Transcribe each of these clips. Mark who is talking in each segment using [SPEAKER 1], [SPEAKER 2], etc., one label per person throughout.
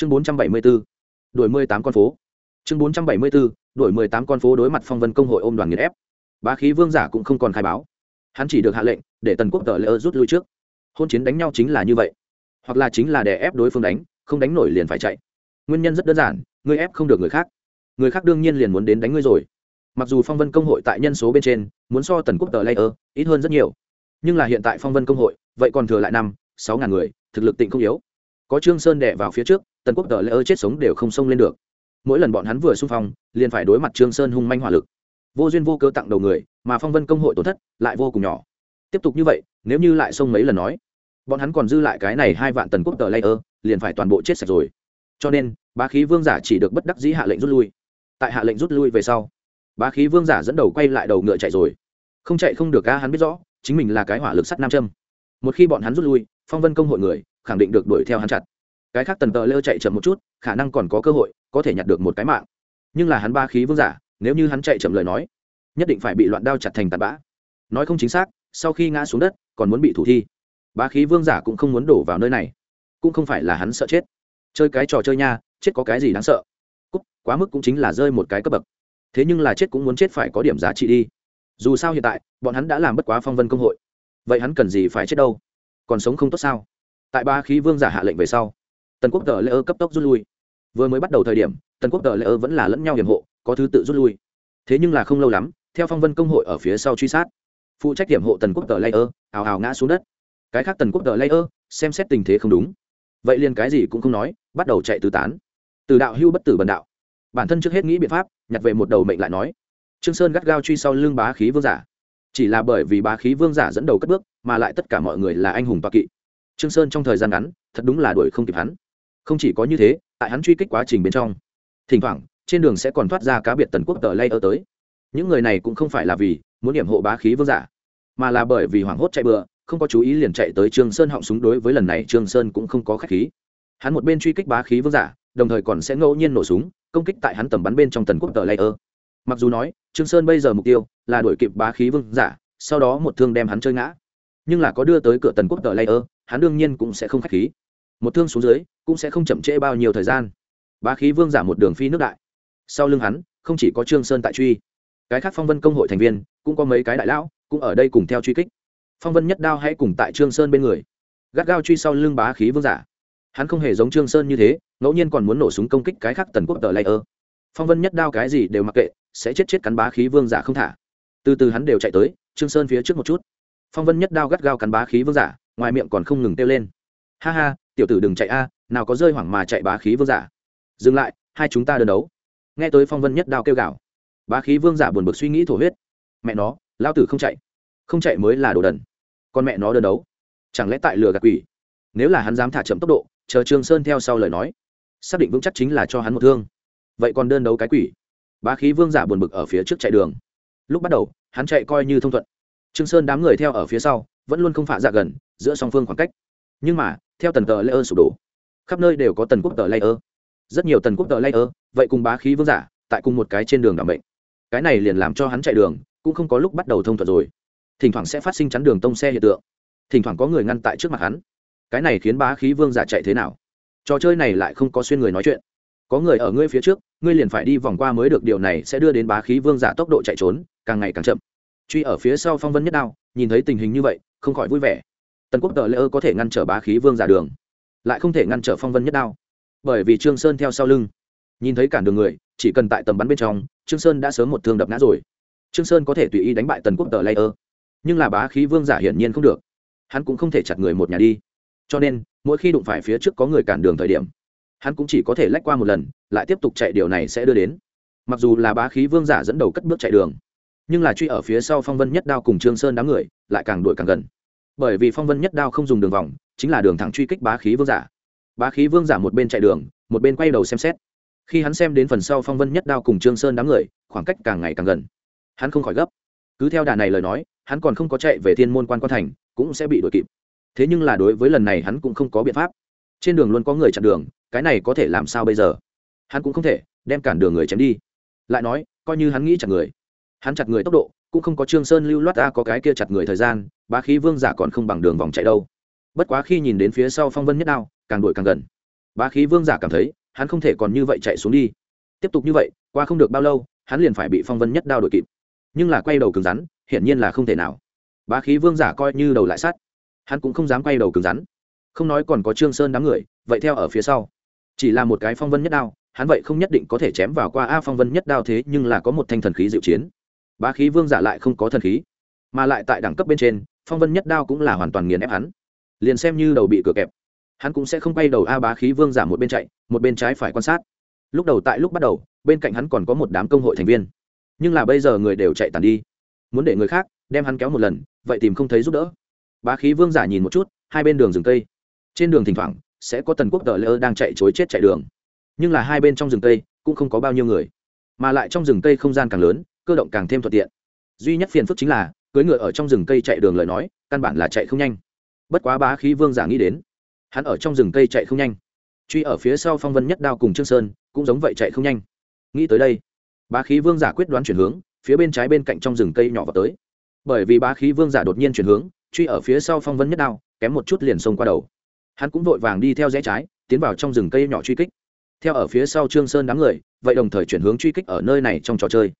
[SPEAKER 1] chương bốn trăm bảy mươi bốn đổi mười tám con phố. Chương bốn trăm bảy mươi bốn đổi mười tám con phố đối mặt phong vân công hội ôm đoàn nghiền ép. Bá khí vương giả cũng không còn khai báo. Hắn chỉ được hạ lệnh để tần quốc tờ lỡ rút lui trước. Hôn chiến đánh nhau chính là như vậy. Hoặc là chính là đè ép đối phương đánh, không đánh nổi liền phải chạy. Nguyên nhân rất đơn giản, ngươi ép không được người khác. Người khác đương nhiên liền muốn đến đánh ngươi rồi. Mặc dù phong vân công hội tại nhân số bên trên muốn so tần quốc tờ layer ít hơn rất nhiều. Nhưng là hiện tại phong vân công hội, vậy còn thừa lại năm, sáu ngàn người, thực lực tịnh không yếu. Có trương sơn đẻ vào phía trước tần quốc tờ layer chết sống đều không xông lên được. Mỗi lần bọn hắn vừa xung phong, liền phải đối mặt trương sơn hung manh hỏa lực. Vô duyên vô cơ tặng đầu người, mà phong vân công hội tổn thất lại vô cùng nhỏ. Tiếp tục như vậy, nếu như lại xông mấy lần nói, bọn hắn còn dư lại cái này hai vạn tần quốc tờ layer liền phải toàn bộ chết sạch rồi. Cho nên, bá khí vương giả chỉ được bất đắc dĩ hạ lệnh rút lui. Tại hạ lệnh rút lui về sau, bá khí vương giả dẫn đầu quay lại đầu ngựa chạy rồi. Không chạy không được ca hắn biết rõ, chính mình là cái hỏa lực sắt nam châm. Một khi bọn hắn rút lui, phong vân công hội người khẳng định được đuổi theo hắn chặt cái khác tần tờ lơ chạy chậm một chút khả năng còn có cơ hội có thể nhặt được một cái mạng. Nhưng là hắn ba khí vương giả nếu như hắn chạy chậm lời nói nhất định phải bị loạn đao chặt thành tạt bã. Nói không chính xác sau khi ngã xuống đất còn muốn bị thủ thi. Ba khí vương giả cũng không muốn đổ vào nơi này. Cũng không phải là hắn sợ chết. Chơi cái trò chơi nha chết có cái gì đáng sợ? Cúc, quá mức cũng chính là rơi một cái cấp bậc. Thế nhưng là chết cũng muốn chết phải có điểm giá trị đi. Dù sao hiện tại bọn hắn đã làm bất quá phong vân công hội. Vậy hắn cần gì phải chết đâu? Còn sống không tốt sao? Tại ba khí vương giả hạ lệnh về sau tần quốc tờ lễ ơ cấp tốc rút lui. Vừa mới bắt đầu thời điểm, tần quốc tờ lễ ơ vẫn là lẫn nhau hiểm hộ, có thứ tự rút lui. Thế nhưng là không lâu lắm, theo phong vân công hội ở phía sau truy sát, phụ trách hiểm hộ tần quốc tờ lễ ơ, ào ào ngã xuống đất. Cái khác tần quốc tờ lễ ơ, xem xét tình thế không đúng. Vậy liền cái gì cũng không nói, bắt đầu chạy tứ tán. Từ đạo hưu bất tử bần đạo. Bản thân trước hết nghĩ biện pháp, nhặt về một đầu mệnh lại nói. Trương sơn gắt gao truy sau lưng bá khí vương giả. Chỉ là bởi vì bá khí vương giả dẫn đầu cất bước, mà lại tất cả mọi người là anh hùng toa kỵ. Trương sơn trong thời gian ngắn, thật đúng là đuổi không kịp hắn không chỉ có như thế, tại hắn truy kích quá trình bên trong, thỉnh thoảng, trên đường sẽ còn thoát ra cá biệt tần quốc tờ lay ở tới. Những người này cũng không phải là vì muốn điểm hộ bá khí vương giả, mà là bởi vì hoảng hốt chạy bừa, không có chú ý liền chạy tới trương sơn họng súng đối với lần này trương sơn cũng không có khách khí. Hắn một bên truy kích bá khí vương giả, đồng thời còn sẽ ngẫu nhiên nổ súng, công kích tại hắn tầm bắn bên trong tần quốc tờ layer. Mặc dù nói, trương sơn bây giờ mục tiêu là đuổi kịp bá khí vương giả, sau đó một thương đem hắn chơi ngã. Nhưng là có đưa tới cửa tần quốc tờ layer, hắn đương nhiên cũng sẽ không khách khí một thương xuống dưới, cũng sẽ không chậm trễ bao nhiêu thời gian. Bá khí vương giả một đường phi nước đại. Sau lưng hắn, không chỉ có trương sơn tại truy, cái khác phong vân công hội thành viên, cũng có mấy cái đại lão, cũng ở đây cùng theo truy kích. Phong vân nhất đao hãy cùng tại trương sơn bên người, gắt gao truy sau lưng bá khí vương giả. Hắn không hề giống trương sơn như thế, ngẫu nhiên còn muốn nổ súng công kích cái khác tần quốc tờ lây ơ. Phong vân nhất đao cái gì đều mặc kệ, sẽ chết chết cắn bá khí vương giả không thả. Từ từ hắn đều chạy tới, trương sơn phía trước một chút. Phong vân nhất đao gắt gao cắn bá khí vương giả, ngoài miệng còn không ngừng kêu lên. Ha ha tiểu tử đừng chạy a, nào có rơi hoảng mà chạy bá khí vương giả. Dừng lại, hai chúng ta đơn đấu. Nghe tới phong vân nhất đao kêu gào. Bá khí vương giả buồn bực suy nghĩ thổ huyết. Mẹ nó lao tử không chạy. Không chạy mới là đồ đần. Con mẹ nó đơn đấu. Chẳng lẽ tại lừa gạt quỷ? Nếu là hắn dám thả chậm tốc độ, chờ trương sơn theo sau lời nói, xác định vững chắc chính là cho hắn một thương. Vậy còn đơn đấu cái quỷ? Bá khí vương giả buồn bực ở phía trước chạy đường. Lúc bắt đầu, hắn chạy coi như thông thuận. Trương sơn đám người theo ở phía sau, vẫn luôn không phả dạ gần, giữa song phương khoảng cách nhưng mà, theo tần tờ layer sụp đổ, khắp nơi đều có tần quốc tờ layer. Rất nhiều tần quốc tờ layer, vậy cùng bá khí vương giả, tại cùng một cái trên đường đảm bệnh cái này liền làm cho hắn chạy đường, cũng không có lúc bắt đầu thông thuận rồi. Thỉnh thoảng sẽ phát sinh chắn đường tông xe hiện tượng. Thỉnh thoảng có người ngăn tại trước mặt hắn. Cái này khiến bá khí vương giả chạy thế nào? Trò chơi này lại không có xuyên người nói chuyện. Có người ở ngươi phía trước, ngươi liền phải đi vòng qua mới được, điều này sẽ đưa đến bá khí vương giả tốc độ chạy trốn, càng ngày càng chậm. Truy ở phía sau phong vân nhất đao, nhìn thấy tình hình như vậy, không khỏi vui vẻ tần quốc tờ lễ ơ có thể ngăn trở bá khí vương giả đường, lại không thể ngăn trở phong vân nhất đao. Bởi vì trương sơn theo sau lưng, nhìn thấy cản đường người, chỉ cần tại tầm bắn bên trong, trương sơn đã sớm một thương đập ngã rồi. Trương sơn có thể tùy ý đánh bại tần quốc tờ lễ ơ, nhưng là bá khí vương giả hiển nhiên không được, hắn cũng không thể chặt người một nhà đi. Cho nên, mỗi khi đụng phải phía trước có người cản đường thời điểm, hắn cũng chỉ có thể lách qua một lần, lại tiếp tục chạy, điều này sẽ đưa đến. Mặc dù là bá khí vương giả dẫn đầu cất bước chạy đường, nhưng là truy ở phía sau phong vân nhất đao cùng trương sơn đám người, lại càng đuổi càng gần bởi vì phong vân nhất đao không dùng đường vòng, chính là đường thẳng truy kích bá khí vương giả. Bá khí vương giả một bên chạy đường, một bên quay đầu xem xét. Khi hắn xem đến phần sau phong vân nhất đao cùng trương sơn đám người, khoảng cách càng ngày càng gần. Hắn không khỏi gấp. Cứ theo đà này lời nói, hắn còn không có chạy về thiên môn quan quan thành, cũng sẽ bị đuổi kịp. Thế nhưng là đối với lần này hắn cũng không có biện pháp. Trên đường luôn có người chặn đường, cái này có thể làm sao bây giờ? Hắn cũng không thể đem cản đường người chém đi. Lại nói, coi như hắn nghĩ chặt người, hắn chặt người tốc độ cũng không có trương sơn lưu loát ta có cái kia chặt người thời gian, bá khí vương giả còn không bằng đường vòng chạy đâu. Bất quá khi nhìn đến phía sau phong vân nhất đao, càng đuổi càng gần. Bá khí vương giả cảm thấy, hắn không thể còn như vậy chạy xuống đi. Tiếp tục như vậy, qua không được bao lâu, hắn liền phải bị phong vân nhất đao đuổi kịp. Nhưng là quay đầu cứng rắn, hiển nhiên là không thể nào. Bá khí vương giả coi như đầu lại sát hắn cũng không dám quay đầu cứng rắn. Không nói còn có trương sơn đám người, vậy theo ở phía sau. Chỉ là một cái phong vân nhất đao, hắn vậy không nhất định có thể chém vào qua a phong vân nhất đao thế, nhưng là có một thanh thần khí diệu chiến bá khí vương giả lại không có thần khí, mà lại tại đẳng cấp bên trên, phong vân nhất đao cũng là hoàn toàn nghiền ép hắn. Liền xem như đầu bị cửa kẹp, hắn cũng sẽ không bay đầu a bá khí vương giả một bên chạy, một bên trái phải quan sát. Lúc đầu tại lúc bắt đầu, bên cạnh hắn còn có một đám công hội thành viên. Nhưng là bây giờ người đều chạy tàn đi. Muốn để người khác đem hắn kéo một lần, vậy tìm không thấy giúp đỡ. Bá khí vương giả nhìn một chút, hai bên đường rừng cây. Trên đường thỉnh thoảng, sẽ có tần quốc tờ lơ đang chạy chối chết chạy đường. Nhưng là hai bên trong rừng cây cũng không có bao nhiêu người, mà lại trong rừng cây không gian càng lớn cơ động càng thêm thuận tiện. Duy nhất phiền phức chính là cưới ngựa ở trong rừng cây chạy đường lời nói, căn bản là chạy không nhanh. Bất quá bá khí vương giả nghĩ đến, hắn ở trong rừng cây chạy không nhanh. Truy ở phía sau phong vân nhất đao cùng trương sơn, cũng giống vậy chạy không nhanh. Nghĩ tới đây, bá khí vương giả quyết đoán chuyển hướng, phía bên trái bên cạnh trong rừng cây nhỏ vào tới. Bởi vì bá khí vương giả đột nhiên chuyển hướng, truy ở phía sau phong vân nhất đao, kém một chút liền xông qua đầu. Hắn cũng vội vàng đi theo rẽ trái, tiến vào trong rừng cây nhỏ truy kích. Theo ở phía sau trương sơn đám người, vậy đồng thời chuyển hướng truy kích ở nơi này trong trò chơi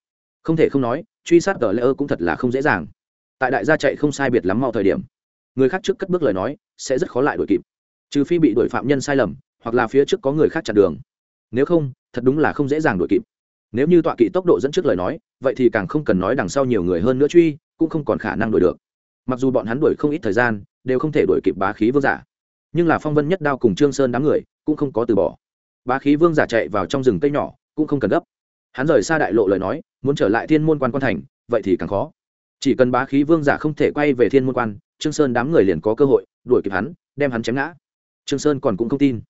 [SPEAKER 1] không thể không nói, truy sát tờ lễ ơ cũng thật là không dễ dàng. Tại đại gia chạy không sai biệt lắm mau thời điểm. Người khác trước cất bước lời nói, sẽ rất khó lại đuổi kịp. Trừ phi bị đuổi phạm nhân sai lầm, hoặc là phía trước có người khác chặn đường. Nếu không, thật đúng là không dễ dàng đuổi kịp. Nếu như tọa kỵ tốc độ dẫn trước lời nói, vậy thì càng không cần nói đằng sau nhiều người hơn nữa truy, cũng không còn khả năng đuổi được. Mặc dù bọn hắn đuổi không ít thời gian, đều không thể đuổi kịp bá khí vương giả. Nhưng là phong vân nhất đao cùng trương sơn đám người, cũng không có từ bỏ. Bá khí vương giả chạy vào trong rừng cây nhỏ, cũng không cần gấp hắn rời xa đại lộ lời nói, muốn trở lại thiên môn quan quan thành, vậy thì càng khó. Chỉ cần bá khí vương giả không thể quay về thiên môn quan, trương sơn đám người liền có cơ hội đuổi kịp hắn, đem hắn chém ngã. Trương sơn còn cũng không tin.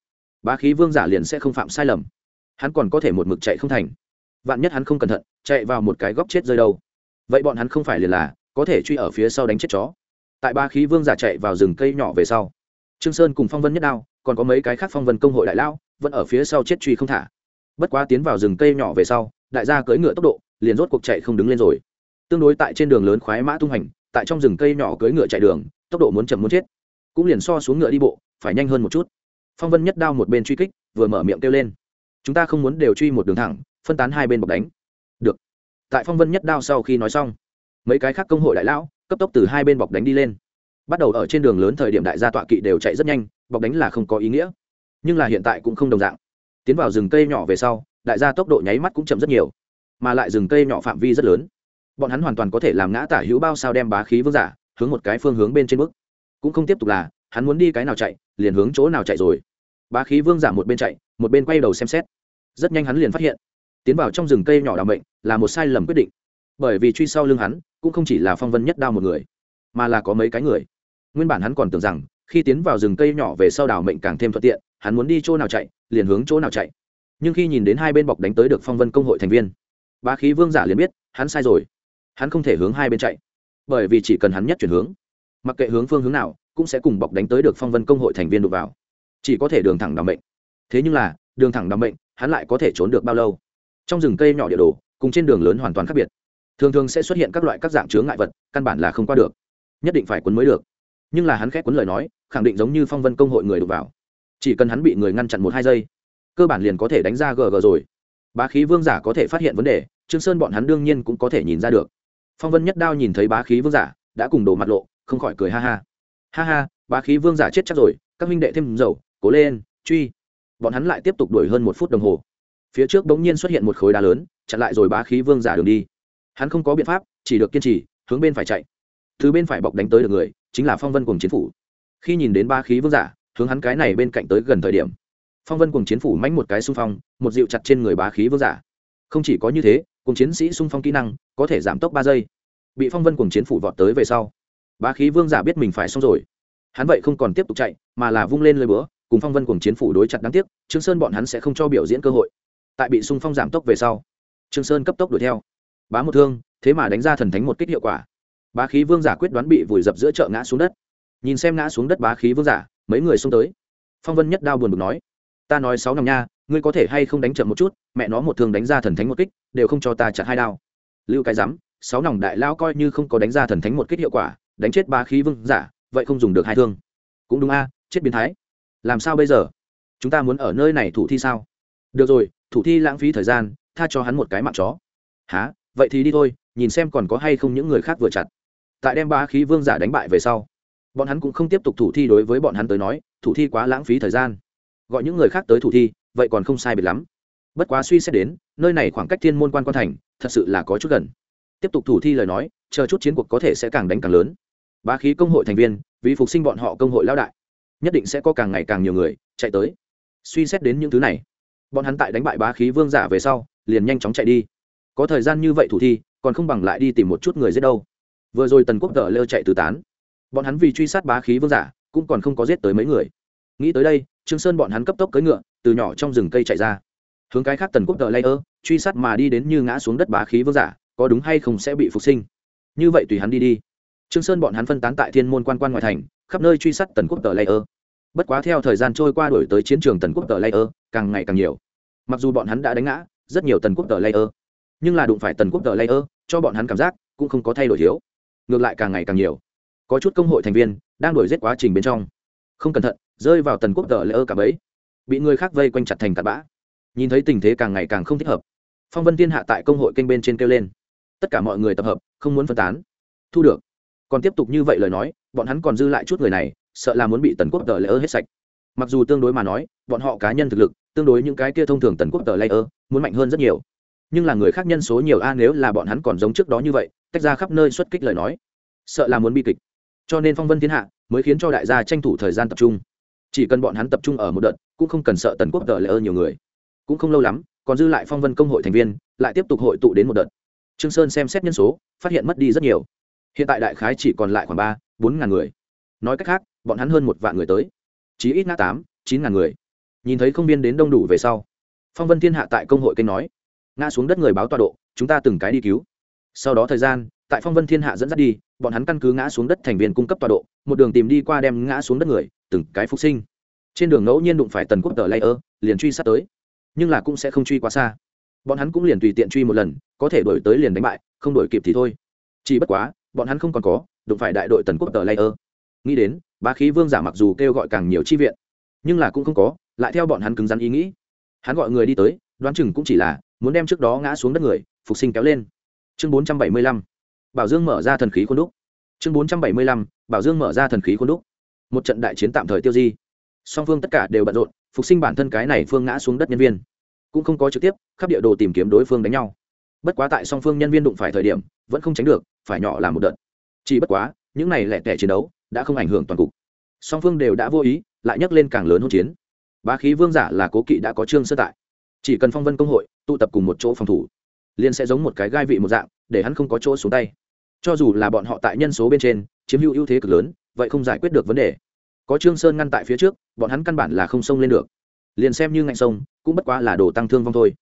[SPEAKER 1] Bá khí vương giả liền sẽ không phạm sai lầm. Hắn còn có thể một mực chạy không thành. Vạn nhất hắn không cẩn thận, chạy vào một cái góc chết rơi đâu. Vậy bọn hắn không phải liền là có thể truy ở phía sau đánh chết chó. Tại ba khí vương giả chạy vào rừng cây nhỏ về sau, trương sơn cùng phong vân nhất đao, còn có mấy cái khác phong vân công hội đại lao vẫn ở phía sau chết truy không thả. Bất quá tiến vào rừng cây nhỏ về sau đại gia cưỡi ngựa tốc độ, liền rốt cuộc chạy không đứng lên rồi. Tương đối tại trên đường lớn khoái mã tung hành, tại trong rừng cây nhỏ cưỡi ngựa chạy đường, tốc độ muốn chậm muốn chết. Cũng liền so xuống ngựa đi bộ, phải nhanh hơn một chút. Phong vân nhất đao một bên truy kích, vừa mở miệng kêu lên. Chúng ta không muốn đều truy một đường thẳng, phân tán hai bên bọc đánh. Được. Tại phong vân nhất đao sau khi nói xong, mấy cái khác công hội đại lão, cấp tốc từ hai bên bọc đánh đi lên. Bắt đầu ở trên đường lớn thời điểm đại gia tọa kỵ đều chạy rất nhanh, bọc đánh là không có ý nghĩa. Nhưng là hiện tại cũng không đồng dạng. Tiến vào rừng cây nhỏ về sau đại gia tốc độ nháy mắt cũng chậm rất nhiều, mà lại rừng cây nhỏ phạm vi rất lớn. Bọn hắn hoàn toàn có thể làm ngã tả hữu bao sao đem bá khí vương giả hướng một cái phương hướng bên trên bước. Cũng không tiếp tục là, hắn muốn đi cái nào chạy, liền hướng chỗ nào chạy rồi. Bá khí vương giả một bên chạy, một bên quay đầu xem xét. Rất nhanh hắn liền phát hiện, tiến vào trong rừng cây nhỏ đ mệnh là một sai lầm quyết định. Bởi vì truy sau lưng hắn, cũng không chỉ là phong vân nhất đao một người, mà là có mấy cái người. Nguyên bản hắn còn tưởng rằng, khi tiến vào rừng cây nhỏ về sau đảo mệnh càng thêm thuận tiện, hắn muốn đi chỗ nào chạy, liền hướng chỗ nào chạy nhưng khi nhìn đến hai bên bọc đánh tới được phong vân công hội thành viên bá khí vương giả liền biết hắn sai rồi. Hắn không thể hướng hai bên chạy bởi vì chỉ cần hắn nhất chuyển hướng mặc kệ hướng phương hướng nào cũng sẽ cùng bọc đánh tới được phong vân công hội thành viên đụng vào. Chỉ có thể đường thẳng đ bệnh. thế nhưng là đường thẳng đ bệnh, hắn lại có thể trốn được bao lâu? Trong rừng cây nhỏ địa đồ cùng trên đường lớn hoàn toàn khác biệt. Thường thường sẽ xuất hiện các loại các dạng chướng ngại vật căn bản là không qua được. Nhất định phải quấn mới được. Nhưng là hắn khét quấn lời nói khẳng định giống như phong vân công hội người đụng vào. Chỉ cần hắn bị người ngăn chặn một hai giây cơ bản liền có thể đánh ra gg rồi. Bá khí vương giả có thể phát hiện vấn đề, trương sơn bọn hắn đương nhiên cũng có thể nhìn ra được. Phong vân nhất đao nhìn thấy bá khí vương giả, đã cùng đổ mặt lộ, không khỏi cười ha ha. Ha ha, bá khí vương giả chết chắc rồi, các minh đệ thêm dầu, cố lên, truy. Bọn hắn lại tiếp tục đuổi hơn một phút đồng hồ. Phía trước bỗng nhiên xuất hiện một khối đá lớn, chặn lại rồi bá khí vương giả đường đi. Hắn không có biện pháp, chỉ được kiên trì, hướng bên phải chạy. Thứ bên phải bọc đánh tới được người, chính là phong vân cùng chiến phủ. Khi nhìn đến ba khí vương giả, hướng hắn cái này bên cạnh tới gần thời điểm phong vân cùng chiến phủ mánh một cái xung phong, một dịu chặt trên người bá khí vương giả. Không chỉ có như thế cùng chiến sĩ xung phong kỹ năng có thể giảm tốc ba giây. Bị phong vân cùng chiến phủ vọt tới về sau, bá khí vương giả biết mình phải xong rồi. Hắn vậy không còn tiếp tục chạy, mà là vung lên lời bữa cùng phong vân cùng chiến phủ đối chặt đáng tiếc, trương sơn bọn hắn sẽ không cho biểu diễn cơ hội. Tại bị xung phong giảm tốc về sau, trương sơn cấp tốc đuổi theo. Bá một thương, thế mà đánh ra thần thánh một kích hiệu quả. Bá khí vương giả quyết đoán bị vùi dập giữa chợ ngã xuống đất. Nhìn xem ngã xuống đất bá khí vương giả, mấy người xông tới. Phong vân nhất đao buồn bực nói ta nói sáu năm nha, ngươi có thể hay không đánh chậm một chút, mẹ nó một thương đánh ra thần thánh một kích, đều không cho ta chặt hai đao. Lưu cái rắm, sáu nòng đại lao coi như không có đánh ra thần thánh một kích hiệu quả, đánh chết ba khí vương giả, vậy không dùng được hai thương. Cũng đúng a, chết biến thái. Làm sao bây giờ? Chúng ta muốn ở nơi này thủ thi sao? Được rồi, thủ thi lãng phí thời gian, tha cho hắn một cái mạng chó. Há vậy thì đi thôi, nhìn xem còn có hay không những người khác vừa chặt. Tại đem ba khí vương giả đánh bại về sau, bọn hắn cũng không tiếp tục thủ thi đối với bọn hắn tới nói, thủ thi quá lãng phí thời gian gọi những người khác tới thủ thi, vậy còn không sai biệt lắm. Bất quá suy xét đến, nơi này khoảng cách thiên môn quan quan thành, thật sự là có chút gần. Tiếp tục thủ thi lời nói, chờ chút chiến cuộc có thể sẽ càng đánh càng lớn. Bá khí công hội thành viên, vì phục sinh bọn họ công hội lao đại, nhất định sẽ có càng ngày càng nhiều người chạy tới. Suy xét đến những thứ này, bọn hắn tại đánh bại bá khí vương giả về sau, liền nhanh chóng chạy đi. Có thời gian như vậy thủ thi, còn không bằng lại đi tìm một chút người giết đâu. Vừa rồi tần quốc tờ lơ chạy từ tán. Bọn hắn vì truy sát bá khí vương giả, cũng còn không có giết tới mấy người. Nghĩ tới đây trương sơn bọn hắn cấp tốc cưỡi ngựa, từ nhỏ trong rừng cây chạy ra. Hướng cái khác tần quốc tờ layer, truy sát mà đi đến như ngã xuống đất bá khí vương giả, có đúng hay không sẽ bị phục sinh? Như vậy tùy hắn đi đi. Trương sơn bọn hắn phân tán tại thiên môn quan quan ngoại thành, khắp nơi truy sát tần quốc tờ layer. Bất quá theo thời gian trôi qua đổi tới chiến trường tần quốc tờ layer, càng ngày càng nhiều. Mặc dù bọn hắn đã đánh ngã, rất nhiều tần quốc tờ layer, nhưng là đụng phải tần quốc tờ layer, cho bọn hắn cảm giác cũng không có thay đổi thiếu. Ngược lại càng ngày càng nhiều. Có chút công hội thành viên đang đổi giết quá trình bên trong không cẩn thận, rơi vào tần quốc tờ lỡ cả bấy. Bị người khác vây quanh chặt thành tạt bã. Nhìn thấy tình thế càng ngày càng không thích hợp. Phong vân thiên hạ tại công hội kênh bên trên kêu lên. Tất cả mọi người tập hợp, không muốn phân tán. Thu được. Còn tiếp tục như vậy lời nói, bọn hắn còn dư lại chút người này, sợ là muốn bị tần quốc tờ lỡ ơ hết sạch. Mặc dù tương đối mà nói, bọn họ cá nhân thực lực, tương đối những cái kia thông thường tần quốc tờ lỡ ơ, muốn mạnh hơn rất nhiều. Nhưng là người khác nhân số nhiều a, nếu là bọn hắn còn giống trước đó như vậy, tách ra khắp nơi xuất kích lời nói, sợ là muốn bi kịch. Cho nên phong vân thiên hạ mới khiến cho đại gia tranh thủ thời gian tập trung. Chỉ cần bọn hắn tập trung ở một đợt, cũng không cần sợ tần quốc tờ lệ ơn nhiều người. Cũng không lâu lắm, còn dư lại phong vân công hội thành viên, lại tiếp tục hội tụ đến một đợt. Trương sơn xem xét nhân số, phát hiện mất đi rất nhiều. Hiện tại đại khái chỉ còn lại khoảng ba, bốn ngàn người. Nói cách khác, bọn hắn hơn một vạn người tới. Chí ít ngã tám, chín ngàn người. Nhìn thấy không biên đến đông đủ về sau, phong vân thiên hạ tại công hội kênh nói, ngã xuống đất người báo tọa độ, chúng ta từng cái đi cứu. Sau đó thời gian tại phong vân thiên hạ dẫn dắt đi, bọn hắn căn cứ ngã xuống đất thành viên cung cấp tọa độ, một đường tìm đi qua đem ngã xuống đất người, từng cái phục sinh. Trên đường ngẫu nhiên đụng phải tần quốc tờ layer, liền truy sát tới. Nhưng là cũng sẽ không truy quá xa. Bọn hắn cũng liền tùy tiện truy một lần, có thể đổi tới liền đánh bại, không đổi kịp thì thôi. Chỉ bất quá, bọn hắn không còn có, đụng phải đại đội tần quốc tờ layer. Nghĩ đến ba khí vương giả mặc dù kêu gọi càng nhiều chi viện, nhưng là cũng không có, lại theo bọn hắn cứng rắn ý nghĩ. Hắn gọi người đi tới, đoán chừng cũng chỉ là muốn đem trước đó ngã xuống đất người, phục sinh kéo lên. Chương bốn trăm bảy mươi lăm bảo dương mở ra thần khí khuôn đúc. Chương bốn trăm bảy mươi lăm, bảo dương mở ra thần khí khuôn đúc. Một trận đại chiến tạm thời tiêu di. Song phương tất cả đều bận rộn, phục sinh bản thân cái này phương ngã xuống đất nhân viên. Cũng không có trực tiếp, khắp địa đồ tìm kiếm đối phương đánh nhau. Bất quá tại song phương nhân viên đụng phải thời điểm, vẫn không tránh được, phải nhỏ làm một đợt. Chỉ bất quá, những này lẻ tẻ chiến đấu, đã không ảnh hưởng toàn cục. Song phương đều đã vô ý, lại nhắc lên càng lớn hỗn chiến. Bá khí vương giả là cố kỵ đã có trương sơ tại. Chỉ cần phong vân công hội, tụ tập cùng một chỗ phòng thủ, liền sẽ giống một cái gai vị một dạng, để hắn không có chỗ xuống tay cho dù là bọn họ tại nhân số bên trên, chiếm hữu ưu thế cực lớn, vậy không giải quyết được vấn đề. Có trương sơn ngăn tại phía trước, bọn hắn căn bản là không xông lên được. Liền xem như ngạnh sông cũng bất quá là đồ tăng thương vong thôi.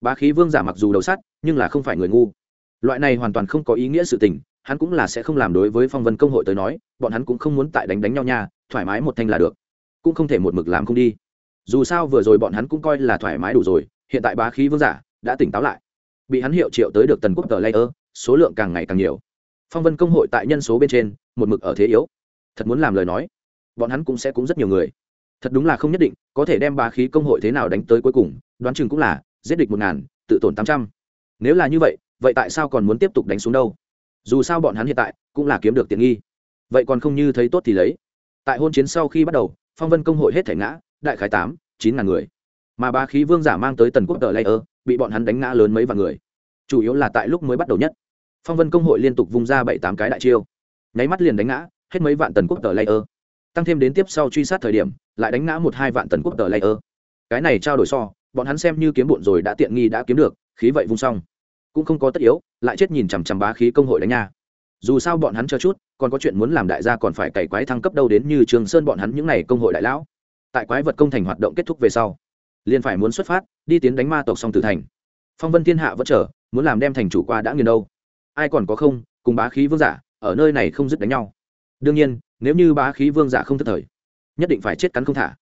[SPEAKER 1] Bá khí vương giả mặc dù đầu sắt, nhưng là không phải người ngu. Loại này hoàn toàn không có ý nghĩa sự tình, hắn cũng là sẽ không làm đối với phong vân công hội tới nói, bọn hắn cũng không muốn tại đánh đánh nhau nha, thoải mái một thanh là được. Cũng không thể một mực làm không đi. Dù sao vừa rồi bọn hắn cũng coi là thoải mái đủ rồi, hiện tại bá khí vương giả đã tỉnh táo lại. Bị hắn hiệu triệu tới được tần quốc tờ layer, số lượng càng ngày càng nhiều phong vân công hội tại nhân số bên trên, một mực ở thế yếu. Thật muốn làm lời nói, bọn hắn cũng sẽ cũng rất nhiều người. Thật đúng là không nhất định, có thể đem bá khí công hội thế nào đánh tới cuối cùng, đoán chừng cũng là giết địch một ngàn, tự tổn tám trăm. Nếu là như vậy vậy tại sao còn muốn tiếp tục đánh xuống đâu? Dù sao bọn hắn hiện tại cũng là kiếm được tiện nghi. Vậy còn không như thấy tốt thì lấy. Tại hôn chiến sau khi bắt đầu, phong vân công hội hết thể ngã, đại khái tám, chín ngàn người. Mà ba khí vương giả mang tới tần quốc tờ layer bị bọn hắn đánh ngã lớn mấy vạn người. Chủ yếu là tại lúc mới bắt đầu nhất phong vân công hội liên tục vung ra bảy tám cái đại chiêu. Nháy mắt liền đánh ngã, hết mấy vạn tần quốc tờ layer. Tăng thêm đến tiếp sau truy sát thời điểm, lại đánh ngã một hai vạn tần quốc tờ layer. Cái này trao đổi so, bọn hắn xem như kiếm bụn rồi đã tiện nghi đã kiếm được, khí vậy vung xong. Cũng không có tất yếu, lại chết nhìn chằm chằm bá khí công hội đánh nha. Dù sao bọn hắn cho chút, còn có chuyện muốn làm đại gia còn phải cày quái thăng cấp đâu đến như trường sơn bọn hắn những n à y công hội đại lão. Tại quái vật công thành hoạt động kết thúc về sau, liền phải muốn xuất phát, đi tiến đánh ma tộc song tử thành. Phong vân thiên hạ vẫn chờ, muốn làm đem thành chủ qua đã nghiền đâu ai còn có không, cùng bá khí vương giả, ở nơi này không dứt đánh nhau. Đương nhiên, nếu như bá khí vương giả không thất thời, nhất định phải chết cắn không thả.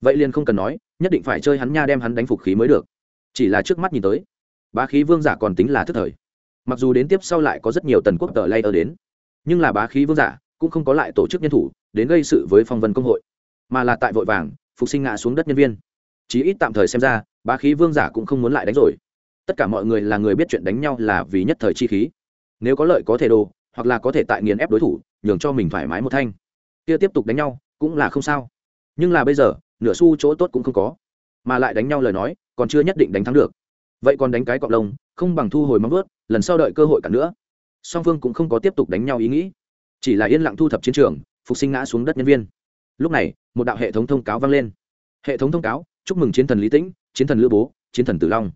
[SPEAKER 1] Vậy liền không cần nói, nhất định phải chơi hắn nha đem hắn đánh phục khí mới được. Chỉ là trước mắt nhìn tới, bá khí vương giả còn tính là thất thời. Mặc dù đến tiếp sau lại có rất nhiều tần quốc tờ lay ở đến, nhưng là bá khí vương giả cũng không có lại tổ chức nhân thủ, đến gây sự với phong vân công hội, mà là tại vội vàng, phục sinh ngã xuống đất nhân viên. Chí ít tạm thời xem ra, bá khí vương giả cũng không muốn lại đánh rồi. Tất cả mọi người là người biết chuyện đánh nhau là vì nhất thời chi khí nếu có lợi có thể đồ, hoặc là có thể tại nghiền ép đối thủ, nhường cho mình thoải mái một thanh. Kia tiếp tục đánh nhau, cũng là không sao. Nhưng là bây giờ, nửa xu chỗ tốt cũng không có. Mà lại đánh nhau lời nói, còn chưa nhất định đánh thắng được. Vậy còn đánh cái cọp lông, không bằng thu hồi móng vớt lần sau đợi cơ hội cả nữa. Song phương cũng không có tiếp tục đánh nhau ý nghĩ. Chỉ là yên lặng thu thập chiến trường, phục sinh ngã xuống đất nhân viên. Lúc này, một đạo hệ thống thông cáo vang lên. Hệ thống thông cáo, chúc mừng chiến thần lý tĩnh, chiến thần lữ bố, chiến thần tử long.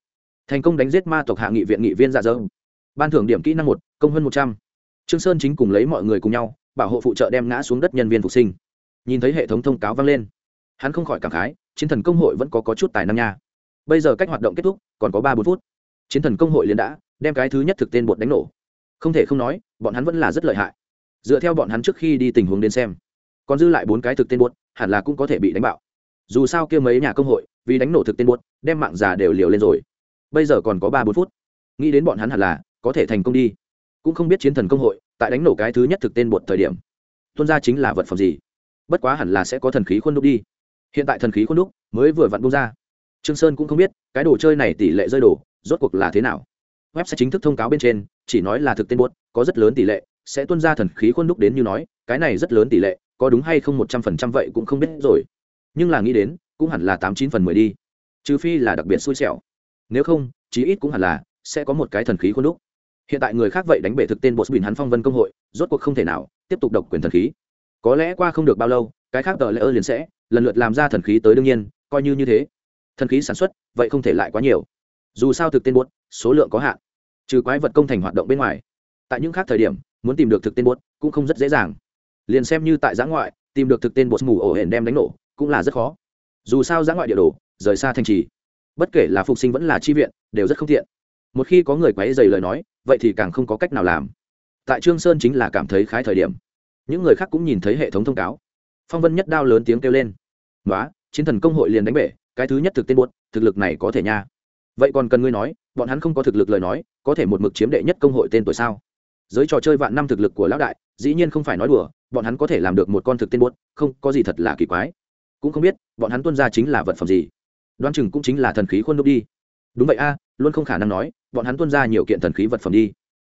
[SPEAKER 1] Thành công đánh giết ma tộc hạ nghị viện nghị viên dạ dơ ban thưởng điểm kỹ năng một công hơn một trăm. Trương sơn chính cùng lấy mọi người cùng nhau bảo hộ phụ trợ đem ngã xuống đất nhân viên phục sinh. Nhìn thấy hệ thống thông cáo vang lên hắn không khỏi cảm khái chiến thần công hội vẫn có, có chút tài năng nha. Bây giờ cách hoạt động kết thúc còn có ba bốn phút. Chiến thần công hội liền đã đem cái thứ nhất thực tên bột đánh nổ. Không thể không nói bọn hắn vẫn là rất lợi hại. Dựa theo bọn hắn trước khi đi tình huống đến xem còn dư lại bốn cái thực tên bột hẳn là cũng có thể bị đánh bạo. Dù sao kia mấy nhà công hội vì đánh nổ thực tên bột đem mạng già đều liều lên rồi. Bây giờ còn có ba bốn phút. Nghĩ đến bọn hắn hẳn là có thể thành công đi. Cũng không biết chiến thần công hội, tại đánh nổ cái thứ nhất thực tên bột thời điểm tuân ra chính là vật phẩm gì. Bất quá hẳn là sẽ có thần khí khuôn đúc đi. Hiện tại thần khí khuôn đúc mới vừa vặn bung ra. Trương sơn cũng không biết, cái đồ chơi này tỷ lệ rơi đổ rốt cuộc là thế nào. Web sẽ chính thức thông cáo bên trên, chỉ nói là thực tên bột, có rất lớn tỷ lệ, sẽ tuân ra thần khí khuôn đúc đến như nói, cái này rất lớn tỷ lệ, có đúng hay không một trăm phần trăm vậy cũng không biết rồi. Nhưng là nghĩ đến, cũng hẳn là tám chín phần mười đi. Trừ phi là đặc biệt xui xẻo. Nếu không, chí ít cũng hẳn là sẽ có một cái thần khí khuôn đúc hiện tại người khác vậy đánh bể thực tên bột bỉn hắn phong vân công hội, rốt cuộc không thể nào tiếp tục độc quyền thần khí. Có lẽ qua không được bao lâu, cái khác tờ lễ ơ liền sẽ lần lượt làm ra thần khí tới đương nhiên, coi như như thế. Thần khí sản xuất, vậy không thể lại quá nhiều. Dù sao thực tên bột số lượng có hạn, trừ quái vật công thành hoạt động bên ngoài. Tại những khác thời điểm, muốn tìm được thực tên bột cũng không rất dễ dàng. Liền xem như tại giã ngoại, tìm được thực tên bột mù ổ hển đem đánh nổ, cũng là rất khó. Dù sao giã ngoại địa đồ, rời xa thành trì. Bất kể là phục sinh vẫn là chi viện, đều rất không thiện một khi có người quấy dày lời nói, vậy thì càng không có cách nào làm. Tại trương sơn chính là cảm thấy khái thời điểm. Những người khác cũng nhìn thấy hệ thống thông cáo. Phong vân nhất đao lớn tiếng kêu lên. Nói chiến thần công hội liền đánh bể, cái thứ nhất thực tên buốt thực lực này có thể nha. Vậy còn cần ngươi nói, bọn hắn không có thực lực lời nói, có thể một mực chiếm đệ nhất công hội tên tuổi sao? Giới trò chơi vạn năm thực lực của lão đại, dĩ nhiên không phải nói đùa, bọn hắn có thể làm được một con thực tên buốt không, có gì thật là kỳ quái. Cũng không biết, bọn hắn tuân ra chính là vật phẩm gì. Đoan chừng cũng chính là thần khí khuôn đúc đi. Đúng vậy a luôn không khả năng nói, bọn hắn tuân ra nhiều kiện thần khí vật phẩm đi.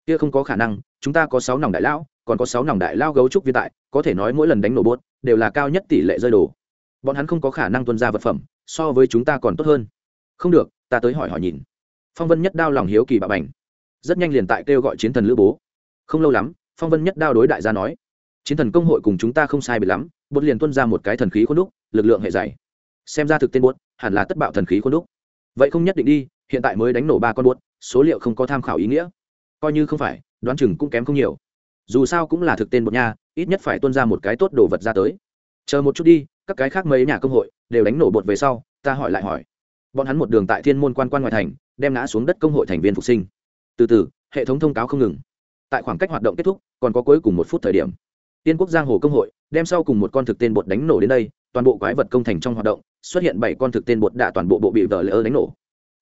[SPEAKER 1] Kia không có khả năng, chúng ta có sáu nòng đại lão, còn có sáu nòng đại lao gấu trúc viên tại, có thể nói mỗi lần đánh nổ bốt, đều là cao nhất tỷ lệ rơi đồ bọn hắn không có khả năng tuân ra vật phẩm, so với chúng ta còn tốt hơn. Không được, ta tới hỏi hỏi nhìn. Phong vân nhất đao lòng hiếu kỳ bạo bành. Rất nhanh liền tại kêu gọi chiến thần lữ bố. Không lâu lắm, phong vân nhất đao đối đại gia nói, chiến thần công hội cùng chúng ta không sai biệt lắm bột liền tuân ra một cái thần khí khuôn đúc, lực lượng hệ dày. Xem ra thực tên bột hẳn là tất bạo thần khí khuôn đúc. Vậy không nhất định đi hiện tại mới đánh nổ ba con buốt, số liệu không có tham khảo ý nghĩa. Coi như không phải, đoán chừng cũng kém không nhiều. Dù sao cũng là thực tên bột nha, ít nhất phải tuân ra một cái tốt đồ vật ra tới. Chờ một chút đi, các cái khác mấy nhà công hội đều đánh nổ bột về sau, ta hỏi lại hỏi. Bọn hắn một đường tại thiên môn quan quan ngoại thành, đem ngã xuống đất công hội thành viên phục sinh. Từ từ, hệ thống thông cáo không ngừng. Tại khoảng cách hoạt động kết thúc, còn có cuối cùng một phút thời điểm. Tiên quốc giang hồ công hội, đem sau cùng một con thực tên bột đánh nổ đến đây, toàn bộ quái vật công thành trong hoạt động, xuất hiện bảy con thực tên bột đạ toàn bộ bộ bị vợ lỡ đánh nổ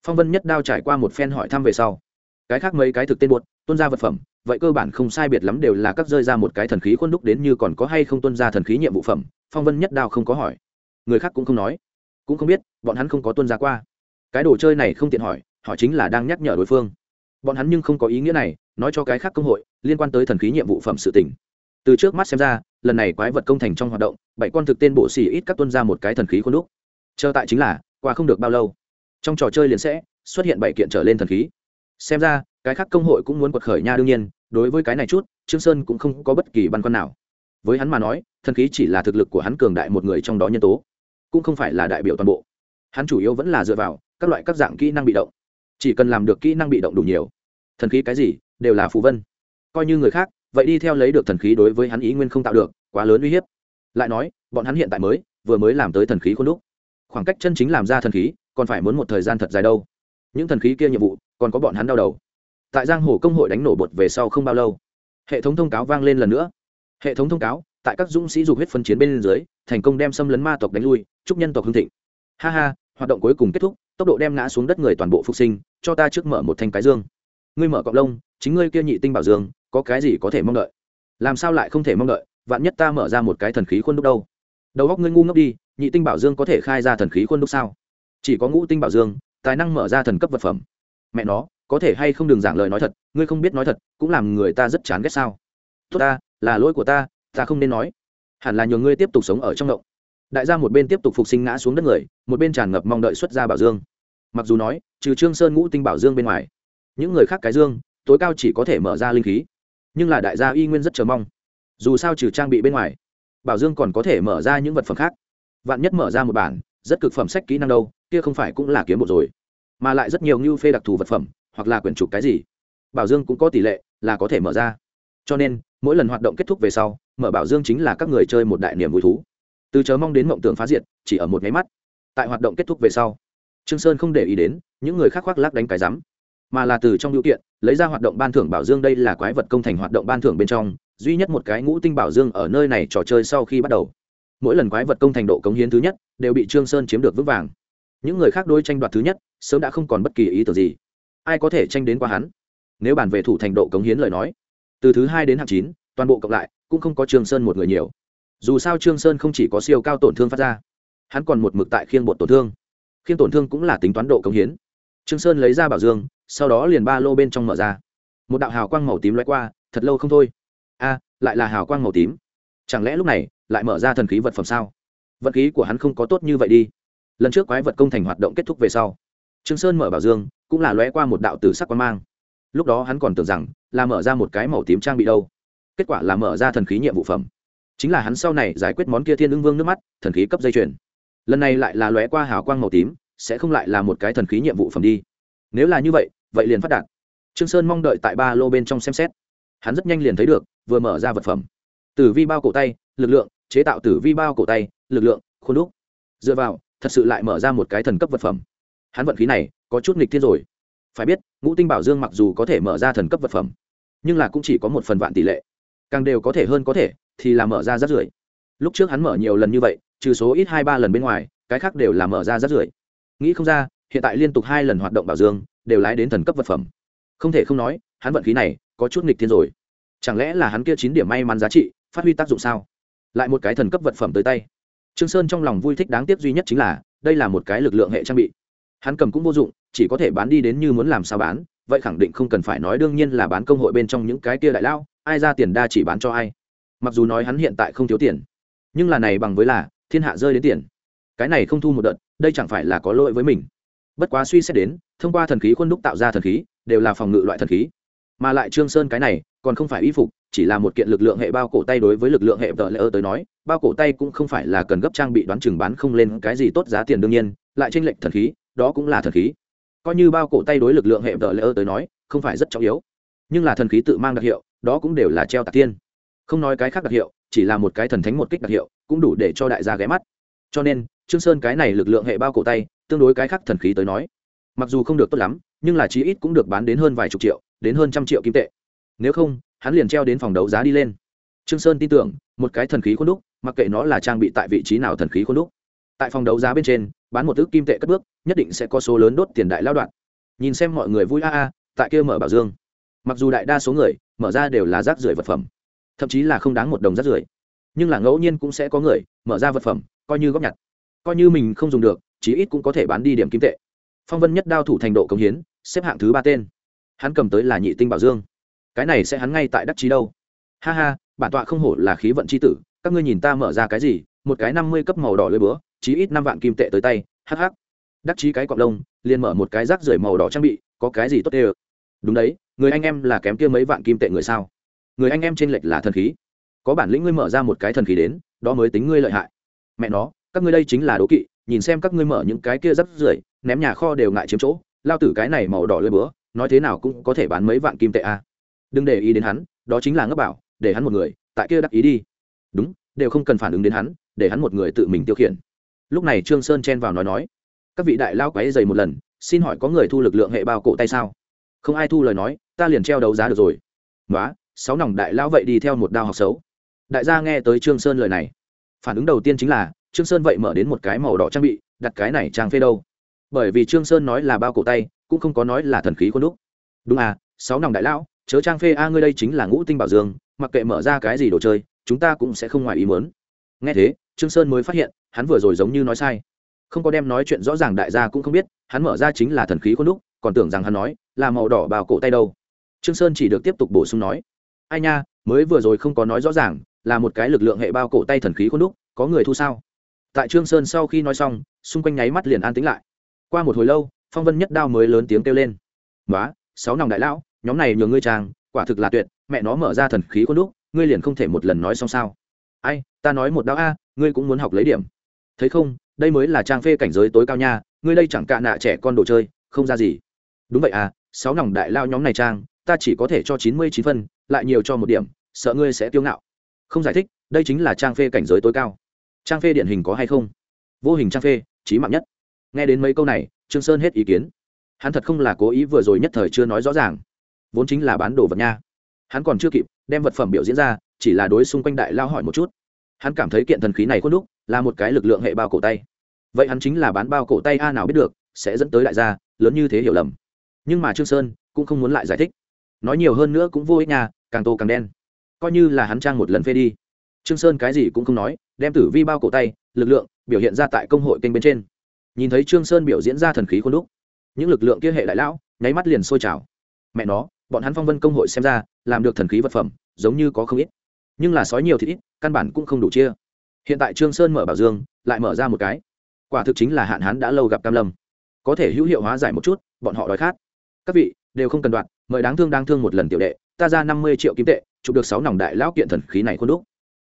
[SPEAKER 1] phong vân nhất đao trải qua một phen hỏi thăm về sau. Cái khác mấy cái thực tên buột tuân ra vật phẩm, vậy cơ bản không sai biệt lắm đều là các rơi ra một cái thần khí khuôn đúc đến như còn có hay không tuân ra thần khí nhiệm vụ phẩm, phong vân nhất đao không có hỏi. Người khác cũng không nói. Cũng không biết, bọn hắn không có tuân ra qua. Cái đồ chơi này không tiện hỏi, họ chính là đang nhắc nhở đối phương. Bọn hắn nhưng không có ý nghĩa này, nói cho cái khác công hội, liên quan tới thần khí nhiệm vụ phẩm sự tỉnh từ trước mắt xem ra, lần này quái vật công thành trong hoạt động, bảy con thực tên bộ xỉ ít các tuân ra một cái thần khí khuôn đúc. Chờ tại chính là, qua không được bao lâu trong trò chơi liền sẽ xuất hiện bảy kiện trở lên thần khí. Xem ra, cái khác công hội cũng muốn quật khởi nha đương nhiên, đối với cái này chút, trương sơn cũng không có bất kỳ băn khoăn nào. Với hắn mà nói, thần khí chỉ là thực lực của hắn cường đại một người trong đó nhân tố, cũng không phải là đại biểu toàn bộ. Hắn chủ yếu vẫn là dựa vào các loại các dạng kỹ năng bị động. Chỉ cần làm được kỹ năng bị động đủ nhiều, thần khí cái gì đều là phù vân. Coi như người khác, vậy đi theo lấy được thần khí đối với hắn ý nguyên không tạo được, quá lớn uy hiếp. Lại nói, bọn hắn hiện tại mới, vừa mới làm tới thần khí khuôn đúc khoảng cách chân chính làm ra thần khí, còn phải muốn một thời gian thật dài đâu. Những thần khí kia nhiệm vụ, còn có bọn hắn đau đầu. Tại giang hồ công hội đánh nổ bột về sau không bao lâu, hệ thống thông cáo vang lên lần nữa. Hệ thống thông cáo, tại các dũng sĩ dục huyết phân chiến bên dưới, thành công đem xâm lấn ma tộc đánh lui, chúc nhân tộc hưng thịnh. Ha ha, hoạt động cuối cùng kết thúc, tốc độ đem ngã xuống đất người toàn bộ phục sinh, cho ta trước mở một thanh cái dương. Ngươi mở cọc lông, chính ngươi kia nhị tinh bảo dương, có cái gì có thể mong đợi? Làm sao lại không thể mong đợi? Vạn nhất ta mở ra một cái thần khí khuôn đúc đâu? Đầu góc ngươi ngu ngốc đi nhị tinh bảo dương có thể khai ra thần khí khuôn đúc sao? Chỉ có ngũ tinh bảo dương, tài năng mở ra thần cấp vật phẩm. Mẹ nó, có thể hay không đừng giảng lời nói thật, ngươi không biết nói thật, cũng làm người ta rất chán ghét sao? Tốt ta, là lỗi của ta ta không nên nói. Hẳn là nhờ ngươi tiếp tục sống ở trong động. Đại gia một bên tiếp tục phục sinh ngã xuống đất người, một bên tràn ngập mong đợi xuất ra bảo dương. Mặc dù nói, trừ trương sơn ngũ tinh bảo dương bên ngoài, những người khác cái dương, tối cao chỉ có thể mở ra linh khí. Nhưng là đại gia y nguyên rất chờ mong. Dù sao trừ trang bị bên ngoài, bảo dương còn có thể mở ra những vật phẩm khác vạn nhất mở ra một bản, rất cực phẩm sách kỹ năng đâu, kia không phải cũng là kiếm bộ rồi. Mà lại rất nhiều ngưu phê đặc thù vật phẩm, hoặc là quyển trục cái gì. Bảo dương cũng có tỷ lệ, là có thể mở ra. Cho nên, mỗi lần hoạt động kết thúc về sau, mở bảo dương chính là các người chơi một đại niềm vui thú. Từ chớ mong đến mộng tưởng phá diệt, chỉ ở một máy mắt. Tại hoạt động kết thúc về sau, trương sơn không để ý đến, những người khác khoác lác đánh cái rắm. Mà là từ trong điều kiện, lấy ra hoạt động ban thưởng bảo dương đây là quái vật công thành hoạt động ban thưởng bên trong, duy nhất một cái ngũ tinh bảo dương ở nơi này trò chơi sau khi bắt đầu mỗi lần quái vật công thành độ cống hiến thứ nhất, đều bị trương sơn chiếm được vững vàng. Những người khác đôi tranh đoạt thứ nhất, sớm đã không còn bất kỳ ý tưởng gì. Ai có thể tranh đến qua hắn? Nếu bàn về thủ thành độ cống hiến lời nói, từ thứ hai đến hạng chín, toàn bộ cộng lại, cũng không có trương sơn một người nhiều. Dù sao trương sơn không chỉ có siêu cao tổn thương phát ra, hắn còn một mực tại khiên bột tổn thương. Khiên tổn thương cũng là tính toán độ cống hiến. Trương sơn lấy ra bảo dương, sau đó liền ba lô bên trong mở ra. Một đạo hào quang màu tím lóe qua, thật lâu không thôi. A, lại là hào quang màu tím. Chẳng lẽ lúc này lại mở ra thần khí vật phẩm sao? Vật khí của hắn không có tốt như vậy đi. Lần trước quái vật công thành hoạt động kết thúc về sau, trương sơn mở bảo dương, cũng là lóe qua một đạo tử sắc quan mang. Lúc đó hắn còn tưởng rằng là mở ra một cái màu tím trang bị đâu. Kết quả là mở ra thần khí nhiệm vụ phẩm. Chính là hắn sau này giải quyết món kia thiên ưng vương nước mắt, thần khí cấp dây chuyền. Lần này lại là lóe qua hào quang màu tím, sẽ không lại là một cái thần khí nhiệm vụ phẩm đi. Nếu là như vậy vậy liền phát đạt. Trương sơn mong đợi tại ba lô bên trong xem xét. Hắn rất nhanh liền thấy được, vừa mở ra vật phẩm. Tử vi bao cổ tay, lực lượng chế tạo tử vi bao cổ tay, lực lượng, khuôn đúc. Dựa vào, thật sự lại mở ra một cái thần cấp vật phẩm. Hắn vận khí này, có chút nghịch thiên rồi. Phải biết, ngũ tinh bảo dương mặc dù có thể mở ra thần cấp vật phẩm, nhưng là cũng chỉ có một phần vạn tỷ lệ. Càng đều có thể hơn có thể, thì là mở ra rất rưởi. Lúc trước hắn mở nhiều lần như vậy, trừ số ít hai ba lần bên ngoài, cái khác đều là mở ra rất rưởi. Nghĩ không ra, hiện tại liên tục hai lần hoạt động bảo dương, đều lái đến thần cấp vật phẩm. Không thể không nói, hắn vận khí này, có chút nghịch thiên rồi. Chẳng lẽ là hắn kia chín điểm may mắn giá trị, phát huy tác dụng sao? Lại một cái thần cấp vật phẩm tới tay. Trương sơn trong lòng vui thích đáng tiếc duy nhất chính là, đây là một cái lực lượng hệ trang bị. Hắn cầm cũng vô dụng, chỉ có thể bán đi đến như muốn làm sao bán, vậy khẳng định không cần phải nói đương nhiên là bán công hội bên trong những cái kia đại lao, ai ra tiền đa chỉ bán cho ai. Mặc dù nói hắn hiện tại không thiếu tiền, nhưng là này bằng với là, thiên hạ rơi đến tiền. Cái này không thu một đợt, đây chẳng phải là có lỗi với mình. Bất quá suy xét đến, thông qua thần khí khuôn đúc tạo ra thần khí, đều là phòng ngự loại thần khí. Mà lại trương sơn cái này còn không phải y phục, chỉ là một kiện lực lượng hệ bao cổ tay đối với lực lượng hệ tờ lễ ơ tới nói, bao cổ tay cũng không phải là cần gấp trang bị đoán chừng bán không lên cái gì tốt giá tiền đương nhiên, lại tranh lệch thần khí, đó cũng là thần khí. Coi như bao cổ tay đối lực lượng hệ tờ lễ ơ tới nói, không phải rất trọng yếu. Nhưng là thần khí tự mang đặc hiệu, đó cũng đều là treo tạc tiên. Không nói cái khác đặc hiệu, chỉ là một cái thần thánh một kích đặc hiệu, cũng đủ để cho đại gia ghé mắt. Cho nên, trương sơn cái này lực lượng hệ bao cổ tay, tương đối cái khác thần khí tới nói, mặc dù không được tốt lắm, nhưng là chí ít cũng được bán đến hơn vài chục triệu, đến hơn trăm triệu kim tệ nếu không, hắn liền treo đến phòng đấu giá đi lên. Trương sơn tin tưởng, một cái thần khí khuôn đúc, mặc kệ nó là trang bị tại vị trí nào thần khí khuôn đúc. Tại phòng đấu giá bên trên, bán một ước kim tệ cất bước, nhất định sẽ có số lớn đốt tiền đại lao đoạn. Nhìn xem mọi người vui a a, tại kia mở bảo dương. Mặc dù đại đa số người, mở ra đều là rác rưởi vật phẩm, thậm chí là không đáng một đồng rác rưởi. Nhưng là ngẫu nhiên cũng sẽ có người, mở ra vật phẩm, coi như góp nhặt. Coi như mình không dùng được, chí ít cũng có thể bán đi điểm kim tệ. Phong vân nhất đao thủ thành độ công hiến, xếp hạng thứ ba tên. Hắn cầm tới là nhị tinh bảo dương cái này sẽ hắn ngay tại đắc chí đâu. Ha ha, bản tọa không hổ là khí vận c h i tử, các ngươi nhìn ta mở ra cái gì, một cái năm mươi cấp màu đỏ lưỡi búa, chí ít năm vạn kim tệ tới tay hh đắc chí cái cọc lông, liền mở một cái rác rưởi màu đỏ trang bị, có cái gì tốt đê ơ đúng đấy, người anh em là kém kia mấy vạn kim tệ người sao? Người anh em t r ê n lệch là thần khí. Có bản lĩnh ngươi mở ra một cái thần khí đến, đó mới tính ngươi lợi hại. Mẹ nó, các ngươi đây chính là đố kỵ, nhìn xem các ngươi mở những cái kia rác rưởi, ném nhà kho đều ngại chiếm chỗ, lao tử cái này màu đỏ lưỡi búa, nói thế nào cũng có thể bán mấy vạn kim tệ a đừng để ý đến hắn, đó chính là ngấp bảo, để hắn một người, tại kia đắc ý đi. Đúng, đều không cần phản ứng đến hắn, để hắn một người tự mình tiêu khiển. Lúc này trương sơn chen vào nói nói, các vị đại lao quấy dày một lần, xin hỏi có người thu lực lượng hệ bao cổ tay sao? Không ai thu lời nói, ta liền treo đấu giá được rồi. Nói sáu nòng đại lao vậy đi theo một đao học xấu. Đại gia nghe tới trương sơn lời này, phản ứng đầu tiên chính là, trương sơn vậy mở đến một cái màu đỏ trang bị, đặt cái này trang phê đâu? Bởi vì trương sơn nói là bao cổ tay, cũng không có nói là thần khí khuôn đúc. Đúng à sáu nòng đại lão chớ trang phê a, ngươi đây chính là ngũ tinh bảo dương, mặc kệ mở ra cái gì đồ chơi, chúng ta cũng sẽ không ngoài ý muốn. Nghe thế, trương sơn mới phát hiện, hắn vừa rồi giống như nói sai. Không có đem nói chuyện rõ ràng đại gia cũng không biết, hắn mở ra chính là thần khí khuôn đúc, còn tưởng rằng hắn nói là màu đỏ bao cổ tay đâu. Trương sơn chỉ được tiếp tục bổ sung nói, ai nha, mới vừa rồi không có nói rõ ràng, là một cái lực lượng hệ bao cổ tay thần khí khuôn đúc, có người thu sao? Tại trương sơn sau khi nói xong, xung quanh nháy mắt liền an tĩnh lại. Qua một hồi lâu, phong vân nhất đao mới lớn tiếng kêu lên. Nói sáu nòng đại lão nhóm này nhường ngươi trang, quả thực là tuyệt, mẹ nó mở ra thần khí khuôn đúc, ngươi liền không thể một lần nói xong sao. Ai, ta nói một đao a, ngươi cũng muốn học lấy điểm. Thấy không, đây mới là trang phê cảnh giới tối cao nha, ngươi đây chẳng cạ nạ trẻ con đồ chơi, không ra gì. Đúng vậy à sáu nòng đại lao nhóm này trang, ta chỉ có thể cho chín mươi chín phân, lại nhiều cho một điểm, sợ ngươi sẽ tiêu ngạo. Không giải thích, đây chính là trang phê cảnh giới tối cao. Trang phê điển hình có hay không? Vô hình trang phê trí mạng nhất. Nghe đến mấy câu này, trương sơn hết ý kiến. Hắn thật không là cố ý vừa rồi nhất thời chưa nói rõ ràng vốn chính là bán đồ vật nha. Hắn còn chưa kịp đem vật phẩm biểu diễn ra, chỉ là đối xung quanh đại lao hỏi một chút. Hắn cảm thấy kiện thần khí này khuôn đúc là một cái lực lượng hệ bao cổ tay. Vậy hắn chính là bán bao cổ tay a nào biết được, sẽ dẫn tới đại gia lớn như thế hiểu lầm. Nhưng mà trương sơn cũng không muốn lại giải thích. Nói nhiều hơn nữa cũng vô ích nha, càng tô càng đen. Coi như là hắn trang một lần phê đi. Trương sơn cái gì cũng không nói, đem tử vi bao cổ tay, lực lượng biểu hiện ra tại công hội kênh bên trên. Nhìn thấy trương sơn biểu diễn ra thần khí khuôn đúc, những lực lượng kia hệ đại lão nháy mắt liền sôi trào. Mẹ nó bọn hắn phong vân công hội xem ra, làm được thần khí vật phẩm, giống như có không ít. Nhưng là sói nhiều thì ít, căn bản cũng không đủ chia. Hiện tại trương sơn mở bảo dương, lại mở ra một cái. Quả thực chính là hạn hán đã lâu gặp cam lâm. Có thể hữu hiệu hóa giải một chút, bọn họ đói khát. Các vị, đều không cần đoạn, mời đáng thương đang thương một lần tiểu đệ, ta ra năm mươi triệu kim tệ, chụp được sáu nòng đại lão kiện thần khí này khuôn đúc.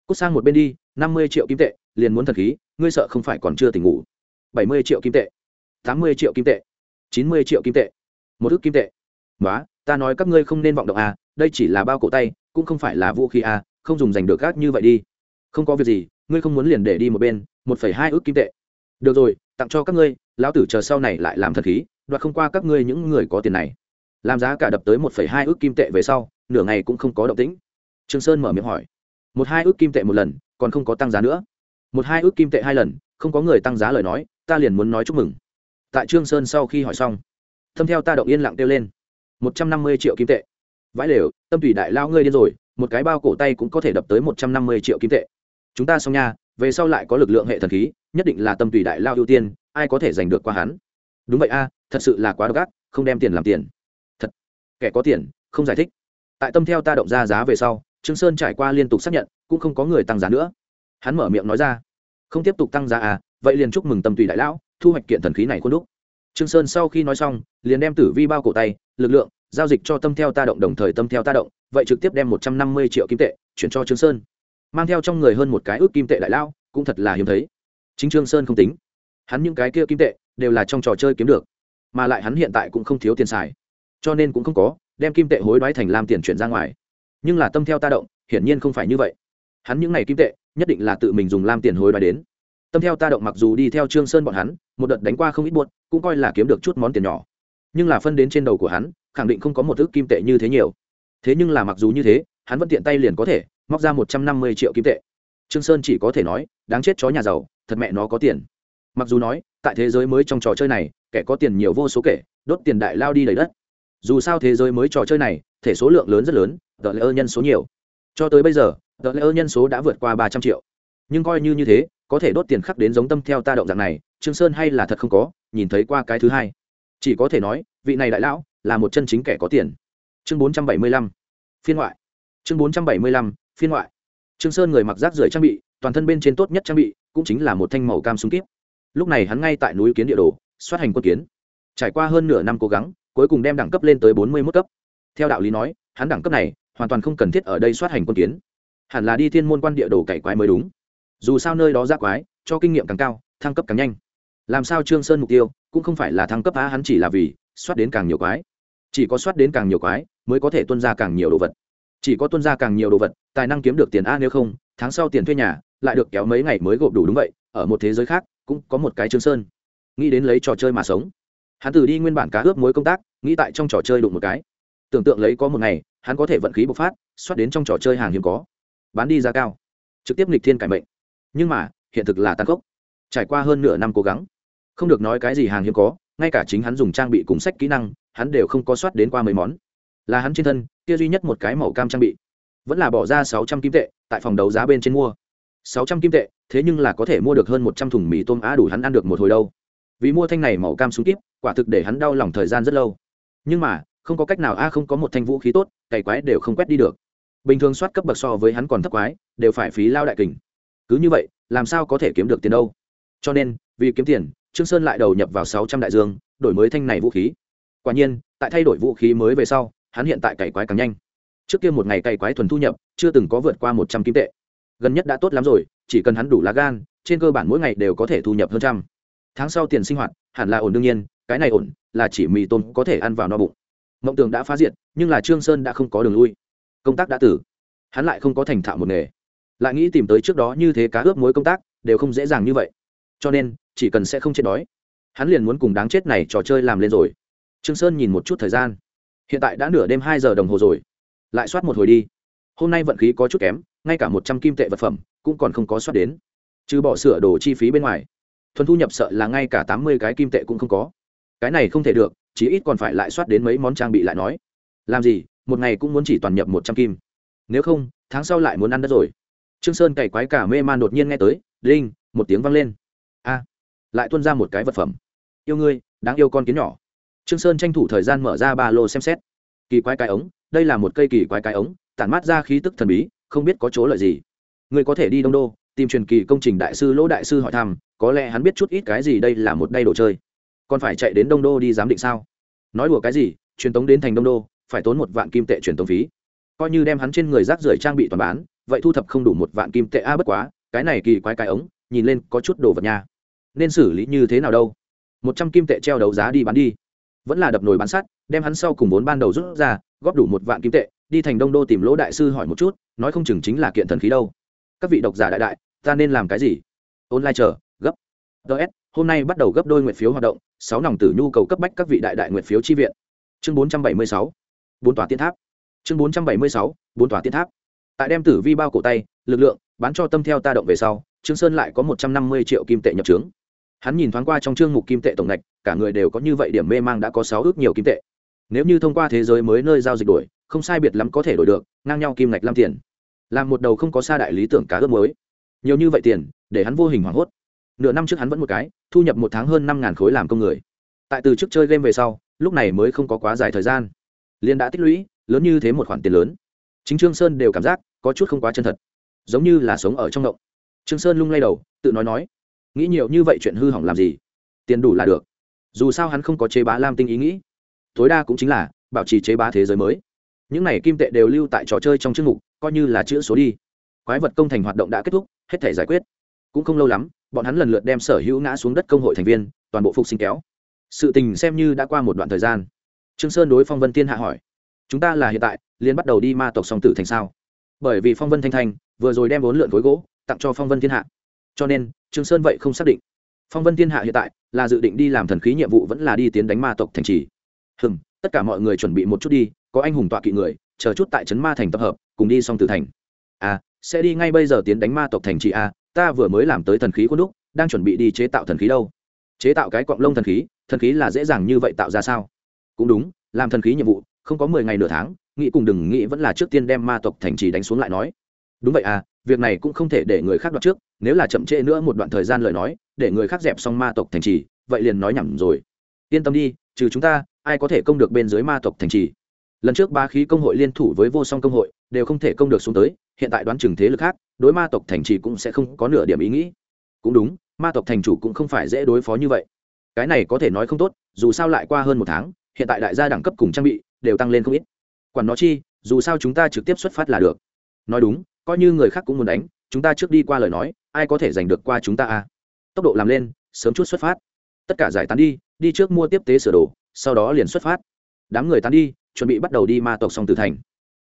[SPEAKER 1] Cút sang một bên đi, năm mươi triệu kim tệ, liền muốn thần khí, ngươi sợ không phải còn chưa tỉnh ngủ. bảy mươi triệu kim tệ, tám mươi triệu kim tệ, chín mươi triệu kim tệ, một ước kim tệ. Quá ta nói các ngươi không nên vọng động à đây chỉ là bao cổ tay, cũng không phải là vũ khí à không dùng giành được gác như vậy đi. Không có việc gì, ngươi không muốn liền để đi một bên, một phẩy hai ước kim tệ. Được rồi, tặng cho các ngươi, lão tử chờ sau này lại làm thật khí, đoạt không qua các ngươi những người có tiền này. Làm giá cả đập tới một phẩy hai ước kim tệ về sau, nửa ngày cũng không có động tĩnh. Trương sơn mở miệng hỏi. Một hai ước kim tệ một lần, còn không có tăng giá nữa. Một hai ước kim tệ hai lần, không có người tăng giá lời nói, ta liền muốn nói chúc mừng. Tại trương sơn sau khi hỏi xong, thâm theo ta động yên lặng kêu lên một trăm năm mươi triệu kim tệ. Vãi lều, tâm tùy đại lao ngươi điên rồi, một cái bao cổ tay cũng có thể đập tới một trăm năm mươi triệu kim tệ. Chúng ta xong nha, về sau lại có lực lượng hệ thần khí, nhất định là tâm tùy đại lao ưu tiên, ai có thể giành được qua hắn? Đúng vậy a, thật sự là quá độc ác, không đem tiền làm tiền. Thật, kẻ có tiền, không giải thích. Tại tâm theo ta động ra giá về sau, trương sơn trải qua liên tục xác nhận, cũng không có người tăng giá nữa. Hắn mở miệng nói ra. Không tiếp tục tăng giá à vậy liền chúc mừng tâm tùy đại lão, thu hoạch kiện thần khí này khuôn đúc trương sơn sau khi nói xong liền đem tử vi bao cổ tay lực lượng giao dịch cho tâm theo ta động đồng thời tâm theo ta động vậy trực tiếp đem một trăm năm mươi triệu kim tệ chuyển cho trương sơn. Mang theo trong người hơn một cái ước kim tệ đại lao, cũng thật là hiếm thấy. Chính trương sơn không tính. Hắn những cái kia kim tệ đều là trong trò chơi kiếm được mà lại hắn hiện tại cũng không thiếu tiền xài. Cho nên cũng không có đem kim tệ hối đoái thành làm tiền chuyển ra ngoài. Nhưng là tâm theo ta động hiển nhiên không phải như vậy. Hắn những này kim tệ nhất định là tự mình dùng làm tiền hối đoái đến tâm theo ta động mặc dù đi theo trương sơn bọn hắn, một đợt đánh qua không ít buồn cũng coi là kiếm được chút món tiền nhỏ. Nhưng là phân đến trên đầu của hắn, khẳng định không có một ước kim tệ như thế nhiều. Thế nhưng là mặc dù như thế, hắn vẫn tiện tay liền có thể móc ra một trăm năm mươi triệu kim tệ. Trương sơn chỉ có thể nói, đáng chết chó nhà giàu, thật mẹ nó có tiền. Mặc dù nói, tại thế giới mới trong trò chơi này, kẻ có tiền nhiều vô số kể, đốt tiền đại lao đi đầy đất. Dù sao thế giới mới trò chơi này, thể số lượng lớn rất lớn tờ lễ ơ nhân số nhiều. Cho tới bây giờ tờ lễ ơ nhân số đã vượt qua ba trăm triệu. Nhưng coi như như thế có thể đốt tiền khắc đến giống tâm theo ta động dạng này, trương sơn hay là thật không có, nhìn thấy qua cái thứ hai. Chỉ có thể nói, vị này đại lão, là một chân chính kẻ có tiền. Chương bốn trăm bảy mươi lăm, phiên ngoại. Chương bốn trăm bảy mươi lăm, phiên ngoại. Trương sơn người mặc rác rưởi trang bị, toàn thân bên trên tốt nhất trang bị, cũng chính là một thanh màu cam súng kíp. Lúc này hắn ngay tại núi kiến địa đồ, xoát hành quân kiến. Trải qua hơn nửa năm cố gắng, cuối cùng đem đẳng cấp lên tới bốn mươi mốt cấp. Theo đạo lý nói, hắn đẳng cấp này hoàn toàn không cần thiết ở đây xoát hành quân kiến. Hẳn là đi thiên môn quan địa đồ cải quái mới đúng dù sao nơi đó ra quái, cho kinh nghiệm càng cao, thăng cấp càng nhanh. Làm sao trương sơn mục tiêu, cũng không phải là thăng cấp á, hắn chỉ là vì soát đến càng nhiều quái. Chỉ có soát đến càng nhiều quái, mới có thể tuân ra càng nhiều đồ vật. Chỉ có tuân ra càng nhiều đồ vật, tài năng kiếm được tiền a nếu không, tháng sau tiền thuê nhà, lại được kéo mấy ngày mới gộp đủ đúng vậy, ở một thế giới khác, cũng có một cái trương sơn. Nghĩ đến lấy trò chơi mà sống. Hắn từ đi nguyên bản cá ướp mối công tác, nghĩ tại trong trò chơi đụng một cái. Tưởng tượng lấy có một ngày, hắn có thể vận khí bộc phát xoát đến trong trò chơi hàng hiếm có. Bán đi giá cao. Trực tiếp nghịch thiên cải mệnh nhưng mà, hiện thực là tàn khốc. Trải qua hơn nửa năm cố gắng, không được nói cái gì hàng hiếm có, ngay cả chính hắn dùng trang bị cùng sách kỹ năng, hắn đều không có soát đến qua mấy món. Là hắn trên thân, kia duy nhất một cái màu cam trang bị. Vẫn là bỏ ra sáu trăm kim tệ, tại phòng đấu giá bên trên mua. sáu trăm kim tệ, thế nhưng là có thể mua được hơn một trăm thùng mì tôm á đủ hắn ăn được một hồi đâu. Vì mua thanh này màu cam súng kíp, quả thực để hắn đau lòng thời gian rất lâu. Nhưng mà, không có cách nào, a, không có một thanh vũ khí tốt, cày quái đều không quét đi được. Bình thường soát cấp bậc so với hắn còn thấp quái, đều phải phí lao đại kình cứ như vậy, làm sao có thể kiếm được tiền đâu? Cho nên, vì kiếm tiền, trương sơn lại đầu nhập vào sáu trăm đại dương, đổi mới thanh này vũ khí. Quả nhiên, tại thay đổi vũ khí mới về sau, hắn hiện tại cày quái càng nhanh. Trước kia một ngày cày quái thuần thu nhập, chưa từng có vượt qua một trăm kim tệ. Gần nhất đã tốt lắm rồi, chỉ cần hắn đủ lá gan, trên cơ bản mỗi ngày đều có thể thu nhập hơn trăm. Tháng sau tiền sinh hoạt, hẳn là ổn đương nhiên, cái này ổn, là chỉ mì tôm có thể ăn vào no bụng. Mộng tường đã phá diệt, nhưng là trương sơn đã không có đường lui. Công tác đã tử, hắn lại không có thành thạo một nghề lại nghĩ tìm tới trước đó như thế cá ướp mối công tác, đều không dễ dàng như vậy. Cho nên, chỉ cần sẽ không chết đói, hắn liền muốn cùng đáng chết này trò chơi làm lên rồi. Trương sơn nhìn một chút thời gian. Hiện tại đã nửa đêm hai giờ đồng hồ rồi. Lại soát một hồi đi. Hôm nay vận khí có chút kém, ngay cả một trăm kim tệ vật phẩm cũng còn không có soát đến. Trừ bỏ sửa đồ chi phí bên ngoài, thuần thu nhập sợ là ngay cả tám mươi cái kim tệ cũng không có. Cái này không thể được, chí ít còn phải lại soát đến mấy món trang bị lại nói. Làm gì, một ngày cũng muốn chỉ toàn nhập một trăm kim. Nếu không, tháng sau lại muốn ăn đất rồi trương sơn cày quái cả mê man đột nhiên nghe tới, đinh, một tiếng vang lên. A, lại tuôn ra một cái vật phẩm. Yêu ngươi, đáng yêu con kiến nhỏ. Trương sơn tranh thủ thời gian mở ra ba lô xem xét. Kỳ quái cái ống, đây là một cây kỳ quái cái ống, tản mát ra khí tức thần bí, không biết có chỗ lợi gì. Người có thể đi đông đô, tìm truyền kỳ công trình đại sư lỗ đại sư hỏi thăm, có lẽ hắn biết chút ít cái gì đây là một đay đồ chơi. Còn phải chạy đến đông đô đi giám định sao? Nói đùa cái gì, truyền tống đến thành đông đô, phải tốn một vạn kim tệ truyền tống phí. Coi như đem hắn trên người rác rưởi trang bị toàn bán vậy thu thập không đủ một vạn kim tệ a à bất quá, cái này kỳ quái cái ống, nhìn lên có chút đồ vật nha. Nên xử lý như thế nào đâu? Một trăm kim tệ treo đấu giá đi bán đi. Vẫn là đập nồi bán sắt, đem hắn sau cùng vốn ban đầu rút ra, góp đủ một vạn kim tệ, đi thành đông đô tìm lỗ đại sư hỏi một chút, nói không chừng chính là kiện thần khí đâu. Các vị độc giả đại đại, ta nên làm cái gì? Online chờ, gấp. Ts hôm nay bắt đầu gấp đôi nguyện phiếu hoạt động, sáu nòng tử nhu cầu cấp bách các vị đại đại nguyện phiếu chi viện. Chương bốn trăm bảy mươi sáu, bốn tòa tiên tháp. Chương bốn trăm bảy mươi sáu, bốn tòa tiên tháp tại đem tử vi bao cổ tay, lực lượng, bán cho tâm theo ta động về sau, trương sơn lại có một trăm năm mươi triệu kim tệ nhập trướng. Hắn nhìn thoáng qua trong chương mục kim tệ tổng ngạch cả người đều có như vậy điểm mê mang đã có sáu ước nhiều kim tệ. Nếu như thông qua thế giới mới nơi giao dịch đổi, không sai biệt lắm có thể đổi được, ngang nhau kim ngạch năm tiền. Làm một đầu không có xa đại lý tưởng cá ướp mới nhiều như vậy tiền, để hắn vô hình hoảng hốt. Nửa năm trước hắn vẫn một cái, thu nhập một tháng hơn năm ngàn khối làm công người. Tại từ trước chơi game về sau, lúc này mới không có quá dài thời gian. Liên đã tích lũy, lớn như thế một khoản tiền lớn chính trương sơn đều cảm giác có chút không quá chân thật giống như là sống ở trong động trương sơn lung lay đầu tự nói nói nghĩ nhiều như vậy chuyện hư hỏng làm gì tiền đủ là được dù sao hắn không có chế bá lam tinh ý nghĩ tối đa cũng chính là bảo trì chế bá thế giới mới những này kim tệ đều lưu tại trò chơi trong chương mục coi như là chữ số đi quái vật công thành hoạt động đã kết thúc hết thể giải quyết cũng không lâu lắm bọn hắn lần lượt đem sở hữu ngã xuống đất công hội thành viên toàn bộ phục sinh kéo sự tình xem như đã qua một đoạn thời gian trương sơn đối phong vân tiên hạ hỏi chúng ta là hiện tại liên bắt đầu đi ma tộc song tử thành sao. Bởi vì phong vân thanh thanh vừa rồi đem bốn lượn khối gỗ tặng cho phong vân thiên hạ. Cho nên, trương sơn vậy không xác định. Phong vân thiên hạ hiện tại là dự định đi làm thần khí nhiệm vụ vẫn là đi tiến đánh ma tộc thành trì. Hừm, tất cả mọi người chuẩn bị một chút đi, có anh hùng tọa kỵ người, chờ chút tại trấn ma thành tập hợp, cùng đi song tử thành. À sẽ đi ngay bây giờ tiến đánh ma tộc thành trì à ta vừa mới làm tới thần khí khuôn đúc, đang chuẩn bị đi chế tạo thần khí đâu. Chế tạo cái quặng lông thần khí thần khí là dễ dàng như vậy tạo ra sao? Cũng đúng, làm thần khí nhiệm vụ không có mười ngày nửa tháng, nghĩ cùng đừng nghĩ vẫn là trước tiên đem ma tộc thành trì đánh xuống lại nói. Đúng vậy à việc này cũng không thể để người khác đoạt trước, nếu là chậm trễ nữa một đoạn thời gian lời nói, để người khác dẹp xong ma tộc thành trì, vậy liền nói nhầm rồi. Yên tâm đi, trừ chúng ta, ai có thể công được bên dưới ma tộc thành trì? Lần trước ba khí công hội liên thủ với vô song công hội, đều không thể công được xuống tới, hiện tại đoán chừng thế lực khác, đối ma tộc thành trì cũng sẽ không có nửa điểm ý nghĩ. Cũng đúng, ma tộc thành chủ cũng không phải dễ đối phó như vậy. Cái này có thể nói không tốt, dù sao lại qua hơn một tháng, hiện tại đại gia đẳng cấp cùng trang bị đều tăng lên không ít. Quản nó chi, dù sao chúng ta trực tiếp xuất phát là được. Nói đúng, coi như người khác cũng muốn đánh, chúng ta trước đi qua lời nói, ai có thể giành được qua chúng ta à? Tốc độ làm lên, sớm chút xuất phát. Tất cả giải tán đi đi trước mua tiếp tế sửa đồ, sau đó liền xuất phát. Đám người tán đi, chuẩn bị bắt đầu đi ma tộc song tử thành.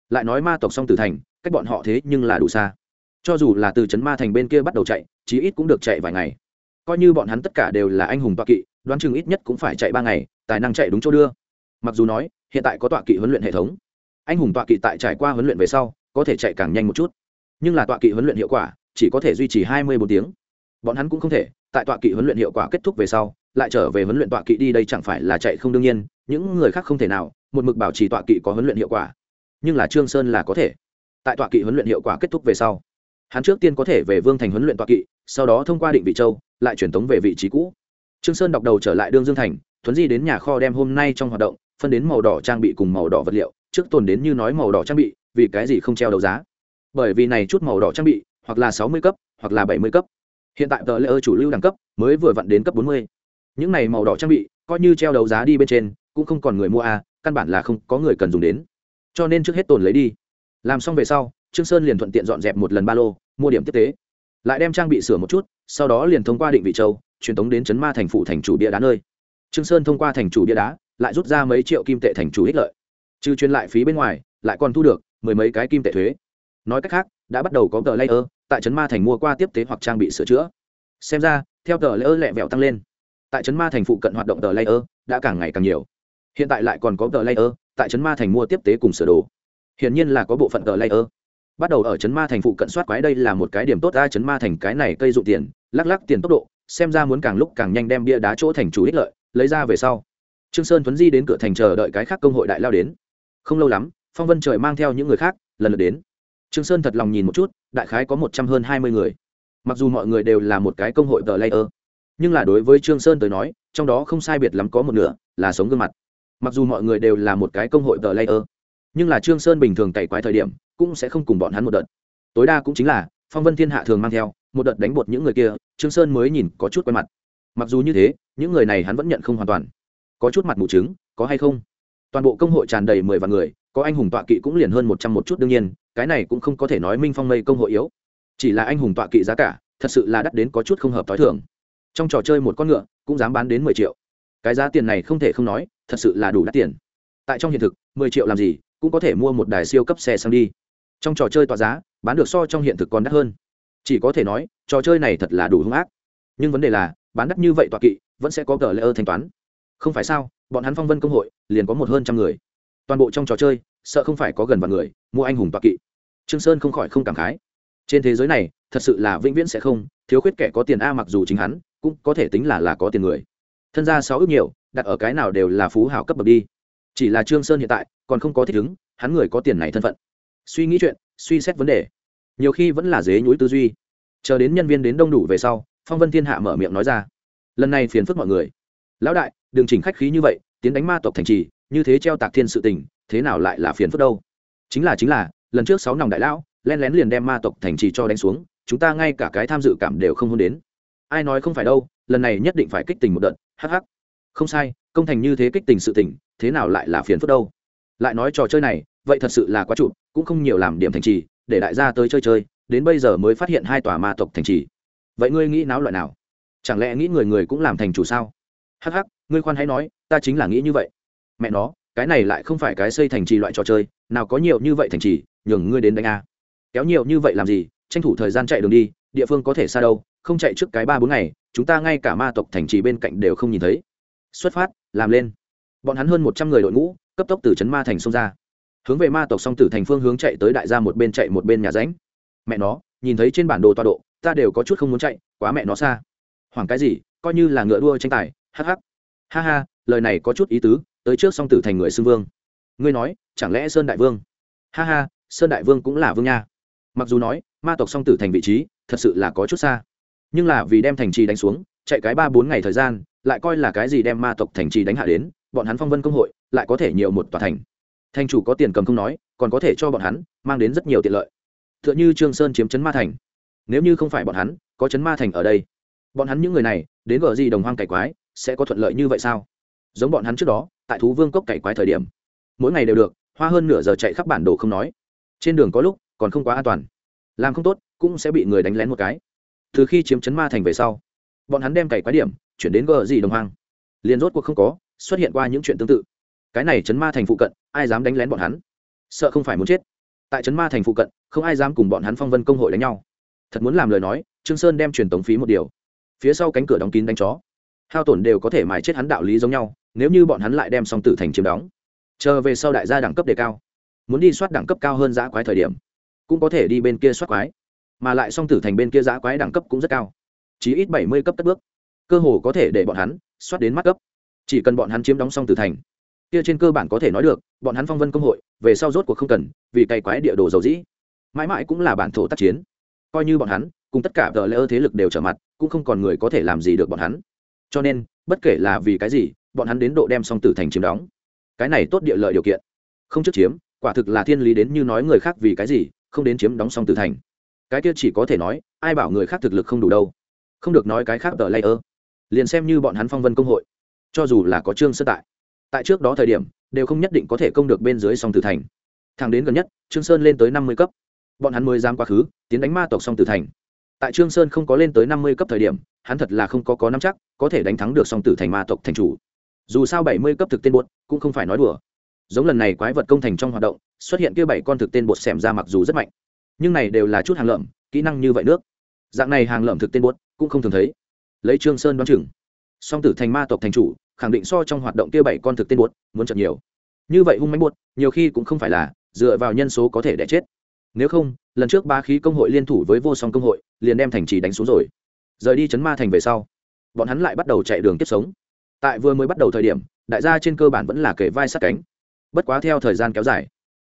[SPEAKER 1] Lại nói ma tộc song tử thành, cách bọn họ thế nhưng là đủ xa. Cho dù là từ trấn ma thành bên kia bắt đầu chạy, chí ít cũng được chạy vài ngày. Coi như bọn hắn tất cả đều là anh hùng toa kỵ, đoán chừng ít nhất cũng phải chạy ba ngày, tài năng chạy đúng chỗ đưa mặc dù nói, hiện tại có tọa kỵ huấn luyện hệ thống. Anh hùng tọa kỵ tại trải qua huấn luyện về sau, có thể chạy càng nhanh một chút. Nhưng là tọa kỵ huấn luyện hiệu quả, chỉ có thể duy trì hai mươi bốn tiếng. Bọn hắn cũng không thể, tại tọa kỵ huấn luyện hiệu quả kết thúc về sau, lại trở về huấn luyện tọa kỵ đi đây chẳng phải là chạy không đương nhiên, những người khác không thể nào, một mực bảo trì tọa kỵ có huấn luyện hiệu quả. Nhưng là trương sơn là có thể. Tại tọa kỵ huấn luyện hiệu quả kết thúc về sau, hắn trước tiên có thể về vương thành huấn luyện tọa kỵ, sau đó thông qua định vị châu, lại truyền tống về vị trí cũ. Trương sơn đọc đầu trở lại đương dương thành, thuấn di đến nhà kho đem hôm nay trong hoạt động phân đến màu đỏ trang bị cùng màu đỏ vật liệu, trước tồn đến như nói màu đỏ trang bị, vì cái gì không treo đấu giá? Bởi vì này chút màu đỏ trang bị, hoặc là sáu mươi cấp, hoặc là bảy mươi cấp. Hiện tại tờ lễ ơ chủ lưu đẳng cấp mới vừa vặn đến cấp bốn mươi. Những này màu đỏ trang bị, coi như treo đấu giá đi bên trên, cũng không còn người mua a căn bản là không có người cần dùng đến. Cho nên trước hết tồn lấy đi. Làm xong về sau, trương sơn liền thuận tiện dọn dẹp một lần ba lô, mua điểm tiếp tế. Lại đem trang bị sửa một chút, sau đó liền thông qua định vị châu, truyền tống đến chấn ma thành phủ thành chủ địa đá nơi. Trương sơn thông qua thành chủ địa đá lại rút ra mấy triệu kim tệ thành chủ ích lợi. Trừ truyền lại phí bên ngoài, lại còn thu được mười mấy cái kim tệ thuế. Nói cách khác, đã bắt đầu có tờ layer, tại trấn ma thành mua qua tiếp tế hoặc trang bị sửa chữa. Xem ra, theo tờ layer lẹ vẹo tăng lên, tại trấn ma thành phụ cận hoạt động tờ layer đã càng ngày càng nhiều. Hiện tại lại còn có tờ layer, tại trấn ma thành mua tiếp tế cùng sửa đồ. Hiển nhiên là có bộ phận tờ layer. Bắt đầu ở trấn ma thành phụ cận soát quái đây là một cái điểm tốt ra trấn ma thành cái này cây dụ tiền, lắc lắc tiền tốc độ, xem ra muốn càng lúc càng nhanh đem bia đá chỗ thành chủ ích lợi, lấy ra về sau trương sơn thuấn di đến cửa thành chờ đợi cái khác công hội đại lao đến. Không lâu lắm, phong vân trời mang theo những người khác, lần lượt đến. Trương sơn thật lòng nhìn một chút, đại khái có một trăm hơn hai mươi người. Mặc dù mọi người đều là một cái công hội tờ layer, nhưng là đối với trương sơn tới nói, trong đó không sai biệt lắm có một nửa là sống gương mặt. Mặc dù mọi người đều là một cái công hội tờ layer, nhưng là trương sơn bình thường cày quái thời điểm cũng sẽ không cùng bọn hắn một đợt. Tối đa cũng chính là phong vân thiên hạ thường mang theo, một đợt đánh bột những người kia, trương sơn mới nhìn có chút quen mặt. Mặc dù như thế, những người này hắn vẫn nhận không hoàn toàn có chút mặt mù trứng, có hay không? Toàn bộ công hội tràn đầy mười vạn người có anh hùng tọa kỵ cũng liền hơn một trăm một chút đương nhiên cái này cũng không có thể nói minh phong mây công hội yếu. Chỉ là anh hùng tọa kỵ giá cả thật sự là đắt đến có chút không hợp t h o i thường. Trong trò chơi một con ngựa cũng dám bán đến mười triệu. Cái giá tiền này không thể không nói thật sự là đủ đắt tiền. Tại trong hiện thực mười triệu làm gì cũng có thể mua một đài siêu cấp xe sang đi. Trong trò chơi tọa giá bán được so trong hiện thực còn đắt hơn. Chỉ có thể nói trò chơi này thật là đủ hung ác. Nhưng vấn đề là bán đắt như vậy tọa kỵ vẫn sẽ có tờ lễ ơ thanh toán không phải sao, bọn hắn phong vân công hội, liền có một hơn trăm người. Toàn bộ trong trò chơi, sợ không phải có gần vạn người, mua anh hùng toạc kỵ. Trương sơn không khỏi không cảm khái. Trên thế giới này, thật sự là vĩnh viễn sẽ không, thiếu khuyết kẻ có tiền a mặc dù chính hắn, cũng có thể tính là là có tiền người. Thân gia sáu ước nhiều, đặt ở cái nào đều là phú hào cấp bậc đi. Chỉ là trương sơn hiện tại, còn không có thích ứng, hắn người có tiền này thân phận. Suy nghĩ chuyện, suy xét vấn đề. Nhiều khi vẫn là dế nhúi tư duy. Chờ đến nhân viên đến đông đủ về sau, phong vân thiên hạ mở miệng nói ra. Lần này phiền phức mọi người lão đại, đừng chỉnh khách khí như vậy, tiến đánh ma tộc thành trì, như thế treo tạc thiên sự tình, thế nào lại là phiền phức đâu? Chính là chính là, lần trước sáu nòng đại lão, len lén liền đem ma tộc thành trì cho đánh xuống, chúng ta ngay cả cái tham dự cảm đều không hôn đến. Ai nói không phải đâu, lần này nhất định phải kích tình một đợt hh không sai, công thành như thế kích tình sự tình, thế nào lại là phiền phức đâu? Lại nói trò chơi này, vậy thật sự là quá trụ cũng không nhiều làm điểm thành trì, để đại gia tới chơi chơi, đến bây giờ mới phát hiện hai tòa ma tộc thành trì. Vậy ngươi nghĩ náo loại nào? Chẳng lẽ nghĩ người người cũng làm thành chủ sao? Hắc Hắc, ngươi khoan hãy nói ta chính là nghĩ như vậy. Mẹ nó cái này lại không phải cái xây thành trì loại trò chơi nào có nhiều như vậy thành trì nhường ngươi đến đánh a. Kéo nhiều như vậy làm gì tranh thủ thời gian chạy đường đi địa phương có thể xa đâu không chạy trước cái ba bốn ngày chúng ta ngay cả ma tộc thành trì bên cạnh đều không nhìn thấy. Xuất phát làm lên. Bọn hắn hơn một trăm người đội ngũ cấp tốc từ trấn ma thành xông ra. Hướng về ma tộc song tử thành phương hướng chạy tới đại gia một bên chạy một bên nhà ránh. Mẹ nó nhìn thấy trên bản đồ tọa độ ta đều có chút không muốn chạy quá mẹ nó xa. Hoảng cái gì coi như là ngựa đua tranh tài Hắc hắc, ha ha lời này có chút ý tứ tới trước song tử thành người xưng vương. Ngươi nói chẳng lẽ sơn đại vương? Ha ha sơn đại vương cũng là vương nha. Mặc dù nói ma tộc song tử thành vị trí thật sự là có chút xa. Nhưng là vì đem thành trì đánh xuống chạy cái ba bốn ngày thời gian lại coi là cái gì đem ma tộc thành trì đánh hạ đến bọn hắn phong vân công hội lại có thể nhiều một tòa thành. Thành chủ có tiền cầm không nói còn có thể cho bọn hắn mang đến rất nhiều tiện lợi. T h ư ợ n h ư trương sơn chiếm chấn ma thành. Nếu như không phải bọn hắn có chấn ma thành ở đây. Bọn hắn những người này đến gờ gì đồng hoang cải quái sẽ có thuận lợi như vậy sao? Giống bọn hắn trước đó, tại thú vương cốc cày quái thời điểm, mỗi ngày đều được, hoa hơn nửa giờ chạy khắp bản đồ không nói. Trên đường có lúc, còn không quá an toàn. Làm không tốt, cũng sẽ bị người đánh lén một cái. Từ khi chiếm chấn ma thành về sau, bọn hắn đem cày quái điểm, chuyển đến gờ gì đồng hoang. Liền rốt cuộc không có, xuất hiện qua những chuyện tương tự. Cái này chấn ma thành phụ cận, ai dám đánh lén bọn hắn? Sợ không phải muốn chết. Tại chấn ma thành phụ cận, không ai dám cùng bọn hắn phong vân công hội đánh nhau. Thật muốn làm lời nói, trương sơn đem truyền tống phí một điều. Phía sau cánh cửa đóng kín đánh chó hao tổn đều có thể mài chết hắn đạo lý giống nhau, nếu như bọn hắn lại đem song tử thành chiếm đóng. Chờ về sau đại gia đẳng cấp đề cao, muốn đi soát đẳng cấp cao hơn giã quái thời điểm, cũng có thể đi bên kia soát quái. Mà lại song tử thành bên kia giã quái đẳng cấp cũng rất cao, chỉ ít bảy mươi cấp cất bước. Cơ hồ có thể để bọn hắn soát đến mắt cấp. Chỉ cần bọn hắn chiếm đóng song tử thành, kia trên cơ bản có thể nói được, bọn hắn phong vân công hội, về sau rốt cuộc không cần, vì cày quái địa đồ dầu dĩ. Mãi mãi cũng là bản thổ tác chiến. Coi như bọn hắn, cùng tất cả tờ lễ ơ thế lực đều trở mặt, cũng không còn người có thể làm gì được bọn hắn cho nên, bất kể là vì cái gì, bọn hắn đến độ đem song tử thành chiếm đóng. Cái này tốt địa lợi điều kiện. Không trước chiếm, quả thực là thiên lý đến như nói người khác vì cái gì, không đến chiếm đóng song tử thành. Cái kia chỉ có thể nói, ai bảo người khác thực lực không đủ đâu. Không được nói cái khác tờ layer. Liền xem như bọn hắn phong vân công hội. Cho dù là có trương sơ tại. Tại trước đó thời điểm, đều không nhất định có thể công được bên dưới song tử thành. Thằng đến gần nhất, trương sơn lên tới năm mươi cấp. Bọn hắn mới dám quá khứ, tiến đánh ma tộc song tử thành tại trương sơn không có lên tới năm mươi cấp thời điểm, hắn thật là không có có nắm chắc, có thể đánh thắng được song tử thành ma tộc thành chủ. Dù sao bảy mươi cấp thực tên bột cũng không phải nói đùa. Giống lần này quái vật công thành trong hoạt động, xuất hiện kia bảy con thực tên bột xẻm ra mặc dù rất mạnh, nhưng này đều là chút hàng lợm, kỹ năng như vậy nước. Dạng này hàng lợm thực tên bột cũng không thường thấy. Lấy trương sơn đoán chừng, song tử thành ma tộc thành chủ khẳng định so trong hoạt động kia bảy con thực tên bột muốn chậm nhiều. Như vậy hung mánh bột, nhiều khi cũng không phải là dựa vào nhân số có thể đẻ chết nếu không, lần trước ba khí công hội liên thủ với vô song công hội, liền đem thành trì đánh xuống rồi. Rời đi chấn ma thành về sau, bọn hắn lại bắt đầu chạy đường tiếp sống. Tại vừa mới bắt đầu thời điểm, đại gia trên cơ bản vẫn là kể vai sát cánh. Bất quá theo thời gian kéo dài,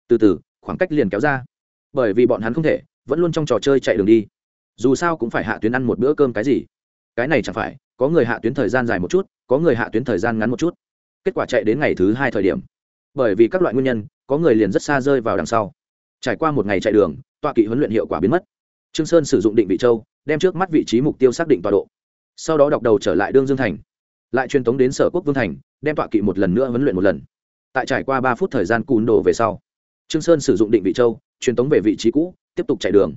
[SPEAKER 1] từ từ, khoảng cách liền kéo ra. Bởi vì bọn hắn không thể, vẫn luôn trong trò chơi chạy đường đi. Dù sao cũng phải hạ tuyến ăn một bữa cơm cái gì. Cái này chẳng phải, có người hạ tuyến thời gian dài một chút, có người hạ tuyến thời gian ngắn một chút. Kết quả chạy đến ngày thứ hai thời điểm. Bởi vì các loại nguyên nhân, có người liền rất xa rơi vào đằng sau trải qua một ngày chạy đường, tọa kỵ huấn luyện hiệu quả biến mất. Trương sơn sử dụng định vị châu, đem trước mắt vị trí mục tiêu xác định tọa độ. Sau đó đọc đầu trở lại đương dương thành, lại truyền tống đến sở quốc vương thành, đem tọa kỵ một lần nữa huấn luyện một lần. Tại trải qua ba phút thời gian cùn đồ về sau, trương sơn sử dụng định vị châu, truyền tống về vị trí cũ, tiếp tục chạy đường.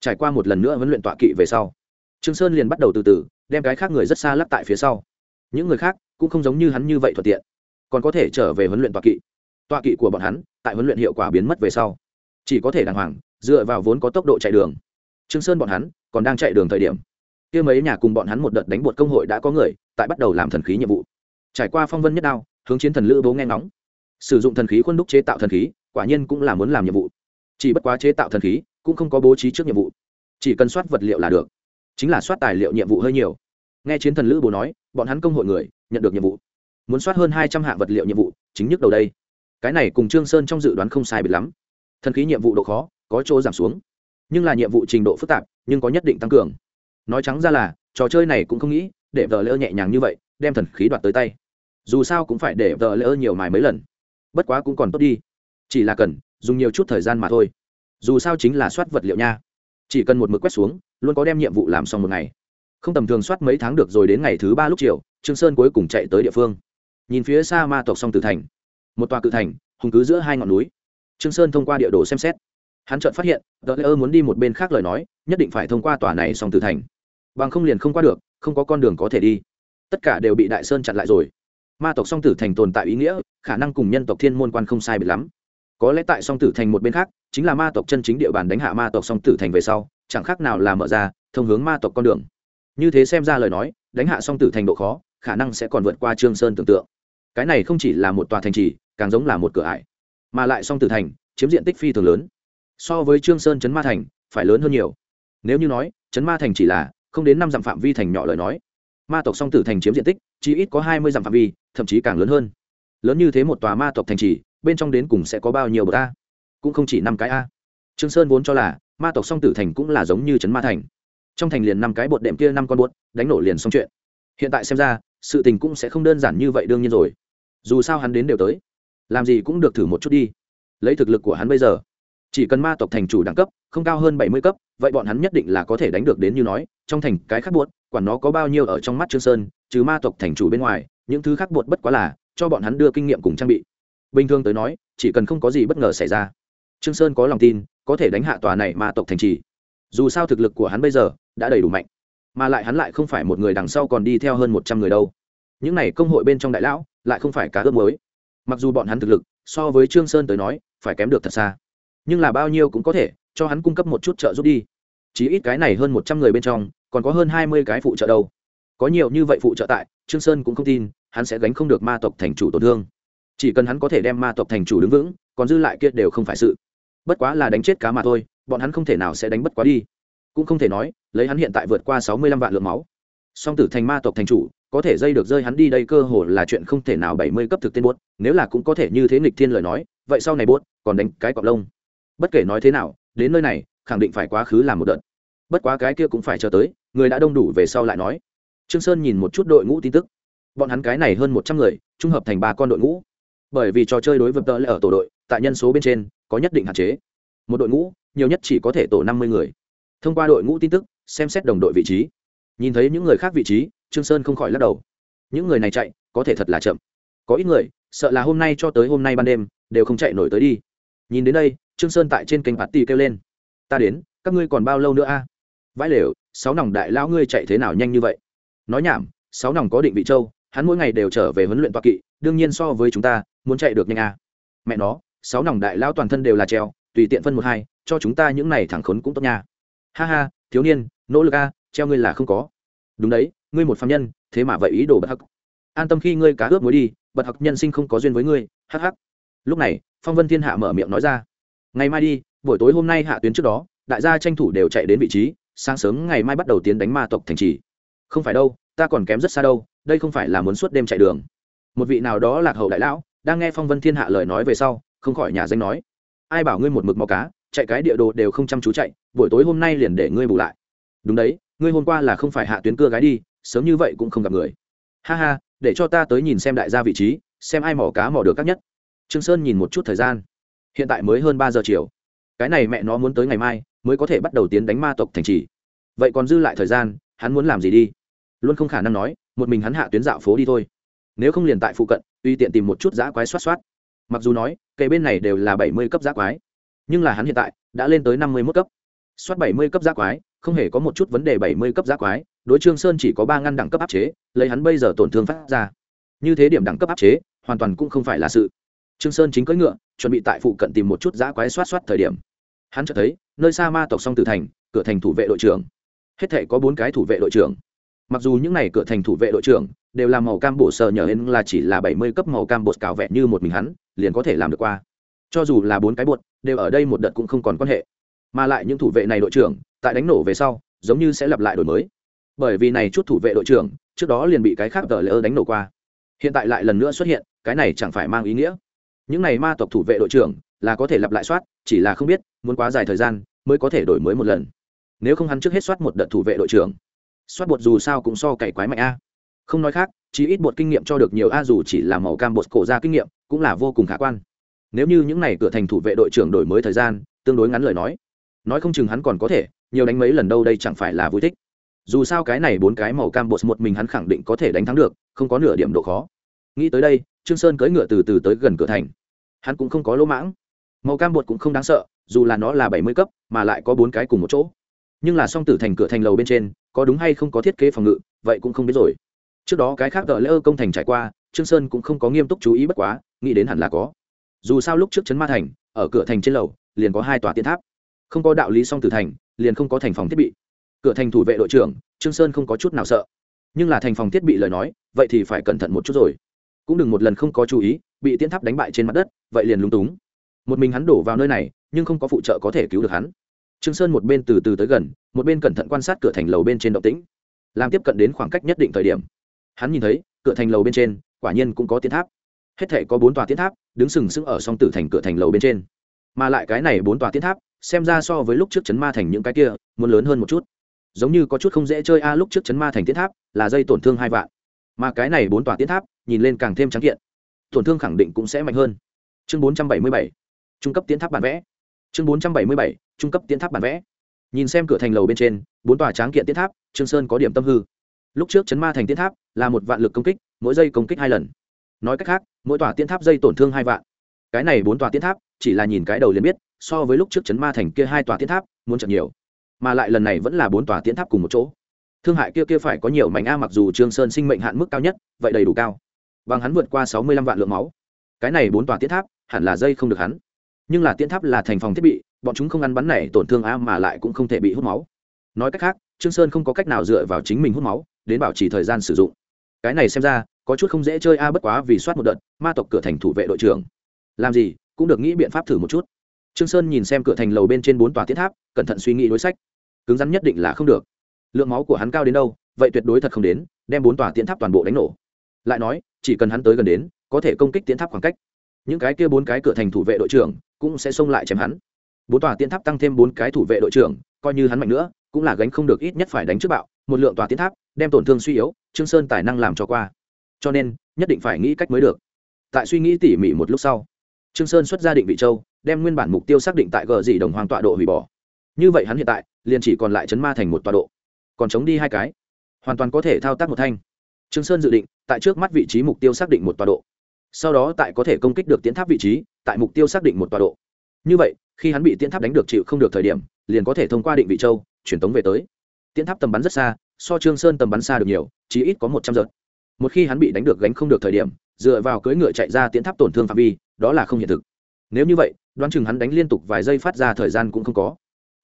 [SPEAKER 1] Trải qua một lần nữa huấn luyện tọa kỵ về sau, trương sơn liền bắt đầu từ từ, đem cái khác người rất xa lắc tại phía sau. Những người khác cũng không giống như hắn như vậy thuận tiện, còn có thể trở về huấn luyện tọa kỵ. Tọa kỵ của bọn hắn, tại huấn luyện hiệu quả biến mất về sau chỉ có thể đàng hoàng, dựa vào vốn có tốc độ chạy đường. Trương sơn bọn hắn còn đang chạy đường thời điểm, kia mấy nhà cùng bọn hắn một đợt đánh bột công hội đã có người, tại bắt đầu làm thần khí nhiệm vụ. Trải qua phong vân nhất đao, hướng chiến thần lữ bố nghe ngóng. Sử dụng thần khí khuôn đúc chế tạo thần khí, quả nhiên cũng là muốn làm nhiệm vụ. Chỉ bất quá chế tạo thần khí, cũng không có bố trí trước nhiệm vụ. Chỉ cần soát vật liệu là được. Chính là soát tài liệu nhiệm vụ hơi nhiều. Nghe chiến thần lữ bố nói, bọn hắn công hội người, nhận được nhiệm vụ. Muốn soát hơn hai trăm hạng vật liệu nhiệm vụ, chính nhức đầu đây. Cái này cùng trương sơn trong dự đoán không sai biệt lắm thần khí nhiệm vụ độ khó, có chỗ giảm xuống. Nhưng là nhiệm vụ trình độ phức tạp, nhưng có nhất định tăng cường. Nói trắng ra là, trò chơi này cũng không nghĩ để vợ lỡ nhẹ nhàng như vậy, đem thần khí đoạt tới tay. Dù sao cũng phải để vợ lỡ nhiều mài mấy lần. Bất quá cũng còn tốt đi. Chỉ là cần, dùng nhiều chút thời gian mà thôi. Dù sao chính là soát vật liệu nha. Chỉ cần một mực quét xuống, luôn có đem nhiệm vụ làm xong một ngày. Không tầm thường soát mấy tháng được rồi đến ngày thứ ba lúc chiều, trương sơn cuối cùng chạy tới địa phương. Nhìn phía xa ma tộc song tử thành. Một tòa cự thành, hùng cứ giữa hai ngọn núi trương sơn thông qua địa đồ xem xét. Hắn chợt phát hiện đỡ lỡ muốn đi một bên khác lời nói, nhất định phải thông qua tòa này song tử thành. Bằng không liền không qua được, không có con đường có thể đi. Tất cả đều bị đại sơn chặn lại rồi. Ma tộc song tử thành tồn tại ý nghĩa, khả năng cùng nhân tộc thiên môn quan không sai biệt lắm. Có lẽ tại song tử thành một bên khác, chính là ma tộc chân chính địa bàn đánh hạ ma tộc song tử thành về sau, chẳng khác nào là mở ra, thông hướng ma tộc con đường. Như thế xem ra lời nói, đánh hạ song tử thành độ khó, khả năng sẽ còn vượt qua trương sơn tưởng tượng. Cái này không chỉ là một tòa thành trì, càng giống là một cửa ải mà lại song tử thành, chiếm diện tích phi thường lớn. So với trương sơn chấn ma thành, phải lớn hơn nhiều. Nếu như nói, chấn ma thành chỉ là không đến năm dặm phạm vi thành nhỏ lời nói, ma tộc song tử thành chiếm diện tích chỉ ít có hai mươi dặm phạm vi, thậm chí càng lớn hơn. Lớn như thế một tòa ma tộc thành trì, bên trong đến cùng sẽ có bao nhiêu bậc a? Cũng không chỉ năm cái a. Trương sơn vốn cho là ma tộc song tử thành cũng là giống như trấn ma thành. Trong thành liền năm cái bột đệm kia năm con bột, đánh nổ liền xong chuyện. Hiện tại xem ra, sự tình cũng sẽ không đơn giản như vậy đương nhiên rồi. Dù sao hắn đến đều tới làm gì cũng được thử một chút đi. Lấy thực lực của hắn bây giờ, chỉ cần ma tộc thành chủ đẳng cấp, không cao hơn bảy mươi cấp, vậy bọn hắn nhất định là có thể đánh được đến như nói, trong thành cái khác buốt, quản nó có bao nhiêu ở trong mắt trương sơn, trừ ma tộc thành chủ bên ngoài, những thứ khác buốt bất quá là cho bọn hắn đưa kinh nghiệm cùng trang bị. Bình thường tới nói, chỉ cần không có gì bất ngờ xảy ra, trương sơn có lòng tin, có thể đánh hạ tòa này ma tộc thành trì. Dù sao thực lực của hắn bây giờ đã đầy đủ mạnh, mà lại hắn lại không phải một người đằng sau còn đi theo hơn một trăm người đâu. Những này công hội bên trong đại lão lại không phải cá ướp mới mặc dù bọn hắn thực lực, so với trương sơn tới nói, phải kém được thật xa. Nhưng là bao nhiêu cũng có thể, cho hắn cung cấp một chút trợ giúp đi. Chỉ ít cái này hơn một trăm người bên trong, còn có hơn hai mươi cái phụ trợ đâu. Có nhiều như vậy phụ trợ tại, trương sơn cũng không tin, hắn sẽ gánh không được ma tộc thành chủ tổn thương. Chỉ cần hắn có thể đem ma tộc thành chủ đứng vững, còn dư lại kia đều không phải sự. Bất quá là đánh chết cá mà thôi, bọn hắn không thể nào sẽ đánh bất quá đi. Cũng không thể nói, lấy hắn hiện tại vượt qua sáu mươi lăm vạn lượng máu song tử thành ma tộc thành chủ, có thể dây được rơi hắn đi đây cơ hồ là chuyện không thể nào bảy mươi cấp thực tên buốt nếu là cũng có thể như thế nghịch thiên lời nói, vậy sau này buốt còn đánh cái cọp lông. Bất kể nói thế nào, đến nơi này, khẳng định phải quá khứ làm một đợt. Bất quá cái kia cũng phải chờ tới, người đã đông đủ về sau lại nói. Trương sơn nhìn một chút đội ngũ tin tức. Bọn hắn cái này hơn một trăm người, trung hợp thành ba con đội ngũ. Bởi vì trò chơi đối với tợ lại ở tổ đội, tại nhân số bên trên, có nhất định hạn chế. Một đội ngũ, nhiều nhất chỉ có thể tổ năm mươi người. Thông qua đội ngũ tin tức, xem xét đồng đội vị trí nhìn thấy những người khác vị trí, trương sơn không khỏi lắc đầu. Những người này chạy, có thể thật là chậm. Có ít người, sợ là hôm nay cho tới hôm nay ban đêm, đều không chạy nổi tới đi. Nhìn đến đây, trương sơn tại trên kênh bạt tì kêu lên. Ta đến, các ngươi còn bao lâu nữa a? Vãi lều, sáu nòng đại lão ngươi chạy thế nào nhanh như vậy? Nói nhảm, sáu nòng có định vị châu, hắn mỗi ngày đều trở về huấn luyện toa kỵ, đương nhiên so với chúng ta, muốn chạy được nhanh a. Mẹ nó, sáu nòng đại lão toàn thân đều là treo, tùy tiện phân một hai, cho chúng ta những này thẳng khốn cũng tốt nha. Ha ha, thiếu niên, nỗ lực a treo ngươi là không có. Đúng đấy, ngươi một phạm nhân, thế mà vậy ý đồ bất hắc. An tâm khi ngươi cá ướp mới đi, bật hắc nhân sinh không có duyên với ngươi, hắc hắc. Lúc này, phong vân thiên hạ mở miệng nói ra. Ngày mai đi, buổi tối hôm nay hạ tuyến trước đó, đại gia tranh thủ đều chạy đến vị trí, sáng sớm ngày mai bắt đầu tiến đánh ma tộc thành trì. Không phải đâu, ta còn kém rất xa đâu, đây không phải là muốn suốt đêm chạy đường. Một vị nào đó lạc hậu đại lão, đang nghe phong vân thiên hạ lời nói về sau, không khỏi nhà danh nói. Ai bảo ngươi một mực mò cá, chạy cái địa đồ đều không chăm chú chạy, buổi tối hôm nay liền để ngươi bù lại. Đúng đấy ngươi hôm qua là không phải hạ tuyến cưa gái đi, sớm như vậy cũng không gặp người. Ha ha, để cho ta tới nhìn xem đại gia vị trí, xem ai mò cá mò được các nhất. Trương sơn nhìn một chút thời gian. Hiện tại mới hơn ba giờ chiều. Cái này mẹ nó muốn tới ngày mai, mới có thể bắt đầu tiến đánh ma tộc thành trì. Vậy còn dư lại thời gian, hắn muốn làm gì đi? Luôn không khả năng nói, một mình hắn hạ tuyến dạo phố đi thôi. Nếu không liền tại phụ cận uy tiện tìm một chút giã quái xoát xoát. Mặc dù nói, cây bên này đều là bảy mươi cấp giã quái, nhưng là hắn hiện tại đã lên tới năm mươi mức cấp soát bảy mươi cấp giác quái, không hề có một chút vấn đề bảy mươi cấp giác quái, đối trương sơn chỉ có ba ngăn đẳng cấp áp chế, lấy hắn bây giờ tổn thương phát ra. Như thế điểm đẳng cấp áp chế, hoàn toàn cũng không phải là sự. Trương sơn chính cưỡi ngựa, chuẩn bị tại phụ cận tìm một chút giã quái soát soát thời điểm. Hắn chợt thấy, nơi xa ma tộc song tử thành, cửa thành thủ vệ đội trưởng. Hết thể có bốn cái thủ vệ đội trưởng. Mặc dù những này cửa thành thủ vệ đội trưởng đều là màu cam bổ sờ nhờ hên là chỉ là bảy mươi cấp màu cam bột cào vẹn như một mình hắn, liền có thể làm được qua. Cho dù là bốn cái bột, đều ở đây một đợt cũng không còn quan hệ mà lại những thủ vệ này đội trưởng, tại đánh nổ về sau, giống như sẽ lặp lại đổi mới. Bởi vì này chút thủ vệ đội trưởng, trước đó liền bị cái khác tờ lỡ đánh nổ qua. Hiện tại lại lần nữa xuất hiện, cái này chẳng phải mang ý nghĩa. Những này ma tộc thủ vệ đội trưởng, là có thể lặp lại soát, chỉ là không biết, muốn quá dài thời gian, mới có thể đổi mới một lần. Nếu không hắn trước hết soát một đợt thủ vệ đội trưởng. Soát bột dù sao cũng so cày quái mạnh a. Không nói khác chỉ ít bột kinh nghiệm cho được nhiều a, dù chỉ là màu cam bột cổ ra kinh nghiệm, cũng là vô cùng khả quan. Nếu như những này cửa thành thủ vệ đội trưởng đổi mới thời gian, tương đối ngắn lời nói nói không chừng hắn còn có thể, nhiều đánh mấy lần đâu đây chẳng phải là vui thích. Dù sao cái này bốn cái màu cam bột một mình hắn khẳng định có thể đánh thắng được, không có nửa điểm độ khó. Nghĩ tới đây, trương sơn cưỡi ngựa từ từ tới gần cửa thành. Hắn cũng không có lỗ mãng. Màu cam bột cũng không đáng sợ, dù là nó là bảy mươi cấp, mà lại có bốn cái cùng một chỗ. Nhưng là song tử thành cửa thành lầu bên trên, có đúng hay không có thiết kế phòng ngự, vậy cũng không biết rồi. Trước đó cái khác gỡ lỡ công thành trải qua, trương sơn cũng không có nghiêm túc chú ý bất quá, nghĩ đến hẳn là có. Dù sao lúc trước chấn ma thành, ở cửa thành trên lầu, liền có hai tòa tiên tháp không có đạo lý song tử thành, liền không có thành phòng thiết bị. Cửa thành thủ vệ đội trưởng, trương sơn không có chút nào sợ. Nhưng là thành phòng thiết bị lời nói, vậy thì phải cẩn thận một chút rồi. Cũng đừng một lần không có chú ý, bị tiến tháp đánh bại trên mặt đất, vậy liền lúng túng. Một mình hắn đổ vào nơi này, nhưng không có phụ trợ có thể cứu được hắn. Trương sơn một bên từ từ tới gần, một bên cẩn thận quan sát cửa thành lầu bên trên động tĩnh. Làm tiếp cận đến khoảng cách nhất định thời điểm, hắn nhìn thấy, cửa thành lầu bên trên, quả nhiên cũng có tiến tháp. Hết thể có bốn tòa tiến tháp, đứng sừng sững ở song tử thành cửa thành lầu bên trên. Mà lại cái này bốn tòa tiến tháp xem ra so với lúc trước chấn ma thành những cái kia, muốn lớn hơn một chút. Giống như có chút không dễ chơi a, lúc trước chấn ma thành tiến tháp là dây tổn thương hai vạn. Mà cái này bốn tòa tiến tháp, nhìn lên càng thêm trắng kiện. Tổn thương khẳng định cũng sẽ mạnh hơn. Chương bốn trăm bảy mươi bảy. Trung cấp tiến tháp bản vẽ. Chương bốn trăm bảy mươi bảy. Trung cấp tiến tháp bản vẽ. Nhìn xem cửa thành lầu bên trên, bốn tòa tráng kiện tiến tháp, trương sơn có điểm tâm hư. Lúc trước chấn ma thành tiến tháp là một vạn lực công kích, mỗi giây công kích hai lần. Nói cách khác, mỗi tòa tiến tháp dây tổn thương hai vạn. Cái này bốn tòa tiến tháp, chỉ là nhìn cái đầu liền biết so với lúc trước chấn ma thành kia hai tòa tiến tháp, muốn chậm nhiều. Mà lại lần này vẫn là bốn tòa tiến tháp cùng một chỗ. Thương hại kia kia phải có nhiều mảnh a mặc dù trương sơn sinh mệnh hạn mức cao nhất, vậy đầy đủ cao. Bằng hắn vượt qua sáu mươi lăm vạn lượng máu. Cái này bốn tòa tiến tháp, hẳn là dây không được hắn. Nhưng là tiến tháp là thành phòng thiết bị, bọn chúng không ăn bắn này tổn thương a mà lại cũng không thể bị hút máu. Nói cách khác, trương sơn không có cách nào dựa vào chính mình hút máu, đến bảo trì thời gian sử dụng. Cái này xem ra, có chút không dễ chơi a bất quá vì soát một đợt, ma tộc cửa thành thủ vệ đội trưởng. Làm gì, cũng được nghĩ biện pháp thử một chút trương sơn nhìn xem cửa thành lầu bên trên bốn tòa thiết tháp, cẩn thận suy nghĩ đối sách. Cứng rắn nhất định là không được. Lượng máu của hắn cao đến đâu, vậy tuyệt đối thật không đến, đem bốn tòa tiến tháp toàn bộ đánh nổ. Lại nói, chỉ cần hắn tới gần đến, có thể công kích tiến tháp khoảng cách. Những cái kia bốn cái cửa thành thủ vệ đội trưởng cũng sẽ xông lại chém hắn. Bốn tòa tiến tháp tăng thêm bốn cái thủ vệ đội trưởng, coi như hắn mạnh nữa, cũng là gánh không được ít nhất phải đánh trước bạo. Một lượng tòa tiến tháp, đem tổn thương suy yếu, trương sơn tài năng làm cho qua. Cho nên, nhất định phải nghĩ cách mới được. Tại suy nghĩ tỉ mỉ một lúc sau, trương sơn xuất ra định vị châu đem nguyên bản mục tiêu xác định tại gờ dị đồng hoàng tọa độ hủy bỏ. Như vậy hắn hiện tại, liền chỉ còn lại chấn ma thành một tọa độ. Còn chống đi hai cái. Hoàn toàn có thể thao tác một thanh. Trương sơn dự định, tại trước mắt vị trí mục tiêu xác định một tọa độ. Sau đó tại có thể công kích được tiến tháp vị trí, tại mục tiêu xác định một tọa độ. Như vậy, khi hắn bị tiến tháp đánh được chịu không được thời điểm, liền có thể thông qua định vị châu, chuyển tống về tới. Tiến tháp tầm bắn rất xa, so trương sơn tầm bắn xa được nhiều, chỉ ít có một trăm giật. Một khi hắn bị đánh được gánh không được thời điểm, dựa vào cưỡi ngựa chạy ra tiến tháp tổn thương phạm vi, đó là không hiện thực nếu như vậy, đoán chừng hắn đánh liên tục vài giây phát ra thời gian cũng không có.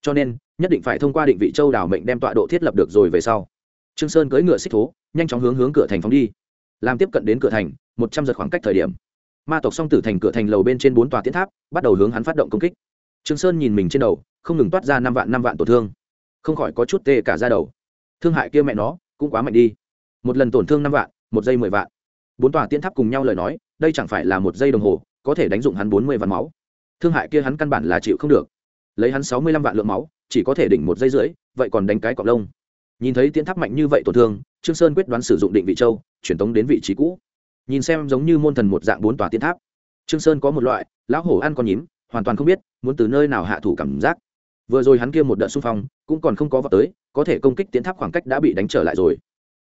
[SPEAKER 1] Cho nên, nhất định phải thông qua định vị châu đảo mệnh đem tọa độ thiết lập được rồi về sau. Trương sơn cưỡi ngựa xích thố, nhanh chóng hướng hướng cửa thành phóng đi. Làm tiếp cận đến cửa thành, một trăm giật khoảng cách thời điểm. Ma tộc song tử thành cửa thành lầu bên trên bốn tòa tiến tháp, bắt đầu hướng hắn phát động công kích. Trương sơn nhìn mình trên đầu, không ngừng toát ra năm vạn năm vạn tổn thương. Không khỏi có chút tê cả ra đầu. Thương hại kia mẹ nó, cũng quá mạnh đi. Một lần tổn thương năm vạn, một giây mười vạn. Bốn tòa tiến tháp cùng nhau lời nói, đây chẳng phải là một giây đồng hồ có thể đánh dụng hắn bốn mươi vạn máu. Thương hại kia hắn căn bản là chịu không được. Lấy hắn sáu mươi lăm vạn lượng máu, chỉ có thể đỉnh một giây rưỡi, vậy còn đánh cái cọc lông. Nhìn thấy tiến tháp mạnh như vậy tổn thương, trương sơn quyết đoán sử dụng định vị châu truyền tống đến vị trí cũ. Nhìn xem giống như môn thần một dạng bốn tòa tiến tháp. Trương sơn có một loại, lão hổ ăn con nhím, hoàn toàn không biết, muốn từ nơi nào hạ thủ cảm giác. Vừa rồi hắn kia một đợt xung phong, cũng còn không có vào tới, có thể công kích tiến tháp khoảng cách đã bị đánh trở lại rồi.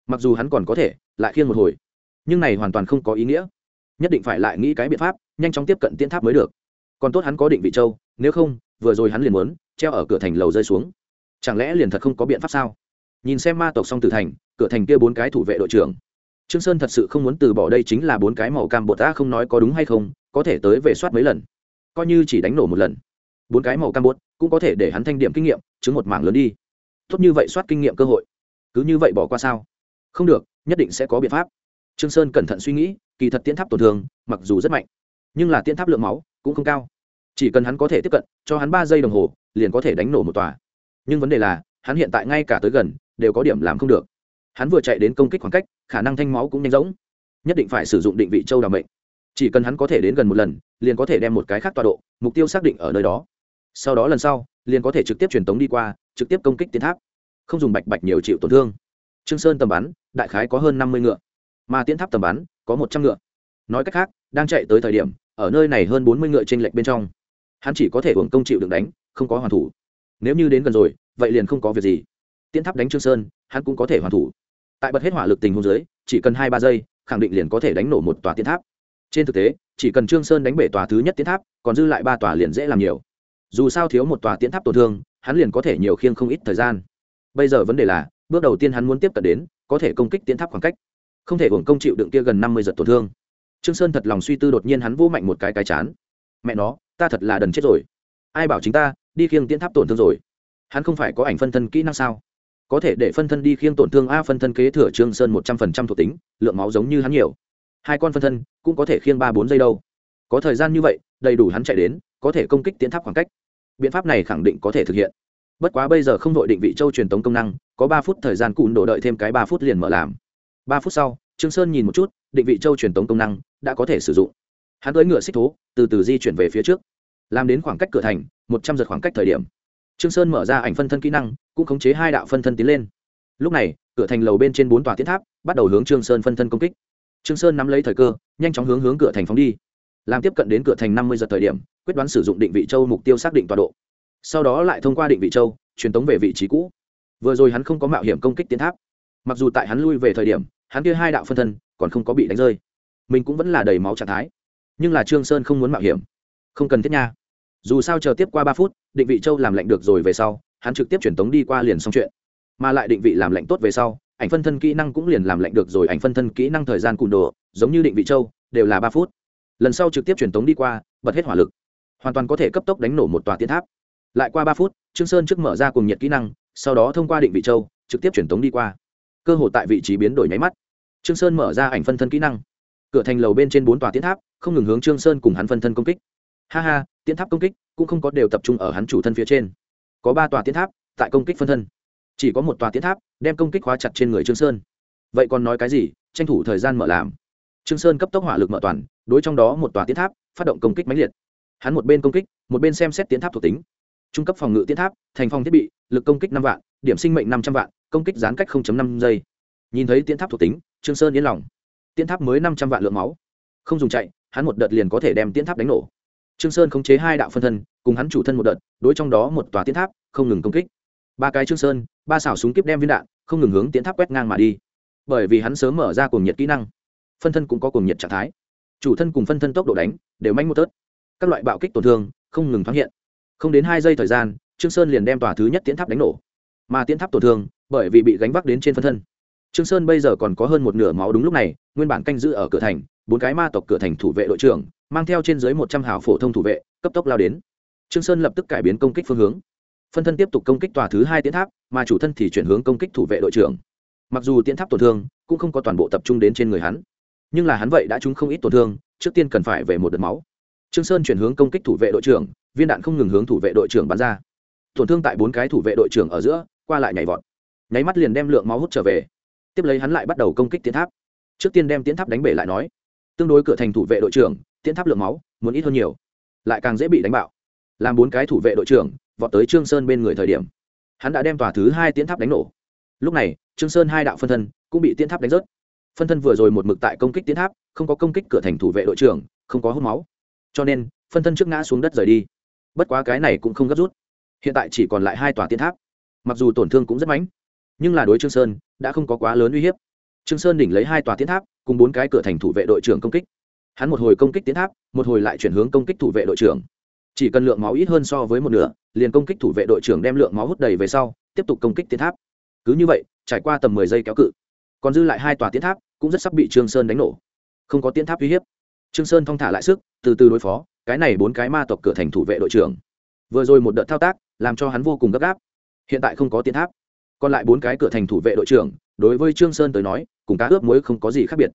[SPEAKER 1] Mặc dù hắn còn có thể, lại khiên một hồi. Nhưng này hoàn toàn không có ý nghĩa nhất định phải lại nghĩ cái biện pháp, nhanh chóng tiếp cận tiến tháp mới được. Còn tốt hắn có định vị châu, nếu không, vừa rồi hắn liền muốn treo ở cửa thành lầu rơi xuống. Chẳng lẽ liền thật không có biện pháp sao? Nhìn xem ma tộc song tử thành, cửa thành kia bốn cái thủ vệ đội trưởng. Trương sơn thật sự không muốn từ bỏ đây chính là bốn cái màu cam bột ta không nói có đúng hay không, có thể tới về soát mấy lần. Coi như chỉ đánh nổ một lần. Bốn cái màu cam bột cũng có thể để hắn thanh điểm kinh nghiệm, chứng một mảng lớn đi. Tốt như vậy soát kinh nghiệm cơ hội. Cứ như vậy bỏ qua sao? Không được, nhất định sẽ có biện pháp trương sơn cẩn thận suy nghĩ, kỳ thật tiến tháp tổn thương, mặc dù rất mạnh, nhưng là tiến tháp lượng máu cũng không cao. Chỉ cần hắn có thể tiếp cận, cho hắn ba giây đồng hồ, liền có thể đánh nổ một tòa. Nhưng vấn đề là, hắn hiện tại ngay cả tới gần, đều có điểm làm không được. Hắn vừa chạy đến công kích khoảng cách, khả năng thanh máu cũng nhanh rỗng. Nhất định phải sử dụng định vị châu đào mệnh. Chỉ cần hắn có thể đến gần một lần, liền có thể đem một cái khác tọa độ, mục tiêu xác định ở nơi đó. Sau đó lần sau, liền có thể trực tiếp truyền tống đi qua, trực tiếp công kích tiến tháp. Không dùng bạch bạch nhiều chịu tổn thương. Trương sơn tầm bắn, đại khái có hơn năm mươi ngựa mà tiến tháp tầm bắn có một trăm ngựa. Nói cách khác, đang chạy tới thời điểm, ở nơi này hơn bốn mươi ngựa trên lệch bên trong, hắn chỉ có thể hưởng công chịu đựng đánh, không có hoàn thủ. Nếu như đến gần rồi, vậy liền không có việc gì. Tiến tháp đánh trương sơn, hắn cũng có thể hoàn thủ. Tại bật hết hỏa lực tình huống dưới, chỉ cần hai ba giây, khẳng định liền có thể đánh nổ một tòa tiến tháp. Trên thực tế, chỉ cần trương sơn đánh bể tòa thứ nhất tiến tháp, còn dư lại ba tòa liền dễ làm nhiều. Dù sao thiếu một tòa tiến tháp tổn thương, hắn liền có thể nhiều khiêng không ít thời gian. Bây giờ vấn đề là, bước đầu tiên hắn muốn tiếp cận đến, có thể công kích tiến tháp khoảng cách không thể hưởng công chịu đựng kia gần năm mươi giật tổn thương. Trương sơn thật lòng suy tư đột nhiên hắn vô mạnh một cái cái chán. Mẹ nó, ta thật là đần chết rồi. Ai bảo chính ta, đi khiêng tiến tháp tổn thương rồi? Hắn không phải có ảnh phân thân kỹ năng sao? Có thể để phân thân đi khiêng tổn thương a phân thân kế thừa trương sơn một trăm phần trăm thuộc tính, lượng máu giống như hắn nhiều. Hai con phân thân cũng có thể khiêng ba bốn giây đâu. Có thời gian như vậy, đầy đủ hắn chạy đến, có thể công kích tiến tháp khoảng cách. Biện pháp này khẳng định có thể thực hiện. Bất quá bây giờ không đội định vị châu truyền tống công năng, có ba phút thời gian cụn đổ đợi thêm cái ba phút liền mở làm ba phút sau, trương sơn nhìn một chút, định vị châu truyền tống công năng, đã có thể sử dụng. Hắn tới ngựa xích thố, từ từ di chuyển về phía trước. Làm đến khoảng cách cửa thành, một trăm giật khoảng cách thời điểm. Trương sơn mở ra ảnh phân thân kỹ năng, cũng khống chế hai đạo phân thân tiến lên. Lúc này, cửa thành lầu bên trên bốn tòa tiến tháp, bắt đầu hướng trương sơn phân thân công kích. Trương sơn nắm lấy thời cơ, nhanh chóng hướng hướng cửa thành phóng đi. Làm tiếp cận đến cửa thành năm mươi giờ thời điểm, quyết đoán sử dụng định vị châu mục tiêu xác định tọa độ. Sau đó lại thông qua định vị châu, truyền tống về vị trí cũ. Vừa rồi hắn không có mạo hiểm công kích tiến tháp mặc dù tại hắn lui về thời điểm, hắn kia hai đạo phân thân còn không có bị đánh rơi. Mình cũng vẫn là đầy máu trạng thái. Nhưng là trương sơn không muốn mạo hiểm. Không cần thiết nha. Dù sao chờ tiếp qua ba phút, định vị châu làm lệnh được rồi về sau, hắn trực tiếp truyền tống đi qua liền xong chuyện. Mà lại định vị làm lệnh tốt về sau, ảnh phân thân kỹ năng cũng liền làm lệnh được rồi, ảnh phân thân kỹ năng thời gian cùn đồ, giống như định vị châu, đều là ba phút. Lần sau trực tiếp truyền tống đi qua, bật hết hỏa lực. Hoàn toàn có thể cấp tốc đánh nổ một tòa tiến tháp. Lại qua ba phút, trương sơn trước mở ra cùng nhiệt kỹ năng, sau đó thông qua định vị châu, trực tiếp truyền tống đi qua cơ hội tại vị trí biến đổi nháy mắt. Trương sơn mở ra ảnh phân thân kỹ năng. Cửa thành lầu bên trên bốn tòa tiến tháp, không ngừng hướng trương sơn cùng hắn phân thân công kích. Ha ha tiến tháp công kích cũng không có đều tập trung ở hắn chủ thân phía trên. Có ba tòa tiến tháp tại công kích phân thân. Chỉ có một tòa tiến tháp đem công kích khóa chặt trên người trương sơn. Vậy còn nói cái gì? Tranh thủ thời gian mở làm. Trương sơn cấp tốc hỏa lực mở toàn, đối trong đó một tòa tiến tháp phát động công kích mãnh liệt. Hắn một bên công kích, một bên xem xét tiến tháp thuộc tính trung cấp phòng ngự tiến tháp, thành phòng thiết bị, lực công kích năm vạn, điểm sinh mệnh năm trăm vạn, công kích gián cách năm giây. Nhìn thấy tiến tháp thuộc tính, trương sơn yên lòng. Tiến tháp mới năm trăm vạn lượng máu. Không dùng chạy, hắn một đợt liền có thể đem tiến tháp đánh nổ. Trương sơn khống chế hai đạo phân thân, cùng hắn chủ thân một đợt, đối trong đó một tòa tiến tháp, không ngừng công kích. Ba cái trương sơn, ba xảo súng kíp đem viên đạn, không ngừng hướng tiến tháp quét ngang mà đi. Bởi vì hắn sớm mở ra cuồng nhiệt kỹ năng, phân thân cũng có cuồng nhiệt trạng thái. Chủ thân cùng phân thân tốc độ đánh, đều manh một tớt. Các loại bạo kích tổn thương, không ngừng thoáng hiện không đến hai giây thời gian, trương sơn liền đem tòa thứ nhất tiến tháp đánh nổ. Mà tiến tháp tổn thương, bởi vì bị gánh vác đến trên phân thân. Trương sơn bây giờ còn có hơn một nửa máu đúng lúc này, nguyên bản canh giữ ở cửa thành, bốn cái ma tộc cửa thành thủ vệ đội trưởng, mang theo trên dưới một trăm hào phổ thông thủ vệ, cấp tốc lao đến. Trương sơn lập tức cải biến công kích phương hướng. Phân thân tiếp tục công kích tòa thứ hai tiến tháp, mà chủ thân thì chuyển hướng công kích thủ vệ đội trưởng. Mặc dù tiến tháp tổn thương, cũng không có toàn bộ tập trung đến trên người hắn. Nhưng là hắn vậy đã trúng không ít tổn thương, trước tiên cần phải về một đợt máu. Trương sơn chuyển hướng công kích thủ vệ đội trưởng viên đạn không ngừng hướng thủ vệ đội trưởng bắn ra. Tổn thương tại bốn cái thủ vệ đội trưởng ở giữa, qua lại nhảy vọt. Nháy mắt liền đem lượng máu hút trở về. Tiếp lấy hắn lại bắt đầu công kích tiến tháp. Trước tiên đem tiến tháp đánh bể lại nói. Tương đối cửa thành thủ vệ đội trưởng, tiến tháp lượng máu, muốn ít hơn nhiều. Lại càng dễ bị đánh bạo. Làm bốn cái thủ vệ đội trưởng, vọt tới trương sơn bên người thời điểm, hắn đã đem tòa thứ hai tiến tháp đánh nổ. Lúc này, trương sơn hai đạo phân thân cũng bị tiến tháp đánh rớt. Phân thân vừa rồi một mực tại công kích tiến tháp, không có công kích cửa thành thủ vệ đội trưởng, không có hút máu. Cho nên, phân thân trước ngã xuống đất rời đi bất quá cái này cũng không gấp rút. Hiện tại chỉ còn lại hai tòa tiến tháp. Mặc dù tổn thương cũng rất mãnh, nhưng là đối trương sơn đã không có quá lớn uy hiếp. Trương sơn đỉnh lấy hai tòa tiến tháp, cùng bốn cái cửa thành thủ vệ đội trưởng công kích. Hắn một hồi công kích tiến tháp, một hồi lại chuyển hướng công kích thủ vệ đội trưởng. Chỉ cần lượng máu ít hơn so với một nửa, liền công kích thủ vệ đội trưởng đem lượng máu hút đầy về sau, tiếp tục công kích tiến tháp. Cứ như vậy, trải qua tầm mười giây kéo cự, còn dư lại hai tòa tiến tháp, cũng rất sắp bị trương sơn đánh nổ. Không có tiến tháp uy hiếp. Trương sơn thong thả lại sức, từ từ đối phó cái này bốn cái ma tộc cửa thành thủ vệ đội trưởng. Vừa rồi một đợt thao tác, làm cho hắn vô cùng gấp gáp. Hiện tại không có tiến tháp. Còn lại bốn cái cửa thành thủ vệ đội trưởng, đối với trương sơn tới nói, cùng cá ướp muối không có gì khác biệt.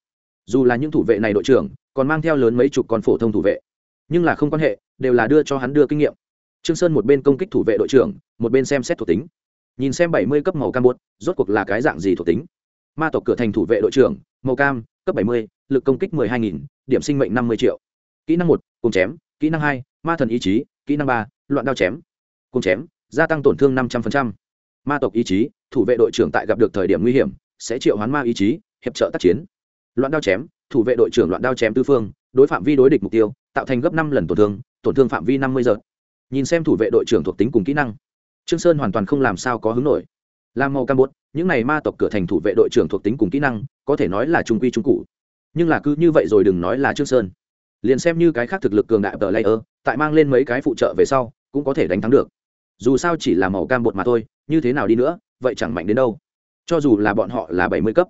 [SPEAKER 1] Dù là những thủ vệ này đội trưởng, còn mang theo lớn mấy chục con phổ thông thủ vệ. Nhưng là không quan hệ, đều là đưa cho hắn đưa kinh nghiệm. Trương sơn một bên công kích thủ vệ đội trưởng, một bên xem xét thuộc tính. Nhìn xem bảy mươi cấp màu cam bột, rốt cuộc là cái dạng gì thuộc tính? Ma tộc cửa thành thủ vệ đội trưởng, màu cam, cấp bảy mươi, lực công kích mười hai nghìn, điểm sinh mệnh năm mươi triệu. Kỹ năng một cùng chém, kỹ năng hai, ma thần ý chí, kỹ năng ba, loạn đao chém. Cùng chém, gia tăng tổn thương năm trăm linh ma tộc ý chí, thủ vệ đội trưởng tại gặp được thời điểm nguy hiểm, sẽ triệu hoán ma ý chí, hiệp trợ tác chiến. Loạn đao chém, thủ vệ đội trưởng loạn đao chém tư phương, đối phạm vi đối địch mục tiêu, tạo thành gấp năm lần tổn thương tổn thương phạm vi năm mươi giờ. Nhìn xem thủ vệ đội trưởng thuộc tính cùng kỹ năng, trương sơn hoàn toàn không làm sao có hứng nổi. Làm màu cam bốt những này ma tộc cửa thành thủ vệ đội trưởng thuộc tính cùng kỹ năng, có thể nói là trung quy trung cụ. Nhưng là cứ như vậy rồi đừng nói là trương sơn liền xem như cái khác thực lực cường đại tờ layer, tại mang lên mấy cái phụ trợ về sau, cũng có thể đánh thắng được. Dù sao chỉ là màu cam bột mà thôi, như thế nào đi nữa, vậy chẳng mạnh đến đâu. Cho dù là bọn họ là bảy mươi cấp,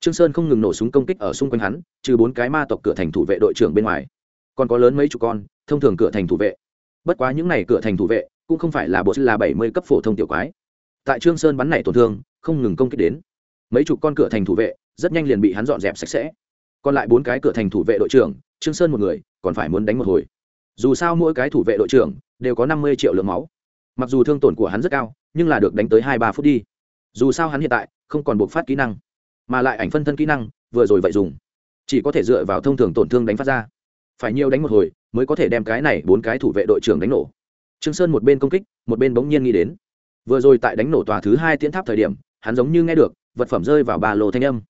[SPEAKER 1] trương sơn không ngừng nổ súng công kích ở xung quanh hắn, trừ bốn cái ma tộc cửa thành thủ vệ đội trưởng bên ngoài. Còn có lớn mấy chục con, thông thường cửa thành thủ vệ. Bất quá những này cửa thành thủ vệ, cũng không phải là bột là bảy mươi cấp phổ thông tiểu quái. Tại trương sơn bắn này tổn thương, không ngừng công kích đến. Mấy chục con cửa thành thủ vệ, rất nhanh liền bị hắn dọn dẹp sạch sẽ. Còn lại bốn cái cửa thành thủ vệ đội trưởng trương sơn một người, còn phải muốn đánh một hồi. Dù sao mỗi cái thủ vệ đội trưởng đều có năm mươi triệu lượng máu. Mặc dù thương tổn của hắn rất cao, nhưng là được đánh tới hai ba phút đi. Dù sao hắn hiện tại không còn buộc phát kỹ năng, mà lại ảnh phân thân kỹ năng vừa rồi vậy dùng. Chỉ có thể dựa vào thông thường tổn thương đánh phát ra. Phải nhiều đánh một hồi mới có thể đem cái này bốn cái thủ vệ đội trưởng đánh nổ. Trương sơn một bên công kích, một bên bỗng nhiên nghĩ đến. Vừa rồi tại đánh nổ tòa thứ hai tiến tháp thời điểm, hắn giống như nghe được vật phẩm rơi vào ba lô thanh âm.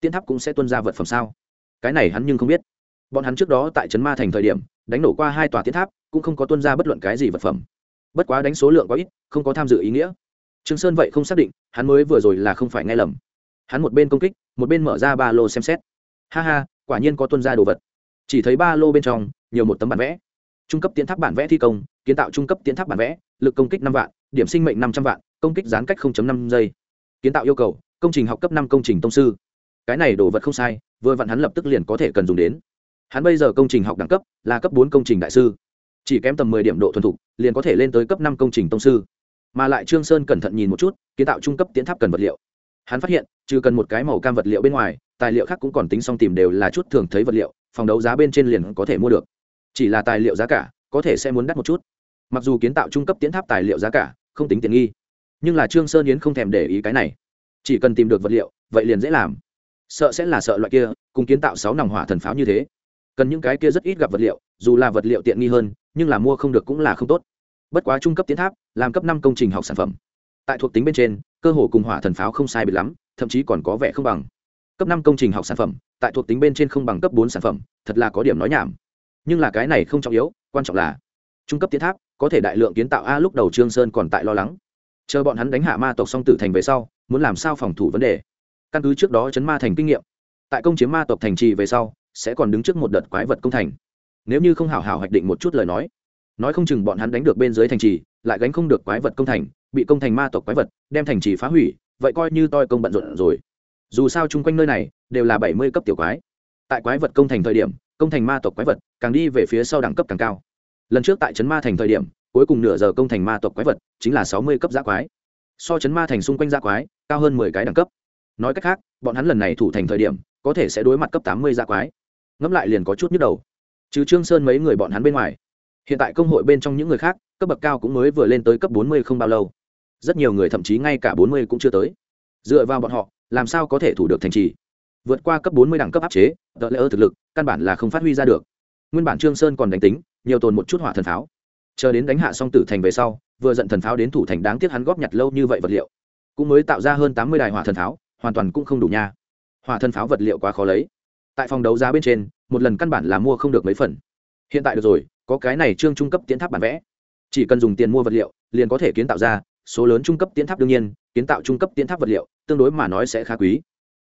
[SPEAKER 1] Tiến tháp cũng sẽ tuân ra vật phẩm sao? Cái này hắn nhưng không biết bọn hắn trước đó tại trấn ma thành thời điểm, đánh nổ qua hai tòa tiến tháp, cũng không có tuân ra bất luận cái gì vật phẩm. Bất quá đánh số lượng quá ít, không có tham dự ý nghĩa. Trương sơn vậy không xác định, hắn mới vừa rồi là không phải nghe lầm. Hắn một bên công kích, một bên mở ra ba lô xem xét. Ha ha, quả nhiên có tuân ra đồ vật. Chỉ thấy ba lô bên trong, nhiều một tấm bản vẽ. Trung cấp tiến tháp bản vẽ thi công, kiến tạo trung cấp tiến tháp bản vẽ, lực công kích năm vạn, điểm sinh mệnh năm trăm vạn, công kích gián cách năm giây. Kiến tạo yêu cầu, công trình học cấp năm công trình tông sư. Cái này đồ vật không sai, vừa vặn hắn lập tức liền có thể cần dùng đến hắn bây giờ công trình học đẳng cấp là cấp bốn công trình đại sư. Chỉ kém tầm mười điểm độ thuần thục, liền có thể lên tới cấp năm công trình tông sư. Mà lại trương sơn cẩn thận nhìn một chút, kiến tạo trung cấp tiến tháp cần vật liệu. Hắn phát hiện, trừ cần một cái màu cam vật liệu bên ngoài, tài liệu khác cũng còn tính xong tìm đều là chút thường thấy vật liệu, phòng đấu giá bên trên liền có thể mua được. Chỉ là tài liệu giá cả, có thể sẽ muốn đắt một chút. Mặc dù kiến tạo trung cấp tiến tháp tài liệu giá cả, không tính tiện nghi. Nhưng là trương sơn yến không thèm để ý cái này. Chỉ cần tìm được vật liệu, vậy liền dễ làm. Sợ sẽ là sợ loại kia, cùng kiến tạo sáu nòng hỏa thần pháo như thế cần những cái kia rất ít gặp vật liệu, dù là vật liệu tiện nghi hơn, nhưng là mua không được cũng là không tốt. Bất quá trung cấp tiến tháp, làm cấp năm công trình học sản phẩm. Tại thuộc tính bên trên, cơ hồ cùng hỏa thần pháo không sai biệt lắm, thậm chí còn có vẻ không bằng. Cấp năm công trình học sản phẩm, tại thuộc tính bên trên không bằng cấp bốn sản phẩm, thật là có điểm nói nhảm. Nhưng là cái này không trọng yếu, quan trọng là trung cấp tiến tháp có thể đại lượng kiến tạo a lúc đầu trương sơn còn tại lo lắng. Chờ bọn hắn đánh hạ ma tộc song tử thành về sau, muốn làm sao phòng thủ vấn đề. Căn cứ trước đó chấn ma thành kinh nghiệm, tại công chiếm ma tộc thành trì về sau sẽ còn đứng trước một đợt quái vật công thành. Nếu như không hảo hảo hoạch định một chút lời nói nói không chừng bọn hắn đánh được bên dưới thành trì, lại gánh không được quái vật công thành, bị công thành ma tộc quái vật, đem thành trì phá hủy, vậy coi như toi công bận rộn rồi. Dù sao chung quanh nơi này đều là bảy mươi cấp tiểu quái. Tại quái vật công thành thời điểm, công thành ma tộc quái vật càng đi về phía sau đẳng cấp càng cao. Lần trước tại trấn ma thành thời điểm, cuối cùng nửa giờ công thành ma tộc quái vật chính là sáu mươi cấp giã quái. So trấn ma thành xung quanh giã quái, cao hơn mười cái đẳng cấp. Nói cách khác, bọn hắn lần này thủ thành thời điểm, có thể sẽ đối mặt cấp tám mươi giã quái ngẫm lại liền có chút nhức đầu. Chứ trương sơn mấy người bọn hắn bên ngoài, hiện tại công hội bên trong những người khác, cấp bậc cao cũng mới vừa lên tới cấp bốn mươi không bao lâu. Rất nhiều người thậm chí ngay cả bốn mươi cũng chưa tới. Dựa vào bọn họ, làm sao có thể thủ được thành trì? Vượt qua cấp bốn mươi đẳng cấp áp chế tờ lễ ơ thực lực, căn bản là không phát huy ra được. Nguyên bản trương sơn còn đánh tính, nhiều tồn một chút hỏa thần pháo. Chờ đến đánh hạ xong tử thành về sau, vừa giận thần pháo đến thủ thành đáng tiếc hắn góp nhặt lâu như vậy vật liệu. Cũng mới tạo ra hơn tám mươi đài hỏa thần pháo, hoàn toàn cũng không đủ nha. Hỏa thần pháo vật liệu quá khó lấy tại phòng đấu giá bên trên, một lần căn bản là mua không được mấy phần. Hiện tại được rồi, có cái này trương trung cấp tiến tháp bản vẽ. Chỉ cần dùng tiền mua vật liệu, liền có thể kiến tạo ra, số lớn trung cấp tiến tháp đương nhiên, kiến tạo trung cấp tiến tháp vật liệu, tương đối mà nói sẽ khá quý.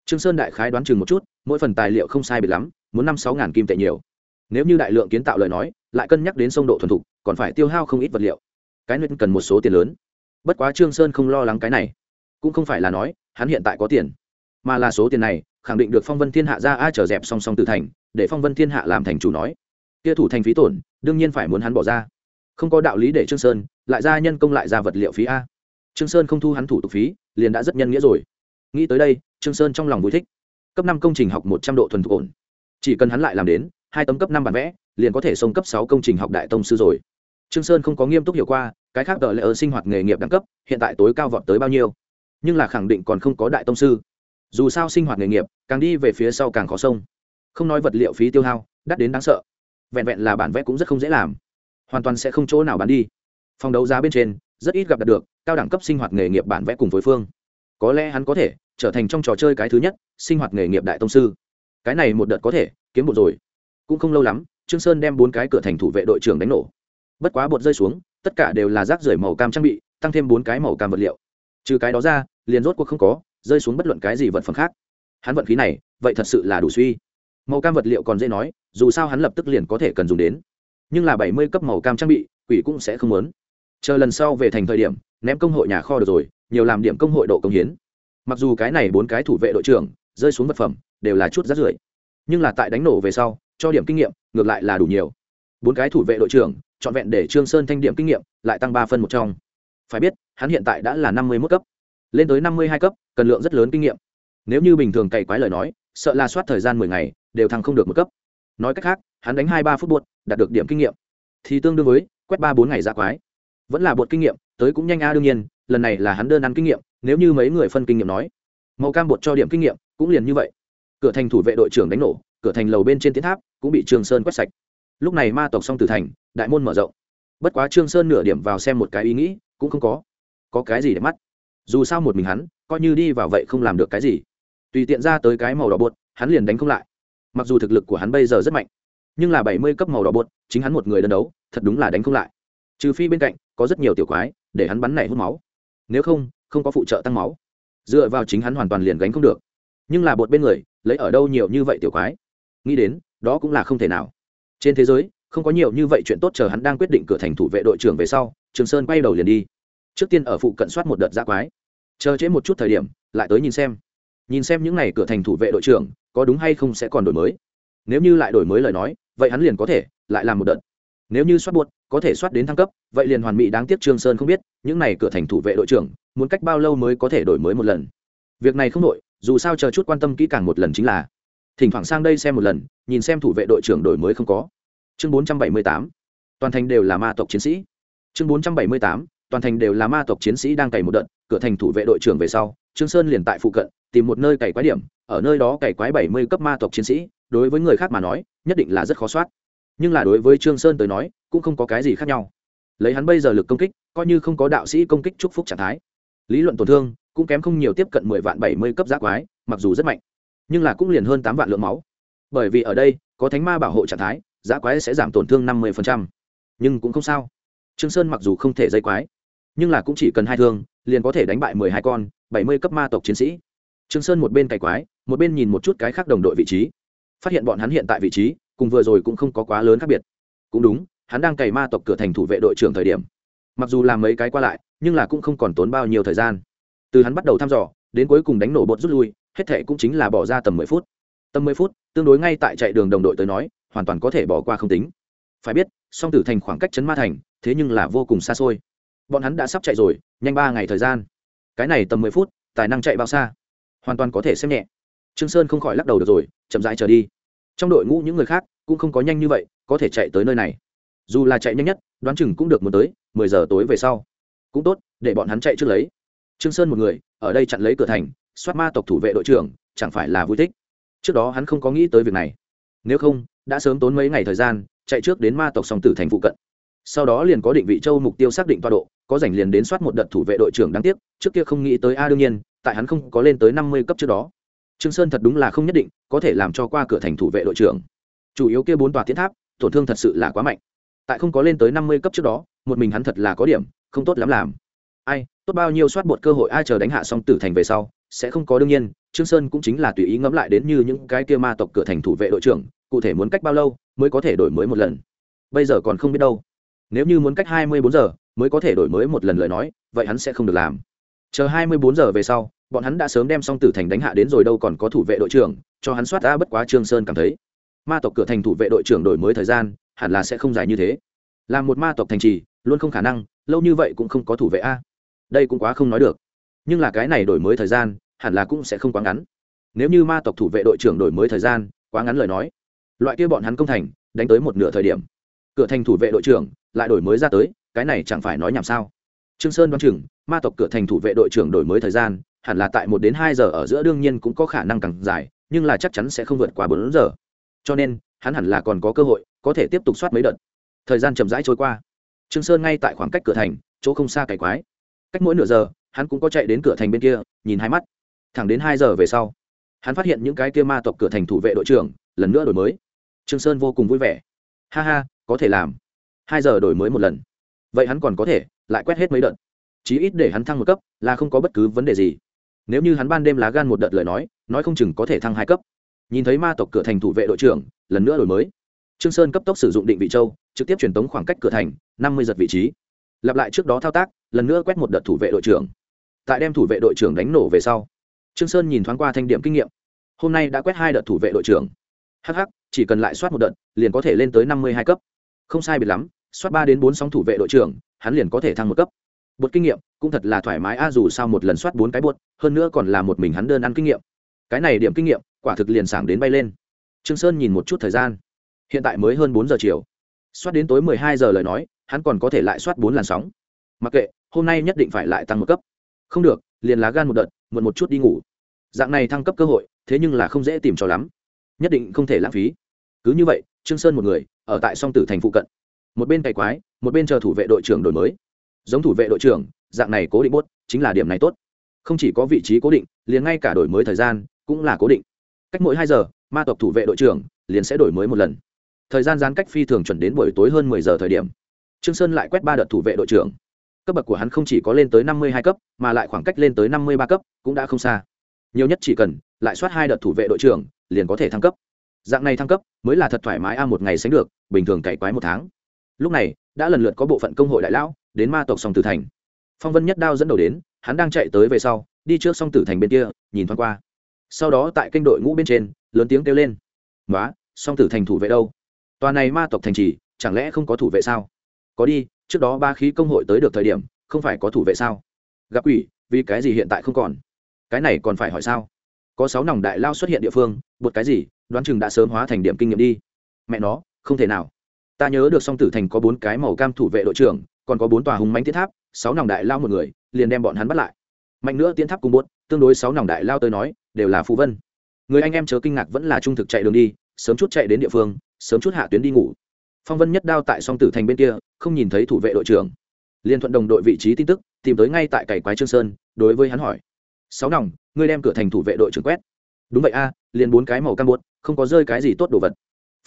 [SPEAKER 1] Trương sơn đại khái đoán chừng một chút, mỗi phần tài liệu không sai biệt lắm, muốn năm sáu ngàn kim tệ nhiều. Nếu như đại lượng kiến tạo lời nói, lại cân nhắc đến sông độ thuần thục, còn phải tiêu hao không ít vật liệu. Cái nên cần một số tiền lớn. Bất quá trương sơn không lo lắng cái này. Cũng không phải là nói, hắn hiện tại có tiền, mà là số tiền này khẳng định được phong vân thiên hạ ra a trở dẹp song song từ thành, để phong vân thiên hạ làm thành chủ nói. Kia thủ thành phí tổn, đương nhiên phải muốn hắn bỏ ra. Không có đạo lý để trương sơn, lại ra nhân công lại ra vật liệu phí a. Trương sơn không thu hắn thủ tục phí, liền đã rất nhân nghĩa rồi. Nghĩ tới đây, trương sơn trong lòng vui thích. Cấp năm công trình học một trăm độ thuần thục ổn. Chỉ cần hắn lại làm đến, hai tấm cấp năm bản vẽ, liền có thể xông cấp sáu công trình học đại tông sư rồi. Trương sơn không có nghiêm túc hiểu qua, cái khác đợi lệ ở sinh hoạt nghề nghiệp đẳng cấp, hiện tại tối cao vọt tới bao nhiêu. Nhưng là khẳng định còn không có đại tông sư dù sao sinh hoạt nghề nghiệp, càng đi về phía sau càng khó sông không nói vật liệu phí tiêu hao, đắt đến đáng sợ. Vẹn vẹn là bản vẽ cũng rất không dễ làm. Hoàn toàn sẽ không chỗ nào bán đi. Phòng đấu giá bên trên, rất ít gặp đạt được cao đẳng cấp sinh hoạt nghề nghiệp bản vẽ cùng với phương. Có lẽ hắn có thể trở thành trong trò chơi cái thứ nhất, sinh hoạt nghề nghiệp đại tông sư. Cái này một đợt có thể, kiếm một rồi. Cũng không lâu lắm, trương sơn đem bốn cái cửa thành thủ vệ đội trưởng đánh nổ. Bất quá bột rơi xuống, tất cả đều là rác rưởi màu cam trang bị, tăng thêm bốn cái màu cam vật liệu. Trừ cái đó ra, liền rốt cuộc không có rơi xuống bất luận cái gì vật phẩm khác. Hắn vận khí này, vậy thật sự là đủ suy. Màu cam vật liệu còn dễ nói, dù sao hắn lập tức liền có thể cần dùng đến. Nhưng là bảy mươi cấp màu cam trang bị, quỷ cũng sẽ không muốn. Chờ lần sau về thành thời điểm, ném công hội nhà kho được rồi, nhiều làm điểm công hội độ công hiến. Mặc dù cái này bốn cái thủ vệ đội trưởng, rơi xuống vật phẩm, đều là chút rát rưởi. Nhưng là tại đánh nổ về sau, cho điểm kinh nghiệm, ngược lại là đủ nhiều. Bốn cái thủ vệ đội trưởng, trọn vẹn để trương sơn thanh điểm kinh nghiệm, lại tăng ba phân một trong. Phải biết, hắn hiện tại đã là năm mươi mốt cấp lên tới năm mươi hai cấp, cần lượng rất lớn kinh nghiệm. Nếu như bình thường cày quái lời nói, sợ là soát thời gian mười ngày, đều thăng không được một cấp. Nói cách khác, hắn đánh hai ba phút buột đạt được điểm kinh nghiệm. Thì tương đương với, quét ba bốn ngày ra quái. Vẫn là buột kinh nghiệm, tới cũng nhanh a đương nhiên, lần này là hắn đơn ăn kinh nghiệm, nếu như mấy người phân kinh nghiệm nói. Màu cam bột cho điểm kinh nghiệm, cũng liền như vậy. Cửa thành thủ vệ đội trưởng đánh nổ, cửa thành lầu bên trên tiến tháp, cũng bị trương sơn quét sạch. Lúc này ma tộc xong tử thành, đại môn mở rộng. Bất quá trương sơn nửa điểm vào xem một cái ý nghĩ, cũng không có. Có cái gì để mắt? Dù sao một mình hắn, coi như đi vào vậy không làm được cái gì. Tùy tiện ra tới cái màu đỏ bột, hắn liền đánh không lại. Mặc dù thực lực của hắn bây giờ rất mạnh, nhưng là bảy mươi cấp màu đỏ bột, chính hắn một người đơn đấu, thật đúng là đánh không lại. Trừ phi bên cạnh có rất nhiều tiểu quái, để hắn bắn này hút máu. Nếu không không có phụ trợ tăng máu. Dựa vào chính hắn hoàn toàn liền gánh không được. Nhưng là bột bên người, lấy ở đâu nhiều như vậy tiểu quái? Nghĩ đến, đó cũng là không thể nào. Trên thế giới, không có nhiều như vậy chuyện tốt chờ hắn đang quyết định cửa thành thủ vệ đội trưởng về sau, trường sơn quay đầu liền đi trước tiên ở phụ cận soát một đợt giã quái. Chờ trễ một chút thời điểm, lại tới nhìn xem. Nhìn xem những n à y cửa thành thủ vệ đội trưởng, có đúng hay không sẽ còn đổi mới. Nếu như lại đổi mới lời nói, vậy hắn liền có thể lại làm một đợt. Nếu như soát buốt, có thể soát đến thăng cấp, vậy liền hoàn mỹ đáng tiếc trương sơn không biết, những n à y cửa thành thủ vệ đội trưởng, muốn cách bao lâu mới có thể đổi mới một lần. Việc này không đổi, dù sao chờ chút quan tâm kỹ càng một lần chính là, thỉnh thoảng sang đây xem một lần, nhìn xem thủ vệ đội trưởng đổi mới không có. Chương bốn trăm bảy mươi tám, toàn thành đều là ma tộc chiến sĩ. Chương bốn trăm bảy mươi tám toàn thành đều là ma tộc chiến sĩ đang cày một đợt, cửa thành thủ vệ đội trưởng về sau, trương sơn liền tại phụ cận, tìm một nơi cày quái điểm, ở nơi đó cày quái bảy mươi cấp ma tộc chiến sĩ, đối với người khác mà nói, nhất định là rất khó soát. Nhưng là đối với trương sơn tới nói, cũng không có cái gì khác nhau. Lấy hắn bây giờ lực công kích, coi như không có đạo sĩ công kích chúc phúc trạng thái. Lý luận tổn thương, cũng kém không nhiều tiếp cận mười vạn bảy mươi cấp giác quái, mặc dù rất mạnh, nhưng là cũng liền hơn tám vạn lượng máu. Bởi vì ở đây, có thánh ma bảo hộ trạng thái giá quái sẽ giảm tổn thương năm mươi nhưng cũng không sao. Trương sơn mặc dù không thể dây quái nhưng là cũng chỉ cần hai thương, liền có thể đánh bại mười hai con, bảy mươi cấp ma tộc chiến sĩ. Trương sơn một bên cày quái, một bên nhìn một chút cái khác đồng đội vị trí. Phát hiện bọn hắn hiện tại vị trí, cùng vừa rồi cũng không có quá lớn khác biệt. Cũng đúng, hắn đang cày ma tộc cửa thành thủ vệ đội trưởng thời điểm. Mặc dù làm mấy cái qua lại, nhưng là cũng không còn tốn bao nhiêu thời gian. Từ hắn bắt đầu thăm dò, đến cuối cùng đánh nổ bột rút lui, hết thệ cũng chính là bỏ ra tầm mười phút. Tầm mười phút, tương đối ngay tại chạy đường đồng đội tới nói, hoàn toàn có thể bỏ qua không tính. Phải biết, song tử thành khoảng cách chấn ma thành, thế nhưng là vô cùng xa xôi bọn hắn đã sắp chạy rồi, nhanh ba ngày thời gian. Cái này tầm mười phút, tài năng chạy bao xa? Hoàn toàn có thể xem nhẹ. Trương sơn không khỏi lắc đầu được rồi, chậm rãi trở đi. Trong đội ngũ những người khác cũng không có nhanh như vậy, có thể chạy tới nơi này. Dù là chạy nhanh nhất, đoán chừng cũng được muốn tới mười giờ tối về sau. Cũng tốt, để bọn hắn chạy trước lấy. Trương sơn một người, ở đây chặn lấy cửa thành, soát ma tộc thủ vệ đội trưởng, chẳng phải là vui thích. Trước đó hắn không có nghĩ tới việc này. Nếu không, đã sớm tốn mấy ngày thời gian, chạy trước đến ma tộc song tử thành phụ cận sau đó liền có định vị châu mục tiêu xác định toa độ, có rảnh liền đến soát một đợt thủ vệ đội trưởng đáng tiếc, trước kia không nghĩ tới a đương nhiên, tại hắn không có lên tới năm mươi cấp trước đó. Trương sơn thật đúng là không nhất định có thể làm cho qua cửa thành thủ vệ đội trưởng. Chủ yếu kia bốn tòa tiến tháp, tổn thương thật sự là quá mạnh. Tại không có lên tới năm mươi cấp trước đó, một mình hắn thật là có điểm, không tốt lắm làm. Ai, tốt bao nhiêu soát một cơ hội ai chờ đánh hạ xong tử thành về sau, sẽ không có đương nhiên, trương sơn cũng chính là tùy ý ngẫm lại đến như những cái kia ma tộc cửa thành thủ vệ đội trưởng, cụ thể muốn cách bao lâu, mới có thể đổi mới một lần. Bây giờ còn không biết đâu nếu như muốn cách hai mươi bốn giờ mới có thể đổi mới một lần lời nói, vậy hắn sẽ không được làm. Chờ hai mươi bốn giờ về sau, bọn hắn đã sớm đem xong tử thành đánh hạ đến rồi đâu còn có thủ vệ đội trưởng, cho hắn soát ra bất quá trương sơn cảm thấy. Ma tộc cửa thành thủ vệ đội trưởng đổi mới thời gian, hẳn là sẽ không dài như thế. Là một ma tộc thành trì, luôn không khả năng, lâu như vậy cũng không có thủ vệ a. Đây cũng quá không nói được. Nhưng là cái này đổi mới thời gian, hẳn là cũng sẽ không quá ngắn. Nếu như ma tộc thủ vệ đội trưởng đổi mới thời gian, quá ngắn lời nói, loại kia bọn hắn công thành, đánh tới một nửa thời điểm. Cửa thành thủ vệ đội trưởng lại đổi mới ra tới, cái này chẳng phải nói nhảm sao? Trương sơn đoán chừng, ma tộc cửa thành thủ vệ đội trưởng đổi mới thời gian, hẳn là tại một đến hai giờ ở giữa đương nhiên cũng có khả năng càng dài, nhưng là chắc chắn sẽ không vượt qua bốn giờ. Cho nên, hắn hẳn là còn có cơ hội, có thể tiếp tục soát mấy đợt. Thời gian chậm rãi trôi qua. Trương sơn ngay tại khoảng cách cửa thành, chỗ không xa cày quái. Cách mỗi nửa giờ, hắn cũng có chạy đến cửa thành bên kia, nhìn hai mắt. Thẳng đến hai giờ về sau, hắn phát hiện những cái kia ma tộc cửa thành thủ vệ đội trưởng lần nữa đổi mới. Trương sơn vô cùng vui vẻ. Ha ha, có thể làm hai giờ đổi mới một lần. Vậy hắn còn có thể lại quét hết mấy đợt. Chí ít để hắn thăng một cấp là không có bất cứ vấn đề gì. Nếu như hắn ban đêm lá gan một đợt lời nói nói không chừng có thể thăng hai cấp. Nhìn thấy ma tộc cửa thành thủ vệ đội trưởng, lần nữa đổi mới. Trương sơn cấp tốc sử dụng định vị châu, trực tiếp truyền tống khoảng cách cửa thành, năm mươi giật vị trí. Lặp lại trước đó thao tác, lần nữa quét một đợt thủ vệ đội trưởng. Tại đem thủ vệ đội trưởng đánh nổ về sau, trương sơn nhìn thoáng qua thanh điểm kinh nghiệm. Hôm nay đã quét hai đợt thủ vệ đội trưởng. Hh chỉ cần lại soát một đợt, liền có thể lên tới năm mươi hai cấp không sai biệt lắm, soát ba đến bốn sóng thủ vệ đội trưởng, hắn liền có thể thăng một cấp. Bột kinh nghiệm, cũng thật là thoải mái a, dù sao một lần soát bốn cái bột, hơn nữa còn là một mình hắn đơn ăn kinh nghiệm. Cái này điểm kinh nghiệm, quả thực liền sảng đến bay lên. Trương sơn nhìn một chút thời gian. Hiện tại mới hơn bốn giờ chiều. Soát đến tối mười hai giờ lời nói, hắn còn có thể lại soát bốn làn sóng. Mặc kệ, hôm nay nhất định phải lại tăng một cấp. Không được, liền lá gan một đợt, muộn một chút đi ngủ. Dạng này thăng cấp cơ hội, thế nhưng là không dễ tìm cho lắm. Nhất định không thể lãng phí. Cứ như vậy, trương sơn một người ở tại song tử thành phụ cận. Một bên cày quái, một bên chờ thủ vệ đội trưởng đổi mới. Giống thủ vệ đội trưởng, dạng này cố định bốt, chính là điểm này tốt. Không chỉ có vị trí cố định, liền ngay cả đổi mới thời gian cũng là cố định. Cách mỗi hai giờ, ma tộc thủ vệ đội trưởng liền sẽ đổi mới một lần. Thời gian giãn cách phi thường chuẩn đến buổi tối hơn mười giờ thời điểm. Trương sơn lại quét ba đợt thủ vệ đội trưởng. Cấp bậc của hắn không chỉ có lên tới năm mươi hai cấp, mà lại khoảng cách lên tới năm mươi ba cấp cũng đã không xa. Nhiều nhất chỉ cần lại soát hai đợt thủ vệ đội trưởng, liền có thể thăng cấp dạng này thăng cấp, mới là thật thoải mái a một ngày sánh được, bình thường cày quái một tháng. Lúc này, đã lần lượt có bộ phận công hội đại lão, đến ma tộc song tử thành. Phong vân nhất đao dẫn đầu đến, hắn đang chạy tới về sau, đi trước song tử thành bên kia, nhìn thoáng qua. Sau đó tại kênh đội ngũ bên trên, lớn tiếng kêu lên. Nói song tử thành thủ vệ đâu? Tòa này ma tộc thành trì, chẳng lẽ không có thủ vệ sao? Có đi, trước đó ba khí công hội tới được thời điểm, không phải có thủ vệ sao? Gặp quỷ, vì cái gì hiện tại không còn? Cái này còn phải hỏi sao? Có sáu nòng đại lao xuất hiện địa phương bột cái gì đoán chừng đã sớm hóa thành điểm kinh nghiệm đi. Mẹ nó, không thể nào. Ta nhớ được song tử thành có bốn cái màu cam thủ vệ đội trưởng, còn có bốn tòa hùng mánh thiết tháp, sáu nòng đại lao một người, liền đem bọn hắn bắt lại. Mạnh nữa tiến tháp cùng bốt tương đối sáu nòng đại lao tới nói, đều là Phú vân. Người anh em chớ kinh ngạc vẫn là trung thực chạy đường đi, sớm chút chạy đến địa phương, sớm chút hạ tuyến đi ngủ. Phong vân nhất đao tại song tử thành bên kia, không nhìn thấy thủ vệ đội trưởng. Liên thuận đồng đội vị trí tin tức, tìm tới ngay tại cày quái trương sơn, đối với hắn hỏi. Sáu nòng, ngươi đem cửa thành thủ vệ đội trưởng quét. Đúng vậy a liền bốn cái màu cam buốt, không có rơi cái gì tốt đồ vật.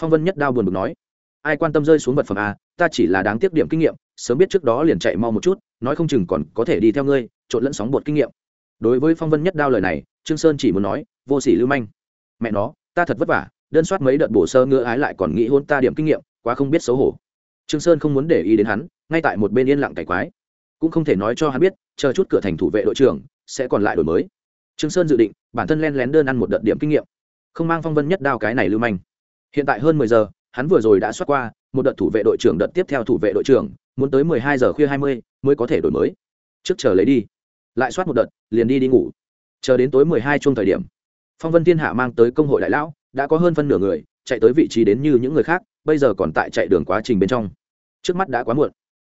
[SPEAKER 1] Phong vân nhất đao buồn bực nói, ai quan tâm rơi xuống vật phẩm a ta chỉ là đáng tiếc điểm kinh nghiệm, sớm biết trước đó liền chạy mau một chút, nói không chừng còn có thể đi theo ngươi, trộn lẫn sóng bột kinh nghiệm. Đối với phong vân nhất đao lời này, trương sơn chỉ muốn nói, vô sỉ lưu manh. Mẹ nó, ta thật vất vả, đơn soát mấy đợt bổ sơ ngựa ái lại còn nghĩ hôn ta điểm kinh nghiệm, quá không biết xấu hổ. Trương sơn không muốn để ý đến hắn, ngay tại một bên yên lặng cải quái. Cũng không thể nói cho hắn biết, chờ chút cửa thành thủ vệ đội trưởng sẽ còn lại đổi mới. Trương sơn dự định, bản thân len lén đơn ăn một đợt điểm kinh nghiệm không mang phong vân nhất đao cái này lưu manh. Hiện tại hơn mười giờ, hắn vừa rồi đã xoát qua, một đợt thủ vệ đội trưởng đợt tiếp theo thủ vệ đội trưởng, muốn tới mười hai giờ khuya hai mươi mới có thể đổi mới. Trước chờ lấy đi. Lại soát một đợt, liền đi đi ngủ. Chờ đến tối mười hai chung thời điểm, phong vân thiên hạ mang tới công hội đại lão, đã có hơn phân nửa người, chạy tới vị trí đến như những người khác, bây giờ còn tại chạy đường quá trình bên trong. Trước mắt đã quá muộn.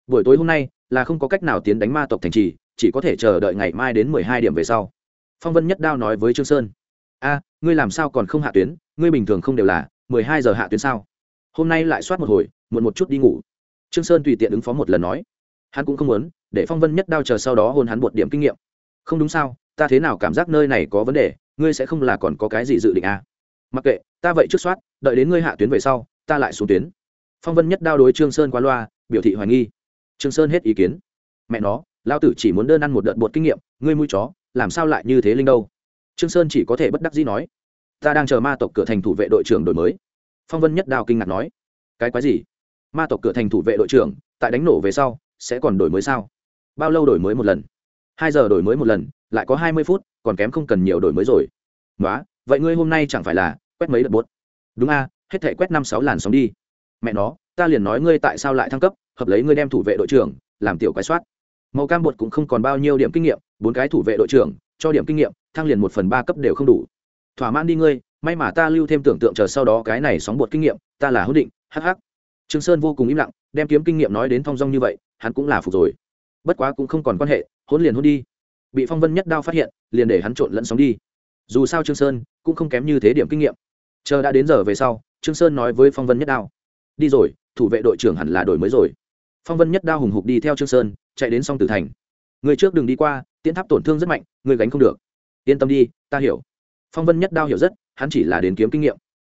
[SPEAKER 1] Buổi tối hôm nay, là không có cách nào tiến đánh ma tộc thành trì, chỉ có thể chờ đợi ngày mai đến mười hai điểm về sau. Phong vân nhất đao nói với trương sơn a, ngươi làm sao còn không hạ tuyến? Ngươi bình thường không đều là mười hai giờ hạ tuyến sao? Hôm nay lại soát một hồi, muộn một chút đi ngủ. Trương sơn tùy tiện ứng phó một lần nói. Hắn cũng không muốn, để phong vân nhất đao chờ sau đó hôn hắn một điểm kinh nghiệm. Không đúng sao? Ta thế nào cảm giác nơi này có vấn đề? Ngươi sẽ không là còn có cái gì dự định à? mặc kệ, ta vậy trước soát, đợi đến ngươi hạ tuyến về sau, ta lại xuống tuyến. Phong vân nhất đao đối trương sơn qua loa, biểu thị hoài nghi. Trương sơn hết ý kiến. Mẹ nó lao tử chỉ muốn đơn ăn một đợt bột kinh nghiệm, ngươi mũi chó, làm sao lại như thế linh đâu? Trương sơn chỉ có thể bất đắc dĩ nói, ta đang chờ ma tộc cửa thành thủ vệ đội trưởng đổi mới. Phong vân nhất Đào kinh ngạc nói, cái quái gì? Ma tộc cửa thành thủ vệ đội trưởng, tại đánh nổ về sau, sẽ còn đổi mới sao? Bao lâu đổi mới một lần? Hai giờ đổi mới một lần, lại có hai mươi phút, còn kém không cần nhiều đổi mới rồi. Nói vậy ngươi hôm nay chẳng phải là quét mấy đợt bốt đúng a, hết thể quét năm sáu làn sóng đi. Mẹ nó, ta liền nói ngươi tại sao lại thăng cấp, hợp lấy ngươi đem thủ vệ đội trưởng làm tiểu quái soát. Màu cam bột cũng không còn bao nhiêu điểm kinh nghiệm, bốn cái thủ vệ đội trưởng cho điểm kinh nghiệm thăng liền một phần ba cấp đều không đủ. Thỏa mãn đi ngươi, may mà ta lưu thêm tưởng tượng chờ sau đó cái này sóng bột kinh nghiệm, ta là hữu định hh trương sơn vô cùng im lặng, đem kiếm kinh nghiệm nói đến thong dong như vậy, hắn cũng là phục rồi. Bất quá cũng không còn quan hệ hôn liền hôn đi. Bị phong vân nhất đao phát hiện, liền để hắn trộn lẫn sóng đi. Dù sao trương sơn cũng không kém như thế điểm kinh nghiệm. Chờ đã đến giờ về sau, trương sơn nói với phong vân nhất đao. Đi rồi, thủ vệ đội trưởng hẳn là đổi mới rồi. Phong vân nhất đao hùng hục đi theo trương sơn, chạy đến song tử thành. Người trước đừng đi qua tiến tháp tổn thương rất mạnh người gánh không được. Yên tâm đi, ta hiểu. Phong vân nhất đao hiểu rất, hắn chỉ là đến kiếm kinh nghiệm.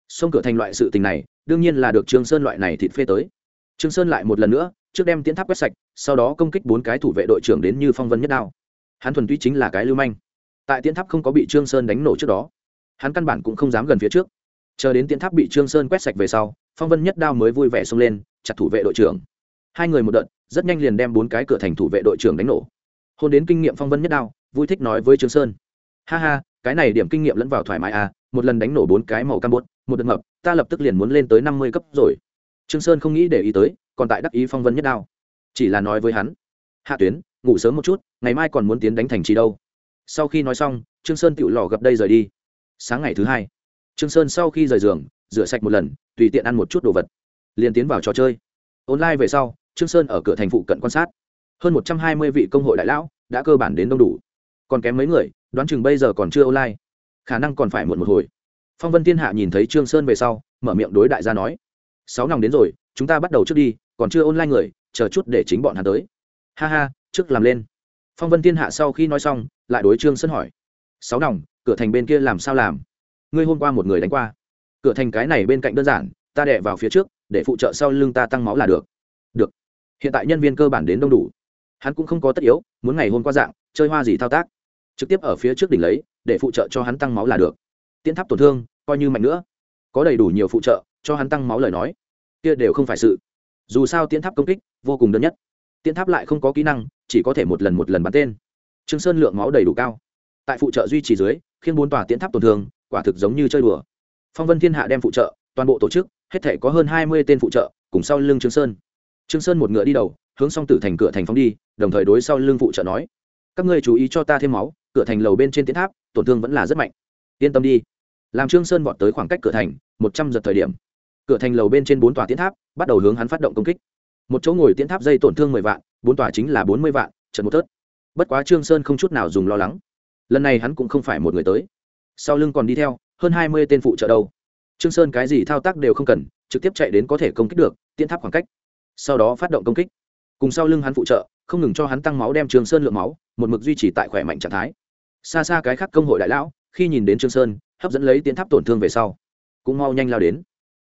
[SPEAKER 1] Sông cửa thành loại sự tình này, đương nhiên là được trương sơn loại này thịt phê tới. Trương sơn lại một lần nữa, trước đem tiến tháp quét sạch, sau đó công kích bốn cái thủ vệ đội trưởng đến như phong vân nhất đao. Hắn thuần túy chính là cái lưu manh. Tại tiến tháp không có bị trương sơn đánh nổ trước đó, hắn căn bản cũng không dám gần phía trước. Chờ đến tiến tháp bị trương sơn quét sạch về sau, phong vân nhất đao mới vui vẻ xông lên, chặt thủ vệ đội trưởng. Hai người một đợt, rất nhanh liền đem bốn cái cửa thành thủ vệ đội trưởng đánh nổ hôn đến kinh nghiệm phong vân nhất đao, vui thích nói với trương sơn. Ha ha, cái này điểm kinh nghiệm lẫn vào thoải mái à một lần đánh nổ bốn cái màu cam bốt một đợt ngập, ta lập tức liền muốn lên tới năm mươi cấp rồi. Trương sơn không nghĩ để ý tới, còn tại đắc ý phong vân nhất đao. Chỉ là nói với hắn, hạ tuyến, ngủ sớm một chút, ngày mai còn muốn tiến đánh thành trì đâu. Sau khi nói xong, trương sơn tự lò gặp đây rời đi. Sáng ngày thứ hai, trương sơn sau khi rời giường, rửa sạch một lần, tùy tiện ăn một chút đồ vật, liền tiến vào trò chơi. Online về sau, trương sơn ở cửa thành phụ cận quan sát hơn một trăm hai mươi vị công hội đại lão đã cơ bản đến đông đủ. Còn kém mấy người, đoán chừng bây giờ còn chưa online. Khả năng còn phải muộn một hồi. Phong vân thiên hạ nhìn thấy trương sơn về sau, mở miệng đối đại gia nói, sáu nòng đến rồi, chúng ta bắt đầu trước đi, còn chưa online người, chờ chút để chính bọn hắn tới. Ha ha, trước làm lên. Phong vân thiên hạ sau khi nói xong, lại đối trương sơn hỏi, sáu nòng, cửa thành bên kia làm sao làm? Ngươi hôm qua một người đánh qua. Cửa thành cái này bên cạnh đơn giản, ta đè vào phía trước, để phụ trợ sau lưng ta tăng máu là được. Được. Hiện tại nhân viên cơ bản đến đông đủ hắn cũng không có tất yếu, muốn ngày hôm qua dạng, chơi hoa gì thao tác. Trực tiếp ở phía trước đỉnh lấy, để phụ trợ cho hắn tăng máu là được. Tiến tháp tổn thương, coi như mạnh nữa. Có đầy đủ nhiều phụ trợ, cho hắn tăng máu lời nói. Kia đều không phải sự. Dù sao tiến tháp công kích, vô cùng đơn nhất. Tiến tháp lại không có kỹ năng, chỉ có thể một lần một lần bắn tên. Trương sơn lượng máu đầy đủ cao. Tại phụ trợ duy trì dưới khiến bốn tòa tiến tháp tổn thương, quả thực giống như chơi đùa. Phong vân thiên hạ đem phụ trợ, toàn bộ tổ chức, hết thể có hơn hai mươi tên phụ trợ, cùng sau lưng trương sơn. Trương sơn một ngựa đi đầu hướng song tử thành cửa thành phóng đi, đồng thời đối sau lưng phụ trợ nói, các ngươi chú ý cho ta thêm máu, cửa thành lầu bên trên tiến tháp, tổn thương vẫn là rất mạnh. Yên tâm đi. Làm trương sơn vọt tới khoảng cách cửa thành, một trăm giật thời điểm, cửa thành lầu bên trên bốn tòa tiến tháp bắt đầu hướng hắn phát động công kích. Một chỗ ngồi tiến tháp dây tổn thương mười vạn, bốn tòa chính là bốn mươi vạn, trận một thớt. Bất quá trương sơn không chút nào dùng lo lắng. Lần này hắn cũng không phải một người tới. Sau lưng còn đi theo, hơn hai mươi tên phụ trợ đâu. Trương sơn cái gì thao tác đều không cần, trực tiếp chạy đến có thể công kích được, tiến tháp khoảng cách. Sau đó phát động công kích cùng sau lưng hắn phụ trợ, không ngừng cho hắn tăng máu đem Trường sơn lượng máu, một mực duy trì tại khỏe mạnh trạng thái. Xa xa cái khác công hội đại lão, khi nhìn đến trương sơn, hấp dẫn lấy tiến tháp tổn thương về sau, cũng mau nhanh lao đến.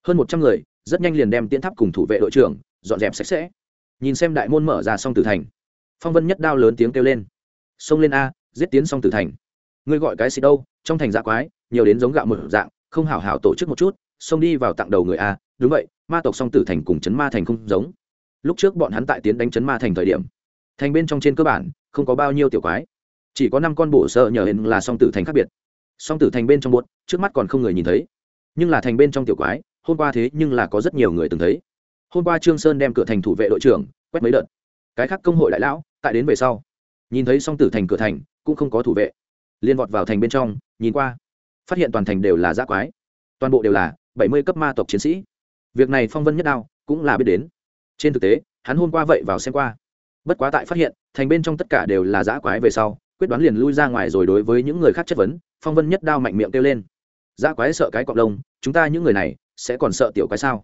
[SPEAKER 1] Hơn một trăm người, rất nhanh liền đem tiến tháp cùng thủ vệ đội trưởng dọn dẹp sạch sẽ. Nhìn xem đại môn mở ra xong tử thành, phong vân nhất đao lớn tiếng kêu lên. Xông lên a, giết tiến xong tử thành. Ngươi gọi cái gì đâu, trong thành dạ quái, nhiều đến giống gạo một dạng, không hảo hảo tổ chức một chút, xông đi vào tặng đầu người a. Đúng vậy, ma tộc song tử thành cùng chấn ma thành không giống lúc trước bọn hắn tại tiến đánh chấn ma thành thời điểm, thành bên trong trên cơ bản, không có bao nhiêu tiểu quái. Chỉ có năm con bổ sợ nhờ hình là song tử thành khác biệt. Song tử thành bên trong buốt, trước mắt còn không người nhìn thấy. Nhưng là thành bên trong tiểu quái, hôm qua thế nhưng là có rất nhiều người từng thấy. Hôm qua trương sơn đem cửa thành thủ vệ đội trưởng quét mấy đợt. Cái khác công hội đại lão, tại đến về sau, nhìn thấy song tử thành cửa thành, cũng không có thủ vệ. Liên vọt vào thành bên trong, nhìn qua, phát hiện toàn thành đều là giã quái. Toàn bộ đều là bảy mươi cấp ma tộc chiến sĩ. Việc này phong vân nhất đao cũng là biết đến trên thực tế, hắn hôm qua vậy vào xem qua. Bất quá tại phát hiện, thành bên trong tất cả đều là giã quái về sau, quyết đoán liền lui ra ngoài rồi đối với những người khác chất vấn, phong vân nhất đao mạnh miệng kêu lên. Giã quái sợ cái cọc lông, chúng ta những người này sẽ còn sợ tiểu quái sao?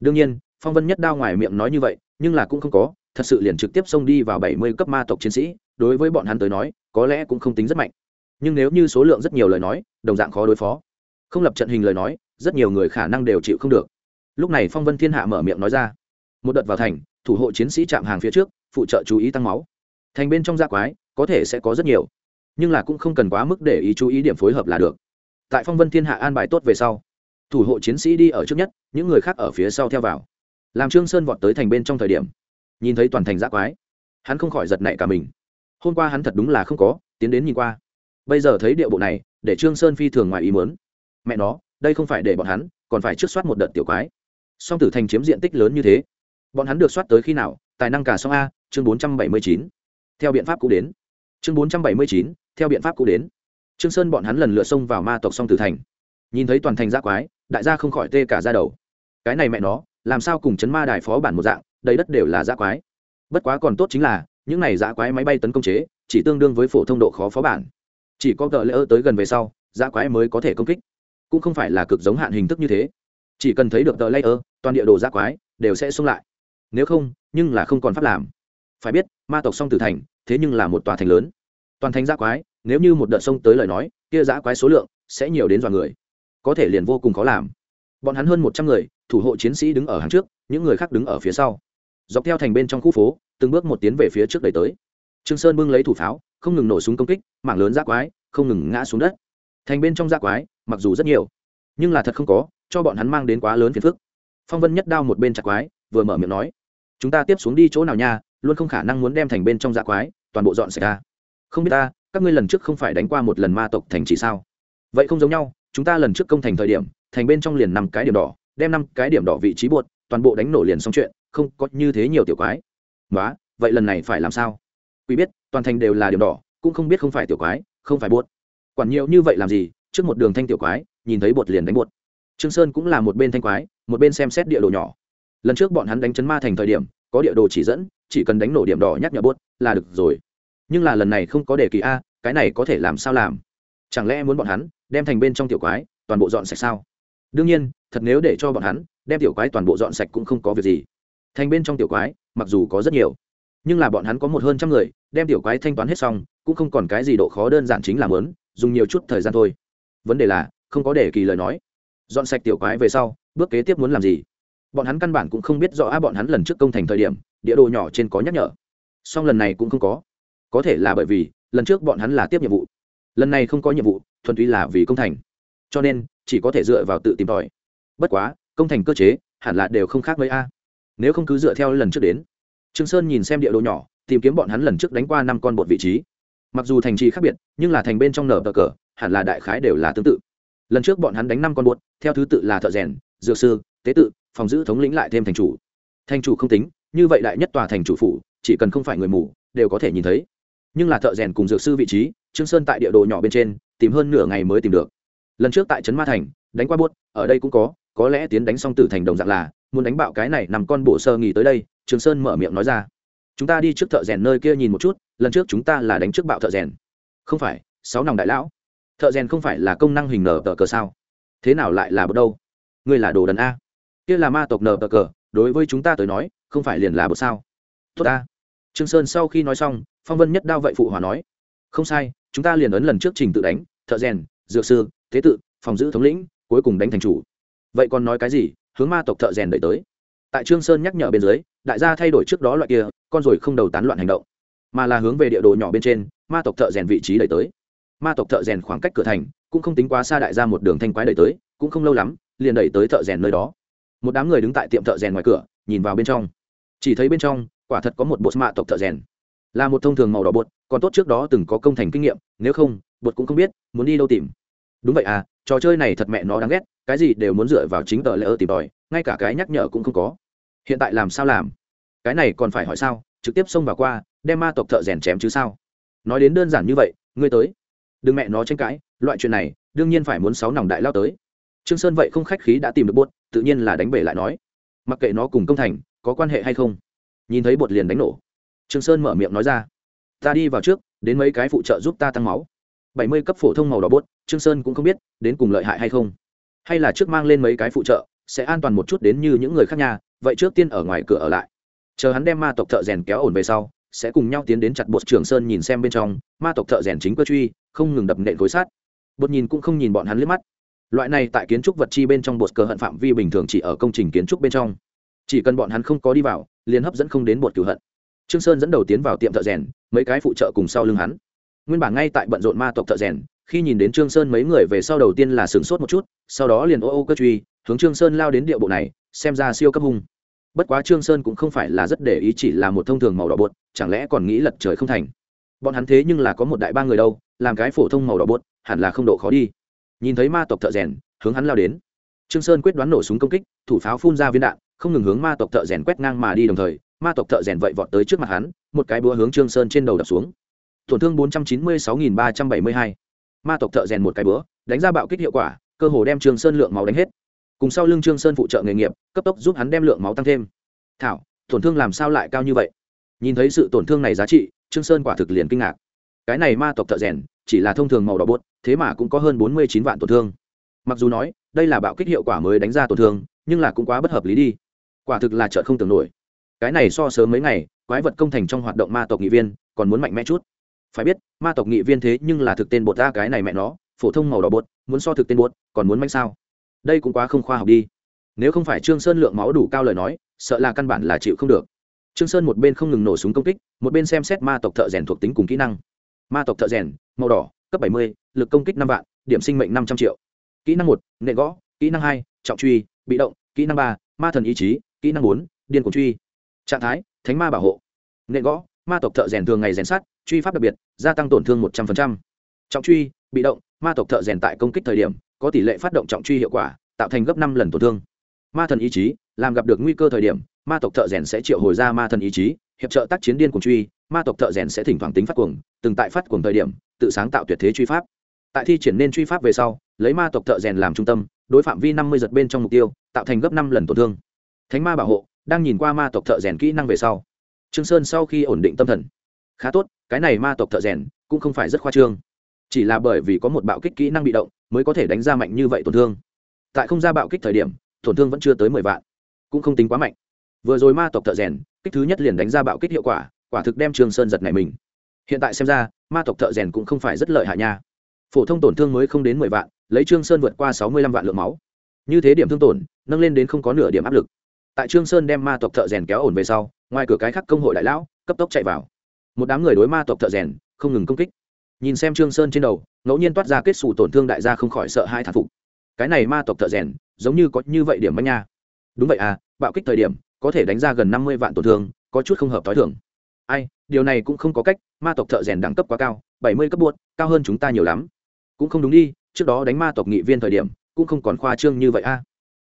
[SPEAKER 1] Đương nhiên, phong vân nhất đao ngoài miệng nói như vậy, nhưng là cũng không có, thật sự liền trực tiếp xông đi vào bảy mươi cấp ma tộc chiến sĩ, đối với bọn hắn tới nói, có lẽ cũng không tính rất mạnh. Nhưng nếu như số lượng rất nhiều lời nói, đồng dạng khó đối phó. Không lập trận hình lời nói, rất nhiều người khả năng đều chịu không được. Lúc này phong vân thiên hạ mở miệng nói ra một đợt vào thành, thủ hộ chiến sĩ chạm hàng phía trước, phụ trợ chú ý tăng máu. Thành bên trong gia quái, có thể sẽ có rất nhiều, nhưng là cũng không cần quá mức để ý chú ý điểm phối hợp là được. Tại phong vân thiên hạ an bài tốt về sau, thủ hộ chiến sĩ đi ở trước nhất, những người khác ở phía sau theo vào. Làm trương sơn vọt tới thành bên trong thời điểm, nhìn thấy toàn thành giã quái, hắn không khỏi giật nảy cả mình. Hôm qua hắn thật đúng là không có, tiến đến nhìn qua. Bây giờ thấy điệu bộ này, để trương sơn phi thường ngoài ý muốn. Mẹ nó, đây không phải để bọn hắn, còn phải trước soát một đợt tiểu quái. Song tử thành chiếm diện tích lớn như thế bọn hắn được soát tới khi nào? Tài năng cả song a, chương bốn trăm bảy mươi chín. Theo biện pháp cũ đến. Chương bốn trăm bảy mươi chín, theo biện pháp cũ đến. Trương sơn bọn hắn lần lượt xông vào ma tộc song tử thành. Nhìn thấy toàn thành giã quái, đại gia không khỏi tê cả ra đầu. Cái này mẹ nó, làm sao cùng chấn ma đài phó bản một dạng, đầy đất đều là giã quái. Bất quá còn tốt chính là, những này giã quái máy bay tấn công chế, chỉ tương đương với phổ thông độ khó phó bản. Chỉ có gợ lỡ tới gần về sau, giã quái mới có thể công kích. Cũng không phải là cực giống hạn hình thức như thế. Chỉ cần thấy được tờ layer toàn địa đồ giã quái, đều sẽ xông lại nếu không, nhưng là không còn pháp làm. Phải biết, ma tộc song tử thành, thế nhưng là một tòa thành lớn. Toàn thành giã quái, nếu như một đợt sông tới lời nói, kia giã quái số lượng sẽ nhiều đến dọa người. Có thể liền vô cùng khó làm. Bọn hắn hơn một trăm người, thủ hộ chiến sĩ đứng ở hàng trước, những người khác đứng ở phía sau. Dọc theo thành bên trong khu phố, từng bước một tiến về phía trước đẩy tới. Trương sơn bưng lấy thủ pháo, không ngừng nổ súng công kích, mảng lớn giã quái, không ngừng ngã xuống đất. Thành bên trong giã quái, mặc dù rất nhiều, nhưng là thật không có, cho bọn hắn mang đến quá lớn phiền phức. Phong vân nhất đao một bên chặt quái, vừa mở miệng nói chúng ta tiếp xuống đi chỗ nào nha, luôn không khả năng muốn đem thành bên trong dạ quái, toàn bộ dọn sạch ra. Không biết ta, các ngươi lần trước không phải đánh qua một lần ma tộc thành chỉ sao? Vậy không giống nhau, chúng ta lần trước công thành thời điểm, thành bên trong liền năm cái điểm đỏ, đem năm cái điểm đỏ vị trí buột toàn bộ đánh nổ liền xong chuyện, không có như thế nhiều tiểu quái. Nói vậy lần này phải làm sao? Quý biết, toàn thành đều là điểm đỏ, cũng không biết không phải tiểu quái, không phải buột quản nhiều như vậy làm gì, trước một đường thanh tiểu quái, nhìn thấy bột liền đánh bột trương sơn cũng là một bên thanh quái, một bên xem xét địa đồ nhỏ lần trước bọn hắn đánh chấn ma thành thời điểm, có địa đồ chỉ dẫn, chỉ cần đánh nổ điểm đỏ nhắc nhở bốt là được rồi. Nhưng là lần này không có đề kỳ a, cái này có thể làm sao làm? Chẳng lẽ muốn bọn hắn đem thành bên trong tiểu quái, toàn bộ dọn sạch sao? Đương nhiên, thật nếu để cho bọn hắn đem tiểu quái toàn bộ dọn sạch cũng không có việc gì. Thành bên trong tiểu quái, mặc dù có rất nhiều, nhưng là bọn hắn có một hơn trăm người, đem tiểu quái thanh toán hết xong, cũng không còn cái gì độ khó đơn giản chính là mớn dùng nhiều chút thời gian thôi. Vấn đề là, không có để kỳ lời nói. Dọn sạch tiểu quái về sau, bước kế tiếp muốn làm gì? Bọn hắn căn bản cũng không biết rõ a bọn hắn lần trước công thành thời điểm, địa đồ nhỏ trên có nhắc nhở. Song lần này cũng không có. Có thể là bởi vì, lần trước bọn hắn là tiếp nhiệm vụ. Lần này không có nhiệm vụ, thuần túy là vì công thành. Cho nên, chỉ có thể dựa vào tự tìm tòi. Bất quá, công thành cơ chế, hẳn là đều không khác mấy a. Nếu không cứ dựa theo lần trước đến. Trương sơn nhìn xem địa đồ nhỏ, tìm kiếm bọn hắn lần trước đánh qua năm con bột vị trí. Mặc dù thành trì khác biệt, nhưng là thành bên trong nở bờ cờ, hẳn là đại khái đều là tương tự. Lần trước bọn hắn đánh năm con bột, theo thứ tự là thợ rèn, dược sư, tế tự phòng giữ thống lĩnh lại thêm thành chủ. Thành chủ không tính, như vậy đại nhất tòa thành chủ phủ, chỉ cần không phải người mù, đều có thể nhìn thấy. Nhưng là thợ rèn cùng dược sư vị trí, trương sơn tại địa đồ nhỏ bên trên, tìm hơn nửa ngày mới tìm được. Lần trước tại trấn ma thành, đánh qua buốt, ở đây cũng có có lẽ tiến đánh xong tử thành đồng dạng là, muốn đánh bạo cái này nằm con bổ sơ nghỉ tới đây, trương sơn mở miệng nói ra. Chúng ta đi trước thợ rèn nơi kia nhìn một chút, lần trước chúng ta là đánh trước bạo thợ rèn. Không phải, sáu nòng đại lão. Thợ rèn không phải là công năng hình nở tờ cờ sao? Thế nào lại là bột đâu? Ngươi là đồ đần a kia là ma tộc nờ bờ cờ, đối với chúng ta tới nói, không phải liền là bờ sao. Tốt ta. Trương sơn sau khi nói xong, phong vân nhất đao vậy phụ hòa nói. Không sai, chúng ta liền ấn lần trước trình tự đánh, thợ rèn, dược sư, thế tự, phòng giữ thống lĩnh, cuối cùng đánh thành chủ. Vậy còn nói cái gì, hướng ma tộc thợ rèn đợi tới. Tại trương sơn nhắc nhở bên dưới, đại gia thay đổi trước đó loại kia, con rồi không đầu tán loạn hành động. Mà là hướng về địa đồ nhỏ bên trên, ma tộc thợ rèn vị trí đẩy tới. Ma tộc thợ rèn khoảng cách cửa thành, cũng không tính quá xa đại gia một đường thanh quái đẩy tới, cũng không lâu lắm, liền đẩy tới thợ rèn nơi đó một đám người đứng tại tiệm thợ rèn ngoài cửa, nhìn vào bên trong. Chỉ thấy bên trong, quả thật có một bột mạ tộc thợ rèn. Là một thông thường màu đỏ bột, còn tốt trước đó từng có công thành kinh nghiệm, nếu không, bột cũng không biết, muốn đi đâu tìm. Đúng vậy à trò chơi này thật mẹ nó đáng ghét, cái gì đều muốn dựa vào chính tờ lỡ tìm tòi, ngay cả cái nhắc nhở cũng không có. Hiện tại làm sao làm? Cái này còn phải hỏi sao, trực tiếp xông vào qua, đem ma tộc thợ rèn chém chứ sao? Nói đến đơn giản như vậy, ngươi tới. Đừng mẹ nó tranh cãi, loại chuyện này, đương nhiên phải muốn sáu nòng đại lao tới. Trương sơn vậy không khách khí đã tìm được bột tự nhiên là đánh bể lại nói. Mặc kệ nó cùng công thành, có quan hệ hay không, nhìn thấy bột liền đánh nổ. Trương sơn mở miệng nói ra, ta đi vào trước, đến mấy cái phụ trợ giúp ta tăng máu. Bảy mươi cấp phổ thông màu đỏ bột, trương sơn cũng không biết, đến cùng lợi hại hay không. Hay là trước mang lên mấy cái phụ trợ, sẽ an toàn một chút đến như những người khác nhà, vậy trước tiên ở ngoài cửa ở lại. Chờ hắn đem ma tộc thợ rèn kéo ổn về sau, sẽ cùng nhau tiến đến chặt bột trường sơn nhìn xem bên trong, ma tộc thợ rèn chính cơ truy, không ngừng đập nện khối sát bột nhìn cũng không nhìn bọn hắn liếc mắt loại này tại kiến trúc vật chi bên trong bột cờ hận phạm vi bình thường chỉ ở công trình kiến trúc bên trong. Chỉ cần bọn hắn không có đi vào, liền hấp dẫn không đến bột cửu hận. Trương sơn dẫn đầu tiến vào tiệm thợ rèn, mấy cái phụ trợ cùng sau lưng hắn. Nguyên bản ngay tại bận rộn ma tộc thợ rèn, khi nhìn đến trương sơn mấy người về sau đầu tiên là sửng sốt một chút, sau đó liền ô ô cơ truy, hướng trương sơn lao đến địa bộ này, xem ra siêu cấp hung. Bất quá trương sơn cũng không phải là rất để ý chỉ là một thông thường màu đỏ bột, chẳng lẽ còn nghĩ lật trời không thành? Bọn hắn thế nhưng là có một đại ba người đâu, làm cái phổ thông màu đỏ bột, hẳn là không độ khó đi nhìn thấy ma tộc thợ rèn, hướng hắn lao đến. Trương sơn quyết đoán nổ súng công kích, thủ pháo phun ra viên đạn, không ngừng hướng ma tộc thợ rèn quét ngang mà đi đồng thời, ma tộc thợ rèn vậy vọt tới trước mặt hắn, một cái búa hướng trương sơn trên đầu đập xuống. Tổn thương 496.372. ma tộc thợ rèn một cái búa, đánh ra bạo kích hiệu quả, cơ hồ đem trương sơn lượng máu đánh hết. Cùng sau lưng trương sơn phụ trợ nghề nghiệp, cấp tốc giúp hắn đem lượng máu tăng thêm. Thảo, tổn thương làm sao lại cao như vậy? Nhìn thấy sự tổn thương này giá trị, trương sơn quả thực liền kinh ngạc. Cái này ma tộc thợ rèn chỉ là thông thường màu đỏ bột, thế mà cũng có hơn bốn mươi chín vạn tổn thương. Mặc dù nói, đây là bạo kích hiệu quả mới đánh ra tổn thương, nhưng là cũng quá bất hợp lý đi. Quả thực là chợt không tưởng nổi. Cái này so sớm mấy ngày, quái vật công thành trong hoạt động ma tộc nghị viên, còn muốn mạnh mẽ chút. Phải biết, ma tộc nghị viên thế nhưng là thực tên bột ra cái này mẹ nó, phổ thông màu đỏ bột, muốn so thực tên bột, còn muốn mạnh sao? Đây cũng quá không khoa học đi. Nếu không phải trương sơn lượng máu đủ cao lời nói, sợ là căn bản là chịu không được. Trương sơn một bên không ngừng nổ súng công kích, một bên xem xét ma tộc thợ rèn thuộc tính cùng kỹ năng ma tộc thợ rèn màu đỏ cấp 70, lực công kích năm vạn điểm sinh mệnh năm trăm triệu. Kỹ năng một nệ gõ. Kỹ năng hai trọng truy bị động. Kỹ năng ba ma thần ý chí. Kỹ năng bốn điên cuồng truy. Trạng thái thánh ma bảo hộ. Nệ gõ ma tộc thợ rèn thường ngày rèn sát truy pháp đặc biệt gia tăng tổn thương một trăm linh trọng truy bị động ma tộc thợ rèn tại công kích thời điểm có tỷ lệ phát động trọng truy hiệu quả tạo thành gấp năm lần tổn thương. Ma thần ý chí làm gặp được nguy cơ thời điểm ma tộc thợ rèn sẽ triệu hồi ra ma thần ý chí, hiệp trợ tác chiến điên cùng truy, ma tộc thợ rèn sẽ thỉnh thoảng tính phát cuồng, từng tại phát cuồng thời điểm, tự sáng tạo tuyệt thế truy pháp. Tại thi triển nên truy pháp về sau, lấy ma tộc thợ rèn làm trung tâm, đối phạm vi năm mươi giật bên trong mục tiêu, tạo thành gấp năm lần tổn thương. Thánh ma bảo hộ, đang nhìn qua ma tộc thợ rèn kỹ năng về sau. Trương sơn sau khi ổn định tâm thần. Khá tốt, cái này ma tộc thợ rèn cũng không phải rất khoa trương. Chỉ là bởi vì có một bạo kích kỹ năng bị động, mới có thể đánh ra mạnh như vậy tổn thương. Tại không ra bạo kích thời điểm, tổn thương vẫn chưa tới mười vạn, cũng không tính quá mạnh vừa rồi ma tộc thợ rèn, kích thứ nhất liền đánh ra bạo kích hiệu quả quả thực đem trương sơn giật này mình. Hiện tại xem ra, ma tộc thợ rèn cũng không phải rất lợi hại nha. Phổ thông tổn thương mới không đến mười vạn, lấy trương sơn vượt qua sáu mươi lăm vạn lượng máu. Như thế điểm thương tổn, nâng lên đến không có nửa điểm áp lực. Tại trương sơn đem ma tộc thợ rèn kéo ổn về sau, ngoài cửa cái khắc công hội đại lão, cấp tốc chạy vào. Một đám người đối ma tộc thợ rèn, không ngừng công kích. Nhìn xem trương sơn trên đầu, ngẫu nhiên toát ra kết xù tổn thương đại gia không khỏi sợ hai thản phục. Cái này ma tộc thợ rèn, giống như có như vậy điểm bánh nha. Đúng vậy à bạo kích thời điểm có thể đánh ra gần năm mươi vạn tổn thương, có chút không hợp tối thường. Ai, điều này cũng không có cách, ma tộc thợ rèn đẳng cấp quá cao, bảy mươi cấp buốt, cao hơn chúng ta nhiều lắm. Cũng không đúng đi, trước đó đánh ma tộc nghị viên thời điểm, cũng không còn khoa trương như vậy a.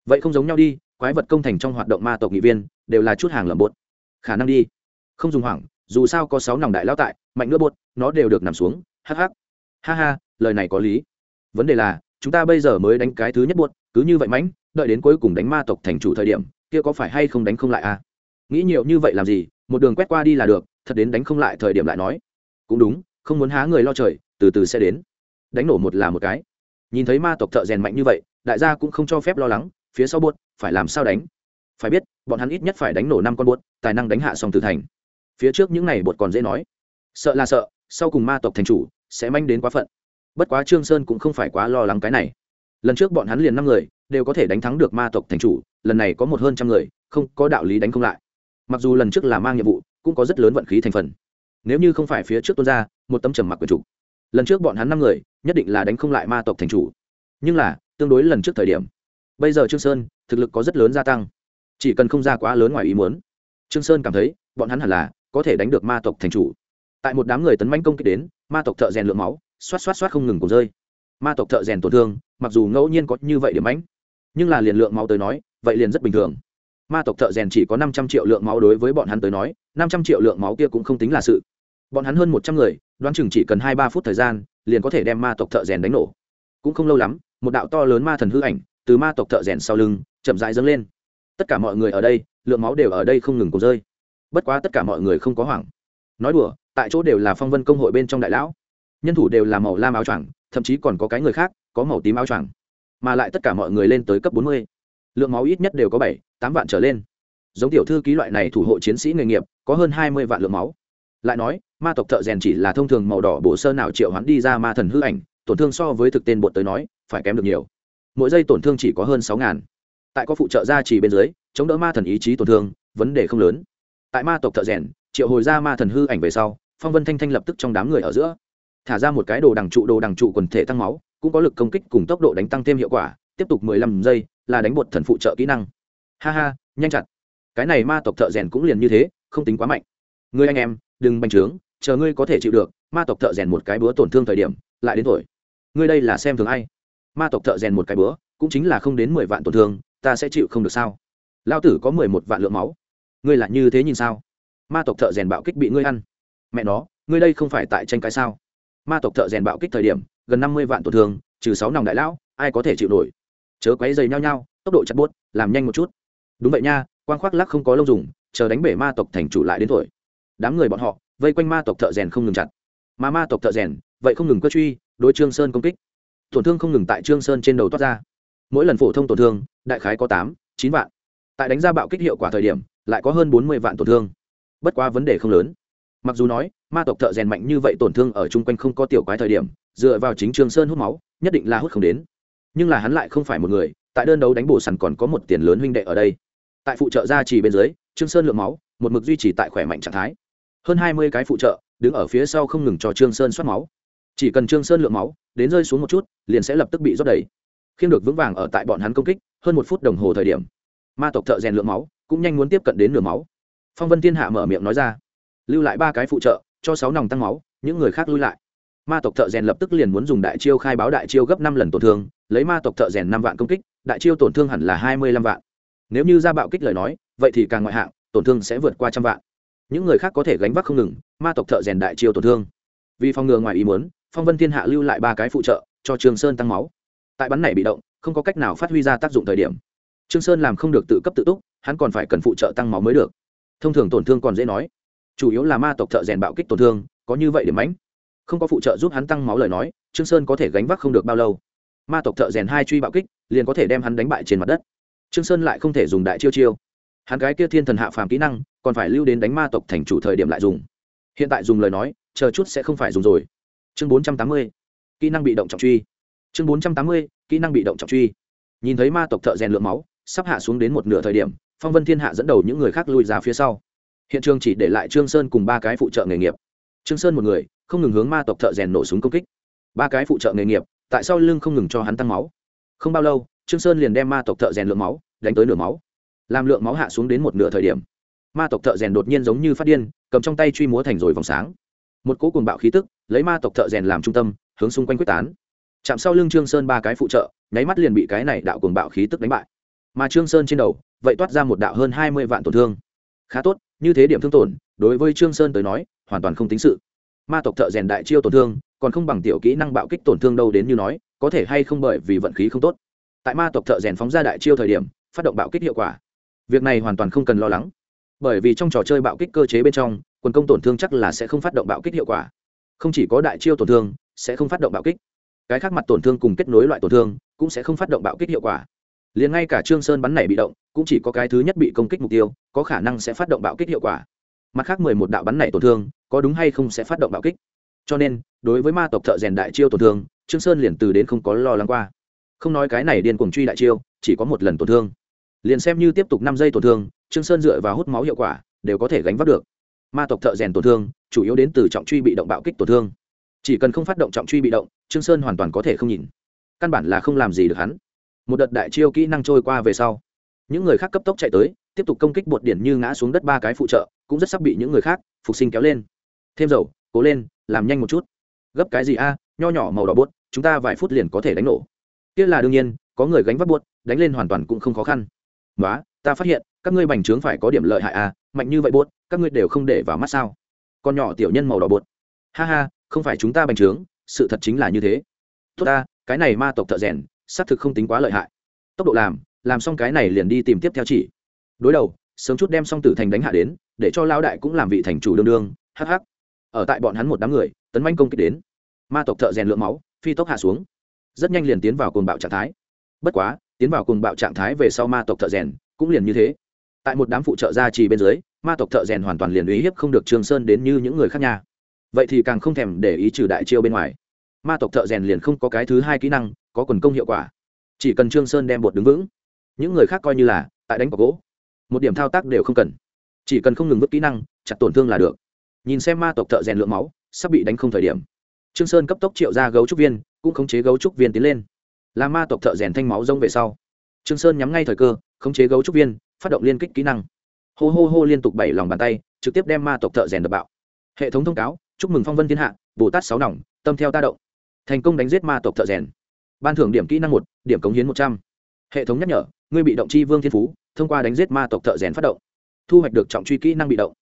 [SPEAKER 1] Vậy không giống nhau đi, quái vật công thành trong hoạt động ma tộc nghị viên, đều là chút hàng lầm bột khả năng đi. Không dùng hoảng, dù sao có sáu nòng đại lao tại, mạnh nữa bột nó đều được nằm xuống hh ha ha, lời này có lý. Vấn đề là, chúng ta bây giờ mới đánh cái thứ nhất buốt, cứ như vậy mãnh, đợi đến cuối cùng đánh ma tộc thành chủ thời điểm kia có phải hay không đánh không lại a nghĩ nhiều như vậy làm gì, một đường quét qua đi là được, thật đến đánh không lại thời điểm lại nói. Cũng đúng, không muốn há người lo trời, từ từ sẽ đến. Đánh nổ một là một cái. Nhìn thấy ma tộc thợ rèn mạnh như vậy, đại gia cũng không cho phép lo lắng, phía sau buốt, phải làm sao đánh? Phải biết, bọn hắn ít nhất phải đánh nổ năm con buốt, tài năng đánh hạ xong từ thành. Phía trước những này bột còn dễ nói. Sợ là sợ, sau cùng ma tộc thành chủ, sẽ manh đến quá phận. Bất quá trương sơn cũng không phải quá lo lắng cái này. Lần trước bọn hắn liền năm người đều có thể đánh thắng được ma tộc thành chủ, lần này có một hơn trăm người, không có đạo lý đánh không lại. Mặc dù lần trước là mang nhiệm vụ, cũng có rất lớn vận khí thành phần. Nếu như không phải phía trước tuân ra, một tấm trầm mặc quyền chủ. Lần trước bọn hắn năm người, nhất định là đánh không lại ma tộc thành chủ. Nhưng là, tương đối lần trước thời điểm, bây giờ trương sơn, thực lực có rất lớn gia tăng. Chỉ cần không ra quá lớn ngoài ý muốn. Trương sơn cảm thấy, bọn hắn hẳn là có thể đánh được ma tộc thành chủ. Tại một đám người tấn manh công kích đến, ma tộc thợ rèn lượng máu, xoát xoát xoát không ngừng cùng rơi. Ma tộc thợ rèn tổn thương, mặc dù ngẫu nhiên có như vậy điểm mãnh nhưng là liền lượng máu tới nói, vậy liền rất bình thường. Ma tộc thợ rèn chỉ có năm trăm triệu lượng máu đối với bọn hắn tới nói, năm trăm triệu lượng máu kia cũng không tính là sự. Bọn hắn hơn một trăm người, đoán chừng chỉ cần hai ba phút thời gian, liền có thể đem ma tộc thợ rèn đánh nổ. Cũng không lâu lắm, một đạo to lớn ma thần hư ảnh, từ ma tộc thợ rèn sau lưng, chậm rãi dâng lên. Tất cả mọi người ở đây, lượng máu đều ở đây không ngừng cùng rơi. Bất quá tất cả mọi người không có hoảng. Nói đùa, tại chỗ đều là phong vân công hội bên trong đại lão. Nhân thủ đều là màu lam áo choàng, thậm chí còn có cái người khác, có màu tím áo choàng mà lại tất cả mọi người lên tới cấp bốn mươi. Lượng máu ít nhất đều có bảy, tám vạn trở lên. Giống tiểu thư ký loại này thủ hộ chiến sĩ nghề nghiệp, có hơn hai mươi vạn lượng máu. Lại nói, ma tộc thợ rèn chỉ là thông thường màu đỏ bộ sơ nào triệu hoán đi ra ma thần hư ảnh, tổn thương so với thực tên bột tới nói, phải kém được nhiều. Mỗi giây tổn thương chỉ có hơn sáu ngàn. Tại có phụ trợ gia chỉ bên dưới, chống đỡ ma thần ý chí tổn thương, vấn đề không lớn. Tại ma tộc thợ rèn, triệu hồi ra ma thần hư ảnh về sau, phong vân thanh thanh lập tức trong đám người ở giữa. Thả ra một cái đồ đằng trụ, đồ đằng trụ quần thể tăng máu cũng có lực công kích cùng tốc độ đánh tăng thêm hiệu quả, tiếp tục mười lăm giây là đánh bột thần phụ trợ kỹ năng. Ha ha, nhanh chặt. Cái này ma tộc thợ rèn cũng liền như thế, không tính quá mạnh. Ngươi anh em, đừng bành trướng, chờ ngươi có thể chịu được, ma tộc thợ rèn một cái búa tổn thương thời điểm, lại đến tuổi. Ngươi đây là xem thường ai? Ma tộc thợ rèn một cái búa cũng chính là không đến mười vạn tổn thương, ta sẽ chịu không được sao? Lao tử có mười một vạn lượng máu. Ngươi là như thế nhìn sao? Ma tộc thợ rèn bạo kích bị ngươi ăn. Mẹ nó, ngươi đây không phải tại tranh cái sao? Ma tộc thợ rèn bạo kích thời điểm gần năm mươi vạn tổn thương, trừ sáu nòng đại lão, ai có thể chịu nổi? Chớ quấy dày nhau nhau, tốc độ chặt buốt, làm nhanh một chút. Đúng vậy nha, quang khoác lắc không có lâu dùng, chờ đánh bể ma tộc thành chủ lại đến thôi. đám người bọn họ, vây quanh ma tộc thợ rèn không ngừng chặt. Mà ma tộc thợ rèn, vậy không ngừng cơ truy, đối trương sơn công kích. Tổn thương không ngừng tại trương sơn trên đầu toát ra. Mỗi lần phổ thông tổn thương, đại khái có tám, chín vạn. Tại đánh ra bạo kích hiệu quả thời điểm, lại có hơn bốn mươi vạn tổn thương. Bất quá vấn đề không lớn. Mặc dù nói, ma tộc thợ rèn mạnh như vậy tổn thương ở chung quanh không có tiểu quái thời điểm dựa vào chính trường sơn hút máu, nhất định là hút không đến. Nhưng là hắn lại không phải một người, tại đơn đấu đánh bổ sẵn còn có một tiền lớn huynh đệ ở đây. Tại phụ trợ gia trì bên dưới, trương sơn lượng máu, một mực duy trì tại khỏe mạnh trạng thái. Hơn hai mươi cái phụ trợ, đứng ở phía sau không ngừng cho trương sơn soát máu. Chỉ cần trương sơn lượng máu, đến rơi xuống một chút, liền sẽ lập tức bị rót đầy. Khiêm được vững vàng ở tại bọn hắn công kích, hơn một phút đồng hồ thời điểm, ma tộc thợ rèn lượng máu, cũng nhanh muốn tiếp cận đến nửa máu. Phong vân thiên hạ mở miệng nói ra, lưu lại ba cái phụ trợ, cho sáu nòng tăng máu, những người khác lui lại ma tộc thợ rèn lập tức liền muốn dùng đại chiêu khai báo đại chiêu gấp năm lần tổn thương, lấy ma tộc thợ rèn năm vạn công kích, đại chiêu tổn thương hẳn là hai mươi lăm vạn. Nếu như ra bạo kích lời nói, vậy thì càng ngoại hạng, tổn thương sẽ vượt qua trăm vạn. Những người khác có thể gánh vác không ngừng, ma tộc thợ rèn đại chiêu tổn thương. Vì phòng ngừa ngoài ý muốn, phong vân thiên hạ lưu lại ba cái phụ trợ, cho trường sơn tăng máu. Tại bắn này bị động, không có cách nào phát huy ra tác dụng thời điểm. Trương sơn làm không được tự cấp tự túc, hắn còn phải cần phụ trợ tăng máu mới được. Thông thường tổn thương còn dễ nói. Chủ yếu là ma tộc thợ rèn bạo kích tổn thương, có như vậy điểm mánh không có phụ trợ giúp hắn tăng máu lời nói, trương sơn có thể gánh vác không được bao lâu. Ma tộc thợ rèn hai truy bạo kích, liền có thể đem hắn đánh bại trên mặt đất. Trương sơn lại không thể dùng đại chiêu chiêu. Hắn cái kia thiên thần hạ phàm kỹ năng, còn phải lưu đến đánh ma tộc thành chủ thời điểm lại dùng. Hiện tại dùng lời nói, chờ chút sẽ không phải dùng rồi. Chương bốn trăm tám mươi, kỹ năng bị động trọng truy. Chương bốn trăm tám mươi, kỹ năng bị động trọng truy. Nhìn thấy ma tộc thợ rèn lượng máu, sắp hạ xuống đến một nửa thời điểm, phong vân thiên hạ dẫn đầu những người khác lùi ra phía sau. Hiện trường chỉ để lại trương sơn cùng ba cái phụ trợ nghề nghiệp. Trương sơn một người không ngừng hướng ma tộc thợ rèn nổ súng công kích. Ba cái phụ trợ nghề nghiệp, tại sao lưng không ngừng cho hắn tăng máu. Không bao lâu, trương sơn liền đem ma tộc thợ rèn lượng máu đánh tới nửa máu. Làm lượng máu hạ xuống đến một nửa thời điểm, ma tộc thợ rèn đột nhiên giống như phát điên, cầm trong tay truy múa thành rồi vòng sáng. Một cỗ cuồng bạo khí tức lấy ma tộc thợ rèn làm trung tâm, hướng xung quanh quyết tán. Chạm sau lưng trương sơn ba cái phụ trợ, nháy mắt liền bị cái này đạo cuồng bạo khí tức đánh bại. Mà trương sơn trên đầu, vậy toát ra một đạo hơn hai mươi vạn tổn thương. Khá tốt, như thế điểm thương tổn, đối với trương sơn tới nói, hoàn toàn không tính sự ma tộc thợ rèn đại chiêu tổn thương, còn không bằng tiểu kỹ năng bạo kích tổn thương đâu đến như nói, có thể hay không bởi vì vận khí không tốt. Tại ma tộc thợ rèn phóng ra đại chiêu thời điểm, phát động bạo kích hiệu quả. Việc này hoàn toàn không cần lo lắng. Bởi vì trong trò chơi bạo kích cơ chế bên trong, quần công tổn thương chắc là sẽ không phát động bạo kích hiệu quả. Không chỉ có đại chiêu tổn thương, sẽ không phát động bạo kích. Cái khác mặt tổn thương cùng kết nối loại tổn thương, cũng sẽ không phát động bạo kích hiệu quả. Liền ngay cả trương sơn bắn này bị động, cũng chỉ có cái thứ nhất bị công kích mục tiêu, có khả năng sẽ phát động bạo kích hiệu quả mặt khác mười một đạo bắn này tổn thương, có đúng hay không sẽ phát động bạo kích. Cho nên, đối với ma tộc thợ rèn đại chiêu tổn thương, trương sơn liền từ đến không có lo lắng qua. Không nói cái này điên cuồng truy đại chiêu, chỉ có một lần tổn thương. Liền xem như tiếp tục năm giây tổn thương, trương sơn dựa vào hút máu hiệu quả, đều có thể gánh vác được. Ma tộc thợ rèn tổn thương, chủ yếu đến từ trọng truy bị động bạo kích tổn thương. Chỉ cần không phát động trọng truy bị động, trương sơn hoàn toàn có thể không nhìn. Căn bản là không làm gì được hắn. Một đợt đại chiêu kỹ năng trôi qua về sau, những người khác cấp tốc chạy tới, tiếp tục công kích bột điển như ngã xuống đất ba cái phụ trợ cũng rất sắp bị những người khác phục sinh kéo lên. Thêm dầu, cố lên, làm nhanh một chút. Gấp cái gì a? Nho nhỏ màu đỏ bốt chúng ta vài phút liền có thể đánh nổ. Kia là đương nhiên, có người gánh vác buốt đánh lên hoàn toàn cũng không khó khăn. Nói ta phát hiện, các ngươi bành trướng phải có điểm lợi hại a, mạnh như vậy buốt các ngươi đều không để vào mắt sao? Con nhỏ tiểu nhân màu đỏ buốt ha ha, không phải chúng ta bành trướng, sự thật chính là như thế. Tốt ta, cái này ma tộc thợ rèn, xác thực không tính quá lợi hại. Tốc độ làm làm xong cái này liền đi tìm tiếp theo chỉ. Đối đầu, sớm chút đem xong tử thành đánh hạ đến để cho lao đại cũng làm vị thành chủ đương đương hh ở tại bọn hắn một đám người, tấn manh công kích đến. Ma tộc thợ rèn lượng máu, phi tốc hạ xuống. Rất nhanh liền tiến vào cồn bạo trạng thái. Bất quá, tiến vào cồn bạo trạng thái về sau ma tộc thợ rèn cũng liền như thế. Tại một đám phụ trợ gia trì bên dưới, ma tộc thợ rèn hoàn toàn liền uy hiếp không được trường sơn đến như những người khác nhà. vậy thì càng không thèm để ý trừ đại chiêu bên ngoài. Ma tộc thợ rèn liền không có cái thứ hai kỹ năng, có quần công hiệu quả. Chỉ cần trương sơn đem bột đứng vững. Những người khác coi như là tại đánh cọc gỗ. Một điểm thao tác đều không cần chỉ cần không ngừng vứt kỹ năng, chặt tổn thương là được. Nhìn xem ma tộc thợ rèn lượng máu, sắp bị đánh không thời điểm. Trương sơn cấp tốc triệu ra gấu trúc viên, cũng khống chế gấu trúc viên tiến lên. Là ma tộc thợ rèn thanh máu rông về sau. Trương sơn nhắm ngay thời cơ, khống chế gấu trúc viên, phát động liên kích kỹ năng. Hô hô hô liên tục bảy lòng bàn tay, trực tiếp đem ma tộc thợ rèn đập bạo. Hệ thống thông cáo, chúc mừng phong vân thiên hạ, bồ tát sáu nòng, tâm theo ta động. Thành công đánh giết ma tộc thợ rèn. Ban thưởng điểm kỹ năng một, điểm cống hiến một trăm. Hệ thống nhắc nhở, ngươi bị động chi vương thiên phú, thông qua đánh giết ma tộc thợ rèn phát động thu hoạch được trọng truy kỹ năng bị động.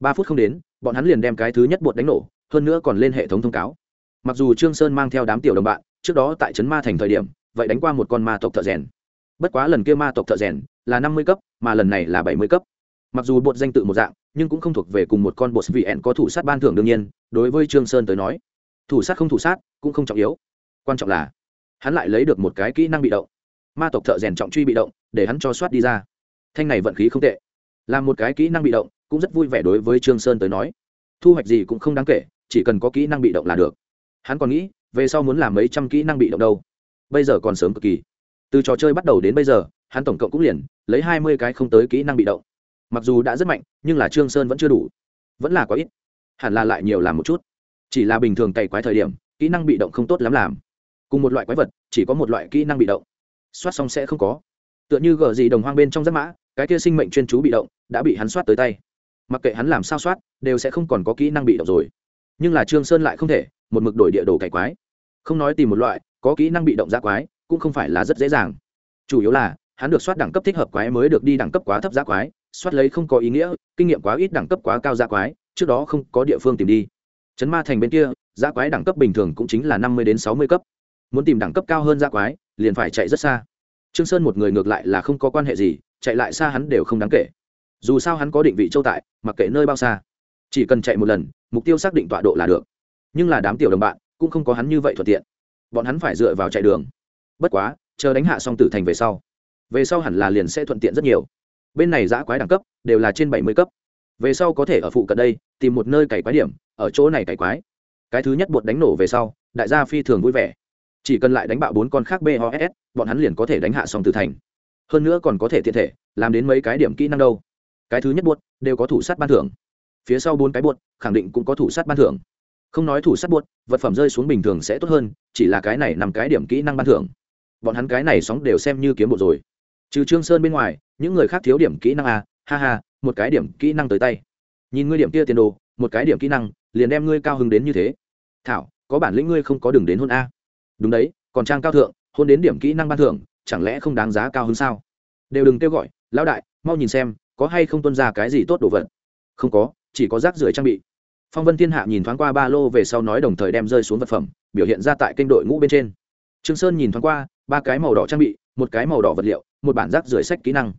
[SPEAKER 1] Ba phút không đến, bọn hắn liền đem cái thứ nhất bột đánh nổ, hơn nữa còn lên hệ thống thông cáo. Mặc dù trương sơn mang theo đám tiểu đồng bạn, trước đó tại trấn ma thành thời điểm, vậy đánh qua một con ma tộc thợ rèn. Bất quá lần kia ma tộc thợ rèn là năm mươi cấp, mà lần này là bảy mươi cấp. Mặc dù bột danh tự một dạng, nhưng cũng không thuộc về cùng một con bột vị ẹn có thủ sát ban thưởng đương nhiên, đối với trương sơn tới nói, thủ sát không thủ sát cũng không trọng yếu. Quan trọng là, hắn lại lấy được một cái kỹ năng bị động. Ma tộc thợ rèn trọng truy bị động, để hắn cho soát đi ra. Thanh này vận khí không tệ là một cái kỹ năng bị động, cũng rất vui vẻ đối với trương sơn tới nói. Thu hoạch gì cũng không đáng kể, chỉ cần có kỹ năng bị động là được. Hắn còn nghĩ, về sau muốn làm mấy trăm kỹ năng bị động đâu. Bây giờ còn sớm cực kỳ. Từ trò chơi bắt đầu đến bây giờ, hắn tổng cộng cũng liền lấy hai mươi cái không tới kỹ năng bị động. Mặc dù đã rất mạnh, nhưng là trương sơn vẫn chưa đủ. Vẫn là có ít. Hẳn là lại nhiều làm một chút. Chỉ là bình thường cày quái thời điểm, kỹ năng bị động không tốt lắm làm. Cùng một loại quái vật, chỉ có một loại kỹ năng bị động. Soát xong sẽ không có. Tựa như gờ gì đồng hoang bên trong giáp mã cái kia sinh mệnh chuyên chú bị động đã bị hắn soát tới tay. Mặc kệ hắn làm sao soát, đều sẽ không còn có kỹ năng bị động rồi. Nhưng là trương sơn lại không thể, một mực đổi địa đồ cải quái. Không nói tìm một loại, có kỹ năng bị động ra quái, cũng không phải là rất dễ dàng. Chủ yếu là, hắn được soát đẳng cấp thích hợp quái mới được đi đẳng cấp quá thấp giá quái, soát lấy không có ý nghĩa, kinh nghiệm quá ít đẳng cấp quá cao giá quái, trước đó không có địa phương tìm đi. Chấn ma thành bên kia giá quái đẳng cấp bình thường cũng chính là năm mươi đến sáu mươi cấp. Muốn tìm đẳng cấp cao hơn giá quái, liền phải chạy rất xa trương sơn một người ngược lại là không có quan hệ gì, chạy lại xa hắn đều không đáng kể. Dù sao hắn có định vị châu tại, mặc kệ nơi bao xa. Chỉ cần chạy một lần, mục tiêu xác định tọa độ là được. Nhưng là đám tiểu đồng bạn, cũng không có hắn như vậy thuận tiện. Bọn hắn phải dựa vào chạy đường. Bất quá, chờ đánh hạ xong tử thành về sau. Về sau hẳn là liền sẽ thuận tiện rất nhiều. Bên này giã quái đẳng cấp, đều là trên bảy mươi cấp. Về sau có thể ở phụ cận đây, tìm một nơi cày quái điểm, ở chỗ này cày quái. Cái thứ nhất bột đánh nổ về sau, đại gia phi thường vui vẻ chỉ cần lại đánh bạo bốn con khác bos bọn hắn liền có thể đánh hạ xong tử thành. Hơn nữa còn có thể tiện thể, làm đến mấy cái điểm kỹ năng đâu. Cái thứ nhất buốt, đều có thủ sát ban thưởng. Phía sau bốn cái buốt, khẳng định cũng có thủ sát ban thưởng. Không nói thủ sát buốt, vật phẩm rơi xuống bình thường sẽ tốt hơn, chỉ là cái này nằm cái điểm kỹ năng ban thưởng. Bọn hắn cái này sóng đều xem như kiếm bộ rồi. Trừ trương sơn bên ngoài, những người khác thiếu điểm kỹ năng à ha ha, một cái điểm kỹ năng tới tay. Nhìn ngươi điểm kia tiền đồ, một cái điểm kỹ năng, liền đem ngươi cao hứng đến như thế. Thảo, có bản lĩnh ngươi không có đường đến hôn a đúng đấy, còn trang cao thượng, hôn đến điểm kỹ năng ban thưởng, chẳng lẽ không đáng giá cao hơn sao? Đều đừng kêu gọi, lão đại, mau nhìn xem, có hay không tuân ra cái gì tốt đồ vật? Không có, chỉ có rác rưởi trang bị. Phong vân thiên hạ nhìn thoáng qua ba lô về sau nói đồng thời đem rơi xuống vật phẩm, biểu hiện ra tại kênh đội ngũ bên trên. Trương sơn nhìn thoáng qua, ba cái màu đỏ trang bị, một cái màu đỏ vật liệu, một bản rác rưởi sách kỹ năng.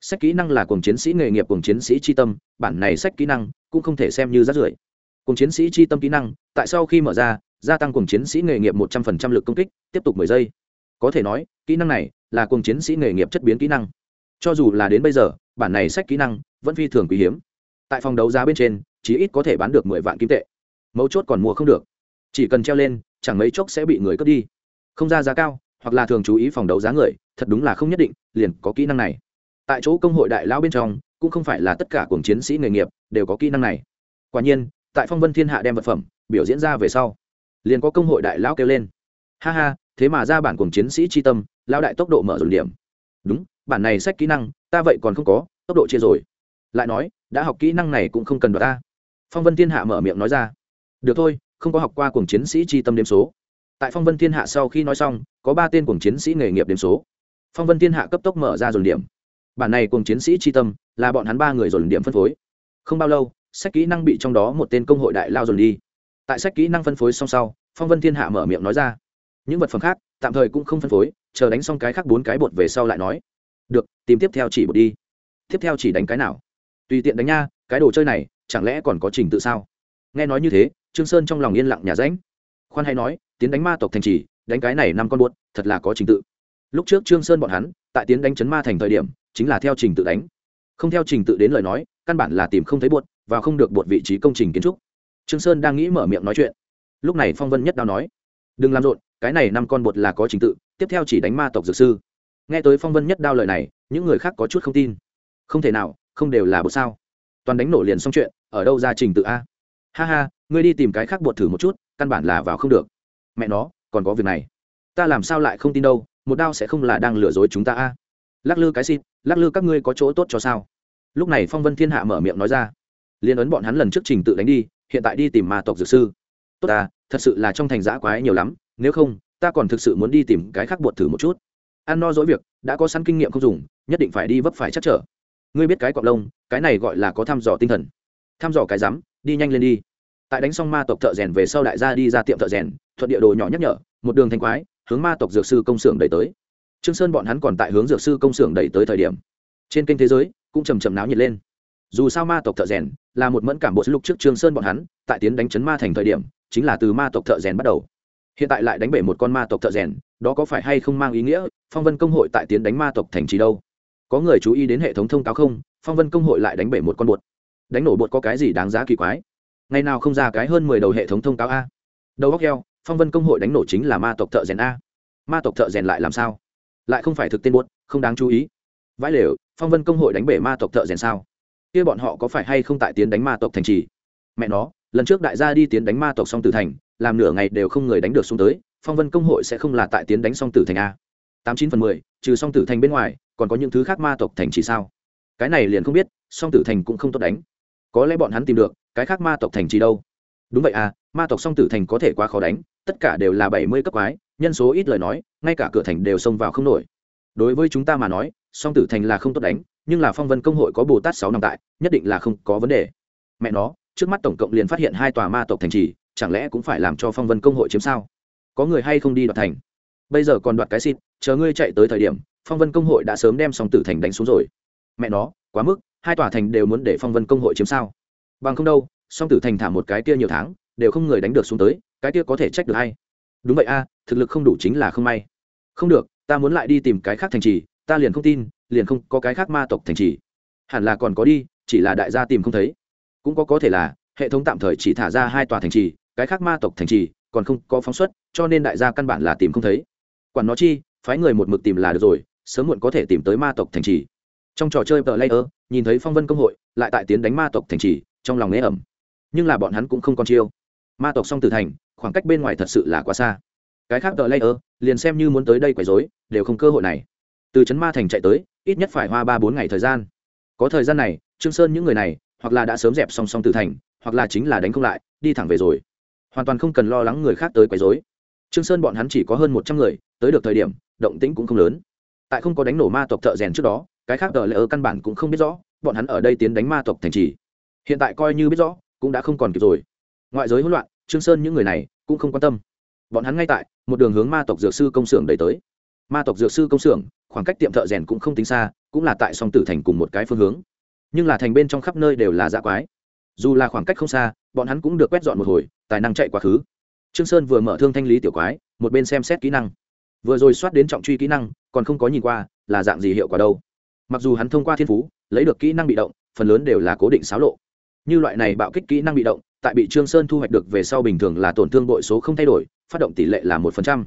[SPEAKER 1] Sách kỹ năng là cùng chiến sĩ nghề nghiệp cùng chiến sĩ tri tâm, bản này sách kỹ năng cũng không thể xem như rác rưởi. Cùng chiến sĩ tri tâm kỹ năng, tại sau khi mở ra gia tăng cùng chiến sĩ nghề nghiệp một trăm phần trăm lực công kích, tiếp tục mười giây. Có thể nói, kỹ năng này là cùng chiến sĩ nghề nghiệp chất biến kỹ năng. Cho dù là đến bây giờ, bản này sách kỹ năng vẫn phi thường quý hiếm. Tại phòng đấu giá bên trên chỉ ít có thể bán được mười vạn kim tệ. Mấu chốt còn mua không được. Chỉ cần treo lên, chẳng mấy chốc sẽ bị người cướp đi. Không ra giá cao, hoặc là thường chú ý phòng đấu giá người, thật đúng là không nhất định, liền có kỹ năng này. Tại chỗ công hội đại lão bên trong, cũng không phải là tất cả cường chiến sĩ nghề nghiệp đều có kỹ năng này. Quả nhiên, tại phong vân thiên hạ đem vật phẩm biểu diễn ra về sau liền có công hội đại lão kêu lên. Ha ha, thế mà ra bản cuồng chiến sĩ tri tâm lao đại tốc độ mở dồn điểm. Đúng, bản này sách kỹ năng, ta vậy còn không có, tốc độ chia rồi. Lại nói, đã học kỹ năng này cũng không cần đoạt ta. Phong vân thiên hạ mở miệng nói ra. Được thôi, không có học qua cuồng chiến sĩ tri tâm đếm số. Tại phong vân thiên hạ sau khi nói xong, có ba tên cuồng chiến sĩ nghề nghiệp đếm số. Phong vân thiên hạ cấp tốc mở ra dồn điểm. Bản này cuồng chiến sĩ tri tâm, là bọn hắn ba người dồn điểm phân phối. Không bao lâu, sách kỹ năng bị trong đó một tên công hội đại lao dồn đi tại sách kỹ năng phân phối xong sau, phong vân thiên hạ mở miệng nói ra. Những vật phẩm khác, tạm thời cũng không phân phối, chờ đánh xong cái khác bốn cái bột về sau lại nói. Được, tìm tiếp theo chỉ bột đi. Tiếp theo chỉ đánh cái nào? Tùy tiện đánh nha, cái đồ chơi này, chẳng lẽ còn có trình tự sao? Nghe nói như thế, trương sơn trong lòng yên lặng nhà ránh. Khoan hay nói, tiến đánh ma tộc thành trì, đánh cái này năm con buốt, thật là có trình tự. Lúc trước trương sơn bọn hắn, tại tiến đánh chấn ma thành thời điểm, chính là theo trình tự đánh. Không theo trình tự đến lời nói, căn bản là tìm không thấy bột và không được buột vị trí công trình kiến trúc trương sơn đang nghĩ mở miệng nói chuyện. Lúc này phong vân nhất đao nói đừng làm rộn cái này năm con bột là có trình tự tiếp theo chỉ đánh ma tộc dược sư. Nghe tới phong vân nhất đao lời này những người khác có chút không tin. Không thể nào không đều là bột sao? Toàn đánh nổ liền xong chuyện ở đâu ra trình tự a? Ha ha ngươi đi tìm cái khác bột thử một chút căn bản là vào không được. Mẹ nó còn có việc này. Ta làm sao lại không tin đâu một đao sẽ không là đang lừa dối chúng ta a? Lắc lư cái gì, lắc lư các ngươi có chỗ tốt cho sao? Lúc này phong vân thiên hạ mở miệng nói ra liên ấn bọn hắn lần trước trình tự đánh đi hiện tại đi tìm ma tộc dược sư. Tốt ta, thật sự là trong thành giã quái nhiều lắm, nếu không, ta còn thực sự muốn đi tìm cái khác bột thử một chút. Ăn no dỗi việc, đã có sẵn kinh nghiệm không dùng, nhất định phải đi vấp phải chắc trở. Ngươi biết cái cọp lông, cái này gọi là có thăm dò tinh thần. Thăm dò cái rắm, đi nhanh lên đi. Tại đánh xong ma tộc thợ rèn về sau đại gia đi ra tiệm thợ rèn, thuận địa đồ nhỏ nhắc nhở, một đường thanh quái, hướng ma tộc dược sư công xưởng đẩy tới. Trương sơn bọn hắn còn tại hướng dược sư công xưởng đẩy tới thời điểm. Trên kênh thế giới, cũng chầm chầm náo nhiệt lên dù sao ma tộc thợ rèn là một mẫn cảm bộ lúc trước trương sơn bọn hắn, tại tiến đánh chấn ma thành thời điểm, chính là từ ma tộc thợ rèn bắt đầu. Hiện tại lại đánh bể một con ma tộc thợ rèn, đó có phải hay không mang ý nghĩa? Phong vân công hội tại tiến đánh ma tộc thành trì đâu? Có người chú ý đến hệ thống thông cáo không? Phong vân công hội lại đánh bể một con bột. Đánh nổ bột có cái gì đáng giá kỳ quái? Ngày nào không ra cái hơn mười đầu hệ thống thông cáo a? Đầu góc heo, phong vân công hội đánh nổ chính là ma tộc thợ rèn a. Ma tộc thợ rèn lại làm sao? Lại không phải thực tên bột, không đáng chú ý. Vãi lều, phong vân công hội đánh bể ma tộc thợ rèn sao? Kia bọn họ có phải hay không tại tiến đánh ma tộc thành trì? Mẹ nó, lần trước đại gia đi tiến đánh ma tộc song tử thành, làm nửa ngày đều không người đánh được xuống tới, phong vân công hội sẽ không là tại tiến đánh song tử thành a. Tám chín phần mười, trừ song tử thành bên ngoài, còn có những thứ khác ma tộc thành trì sao? Cái này liền không biết, song tử thành cũng không tốt đánh. Có lẽ bọn hắn tìm được, cái khác ma tộc thành trì đâu? Đúng vậy à ma tộc song tử thành có thể quá khó đánh, tất cả đều là bảy mươi cấp quái, nhân số ít lời nói, ngay cả cửa thành đều xông vào không nổi. Đối với chúng ta mà nói song tử thành là không tốt đánh, nhưng là phong vân công hội có bồ tát sáu năm tại, nhất định là không có vấn đề. Mẹ nó, trước mắt tổng cộng liền phát hiện hai tòa ma tộc thành trì, chẳng lẽ cũng phải làm cho phong vân công hội chiếm sao? Có người hay không đi đoạt thành? Bây giờ còn đoạt cái xịt, chờ ngươi chạy tới thời điểm, phong vân công hội đã sớm đem song tử thành đánh xuống rồi. Mẹ nó, quá mức, hai tòa thành đều muốn để phong vân công hội chiếm sao? Bằng không đâu, song tử thành thả một cái kia nhiều tháng, đều không người đánh được xuống tới, cái kia có thể trách được hay đúng vậy a, thực lực không đủ chính là không may. Không được, ta muốn lại đi tìm cái khác thành trì ta liền không tin, liền không có cái khác ma tộc thành trì. Hẳn là còn có đi, chỉ là đại gia tìm không thấy. Cũng có có thể là, hệ thống tạm thời chỉ thả ra hai tòa thành trì, cái khác ma tộc thành trì còn không có phóng xuất, cho nên đại gia căn bản là tìm không thấy. Quản nó chi, phái người một mực tìm là được rồi, sớm muộn có thể tìm tới ma tộc thành trì. Trong trò chơi tờ layer nhìn thấy phong vân công hội, lại tại tiến đánh ma tộc thành trì, trong lòng nghe ẩm. Nhưng là bọn hắn cũng không còn chiêu. Ma tộc song tử thành, khoảng cách bên ngoài thật sự là quá xa. Cái khác tờ layer liền xem như muốn tới đây quấy rối, đều không cơ hội này từ trấn ma thành chạy tới, ít nhất phải hoa ba bốn ngày thời gian. Có thời gian này, trương sơn những người này, hoặc là đã sớm dẹp song song từ thành, hoặc là chính là đánh không lại, đi thẳng về rồi. Hoàn toàn không cần lo lắng người khác tới quấy rối. Trương sơn bọn hắn chỉ có hơn một trăm người, tới được thời điểm, động tĩnh cũng không lớn. Tại không có đánh nổ ma tộc thợ rèn trước đó, cái khác tờ lệ ở căn bản cũng không biết rõ, bọn hắn ở đây tiến đánh ma tộc thành trì. Hiện tại coi như biết rõ, cũng đã không còn kịp rồi. Ngoại giới hỗn loạn, trương sơn những người này cũng không quan tâm. Bọn hắn ngay tại, một đường hướng ma tộc dược sư công xưởng đẩy tới. Ma tộc dược sư công xưởng khoảng cách tiệm thợ rèn cũng không tính xa, cũng là tại song tử thành cùng một cái phương hướng. Nhưng là thành bên trong khắp nơi đều là dạ quái. Dù là khoảng cách không xa, bọn hắn cũng được quét dọn một hồi, tài năng chạy quá khứ. Trương sơn vừa mở thương thanh lý tiểu quái, một bên xem xét kỹ năng. Vừa rồi soát đến trọng truy kỹ năng, còn không có nhìn qua, là dạng gì hiệu quả đâu. Mặc dù hắn thông qua thiên phú, lấy được kỹ năng bị động, phần lớn đều là cố định xáo lộ. Như loại này bạo kích kỹ năng bị động, tại bị trương sơn thu hoạch được về sau bình thường là tổn thương bội số không thay đổi, phát động tỷ lệ là một phần trăm.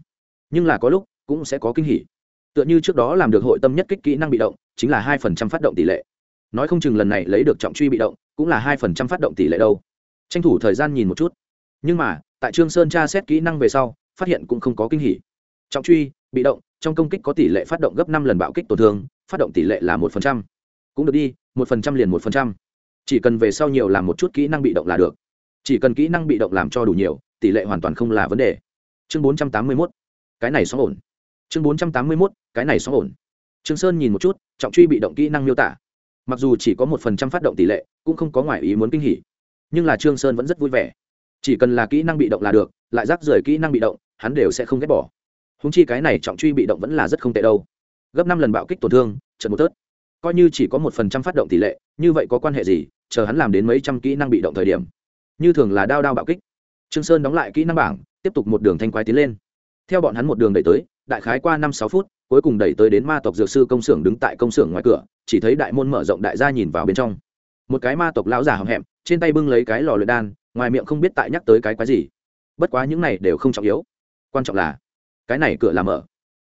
[SPEAKER 1] Nhưng là có lúc, cũng sẽ có kinh hỉ tựa như trước đó làm được hội tâm nhất kích kỹ năng bị động, chính là hai phần trăm phát động tỷ lệ. Nói không chừng lần này lấy được trọng truy bị động, cũng là hai phần trăm phát động tỷ lệ đâu. Tranh thủ thời gian nhìn một chút. Nhưng mà, tại trương sơn tra xét kỹ năng về sau, phát hiện cũng không có kinh hỉ. Trọng truy, bị động, trong công kích có tỷ lệ phát động gấp năm lần bạo kích tổn thương, phát động tỷ lệ là một phần trăm. Cũng được đi, một phần trăm liền một phần trăm. Chỉ cần về sau nhiều làm một chút kỹ năng bị động là được. Chỉ cần kỹ năng bị động làm cho đủ nhiều, tỷ lệ hoàn toàn không là vấn đề. Chương bốn trăm tám mươi mốt. Cái này xóa ổn chương bốn trăm tám mươi mốt, cái này xóa ổn. Trương sơn nhìn một chút, trọng truy bị động kỹ năng miêu tả. Mặc dù chỉ có một phần trăm phát động tỷ lệ, cũng không có ngoại ý muốn kinh hỉ. Nhưng là trương sơn vẫn rất vui vẻ. Chỉ cần là kỹ năng bị động là được, lại rác rưởi kỹ năng bị động, hắn đều sẽ không ghét bỏ. Húng chi cái này trọng truy bị động vẫn là rất không tệ đâu. Gấp năm lần bạo kích tổn thương, trận một tớt. Coi như chỉ có một phần trăm phát động tỷ lệ, như vậy có quan hệ gì? Chờ hắn làm đến mấy trăm kỹ năng bị động thời điểm. Như thường là đao đao bạo kích. Trương sơn đóng lại kỹ năng bảng, tiếp tục một đường thanh quái tiến lên. Theo bọn hắn một đường đẩy tới đại khái qua năm sáu phút, cuối cùng đẩy tới đến ma tộc dược sư công xưởng đứng tại công xưởng ngoài cửa, chỉ thấy đại môn mở rộng đại gia nhìn vào bên trong. Một cái ma tộc lão già hậm hẹm, trên tay bưng lấy cái lò luyện đan, ngoài miệng không biết tại nhắc tới cái quái gì. Bất quá những này đều không trọng yếu. Quan trọng là, cái này cửa làm mở.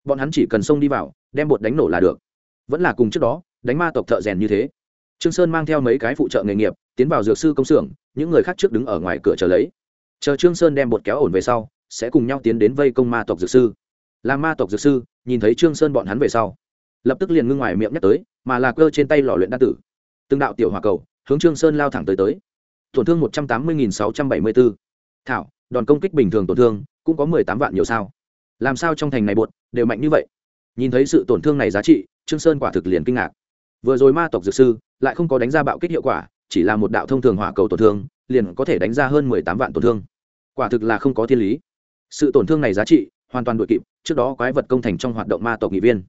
[SPEAKER 1] Bọn hắn chỉ cần xông đi vào, đem bột đánh nổ là được. Vẫn là cùng trước đó, đánh ma tộc thợ rèn như thế. Trương sơn mang theo mấy cái phụ trợ nghề nghiệp, tiến vào dược sư công xưởng, những người khác trước đứng ở ngoài cửa chờ lấy. Chờ trương sơn đem bột kéo ổn về sau, sẽ cùng nhau tiến đến vây công ma tộc dược sư là ma tộc dược sư, nhìn thấy trương sơn bọn hắn về sau, lập tức liền ngưng ngoài miệng nhắc tới, mà là cơ trên tay lò luyện đan tử. Từng đạo tiểu hỏa cầu, hướng trương sơn lao thẳng tới tới. Tổn thương một trăm tám mươi nghìn sáu trăm bảy mươi bốn thảo, đòn công kích bình thường tổn thương, cũng có mười tám vạn nhiều sao. Làm sao trong thành này bột đều mạnh như vậy? Nhìn thấy sự tổn thương này giá trị, trương sơn quả thực liền kinh ngạc. Vừa rồi ma tộc dược sư, lại không có đánh ra bạo kích hiệu quả, chỉ là một đạo thông thường hỏa cầu tổn thương, liền có thể đánh ra hơn mười tám vạn tổn thương. Quả thực là không có thiên lý. Sự tổn thương này giá trị hoàn toàn đội kịp trước đó quái vật công thành trong hoạt động ma tộc nghị viên.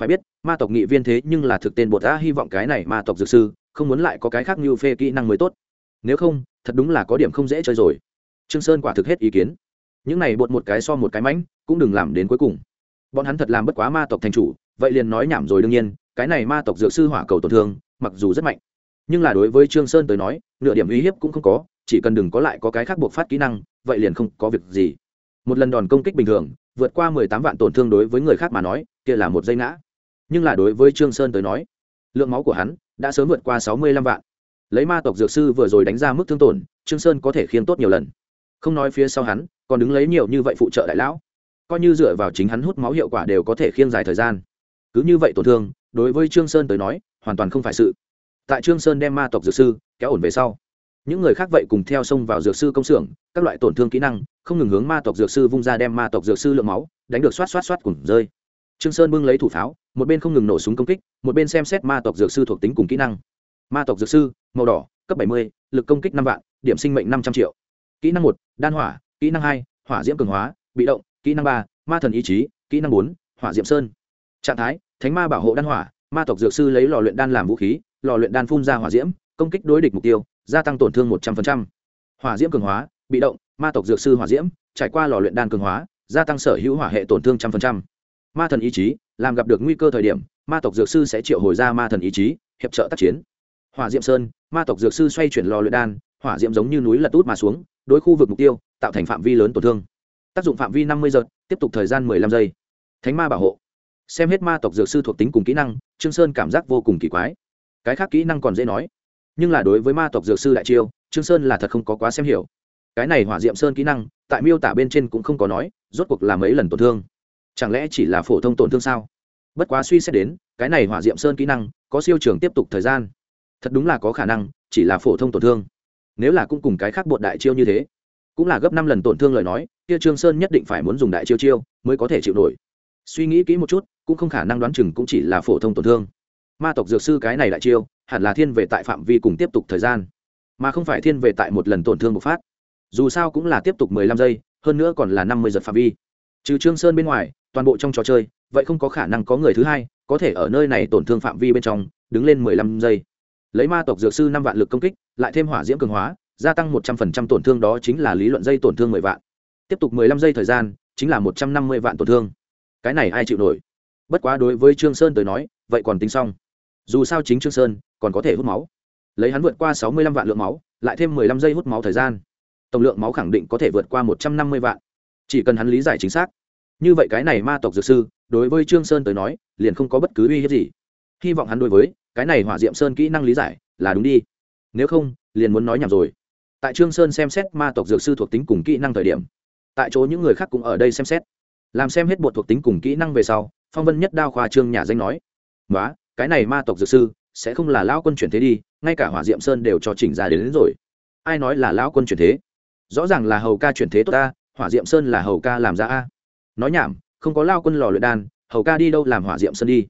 [SPEAKER 1] Phải biết ma tộc nghị viên thế nhưng là thực tên bột đã hy vọng cái này ma tộc dược sư không muốn lại có cái khác như phê kỹ năng mới tốt. Nếu không thật đúng là có điểm không dễ chơi rồi. Trương sơn quả thực hết ý kiến. Những này bột một cái so một cái mánh, cũng đừng làm đến cuối cùng. Bọn hắn thật làm bất quá ma tộc thành chủ vậy liền nói nhảm rồi đương nhiên cái này ma tộc dược sư hỏa cầu tổn thương mặc dù rất mạnh. Nhưng là đối với trương sơn tới nói nửa điểm uy hiếp cũng không có chỉ cần đừng có lại có cái khác buộc phát kỹ năng vậy liền không có việc gì một lần đòn công kích bình thường, vượt qua mười tám vạn tổn thương đối với người khác mà nói, kia là một dây ngã. Nhưng là đối với trương sơn tới nói, lượng máu của hắn đã sớm vượt qua sáu mươi lăm vạn. Lấy ma tộc dược sư vừa rồi đánh ra mức thương tổn, trương sơn có thể khiêng tốt nhiều lần. Không nói phía sau hắn, còn đứng lấy nhiều như vậy phụ trợ đại lão. Coi như dựa vào chính hắn hút máu hiệu quả đều có thể khiêng dài thời gian. Cứ như vậy tổn thương, đối với trương sơn tới nói, hoàn toàn không phải sự. Tại trương sơn đem ma tộc dược sư kéo ổn về sau những người khác vậy cùng theo xông vào dược sư công xưởng các loại tổn thương kỹ năng không ngừng hướng ma tộc dược sư vung ra đem ma tộc dược sư lượng máu đánh được xoát xoát xoát cùng rơi. Trương sơn bưng lấy thủ pháo một bên không ngừng nổ súng công kích một bên xem xét ma tộc dược sư thuộc tính cùng kỹ năng. Ma tộc dược sư màu đỏ cấp 70, lực công kích năm vạn điểm sinh mệnh năm trăm triệu. Kỹ năng một đan hỏa kỹ năng hai hỏa diễm cường hóa bị động kỹ năng ba ma thần ý chí kỹ năng bốn hỏa diệm sơn. Trạng thái thánh ma bảo hộ đan hỏa ma tộc dược sư lấy lò luyện đan làm vũ khí lò luyện đan phun ra hỏa diễm công kích đối địch mục tiêu gia tăng tổn thương một trăm linh hỏa diễm cường hóa, bị động, ma tộc dược sư hỏa diễm, trải qua lò luyện đan cường hóa, gia tăng sở hữu hỏa hệ tổn thương trăm linh ma thần ý chí, làm gặp được nguy cơ thời điểm, ma tộc dược sư sẽ triệu hồi ra ma thần ý chí, hiệp trợ tác chiến. Hỏa diệm sơn, ma tộc dược sư xoay chuyển lò luyện đan, hỏa diệm giống như núi lật út mà xuống, đối khu vực mục tiêu, tạo thành phạm vi lớn tổn thương. Tác dụng phạm vi năm mươi giật, tiếp tục thời gian mười lăm giây. Thánh ma bảo hộ. Xem hết ma tộc dược sư thuộc tính cùng kỹ năng, trương sơn cảm giác vô cùng kỳ quái. Cái khác kỹ năng còn dễ nói nhưng là đối với ma tộc dược sư đại chiêu, trương sơn là thật không có quá xem hiểu. Cái này hỏa diệm sơn kỹ năng, tại miêu tả bên trên cũng không có nói, rốt cuộc là mấy lần tổn thương. Chẳng lẽ chỉ là phổ thông tổn thương sao? Bất quá suy xét đến, cái này hỏa diệm sơn kỹ năng, có siêu trường tiếp tục thời gian. Thật đúng là có khả năng, chỉ là phổ thông tổn thương. Nếu là cũng cùng cái khác bột đại chiêu như thế, cũng là gấp năm lần tổn thương lời nói, kia trương sơn nhất định phải muốn dùng đại chiêu chiêu mới có thể chịu nổi. Suy nghĩ kỹ một chút, cũng không khả năng đoán chừng cũng chỉ là phổ thông tổn thương ma tộc dược sư cái này đại chiêu, hẳn là thiên về tại phạm vi cùng tiếp tục thời gian, mà không phải thiên về tại một lần tổn thương bộc phát. Dù sao cũng là tiếp tục mười lăm giây, hơn nữa còn là năm mươi giật phạm vi. Trừ trương sơn bên ngoài, toàn bộ trong trò chơi, vậy không có khả năng có người thứ hai có thể ở nơi này tổn thương phạm vi bên trong, đứng lên mười lăm giây. Lấy ma tộc dược sư năm vạn lực công kích, lại thêm hỏa diễm cường hóa, gia tăng một trăm phần trăm tổn thương đó chính là lý luận dây tổn thương mười vạn. Tiếp tục mười lăm giây thời gian, chính là một trăm năm mươi vạn tổn thương. Cái này ai chịu nổi? Bất quá đối với trương sơn tới nói, vậy còn tính xong dù sao chính trương sơn còn có thể hút máu. Lấy hắn vượt qua sáu mươi lăm vạn lượng máu, lại thêm mười lăm giây hút máu thời gian, tổng lượng máu khẳng định có thể vượt qua một trăm năm mươi vạn. Chỉ cần hắn lý giải chính xác. Như vậy cái này ma tộc dược sư, đối với trương sơn tới nói, liền không có bất cứ uy hiếp gì. Hy vọng hắn đối với cái này hỏa diệm sơn kỹ năng lý giải là đúng đi. Nếu không, liền muốn nói nhầm rồi. Tại trương sơn xem xét ma tộc dược sư thuộc tính cùng kỹ năng thời điểm, tại chỗ những người khác cũng ở đây xem xét. Làm xem hết bộ thuộc tính cùng kỹ năng về sau, phong vân nhất đao khoa trương nhà danh nói nói cái này ma tộc dược sư sẽ không là lão quân chuyển thế đi ngay cả hỏa diệm sơn đều cho chỉnh ra đến, đến rồi. Ai nói là lão quân chuyển thế? Rõ ràng là hầu ca chuyển thế tốt ta hỏa diệm sơn là hầu ca làm ra a. Nói nhảm không có lao quân lò luyện đan hầu ca đi đâu làm hỏa diệm sơn đi?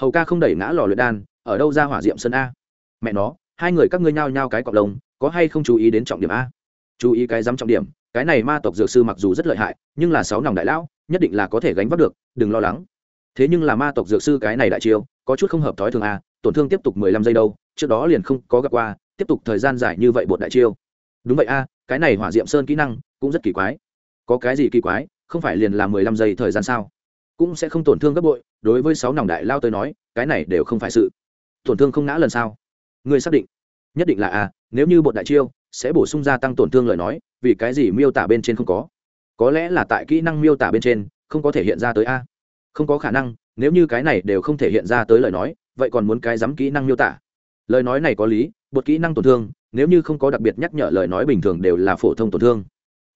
[SPEAKER 1] Hầu ca không đẩy ngã lò luyện đan ở đâu ra hỏa diệm sơn a? Mẹ nó hai người các ngươi nhao nhao cái cọc lông có hay không chú ý đến trọng điểm a? Chú ý cái dám trọng điểm cái này ma tộc dược sư mặc dù rất lợi hại nhưng là sáu nòng đại lão nhất định là có thể gánh vác được đừng lo lắng thế nhưng là ma tộc dược sư cái này đại chiêu, có chút không hợp thói thường a tổn thương tiếp tục mười lăm giây đâu, trước đó liền không có gặp qua, tiếp tục thời gian dài như vậy bột đại chiêu. Đúng vậy a, cái này hỏa diệm sơn kỹ năng cũng rất kỳ quái. Có cái gì kỳ quái, không phải liền là mười lăm giây thời gian sao? Cũng sẽ không tổn thương gấp bội, đối với sáu nòng đại lao tới nói, cái này đều không phải sự. Tổn thương không ngã lần sau ngươi xác định. Nhất định là a nếu như bột đại chiêu, sẽ bổ sung gia tăng tổn thương lời nói, vì cái gì miêu tả bên trên không có? Có lẽ là tại kỹ năng miêu tả bên trên, không có thể hiện ra tới a không có khả năng, nếu như cái này đều không thể hiện ra tới lời nói, vậy còn muốn cái dám kỹ năng miêu tả? Lời nói này có lý, bột kỹ năng tổn thương, nếu như không có đặc biệt nhắc nhở lời nói bình thường đều là phổ thông tổn thương.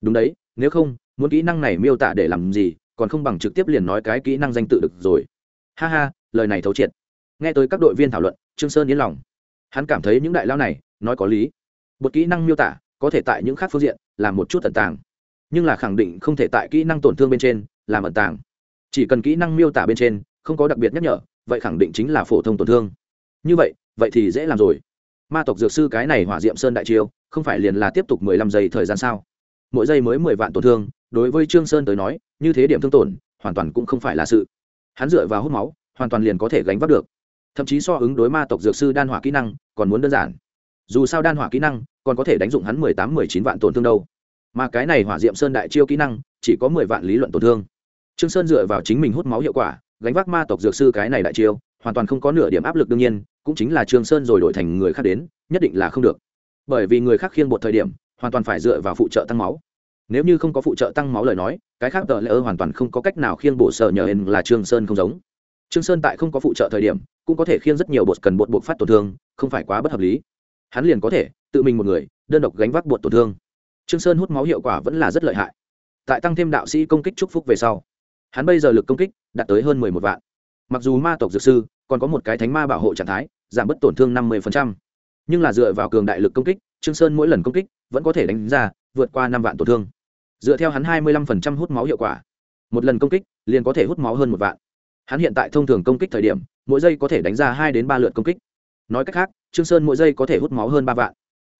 [SPEAKER 1] Đúng đấy, nếu không, muốn kỹ năng này miêu tả để làm gì, còn không bằng trực tiếp liền nói cái kỹ năng danh tự được rồi. Ha ha, lời này thấu triệt. Nghe tới các đội viên thảo luận, trương sơn yên lòng. Hắn cảm thấy những đại lao này, nói có lý. Một kỹ năng miêu tả, có thể tại những khác phương diện làm một chút ẩn tàng. Nhưng là khẳng định không thể tại kỹ năng tổn thương bên trên, làm ẩn tàng chỉ cần kỹ năng miêu tả bên trên, không có đặc biệt nhắc nhở, vậy khẳng định chính là phổ thông tổn thương. Như vậy vậy thì dễ làm rồi. Ma tộc dược sư cái này hỏa diệm sơn đại chiêu, không phải liền là tiếp tục mười lăm giây thời gian sao? Mỗi giây mới mười vạn tổn thương, đối với trương sơn tới nói, như thế điểm thương tổn, hoàn toàn cũng không phải là sự. Hắn dựa vào hút máu, hoàn toàn liền có thể gánh vác được. Thậm chí so ứng đối ma tộc dược sư đan hỏa kỹ năng, còn muốn đơn giản. Dù sao đan hỏa kỹ năng, còn có thể đánh dụng hắn mười tám, mười chín vạn tổn thương đâu. Mà cái này hỏa diệm sơn đại chiêu kỹ năng, chỉ có mười vạn lý luận tổn thương trương sơn dựa vào chính mình hút máu hiệu quả, gánh vác ma tộc dược sư cái này đại chiêu, hoàn toàn không có nửa điểm áp lực đương nhiên, cũng chính là trương sơn rồi đổi thành người khác đến, nhất định là không được. Bởi vì người khác khiêng bộ thời điểm, hoàn toàn phải dựa vào phụ trợ tăng máu. Nếu như không có phụ trợ tăng máu lời nói, cái khác tờ ơ hoàn toàn không có cách nào khiêng bổ sở nhờ hình là trương sơn không giống. Trương sơn tại không có phụ trợ thời điểm, cũng có thể khiêng rất nhiều bột cần bột buộc phát tổn thương, không phải quá bất hợp lý. Hắn liền có thể, tự mình một người, đơn độc gánh vác bột tổn thương. Trương sơn hút máu hiệu quả vẫn là rất lợi hại. Tại tăng thêm đạo sĩ công kích chúc phúc về sau hắn bây giờ lực công kích đạt tới hơn mười một vạn. Mặc dù ma tộc dược sư còn có một cái thánh ma bảo hộ trạng thái, giảm bớt tổn thương năm mươi nhưng là dựa vào cường đại lực công kích, trương sơn mỗi lần công kích vẫn có thể đánh ra vượt qua năm vạn tổn thương. Dựa theo hắn hai mươi lăm hút máu hiệu quả, một lần công kích liền có thể hút máu hơn một vạn. Hắn hiện tại thông thường công kích thời điểm, mỗi giây có thể đánh ra hai đến ba lượt công kích. Nói cách khác, trương sơn mỗi giây có thể hút máu hơn ba vạn.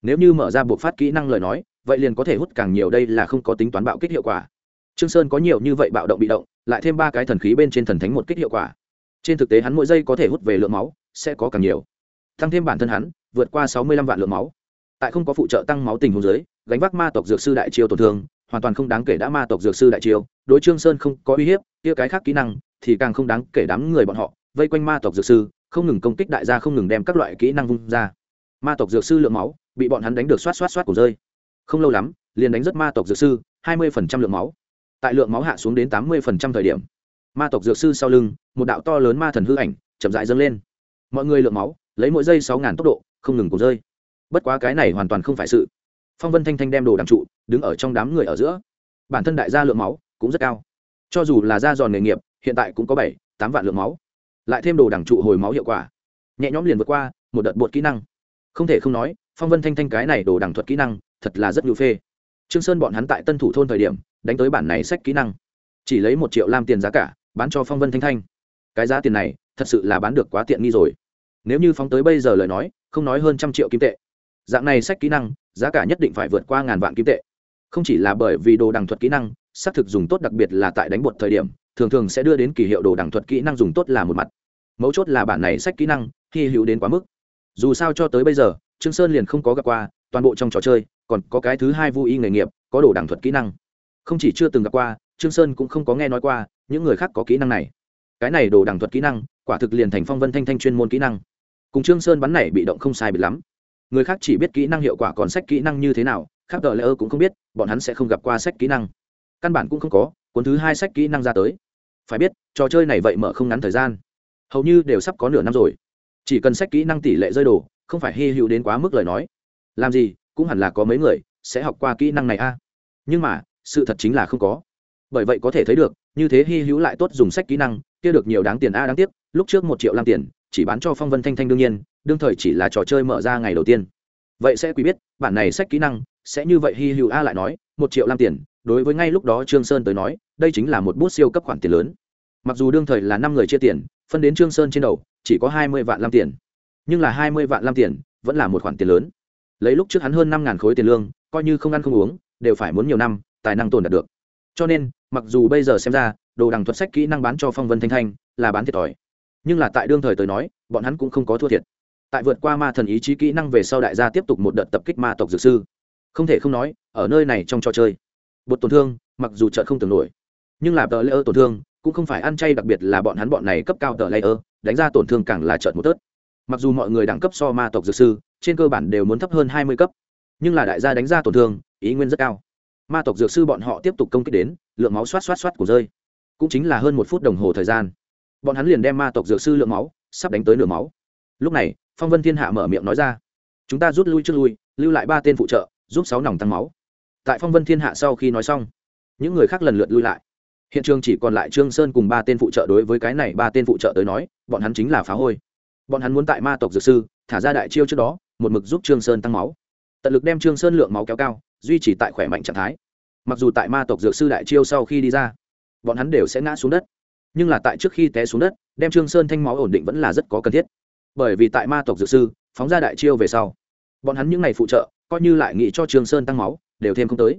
[SPEAKER 1] Nếu như mở ra buộc phát kỹ năng lời nói, vậy liền có thể hút càng nhiều, đây là không có tính toán bạo kích hiệu quả trương sơn có nhiều như vậy bạo động bị động, lại thêm ba cái thần khí bên trên thần thánh một kích hiệu quả. Trên thực tế hắn mỗi giây có thể hút về lượng máu, sẽ có càng nhiều. Tăng thêm bản thân hắn, vượt qua sáu mươi lăm vạn lượng máu. Tại không có phụ trợ tăng máu tình huống dưới, gánh vác ma tộc dược sư đại chiêu tổn thương, hoàn toàn không đáng kể đã ma tộc dược sư đại chiêu, đối trương sơn không có uy hiếp, kia cái khác kỹ năng thì càng không đáng kể đám người bọn họ, vây quanh ma tộc dược sư, không ngừng công kích đại gia, không ngừng đem các loại kỹ năng vung ra. Ma tộc dược sư lượng máu bị bọn hắn đánh được xoát xoát xoát của rơi. Không lâu lắm, liền đánh rất ma tộc dược sư, hai mươi phần trăm lượng máu tại lượng máu hạ xuống đến tám mươi phần trăm thời điểm. Ma tộc dược sư sau lưng, một đạo to lớn ma thần hư ảnh, chậm dại dâng lên. Mọi người lượng máu, lấy mỗi giây sáu ngàn tốc độ, không ngừng của rơi. Bất quá cái này hoàn toàn không phải sự. Phong vân thanh thanh đem đồ đằng trụ, đứng ở trong đám người ở giữa. Bản thân đại gia lượng máu cũng rất cao. Cho dù là da giòn nghề nghiệp, hiện tại cũng có bảy, tám vạn lượng máu. Lại thêm đồ đằng trụ hồi máu hiệu quả. Nhẹ nhõm liền vượt qua, một đợt bột kỹ năng. Không thể không nói, phong vân thanh thanh cái này đồ đằng thuật kỹ năng, thật là rất nhu phê. Trương sơn bọn hắn tại tân thủ thôn thời điểm đánh tới bản này sách kỹ năng. Chỉ lấy một triệu lam tiền giá cả, bán cho phong vân thanh thanh. Cái giá tiền này, thật sự là bán được quá tiện nghi rồi. Nếu như phóng tới bây giờ lời nói, không nói hơn trăm triệu kim tệ. Dạng này sách kỹ năng, giá cả nhất định phải vượt qua ngàn vạn kim tệ. Không chỉ là bởi vì đồ đằng thuật kỹ năng, xác thực dùng tốt đặc biệt là tại đánh bột thời điểm, thường thường sẽ đưa đến kỳ hiệu đồ đằng thuật kỹ năng dùng tốt là một mặt. Mấu chốt là bản này sách kỹ năng, hy hữu đến quá mức. Dù sao cho tới bây giờ, trương sơn liền không có gặp qua, toàn bộ trong trò chơi, còn có cái thứ hai vô y nghề nghiệp, có đồ đằng thuật kỹ năng không chỉ chưa từng gặp qua, trương sơn cũng không có nghe nói qua, những người khác có kỹ năng này. Cái này đồ đằng thuật kỹ năng, quả thực liền thành phong vân thanh thanh chuyên môn kỹ năng. Cùng trương sơn bắn này bị động không sai biệt lắm. Người khác chỉ biết kỹ năng hiệu quả còn sách kỹ năng như thế nào, khác tờ lễ ơ cũng không biết, bọn hắn sẽ không gặp qua sách kỹ năng. Căn bản cũng không có, cuốn thứ hai sách kỹ năng ra tới. Phải biết, trò chơi này vậy mở không ngắn thời gian. Hầu như đều sắp có nửa năm rồi. Chỉ cần sách kỹ năng tỷ lệ rơi đồ, không phải hy hữu đến quá mức lời nói. Làm gì, cũng hẳn là có mấy người sẽ học qua kỹ năng này a. Nhưng mà sự thật chính là không có. Bởi vậy có thể thấy được, như thế hy hữu lại tốt dùng sách kỹ năng, kia được nhiều đáng tiền a đáng tiếc, lúc trước một triệu lam tiền, chỉ bán cho phong vân thanh thanh đương nhiên, đương thời chỉ là trò chơi mở ra ngày đầu tiên. Vậy sẽ quý biết, bản này sách kỹ năng, sẽ như vậy hy hữu a lại nói, một triệu lam tiền, đối với ngay lúc đó trương sơn tới nói, đây chính là một bút siêu cấp khoản tiền lớn. Mặc dù đương thời là năm người chia tiền, phân đến trương sơn trên đầu, chỉ có hai mươi vạn lam tiền. Nhưng là hai mươi vạn lam tiền, vẫn là một khoản tiền lớn. Lấy lúc trước hắn hơn năm ngàn khối tiền lương, coi như không ăn không uống, đều phải muốn nhiều năm tài năng tồn đạt được. Cho nên, mặc dù bây giờ xem ra, đồ đằng thuật sách kỹ năng bán cho phong vân thanh thanh là bán thiệt thòi. Nhưng là tại đương thời tới nói, bọn hắn cũng không có thua thiệt. Tại vượt qua ma thần ý chí kỹ năng về sau đại gia tiếp tục một đợt tập kích ma tộc dược sư. Không thể không nói, ở nơi này trong trò chơi, bột tổn thương, mặc dù chợt không tưởng nổi, nhưng là tờ lễ ơ tổn thương cũng không phải ăn chay đặc biệt là bọn hắn bọn này cấp cao tờ lễ ơ đánh ra tổn thương càng là chợt một tớt. Mặc dù mọi người đẳng cấp so ma tộc dược sư, trên cơ bản đều muốn thấp hơn hai mươi cấp, nhưng là đại gia đánh ra tổn thương, ý nguyên rất cao ma tộc dược sư bọn họ tiếp tục công kích đến, lượng máu xoát xoát xoát của rơi. Cũng chính là hơn một phút đồng hồ thời gian, bọn hắn liền đem ma tộc dược sư lượng máu, sắp đánh tới nửa máu. Lúc này, phong vân thiên hạ mở miệng nói ra, chúng ta rút lui trước lui, lưu lại ba tên phụ trợ, giúp sáu nòng tăng máu. Tại phong vân thiên hạ sau khi nói xong, những người khác lần lượt lui lại. Hiện trường chỉ còn lại trương sơn cùng ba tên phụ trợ đối với cái này ba tên phụ trợ tới nói, bọn hắn chính là phá hôi. Bọn hắn muốn tại ma tộc dược sư, thả ra đại chiêu trước đó, một mực giúp trương sơn tăng máu. Tận lực đem trương sơn lượng máu kéo cao, duy trì tại khỏe mạnh trạng thái mặc dù tại ma tộc dược sư đại chiêu sau khi đi ra, bọn hắn đều sẽ ngã xuống đất. Nhưng là tại trước khi té xuống đất, đem trương sơn thanh máu ổn định vẫn là rất có cần thiết. Bởi vì tại ma tộc dược sư, phóng ra đại chiêu về sau, bọn hắn những ngày phụ trợ, coi như lại nghĩ cho trương sơn tăng máu, đều thêm không tới.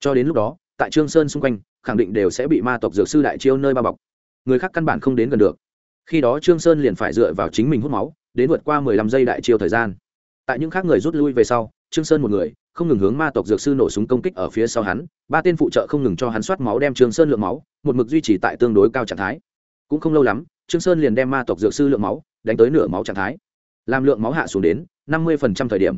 [SPEAKER 1] Cho đến lúc đó, tại trương sơn xung quanh, khẳng định đều sẽ bị ma tộc dược sư đại chiêu nơi bao bọc. Người khác căn bản không đến gần được. Khi đó trương sơn liền phải dựa vào chính mình hút máu, đến vượt qua mười lăm giây đại chiêu thời gian. Tại những khác người rút lui về sau trương sơn một người, không ngừng hướng ma tộc dược sư nổ súng công kích ở phía sau hắn, ba tên phụ trợ không ngừng cho hắn soát máu đem trương sơn lượng máu, một mực duy trì tại tương đối cao trạng thái. Cũng không lâu lắm, trương sơn liền đem ma tộc dược sư lượng máu đánh tới nửa máu trạng thái. Làm lượng máu hạ xuống đến năm mươi thời điểm,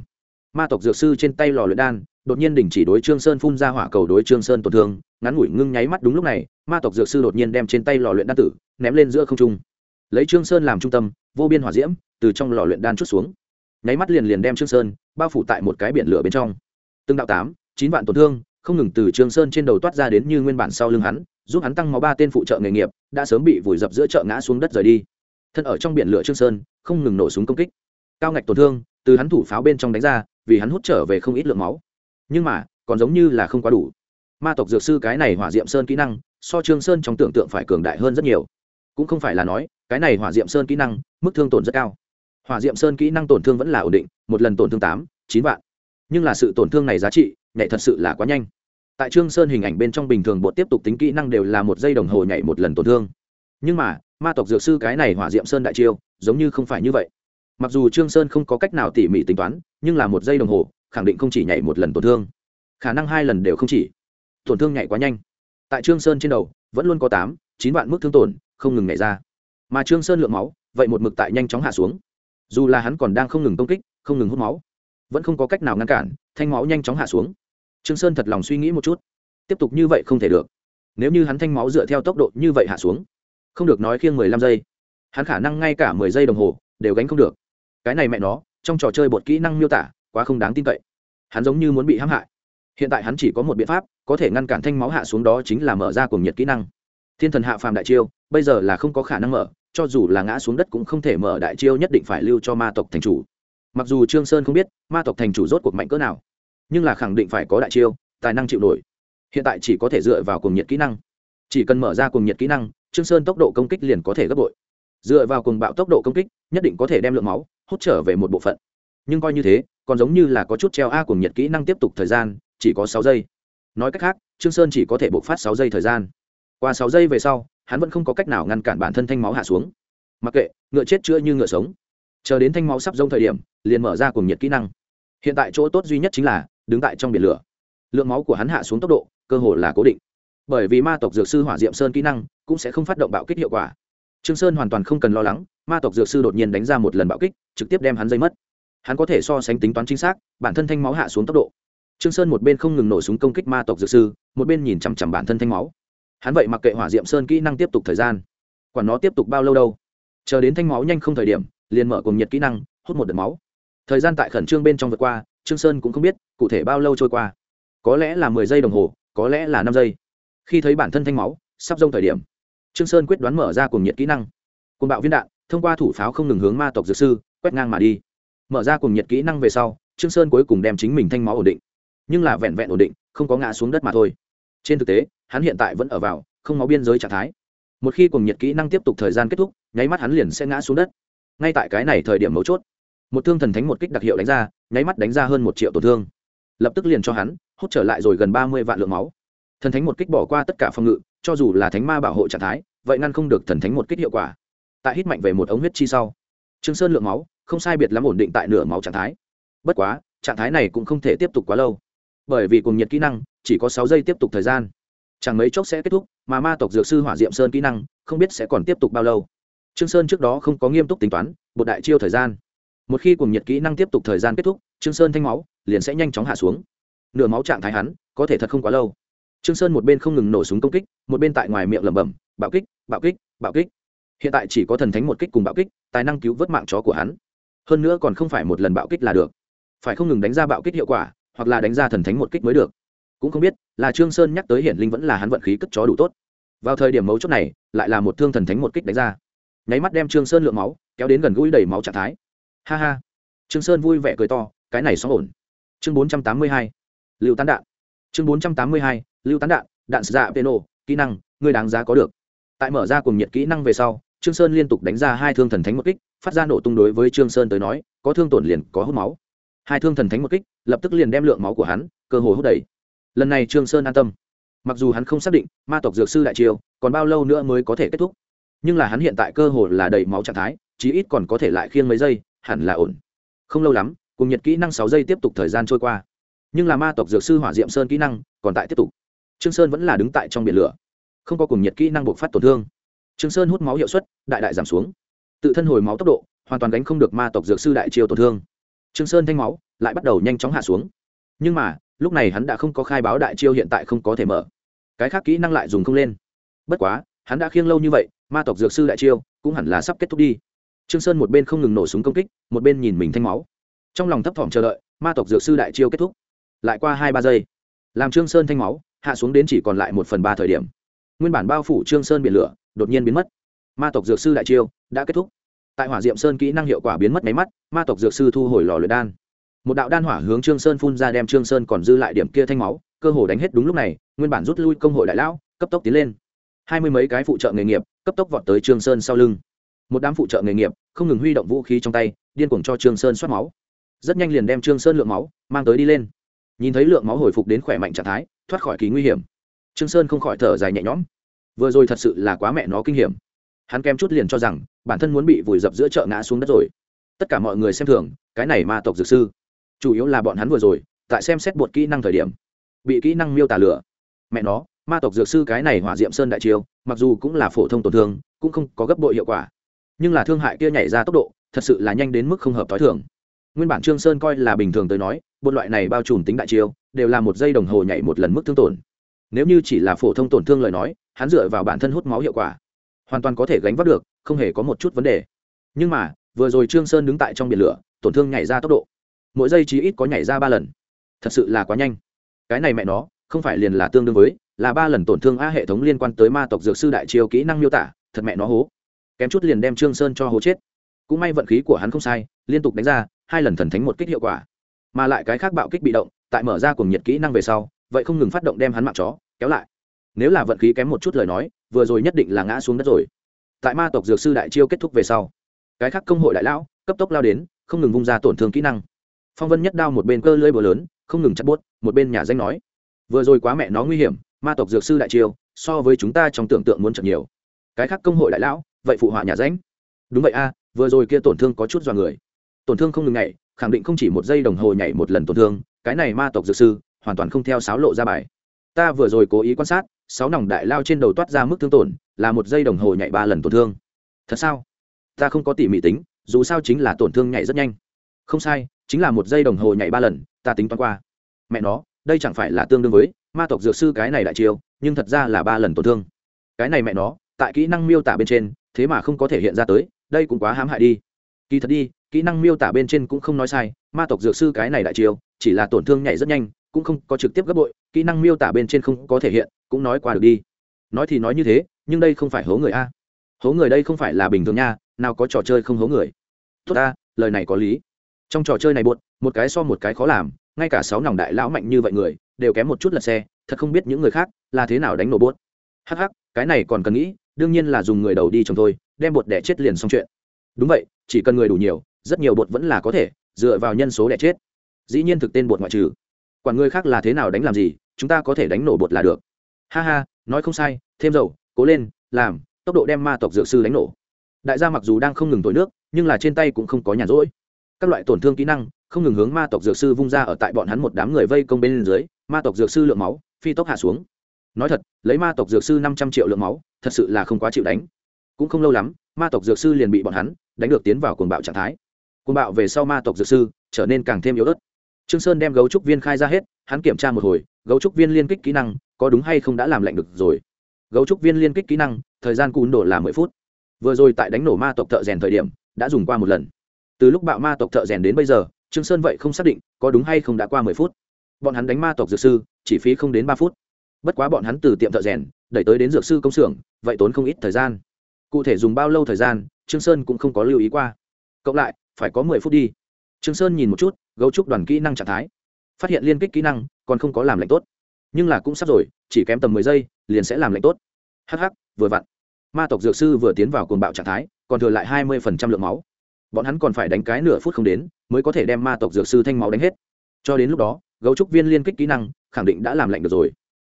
[SPEAKER 1] ma tộc dược sư trên tay lò luyện đan đột nhiên đình chỉ đối trương sơn phun ra hỏa cầu đối trương sơn tổn thương, ngắn ngủi ngưng nháy mắt đúng lúc này, ma tộc dược sư đột nhiên đem trên tay lò luyện đan tử ném lên giữa không trung. Lấy trương sơn làm trung tâm, vô biên hỏa diễm từ trong lò luyện đan chút xuống. Nháy mắt liền liền đem trương sơn bao phủ tại một cái biển lửa bên trong. Từng đạo tám, chín vạn tổn thương, không ngừng từ trương sơn trên đầu toát ra đến như nguyên bản sau lưng hắn, giúp hắn tăng máu ba tên phụ trợ nghề nghiệp, đã sớm bị vùi dập giữa chợ ngã xuống đất rời đi. Thân ở trong biển lửa trương sơn, không ngừng nổ súng công kích. Cao ngạch tổn thương, từ hắn thủ pháo bên trong đánh ra, vì hắn hút trở về không ít lượng máu. Nhưng mà, còn giống như là không quá đủ. Ma tộc dược sư cái này hỏa diệm sơn kỹ năng, so trương sơn trong tưởng tượng phải cường đại hơn rất nhiều. Cũng không phải là nói, cái này hỏa diệm sơn kỹ năng, mức thương tổn rất cao hỏa diệm sơn kỹ năng tổn thương vẫn là ổn định, một lần tổn thương tám, chín vạn. Nhưng là sự tổn thương này giá trị, nhảy thật sự là quá nhanh. Tại trương sơn hình ảnh bên trong bình thường bột tiếp tục tính kỹ năng đều là một giây đồng hồ nhảy một lần tổn thương. Nhưng mà, ma tộc dược sư cái này hỏa diệm sơn đại chiêu, giống như không phải như vậy. Mặc dù trương sơn không có cách nào tỉ mỉ tính toán, nhưng là một giây đồng hồ, khẳng định không chỉ nhảy một lần tổn thương. Khả năng hai lần đều không chỉ. Tổn thương nhảy quá nhanh. Tại trương sơn trên đầu, vẫn luôn có tám, chín vạn mức thương tổn, không ngừng nhảy ra. Mà trương sơn lượng máu, vậy một mực tại nhanh chóng hạ xuống dù là hắn còn đang không ngừng công kích, không ngừng hút máu, vẫn không có cách nào ngăn cản, thanh máu nhanh chóng hạ xuống. Trương sơn thật lòng suy nghĩ một chút. Tiếp tục như vậy không thể được. Nếu như hắn thanh máu dựa theo tốc độ như vậy hạ xuống, không được nói khiêng mười lăm giây, hắn khả năng ngay cả mười giây đồng hồ đều gánh không được. Cái này mẹ nó, trong trò chơi bột kỹ năng miêu tả, quá không đáng tin cậy. Hắn giống như muốn bị hãm hại. Hiện tại hắn chỉ có một biện pháp, có thể ngăn cản thanh máu hạ xuống đó chính là mở ra cuồng nhiệt kỹ năng. Thiên thần hạ phàm đại chiêu, bây giờ là không có khả năng mở cho dù là ngã xuống đất cũng không thể mở đại chiêu nhất định phải lưu cho ma tộc thành chủ. Mặc dù trương sơn không biết ma tộc thành chủ rốt cuộc mạnh cỡ nào, nhưng là khẳng định phải có đại chiêu, tài năng chịu nổi. Hiện tại chỉ có thể dựa vào cùng nhiệt kỹ năng. Chỉ cần mở ra cùng nhiệt kỹ năng, trương sơn tốc độ công kích liền có thể gấp bội. Dựa vào cùng bạo tốc độ công kích, nhất định có thể đem lượng máu hút trở về một bộ phận. Nhưng coi như thế, còn giống như là có chút treo a cùng nhiệt kỹ năng tiếp tục thời gian, chỉ có sáu giây. Nói cách khác, trương sơn chỉ có thể bộc phát sáu giây thời gian. Qua sáu giây về sau hắn vẫn không có cách nào ngăn cản bản thân thanh máu hạ xuống. Mặc kệ, ngựa chết chữa như ngựa sống. Chờ đến thanh máu sắp rông thời điểm, liền mở ra cùng nhiệt kỹ năng. Hiện tại chỗ tốt duy nhất chính là, đứng tại trong biển lửa. Lượng máu của hắn hạ xuống tốc độ, cơ hồ là cố định. Bởi vì ma tộc dược sư hỏa diệm sơn kỹ năng, cũng sẽ không phát động bạo kích hiệu quả. Trương sơn hoàn toàn không cần lo lắng, ma tộc dược sư đột nhiên đánh ra một lần bạo kích, trực tiếp đem hắn dây mất. Hắn có thể so sánh tính toán chính xác, bản thân thanh máu hạ xuống tốc độ. Trương sơn một bên không ngừng nổ súng công kích ma tộc dược sư, một bên nhìn chằm chằm bản thân thanh máu hắn vậy mặc kệ hỏa diệm sơn kỹ năng tiếp tục thời gian. Quản nó tiếp tục bao lâu đâu. Chờ đến thanh máu nhanh không thời điểm, liền mở cùng nhiệt kỹ năng, hút một đợt máu. Thời gian tại khẩn trương bên trong vượt qua, trương sơn cũng không biết, cụ thể bao lâu trôi qua. Có lẽ là mười giây đồng hồ, có lẽ là năm giây. Khi thấy bản thân thanh máu, sắp rông thời điểm, trương sơn quyết đoán mở ra cùng nhiệt kỹ năng. Cùng bạo viên đạn, thông qua thủ pháo không ngừng hướng ma tộc dược sư, quét ngang mà đi. Mở ra cùng nhiệt kỹ năng về sau, trương sơn cuối cùng đem chính mình thanh máu ổn định. Nhưng là vẹn vẹn ổn định, không có ngã xuống đất mà thôi. Trên thực tế hắn hiện tại vẫn ở vào, không máu biên giới trạng thái. Một khi cùng nhiệt kỹ năng tiếp tục thời gian kết thúc, nháy mắt hắn liền sẽ ngã xuống đất. Ngay tại cái này thời điểm mấu chốt, một thương thần thánh một kích đặc hiệu đánh ra, nháy mắt đánh ra hơn một triệu tổn thương. Lập tức liền cho hắn hút trở lại rồi gần ba mươi vạn lượng máu. Thần thánh một kích bỏ qua tất cả phòng ngự, cho dù là thánh ma bảo hộ trạng thái, vậy ngăn không được thần thánh một kích hiệu quả. Tại hít mạnh về một ống huyết chi sau, trương sơn lượng máu không sai biệt lắm ổn định tại nửa máu trạng thái. Bất quá, trạng thái này cũng không thể tiếp tục quá lâu. Bởi vì cùng nhiệt kỹ năng chỉ có sáu giây tiếp tục thời gian chẳng mấy chốc sẽ kết thúc, mà ma tộc dược sư hỏa diệm sơn kỹ năng, không biết sẽ còn tiếp tục bao lâu. Trương sơn trước đó không có nghiêm túc tính toán, một đại chiêu thời gian. Một khi cùng nhiệt kỹ năng tiếp tục thời gian kết thúc, trương sơn thanh máu liền sẽ nhanh chóng hạ xuống. Nửa máu trạng thái hắn, có thể thật không quá lâu. Trương sơn một bên không ngừng nổ súng công kích, một bên tại ngoài miệng lẩm bẩm, bạo kích bạo kích bạo kích. Hiện tại chỉ có thần thánh một kích cùng bạo kích, tài năng cứu vớt mạng chó của hắn. Hơn nữa còn không phải một lần bạo kích là được. Phải không ngừng đánh ra bạo kích hiệu quả, hoặc là đánh ra thần thánh một kích mới được cũng không biết, là trương sơn nhắc tới hiển linh vẫn là hắn vận khí cất chó đủ tốt. Vào thời điểm mấu chốt này, lại là một thương thần thánh một kích đánh ra. Nháy mắt đem trương sơn lượng máu kéo đến gần gũi đầy máu trạng thái. Ha ha. Trương sơn vui vẻ cười to, cái này xong ổn. Chương bốn trăm tám mươi hai. Lưu tán đạn. Chương bốn trăm tám mươi hai, lưu tán đạn đạn dạ peno kỹ năng, người đáng giá có được. Tại mở ra cùng nhiệt kỹ năng về sau, trương sơn liên tục đánh ra hai thương thần thánh một kích, phát ra nổ tung đối với trương sơn tới nói, có thương tổn liền có hút máu. Hai thương thần thánh một kích, lập tức liền đem lượng máu của hắn, cơ hồ hút đầy lần này trương sơn an tâm mặc dù hắn không xác định ma tộc dược sư đại triều còn bao lâu nữa mới có thể kết thúc nhưng là hắn hiện tại cơ hồ là đầy máu trạng thái chí ít còn có thể lại khiêng mấy giây hẳn là ổn không lâu lắm cùng nhiệt kỹ năng sáu giây tiếp tục thời gian trôi qua nhưng là ma tộc dược sư hỏa diệm sơn kỹ năng còn tại tiếp tục trương sơn vẫn là đứng tại trong biển lửa không có cùng nhiệt kỹ năng buộc phát tổn thương trương sơn hút máu hiệu suất đại đại giảm xuống tự thân hồi máu tốc độ hoàn toàn đánh không được ma tộc dược sư đại chiêu tổn thương trương sơn thanh máu lại bắt đầu nhanh chóng hạ xuống nhưng mà lúc này hắn đã không có khai báo đại chiêu hiện tại không có thể mở. Cái khác kỹ năng lại dùng không lên. Bất quá, hắn đã khiêng lâu như vậy, ma tộc dược sư đại chiêu cũng hẳn là sắp kết thúc đi. Trương sơn một bên không ngừng nổ súng công kích, một bên nhìn mình thanh máu. Trong lòng thấp thỏm chờ đợi, ma tộc dược sư đại chiêu kết thúc. Lại qua hai ba giây, làm trương sơn thanh máu, hạ xuống đến chỉ còn lại một phần ba thời điểm. Nguyên bản bao phủ trương sơn biển lửa, đột nhiên biến mất. Ma tộc dược sư đại chiêu đã kết thúc. Tại hỏa diệm sơn kỹ năng hiệu quả biến mất máy mắt, ma tộc dược sư thu hồi lò luyện đan một đạo đan hỏa hướng trương sơn phun ra đem trương sơn còn dư lại điểm kia thanh máu, cơ hồ đánh hết đúng lúc này, nguyên bản rút lui công hội đại lão, cấp tốc tiến lên. Hai mươi mấy cái phụ trợ nghề nghiệp, cấp tốc vọt tới trương sơn sau lưng. Một đám phụ trợ nghề nghiệp, không ngừng huy động vũ khí trong tay, điên cuồng cho trương sơn xoát máu. Rất nhanh liền đem trương sơn lượng máu, mang tới đi lên. Nhìn thấy lượng máu hồi phục đến khỏe mạnh trạng thái, thoát khỏi kỳ nguy hiểm, trương sơn không khỏi thở dài nhẹ nhõm. Vừa rồi thật sự là quá mẹ nó kinh hiểm. Hắn kém chút liền cho rằng, bản thân muốn bị vùi dập giữa chợ ngã xuống đất rồi. Tất cả mọi người xem thường, cái này ma tộc dược sư chủ yếu là bọn hắn vừa rồi, tại xem xét bột kỹ năng thời điểm, bị kỹ năng miêu tả lửa. Mẹ nó, ma tộc dược sư cái này hỏa diệm sơn đại chiêu, mặc dù cũng là phổ thông tổn thương, cũng không có gấp bội hiệu quả. Nhưng là thương hại kia nhảy ra tốc độ, thật sự là nhanh đến mức không hợp t h o i thường. Nguyên bản trương sơn coi là bình thường tới nói, bột loại này bao trùm tính đại chiêu, đều là một giây đồng hồ nhảy một lần mức thương tổn. Nếu như chỉ là phổ thông tổn thương lời nói, hắn dựa vào bản thân hút máu hiệu quả, hoàn toàn có thể gánh vác được, không hề có một chút vấn đề. Nhưng mà, vừa rồi trương sơn đứng tại trong biển lửa, tổn thương nhảy ra tốc độ mỗi giây chí ít có nhảy ra ba lần. Thật sự là quá nhanh. Cái này mẹ nó, không phải liền là tương đương với, là ba lần tổn thương a hệ thống liên quan tới ma tộc dược sư đại chiêu kỹ năng miêu tả, thật mẹ nó hố. Kém chút liền đem trương sơn cho hố chết. Cũng may vận khí của hắn không sai, liên tục đánh ra, hai lần thần thánh một kích hiệu quả. Mà lại cái khác bạo kích bị động, tại mở ra cùng nhiệt kỹ năng về sau, vậy không ngừng phát động đem hắn mạng chó, kéo lại. Nếu là vận khí kém một chút lời nói, vừa rồi nhất định là ngã xuống đất rồi. Tại ma tộc dược sư đại chiêu kết thúc về sau, cái khác công hội đại lão, cấp tốc lao đến, không ngừng vung ra tổn thương kỹ năng phong vân nhất đao một bên cơ lưỡi bờ lớn, không ngừng chặt buốt, một bên nhà danh nói. Vừa rồi quá mẹ nó nguy hiểm, ma tộc dược sư đại triều so với chúng ta trong tưởng tượng muốn chậm nhiều. Cái khác công hội đại lão, vậy phụ họa nhà danh. Đúng vậy a, vừa rồi kia tổn thương có chút do người. Tổn thương không ngừng nhảy, khẳng định không chỉ một giây đồng hồ nhảy một lần tổn thương, cái này ma tộc dược sư, hoàn toàn không theo sáo lộ ra bài. Ta vừa rồi cố ý quan sát, sáu nòng đại lao trên đầu toát ra mức thương tổn, là một giây đồng hồ nhảy ba lần tổn thương. Thật sao? Ta không có tỉ mỉ tính, dù sao chính là tổn thương nhảy rất nhanh không sai chính là một giây đồng hồ nhảy ba lần ta tính toán qua. Mẹ nó đây chẳng phải là tương đương với ma tộc dược sư cái này đại chiêu nhưng thật ra là ba lần tổn thương. Cái này mẹ nó tại kỹ năng miêu tả bên trên thế mà không có thể hiện ra tới đây cũng quá hãm hại đi. Kỳ thật đi kỹ năng miêu tả bên trên cũng không nói sai ma tộc dược sư cái này đại chiêu chỉ là tổn thương nhảy rất nhanh cũng không có trực tiếp gấp bội kỹ năng miêu tả bên trên không có thể hiện cũng nói qua được đi. Nói thì nói như thế nhưng đây không phải hố người a. Hố người đây không phải là bình thường nha nào có trò chơi không hố người. Tốt a, lời này có lý trong trò chơi này buồn một cái so một cái khó làm, ngay cả sáu nòng đại lão mạnh như vậy người, đều kém một chút lật xe, thật không biết những người khác là thế nào đánh nổ buốt hắc hắc, cái này còn cần nghĩ, đương nhiên là dùng người đầu đi trồng thôi, đem bột đẻ chết liền xong chuyện. Đúng vậy, chỉ cần người đủ nhiều, rất nhiều bột vẫn là có thể, dựa vào nhân số đẻ chết. Dĩ nhiên thực tên bột ngoại trừ. Quản người khác là thế nào đánh làm gì, chúng ta có thể đánh nổ bột là được. Ha ha, nói không sai, thêm dầu, cố lên, làm, tốc độ đem ma tộc dược sư đánh nổ. Đại gia mặc dù đang không ngừng thổi nước, nhưng là trên tay cũng không có nhàn rỗi các loại tổn thương kỹ năng, không ngừng hướng ma tộc dược sư vung ra ở tại bọn hắn một đám người vây công bên dưới, ma tộc dược sư lượng máu, phi tốc hạ xuống. Nói thật, lấy ma tộc dược sư năm trăm triệu lượng máu, thật sự là không quá chịu đánh. Cũng không lâu lắm, ma tộc dược sư liền bị bọn hắn đánh được tiến vào cuồng bạo trạng thái. Cuồng bạo về sau ma tộc dược sư trở nên càng thêm yếu ớt. Trương sơn đem gấu trúc viên khai ra hết, hắn kiểm tra một hồi, gấu trúc viên liên kích kỹ năng có đúng hay không đã làm lạnh được rồi. Gấu trúc viên liên kích kỹ năng, thời gian cún đổ là mười phút. Vừa rồi tại đánh nổ ma tộc thợ rèn thời điểm, đã dùng qua một lần từ lúc bạo ma tộc thợ rèn đến bây giờ, trương sơn vậy không xác định có đúng hay không đã qua mười phút. Bọn hắn đánh ma tộc dược sư, chỉ phí không đến ba phút. Bất quá bọn hắn từ tiệm thợ rèn, đẩy tới đến dược sư công xưởng, vậy tốn không ít thời gian. Cụ thể dùng bao lâu thời gian, trương sơn cũng không có lưu ý qua. Cộng lại, phải có mười phút đi. Trương sơn nhìn một chút, gấu trúc đoàn kỹ năng trạng thái. Phát hiện liên kích kỹ năng, còn không có làm lạnh tốt. Nhưng là cũng sắp rồi, chỉ kém tầm mười giây, liền sẽ làm lạnh tốt. Hh vừa vặn. Ma tộc dược sư vừa tiến vào cuồng bạo trạng thái, còn thừa lại hai mươi phần trăm lượng máu bọn hắn còn phải đánh cái nửa phút không đến, mới có thể đem ma tộc dược sư thanh máu đánh hết. Cho đến lúc đó, gấu trúc viên liên kích kỹ năng, khẳng định đã làm lạnh được rồi.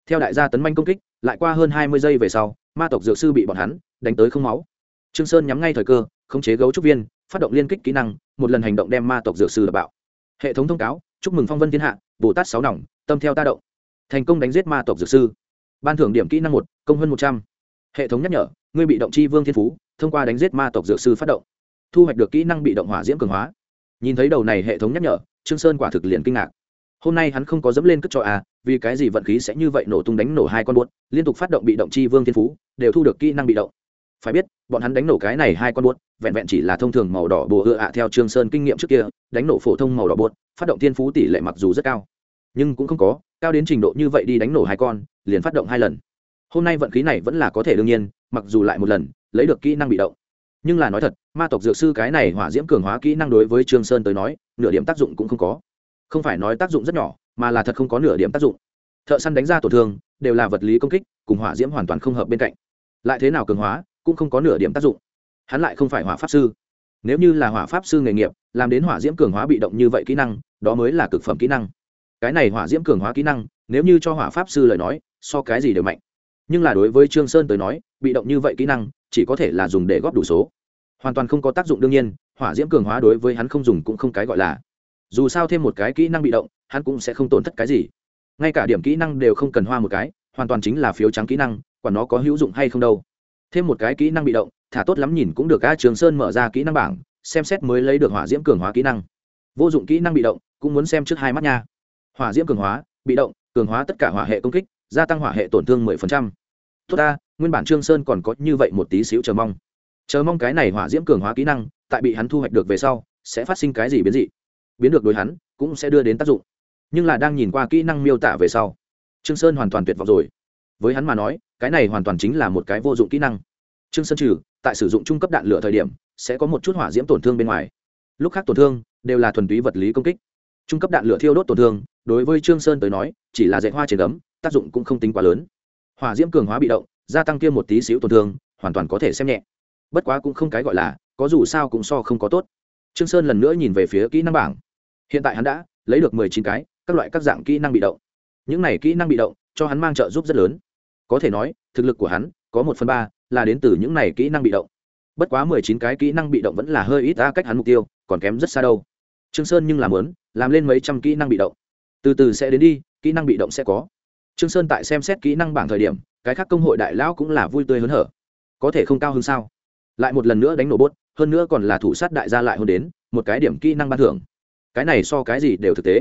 [SPEAKER 1] Theo đại gia tấn manh công kích, lại qua hơn hai mươi giây về sau, ma tộc dược sư bị bọn hắn đánh tới không máu. Trương sơn nhắm ngay thời cơ, khống chế gấu trúc viên, phát động liên kích kỹ năng, một lần hành động đem ma tộc dược sư đập bạo. Hệ thống thông cáo, chúc mừng phong vân thiên hạ, bồ tát sáu nòng, tâm theo ta động. Thành công đánh giết ma tộc dược sư. Ban thưởng điểm kỹ năng một, công hơn một trăm. Hệ thống nhắc nhở, ngươi bị động chi vương thiên phú, thông qua đánh giết ma tộc dược sư phát động thu hoạch được kỹ năng bị động hỏa diễm cường hóa. Nhìn thấy đầu này hệ thống nhắc nhở, trương sơn quả thực liền kinh ngạc. Hôm nay hắn không có dẫm lên cất cho à vì cái gì vận khí sẽ như vậy nổ tung đánh nổ hai con buốt, liên tục phát động bị động chi vương thiên phú, đều thu được kỹ năng bị động. Phải biết, bọn hắn đánh nổ cái này hai con buốt, vẹn vẹn chỉ là thông thường màu đỏ bùa ưa ạ theo trương sơn kinh nghiệm trước kia, đánh nổ phổ thông màu đỏ buốt, phát động thiên phú tỷ lệ mặc dù rất cao. Nhưng cũng không có, cao đến trình độ như vậy đi đánh nổ hai con, liền phát động hai lần. Hôm nay vận khí này vẫn là có thể đương nhiên, mặc dù lại một lần, lấy được kỹ năng bị động nhưng là nói thật, ma tộc dược sư cái này hỏa diễm cường hóa kỹ năng đối với trương sơn tới nói, nửa điểm tác dụng cũng không có. Không phải nói tác dụng rất nhỏ, mà là thật không có nửa điểm tác dụng. Thợ săn đánh ra tổn thương, đều là vật lý công kích, cùng hỏa diễm hoàn toàn không hợp bên cạnh. Lại thế nào cường hóa, cũng không có nửa điểm tác dụng. Hắn lại không phải hỏa pháp sư. Nếu như là hỏa pháp sư nghề nghiệp, làm đến hỏa diễm cường hóa bị động như vậy kỹ năng, đó mới là cực phẩm kỹ năng. Cái này hỏa diễm cường hóa kỹ năng, nếu như cho hỏa pháp sư lời nói, so cái gì đều mạnh. Nhưng là đối với trương sơn tới nói bị động như vậy kỹ năng, chỉ có thể là dùng để góp đủ số. Hoàn toàn không có tác dụng đương nhiên, hỏa diễm cường hóa đối với hắn không dùng cũng không cái gọi là. Dù sao thêm một cái kỹ năng bị động, hắn cũng sẽ không tổn thất cái gì. Ngay cả điểm kỹ năng đều không cần hoa một cái, hoàn toàn chính là phiếu trắng kỹ năng, quả nó có hữu dụng hay không đâu. Thêm một cái kỹ năng bị động, thả tốt lắm nhìn cũng được, a trường sơn mở ra kỹ năng bảng, xem xét mới lấy được hỏa diễm cường hóa kỹ năng. Vô dụng kỹ năng bị động, cũng muốn xem trước hai mắt nha. Hỏa diễm cường hóa, bị động, cường hóa tất cả hỏa hệ công kích, gia tăng hỏa hệ tổn thương mười phần trăm. Tốt ta nguyên bản trương sơn còn có như vậy một tí xíu chờ mong chờ mong cái này hỏa diễm cường hóa kỹ năng tại bị hắn thu hoạch được về sau sẽ phát sinh cái gì biến dị biến được đối hắn cũng sẽ đưa đến tác dụng nhưng là đang nhìn qua kỹ năng miêu tả về sau trương sơn hoàn toàn tuyệt vọng rồi với hắn mà nói cái này hoàn toàn chính là một cái vô dụng kỹ năng trương sơn trừ tại sử dụng trung cấp đạn lửa thời điểm sẽ có một chút hỏa diễm tổn thương bên ngoài lúc khác tổn thương đều là thuần túy vật lý công kích trung cấp đạn lửa thiêu đốt tổn thương đối với trương sơn tới nói chỉ là dạy hoa trên ấm tác dụng cũng không tính quá lớn hỏa diễm cường hóa bị động gia tăng kia một tí xíu tổn thương, hoàn toàn có thể xem nhẹ. Bất quá cũng không cái gọi là, có dù sao cũng so không có tốt. Trương sơn lần nữa nhìn về phía kỹ năng bảng. Hiện tại hắn đã lấy được mười chín cái, các loại các dạng kỹ năng bị động. Những này kỹ năng bị động, cho hắn mang trợ giúp rất lớn. Có thể nói, thực lực của hắn có một phần ba là đến từ những này kỹ năng bị động. Bất quá mười chín cái kỹ năng bị động vẫn là hơi ít ra cách hắn mục tiêu, còn kém rất xa đâu. Trương sơn nhưng làm lớn, làm lên mấy trăm kỹ năng bị động. Từ từ sẽ đến đi, kỹ năng bị động sẽ có. Trương sơn tại xem xét kỹ năng bảng thời điểm cái khác công hội đại lão cũng là vui tươi hớn hở. Có thể không cao hơn sao? Lại một lần nữa đánh nổ bốt, hơn nữa còn là thủ sát đại gia lại hôn đến, một cái điểm kỹ năng ban thưởng. Cái này so cái gì đều thực tế.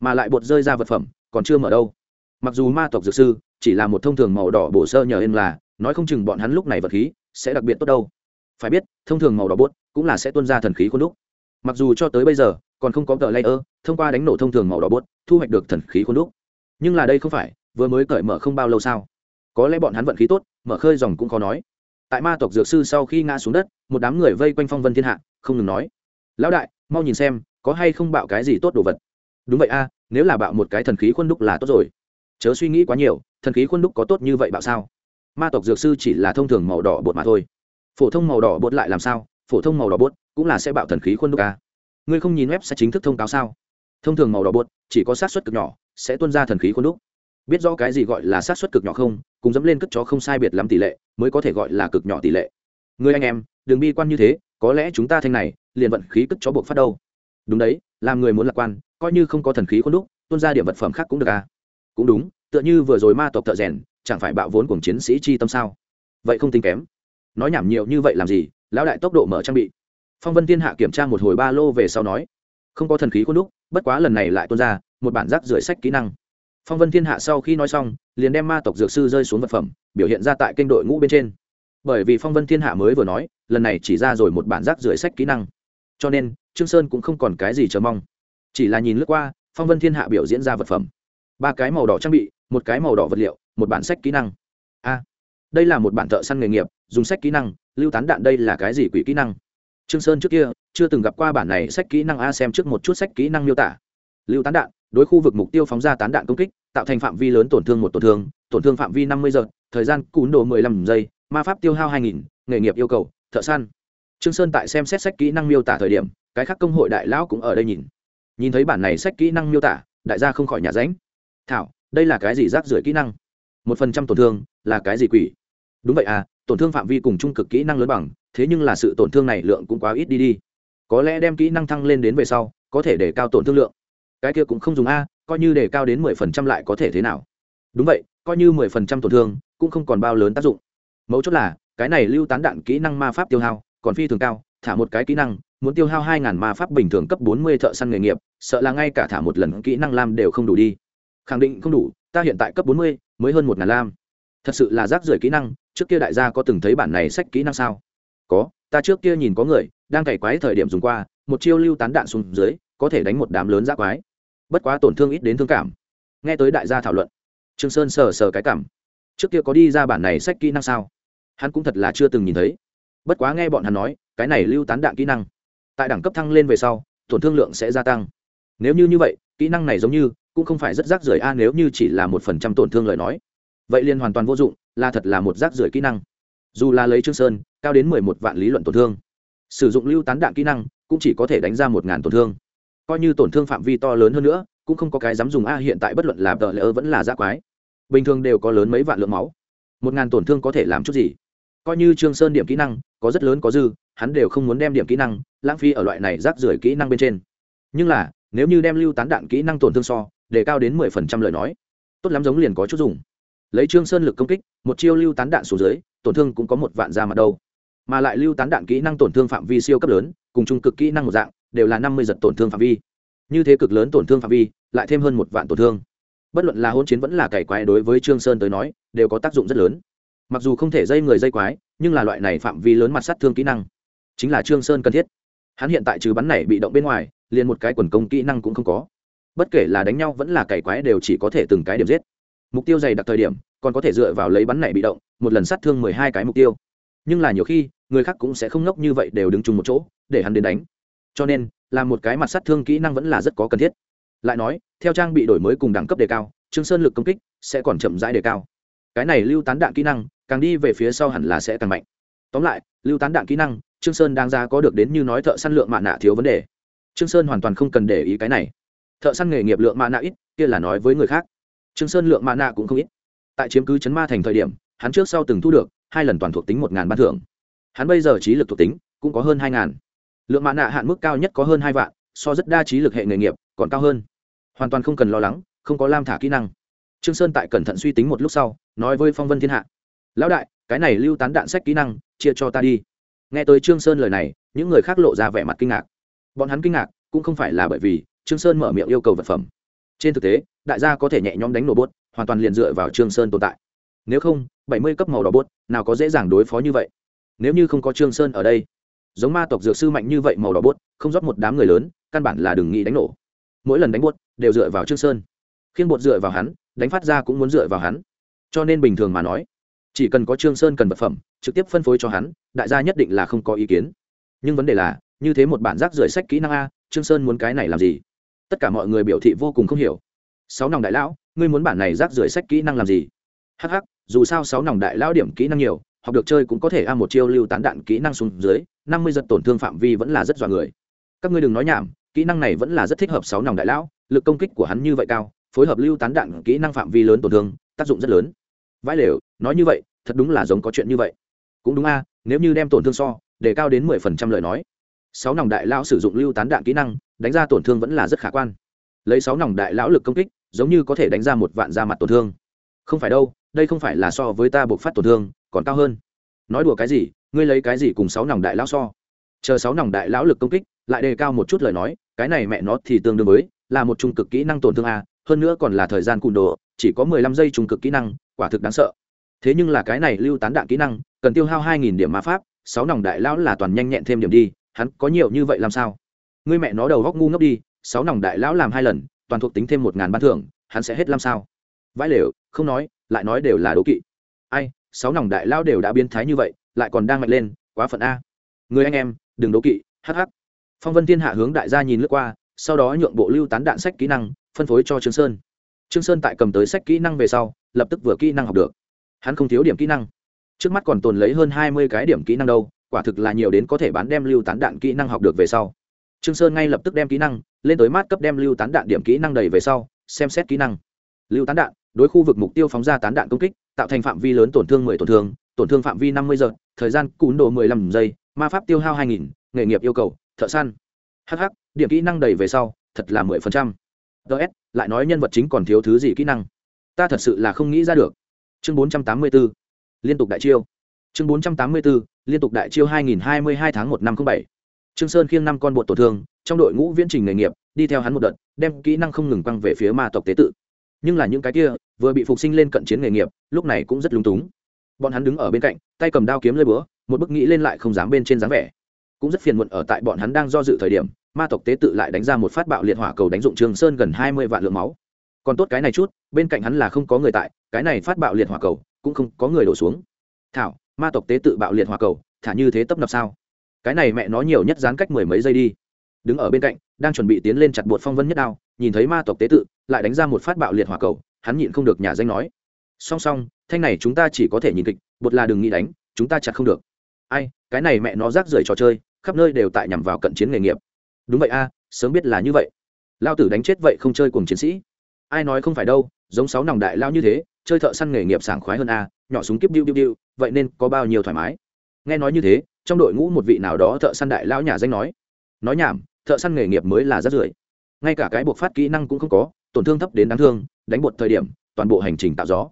[SPEAKER 1] Mà lại bột rơi ra vật phẩm, còn chưa mở đâu. Mặc dù ma tộc dược sư, chỉ là một thông thường màu đỏ bổ sơ nhờ em là, nói không chừng bọn hắn lúc này vật khí sẽ đặc biệt tốt đâu. Phải biết, thông thường màu đỏ bốt cũng là sẽ tuân ra thần khí khuôn đúc. Mặc dù cho tới bây giờ, còn không có tờ layer, thông qua đánh nổ thông thường màu đỏ bốt, thu hoạch được thần khí khuôn đúc. Nhưng là đây không phải, vừa mới cởi mở không bao lâu sao? Có lẽ bọn hắn vận khí tốt, mở khơi dòng cũng khó nói. Tại ma tộc dược sư sau khi ngã xuống đất, một đám người vây quanh phong vân thiên hạ, không ngừng nói, lão đại, mau nhìn xem, có hay không bạo cái gì tốt đồ vật? Đúng vậy a, nếu là bạo một cái thần khí khuôn đúc là tốt rồi. Chớ suy nghĩ quá nhiều, thần khí khuôn đúc có tốt như vậy bạo sao? Ma tộc dược sư chỉ là thông thường màu đỏ bột mà thôi. Phổ thông màu đỏ bột lại làm sao? Phổ thông màu đỏ bột cũng là sẽ bạo thần khí khuôn đúc a. Ngươi không nhìn web sẽ chính thức thông cáo sao? Thông thường màu đỏ bột chỉ có sát xuất cực nhỏ, sẽ tuân ra thần khí khuôn đúc biết rõ cái gì gọi là sát xuất cực nhỏ không, cùng dẫm lên cất chó không sai biệt lắm tỷ lệ, mới có thể gọi là cực nhỏ tỷ lệ. Người anh em, đừng bi quan như thế, có lẽ chúng ta thanh này, liền vận khí cất chó buộc phát đâu. Đúng đấy, làm người muốn lạc quan, coi như không có thần khí khuôn đúc tuân ra điểm vật phẩm khác cũng được à? Cũng đúng, tựa như vừa rồi ma tộc thợ rèn, chẳng phải bạo vốn cùng chiến sĩ chi tâm sao? Vậy không tính kém. Nói nhảm nhiều như vậy làm gì, lão đại tốc độ mở trang bị. Phong vân thiên hạ kiểm tra một hồi ba lô về sau nói, không có thần khí khuôn đúc, bất quá lần này lại tuân ra, một bản rác rưởi sách kỹ năng phong vân thiên hạ sau khi nói xong, liền đem ma tộc dược sư rơi xuống vật phẩm, biểu hiện ra tại kênh đội ngũ bên trên. Bởi vì phong vân thiên hạ mới vừa nói, lần này chỉ ra rồi một bản rác rưởi sách kỹ năng. Cho nên, trương sơn cũng không còn cái gì chờ mong. Chỉ là nhìn lướt qua, phong vân thiên hạ biểu diễn ra vật phẩm. Ba cái màu đỏ trang bị, một cái màu đỏ vật liệu, một bản sách kỹ năng. A, đây là một bản thợ săn nghề nghiệp, dùng sách kỹ năng, lưu tán đạn đây là cái gì quỷ kỹ năng? Trương sơn trước kia, chưa từng gặp qua bản này sách kỹ năng a, xem trước một chút sách kỹ năng miêu tả. Lưu tán đạn đối khu vực mục tiêu phóng ra tán đạn công kích, tạo thành phạm vi lớn tổn thương một tổn thương tổn thương phạm vi năm mươi giờ, thời gian cún đồ mười lăm giây, ma pháp tiêu hao hai nghìn, nghề nghiệp yêu cầu, thợ săn. Trương sơn tại xem xét sách kỹ năng miêu tả thời điểm, cái khác công hội đại lão cũng ở đây nhìn. Nhìn thấy bản này sách kỹ năng miêu tả, đại gia không khỏi nhà ránh. Thảo, đây là cái gì rác rưởi kỹ năng? Một phần trăm tổn thương, là cái gì quỷ? Đúng vậy à tổn thương phạm vi cùng trung cực kỹ năng lớn bằng, thế nhưng là sự tổn thương này lượng cũng quá ít đi đi. Có lẽ đem kỹ năng thăng lên đến về sau, có thể để cao tổn thương lượng cái kia cũng không dùng a, coi như để cao đến mười phần trăm lại có thể thế nào? Đúng vậy, coi như mười phần trăm tổn thương, cũng không còn bao lớn tác dụng. Mấu chốt là, cái này lưu tán đạn kỹ năng ma pháp tiêu hao, còn phi thường cao, thả một cái kỹ năng, muốn tiêu hao hai ngàn ma pháp bình thường cấp bốn mươi thợ săn nghề nghiệp, sợ là ngay cả thả một lần kỹ năng lam đều không đủ đi. Khẳng định không đủ, ta hiện tại cấp bốn mươi, mới hơn một ngàn lam. Thật sự là rác rưởi kỹ năng, trước kia đại gia có từng thấy bản này sách kỹ năng sao? Có, ta trước kia nhìn có người, đang cày quái thời điểm dùng qua, một chiêu lưu tán đạn xuống dưới có thể đánh một đám lớn rác quái. Bất quá tổn thương ít đến thương cảm. Nghe tới đại gia thảo luận, trương sơn sờ sờ cái cảm. Trước kia có đi ra bản này sách kỹ năng sao? Hắn cũng thật là chưa từng nhìn thấy. Bất quá nghe bọn hắn nói, cái này lưu tán đạn kỹ năng, tại đẳng cấp thăng lên về sau, tổn thương lượng sẽ gia tăng. Nếu như như vậy, kỹ năng này giống như cũng không phải rất rác rưởi a, nếu như chỉ là một phần trăm tổn thương lời nói, vậy liền hoàn toàn vô dụng, là thật là một rác rưởi kỹ năng. Dù là lấy trương sơn, cao đến mười một vạn lý luận tổn thương, sử dụng lưu tán đạn kỹ năng cũng chỉ có thể đánh ra một ngàn tổn thương coi như tổn thương phạm vi to lớn hơn nữa, cũng không có cái dám dùng a hiện tại bất luận là tờ lỡ vẫn là giác quái. Bình thường đều có lớn mấy vạn lượng máu. Một ngàn tổn thương có thể làm chút gì? Coi như trương sơn điểm kỹ năng, có rất lớn có dư, hắn đều không muốn đem điểm kỹ năng, lãng phí ở loại này rác rưởi kỹ năng bên trên. Nhưng là, nếu như đem lưu tán đạn kỹ năng tổn thương so, để cao đến mười phần trăm lời nói, tốt lắm giống liền có chút dùng. Lấy trương sơn lực công kích, một chiêu lưu tán đạn xuống dưới, tổn thương cũng có một vạn ra mặt đâu. Mà lại lưu tán đạn kỹ năng tổn thương phạm vi siêu cấp lớn, cùng trung cực kỹ năng một dạng đều là năm mươi giật tổn thương phạm vi. Như thế cực lớn tổn thương phạm vi, lại thêm hơn một vạn tổn thương. Bất luận là hôn chiến vẫn là cày quái đối với trương sơn tới nói, đều có tác dụng rất lớn. Mặc dù không thể dây người dây quái, nhưng là loại này phạm vi lớn mặt sát thương kỹ năng chính là trương sơn cần thiết. Hắn hiện tại trừ bắn này bị động bên ngoài, liền một cái quần công kỹ năng cũng không có. Bất kể là đánh nhau vẫn là cày quái đều chỉ có thể từng cái điểm giết. Mục tiêu dày đặc thời điểm, còn có thể dựa vào lấy bắn này bị động, một lần sát thương mười hai cái mục tiêu. Nhưng là nhiều khi, người khác cũng sẽ không ngốc như vậy đều đứng chung một chỗ, để hắn đến đánh cho nên, là một cái mặt sát thương kỹ năng vẫn là rất có cần thiết. Lại nói, theo trang bị đổi mới cùng đẳng cấp đề cao, trương sơn lực công kích sẽ còn chậm rãi đề cao. Cái này lưu tán đạn kỹ năng, càng đi về phía sau hẳn là sẽ càng mạnh. Tóm lại, lưu tán đạn kỹ năng, trương sơn đang ra có được đến như nói thợ săn lượng mạ nạ thiếu vấn đề. Trương sơn hoàn toàn không cần để ý cái này. Thợ săn nghề nghiệp lượng mạ nạ ít, kia là nói với người khác. Trương sơn lượng mạ nạ cũng không ít. Tại chiếm cứ chấn ma thành thời điểm, hắn trước sau từng thu được hai lần toàn thuộc tính một ngàn ban thưởng. Hắn bây giờ trí lực thuộc tính cũng có hơn hai ngàn lượng mã nạ hạn mức cao nhất có hơn hai vạn, so rất đa trí lực hệ nghề nghiệp, còn cao hơn. Hoàn toàn không cần lo lắng, không có lam thả kỹ năng. Trương sơn tại cẩn thận suy tính một lúc sau, nói với phong vân thiên hạ. Lão đại, cái này lưu tán đạn sách kỹ năng, chia cho ta đi. Nghe tới trương sơn lời này, những người khác lộ ra vẻ mặt kinh ngạc. Bọn hắn kinh ngạc, cũng không phải là bởi vì trương sơn mở miệng yêu cầu vật phẩm. Trên thực tế, đại gia có thể nhẹ nhõm đánh nổ bốt, hoàn toàn liền dựa vào trương sơn tồn tại. Nếu không, bảy mươi cấp màu đỏ bốt, nào có dễ dàng đối phó như vậy? Nếu như không có trương sơn ở đây giống ma tộc dược sư mạnh như vậy màu đỏ bốt không rót một đám người lớn, căn bản là đừng nghĩ đánh nổ. Mỗi lần đánh bốt đều dựa vào trương sơn. Khiên bột dựa vào hắn, đánh phát ra cũng muốn dựa vào hắn. Cho nên bình thường mà nói, chỉ cần có trương sơn cần vật phẩm, trực tiếp phân phối cho hắn, đại gia nhất định là không có ý kiến. Nhưng vấn đề là, như thế một bản rác rưởi sách kỹ năng a, trương sơn muốn cái này làm gì? Tất cả mọi người biểu thị vô cùng không hiểu. Sáu nòng đại lão, ngươi muốn bản này rác rưởi sách kỹ năng làm gì? Hắc hắc, dù sao sáu nòng đại lão điểm kỹ năng nhiều, học được chơi cũng có thể a một chiêu lưu tán đạn kỹ năng xuống dưới năm mươi giật tổn thương phạm vi vẫn là rất dọa người. Các ngươi đừng nói nhảm, kỹ năng này vẫn là rất thích hợp sáu nòng đại lão, lực công kích của hắn như vậy cao, phối hợp lưu tán đạn kỹ năng phạm vi lớn tổn thương, tác dụng rất lớn. Vãi lều, nói như vậy, thật đúng là giống có chuyện như vậy. Cũng đúng a, nếu như đem tổn thương so, để cao đến mười phần trăm lời nói. Sáu nòng đại lão sử dụng lưu tán đạn kỹ năng, đánh ra tổn thương vẫn là rất khả quan. Lấy sáu nòng đại lão lực công kích, giống như có thể đánh ra một vạn ra mặt tổn thương. Không phải đâu, đây không phải là so với ta buộc phát tổn thương, còn cao hơn nói đùa cái gì, ngươi lấy cái gì cùng sáu nòng đại lão so? Chờ sáu nòng đại lão lực công kích, lại đề cao một chút lời nói, cái này mẹ nó thì tương đương với là một trung cực kỹ năng tổn thương a, hơn nữa còn là thời gian cùn đồ, chỉ có mười lăm giây trung cực kỹ năng, quả thực đáng sợ. Thế nhưng là cái này lưu tán đạn kỹ năng, cần tiêu hao hai nghìn điểm ma pháp, sáu nòng đại lão là toàn nhanh nhẹn thêm điểm đi, hắn có nhiều như vậy làm sao? Ngươi mẹ nó đầu góc ngu ngốc đi, sáu nòng đại lão làm hai lần, toàn thuộc tính thêm một ngàn ban thưởng, hắn sẽ hết làm sao? Vãi lều, không nói, lại nói đều là đố kỵ. Ai sáu nòng đại lao đều đã biến thái như vậy, lại còn đang mạnh lên, quá phận a. Người anh em, đừng đố kỵ hh phong vân thiên hạ hướng đại gia nhìn lướt qua, sau đó nhượng bộ lưu tán đạn sách kỹ năng, phân phối cho trương sơn. Trương sơn tại cầm tới sách kỹ năng về sau, lập tức vừa kỹ năng học được. Hắn không thiếu điểm kỹ năng. Trước mắt còn tồn lấy hơn hai mươi cái điểm kỹ năng đâu, quả thực là nhiều đến có thể bán đem lưu tán đạn kỹ năng học được về sau. Trương sơn ngay lập tức đem kỹ năng, lên tới mát cấp đem lưu tán đạn điểm kỹ năng đầy về sau, xem xét kỹ năng. Lưu tán đạn đối khu vực mục tiêu phóng ra tán đạn công kích, tạo thành phạm vi lớn tổn thương mười tổn thương tổn thương phạm vi năm mươi giờ, thời gian cún độ mười lăm giây, ma pháp tiêu hao hai nghìn, nghề nghiệp yêu cầu, thợ săn. Hh điểm kỹ năng đầy về sau, thật là mười phần trăm. Ts lại nói nhân vật chính còn thiếu thứ gì kỹ năng? Ta thật sự là không nghĩ ra được. Chương bốn trăm tám mươi 484 liên tục đại chiêu. Chương bốn trăm tám mươi 484 liên tục đại chiêu hai nghìn hai mươi hai tháng một năm bảy. Trương sơn khiêng năm con bột tổn thương, trong đội ngũ viễn trình nghề nghiệp, đi theo hắn một đợt, đem kỹ năng không ngừng quăng về phía ma tộc tế tự nhưng là những cái kia, vừa bị phục sinh lên cận chiến nghề nghiệp, lúc này cũng rất lúng túng. Bọn hắn đứng ở bên cạnh, tay cầm đao kiếm lơi búa, một bức nghĩ lên lại không dám bên trên dáng vẻ. Cũng rất phiền muộn ở tại bọn hắn đang do dự thời điểm, ma tộc tế tự lại đánh ra một phát bạo liệt hỏa cầu đánh dụng trường sơn gần hai mươi vạn lượng máu. Còn tốt cái này chút, bên cạnh hắn là không có người tại, cái này phát bạo liệt hỏa cầu, cũng không có người đổ xuống. Thảo, ma tộc tế tự bạo liệt hỏa cầu, thả như thế tấp nập sao? Cái này mẹ nó nhiều nhất dán cách mười mấy giây đi. Đứng ở bên cạnh, đang chuẩn bị tiến lên chặt bột phong vân nhất đao, nhìn thấy ma tộc tế tự lại đánh ra một phát bạo liệt hỏa cầu, hắn nhịn không được nhà danh nói. Song song, thanh này chúng ta chỉ có thể nhìn kịch, bột là đừng nghĩ đánh, chúng ta chặt không được. Ai, cái này mẹ nó rác rưởi trò chơi, khắp nơi đều tại nhằm vào cận chiến nghề nghiệp. Đúng vậy a, sớm biết là như vậy. Lao tử đánh chết vậy không chơi cùng chiến sĩ. Ai nói không phải đâu, giống sáu nòng đại lao như thế, chơi thợ săn nghề nghiệp sảng khoái hơn a, nhỏ súng kíp điu điu điu vậy nên có bao nhiêu thoải mái. Nghe nói như thế, trong đội ngũ một vị nào đó thợ săn đại lao nhà danh nói. Nói nhảm, thợ săn nghề nghiệp mới là rất rưởi. Ngay cả cái buộc phát kỹ năng cũng không có tổn thương thấp đến đáng thương, đánh bột thời điểm, toàn bộ hành trình tạo gió.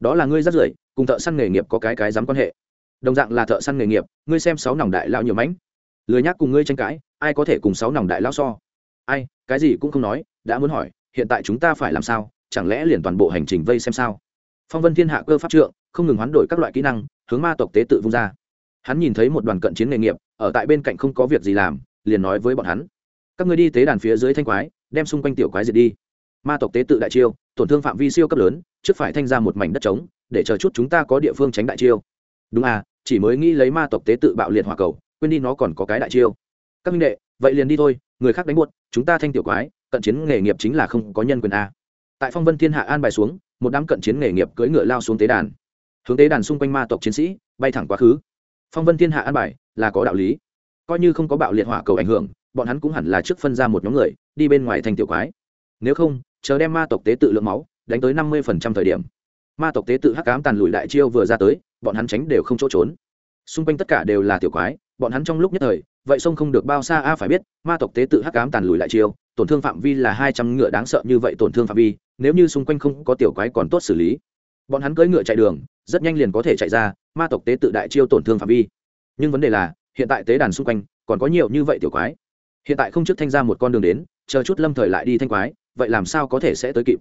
[SPEAKER 1] Đó là ngươi rất rưởi, cùng thợ săn nghề nghiệp có cái cái dám quan hệ. Đồng dạng là thợ săn nghề nghiệp, ngươi xem sáu nòng đại lao nhiều mánh lười nhác cùng ngươi tranh cãi, ai có thể cùng sáu nòng đại lao so? Ai, cái gì cũng không nói, đã muốn hỏi, hiện tại chúng ta phải làm sao? Chẳng lẽ liền toàn bộ hành trình vây xem sao? Phong vân thiên hạ cơ pháp trượng, không ngừng hoán đổi các loại kỹ năng, hướng ma tộc tế tự vung ra. Hắn nhìn thấy một đoàn cận chiến nghề nghiệp, ở tại bên cạnh không có việc gì làm, liền nói với bọn hắn. Các người đi tế đàn phía dưới thanh quái, đem xung quanh tiểu quái diệt đi ma tộc tế tự đại chiêu, tổn thương phạm vi siêu cấp lớn, trước phải thanh ra một mảnh đất trống, để chờ chút chúng ta có địa phương tránh đại chiêu. Đúng à chỉ mới nghĩ lấy ma tộc tế tự bạo liệt hỏa cầu, quên đi nó còn có cái đại chiêu. Các minh đệ, vậy liền đi thôi, người khác đánh buốt, chúng ta thanh tiểu quái, cận chiến nghề nghiệp chính là không có nhân quyền a tại phong vân thiên hạ an bài xuống, một đám cận chiến nghề nghiệp cưỡi ngựa lao xuống tế đàn. Hướng tế đàn xung quanh ma tộc chiến sĩ, bay thẳng quá khứ. Phong vân thiên hạ an bài, là có đạo lý. Coi như không có bạo liệt hỏa cầu ảnh hưởng, bọn hắn cũng hẳn là trước phân ra một nhóm người, đi bên ngoài thành tiểu quái nếu không, chờ đem ma tộc tế tự lượng máu đánh tới năm mươi phần trăm thời điểm, ma tộc tế tự hắc cám tàn lùi đại chiêu vừa ra tới, bọn hắn tránh đều không chỗ trốn. Xung quanh tất cả đều là tiểu quái, bọn hắn trong lúc nhất thời, vậy sông không được bao xa a, phải biết, ma tộc tế tự hắc cám tàn lùi lại chiêu, tổn thương phạm vi là hai trăm ngựa đáng sợ như vậy tổn thương phạm vi, nếu như xung quanh không có tiểu quái còn tốt xử lý. Bọn hắn cưỡi ngựa chạy đường, rất nhanh liền có thể chạy ra, ma tộc tế tự đại chiêu tổn thương phạm vi. Nhưng vấn đề là, hiện tại tế đàn xung quanh còn có nhiều như vậy tiểu quái. Hiện tại không trước thanh ra một con đường đến, chờ chút lâm thời lại đi thanh quái vậy làm sao có thể sẽ tới kịp?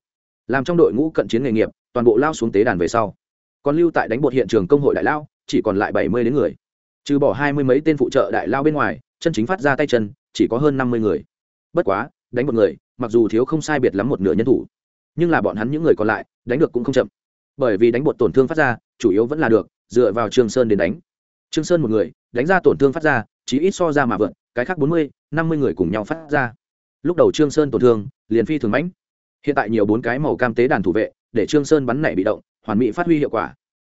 [SPEAKER 1] Làm trong đội ngũ cận chiến nghề nghiệp, toàn bộ lao xuống tế đàn về sau. Còn lưu tại đánh bột hiện trường công hội đại lao, chỉ còn lại bảy mươi đến người. Trừ bỏ hai mươi mấy tên phụ trợ đại lao bên ngoài, chân chính phát ra tay chân, chỉ có hơn năm mươi người. Bất quá, đánh một người, mặc dù thiếu không sai biệt lắm một nửa nhân thủ, nhưng là bọn hắn những người còn lại, đánh được cũng không chậm. Bởi vì đánh bột tổn thương phát ra, chủ yếu vẫn là được, dựa vào trương sơn đến đánh. Trương sơn một người, đánh ra tổn thương phát ra chỉ ít so ra mà vượt, cái khác bốn mươi, năm mươi người cùng nhau phát ra lúc đầu trương sơn tổn thương, liền phi thường mãnh. Hiện tại nhiều bốn cái màu cam tế đàn thủ vệ, để trương sơn bắn nảy bị động, hoàn mỹ phát huy hiệu quả.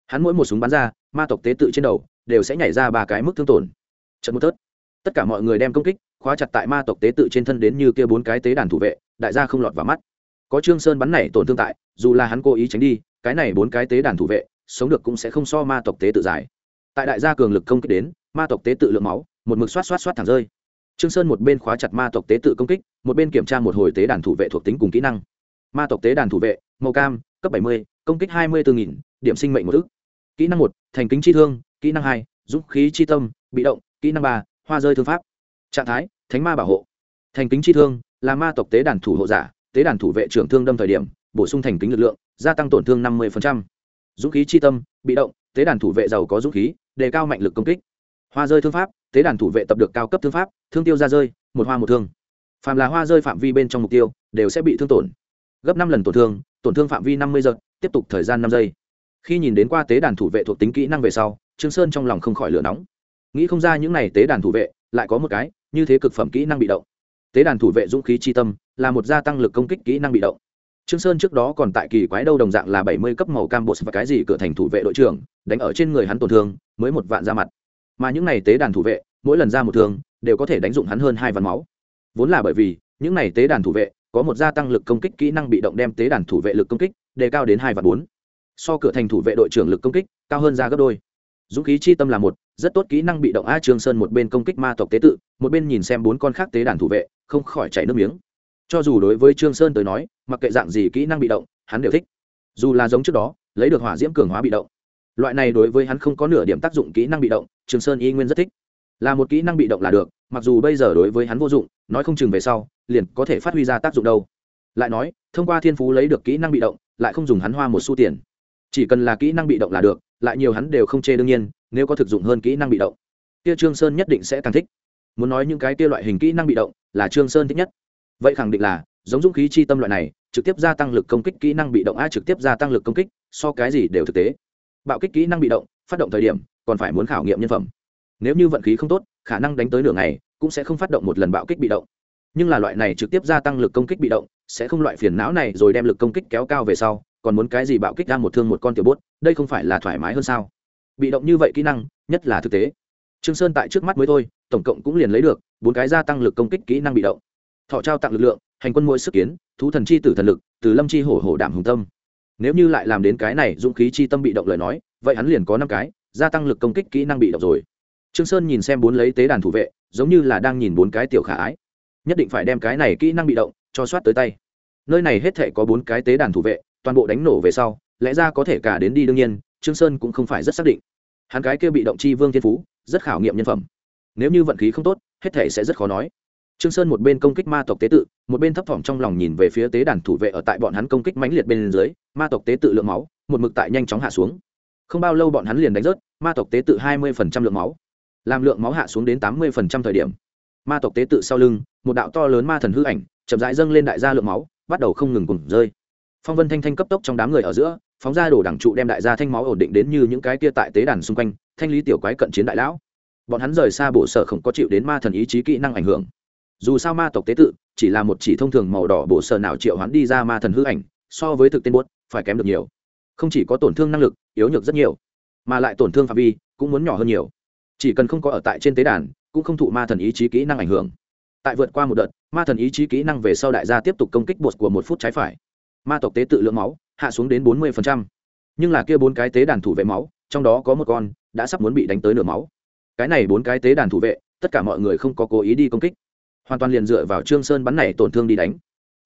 [SPEAKER 1] Hắn mỗi một súng bắn ra, ma tộc tế tự trên đầu đều sẽ nhảy ra ba cái mức thương tổn. Trận một tớt. Tất cả mọi người đem công kích khóa chặt tại ma tộc tế tự trên thân đến như kia bốn cái tế đàn thủ vệ, đại gia không lọt vào mắt. Có trương sơn bắn nảy tổn thương tại, dù là hắn cố ý tránh đi, cái này bốn cái tế đàn thủ vệ, sống được cũng sẽ không so ma tộc tế tự giải tại đại gia cường lực công kích đến, ma tộc tế tự lượng máu, một mực xoát xoát xoát thẳng rơi trương sơn một bên khóa chặt ma tộc tế tự công kích, một bên kiểm tra một hồi tế đàn thủ vệ thuộc tính cùng kỹ năng. Ma tộc tế đàn thủ vệ, màu cam, cấp bảy mươi, công kích hai mươi bốn nghìn, điểm sinh mệnh một ức. Kỹ năng một, thành kính chi thương, kỹ năng hai, dũng khí chi tâm, bị động, kỹ năng ba, hoa rơi thương pháp. Trạng thái, thánh ma bảo hộ. Thành kính chi thương, là ma tộc tế đàn thủ hộ giả, tế đàn thủ vệ trưởng thương đâm thời điểm, bổ sung thành kính lực lượng, gia tăng tổn thương năm mươi dũng khí chi tâm, bị động, tế đàn thủ vệ giàu có dũng khí, đề cao mạnh lực công kích. Hoa rơi thương pháp tế đàn thủ vệ tập được cao cấp thương pháp, thương tiêu ra rơi, một hoa một thương. Phàm là hoa rơi phạm vi bên trong mục tiêu, đều sẽ bị thương tổn. Gấp năm lần tổn thương tổn thương phạm vi năm mươi giật tiếp tục thời gian năm giây. Khi nhìn đến qua tế đàn thủ vệ thuộc tính kỹ năng về sau, trương sơn trong lòng không khỏi lửa nóng. Nghĩ không ra những này tế đàn thủ vệ, lại có một cái, như thế cực phẩm kỹ năng bị động. Tế đàn thủ vệ dũng khí chi tâm, là một gia tăng lực công kích kỹ năng bị động. Trương sơn trước đó còn tại kỳ quái đâu đồng dạng là bảy mươi cấp màu cam bột và cái gì cửa thành thủ vệ đội trưởng, đánh ở trên người hắn tổn thương, mới một vạn ra mặt mà những này tế đàn thủ vệ, mỗi lần ra một thương, đều có thể đánh dụng hắn hơn hai vạn máu. Vốn là bởi vì, những này tế đàn thủ vệ, có một gia tăng lực công kích kỹ năng bị động đem tế đàn thủ vệ lực công kích, đề cao đến hai và bốn. So cửa thành thủ vệ đội trưởng lực công kích, cao hơn ra gấp đôi. Dũng khí chi tâm là một, rất tốt kỹ năng bị động a trương sơn một bên công kích ma tộc tế tự, một bên nhìn xem bốn con khác tế đàn thủ vệ, không khỏi chảy nước miếng. Cho dù đối với trương sơn tới nói, mặc kệ dạng gì kỹ năng bị động, hắn đều thích. Dù là giống trước đó, lấy được hỏa diễm cường hóa bị động loại này đối với hắn không có nửa điểm tác dụng kỹ năng bị động trương sơn y nguyên rất thích. Là một kỹ năng bị động là được, mặc dù bây giờ đối với hắn vô dụng, nói không chừng về sau, liền có thể phát huy ra tác dụng đâu. Lại nói, thông qua thiên phú lấy được kỹ năng bị động, lại không dùng hắn hoa một xu tiền. Chỉ cần là kỹ năng bị động là được, lại nhiều hắn đều không chê đương nhiên, nếu có thực dụng hơn kỹ năng bị động. Kia trương sơn nhất định sẽ càng thích. Muốn nói những cái kia loại hình kỹ năng bị động, là trương sơn thích nhất. Vậy khẳng định là, giống dũng khí chi tâm loại này, trực tiếp gia tăng lực công kích kỹ năng bị động a trực tiếp gia tăng lực công kích, so cái gì đều thực tế bạo kích kỹ năng bị động, phát động thời điểm, còn phải muốn khảo nghiệm nhân phẩm. Nếu như vận khí không tốt, khả năng đánh tới nửa ngày, cũng sẽ không phát động một lần bạo kích bị động. Nhưng là loại này trực tiếp gia tăng lực công kích bị động, sẽ không loại phiền não này rồi đem lực công kích kéo cao về sau, còn muốn cái gì bạo kích ra một thương một con tiểu bốt, đây không phải là thoải mái hơn sao? Bị động như vậy kỹ năng, nhất là thực tế. Trương sơn tại trước mắt mới thôi, tổng cộng cũng liền lấy được bốn cái gia tăng lực công kích kỹ năng bị động. Thọ trao tặng lực lượng, hành quân mỗi sức kiến, thú thần chi tử thần lực, từ lâm chi hổ hổ đảm hùng tâm nếu như lại làm đến cái này, dũng khí chi tâm bị động lời nói, vậy hắn liền có năm cái, gia tăng lực công kích kỹ năng bị động rồi. Trương sơn nhìn xem bốn lấy tế đàn thủ vệ, giống như là đang nhìn bốn cái tiểu khả ái. Nhất định phải đem cái này kỹ năng bị động, cho soát tới tay. Nơi này hết thể có bốn cái tế đàn thủ vệ, toàn bộ đánh nổ về sau, lẽ ra có thể cả đến đi đương nhiên, trương sơn cũng không phải rất xác định. Hắn cái kia bị động chi vương thiên phú, rất khảo nghiệm nhân phẩm. Nếu như vận khí không tốt, hết thể sẽ rất khó nói trương sơn một bên công kích ma tộc tế tự, một bên thấp thỏm trong lòng nhìn về phía tế đàn thủ vệ ở tại bọn hắn công kích mãnh liệt bên dưới, ma tộc tế tự lượng máu, một mực tại nhanh chóng hạ xuống. Không bao lâu bọn hắn liền đánh rớt, ma tộc tế tự hai mươi lượng máu. Làm lượng máu hạ xuống đến tám mươi thời điểm, ma tộc tế tự sau lưng, một đạo to lớn ma thần hư ảnh, chậm rãi dâng lên đại gia lượng máu, bắt đầu không ngừng cùng rơi. Phong vân thanh thanh cấp tốc trong đám người ở giữa, phóng ra đồ đẳng trụ đem đại gia thanh máu ổn định đến như những cái kia tại tế đàn xung quanh, thanh lý tiểu quái cận chiến đại lão. Bọn hắn rời xa bộ sở không có chịu đến ma thần ý chí kỹ năng ảnh hưởng dù sao ma tộc tế tự, chỉ là một chỉ thông thường màu đỏ bộ sở nào triệu hoán đi ra ma thần hư ảnh, so với thực tên buốt, phải kém được nhiều. Không chỉ có tổn thương năng lực, yếu nhược rất nhiều, mà lại tổn thương phạm vi cũng muốn nhỏ hơn nhiều. Chỉ cần không có ở tại trên tế đàn, cũng không thụ ma thần ý chí kỹ năng ảnh hưởng. Tại vượt qua một đợt, ma thần ý chí kỹ năng về sau đại gia tiếp tục công kích bột của một phút trái phải. Ma tộc tế tự lượng máu, hạ xuống đến bốn mươi nhưng là kia bốn cái tế đàn thủ vệ máu, trong đó có một con, đã sắp muốn bị đánh tới nửa máu. Cái này bốn cái tế đàn thủ vệ, tất cả mọi người không có cố ý đi công kích hoàn toàn liền dựa vào trương sơn bắn này tổn thương đi đánh.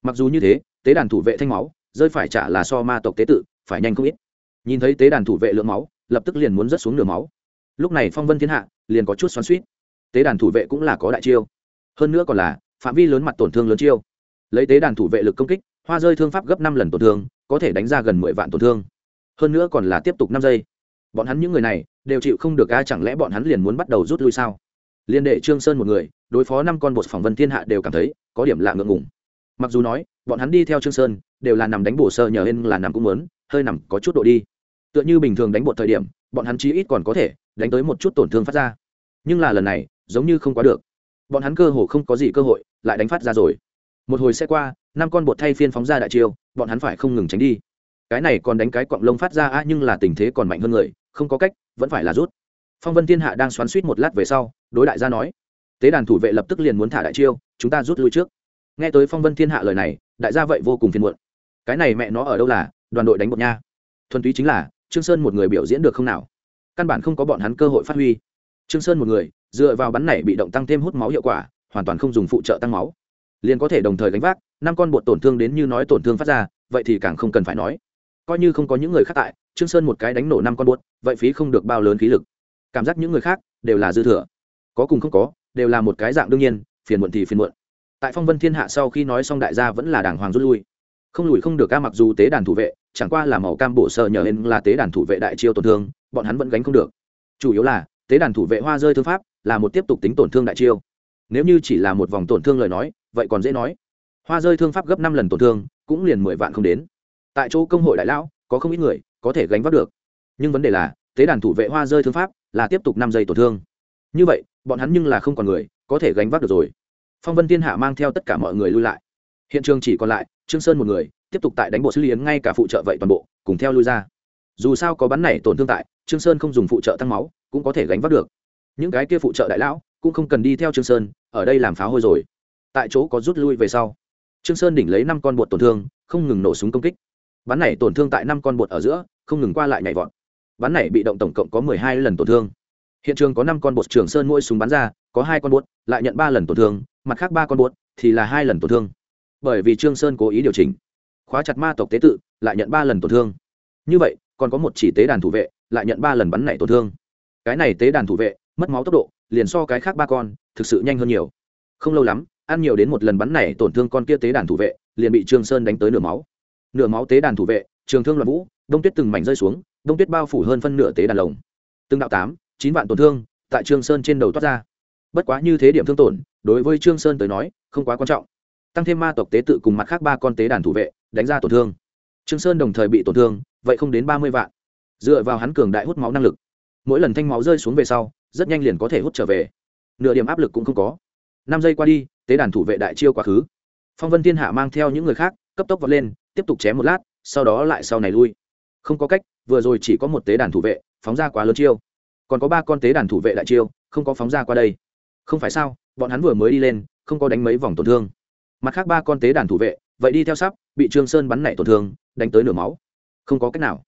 [SPEAKER 1] Mặc dù như thế, tế đàn thủ vệ thanh máu, rơi phải trả là so ma tộc tế tự, phải nhanh không ít. Nhìn thấy tế đàn thủ vệ lượng máu, lập tức liền muốn rớt xuống nửa máu. Lúc này phong vân thiên hạ, liền có chút xoắn suýt tế đàn thủ vệ cũng là có đại chiêu. Hơn nữa còn là, phạm vi lớn mặt tổn thương lớn chiêu. Lấy tế đàn thủ vệ lực công kích, hoa rơi thương pháp gấp năm lần tổn thương, có thể đánh ra gần mười vạn tổn thương. Hơn nữa còn là tiếp tục năm giây. Bọn hắn những người này, đều chịu không được, a, chẳng lẽ bọn hắn liền muốn bắt đầu rút lui sao? Liên đệ trương sơn một người đối phó năm con bột phỏng vân thiên hạ đều cảm thấy có điểm lạ ngượng ngùng. Mặc dù nói, bọn hắn đi theo trương sơn, đều là nằm đánh bổ sơ nhờ hên là nằm cũng muốn, hơi nằm có chút độ đi. Tựa như bình thường đánh bột thời điểm, bọn hắn chí ít còn có thể đánh tới một chút tổn thương phát ra. Nhưng là lần này, giống như không quá được. Bọn hắn cơ hồ không có gì cơ hội, lại đánh phát ra rồi. Một hồi sẽ qua, năm con bột thay phiên phóng ra đại chiêu, bọn hắn phải không ngừng tránh đi. Cái này còn đánh cái cọng lông phát ra a nhưng là tình thế còn mạnh hơn người, không có cách, vẫn phải là rút. Phong vân thiên hạ đang xoắn suýt một lát về sau, đối đại gia nói tế đàn thủ vệ lập tức liền muốn thả đại chiêu, chúng ta rút lui trước. Nghe tới phong vân thiên hạ lời này, đại gia vậy vô cùng phiền muộn. Cái này mẹ nó ở đâu là, đoàn đội đánh bột nha. Thuần túy chính là, trương sơn một người biểu diễn được không nào? Căn bản không có bọn hắn cơ hội phát huy. Trương sơn một người, dựa vào bắn này bị động tăng thêm hút máu hiệu quả, hoàn toàn không dùng phụ trợ tăng máu. Liền có thể đồng thời gánh vác, năm con bột tổn thương đến như nói tổn thương phát ra, vậy thì càng không cần phải nói. Coi như không có những người khác tại, trương sơn một cái đánh nổ năm con bột, vậy phí không được bao lớn khí lực. Cảm giác những người khác đều là dư thừa. Có cùng không có đều là một cái dạng đương nhiên, phiền muộn thì phiền muộn. Tại phong vân thiên hạ sau khi nói xong đại gia vẫn là đàng hoàng rút lui. Không lùi không được ca mặc dù tế đàn thủ vệ, chẳng qua là màu cam bổ sợ nhờ hên là tế đàn thủ vệ đại chiêu tổn thương, bọn hắn vẫn gánh không được. Chủ yếu là, tế đàn thủ vệ hoa rơi thương pháp là một tiếp tục tính tổn thương đại chiêu. Nếu như chỉ là một vòng tổn thương lời nói, vậy còn dễ nói. Hoa rơi thương pháp gấp năm lần tổn thương, cũng liền mười vạn không đến. Tại chỗ công hội đại lão, có không ít người, có thể gánh vác được. Nhưng vấn đề là, tế đàn thủ vệ hoa rơi thương pháp là tiếp tục năm giây tổn thương như vậy, bọn hắn nhưng là không còn người, có thể gánh vác được rồi. Phong vân thiên hạ mang theo tất cả mọi người lui lại. Hiện trường chỉ còn lại, trương sơn một người, tiếp tục tại đánh bộ xử lý ngay cả phụ trợ vậy toàn bộ, cùng theo lui ra. Dù sao có bắn này tổn thương tại, trương sơn không dùng phụ trợ tăng máu, cũng có thể gánh vác được. Những cái kia phụ trợ đại lão, cũng không cần đi theo trương sơn, ở đây làm phá hôi rồi. Tại chỗ có rút lui về sau. Trương sơn đỉnh lấy năm con bột tổn thương, không ngừng nổ súng công kích. Bắn này tổn thương tại năm con bột ở giữa, không ngừng qua lại nhảy vọt. Bắn này bị động tổng cộng có mười hai lần tổn thương hiện trường có năm con bột trường sơn mỗi súng bắn ra, có hai con bột, lại nhận ba lần tổn thương, mặt khác ba con bột thì là hai lần tổn thương. Bởi vì trương sơn cố ý điều chỉnh, khóa chặt ma tộc tế tự, lại nhận ba lần tổn thương. Như vậy, còn có một chỉ tế đàn thủ vệ, lại nhận ba lần bắn này tổn thương. Cái này tế đàn thủ vệ, mất máu tốc độ, liền so cái khác ba con, thực sự nhanh hơn nhiều. Không lâu lắm, ăn nhiều đến một lần bắn này tổn thương con kia tế đàn thủ vệ, liền bị trương sơn đánh tới nửa máu. Nửa máu tế đàn thủ vệ, trường thương loạn vũ, đông tuyết từng mảnh rơi xuống, đông tuyết bao phủ hơn phân nửa tế đàn lồng. Từng đạo tám chín vạn tổn thương tại trương sơn trên đầu toát ra. Bất quá như thế điểm thương tổn, đối với trương sơn tới nói, không quá quan trọng. Tăng thêm ma tộc tế tự cùng mặt khác ba con tế đàn thủ vệ, đánh ra tổn thương. Trương sơn đồng thời bị tổn thương, vậy không đến ba mươi vạn. Dựa vào hắn cường đại hút máu năng lực, mỗi lần thanh máu rơi xuống về sau, rất nhanh liền có thể hút trở về. Nửa điểm áp lực cũng không có. Năm giây qua đi, tế đàn thủ vệ đại chiêu quá khứ. Phong vân thiên hạ mang theo những người khác, cấp tốc vọt lên, tiếp tục chém một lát, sau đó lại sau này lui. Không có cách, vừa rồi chỉ có một tế đàn thủ vệ, phóng ra quá lớn chiêu còn có ba con tế đàn thủ vệ đại chiêu, không có phóng ra qua đây. Không phải sao, bọn hắn vừa mới đi lên, không có đánh mấy vòng tổn thương. Mặt khác ba con tế đàn thủ vệ, vậy đi theo sắp, bị trương sơn bắn nảy tổn thương, đánh tới nửa máu. Không có cách nào.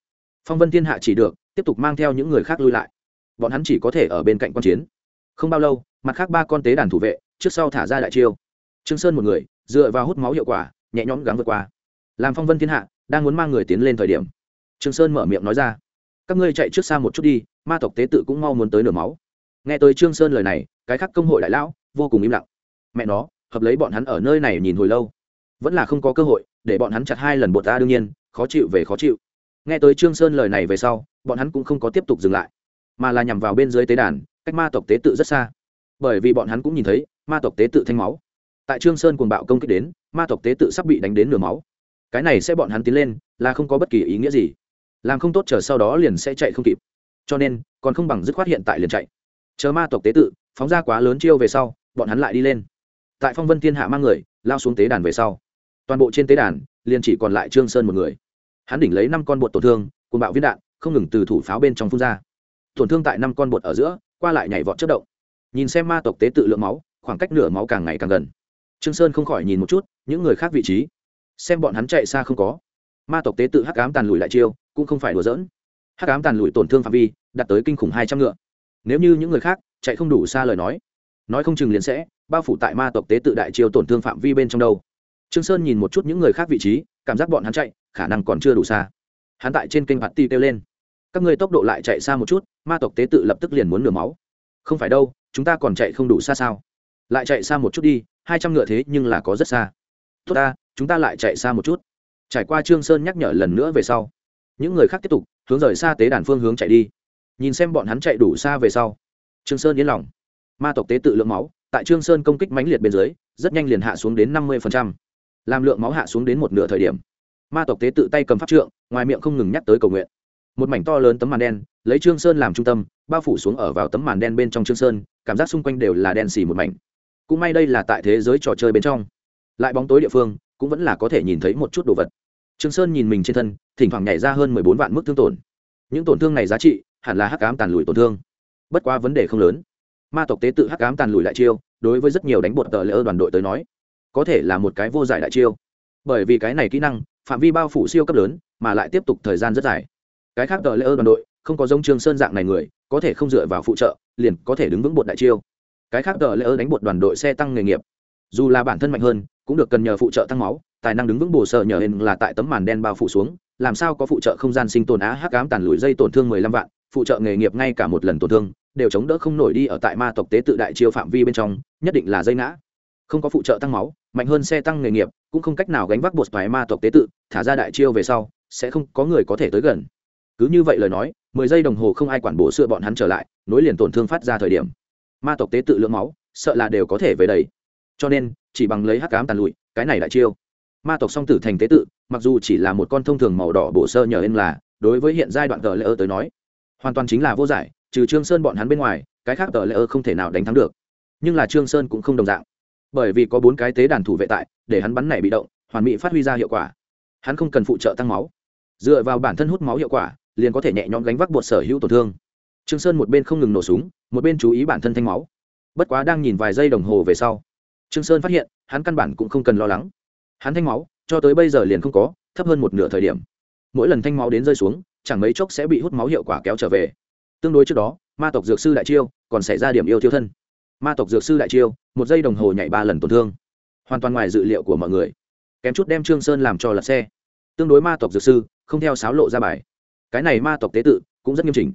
[SPEAKER 1] Phong vân thiên hạ chỉ được, tiếp tục mang theo những người khác lui lại. Bọn hắn chỉ có thể ở bên cạnh quan chiến. Không bao lâu, mặt khác ba con tế đàn thủ vệ, trước sau thả ra đại chiêu. Trương sơn một người, dựa vào hút máu hiệu quả, nhẹ nhõm gắng vượt qua. Làm phong vân thiên hạ, đang muốn mang người tiến lên thời điểm. Trương sơn mở miệng nói ra, các ngươi chạy trước xa một chút đi ma tộc tế tự cũng mau muốn tới nửa máu. Nghe tới trương sơn lời này, cái khác công hội đại lão vô cùng im lặng. Mẹ nó, hợp lấy bọn hắn ở nơi này nhìn hồi lâu. Vẫn là không có cơ hội, để bọn hắn chặt hai lần bột ta đương nhiên, khó chịu về khó chịu. Nghe tới trương sơn lời này về sau, bọn hắn cũng không có tiếp tục dừng lại, mà là nhằm vào bên dưới tế đàn, cách ma tộc tế tự rất xa. Bởi vì bọn hắn cũng nhìn thấy, ma tộc tế tự thanh máu. Tại trương sơn cuồng bạo công kích đến, ma tộc tế tự sắp bị đánh đến nửa máu. Cái này sẽ bọn hắn tiến lên, là không có bất kỳ ý nghĩa gì. Làm không tốt chờ sau đó liền sẽ chạy không kịp cho nên, còn không bằng dứt khoát hiện tại liền chạy. Chờ ma tộc tế tự, phóng ra quá lớn chiêu về sau, bọn hắn lại đi lên. Tại phong vân thiên hạ mang người, lao xuống tế đàn về sau. Toàn bộ trên tế đàn, liền chỉ còn lại trương sơn một người. Hắn đỉnh lấy năm con bột tổn thương cùng bạo viên đạn, không ngừng từ thủ pháo bên trong phun ra. Tổn thương tại năm con bột ở giữa, qua lại nhảy vọt chất động. Nhìn xem ma tộc tế tự lượng máu, khoảng cách nửa máu càng ngày càng gần. Trương sơn không khỏi nhìn một chút, những người khác vị trí. Xem bọn hắn chạy xa không có. Ma tộc tế tự hắc ám tàn lùi lại chiêu, cũng không phải đùa giỡn hắc ám tàn lụi tổn thương phạm vi đạt tới kinh khủng hai trăm ngựa nếu như những người khác chạy không đủ xa lời nói nói không chừng liền sẽ bao phủ tại ma tộc tế tự đại chiêu tổn thương phạm vi bên trong đâu trương sơn nhìn một chút những người khác vị trí cảm giác bọn hắn chạy khả năng còn chưa đủ xa hắn tại trên kênh bạt ti kêu lên các ngươi tốc độ lại chạy xa một chút ma tộc tế tự lập tức liền muốn nửa máu không phải đâu chúng ta còn chạy không đủ xa sao lại chạy xa một chút đi hai trăm ngựa thế nhưng là có rất xa tốt ta chúng ta lại chạy xa một chút trải qua trương sơn nhắc nhở lần nữa về sau những người khác tiếp tục, hướng rời xa tế đàn phương hướng chạy đi. Nhìn xem bọn hắn chạy đủ xa về sau, trương sơn yên lòng. Ma tộc tế tự lượng máu, tại trương sơn công kích mãnh liệt bên dưới, rất nhanh liền hạ xuống đến năm mươi làm lượng máu hạ xuống đến một nửa thời điểm, ma tộc tế tự tay cầm pháp trượng, ngoài miệng không ngừng nhắc tới cầu nguyện. Một mảnh to lớn tấm màn đen, lấy trương sơn làm trung tâm, bao phủ xuống ở vào tấm màn đen bên trong trương sơn, cảm giác xung quanh đều là đen xì một mảnh. Cũng may đây là tại thế giới trò chơi bên trong. Lại bóng tối địa phương, cũng vẫn là có thể nhìn thấy một chút đồ vật. Trương sơn nhìn mình trên thân thỉnh thoảng nhảy ra hơn mười bốn vạn mức thương tổn. Những tổn thương này giá trị hẳn là hắc ám tàn lùi tổn thương. Bất quá vấn đề không lớn. Ma tộc tế tự hắc ám tàn lùi lại chiêu, đối với rất nhiều đánh bột tờ lỡ đoàn đội tới nói, có thể là một cái vô giải đại chiêu. Bởi vì cái này kỹ năng, phạm vi bao phủ siêu cấp lớn, mà lại tiếp tục thời gian rất dài. Cái khác tờ lỡ đoàn đội, không có giống trương sơn dạng này người, có thể không dựa vào phụ trợ, liền có thể đứng vững bột đại chiêu. Cái khác tờ lỡ đánh bột đoàn đội xe tăng nghề nghiệp. Dù là bản thân mạnh hơn, cũng được cần nhờ phụ trợ tăng máu, tài năng đứng vững bổ sợ nhờ hình là tại tấm màn đen bao phủ xuống làm sao có phụ trợ không gian sinh tồn á hắc ám tàn lùi dây tổn thương mười lăm vạn, phụ trợ nghề nghiệp ngay cả một lần tổn thương, đều chống đỡ không nổi đi ở tại ma tộc tế tự đại chiêu phạm vi bên trong, nhất định là dây ngã. Không có phụ trợ tăng máu, mạnh hơn xe tăng nghề nghiệp, cũng không cách nào gánh vác bột toái ma tộc tế tự, thả ra đại chiêu về sau, sẽ không có người có thể tới gần. Cứ như vậy lời nói, mười giây đồng hồ không ai quản bổ sữa bọn hắn trở lại, nối liền tổn thương phát ra thời điểm. Ma tộc tế tự lượng máu, sợ là đều có thể về đầy. Cho nên, chỉ bằng lấy hắc cám tàn lụi, cái này đại chiêu ma tộc song tử thành tế tự, mặc dù chỉ là một con thông thường màu đỏ bổ sơ nhờ ên là, đối với hiện giai đoạn tờ lễ ơ tới nói, hoàn toàn chính là vô giải, trừ trương sơn bọn hắn bên ngoài, cái khác tờ lễ ơ không thể nào đánh thắng được. Nhưng là trương sơn cũng không đồng dạng. Bởi vì có bốn cái tế đàn thủ vệ tại, để hắn bắn này bị động, hoàn mỹ phát huy ra hiệu quả. Hắn không cần phụ trợ tăng máu. Dựa vào bản thân hút máu hiệu quả, liền có thể nhẹ nhõm gánh vác bột sở hữu tổn thương. Trương sơn một bên không ngừng nổ súng, một bên chú ý bản thân thanh máu. Bất quá đang nhìn vài giây đồng hồ về sau, trương sơn phát hiện, hắn căn bản cũng không cần lo lắng hắn thanh máu, cho tới bây giờ liền không có, thấp hơn một nửa thời điểm. Mỗi lần thanh máu đến rơi xuống, chẳng mấy chốc sẽ bị hút máu hiệu quả kéo trở về. Tương đối trước đó, ma tộc dược sư đại chiêu còn xảy ra điểm yêu thiêu thân. Ma tộc dược sư đại chiêu, một giây đồng hồ nhảy ba lần tổn thương. Hoàn toàn ngoài dự liệu của mọi người. Kém chút đem trương sơn làm cho lật xe. Tương đối ma tộc dược sư, không theo sáo lộ ra bài. Cái này ma tộc tế tự cũng rất nghiêm chỉnh.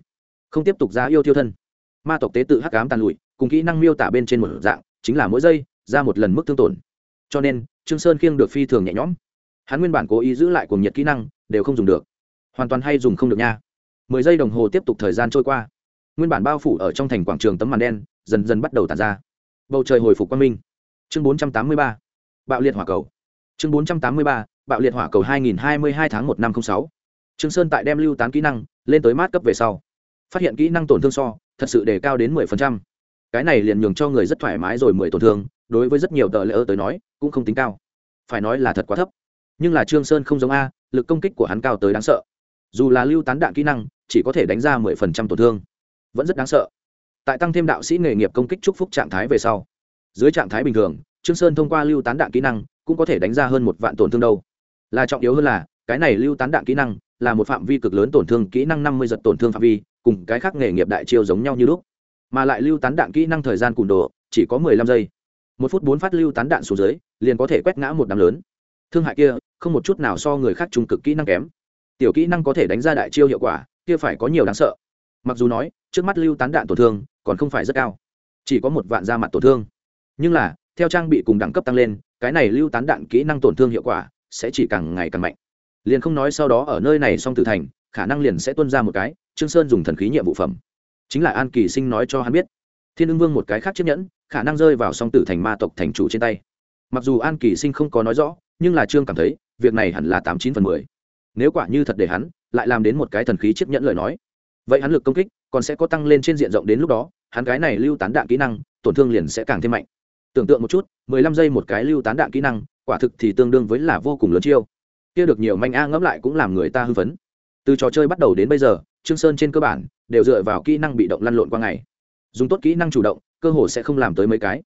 [SPEAKER 1] Không tiếp tục ra yêu thiêu thân. Ma tộc tế tự hắc ám tàn lụi, cùng kỹ năng miêu tả bên trên một dạng, chính là mỗi giây, ra một lần mức thương tổn. Cho nên trương sơn khiêng được phi thường nhẹ nhõm. Hắn nguyên bản cố ý giữ lại cuồng nhiệt kỹ năng, đều không dùng được. Hoàn toàn hay dùng không được nha. Mười giây đồng hồ tiếp tục thời gian trôi qua. Nguyên bản bao phủ ở trong thành quảng trường tấm màn đen, dần dần bắt đầu tàn ra. Bầu trời hồi phục quang minh. Chương bốn trăm tám mươi ba, bạo liệt hỏa cầu. Chương bốn trăm tám mươi ba, bạo liệt hỏa cầu hai nghìn hai mươi hai tháng một năm sáu. Trương sơn tại đem lưu tán kỹ năng lên tới mát cấp về sau. Phát hiện kỹ năng tổn thương so, thật sự đề cao đến mười phần trăm cái này liền nhường cho người rất thoải mái rồi mười tổn thương, đối với rất nhiều tờ lễ ơ tới nói, cũng không tính cao. Phải nói là thật quá thấp. Nhưng là trương sơn không giống a, lực công kích của hắn cao tới đáng sợ. Dù là lưu tán đạn kỹ năng, chỉ có thể đánh ra mười phần trăm tổn thương. Vẫn rất đáng sợ. Tại tăng thêm đạo sĩ nghề nghiệp công kích chúc phúc trạng thái về sau, dưới trạng thái bình thường, trương sơn thông qua lưu tán đạn kỹ năng, cũng có thể đánh ra hơn một vạn tổn thương đâu. Là trọng yếu hơn là, cái này lưu tán đạn kỹ năng, là một phạm vi cực lớn tổn thương kỹ năng năm mươi giật tổn thương phạm vi, cùng cái khác nghề nghiệp đại chiêu giống nhau như lúc mà lại lưu tán đạn kỹ năng thời gian cùn đồ, chỉ có mười lăm giây. Một phút bốn phát lưu tán đạn xuống dưới, liền có thể quét ngã một đám lớn. Thương hại kia, không một chút nào so người khác trung cực kỹ năng kém. Tiểu kỹ năng có thể đánh ra đại chiêu hiệu quả, kia phải có nhiều đáng sợ. Mặc dù nói, trước mắt lưu tán đạn tổn thương, còn không phải rất cao. Chỉ có một vạn da mặt tổn thương. Nhưng là, theo trang bị cùng đẳng cấp tăng lên, cái này lưu tán đạn kỹ năng tổn thương hiệu quả, sẽ chỉ càng ngày càng mạnh. Liền không nói sau đó ở nơi này song tử thành, khả năng liền sẽ tuân ra một cái. Trương sơn dùng thần khí nhiệm vụ phẩm chính là an kỳ sinh nói cho hắn biết. Thiên ưng vương một cái khác chiếc nhẫn, khả năng rơi vào song tử thành ma tộc thành chủ trên tay. Mặc dù an kỳ sinh không có nói rõ, nhưng là trương cảm thấy, việc này hẳn là tám chín phần mười. Nếu quả như thật để hắn, lại làm đến một cái thần khí chiếc nhẫn lời nói, vậy hắn lực công kích còn sẽ có tăng lên trên diện rộng đến lúc đó, hắn cái này lưu tán đạn kỹ năng, tổn thương liền sẽ càng thêm mạnh. Tưởng tượng một chút, mười lăm giây một cái lưu tán đạn kỹ năng, quả thực thì tương đương với là vô cùng lớn chiêu. Kia được nhiều manh a ngẫm lại cũng làm người ta hư vấn từ trò chơi bắt đầu đến bây giờ, trương sơn trên cơ bản đều dựa vào kỹ năng bị động lăn lộn qua ngày. Dùng tốt kỹ năng chủ động, cơ hồ sẽ không làm tới mấy cái.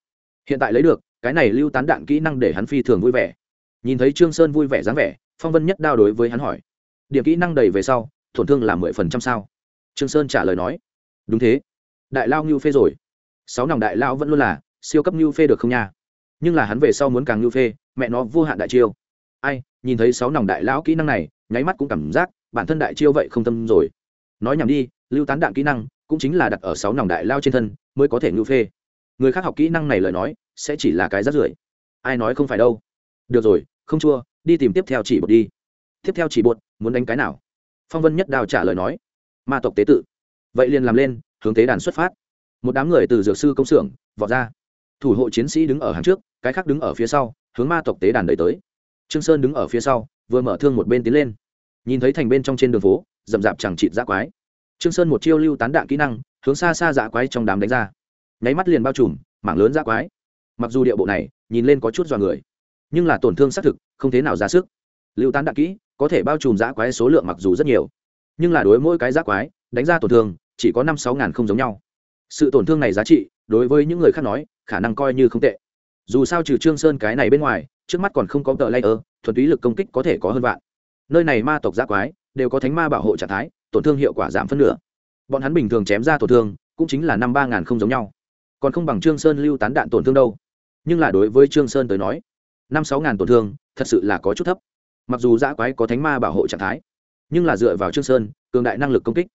[SPEAKER 1] Hiện tại lấy được, cái này lưu tán đạn kỹ năng để hắn phi thường vui vẻ. Nhìn thấy trương sơn vui vẻ dáng vẻ, phong vân nhất đao đối với hắn hỏi, điểm kỹ năng đầy về sau, tổn thương là mười phần trăm sao? Trương sơn trả lời nói, đúng thế. Đại lao ngưu phê rồi. Sáu nòng đại lao vẫn luôn là siêu cấp ngưu phê được không nha? Nhưng là hắn về sau muốn càng ngưu phê, mẹ nó vô hạn đại chiêu. Ai, nhìn thấy sáu nòng đại lão kỹ năng này, nháy mắt cũng cảm giác bản thân đại chiêu vậy không tâm rồi. Nói nhầm đi lưu tán đạn kỹ năng cũng chính là đặt ở sáu nòng đại lao trên thân mới có thể ngưu phê. Người khác học kỹ năng này lời nói sẽ chỉ là cái rát rưởi. Ai nói không phải đâu. Được rồi, không chua, đi tìm tiếp theo chỉ bột đi. Tiếp theo chỉ bột, muốn đánh cái nào? Phong vân nhất đào trả lời nói. Ma tộc tế tự. Vậy liền làm lên, hướng tế đàn xuất phát. Một đám người từ dược sư công xưởng, vọt ra. Thủ hộ chiến sĩ đứng ở hàng trước, cái khác đứng ở phía sau, hướng ma tộc tế đàn đẩy tới. Trương sơn đứng ở phía sau, vừa mở thương một bên tiến lên. Nhìn thấy thành bên trong trên đường phố, rậm rạp chẳng chịt giã quái trương sơn một chiêu lưu tán đạn kỹ năng, hướng xa xa dã quái trong đám đánh ra. Nháy mắt liền bao trùm, mảng lớn dã quái. Mặc dù địa bộ này nhìn lên có chút dọa người, nhưng là tổn thương xác thực không thế nào ra sức. Lưu tán đạn kỹ có thể bao trùm dã quái số lượng mặc dù rất nhiều, nhưng là đối mỗi cái dã quái đánh ra tổn thương chỉ có năm sáu ngàn không giống nhau. Sự tổn thương này giá trị đối với những người khác nói, khả năng coi như không tệ. Dù sao trừ trương sơn cái này bên ngoài, trước mắt còn không có tờ layer, thuần túy lực công kích có thể có hơn vạn. Nơi này ma tộc giã quái đều có thánh ma bảo hộ trạng thái tổn thương hiệu quả giảm phân nửa. Bọn hắn bình thường chém ra tổn thương, cũng chính là năm ba ngàn không giống nhau. Còn không bằng trương sơn lưu tán đạn tổn thương đâu. Nhưng là đối với trương sơn tới nói, năm sáu ngàn tổn thương, thật sự là có chút thấp. Mặc dù giã quái có thánh ma bảo hộ trạng thái, nhưng là dựa vào trương sơn, cường đại năng lực công kích.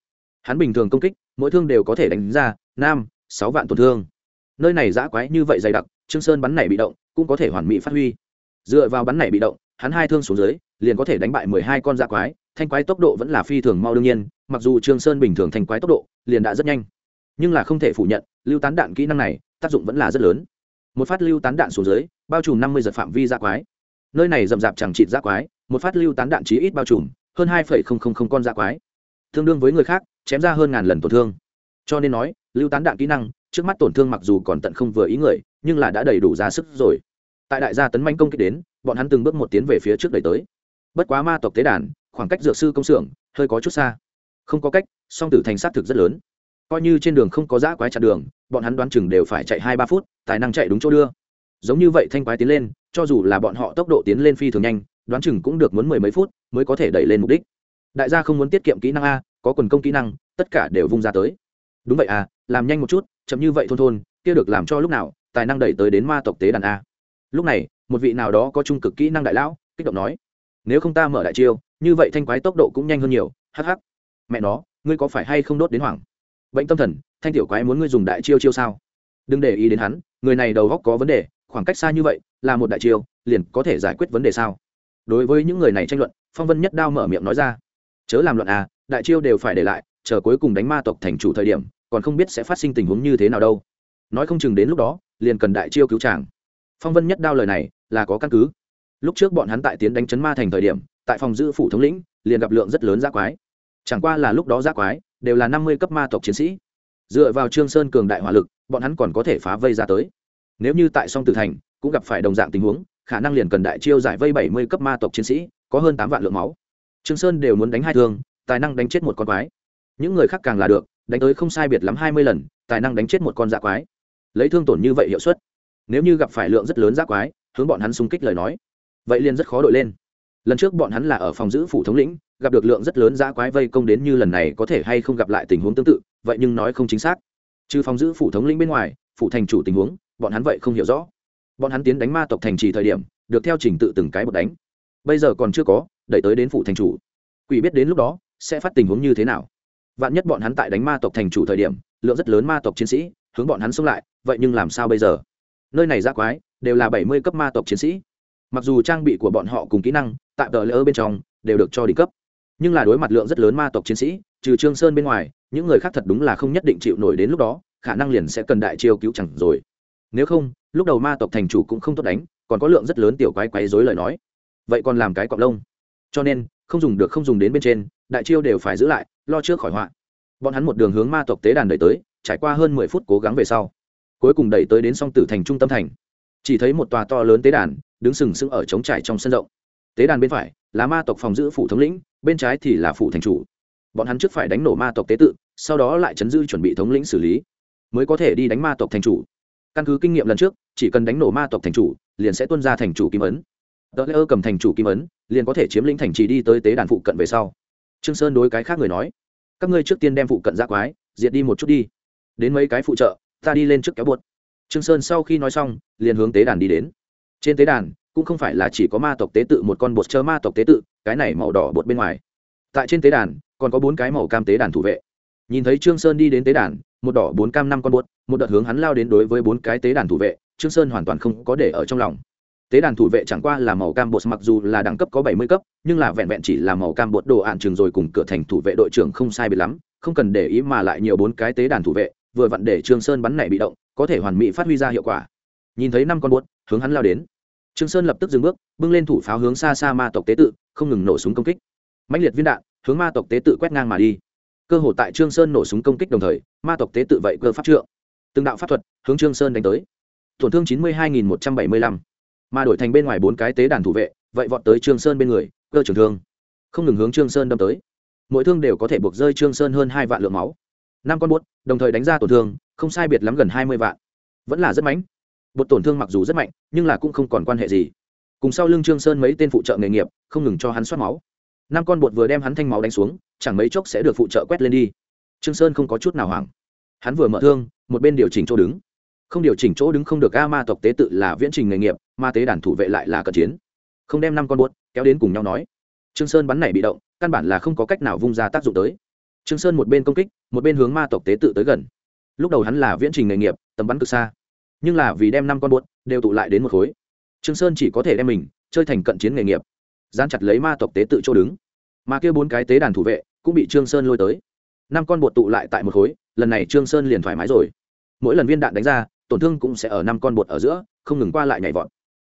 [SPEAKER 1] Hắn bình thường công kích, mỗi thương đều có thể đánh ra năm, sáu vạn tổn thương. Nơi này giã quái như vậy dày đặc, trương sơn bắn này bị động, cũng có thể hoàn mỹ phát huy. Dựa vào bắn này bị động, hắn hai thương xuống dưới, liền có thể đánh bại mười hai con giã quái thanh quái tốc độ vẫn là phi thường mau đương nhiên, mặc dù trương sơn bình thường thanh quái tốc độ liền đã rất nhanh, nhưng là không thể phủ nhận, lưu tán đạn kỹ năng này tác dụng vẫn là rất lớn. Một phát lưu tán đạn xuống dưới, bao trùm năm mươi giật phạm vi giã quái. Nơi này rậm rạp chẳng chịt giã quái, một phát lưu tán đạn chí ít bao trùm hơn hai con giã quái. Tương đương với người khác, chém ra hơn ngàn lần tổn thương. Cho nên nói, lưu tán đạn kỹ năng, trước mắt tổn thương mặc dù còn tận không vừa ý người, nhưng là đã đầy đủ ra sức rồi. Tại đại gia tấn manh công kích đến, bọn hắn từng bước một tiến về phía trước đẩy tới. Bất quá ma tộc tế đàn khoảng cách dược sư công xưởng hơi có chút xa. Không có cách, song tử thành sát thực rất lớn. Coi như trên đường không có giã quái chặn đường, bọn hắn đoán chừng đều phải chạy hai ba phút, tài năng chạy đúng chỗ đưa. Giống như vậy thanh quái tiến lên, cho dù là bọn họ tốc độ tiến lên phi thường nhanh, đoán chừng cũng được muốn mười mấy phút mới có thể đẩy lên mục đích. Đại gia không muốn tiết kiệm kỹ năng a, có quần công kỹ năng, tất cả đều vung ra tới. Đúng vậy à làm nhanh một chút, chậm như vậy thôn thôn, kia được làm cho lúc nào, tài năng đẩy tới đến ma tộc tế đàn a. Lúc này, một vị nào đó có trung cực kỹ năng đại lão, kích động nói, nếu không ta mở đại chiêu như vậy thanh quái tốc độ cũng nhanh hơn nhiều Hắc hắc, mẹ nó ngươi có phải hay không đốt đến hoảng? Bệnh tâm thần thanh tiểu quái muốn ngươi dùng đại chiêu chiêu sao? Đừng để ý đến hắn người này đầu góc có vấn đề khoảng cách xa như vậy là một đại chiêu liền có thể giải quyết vấn đề sao? Đối với những người này tranh luận phong vân nhất đao mở miệng nói ra. Chớ làm luận à đại chiêu đều phải để lại chờ cuối cùng đánh ma tộc thành chủ thời điểm còn không biết sẽ phát sinh tình huống như thế nào đâu. Nói không chừng đến lúc đó liền cần đại chiêu cứu chàng. phong vân nhất đao lời này là có căn cứ. Lúc trước bọn hắn tại tiến đánh chấn ma thành thời điểm tại phòng giữ phủ thống lĩnh, liền gặp lượng rất lớn giác quái. Chẳng qua là lúc đó giác quái, đều là năm mươi cấp ma tộc chiến sĩ. Dựa vào trương sơn cường đại hỏa lực, bọn hắn còn có thể phá vây ra tới. Nếu như tại song tử thành, cũng gặp phải đồng dạng tình huống, khả năng liền cần đại chiêu giải vây bảy mươi cấp ma tộc chiến sĩ, có hơn tám vạn lượng máu. Trương sơn đều muốn đánh hai thương, tài năng đánh chết một con quái. Những người khác càng là được, đánh tới không sai biệt lắm hai mươi lần, tài năng đánh chết một con dạ quái. Lấy thương tổn như vậy hiệu suất, nếu như gặp phải lượng rất lớn dạ quái, hướng bọn hắn xung kích lời nói, vậy liền rất khó đội lên lần trước bọn hắn là ở phòng giữ phủ thống lĩnh, gặp được lượng rất lớn dã quái vây công đến như lần này có thể hay không gặp lại tình huống tương tự, vậy nhưng nói không chính xác. Trừ phòng giữ phủ thống lĩnh bên ngoài, phủ thành chủ tình huống, bọn hắn vậy không hiểu rõ. Bọn hắn tiến đánh ma tộc thành trì thời điểm, được theo trình tự từng cái một đánh. Bây giờ còn chưa có, đẩy tới đến phủ thành chủ. Quỷ biết đến lúc đó, sẽ phát tình huống như thế nào. Vạn nhất bọn hắn tại đánh ma tộc thành chủ thời điểm, lượng rất lớn ma tộc chiến sĩ, hướng bọn hắn xông lại, vậy nhưng làm sao bây giờ? Nơi này ra quái, đều là bảy mươi cấp ma tộc chiến sĩ mặc dù trang bị của bọn họ cùng kỹ năng tại tờ lỡ bên trong đều được cho đỉnh cấp, nhưng là đối mặt lượng rất lớn ma tộc chiến sĩ, trừ trương sơn bên ngoài, những người khác thật đúng là không nhất định chịu nổi đến lúc đó, khả năng liền sẽ cần đại chiêu cứu chẳng rồi. Nếu không, lúc đầu ma tộc thành chủ cũng không tốt đánh, còn có lượng rất lớn tiểu quái quái dối lời nói. Vậy còn làm cái cọp lông. Cho nên, không dùng được không dùng đến bên trên, đại chiêu đều phải giữ lại, lo trước khỏi họa. Bọn hắn một đường hướng ma tộc tế đàn đẩy tới, trải qua hơn mười phút cố gắng về sau, cuối cùng đẩy tới đến song tử thành trung tâm thành. Chỉ thấy một tòa to lớn tế đàn đứng sừng sững ở trống trải trong sân rộng. Tế đàn bên phải là ma tộc phòng giữ phủ thống lĩnh, bên trái thì là phủ thành chủ. Bọn hắn trước phải đánh nổ ma tộc tế tự, sau đó lại chấn dư chuẩn bị thống lĩnh xử lý, mới có thể đi đánh ma tộc thành chủ. Căn cứ kinh nghiệm lần trước, chỉ cần đánh nổ ma tộc thành chủ, liền sẽ tuân ra thành chủ kim ấn. Đỡ lễ cầm thành chủ kim ấn, liền có thể chiếm lĩnh thành trì đi tới tế đàn phụ cận về sau. Trương sơn đối cái khác người nói, các ngươi trước tiên đem phụ cận ra quái, diệt đi một chút đi. Đến mấy cái phụ trợ, ta đi lên trước kéo buột. Trương sơn sau khi nói xong, liền hướng tế đàn đi đến trên tế đàn, cũng không phải là chỉ có ma tộc tế tự, một con bột chớ ma tộc tế tự, cái này màu đỏ bột bên ngoài. Tại trên tế đàn, còn có bốn cái màu cam tế đàn thủ vệ. Nhìn thấy trương sơn đi đến tế đàn, một đỏ, bốn cam, năm con bột, một đợt hướng hắn lao đến đối với bốn cái tế đàn thủ vệ, trương sơn hoàn toàn không có để ở trong lòng. Tế đàn thủ vệ chẳng qua là màu cam bột, mặc dù là đẳng cấp có bảy mươi cấp, nhưng là vẹn vẹn chỉ là màu cam bột đồ ạn trường rồi cùng cửa thành thủ vệ đội trưởng không sai biệt lắm, không cần để ý mà lại nhiều bốn cái tế đàn thủ vệ, vừa vặn để trương sơn bắn này bị động, có thể hoàn mỹ phát huy ra hiệu quả nhìn thấy năm con buốt, hướng hắn lao đến. Trương sơn lập tức dừng bước, bưng lên thủ pháo hướng xa xa ma tộc tế tự, không ngừng nổ súng công kích. Mãnh liệt viên đạn, hướng ma tộc tế tự quét ngang mà đi. Cơ hội tại trương sơn nổ súng công kích đồng thời, ma tộc tế tự vậy cơ pháp trượng. Từng đạo pháp thuật, hướng trương sơn đánh tới. Tổn thương chín mươi hai nghìn một trăm bảy mươi lăm. Mà đổi thành bên ngoài bốn cái tế đàn thủ vệ, vậy vọt tới trương sơn bên người, cơ trưởng thương. Không ngừng hướng trương sơn đâm tới. Mỗi thương đều có thể buộc rơi trương sơn hơn hai vạn lượng máu. Năm con buốt, đồng thời đánh ra tổn thương, không sai biệt lắm gần hai mươi vạn. Vẫn là rất mãnh bột tổn thương mặc dù rất mạnh, nhưng là cũng không còn quan hệ gì. Cùng sau lưng trương sơn mấy tên phụ trợ nghề nghiệp, không ngừng cho hắn soát máu. Năm con bột vừa đem hắn thanh máu đánh xuống, chẳng mấy chốc sẽ được phụ trợ quét lên đi. Trương sơn không có chút nào hoảng. Hắn vừa mở thương, một bên điều chỉnh chỗ đứng. Không điều chỉnh chỗ đứng không được a ma tộc tế tự là viễn trình nghề nghiệp, ma tế đàn thủ vệ lại là cận chiến. Không đem năm con bột, kéo đến cùng nhau nói. Trương sơn bắn này bị động, căn bản là không có cách nào vung ra tác dụng tới. Trương sơn một bên công kích, một bên hướng ma tộc tế tự tới gần. Lúc đầu hắn là viễn trình nghề nghiệp, tầm bắn cực xa nhưng là vì đem năm con buốt đều tụ lại đến một khối. Trương sơn chỉ có thể đem mình chơi thành cận chiến nghề nghiệp gian chặt lấy ma tộc tế tự chỗ đứng. Mà kia bốn cái tế đàn thủ vệ cũng bị trương sơn lôi tới. Năm con bột tụ lại tại một khối, lần này trương sơn liền thoải mái rồi. Mỗi lần viên đạn đánh ra, tổn thương cũng sẽ ở năm con bột ở giữa, không ngừng qua lại nhảy vọt.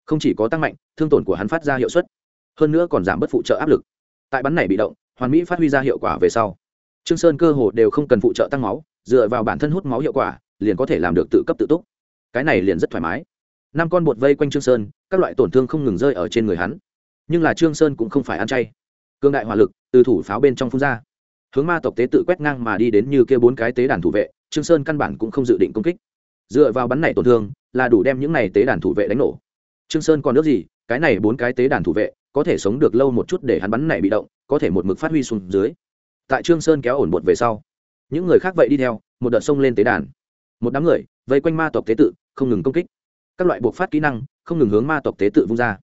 [SPEAKER 1] Không chỉ có tăng mạnh, thương tổn của hắn phát ra hiệu suất, hơn nữa còn giảm bớt phụ trợ áp lực. Tại bắn này bị động, hoàn mỹ phát huy ra hiệu quả về sau, trương sơn cơ hồ đều không cần phụ trợ tăng máu, dựa vào bản thân hút máu hiệu quả, liền có thể làm được tự cấp tự túc cái này liền rất thoải mái. Năm con bột vây quanh trương sơn, các loại tổn thương không ngừng rơi ở trên người hắn. Nhưng là trương sơn cũng không phải ăn chay. Cương đại hỏa lực từ thủ pháo bên trong phun ra. Hướng ma tộc tế tự quét ngang mà đi đến như kia bốn cái tế đàn thủ vệ, trương sơn căn bản cũng không dự định công kích. Dựa vào bắn này tổn thương, là đủ đem những này tế đàn thủ vệ đánh nổ. Trương sơn còn nước gì, cái này bốn cái tế đàn thủ vệ có thể sống được lâu một chút để hắn bắn này bị động, có thể một mực phát huy xuống dưới. Tại trương sơn kéo ổn bột về sau, những người khác vậy đi theo, một đợt xông lên tế đàn. Một đám người vây quanh ma tộc tế tự, không ngừng công kích. Các loại buộc phát kỹ năng, không ngừng hướng ma tộc tế tự vung ra.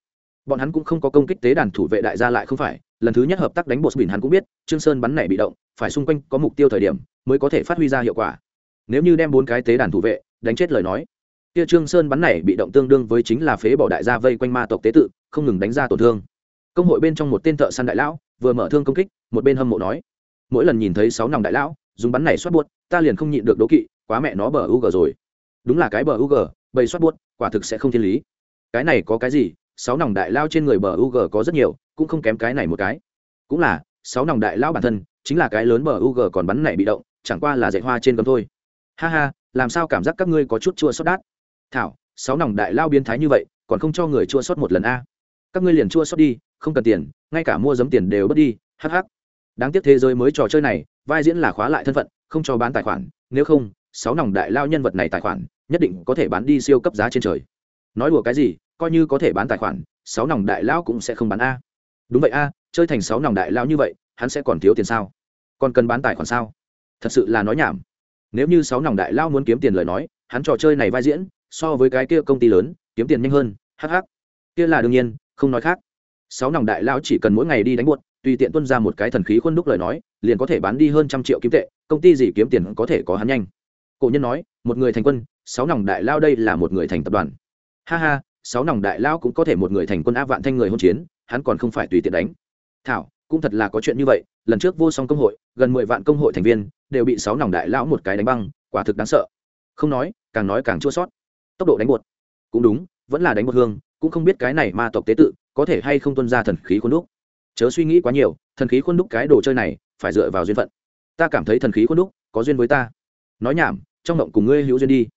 [SPEAKER 1] Bọn hắn cũng không có công kích tế đàn thủ vệ đại gia lại không phải, lần thứ nhất hợp tác đánh bột bỉn hắn cũng biết, trương sơn bắn này bị động, phải xung quanh có mục tiêu thời điểm, mới có thể phát huy ra hiệu quả. Nếu như đem bốn cái tế đàn thủ vệ, đánh chết lời nói, kia trương sơn bắn này bị động tương đương với chính là phế bỏ đại gia vây quanh ma tộc tế tự, không ngừng đánh ra tổn thương. Công hội bên trong một tên thợ săn đại lão, vừa mở thương công kích, một bên hâm mộ nói, mỗi lần nhìn thấy sáu nòng đại lão, dùng bắn này xoát buốt, ta liền không nhịn được đố kỵ, quá mẹ nó bờ u gờ rồi đúng là cái bờ u g bầy xoát buốt, quả thực sẽ không thiên lý. Cái này có cái gì? Sáu nòng đại lao trên người bờ u g có rất nhiều, cũng không kém cái này một cái. Cũng là, sáu nòng đại lao bản thân, chính là cái lớn bờ u g còn bắn này bị động, chẳng qua là dạy hoa trên cấm thôi. Ha ha, làm sao cảm giác các ngươi có chút chua xót đát? Thảo, sáu nòng đại lao biến thái như vậy, còn không cho người chua xót một lần a? Các ngươi liền chua xót đi, không cần tiền, ngay cả mua giấm tiền đều bớt đi, hắc hắc. Đáng tiếc thế giới mới trò chơi này, vai diễn là khóa lại thân phận, không cho bán tài khoản, nếu không, sáu nòng đại lao nhân vật này tài khoản nhất định có thể bán đi siêu cấp giá trên trời. Nói đùa cái gì, coi như có thể bán tài khoản, sáu nòng đại lão cũng sẽ không bán a. Đúng vậy a, chơi thành sáu nòng đại lão như vậy, hắn sẽ còn thiếu tiền sao? Còn cần bán tài khoản sao? Thật sự là nói nhảm. Nếu như sáu nòng đại lão muốn kiếm tiền lời nói, hắn trò chơi này vai diễn, so với cái kia công ty lớn, kiếm tiền nhanh hơn hh kia là đương nhiên, không nói khác. Sáu nòng đại lão chỉ cần mỗi ngày đi đánh buột, tùy tiện tuân ra một cái thần khí khuôn đúc lời nói, liền có thể bán đi hơn trăm triệu kim tệ, công ty gì kiếm tiền có thể có hắn nhanh. Cổ nhân nói một người thành quân, sáu nòng đại lao đây là một người thành tập đoàn. Ha ha, sáu nòng đại lao cũng có thể một người thành quân áp vạn thanh người hôn chiến, hắn còn không phải tùy tiện đánh. Thảo, cũng thật là có chuyện như vậy, lần trước vô song công hội, gần mười vạn công hội thành viên, đều bị sáu nòng đại lão một cái đánh băng, quả thực đáng sợ. Không nói, càng nói càng chua sót. Tốc độ đánh bột. Cũng đúng, vẫn là đánh bột hương, cũng không biết cái này ma tộc tế tự, có thể hay không tuân ra thần khí khuôn đúc. Chớ suy nghĩ quá nhiều, thần khí khuôn đúc cái đồ chơi này, phải dựa vào duyên phận. Ta cảm thấy thần khí khuôn đúc, có duyên với ta. Nói nhảm trong động cùng ngươi hữu duyên đi.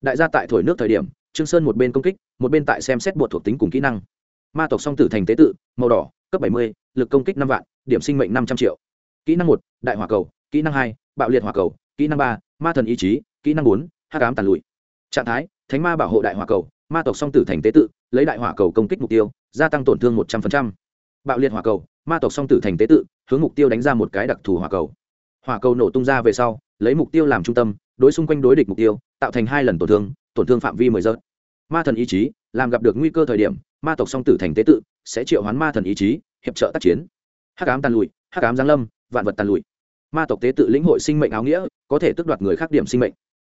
[SPEAKER 1] Đại gia tại thổi nước thời điểm, trương sơn một bên công kích, một bên tại xem xét bột thuộc tính cùng kỹ năng. Ma tộc song tử thành tế tự, màu đỏ, cấp bảy mươi, lực công kích năm vạn, điểm sinh mệnh năm trăm triệu. Kỹ năng một, đại hỏa cầu, kỹ năng hai, bạo liệt hỏa cầu, kỹ năng ba, ma thần ý chí, kỹ năng bốn, hắc ám tàn lụi. Trạng thái, thánh ma bảo hộ đại hỏa cầu, ma tộc song tử thành tế tự, lấy đại hỏa cầu công kích mục tiêu, gia tăng tổn thương một trăm linh bạo liệt hỏa cầu, ma tộc song tử thành tế tự, hướng mục tiêu đánh ra một cái đặc thù hỏa cầu. Hỏa cầu nổ tung ra về sau, lấy mục tiêu làm trung tâm đối xung quanh đối địch mục tiêu, tạo thành hai lần tổn thương tổn thương phạm vi mười giờ. Ma thần ý chí, làm gặp được nguy cơ thời điểm, ma tộc song tử thành tế tự, sẽ triệu hoán ma thần ý chí, hiệp trợ tác chiến. Hắc ám tàn lụi, hắc ám giáng lâm, vạn vật tàn lụi. Ma tộc tế tự lĩnh hội sinh mệnh áo nghĩa, có thể tước đoạt người khác điểm sinh mệnh.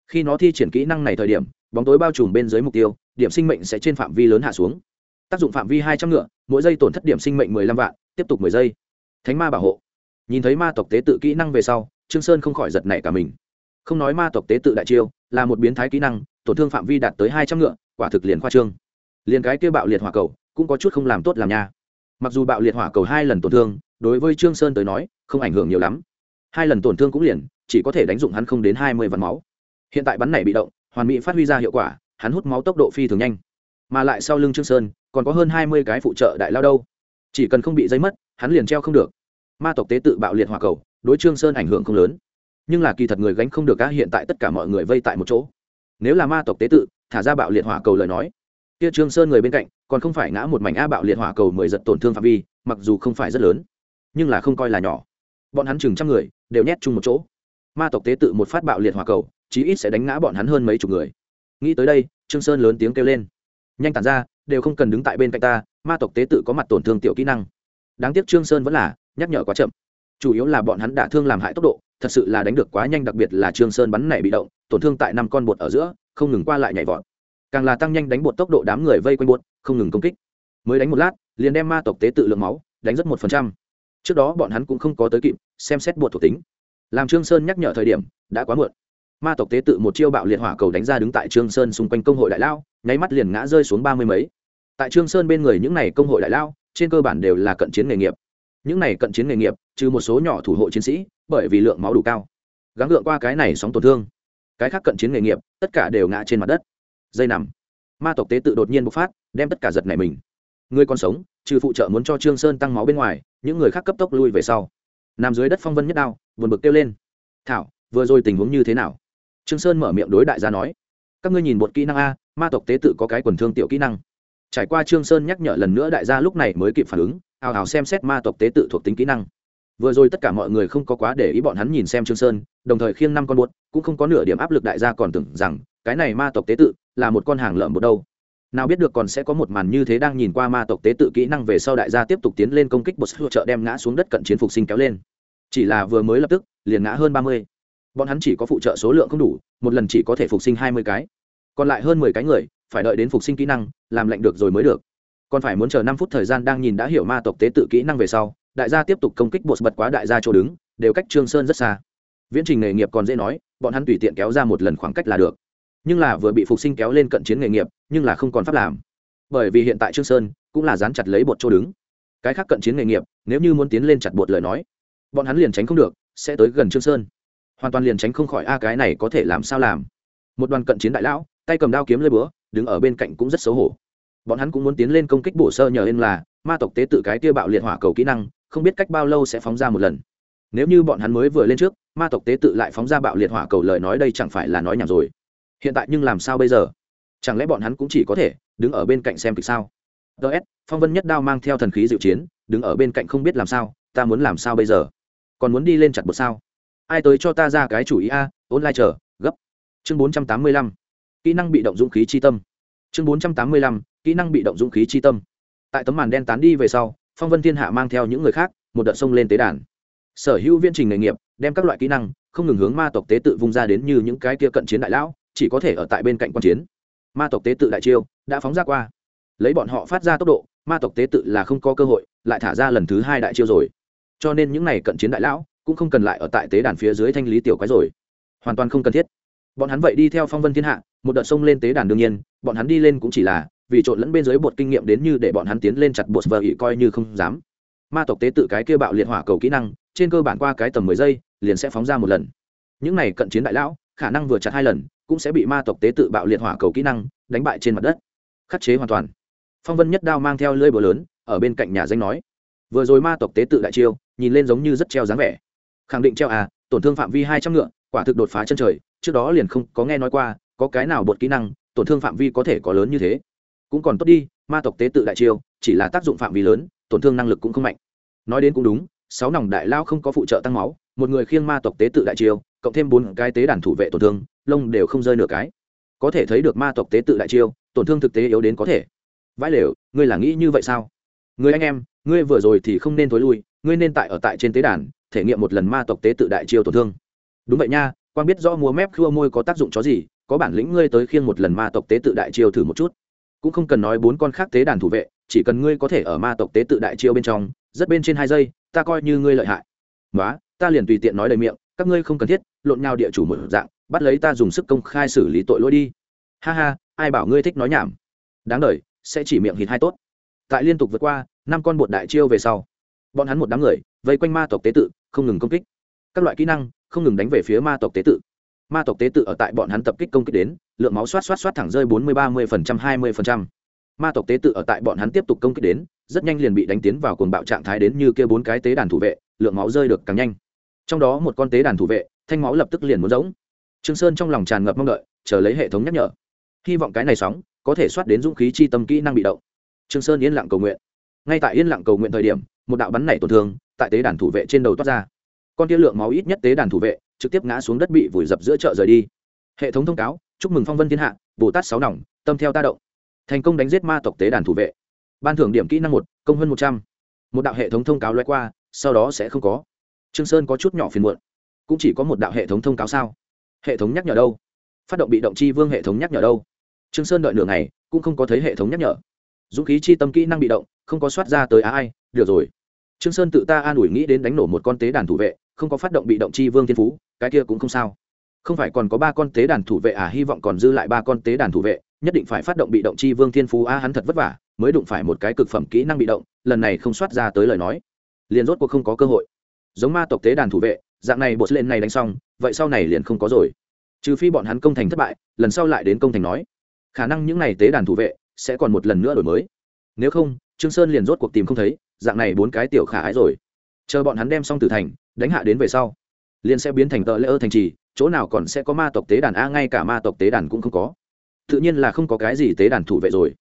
[SPEAKER 1] Khi nó thi triển kỹ năng này thời điểm, bóng tối bao trùm bên dưới mục tiêu, điểm sinh mệnh sẽ trên phạm vi lớn hạ xuống. Tác dụng phạm vi hai trăm ngựa, mỗi giây tổn thất điểm sinh mệnh mười lăm vạn, tiếp tục mười giây. Thánh ma bảo hộ. Nhìn thấy ma tộc tế tự kỹ năng về sau, trương sơn không khỏi giật nảy cả mình không nói ma tộc tế tự đại chiêu, là một biến thái kỹ năng, tổn thương phạm vi đạt tới hai trăm ngựa, quả thực liền khoa trương. Liền cái kia bạo liệt hỏa cầu, cũng có chút không làm tốt làm nha. Mặc dù bạo liệt hỏa cầu hai lần tổn thương, đối với trương sơn tới nói, không ảnh hưởng nhiều lắm. Hai lần tổn thương cũng liền, chỉ có thể đánh dụng hắn không đến hai mươi vạn máu. Hiện tại bắn này bị động, hoàn mỹ phát huy ra hiệu quả, hắn hút máu tốc độ phi thường nhanh. Mà lại sau lưng trương sơn, còn có hơn hai mươi cái phụ trợ đại lao đâu. Chỉ cần không bị dây mất, hắn liền treo không được. Ma tộc tế tự bạo liệt hỏa cầu, đối trương sơn ảnh hưởng không lớn nhưng là kỳ thật người gánh không được cá hiện tại tất cả mọi người vây tại một chỗ. Nếu là ma tộc tế tự, thả ra bạo liệt hỏa cầu lời nói. Kia trương sơn người bên cạnh, còn không phải ngã một mảnh a bạo liệt hỏa cầu mười giật tổn thương phạm vi, mặc dù không phải rất lớn, nhưng là không coi là nhỏ. Bọn hắn chừng trăm người, đều nhét chung một chỗ. Ma tộc tế tự một phát bạo liệt hỏa cầu, chí ít sẽ đánh ngã bọn hắn hơn mấy chục người. Nghĩ tới đây, trương sơn lớn tiếng kêu lên. Nhanh tản ra, đều không cần đứng tại bên cạnh ta, ma tộc tế tự có mặt tổn thương tiểu kỹ năng. Đáng tiếc trương sơn vẫn là nhắc nhở quá chậm. Chủ yếu là bọn hắn đả thương làm hại tốc độ thật sự là đánh được quá nhanh, đặc biệt là trương sơn bắn này bị động, tổn thương tại năm con bột ở giữa, không ngừng qua lại nhảy vọt. Càng là tăng nhanh đánh bột tốc độ đám người vây quanh bột, không ngừng công kích. Mới đánh một lát, liền đem ma tộc tế tự lượng máu, đánh rất một phần trăm. Trước đó bọn hắn cũng không có tới kịp, xem xét bột thuộc tính. Làm trương sơn nhắc nhở thời điểm, đã quá muộn. Ma tộc tế tự một chiêu bạo liệt hỏa cầu đánh ra đứng tại trương sơn xung quanh công hội đại lao, nháy mắt liền ngã rơi xuống ba mươi mấy. Tại trương sơn bên người những này công hội đại lao, trên cơ bản đều là cận chiến nghề nghiệp. Những này cận chiến nghề nghiệp, trừ một số nhỏ thủ hộ chiến sĩ bởi vì lượng máu đủ cao. Gắng gượng qua cái này sóng tổn thương. Cái khác cận chiến nghề nghiệp, tất cả đều ngã trên mặt đất. Dây nằm. Ma tộc tế tự đột nhiên bộc phát, đem tất cả giật này mình. Người còn sống, trừ phụ trợ muốn cho trương sơn tăng máu bên ngoài, những người khác cấp tốc lui về sau. Nằm dưới đất phong vân nhất đao, buồn bực kêu lên. Thảo, vừa rồi tình huống như thế nào? Trương sơn mở miệng đối đại gia nói. Các ngươi nhìn một kỹ năng a, ma tộc tế tự có cái quần thương tiểu kỹ năng. Trải qua trương sơn nhắc nhở lần nữa, đại gia lúc này mới kịp phản ứng ào ào xem xét ma tộc tế tự thuộc tính kỹ năng vừa rồi tất cả mọi người không có quá để ý bọn hắn nhìn xem trương sơn, đồng thời khiêng năm con buốt, cũng không có nửa điểm áp lực đại gia còn tưởng rằng, cái này ma tộc tế tự là một con hàng lợm một đâu. Nào biết được còn sẽ có một màn như thế đang nhìn qua ma tộc tế tự kỹ năng về sau đại gia tiếp tục tiến lên công kích bột hỗ trợ đem ngã xuống đất cận chiến phục sinh kéo lên. Chỉ là vừa mới lập tức, liền ngã hơn ba mươi. Bọn hắn chỉ có phụ trợ số lượng không đủ, một lần chỉ có thể phục sinh hai mươi cái. Còn lại hơn mười cái người, phải đợi đến phục sinh kỹ năng, làm lạnh được rồi mới được. Còn phải muốn chờ năm phút thời gian đang nhìn đã hiểu ma tộc tế tự kỹ năng về sau đại gia tiếp tục công kích bột bật quá đại gia chỗ đứng, đều cách trương sơn rất xa. Viễn trình nghề nghiệp còn dễ nói, bọn hắn tùy tiện kéo ra một lần khoảng cách là được. Nhưng là vừa bị phục sinh kéo lên cận chiến nghề nghiệp, nhưng là không còn pháp làm. Bởi vì hiện tại trương sơn cũng là dán chặt lấy bột chỗ đứng. Cái khác cận chiến nghề nghiệp, nếu như muốn tiến lên chặt bột lời nói, bọn hắn liền tránh không được, sẽ tới gần trương sơn. Hoàn toàn liền tránh không khỏi, a, cái này có thể làm sao làm? Một đoàn cận chiến đại lão, tay cầm đao kiếm lơi búa, đứng ở bên cạnh cũng rất xấu hổ. Bọn hắn cũng muốn tiến lên công kích bổ sơ nhờ lên là, ma tộc tế tự cái kia bạo liệt hỏa cầu kỹ năng không biết cách bao lâu sẽ phóng ra một lần. Nếu như bọn hắn mới vừa lên trước, ma tộc tế tự lại phóng ra bạo liệt hỏa cầu lời nói đây chẳng phải là nói nhảm rồi. Hiện tại nhưng làm sao bây giờ? Chẳng lẽ bọn hắn cũng chỉ có thể đứng ở bên cạnh xem kịch sao? Ts phong vân nhất đao mang theo thần khí diệu chiến, đứng ở bên cạnh không biết làm sao, ta muốn làm sao bây giờ? Còn muốn đi lên chặt bột sao? Ai tới cho ta ra cái chủ ý a? Online chờ, gấp. Chương bốn trăm tám mươi lăm. Kỹ năng bị động dũng khí chi tâm. Chương bốn trăm tám mươi lăm, kỹ năng bị động dũng khí chi tâm. Tại tấm màn đen tán đi về sau phong vân thiên hạ mang theo những người khác, một đợt sông lên tế đàn. Sở hữu viên trình nghề nghiệp, đem các loại kỹ năng, không ngừng hướng ma tộc tế tự vung ra đến như những cái kia cận chiến đại lão, chỉ có thể ở tại bên cạnh quan chiến. Ma tộc tế tự đại chiêu đã phóng ra qua. Lấy bọn họ phát ra tốc độ, ma tộc tế tự là không có cơ hội, lại thả ra lần thứ hai đại chiêu rồi. Cho nên những n à y cận chiến đại lão cũng không cần lại ở tại tế đàn phía dưới thanh lý tiểu quái rồi. Hoàn toàn không cần thiết. Bọn hắn vậy đi theo phong vân thiên hạ, một đợt sông lên tế đàn đương nhiên, bọn hắn đi lên cũng chỉ là vì trộn lẫn bên dưới bột kinh nghiệm đến như để bọn hắn tiến lên chặt bột vợ ỉ coi như không dám. Ma tộc tế tự cái kia bạo liệt hỏa cầu kỹ năng, trên cơ bản qua cái tầm mười giây, liền sẽ phóng ra một lần. Những này cận chiến đại lão, khả năng vừa chặt hai lần, cũng sẽ bị ma tộc tế tự bạo liệt hỏa cầu kỹ năng đánh bại trên mặt đất. Khắc chế hoàn toàn. Phong vân nhất đao mang theo lưỡi búa lớn, ở bên cạnh nhà danh nói. Vừa rồi ma tộc tế tự đại chiêu, nhìn lên giống như rất treo dáng vẻ. Khẳng định treo à tổn thương phạm vi hai trăm ngựa, quả thực đột phá chân trời, trước đó liền không có nghe nói qua, có cái nào bột kỹ năng, tổn thương phạm vi có thể có lớn như thế cũng còn tốt đi, ma tộc tế tự đại chiêu, chỉ là tác dụng phạm vi lớn, tổn thương năng lực cũng không mạnh. Nói đến cũng đúng, sáu nòng đại lao không có phụ trợ tăng máu, một người khiêng ma tộc tế tự đại chiêu, cộng thêm bốn cái tế đàn thủ vệ tổn thương, lông đều không rơi nửa cái. Có thể thấy được ma tộc tế tự đại chiêu, tổn thương thực tế yếu đến có thể. Vãi lều, ngươi là nghĩ như vậy sao? Người anh em, ngươi vừa rồi thì không nên thối lui, ngươi nên tại ở tại trên tế đàn, thể nghiệm một lần ma tộc tế tự đại chiêu tổn thương. Đúng vậy nha quan biết rõ múa mép khua môi có tác dụng chó gì, có bản lĩnh ngươi tới khiêng một lần ma tộc tế tự đại chiêu thử một chút cũng không cần nói bốn con khác tế đàn thủ vệ, chỉ cần ngươi có thể ở ma tộc tế tự đại chiêu bên trong, rất bên trên hai giây, ta coi như ngươi lợi hại. Nói ta liền tùy tiện nói đầy miệng, các ngươi không cần thiết, lộn nhau địa chủ một dạng, bắt lấy ta dùng sức công khai xử lý tội lỗi đi. Ha ha, ai bảo ngươi thích nói nhảm. Đáng đ sẽ chỉ miệng hít hai tốt. Tại liên tục vượt qua, năm con bột đại chiêu về sau, bọn hắn một đám người, vây quanh ma tộc tế tự, không ngừng công kích. Các loại kỹ năng, không ngừng đánh về phía ma tộc tế tự ma tộc tế tự ở tại bọn hắn tập kích công kích đến, lượng máu xoát xoát xoát thẳng rơi bốn mươi ba mươi phần trăm, hai mươi phần trăm. Ma tộc tế tự ở tại bọn hắn tiếp tục công kích đến, rất nhanh liền bị đánh tiến vào cuồng bạo trạng thái đến như kia bốn cái tế đàn thủ vệ, lượng máu rơi được càng nhanh. Trong đó một con tế đàn thủ vệ, thanh máu lập tức liền muốn giống trương sơn trong lòng tràn ngập mong đợi, chờ lấy hệ thống nhắc nhở. Hy vọng cái này sóng có thể soát đến dũng khí chi tâm kỹ năng bị động. Trương sơn yên lặng cầu nguyện. Ngay tại yên lặng cầu nguyện thời điểm, một đạo bắn nảy tổn thương tại tế đàn thủ vệ trên đầu toát ra. Con tia lượng máu ít nhất tế đàn thủ vệ trực tiếp ngã xuống đất bị vùi dập giữa chợ rời đi. Hệ thống thông cáo, chúc mừng phong vân thiên hạ, bồ tát sáu nòng, tâm theo ta động. Thành công đánh giết ma tộc tế đàn thủ vệ. Ban thưởng điểm kỹ năng một, công hơn một trăm. Một đạo hệ thống thông cáo loay qua, sau đó sẽ không có. Trương sơn có chút nhỏ phiền muộn. Cũng chỉ có một đạo hệ thống thông cáo sao? Hệ thống nhắc nhở đâu? Phát động bị động chi vương hệ thống nhắc nhở đâu? Trương sơn đợi nửa ngày, cũng không có thấy hệ thống nhắc nhở. Dũng khí chi tâm kỹ năng bị động, không có soát ra tới á ai được rồi. Trương sơn tự ta an ủi nghĩ đến đánh nổ một con tế đàn thủ vệ không có phát động bị động chi vương thiên phú, cái kia cũng không sao. Không phải còn có ba con tế đàn thủ vệ à hy vọng còn dư lại ba con tế đàn thủ vệ, nhất định phải phát động bị động chi vương thiên phú a hắn thật vất vả, mới đụng phải một cái cực phẩm kỹ năng bị động, lần này không soát ra tới lời nói. Liền rốt cuộc không có cơ hội. Giống ma tộc tế đàn thủ vệ, dạng này bột lên này đánh xong, vậy sau này liền không có rồi. Trừ phi bọn hắn công thành thất bại, lần sau lại đến công thành nói. Khả năng những n à y tế đàn thủ vệ sẽ còn một lần nữa đổi mới. Nếu không, trương sơn liền rốt cuộc tìm không thấy, dạng này bốn cái tiểu khả ái rồi. Chờ bọn hắn đem xong tử thành đánh hạ đến về sau, liền sẽ biến thành tợ lễ ơ thành trì, chỗ nào còn sẽ có ma tộc tế đàn, a, ngay cả ma tộc tế đàn cũng không có. Tự nhiên là không có cái gì tế đàn thủ vệ rồi.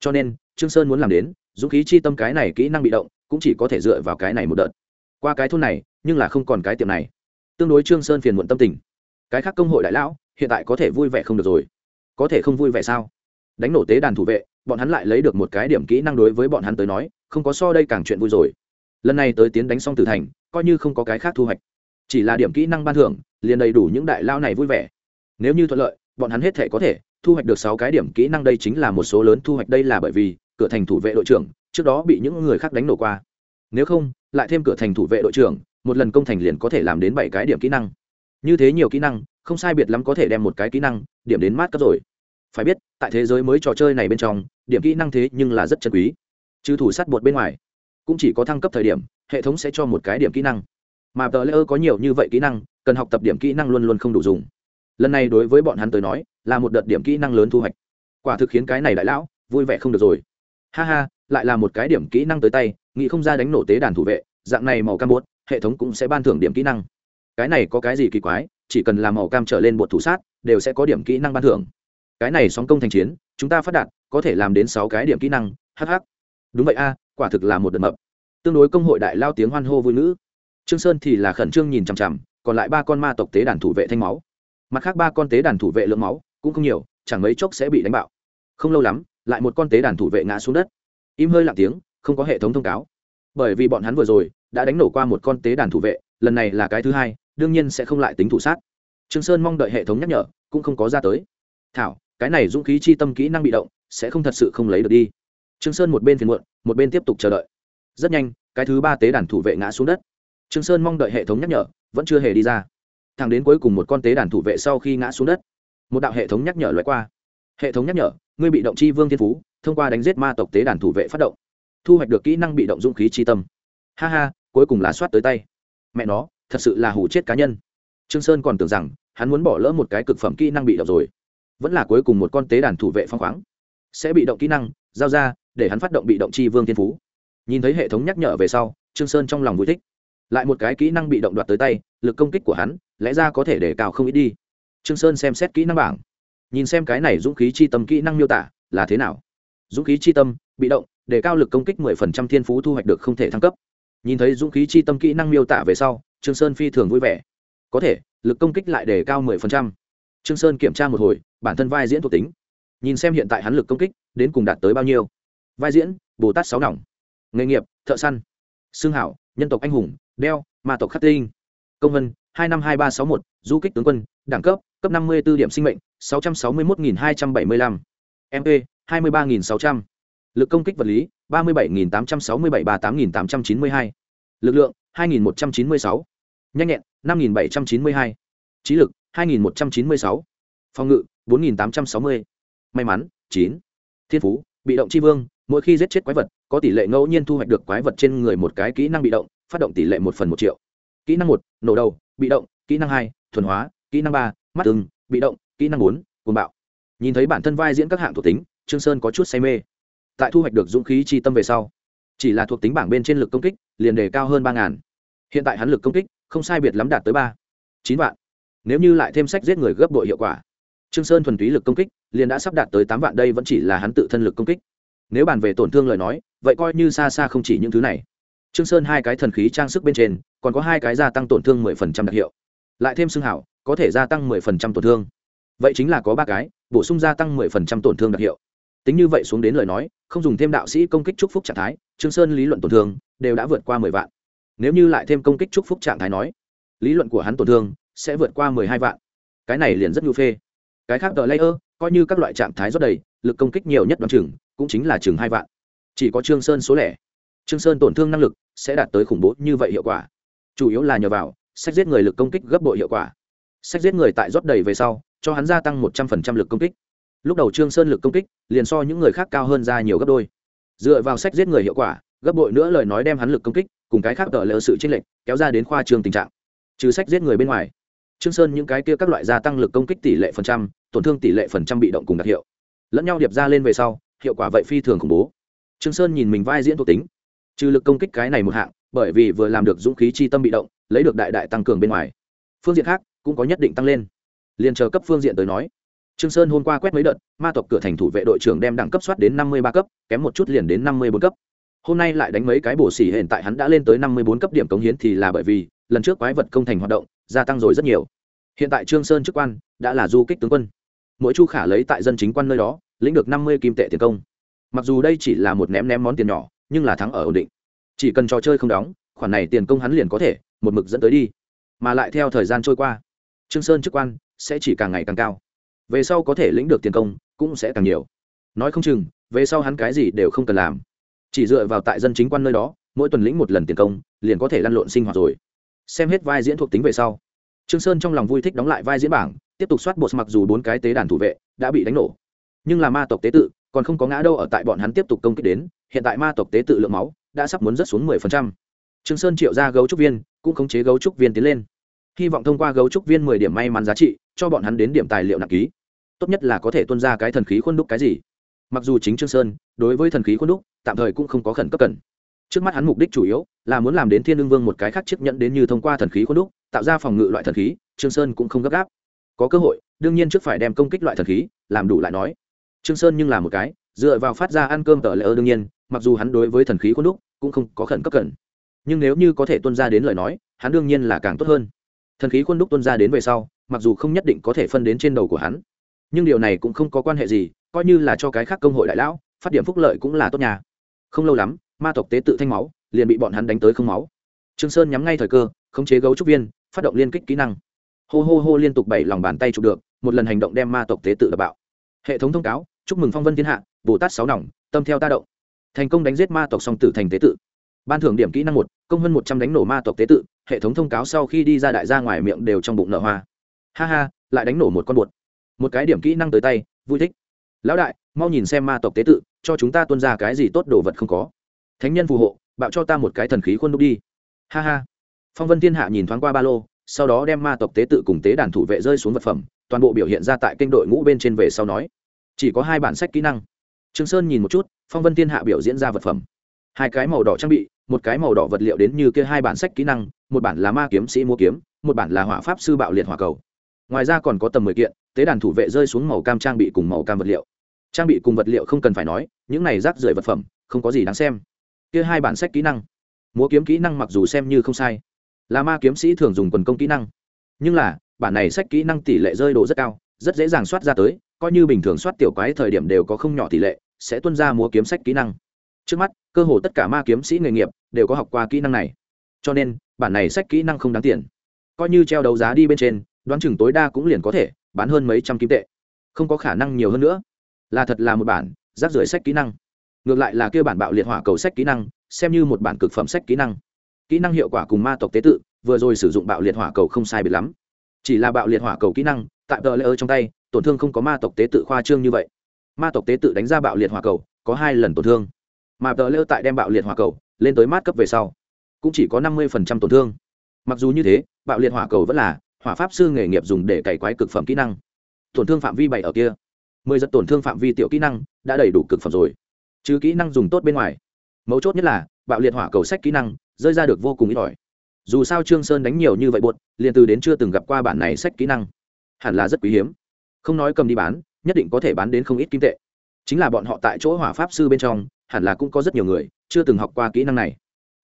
[SPEAKER 1] Cho nên, trương sơn muốn làm đến, dũng khí chi tâm cái này kỹ năng bị động, cũng chỉ có thể dựa vào cái này một đợt. Qua cái thôn này, nhưng là không còn cái tiệm này. Tương đối trương sơn phiền muộn tâm tình. Cái khác công hội đại lão, hiện tại có thể vui vẻ không được rồi. Có thể không vui vẻ sao? Đánh nổ tế đàn thủ vệ, bọn hắn lại lấy được một cái điểm kỹ năng đối với bọn hắn tới nói, không có so đây càng chuyện vui rồi. Lần này tới tiến đánh xong tử thành coi như không có cái khác thu hoạch. Chỉ là điểm kỹ năng ban thưởng, liền đầy đủ những đại lao này vui vẻ. Nếu như thuận lợi, bọn hắn hết thể có thể thu hoạch được sáu cái điểm kỹ năng đây chính là một số lớn thu hoạch. Đây là bởi vì, cửa thành thủ vệ đội trưởng trước đó bị những người khác đánh nổ qua. Nếu không, lại thêm cửa thành thủ vệ đội trưởng, một lần công thành liền có thể làm đến bảy cái điểm kỹ năng. Như thế nhiều kỹ năng, không sai biệt lắm có thể đem một cái kỹ năng, điểm đến mát cấp rồi. Phải biết, tại thế giới mới trò chơi này bên trong, điểm kỹ năng thế nhưng là rất chân quý. Trừ thủ sát bột bên ngoài, cũng chỉ có thăng cấp thời điểm hệ thống sẽ cho một cái điểm kỹ năng. Mà tờ lễ ơ có nhiều như vậy kỹ năng, cần học tập điểm kỹ năng luôn luôn không đủ dùng. Lần này đối với bọn hắn tới nói, là một đợt điểm kỹ năng lớn thu hoạch. Quả thực khiến cái này đại lão, vui vẻ không được rồi. Ha ha, lại là một cái điểm kỹ năng tới tay, nghĩ không ra đánh nổ tế đàn thủ vệ, dạng này màu cam bột, hệ thống cũng sẽ ban thưởng điểm kỹ năng. Cái này có cái gì kỳ quái, chỉ cần làm màu cam trở lên bột thủ sát, đều sẽ có điểm kỹ năng ban thưởng. Cái này sóng công thành chiến, chúng ta phát đạt, có thể làm đến sáu cái điểm kỹ năng hh đúng vậy a, quả thực là một đợt mập tương đối công hội đại lao tiếng hoan hô vui nữ. Trương sơn thì là khẩn trương nhìn chằm chằm, còn lại ba con ma tộc tế đàn thủ vệ thanh máu. Mặt khác ba con tế đàn thủ vệ lượng máu, cũng không nhiều, chẳng mấy chốc sẽ bị đánh bạo. Không lâu lắm, lại một con tế đàn thủ vệ ngã xuống đất. Im hơi lặng tiếng, không có hệ thống thông cáo. Bởi vì bọn hắn vừa rồi, đã đánh nổ qua một con tế đàn thủ vệ, lần này là cái thứ hai, đương nhiên sẽ không lại tính thủ sát. Trương sơn mong đợi hệ thống nhắc nhở, cũng không có ra tới. Thảo, cái này dũng khí chi tâm kỹ năng bị động, sẽ không thật sự không lấy được đi. Trương sơn một bên phiền muộn, một bên tiếp tục chờ đợi rất nhanh, cái thứ ba tế đàn thủ vệ ngã xuống đất. Trương sơn mong đợi hệ thống nhắc nhở, vẫn chưa hề đi ra. Thẳng đến cuối cùng một con tế đàn thủ vệ sau khi ngã xuống đất, một đạo hệ thống nhắc nhở loại qua. Hệ thống nhắc nhở, ngươi bị động chi vương thiên phú, thông qua đánh giết ma tộc tế đàn thủ vệ phát động, thu hoạch được kỹ năng bị động dũng khí chi tâm. Ha ha, cuối cùng là soát tới tay. Mẹ nó, thật sự là hủ chết cá nhân. Trương sơn còn tưởng rằng, hắn muốn bỏ lỡ một cái cực phẩm kỹ năng bị động rồi. Vẫn là cuối cùng một con tế đàn thủ vệ phong khoáng. Sẽ bị động kỹ năng, giao ra, để hắn phát động bị động chi vương thiên phú nhìn thấy hệ thống nhắc nhở về sau, trương sơn trong lòng vui thích. Lại một cái kỹ năng bị động đoạt tới tay, lực công kích của hắn, lẽ ra có thể để cao không ít đi. Trương sơn xem xét kỹ năng bảng. Nhìn xem cái này dũng khí chi tâm kỹ năng miêu tả, là thế nào? Dũng khí chi tâm, bị động, để cao lực công kích 10% thiên phú thu hoạch được không thể thăng cấp. Nhìn thấy dũng khí chi tâm kỹ năng miêu tả về sau, trương sơn phi thường vui vẻ. Có thể, lực công kích lại để cao 10%. trương sơn kiểm tra một hồi, bản thân vai diễn thuộc tính. Nhìn xem hiện tại hắn lực công kích, đến cùng đạt tới bao nhiêu? Vai diễn, bồ tát sáu nòng nghề nghiệp, thợ săn, xương hảo, nhân tộc anh hùng, đeo, ma tộc khắc tinh. Công vân, hai năm hai ba sáu một, du kích tướng quân, đẳng cấp cấp năm mươi b ố điểm sinh mệnh, sáu trăm sáu mươi một nghìn hai trăm bảy mươi lăm. Mp hai mươi ba nghìn sáu trăm. L ự c công kích vật lý, ba mươi bảy nghìn tám trăm sáu mươi bảy ba tám nghìn tám trăm chín mươi hai. Lực lượng, hai nghìn một trăm chín mươi sáu. Nhanh nhẹn, năm nghìn bảy trăm chín mươi hai. Trí lực, hai nghìn một trăm chín mươi sáu. Phòng ngự, bốn nghìn tám trăm sáu mươi. May mắn, chín. Thiên phú, bị động tri vương, mỗi khi giết chết quái vật có tỷ lệ ngẫu nhiên thu hoạch được quái vật trên người một cái kỹ năng bị động, phát động tỷ lệ một phần một triệu. Kỹ năng một, nổ đầu, bị động. Kỹ năng hai, thuần hóa. Kỹ năng ba, mắt tưng bị động. Kỹ năng bốn, cuồng bạo. Nhìn thấy bản thân vai diễn các hạng thuộc tính, trương sơn có chút say mê. Tại thu hoạch được dũng khí chi tâm về sau, chỉ là thuộc tính bảng bên trên lực công kích, liền đề cao hơn ba ngàn. Hiện tại hắn lực công kích, không sai biệt lắm đạt tới ba, chín vạn. Nếu như lại thêm sách giết người gấp bội hiệu quả, trương sơn thuần túy lực công kích, liền đã sắp đạt tới tám vạn, đây vẫn chỉ là hắn tự thân lực công kích nếu bàn về tổn thương lời nói, vậy coi như xa xa không chỉ những thứ này. Trương sơn hai cái thần khí trang sức bên trên, còn có hai cái gia tăng tổn thương mười phần trăm đặc hiệu. Lại thêm xương hảo, có thể gia tăng mười phần trăm tổn thương. Vậy chính là có ba cái, bổ sung gia tăng mười phần trăm tổn thương đặc hiệu. Tính như vậy xuống đến lời nói, không dùng thêm đạo sĩ công kích chúc phúc trạng thái, trương sơn lý luận tổn thương đều đã vượt qua mười vạn. Nếu như lại thêm công kích chúc phúc trạng thái nói, lý luận của hắn tổn thương sẽ vượt qua mười hai vạn. Cái này liền rất nhu phê. Cái khác tờ layer, coi như các loại trạng thái rất đầy lực công kích nhiều nhất đoán chừng cũng chính là chừng hai vạn. Chỉ có trương sơn số lẻ. Trương sơn tổn thương năng lực sẽ đạt tới khủng bố như vậy hiệu quả. Chủ yếu là nhờ vào sách giết người lực công kích gấp bội hiệu quả. Sách giết người tại rót đầy về sau, cho hắn gia tăng một trăm phần trăm lực công kích. Lúc đầu trương sơn lực công kích liền so những người khác cao hơn ra nhiều gấp đôi. Dựa vào sách giết người hiệu quả, gấp bội nữa lời nói đem hắn lực công kích cùng cái khác tờ lỡ sự chênh lệch kéo ra đến khoa trường tình trạng. Trừ sách giết người bên ngoài, trương sơn những cái kia các loại gia tăng lực công kích tỷ lệ phần trăm, tổn thương tỷ lệ phần trăm bị động cùng đặc hiệu lẫn nhau điệp ra lên về sau, hiệu quả vậy phi thường khủng bố. Trương sơn nhìn mình vai diễn thuộc tính, trừ lực công kích cái này một hạng, bởi vì vừa làm được dũng khí chi tâm bị động, lấy được đại đại tăng cường bên ngoài. Phương diện khác cũng có nhất định tăng lên. Liền chờ cấp phương diện tới nói, trương sơn hôm qua quét mấy đợt, ma tộc cửa thành thủ vệ đội trưởng đem đẳng cấp soát đến năm mươi ba cấp, kém một chút liền đến năm mươi bốn cấp. Hôm nay lại đánh mấy cái bổ xỉ hiện tại hắn đã lên tới năm mươi bốn cấp điểm cống hiến thì là bởi vì, lần trước quái vật công thành hoạt động, gia tăng rồi rất nhiều. Hiện tại trương sơn chức quan đã là du kích tướng quân mỗi chu khả lấy tại dân chính quan nơi đó, lĩnh được năm mươi kim tệ tiền công. Mặc dù đây chỉ là một ném ném món tiền nhỏ, nhưng là thắng ở ổn định. Chỉ cần trò chơi không đóng, khoản này tiền công hắn liền có thể, một mực dẫn tới đi. Mà lại theo thời gian trôi qua, trương sơn chức quan sẽ chỉ càng ngày càng cao. Về sau có thể lĩnh được tiền công cũng sẽ càng nhiều. Nói không chừng, về sau hắn cái gì đều không cần làm. Chỉ dựa vào tại dân chính quan nơi đó, mỗi tuần lĩnh một lần tiền công, liền có thể lăn lộn sinh hoạt rồi. Xem hết vai diễn thuộc tính về sau. Trương sơn trong lòng vui thích đóng lại vai diễn bảng tiếp tục soát bột mặc dù bốn cái tế đàn thủ vệ đã bị đánh nổ, nhưng là ma tộc tế tự còn không có ngã đâu ở tại bọn hắn tiếp tục công kích đến, hiện tại ma tộc tế tự lượng máu đã sắp muốn rớt xuống mười phần trăm. Trương sơn triệu ra gấu trúc viên, cũng khống chế gấu trúc viên tiến lên. Hy vọng thông qua gấu trúc viên mười điểm may mắn giá trị, cho bọn hắn đến điểm tài liệu nặng ký. Tốt nhất là có thể tuân ra cái thần khí khuôn đúc cái gì. Mặc dù chính trương sơn, đối với thần khí khuôn đúc, tạm thời cũng không có khẩn cấp cần. Trước mắt hắn mục đích chủ yếu là muốn làm đến thiên lương vương một cái khác chiếc nhận đến như thông qua thần khí khuôn đúc, tạo ra phòng ngự loại thần khí, trương sơn cũng không gấp gáp có cơ hội, đương nhiên trước phải đem công kích loại thần khí, làm đủ lại nói. Trương sơn nhưng là một cái, dựa vào phát ra ăn cơm tờ lỡ đương nhiên, mặc dù hắn đối với thần khí khuôn đúc, cũng không có khẩn cấp cần nhưng nếu như có thể tuân ra đến lời nói, hắn đương nhiên là càng tốt hơn. Thần khí khuôn đúc tuân ra đến về sau, mặc dù không nhất định có thể phân đến trên đầu của hắn, nhưng điều này cũng không có quan hệ gì, coi như là cho cái khác công hội đại lão, phát điểm phúc lợi cũng là tốt nhà. Không lâu lắm, ma tộc tế tự thanh máu, liền bị bọn hắn đánh tới không máu. Trương sơn nhắm ngay thời cơ, khống chế gấu trúc viên, phát động liên kích kỹ năng hô hô hô liên tục bảy lòng bàn tay chụp được, một lần hành động đem ma tộc tế tự đập bạo. Hệ thống thông cáo, chúc mừng phong vân thiên hạ, bồ tát sáu nòng, tâm theo ta động. Thành công đánh giết ma tộc song tử thành tế tự. Ban thưởng điểm kỹ năng một, công hơn một trăm đánh nổ ma tộc tế tự, hệ thống thông cáo sau khi đi ra đại gia ngoài miệng đều trong bụng nở hoa. Ha ha, lại đánh nổ một con bột một cái điểm kỹ năng tới tay, vui thích. Lão đại, mau nhìn xem ma tộc tế tự, cho chúng ta tuân ra cái gì tốt đồ vật không có. Thánh nhân phù hộ, bạo cho ta một cái thần khí khuôn đúc đi. Ha ha. Phong vân thiên hạ nhìn thoáng qua ba lô sau đó đem ma tộc tế tự cùng tế đàn thủ vệ rơi xuống vật phẩm, toàn bộ biểu hiện ra tại kênh đội ngũ bên trên về sau nói, chỉ có hai bản sách kỹ năng. Trương sơn nhìn một chút, phong vân thiên hạ biểu diễn ra vật phẩm. Hai cái màu đỏ trang bị, một cái màu đỏ vật liệu đến như kia hai bản sách kỹ năng, một bản là ma kiếm sĩ mua kiếm, một bản là hỏa pháp sư bạo liệt hỏa cầu. Ngoài ra còn có tầm mười kiện, tế đàn thủ vệ rơi xuống màu cam trang bị cùng màu cam vật liệu. Trang bị cùng vật liệu không cần phải nói, những này rác rưởi vật phẩm, không có gì đáng xem. Kia hai bản sách kỹ năng. Múa kiếm kỹ năng mặc dù xem như không sai là ma kiếm sĩ thường dùng quần công kỹ năng. Nhưng là, bản này sách kỹ năng tỷ lệ rơi đồ rất cao, rất dễ dàng soát ra tới, coi như bình thường soát tiểu quái thời điểm đều có không nhỏ tỷ lệ, sẽ tuân ra múa kiếm sách kỹ năng. Trước mắt, cơ hồ tất cả ma kiếm sĩ nghề nghiệp đều có học qua kỹ năng này. Cho nên, bản này sách kỹ năng không đáng tiền. Coi như treo đấu giá đi bên trên, đoán chừng tối đa cũng liền có thể bán hơn mấy trăm kim tệ. Không có khả năng nhiều hơn nữa. Là thật là một bản rác rưởi sách kỹ năng. Ngược lại là kêu bản bạo liệt hỏa cầu sách kỹ năng, xem như một bản cực phẩm sách kỹ năng kỹ năng hiệu quả cùng ma tộc tế tự, vừa rồi sử dụng bạo liệt hỏa cầu không sai biệt lắm. Chỉ là bạo liệt hỏa cầu kỹ năng, tại tờ lễ ơ trong tay, tổn thương không có ma tộc tế tự khoa trương như vậy. Ma tộc tế tự đánh ra bạo liệt hỏa cầu, có hai lần tổn thương. Mà tờ lễ ơ tại đem bạo liệt hỏa cầu lên tới mát cấp về sau, cũng chỉ có năm mươi tổn thương. Mặc dù như thế, bạo liệt hỏa cầu vẫn là hỏa pháp sư nghề nghiệp dùng để cày quái cực phẩm kỹ năng. Tổn thương phạm vi bảy ở kia. Mười giật tổn thương phạm vi tiểu kỹ năng đã đầy đủ cực phẩm rồi. Chứ kỹ năng dùng tốt bên ngoài. Mấu chốt nhất là, bạo liệt hỏa cầu sách kỹ năng rơi ra được vô cùng ít ỏi. Dù sao trương sơn đánh nhiều như vậy buột liền từ đến chưa từng gặp qua bản này sách kỹ năng. Hẳn là rất quý hiếm. Không nói cầm đi bán, nhất định có thể bán đến không ít kim tệ. Chính là bọn họ tại chỗ hỏa pháp sư bên trong, hẳn là cũng có rất nhiều người chưa từng học qua kỹ năng này.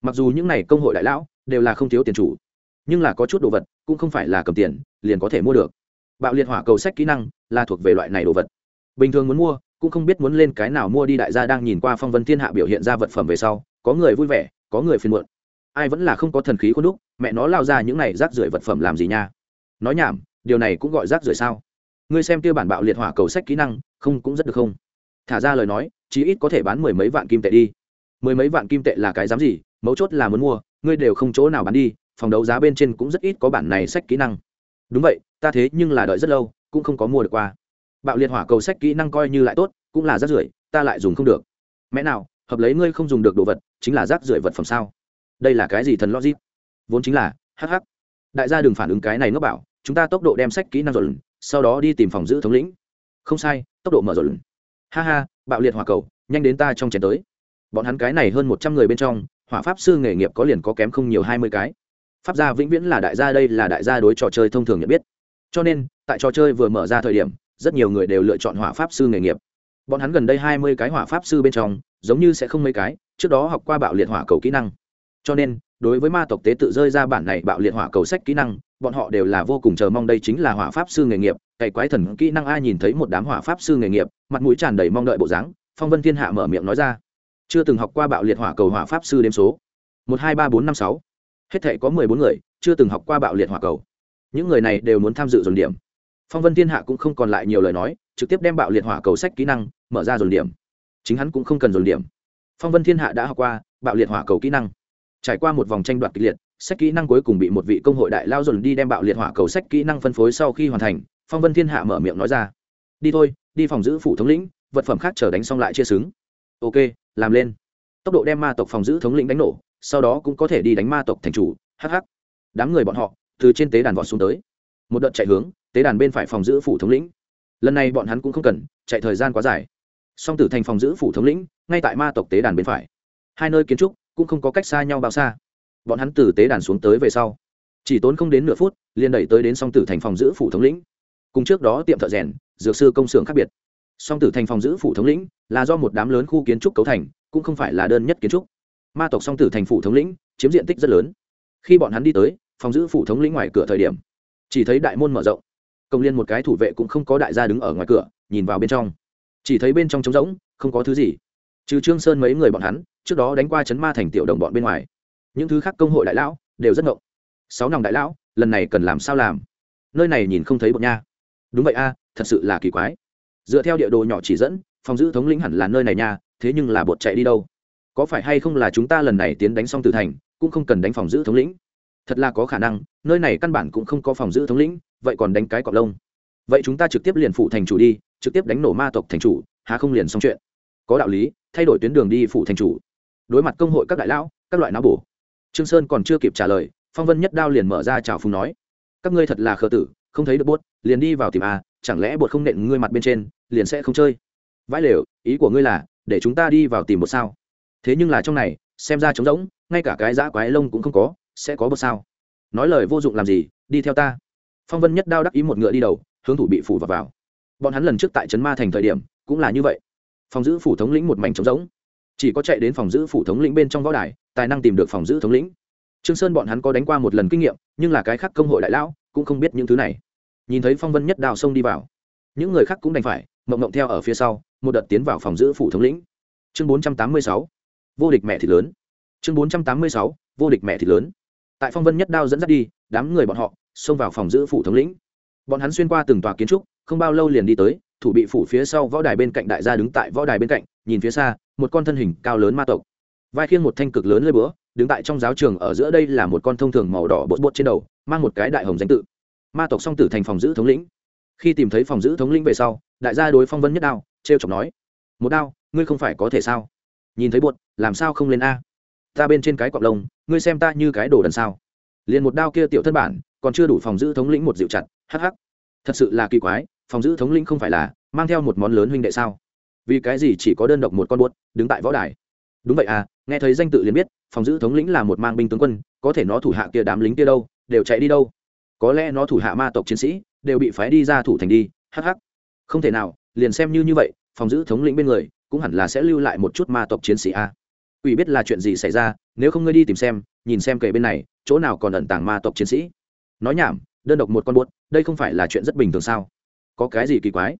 [SPEAKER 1] Mặc dù những này công hội đại lão đều là không thiếu tiền chủ, nhưng là có chút đồ vật cũng không phải là cầm tiền, liền có thể mua được. Bạo liệt hỏa cầu sách kỹ năng là thuộc về loại này đồ vật. Bình thường muốn mua, cũng không biết muốn lên cái nào mua đi, đại gia đang nhìn qua phong vân thiên hạ biểu hiện ra vật phẩm về sau, có người vui vẻ, có người phiền muộn ai vẫn là không có thần khí khuôn đúc, mẹ nó lao ra những này rác rưởi vật phẩm làm gì nha? Nói nhảm, điều này cũng gọi rác rưởi sao? Ngươi xem kia bản bạo liệt hỏa cầu sách kỹ năng, không cũng rất được không? Thả ra lời nói, chí ít có thể bán mười mấy vạn kim tệ đi. Mười mấy vạn kim tệ là cái dám gì? Mấu chốt là muốn mua, ngươi đều không chỗ nào bán đi, phòng đấu giá bên trên cũng rất ít có bản này sách kỹ năng. Đúng vậy, ta thế nhưng là đợi rất lâu, cũng không có mua được qua. Bạo liệt hỏa cầu sách kỹ năng coi như lại tốt, cũng là rác rưởi, ta lại dùng không được. Mẹ nào, hợp lấy ngươi không dùng được đồ vật, chính là rác rưởi vật phẩm sao? Đây là cái gì thần logic? Vốn chính là hh đại gia đừng phản ứng cái này ngốc bảo, chúng ta tốc độ đem sách kỹ năng rồi sau đó đi tìm phòng giữ thống lĩnh. Không sai, tốc độ mở rồi ha ha, bạo liệt hỏa cầu, nhanh đến ta trong chén tới. Bọn hắn cái này hơn một trăm người bên trong, hỏa pháp sư nghề nghiệp có liền có kém không nhiều hai mươi cái. Pháp gia vĩnh viễn là đại gia đây là đại gia đối trò chơi thông thường nhận biết. Cho nên, tại trò chơi vừa mở ra thời điểm, rất nhiều người đều lựa chọn hỏa pháp sư nghề nghiệp. Bọn hắn gần đây hai mươi cái hỏa pháp sư bên trong, giống như sẽ không mấy cái, trước đó học qua bạo liệt hỏa cầu kỹ năng cho nên, đối với ma tộc tế tự rơi ra bản này bạo liệt hỏa cầu sách kỹ năng, bọn họ đều là vô cùng chờ mong đây chính là hỏa pháp sư nghề nghiệp. Cày quái thần kỹ năng ai nhìn thấy một đám hỏa pháp sư nghề nghiệp, mặt mũi tràn đầy mong đợi bộ dáng, phong vân thiên hạ mở miệng nói ra. Chưa từng học qua bạo liệt hỏa cầu hỏa pháp sư đếm số. Một, hai, ba, bốn, năm, sáu. Hết thể có mười bốn người, chưa từng học qua bạo liệt hỏa cầu. Những người này đều muốn tham dự dồn điểm. Phong vân thiên hạ cũng không còn lại nhiều lời nói, trực tiếp đem bạo liệt hỏa cầu sách kỹ năng mở ra dồn điểm. Chính hắn cũng không cần dồn điểm. Phong vân thiên hạ đã học qua bạo liệt hỏa cầu kỹ năng trải qua một vòng tranh đoạt kịch liệt, sách kỹ năng cuối cùng bị một vị công hội đại lao dồn đi đem bạo liệt hỏa cầu sách kỹ năng phân phối sau khi hoàn thành, phong vân thiên hạ mở miệng nói ra. Đi thôi, đi phòng giữ phủ thống lĩnh, vật phẩm khác chờ đánh xong lại chia xứng. Ok, làm lên. Tốc độ đem ma tộc phòng giữ thống lĩnh đánh nổ, sau đó cũng có thể đi đánh ma tộc thành chủ hh đám người bọn họ, từ trên tế đàn vọt xuống tới. Một đợt chạy hướng, tế đàn bên phải phòng giữ phủ thống lĩnh. Lần này bọn hắn cũng không cần, chạy thời gian quá dài. Song tử thành phòng giữ phủ thống lĩnh, ngay tại ma tộc tế đàn bên phải. Hai nơi kiến trúc cũng không có cách xa nhau bao xa. Bọn hắn từ tế đàn xuống tới về sau, chỉ tốn không đến nửa phút, liền đẩy tới đến song tử thành phòng giữ phủ thống lĩnh. Cùng trước đó tiệm thợ rèn, dược sư công xưởng khác biệt. Song tử thành phòng giữ phủ thống lĩnh là do một đám lớn khu kiến trúc cấu thành, cũng không phải là đơn nhất kiến trúc. Ma tộc song tử thành phủ thống lĩnh chiếm diện tích rất lớn. Khi bọn hắn đi tới, phòng giữ phủ thống lĩnh ngoài cửa thời điểm, chỉ thấy đại môn mở rộng. Công liên một cái thủ vệ cũng không có đại gia đứng ở ngoài cửa, nhìn vào bên trong. Chỉ thấy bên trong trống rỗng, không có thứ gì trừ trương sơn mấy người bọn hắn, trước đó đánh qua chấn ma thành tiểu đồng bọn bên ngoài, những thứ khác công hội đại lão đều rất ngộng. Sáu nòng đại lão, lần này cần làm sao làm? Nơi này nhìn không thấy bọn nha. Đúng vậy a, thật sự là kỳ quái. Dựa theo địa đồ nhỏ chỉ dẫn, phòng giữ thống lĩnh hẳn là nơi này nha, thế nhưng là bột chạy đi đâu? Có phải hay không là chúng ta lần này tiến đánh xong từ thành, cũng không cần đánh phòng giữ thống lĩnh? Thật là có khả năng, nơi này căn bản cũng không có phòng giữ thống lĩnh, vậy còn đánh cái cọp lông. Vậy chúng ta trực tiếp liền phụ thành chủ đi, trực tiếp đánh nổ ma tộc thành chủ, há không liền xong chuyện? Có đạo lý thay đổi tuyến đường đi phụ thành chủ. Đối mặt công hội các đại lão các loại não bổ. Trương sơn còn chưa kịp trả lời phong vân nhất đao liền mở ra chào phùng nói các ngươi thật là khờ tử không thấy được bốt liền đi vào tìm a chẳng lẽ bột không nện ngươi mặt bên trên liền sẽ không chơi? Vãi lều ý của ngươi là để chúng ta đi vào tìm một sao? Thế nhưng là trong này xem ra trống rỗng ngay cả cái dã quái lông cũng không có sẽ có bột sao? Nói lời vô dụng làm gì đi theo ta. Phong vân nhất đao đắc ý một ngựa đi đầu hướng thủ bị phủ vào, vào. bọn hắn lần trước tại trấn ma thành thời điểm cũng là như vậy phòng giữ phủ thống lĩnh một mảnh trống rỗng. Chỉ có chạy đến phòng giữ phủ thống lĩnh bên trong võ đài, tài năng tìm được phòng giữ thống lĩnh. Trương sơn bọn hắn có đánh qua một lần kinh nghiệm, nhưng là cái khác công hội đại lão cũng không biết những thứ này. Nhìn thấy phong vân nhất đào sông đi vào, những người khác cũng đành phải, mộng mộng theo ở phía sau, một đợt tiến vào phòng giữ phủ thống lĩnh. Chương bốn trăm tám mươi sáu, vô địch mẹ thịt lớn. Chương bốn trăm tám mươi sáu, vô địch mẹ thịt lớn. Tại phong vân nhất đao dẫn dắt đi, đám người bọn họ xông vào phòng giữ phủ thống lĩnh. Bọn hắn xuyên qua từng tòa kiến trúc, không bao lâu liền đi tới thủ bị phủ phía sau võ đài bên cạnh đại gia đứng tại võ đài bên cạnh, nhìn phía xa, một con thân hình cao lớn ma tộc. Vai khiêng một thanh cực lớn lơi búa, đứng tại trong giáo trường ở giữa đây là một con thông thường màu đỏ bột bột trên đầu, mang một cái đại hồng danh tự. Ma tộc song tử thành phòng giữ thống lĩnh. Khi tìm thấy phòng giữ thống lĩnh về sau, đại gia đối phong vân nhất đao t r e o chọc nói, một đao, ngươi không phải có thể sao? Nhìn thấy bột, làm sao không lên a? Ta bên trên cái cọc lông, ngươi xem ta như cái đồ đần sao? Liền một đao kia tiểu thân bản, còn chưa đủ phòng giữ thống lĩnh một dịu chặt, hắc hắc. Thật sự là kỳ quái phòng giữ thống lĩnh không phải là mang theo một món lớn huynh đệ sao? Vì cái gì chỉ có đơn độc một con buốt đứng tại võ đài? Đúng vậy à nghe thấy danh tự liền biết, phòng giữ thống lĩnh là một mang binh tướng quân, có thể nó thủ hạ kia đám lính kia đâu, đều chạy đi đâu. Có lẽ nó thủ hạ ma tộc chiến sĩ đều bị phái đi ra thủ thành đi hh không thể nào, liền xem như như vậy, phòng giữ thống lĩnh bên người cũng hẳn là sẽ lưu lại một chút ma tộc chiến sĩ a. Ủy biết là chuyện gì xảy ra, nếu không ngươi đi tìm xem, nhìn xem kể bên này, chỗ nào còn ẩn tàng ma tộc chiến sĩ. Nói nhảm, đơn độc một con buốt, đây không phải là chuyện rất bình thường sao? Có cái gì kỳ quái?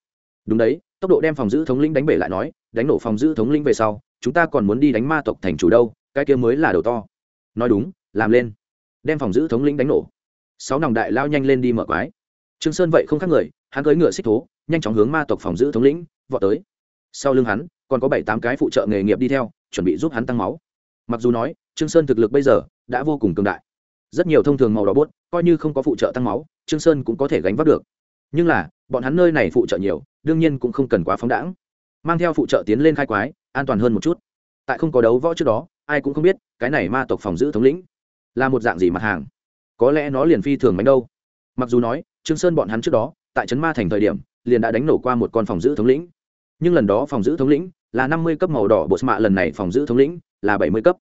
[SPEAKER 1] Đúng đấy, tốc độ đem phòng giữ thống lĩnh đánh bể lại nói, đánh nổ phòng giữ thống lĩnh về sau, chúng ta còn muốn đi đánh ma tộc thành chủ đâu, cái kia mới là đầu to. Nói đúng, làm lên. Đem phòng giữ thống lĩnh đánh nổ. Sáu nòng đại lao nhanh lên đi mở quái. Trương sơn vậy không khác người, hắn cưỡi ngựa xích thố, nhanh chóng hướng ma tộc phòng giữ thống lĩnh, vọt tới. Sau lưng hắn, còn có bảy tám cái phụ trợ nghề nghiệp đi theo, chuẩn bị giúp hắn tăng máu. Mặc dù nói, trương sơn thực lực bây giờ đã vô cùng cường đại. Rất nhiều thông thường màu đỏ bút, coi như không có phụ trợ tăng máu, trương sơn cũng có thể gánh vác được nhưng là, bọn hắn nơi này phụ trợ nhiều, đương nhiên cũng không cần quá phóng đãng. Mang theo phụ trợ tiến lên khai quái, an toàn hơn một chút. Tại không có đấu võ trước đó, ai cũng không biết, cái này ma tộc phòng giữ thống lĩnh là một dạng gì mặt hàng. Có lẽ nó liền phi thường bánh đâu. Mặc dù nói, trương sơn bọn hắn trước đó, tại trấn ma thành thời điểm, liền đã đánh nổ qua một con phòng giữ thống lĩnh. Nhưng lần đó phòng giữ thống lĩnh là năm mươi cấp màu đỏ bột mạ, lần này phòng giữ thống lĩnh là bảy mươi cấp.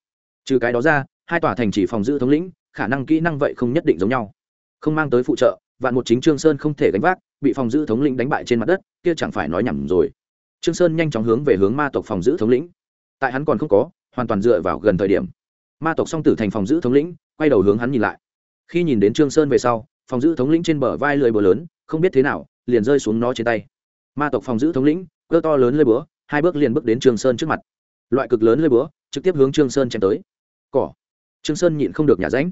[SPEAKER 1] Trừ cái đó ra, hai tòa thành chỉ phòng giữ thống lĩnh, khả năng kỹ năng vậy không nhất định giống nhau. Không mang tới phụ trợ vạn một chính trương sơn không thể gánh vác, bị phòng giữ thống lĩnh đánh bại trên mặt đất, kia chẳng phải nói nhầm rồi. Trương sơn nhanh chóng hướng về hướng ma tộc phòng giữ thống lĩnh. Tại hắn còn không có, hoàn toàn dựa vào gần thời điểm. Ma tộc song tử thành phòng giữ thống lĩnh, quay đầu hướng hắn nhìn lại. Khi nhìn đến trương sơn về sau, phòng giữ thống lĩnh trên bờ vai lưỡi búa lớn, không biết thế nào, liền rơi xuống nó trên tay. Ma tộc phòng giữ thống lĩnh, cơ to lớn lưỡi búa hai bước liền bước đến trương sơn trước mặt. Loại cực lớn lưỡi búa trực tiếp hướng trương sơn chém tới. Cỏ. Trương sơn nhịn không được nhả ránh.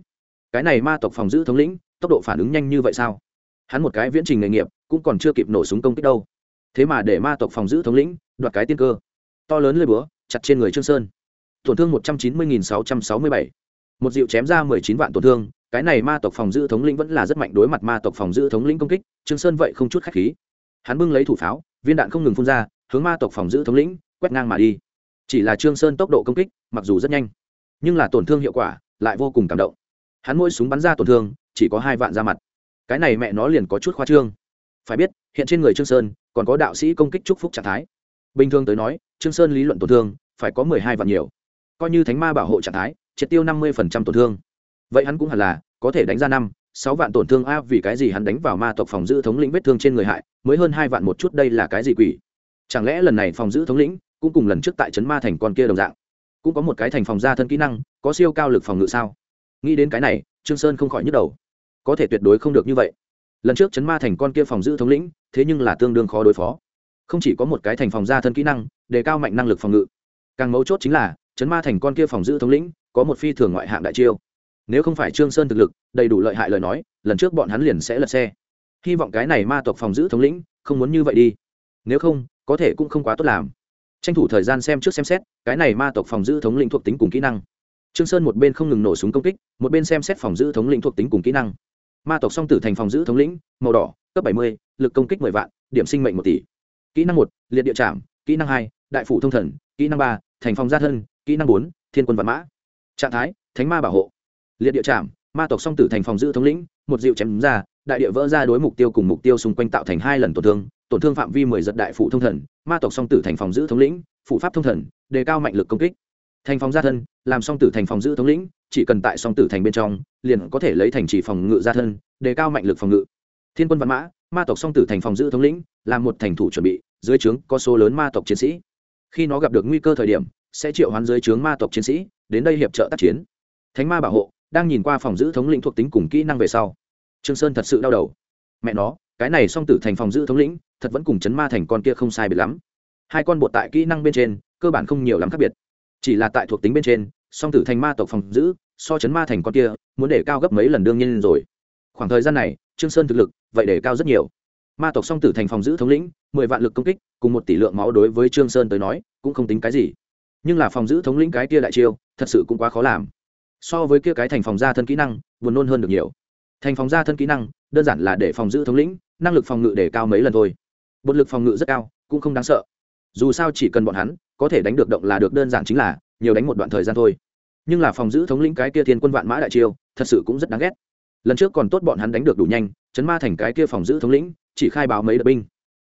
[SPEAKER 1] Cái này ma tộc phòng giữ thống lĩnh tốc độ phản ứng nhanh như vậy sao? Hắn một cái viễn trình nghề nghiệp, cũng còn chưa kịp nổ súng công kích đâu. Thế mà để ma tộc phòng giữ thống lĩnh, đoạt cái tiên cơ. To lớn lơi búa, chặt trên người trương sơn. Tổn thương một trăm chín mươi nghìn sáu trăm sáu mươi bảy. Một dịu chém ra mười chín vạn tổn thương, cái này ma tộc phòng giữ thống lĩnh vẫn là rất mạnh đối mặt ma tộc phòng giữ thống lĩnh công kích, trương sơn vậy không chút khách khí. Hắn bưng lấy thủ pháo, viên đạn không ngừng phun ra, hướng ma tộc phòng giữ thống lĩnh, quét ngang mà đi. Chỉ là trương sơn tốc độ công kích, mặc dù rất nhanh, nhưng là tổn thương hiệu quả lại vô cùng cảm động. Hắn mỗi súng bắn ra tổn thương chỉ có hai vạn ra mặt. Cái này mẹ nó liền có chút khoa trương. Phải biết, hiện trên người trương sơn, còn có đạo sĩ công kích chúc phúc trạng thái. Bình thường tới nói, trương sơn lý luận tổn thương, phải có mười hai vạn nhiều. Coi như thánh ma bảo hộ trạng thái, triệt tiêu năm mươi phần trăm tổn thương. Vậy hắn cũng hẳn là, có thể đánh ra năm, sáu vạn tổn thương a, vì cái gì hắn đánh vào ma tộc phòng giữ thống lĩnh vết thương trên người hại, mới hơn hai vạn một chút đây là cái gì quỷ? Chẳng lẽ lần này phòng giữ thống lĩnh, cũng cùng lần trước tại trấn ma thành con kia đồng dạng? Cũng có một cái thành phòng gia thân kỹ năng, có siêu cao lực phòng ngự sao? Nghĩ đến cái này trương sơn không khỏi nhức đầu. Có thể tuyệt đối không được như vậy. Lần trước chấn ma thành con kia phòng giữ thống lĩnh, thế nhưng là tương đương khó đối phó. Không chỉ có một cái thành phòng gia thân kỹ năng, đề cao mạnh năng lực phòng ngự. Càng mấu chốt chính là chấn ma thành con kia phòng giữ thống lĩnh, có một phi thường ngoại hạng đại chiêu. Nếu không phải trương sơn thực lực, đầy đủ lợi hại lời nói, lần trước bọn hắn liền sẽ lật xe. Hy vọng cái này ma tộc phòng giữ thống lĩnh, không muốn như vậy đi. Nếu không, có thể cũng không quá tốt làm. Tranh thủ thời gian xem trước xem xét, cái này ma tộc phòng giữ thống lĩnh thuộc tính cùng kỹ năng trương sơn một bên không ngừng nổ súng công kích, một bên xem xét phòng giữ thống lĩnh thuộc tính cùng kỹ năng. Ma tộc song tử thành phòng giữ thống lĩnh, màu đỏ, cấp bảy mươi, lực công kích mười vạn, điểm sinh mệnh một tỷ. Kỹ năng một, liệt địa trảm, kỹ năng hai, đại phủ thông thần, kỹ năng ba, thành phòng gia thân, kỹ năng bốn, thiên quân văn mã. Trạng thái, thánh ma bảo hộ. Liệt địa trảm, ma tộc song tử thành phòng giữ thống lĩnh, một dịu chém ra, đại địa vỡ ra đối mục tiêu cùng mục tiêu xung quanh tạo thành hai lần tổn thương tổn thương phạm vi mười giật đại phụ thông thần, ma tộc song tử thành phòng giữ thống lĩnh phụ pháp thông thần, đề cao mạnh lực công kích thành phòng gia thân, làm song tử thành phòng giữ thống lĩnh, chỉ cần tại song tử thành bên trong, liền có thể lấy thành chỉ phòng ngự gia thân, đề cao mạnh lực phòng ngự. Thiên quân văn mã, ma tộc song tử thành phòng giữ thống lĩnh, làm một thành thủ chuẩn bị, dưới trướng có số lớn ma tộc chiến sĩ. Khi nó gặp được nguy cơ thời điểm, sẽ triệu hoán dưới trướng ma tộc chiến sĩ, đến đây hiệp trợ tác chiến. Thánh ma bảo hộ, đang nhìn qua phòng giữ thống lĩnh thuộc tính cùng kỹ năng về sau. Trương sơn thật sự đau đầu. Mẹ nó, cái này song tử thành phòng giữ thống lĩnh, thật vẫn cùng chấn ma thành con kia không sai biệt lắm. Hai con bột tại kỹ năng bên trên, cơ bản không nhiều lắm khác biệt chỉ là tại thuộc tính bên trên, song tử thành ma tộc phòng giữ, so chấn ma thành con kia, muốn để cao gấp mấy lần đương nhiên rồi. Khoảng thời gian này, trương sơn thực lực, vậy để cao rất nhiều. Ma tộc song tử thành phòng giữ thống lĩnh, mười vạn lực công kích, cùng một tỷ lượng máu đối với trương sơn tới nói, cũng không tính cái gì. Nhưng là phòng giữ thống lĩnh cái kia đại chiêu, thật sự cũng quá khó làm. So với kia cái thành phòng gia thân kỹ năng, buồn nôn hơn được nhiều. Thành phòng gia thân kỹ năng, đơn giản là để phòng giữ thống lĩnh, năng lực phòng ngự để cao mấy lần thôi. Bột lực phòng ngự rất cao, cũng không đáng sợ. Dù sao chỉ cần bọn hắn có thể đánh được động là được đơn giản chính là nhiều đánh một đoạn thời gian thôi. Nhưng là phòng giữ thống lĩnh cái kia thiên quân vạn mã đại chiêu, thật sự cũng rất đáng ghét. Lần trước còn tốt bọn hắn đánh được đủ nhanh, chấn ma thành cái kia phòng giữ thống lĩnh, chỉ khai báo mấy đợt binh.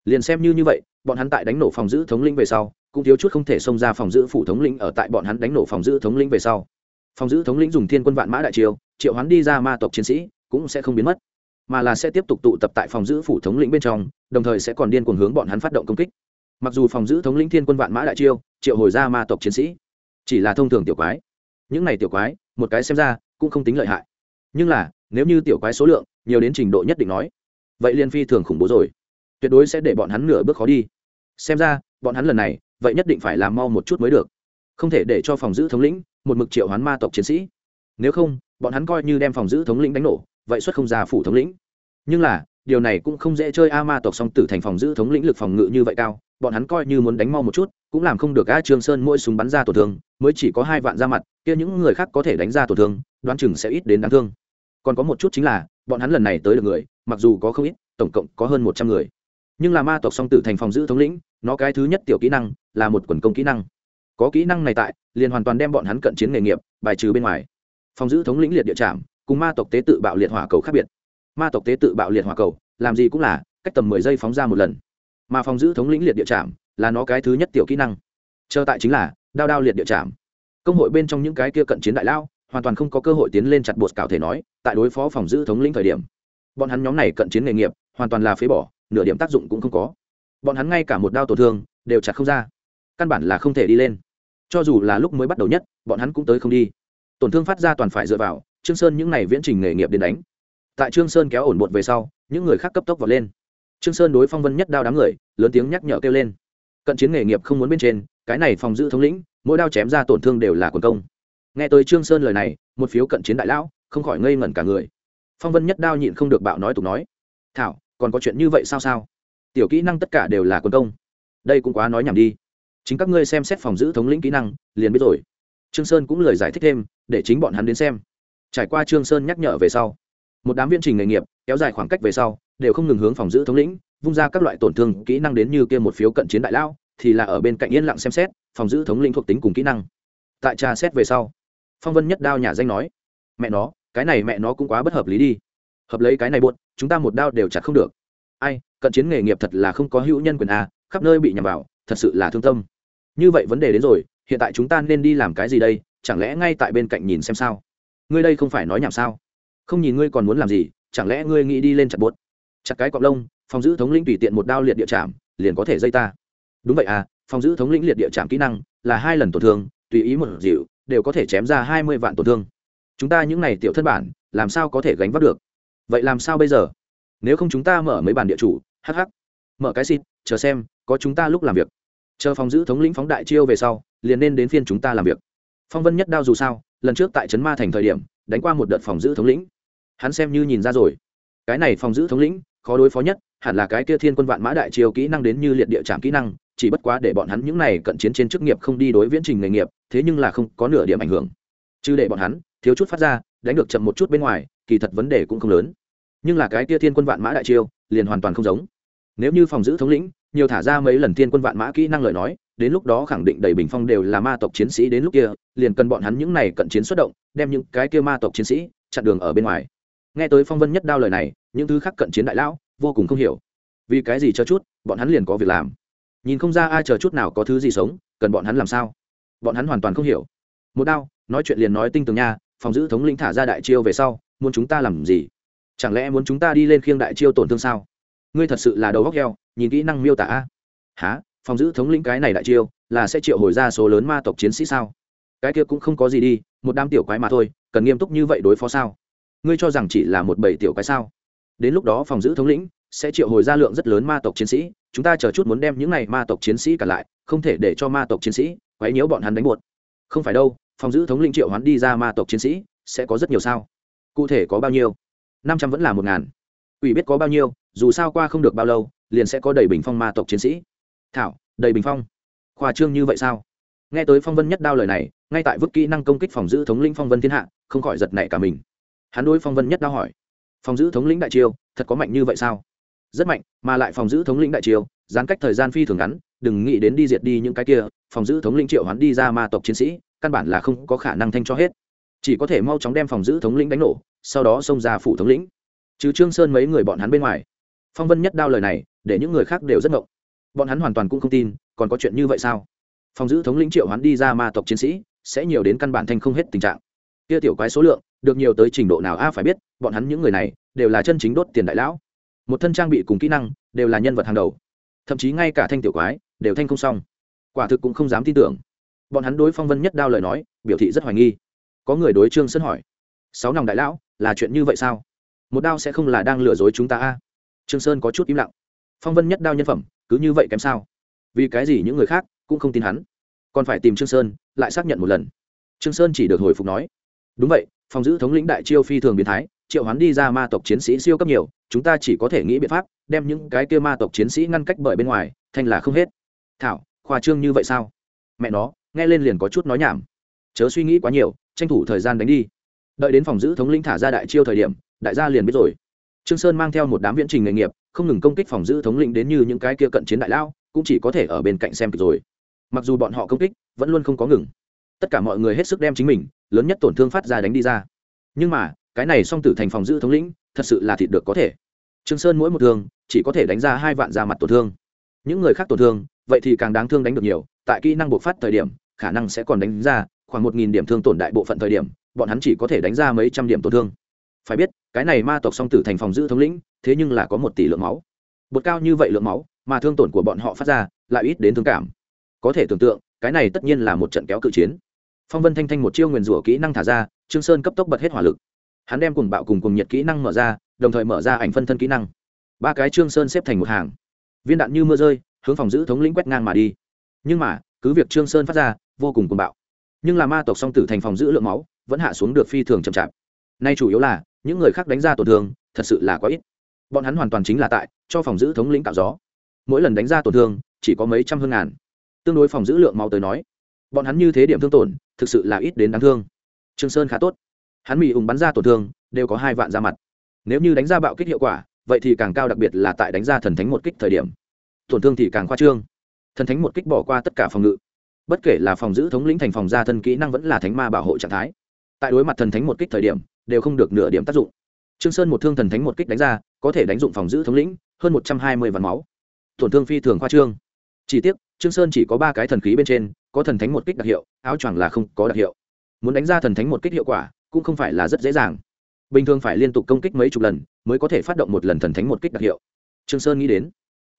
[SPEAKER 1] Liền xem như như vậy, bọn hắn tại đánh nổ phòng giữ thống lĩnh về sau, cũng thiếu chút không thể xông ra phòng giữ phủ thống lĩnh ở tại bọn hắn đánh nổ phòng giữ thống lĩnh về sau. Phòng giữ thống lĩnh dùng thiên quân vạn mã đại chiêu, triệu hắn đi ra ma tộc chiến sĩ, cũng sẽ không biến mất. Mà là sẽ tiếp tục tụ tập tại phòng giữ phủ thống lĩnh bên trong, đồng thời sẽ còn điên cuồng hướng bọn hắn phát động công kích mặc dù phòng giữ thống lĩnh thiên quân vạn mã đại chiêu, triệu hồi ra ma tộc chiến sĩ, chỉ là thông thường tiểu quái. Những này tiểu quái, một cái xem ra, cũng không tính lợi hại. Nhưng là, nếu như tiểu quái số lượng nhiều đến trình độ nhất định nói, vậy liên phi thường khủng bố rồi. Tuyệt đối sẽ để bọn hắn nửa bước khó đi. Xem ra, bọn hắn lần này, vậy nhất định phải làm mau một chút mới được. Không thể để cho phòng giữ thống lĩnh một mực triệu hoán ma tộc chiến sĩ. Nếu không, bọn hắn coi như đem phòng giữ thống lĩnh đánh nổ, vậy xuất không ra phủ thống lĩnh. Nhưng là điều này cũng không dễ chơi a ma tộc song tử thành phòng giữ thống lĩnh lực phòng ngự như vậy cao, bọn hắn coi như muốn đánh mau một chút, cũng làm không được a trương sơn mỗi súng bắn ra tổn thương, mới chỉ có hai vạn ra mặt, kia những người khác có thể đánh ra tổn thương, đoán chừng sẽ ít đến đáng thương. Còn có một chút chính là, bọn hắn lần này tới được người, mặc dù có không ít, tổng cộng có hơn một trăm người. Nhưng là ma tộc song tử thành phòng giữ thống lĩnh, nó cái thứ nhất tiểu kỹ năng là một quần công kỹ năng. Có kỹ năng này tại, liền hoàn toàn đem bọn hắn cận chiến nghề nghiệp, bài trừ bên ngoài. Phòng giữ thống lĩnh liệt địa trạm, cùng ma tộc tế tự bạo liệt hỏa cầu khác biệt ma tộc tế tự bạo liệt hỏa cầu, làm gì cũng là cách tầm mười giây phóng ra một lần. Mà phòng giữ thống lĩnh liệt địa trạm là nó cái thứ nhất tiểu kỹ năng. Chờ tại chính là đao đao liệt địa trạm công hội bên trong những cái kia cận chiến đại lao hoàn toàn không có cơ hội tiến lên chặt bột cào thể nói, tại đối phó phòng giữ thống lĩnh thời điểm, bọn hắn nhóm này cận chiến nghề nghiệp hoàn toàn là phế bỏ, nửa điểm tác dụng cũng không có. Bọn hắn ngay cả một đao tổn thương đều chặt không ra, căn bản là không thể đi lên. Cho dù là lúc mới bắt đầu nhất, bọn hắn cũng tới không đi. Tổn thương phát ra toàn phải dựa vào, trương sơn những này viễn trình nghề nghiệp đến đánh tại trương sơn kéo ổn bột về sau, những người khác cấp tốc vọt lên. Trương sơn đối phong vân nhất đao đám người, lớn tiếng nhắc nhở kêu lên. Cận chiến nghề nghiệp không muốn bên trên, cái này phòng giữ thống lĩnh, mỗi đao chém ra tổn thương đều là quần công. Nghe tới trương sơn lời này, một phiếu cận chiến đại lão, không khỏi ngây ngẩn cả người. Phong vân nhất đao nhịn không được bạo nói tục nói. Thảo, còn có chuyện như vậy sao sao? Tiểu kỹ năng tất cả đều là quân công. Đây cũng quá nói nhảm đi. Chính các ngươi xem xét phòng giữ thống lĩnh kỹ năng, liền biết rồi. Trương sơn cũng lời giải thích thêm, để chính bọn hắn đến xem. Trải qua trương sơn nhắc nhở về sau một đám viên trình nghề nghiệp, kéo dài khoảng cách về sau, đều không ngừng hướng phòng giữ thống lĩnh, vung ra các loại tổn thương kỹ năng đến như kia một phiếu cận chiến đại lao, thì là ở bên cạnh yên lặng xem xét, phòng giữ thống lĩnh thuộc tính cùng kỹ năng. Tại tra xét về sau, phong vân nhất đao nhà danh nói, mẹ nó, cái này mẹ nó cũng quá bất hợp lý đi. Hợp lấy cái này buồn chúng ta một đao đều chặt không được. Ai, cận chiến nghề nghiệp thật là không có hữu nhân quyền a, khắp nơi bị nhầm vào, thật sự là thương tâm. Như vậy vấn đề đến rồi, hiện tại chúng ta nên đi làm cái gì đây? Chẳng lẽ ngay tại bên cạnh nhìn xem sao? Ngươi đây không phải nói nhảm sao? Không nhìn ngươi còn muốn làm gì, chẳng lẽ ngươi nghĩ đi lên chặt bột chặt cái cọc lông, phòng giữ thống lĩnh tùy tiện một đao liệt địa chạm, liền có thể dây ta. Đúng vậy à phòng giữ thống lĩnh liệt địa chạm kỹ năng là hai lần tổn thương, tùy ý một dịu, đều có thể chém ra hai mươi vạn tổn thương. Chúng ta những n à y tiểu thân bản, làm sao có thể gánh vác được? Vậy làm sao bây giờ? Nếu không chúng ta mở mấy bàn địa chủ hh mở cái xịt, chờ xem, có chúng ta lúc làm việc. Chờ phòng giữ thống lĩnh phóng đại chiêu về sau, liền nên đến phiên chúng ta làm việc. Phong vân nhất đao dù sao, lần trước tại trấn ma thành thời điểm, đánh qua một đợt phòng giữ thống lĩnh hắn xem như nhìn ra rồi. Cái này phòng giữ thống lĩnh, khó đối phó nhất, hẳn là cái kia thiên quân vạn mã đại chiều kỹ năng đến như liệt địa trạm kỹ năng, chỉ bất quá để bọn hắn những này cận chiến trên chức nghiệp không đi đối viễn trình nghề nghiệp, thế nhưng là không có nửa điểm ảnh hưởng. Chứ để bọn hắn, thiếu chút phát ra, đánh được chậm một chút bên ngoài, kỳ thật vấn đề cũng không lớn. Nhưng là cái kia thiên quân vạn mã đại chiêu, liền hoàn toàn không giống. Nếu như phòng giữ thống lĩnh, nhiều thả ra mấy lần thiên quân vạn mã kỹ năng lời nói, đến lúc đó khẳng định đầy bình phong đều là ma tộc chiến sĩ đến lúc kia, liền cần bọn hắn những này cận chiến xuất động, đem những cái kia ma tộc chiến sĩ chặn đường ở bên ngoài nghe tới phong vân nhất đao lời này, những thứ khác cận chiến đại lão vô cùng không hiểu. Vì cái gì cho chút, bọn hắn liền có việc làm. Nhìn không ra ai chờ chút nào có thứ gì sống, cần bọn hắn làm sao? Bọn hắn hoàn toàn không hiểu. Một đao, nói chuyện liền nói tinh tường nha, phòng giữ thống lĩnh thả ra đại chiêu về sau, muốn chúng ta làm gì? Chẳng lẽ muốn chúng ta đi lên khiêng đại chiêu tổn thương sao? Ngươi thật sự là đầu góc heo, nhìn kỹ năng miêu tả a. Há phòng giữ thống lĩnh cái này đại chiêu, là sẽ triệu hồi ra số lớn ma tộc chiến sĩ sao? Cái kia cũng không có gì đi, một đám tiểu quái mà thôi, cần nghiêm túc như vậy đối phó sao? Ngươi cho rằng chỉ là một bầy tiểu quái sao? Đến lúc đó phòng giữ thống lĩnh sẽ triệu hồi ra lượng rất lớn ma tộc chiến sĩ, chúng ta chờ chút muốn đem những này ma tộc chiến sĩ cả lại, không thể để cho ma tộc chiến sĩ quấy nhiễu bọn hắn đánh buột không phải đâu, phòng giữ thống lĩnh triệu hắn đi ra ma tộc chiến sĩ sẽ có rất nhiều sao? Cụ thể có bao nhiêu? Năm trăm vẫn là một ngàn. Ủy biết có bao nhiêu, dù sao qua không được bao lâu, liền sẽ có đầy bình phong ma tộc chiến sĩ. Thảo, đầy bình phong. Khoa trương như vậy sao? Nghe tới phong vân nhất đao lời này, ngay tại vứt kỹ năng công kích phòng giữ thống lĩnh phong vân thiên hạ, không khỏi giật nảy cả mình hắn đối phong vân nhất đao hỏi, phòng giữ thống lĩnh đại chiêu, thật có mạnh như vậy sao? Rất mạnh, mà lại phòng giữ thống lĩnh đại chiêu, giãn cách thời gian phi thường ngắn, đừng nghĩ đến đi diệt đi những cái kia, phòng giữ thống lĩnh triệu hắn đi ra ma tộc chiến sĩ, căn bản là không có khả năng thanh cho hết. Chỉ có thể mau chóng đem phòng giữ thống lĩnh đánh nổ, sau đó xông ra phủ thống lĩnh. Trừ trương sơn mấy người bọn hắn bên ngoài, phong vân nhất đao lời này, để những người khác đều rất ngộng. Bọn hắn hoàn toàn cũng không tin, còn có chuyện như vậy sao? Phòng giữ thống lĩnh triệu hắn đi ra ma tộc chiến sĩ, sẽ nhiều đến căn bản thanh không hết tình trạng kia tiểu quái số lượng, được nhiều tới trình độ nào? A, phải biết, bọn hắn những người này đều là chân chính đốt tiền đại lão. Một thân trang bị cùng kỹ năng đều là nhân vật hàng đầu. Thậm chí ngay cả thanh tiểu quái đều thanh không xong. Quả thực cũng không dám tin tưởng. Bọn hắn đối phong vân nhất đao lời nói, biểu thị rất hoài nghi. Có người đối trương sơn hỏi, sáu nòng đại lão, là chuyện như vậy sao? Một đao sẽ không là đang lừa dối chúng ta a? Trương sơn có chút im lặng. Phong vân nhất đao nhân phẩm, cứ như vậy kém sao? Vì cái gì những người khác cũng không tin hắn? Còn phải tìm trương sơn, lại xác nhận một lần. Trương sơn chỉ được hồi phục nói đúng vậy, phòng giữ thống lĩnh đại chiêu phi thường biến thái, triệu hoán đi ra ma tộc chiến sĩ siêu cấp nhiều, chúng ta chỉ có thể nghĩ biện pháp, đem những cái kia ma tộc chiến sĩ ngăn cách bởi bên ngoài, thành là không hết. Thảo, khoa trương như vậy sao? Mẹ nó, nghe lên liền có chút nói nhảm. Chớ suy nghĩ quá nhiều, tranh thủ thời gian đánh đi. Đợi đến phòng giữ thống lĩnh thả ra đại chiêu thời điểm, đại gia liền biết rồi. Trương sơn mang theo một đám viễn trình nghề nghiệp, không ngừng công kích phòng giữ thống lĩnh đến như những cái kia cận chiến đại lao, cũng chỉ có thể ở bên cạnh xem kịch rồi. Mặc dù bọn họ công kích, vẫn luôn không có ngừng. Tất cả mọi người hết sức đem chính mình lớn nhất tổn thương phát ra đánh đi ra. Nhưng mà, cái này song tử thành phòng giữ thống lĩnh, thật sự là thịt được có thể. Trương sơn mỗi một thương, chỉ có thể đánh ra hai vạn ra mặt tổn thương. Những người khác tổn thương, vậy thì càng đáng thương đánh được nhiều, tại kỹ năng bộc phát thời điểm, khả năng sẽ còn đánh ra khoảng một nghìn điểm thương tổn đại bộ phận thời điểm, bọn hắn chỉ có thể đánh ra mấy trăm điểm tổn thương. Phải biết, cái này ma tộc song tử thành phòng giữ thống lĩnh, thế nhưng là có một tỷ lượng máu. Bột cao như vậy lượng máu, mà thương tổn của bọn họ phát ra, lại ít đến thương cảm. Có thể tưởng tượng, cái này tất nhiên là một trận kéo cự chiến phong vân thanh thanh một chiêu nguyền rủa kỹ năng thả ra, trương sơn cấp tốc bật hết hỏa lực. Hắn đem cùng bạo cùng cùng nhiệt kỹ năng mở ra, đồng thời mở ra ảnh phân thân kỹ năng. Ba cái trương sơn xếp thành một hàng. Viên đạn như mưa rơi, hướng phòng giữ thống lĩnh quét ngang mà đi. Nhưng mà, cứ việc trương sơn phát ra, vô cùng cuồng bạo. Nhưng là ma tộc song tử thành phòng giữ lượng máu, vẫn hạ xuống được phi thường chậm chạp. Nay chủ yếu là, những người khác đánh ra tổn thương, thật sự là quá ít. Bọn hắn hoàn toàn chính là tại, cho phòng giữ thống lĩnh tạo gió. Mỗi lần đánh ra tổn thương, chỉ có mấy trăm hơn ngàn. Tương đối phòng giữ lượng máu tới nói bọn hắn như thế điểm thương tổn, thực sự là ít đến đáng thương. Trương sơn khá tốt. Hắn bị ủng bắn ra tổn thương, đều có hai vạn ra mặt. Nếu như đánh ra bạo kích hiệu quả, vậy thì càng cao đặc biệt là tại đánh ra thần thánh một kích thời điểm. Tổn thương thì càng khoa trương. Thần thánh một kích bỏ qua tất cả phòng ngự. Bất kể là phòng giữ thống lĩnh thành phòng gia thân kỹ năng vẫn là thánh ma bảo hộ trạng thái. Tại đối mặt thần thánh một kích thời điểm, đều không được nửa điểm tác dụng. Trương sơn một thương thần thánh một kích đánh ra, có thể đánh dụng phòng giữ thống lĩnh hơn một trăm hai mươi vạn máu. Tổn thương phi thường khoa trương. Chỉ tiếc trương sơn chỉ có ba cái thần khí bên trên, có thần thánh một kích đặc hiệu, áo choàng là không có đặc hiệu. Muốn đánh ra thần thánh một kích hiệu quả, cũng không phải là rất dễ dàng. Bình thường phải liên tục công kích mấy chục lần, mới có thể phát động một lần thần thánh một kích đặc hiệu. Trương sơn nghĩ đến,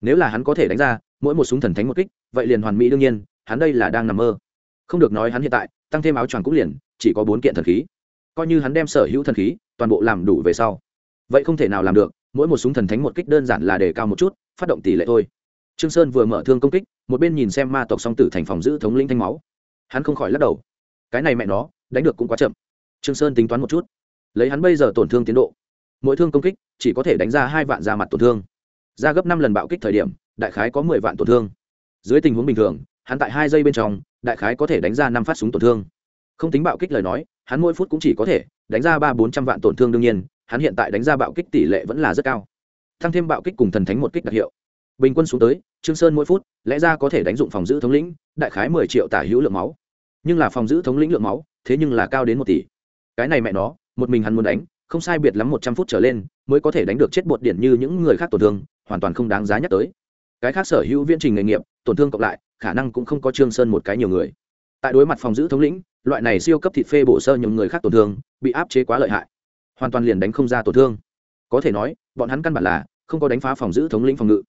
[SPEAKER 1] nếu là hắn có thể đánh ra mỗi một súng thần thánh một kích, vậy liền hoàn mỹ đương nhiên, hắn đây là đang nằm mơ. Không được nói hắn hiện tại, tăng thêm áo choàng cũng liền, chỉ có bốn kiện thần khí. Coi như hắn đem sở hữu thần khí, toàn bộ làm đủ về sau, vậy không thể nào làm được, mỗi một súng thần thánh một kích đơn giản là để cao một chút, phát động tỷ lệ thôi trương sơn vừa mở thương công kích, một bên nhìn xem ma tộc song tử thành phòng giữ thống lĩnh thanh máu. Hắn không khỏi lắc đầu. Cái này mẹ nó, đánh được cũng quá chậm. Trương sơn tính toán một chút. Lấy hắn bây giờ tổn thương tiến độ. Mỗi thương công kích, chỉ có thể đánh ra hai vạn ra mặt tổn thương. Ra gấp năm lần bạo kích thời điểm, đại khái có mười vạn tổn thương. Dưới tình huống bình thường, hắn tại hai giây bên trong, đại khái có thể đánh ra năm phát súng tổn thương. Không tính bạo kích lời nói, hắn mỗi phút cũng chỉ có thể đánh ra ba bốn trăm vạn tổn thương đương nhiên, hắn hiện tại đánh ra bạo kích tỷ lệ vẫn là rất cao. Tăng thêm bạo kích cùng thần thánh một kích đặc hiệu bình quân xuống tới, trương sơn mỗi phút, lẽ ra có thể đánh dụng phòng giữ thống lĩnh, đại khái mười triệu tả hữu lượng máu. Nhưng là phòng giữ thống lĩnh lượng máu, thế nhưng là cao đến một tỷ. Cái này mẹ nó, một mình hắn muốn đánh, không sai biệt lắm một trăm phút trở lên, mới có thể đánh được chết bột điển như những người khác tổn thương, hoàn toàn không đáng giá nhắc tới. Cái khác sở hữu viễn trình nghề nghiệp, tổn thương cộng lại, khả năng cũng không có trương sơn một cái nhiều người. Tại đối mặt phòng giữ thống lĩnh, loại này siêu cấp thịt phê bổ sơ những người khác tổn thương, bị áp chế quá lợi hại. Hoàn toàn liền đánh không ra tổn thương. Có thể nói, bọn hắn căn bản là không có đánh phá phòng giữ thống lĩnh phòng ngự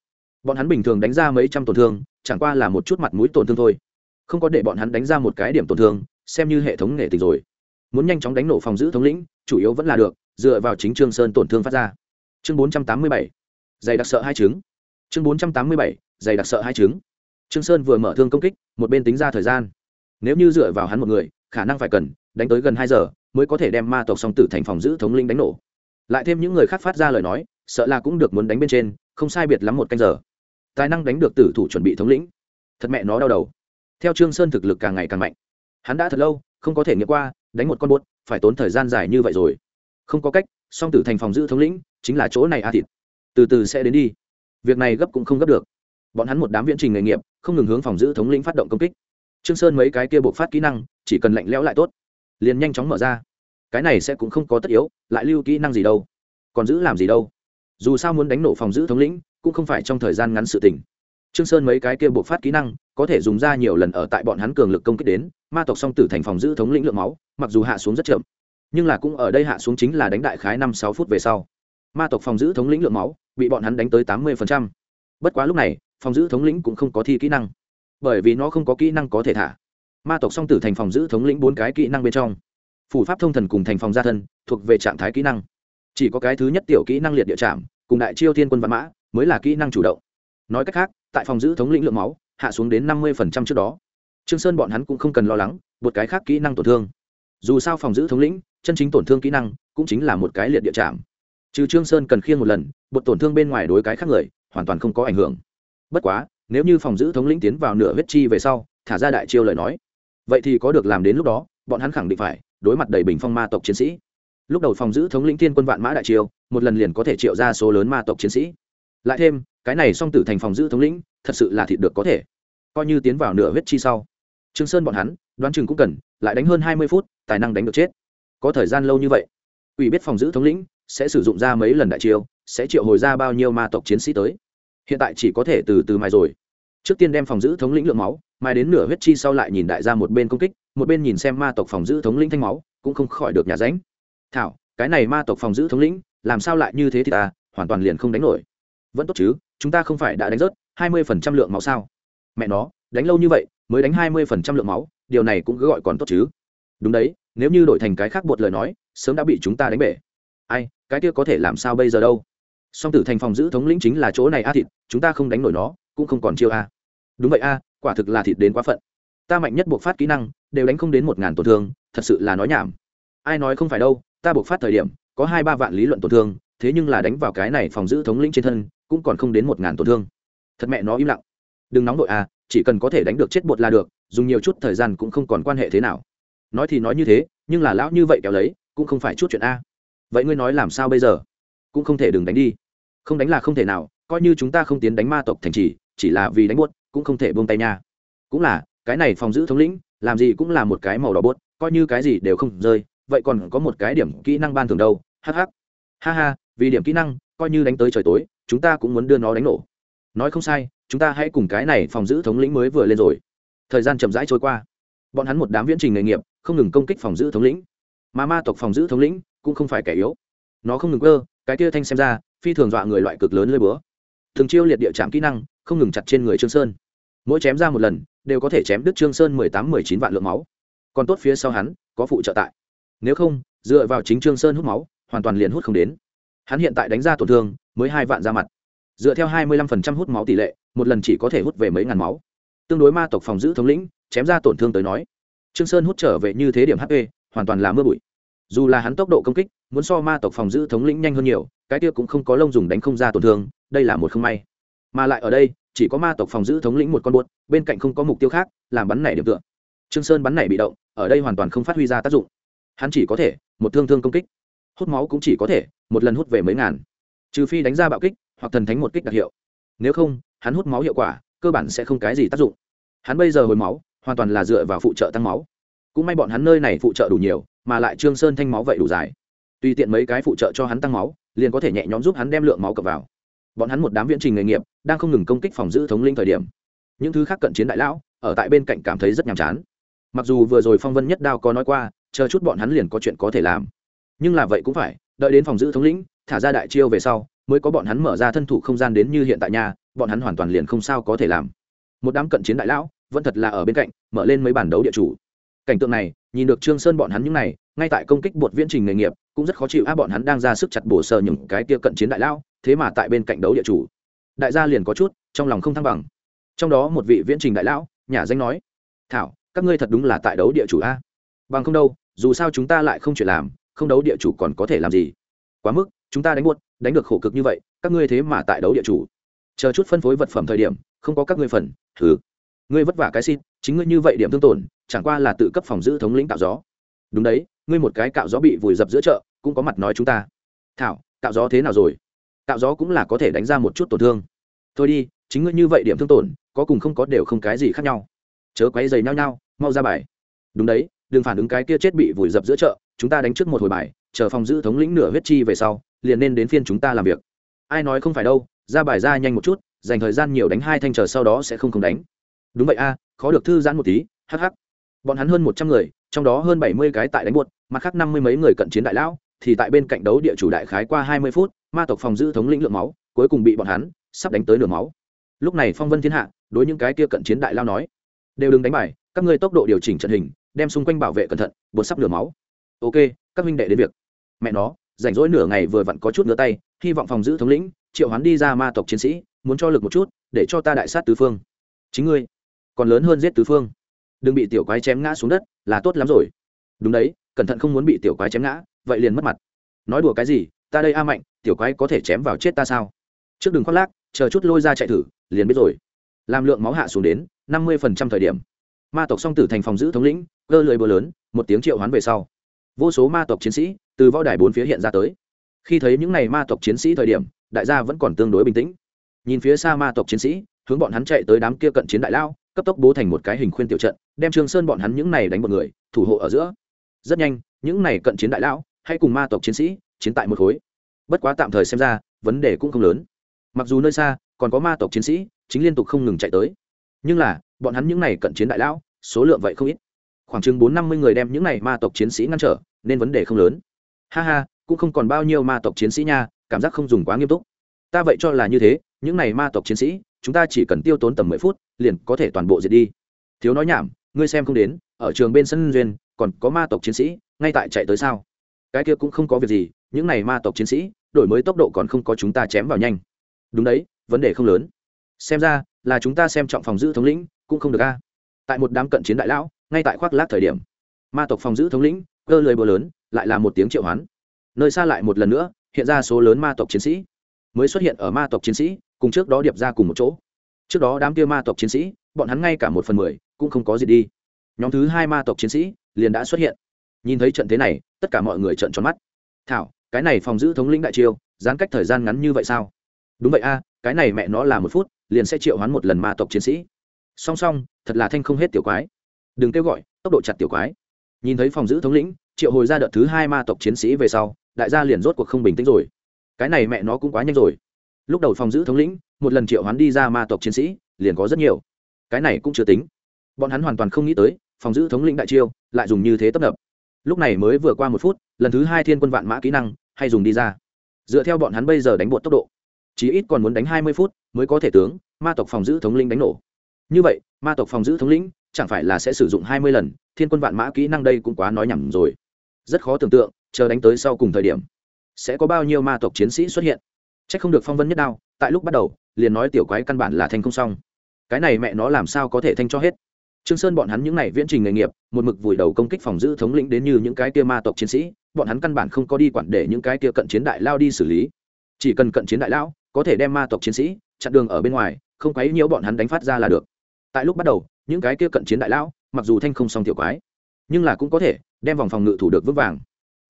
[SPEAKER 1] bọn hắn bình thường đánh ra mấy trăm tổn thương, chẳng qua là một chút mặt mũi tổn thương thôi. Không có để bọn hắn đánh ra một cái điểm tổn thương, xem như hệ thống nghệ tình rồi. Muốn nhanh chóng đánh nổ phòng giữ thống lĩnh, chủ yếu vẫn là được, dựa vào chính trương sơn tổn thương phát ra. Chương bốn trăm tám mươi bảy. Dày đặc sợ hai trứng chương bốn trăm tám mươi bảy. Dày đặc sợ hai trứng trương sơn vừa mở thương công kích, một bên tính ra thời gian. Nếu như dựa vào hắn một người, khả năng phải cần, đánh tới gần hai giờ, mới có thể đem ma tộc song tử thành phòng giữ thống linh đánh nổ. Lại thêm những người khác phát ra lời nói, sợ là cũng được muốn đánh bên trên, không sai biệt lắm một canh giờ tài năng đánh được tử thủ chuẩn bị thống lĩnh. Thật mẹ nó đau đầu. Theo trương sơn thực lực càng ngày càng mạnh. Hắn đã thật lâu không có thể nghiệm qua, đánh một con buốt, phải tốn thời gian dài như vậy rồi. Không có cách, song tử thành phòng giữ thống lĩnh chính là chỗ này a thịt. Từ từ sẽ đến đi. Việc này gấp cũng không gấp được. Bọn hắn một đám viễn trình nghề nghiệp, không ngừng hướng phòng giữ thống lĩnh phát động công kích. Trương sơn mấy cái kia buộc phát kỹ năng, chỉ cần lạnh lẽo lại tốt, liền nhanh chóng mở ra. Cái này sẽ cũng không có tất yếu, lại lưu kỹ năng gì đâu. Còn giữ làm gì đâu. Dù sao muốn đánh nổ phòng giữ thống lĩnh cũng không phải trong thời gian ngắn sự tình. Trương sơn mấy cái kia buộc phát kỹ năng, có thể dùng ra nhiều lần ở tại bọn hắn cường lực công kích đến, ma tộc song tử thành phòng giữ thống lĩnh lượng máu, mặc dù hạ xuống rất chậm, nhưng là cũng ở đây hạ xuống chính là đánh đại khái năm sáu phút về sau. Ma tộc phòng giữ thống lĩnh lượng máu, bị bọn hắn đánh tới tám mươi bất quá lúc này, phòng giữ thống lĩnh cũng không có thi kỹ năng. Bởi vì nó không có kỹ năng có thể thả. Ma tộc song tử thành phòng giữ thống lĩnh bốn cái kỹ năng bên trong. Phủ pháp thông thần cùng thành phòng gia thân, thuộc về trạng thái kỹ năng. Chỉ có cái thứ nhất tiểu kỹ năng liệt địa chạm cùng đại chiêu thiên quân văn mã mới là kỹ năng chủ động. Nói cách khác, tại phòng giữ thống lĩnh lượng máu, hạ xuống đến năm mươi trước đó. Trương sơn bọn hắn cũng không cần lo lắng, một cái khác kỹ năng tổn thương. Dù sao phòng giữ thống lĩnh, chân chính tổn thương kỹ năng, cũng chính là một cái liệt địa chạm. Trừ trương sơn cần khiêng một lần bột tổn thương bên ngoài đối cái khác người, hoàn toàn không có ảnh hưởng. Bất quá, nếu như phòng giữ thống lĩnh tiến vào nửa huyết chi về sau, thả ra đại chiêu lời nói, vậy thì có được làm đến lúc đó, bọn hắn khẳng định phải đối mặt đầy bình phong ma tộc chiến sĩ. Lúc đầu phòng giữ thống lĩnh thiên quân vạn mã đại chiêu, một lần liền có thể triệu ra số lớn ma tộc chiến sĩ lại thêm, cái này song tử thành phòng giữ thống lĩnh, thật sự là thịt được có thể. Coi như tiến vào nửa huyết chi sau. Trương sơn bọn hắn, đoán chừng cũng cần, lại đánh hơn hai mươi phút, tài năng đánh được chết. Có thời gian lâu như vậy ủy biết phòng giữ thống lĩnh sẽ sử dụng ra mấy lần đại chiêu, sẽ triệu hồi ra bao nhiêu ma tộc chiến sĩ tới. Hiện tại chỉ có thể từ từ mai rồi. Trước tiên đem phòng giữ thống lĩnh lượng máu mai đến nửa huyết chi sau lại nhìn đại ra một bên công kích, một bên nhìn xem ma tộc phòng giữ thống lĩnh thanh máu, cũng không khỏi được nhà ránh. Thảo, cái này ma tộc phòng giữ thống lĩnh, làm sao lại như thế thì ta, hoàn toàn liền không đánh nổi vẫn tốt chứ, chúng ta không phải đã đánh rớt hai mươi phần trăm lượng máu sao? Mẹ nó, đánh lâu như vậy mới đánh hai mươi phần trăm lượng máu, điều này cũng cứ gọi còn tốt chứ. Đúng đấy, nếu như đổi thành cái khác bột lời nói, sớm đã bị chúng ta đánh bể. Ai, cái kia có thể làm sao bây giờ đâu? Song tử thành phòng giữ thống lĩnh chính là chỗ này a thịt, chúng ta không đánh nổi nó, cũng không còn chiêu a. Đúng vậy a, quả thực là thịt đến quá phận. Ta mạnh nhất buộc phát kỹ năng, đều đánh không đến một ngàn tổn thương, thật sự là nói nhảm. Ai nói không phải đâu, ta buộc phát thời điểm, có hai ba vạn lý luận tổn thương, thế nhưng là đánh vào cái này phòng giữ thống lĩnh trên thân cũng còn không đến một ngàn tổn thương. Thật mẹ nó im lặng. Đừng nóng đội à, chỉ cần có thể đánh được chết bột là được dùng nhiều chút thời gian cũng không còn quan hệ thế nào. Nói thì nói như thế nhưng là lão như vậy kéo lấy cũng không phải chút chuyện a. Vậy ngươi nói làm sao bây giờ? Cũng không thể đừng đánh đi. Không đánh là không thể nào coi như chúng ta không tiến đánh ma tộc thành trì chỉ là vì đánh buốt cũng không thể buông tay nha. Cũng là cái này phòng giữ thống lĩnh làm gì cũng là một cái màu đỏ buốt coi như cái gì đều không rơi vậy còn có một cái điểm kỹ năng ban thường đâu hh ha ha vì điểm kỹ năng coi như đánh tới trời tối chúng ta cũng muốn đưa nó đánh nổ. Nói không sai, chúng ta hãy cùng cái này phòng giữ thống lĩnh mới vừa lên rồi. Thời gian chậm rãi trôi qua. Bọn hắn một đám viễn trình nghề nghiệp, không ngừng công kích phòng giữ thống lĩnh. Mà ma tộc phòng giữ thống lĩnh cũng không phải kẻ yếu. Nó không ngừng cơ cái kia thanh xem ra, phi thường dọa người loại cực lớn lơi búa. Thường chiêu liệt địa chạm kỹ năng, không ngừng chặt trên người trương sơn. Mỗi chém ra một lần, đều có thể chém đứt trương sơn mười tám, mười chín vạn lượng máu. Còn tốt phía sau hắn, có phụ trợ tại. Nếu không, dựa vào chính trương sơn hút máu, hoàn toàn liền hút không đến hắn hiện tại đánh ra tổn thương, mới hai vạn ra mặt. Dựa theo hai mươi lăm phần trăm hút máu tỷ lệ, một lần chỉ có thể hút về mấy ngàn máu. Tương đối ma tộc phòng giữ thống lĩnh, chém ra tổn thương tới nói, trương sơn hút trở về như thế điểm hp hoàn toàn là mưa bụi. Dù là hắn tốc độ công kích, muốn so ma tộc phòng giữ thống lĩnh nhanh hơn nhiều, cái kia cũng không có lông dùng đánh không ra tổn thương, đây là một không may. Mà lại ở đây, chỉ có ma tộc phòng giữ thống lĩnh một con buốt, bên cạnh không có mục tiêu khác, làm bắn nảy điểm tựa. Trương sơn bắn nảy bị động, ở đây hoàn toàn không phát huy ra tác dụng. Hắn chỉ có thể, một thương thương công kích hút máu cũng chỉ có thể, một lần hút về mấy ngàn. Trừ phi đánh ra bạo kích, hoặc thần thánh một kích đặc hiệu. Nếu không, hắn hút máu hiệu quả, cơ bản sẽ không cái gì tác dụng. Hắn bây giờ hồi máu, hoàn toàn là dựa vào phụ trợ tăng máu. Cũng may bọn hắn nơi này phụ trợ đủ nhiều, mà lại trương sơn thanh máu vậy đủ dài. Tùy tiện mấy cái phụ trợ cho hắn tăng máu, liền có thể nhẹ nhõm giúp hắn đem lượng máu cập vào. Bọn hắn một đám viễn trình nghề nghiệp, đang không ngừng công kích phòng giữ thống linh thời điểm. Những thứ khác cận chiến đại lão, ở tại bên cạnh cảm thấy rất nhàm chán. Mặc dù vừa rồi phong vân nhất đao có nói qua, chờ chút bọn hắn liền có chuyện có thể làm nhưng là vậy cũng phải, đợi đến phòng giữ thống lĩnh, thả ra đại chiêu về sau, mới có bọn hắn mở ra thân thủ không gian đến như hiện tại nhà bọn hắn hoàn toàn liền không sao có thể làm. Một đám cận chiến đại lão, vẫn thật là ở bên cạnh, mở lên mấy bản đấu địa chủ. Cảnh tượng này, nhìn được trương sơn bọn hắn những này, ngay tại công kích bột viễn trình nghề nghiệp, cũng rất khó chịu. A bọn hắn đang ra sức chặt bổ sờ những cái kia cận chiến đại lão, thế mà tại bên cạnh đấu địa chủ. Đại gia liền có chút, trong lòng không thăng bằng. Trong đó một vị viễn trình đại lão, nhà danh nói, thảo, các ngươi thật đúng là tại đấu địa chủ a. Bằng không đâu, dù sao chúng ta lại không chuyện làm không đấu địa chủ còn có thể làm gì? Quá mức, chúng ta đánh buốt, đánh được khổ cực như vậy, các ngươi thế mà tại đấu địa chủ. Chờ chút phân phối vật phẩm thời điểm, không có các ngươi phần thử ngươi vất vả cái xin chính ngươi như vậy điểm thương tổn, chẳng qua là tự cấp phòng giữ thống lĩnh cạo gió. Đúng đấy, ngươi một cái cạo gió bị vùi dập giữa chợ, cũng có mặt nói chúng ta. Thảo, cạo gió thế nào rồi? Cạo gió cũng là có thể đánh ra một chút tổn thương. Thôi đi, chính ngươi như vậy điểm thương tổn, có cùng không có đều không cái gì khác nhau. Chớ quấy giày nhau nhau, mau ra bài. Đúng đấy, đừng phản ứng cái kia chết bị vùi dập giữa chợ chúng ta đánh trước một hồi bài, chờ phòng giữ thống lĩnh nửa huyết chi về sau, liền nên đến phiên chúng ta làm việc. Ai nói không phải đâu, ra bài ra nhanh một chút, dành thời gian nhiều đánh hai thanh chờ sau đó sẽ không không đánh. Đúng vậy a, khó được thư giãn một tí hh bọn hắn hơn một trăm người, trong đó hơn bảy mươi cái tại đánh buột mặt khác năm mươi mấy người cận chiến đại lão, thì tại bên cạnh đấu địa chủ đại khái qua hai mươi phút, ma tộc phòng giữ thống lĩnh lượng máu, cuối cùng bị bọn hắn sắp đánh tới nửa máu. Lúc này phong vân thiên hạ, đối những cái kia cận chiến đại lao nói, đều đừng đánh bài, các ngươi tốc độ điều chỉnh trận hình, đem xung quanh bảo vệ cẩn thận bột sắp nửa máu ok, các huynh đệ đến việc. Mẹ nó, rảnh rỗi nửa ngày vừa vặn có chút ngứa tay, hy vọng phòng giữ thống lĩnh, triệu hoán đi ra ma tộc chiến sĩ, muốn cho lực một chút, để cho ta đại sát tứ phương. Chính ngươi, còn lớn hơn giết tứ phương. Đừng bị tiểu quái chém ngã xuống đất, là tốt lắm rồi. Đúng đấy, cẩn thận không muốn bị tiểu quái chém ngã, vậy liền mất mặt. Nói đùa cái gì, ta đây a mạnh, tiểu quái có thể chém vào chết ta sao? Trước đừng khoác lác, chờ chút lôi ra chạy thử, liền biết rồi. Làm lượng máu hạ xuống đến năm mươi phần trăm thời điểm. Ma tộc song tử thành phòng giữ thống lĩnh, cơ lưỡi bờ lớn, một tiếng triệu hoán về sau vô số ma tộc chiến sĩ từ võ đài bốn phía hiện ra tới. Khi thấy những n à y ma tộc chiến sĩ thời điểm đại gia vẫn còn tương đối bình tĩnh. Nhìn phía xa ma tộc chiến sĩ hướng bọn hắn chạy tới đám kia cận chiến đại lao cấp tốc bố thành một cái hình khuyên tiểu trận đem trương sơn bọn hắn những này đánh một người thủ hộ ở giữa. Rất nhanh những này cận chiến đại lao, hay cùng ma tộc chiến sĩ chiến tại một khối. Bất quá tạm thời xem ra vấn đề cũng không lớn. Mặc dù nơi xa còn có ma tộc chiến sĩ chính liên tục không ngừng chạy tới. Nhưng là bọn hắn những này cận chiến đại lão số lượng vậy không ít khoảng chừng bốn năm mươi người đem những này ma tộc chiến sĩ ngăn trở, nên vấn đề không lớn. Ha ha, cũng không còn bao nhiêu ma tộc chiến sĩ nha, cảm giác không dùng quá nghiêm túc. Ta vậy cho là như thế, những này ma tộc chiến sĩ, chúng ta chỉ cần tiêu tốn tầm mười phút, liền có thể toàn bộ diệt đi. Thiếu nói nhảm, ngươi xem không đến, ở trường bên sân duyên, còn có ma tộc chiến sĩ, ngay tại chạy tới sao? Cái kia cũng không có việc gì, những này ma tộc chiến sĩ, đổi mới tốc độ còn không có chúng ta chém vào nhanh. Đúng đấy, vấn đề không lớn. Xem ra, là chúng ta xem trọng phòng giữ thống lĩnh, cũng không được a. Tại một đám cận chiến đại lão ngay tại khoác lác thời điểm. Ma tộc phòng giữ thống lĩnh, cơ lời bờ lớn, lại là một tiếng triệu hoán. Nơi xa lại một lần nữa, hiện ra số lớn ma tộc chiến sĩ. Mới xuất hiện ở ma tộc chiến sĩ, cùng trước đó điệp ra cùng một chỗ. Trước đó đám kia ma tộc chiến sĩ, bọn hắn ngay cả một phần mười cũng không có gì đi. Nhóm thứ hai ma tộc chiến sĩ liền đã xuất hiện. Nhìn thấy trận thế này, tất cả mọi người trợn tròn mắt. Thảo, cái này phòng giữ thống lĩnh đại chiêu, giãn cách thời gian ngắn như vậy sao? Đúng vậy a, cái này mẹ nó là một phút, liền sẽ triệu hoán một lần ma tộc chiến sĩ. Song song, thật là thanh không hết tiểu quái đừng kêu gọi, tốc độ chặt tiểu quái. Nhìn thấy phòng giữ thống lĩnh, triệu hồi ra đợt thứ hai ma tộc chiến sĩ về sau, đại gia liền rốt cuộc không bình tĩnh rồi. Cái này mẹ nó cũng quá nhanh rồi. Lúc đầu phòng giữ thống lĩnh, một lần triệu hắn đi ra ma tộc chiến sĩ, liền có rất nhiều. Cái này cũng chưa tính. Bọn hắn hoàn toàn không nghĩ tới, phòng giữ thống lĩnh đại chiêu, lại dùng như thế tấp nập. Lúc này mới vừa qua một phút, lần thứ hai thiên quân vạn mã kỹ năng, hay dùng đi ra. Dựa theo bọn hắn bây giờ đánh bột tốc độ chỉ ít còn muốn đánh hai mươi phút mới có thể tướng, ma tộc phòng giữ thống lĩnh đánh nổ. Như vậy, ma tộc phòng giữ thống lĩnh chẳng phải là sẽ sử dụng hai mươi lần, thiên quân vạn mã kỹ năng đây cũng quá nói nhầm rồi. Rất khó tưởng tượng, chờ đánh tới sau cùng thời điểm, sẽ có bao nhiêu ma tộc chiến sĩ xuất hiện. C h ắ c không được phong vân nhất đao, tại lúc bắt đầu, liền nói tiểu quái căn bản là thành không xong. Cái này mẹ nó làm sao có thể thanh cho hết? Trương sơn bọn hắn những n à y viễn trình nghề nghiệp, một mực vùi đầu công kích phòng giữ thống lĩnh đến như những cái kia ma tộc chiến sĩ, bọn hắn căn bản không có đi quản để những cái kia cận chiến đại lao đi xử lý. Chỉ cần cận chiến đại lao, có thể đem ma tộc chiến sĩ chặn đường ở bên ngoài, không quấy nhiễu bọn hắn đánh phát ra là được. Tại lúc bắt đầu những cái kia cận chiến đại lão, mặc dù thanh không xong tiểu quái, nhưng là cũng có thể đem vòng phòng ngự thủ được vững vàng.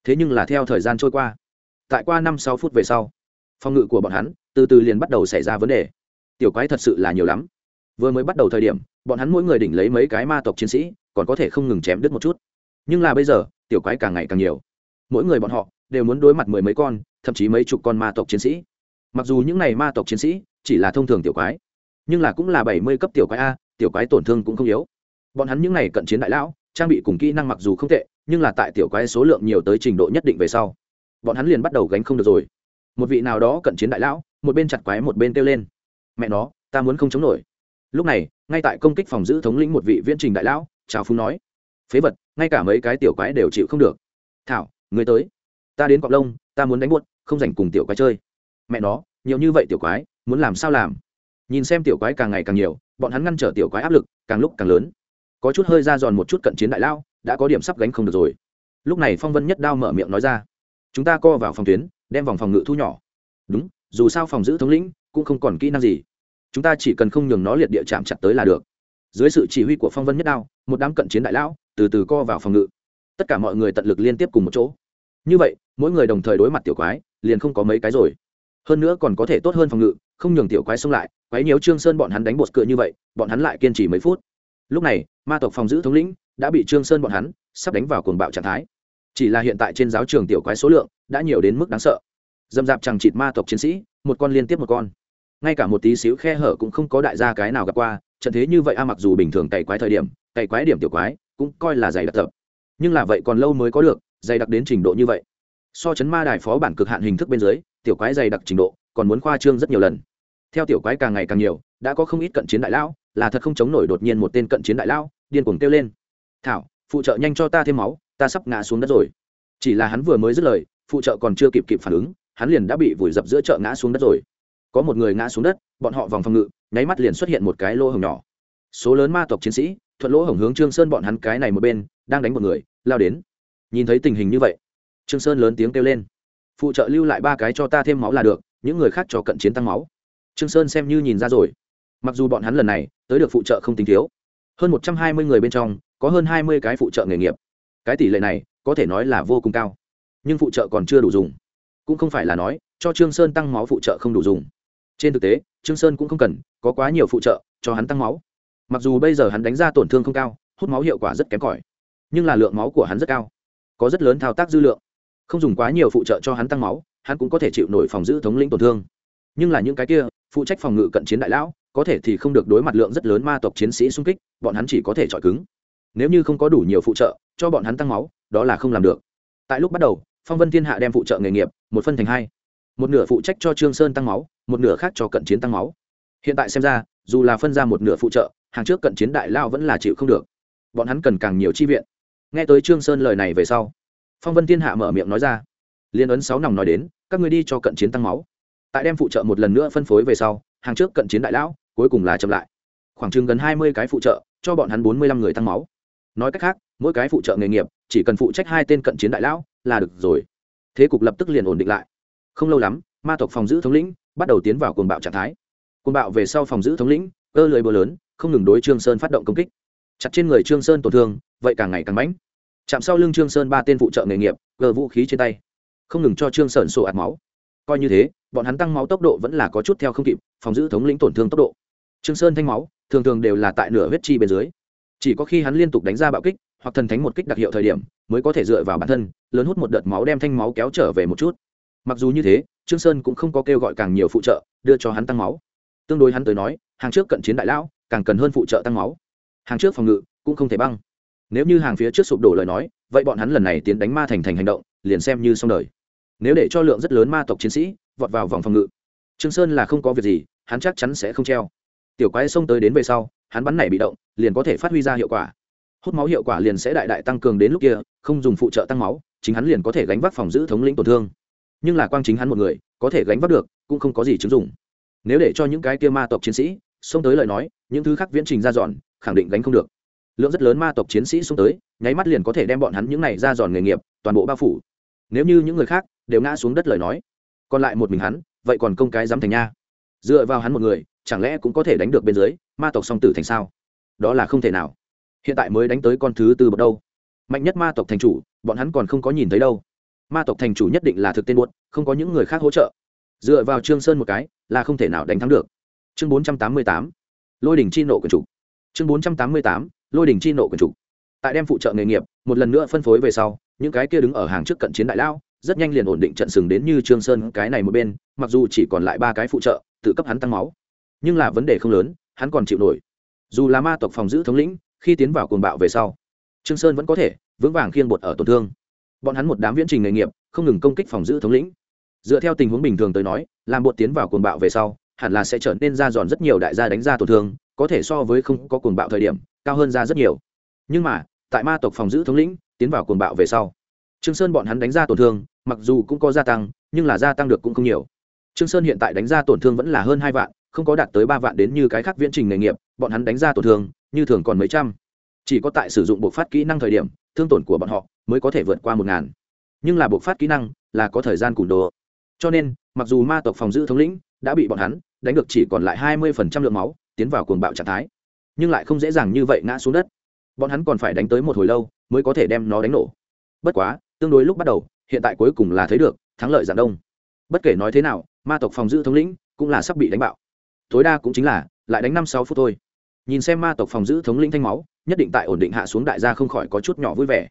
[SPEAKER 1] Thế nhưng là theo thời gian trôi qua, tại qua năm sáu phút về sau, phòng ngự của bọn hắn từ từ liền bắt đầu xảy ra vấn đề. Tiểu quái thật sự là nhiều lắm. Vừa mới bắt đầu thời điểm, bọn hắn mỗi người đỉnh lấy mấy cái ma tộc chiến sĩ, còn có thể không ngừng chém đứt một chút. Nhưng là bây giờ, tiểu quái càng ngày càng nhiều. Mỗi người bọn họ đều muốn đối mặt mười mấy con, thậm chí mấy chục con ma tộc chiến sĩ. Mặc dù những n à y ma tộc chiến sĩ chỉ là thông thường tiểu quái, nhưng là cũng là bảy mươi cấp tiểu quái a tiểu quái tổn thương cũng không yếu. Bọn hắn những n à y cận chiến đại lão, trang bị cùng kỹ năng mặc dù không tệ, nhưng là tại tiểu quái số lượng nhiều tới trình độ nhất định về sau, bọn hắn liền bắt đầu gánh không được rồi. Một vị nào đó cận chiến đại lão, một bên chặt quái một bên kêu lên, mẹ nó, ta muốn không chống nổi. Lúc này, ngay tại công kích phòng giữ thống lĩnh một vị viễn trình đại lão, chào phúng nói, phế vật, ngay cả mấy cái tiểu quái đều chịu không được. Thảo người tới. Ta đến cọc lông, ta muốn đánh buốt, không dành cùng tiểu quái chơi. Mẹ nó, nhiều như vậy tiểu quái, muốn làm sao làm? Nhìn xem tiểu quái càng ngày càng nhiều bọn hắn ngăn trở tiểu quái áp lực càng lúc càng lớn. Có chút hơi ra giòn một chút cận chiến đại lao, đã có điểm sắp gánh không được rồi. Lúc này phong vân nhất đao mở miệng nói ra, chúng ta co vào phòng tuyến, đem vòng phòng ngự thu nhỏ. Đúng, dù sao phòng giữ thống lĩnh cũng không còn kỹ năng gì. Chúng ta chỉ cần không nhường nó liệt địa chạm chặt tới là được. Dưới sự chỉ huy của phong vân nhất đao, một đám cận chiến đại lão từ từ co vào phòng ngự. Tất cả mọi người tận lực liên tiếp cùng một chỗ. Như vậy, mỗi người đồng thời đối mặt tiểu quái, liền không có mấy cái rồi. Hơn nữa còn có thể tốt hơn phòng ngự không nhường tiểu quái xông lại quái nhiều trương sơn bọn hắn đánh bột cựa như vậy, bọn hắn lại kiên trì mấy phút. Lúc này, ma tộc phòng giữ thống lĩnh đã bị trương sơn bọn hắn sắp đánh vào cuồng bạo trạng thái. Chỉ là hiện tại trên giáo trường tiểu quái số lượng đã nhiều đến mức đáng sợ. Dầm dạp chẳng chịt ma tộc chiến sĩ, một con liên tiếp một con. Ngay cả một tí xíu khe hở cũng không có đại gia cái nào gặp qua, trận thế như vậy a, mặc dù bình thường cày quái thời điểm, cày quái điểm tiểu quái cũng coi là dày đặc tập. Nhưng là vậy còn lâu mới có được, dày đặc đến trình độ như vậy. So chấn ma đài phó bản cực hạn hình thức bên dưới, tiểu quái dày đặc trình độ còn muốn khoa trương rất nhiều lần theo tiểu quái càng ngày càng nhiều, đã có không ít cận chiến đại lão, là thật không chống nổi đột nhiên một tên cận chiến đại lão, điên cuồng kêu lên. Thảo, phụ trợ nhanh cho ta thêm máu, ta sắp ngã xuống đất rồi. Chỉ là hắn vừa mới dứt lời, phụ trợ còn chưa kịp kịp phản ứng, hắn liền đã bị vùi dập giữa chợ ngã xuống đất rồi. Có một người ngã xuống đất, bọn họ vòng phòng ngự, nháy mắt liền xuất hiện một cái lỗ hồng nhỏ. Số lớn ma tộc chiến sĩ, thuận lỗ hồng hướng trương sơn bọn hắn cái này một bên, đang đánh một người, lao đến. Nhìn thấy tình hình như vậy, trương sơn lớn tiếng kêu lên. Phụ trợ lưu lại ba cái cho ta thêm máu là được, những người khác cho cận chiến tăng máu trương sơn xem như nhìn ra rồi. Mặc dù bọn hắn lần này tới được phụ trợ không tính thiếu, hơn một trăm hai mươi người bên trong, có hơn hai mươi cái phụ trợ nghề nghiệp. Cái tỷ lệ này có thể nói là vô cùng cao, nhưng phụ trợ còn chưa đủ dùng. Cũng không phải là nói cho trương sơn tăng máu phụ trợ không đủ dùng. Trên thực tế, trương sơn cũng không cần có quá nhiều phụ trợ cho hắn tăng máu. Mặc dù bây giờ hắn đánh ra tổn thương không cao, hút máu hiệu quả rất kém cỏi, nhưng là lượng máu của hắn rất cao, có rất lớn thao tác dư lượng. Không dùng quá nhiều phụ trợ cho hắn tăng máu, hắn cũng có thể chịu nổi phòng giữ thống lĩnh tổn thương. Nhưng là những cái kia phụ trách phòng ngự cận chiến đại lão, có thể thì không được đối mặt lượng rất lớn ma tộc chiến sĩ xung kích, bọn hắn chỉ có thể chọi cứng. Nếu như không có đủ nhiều phụ trợ, cho bọn hắn tăng máu, đó là không làm được. Tại lúc bắt đầu, phong vân thiên hạ đem phụ trợ nghề nghiệp, một phân thành hai. Một nửa phụ trách cho trương sơn tăng máu, một nửa khác cho cận chiến tăng máu. Hiện tại xem ra, dù là phân ra một nửa phụ trợ, hàng trước cận chiến đại lao vẫn là chịu không được. Bọn hắn cần càng nhiều chi viện. Nghe tới trương sơn lời này về sau, phong vân thiên hạ mở miệng nói ra. Liên ấn sáu nòng nói đến, các người đi cho cận chiến tăng máu tại đem phụ trợ một lần nữa phân phối về sau, hàng trước cận chiến đại lão, cuối cùng là chậm lại. Khoảng chừng gần hai mươi cái phụ trợ, cho bọn hắn bốn mươi lăm người tăng máu. Nói cách khác, mỗi cái phụ trợ nghề nghiệp, chỉ cần phụ trách hai tên cận chiến đại lão, là được rồi. Thế cục lập tức liền ổn định lại. Không lâu lắm, ma tộc phòng giữ thống lĩnh bắt đầu tiến vào cuồng bạo trạng thái. Cuồng bạo về sau phòng giữ thống lĩnh, cơ lưới bờ lớn, không ngừng đối trương sơn phát động công kích. Chặt trên người trương sơn tổn thương, vậy càng ngày càng mãnh. Chạm sau lưng trương sơn ba tên phụ trợ nghề nghiệp gờ vũ khí trên tay. Không ngừng cho trương sơn sổ ạt máu coi như thế, bọn hắn tăng máu tốc độ vẫn là có chút theo không kịp, phòng giữ thống lĩnh tổn thương tốc độ. Trương sơn thanh máu, thường thường đều là tại nửa huyết chi bên dưới. Chỉ có khi hắn liên tục đánh ra bạo kích, hoặc thần thánh một kích đặc hiệu thời điểm, mới có thể dựa vào bản thân, lớn hút một đợt máu đem thanh máu kéo trở về một chút. Mặc dù như thế, trương sơn cũng không có kêu gọi càng nhiều phụ trợ, đưa cho hắn tăng máu. Tương đối hắn tới nói, hàng trước cận chiến đại lão, càng cần hơn phụ trợ tăng máu. Hàng trước phòng ngự cũng không thể băng. Nếu như hàng phía trước sụp đổ lời nói, vậy bọn hắn lần này tiến đánh ma thành thành hành động, liền xem như xong đời nếu để cho lượng rất lớn ma tộc chiến sĩ vọt vào vòng phòng ngự. Trương sơn là không có việc gì, hắn chắc chắn sẽ không treo. Tiểu quái xông tới đến về sau, hắn bắn này bị động, liền có thể phát huy ra hiệu quả. Hút máu hiệu quả liền sẽ đại đại tăng cường đến lúc kia, không dùng phụ trợ tăng máu, chính hắn liền có thể gánh vác phòng giữ thống lĩnh tổn thương. Nhưng là quang chính hắn một người, có thể gánh vác được, cũng không có gì chứng dụng. Nếu để cho những cái kia ma tộc chiến sĩ xông tới lời nói, những thứ khác viễn trình ra dọn, khẳng định gánh không được. Lượng rất lớn ma tộc chiến sĩ xông tới, nháy mắt liền có thể đem bọn hắn những này ra dọn nghề nghiệp toàn bộ bao phủ. Nếu như những người khác đều ngã xuống đất lời nói. Còn lại một mình hắn, vậy còn công cái dám thành nha? Dựa vào hắn một người, chẳng lẽ cũng có thể đánh được bên dưới, ma tộc song tử thành sao? Đó là không thể nào. Hiện tại mới đánh tới con thứ tư bậc đâu. Mạnh nhất ma tộc thành chủ, bọn hắn còn không có nhìn thấy đâu. Ma tộc thành chủ nhất định là thực tên buốt không có những người khác hỗ trợ. Dựa vào trương sơn một cái, là không thể nào đánh thắng được. Chương bốn trăm tám mươi tám, lôi đỉnh chi nộ quyền chủ. Chương bốn trăm tám mươi tám, lôi đỉnh chi nộ quyền chủ. Tại đem phụ trợ nghề nghiệp, một lần nữa phân phối về sau, những cái kia đứng ở hàng trước cận chiến đại lao rất nhanh liền ổn định trận sừng đến như trương sơn cái này một bên, mặc dù chỉ còn lại ba cái phụ trợ, tự cấp hắn tăng máu. Nhưng là vấn đề không lớn, hắn còn chịu nổi. Dù là ma tộc phòng giữ thống lĩnh, khi tiến vào cuồng bạo về sau, trương sơn vẫn có thể vững vàng khiên bột ở tổn thương. Bọn hắn một đám viễn trình nghề nghiệp, không ngừng công kích phòng giữ thống lĩnh. Dựa theo tình huống bình thường tới nói, làm bột tiến vào cuồng bạo về sau, hẳn là sẽ trở nên ra giòn rất nhiều đại gia đánh ra tổn thương, có thể so với không có cuồng bạo thời điểm, cao hơn ra rất nhiều. Nhưng mà, tại ma tộc phòng giữ thống lĩnh, tiến vào cuồng bạo về sau, trương sơn bọn hắn đánh ra tổn thương mặc dù cũng có gia tăng, nhưng là gia tăng được cũng không nhiều. Trương sơn hiện tại đánh ra tổn thương vẫn là hơn hai vạn, không có đạt tới ba vạn đến như cái khác viễn trình nghề nghiệp, bọn hắn đánh ra tổn thương, như thường còn mấy trăm. Chỉ có tại sử dụng bộ phát kỹ năng thời điểm, thương tổn của bọn họ mới có thể vượt qua một ngàn. Nhưng là bộ phát kỹ năng là có thời gian cùn đồ. Cho nên, mặc dù ma tộc phòng giữ thống lĩnh đã bị bọn hắn đánh được chỉ còn lại hai mươi phần trăm lượng máu, tiến vào cuồng bạo trạng thái, nhưng lại không dễ dàng như vậy ngã xuống đất. Bọn hắn còn phải đánh tới một hồi lâu mới có thể đem nó đánh nổ. Bất quá, tương đối lúc bắt đầu hiện tại cuối cùng là thấy được, thắng lợi giảng đông. Bất kể nói thế nào, ma tộc phòng giữ thống lĩnh cũng là sắp bị đánh bạo. Tối đa cũng chính là, lại đánh năm sáu phút thôi. Nhìn xem ma tộc phòng giữ thống lĩnh thanh máu, nhất định tại ổn định hạ xuống đại gia không khỏi có chút nhỏ vui vẻ.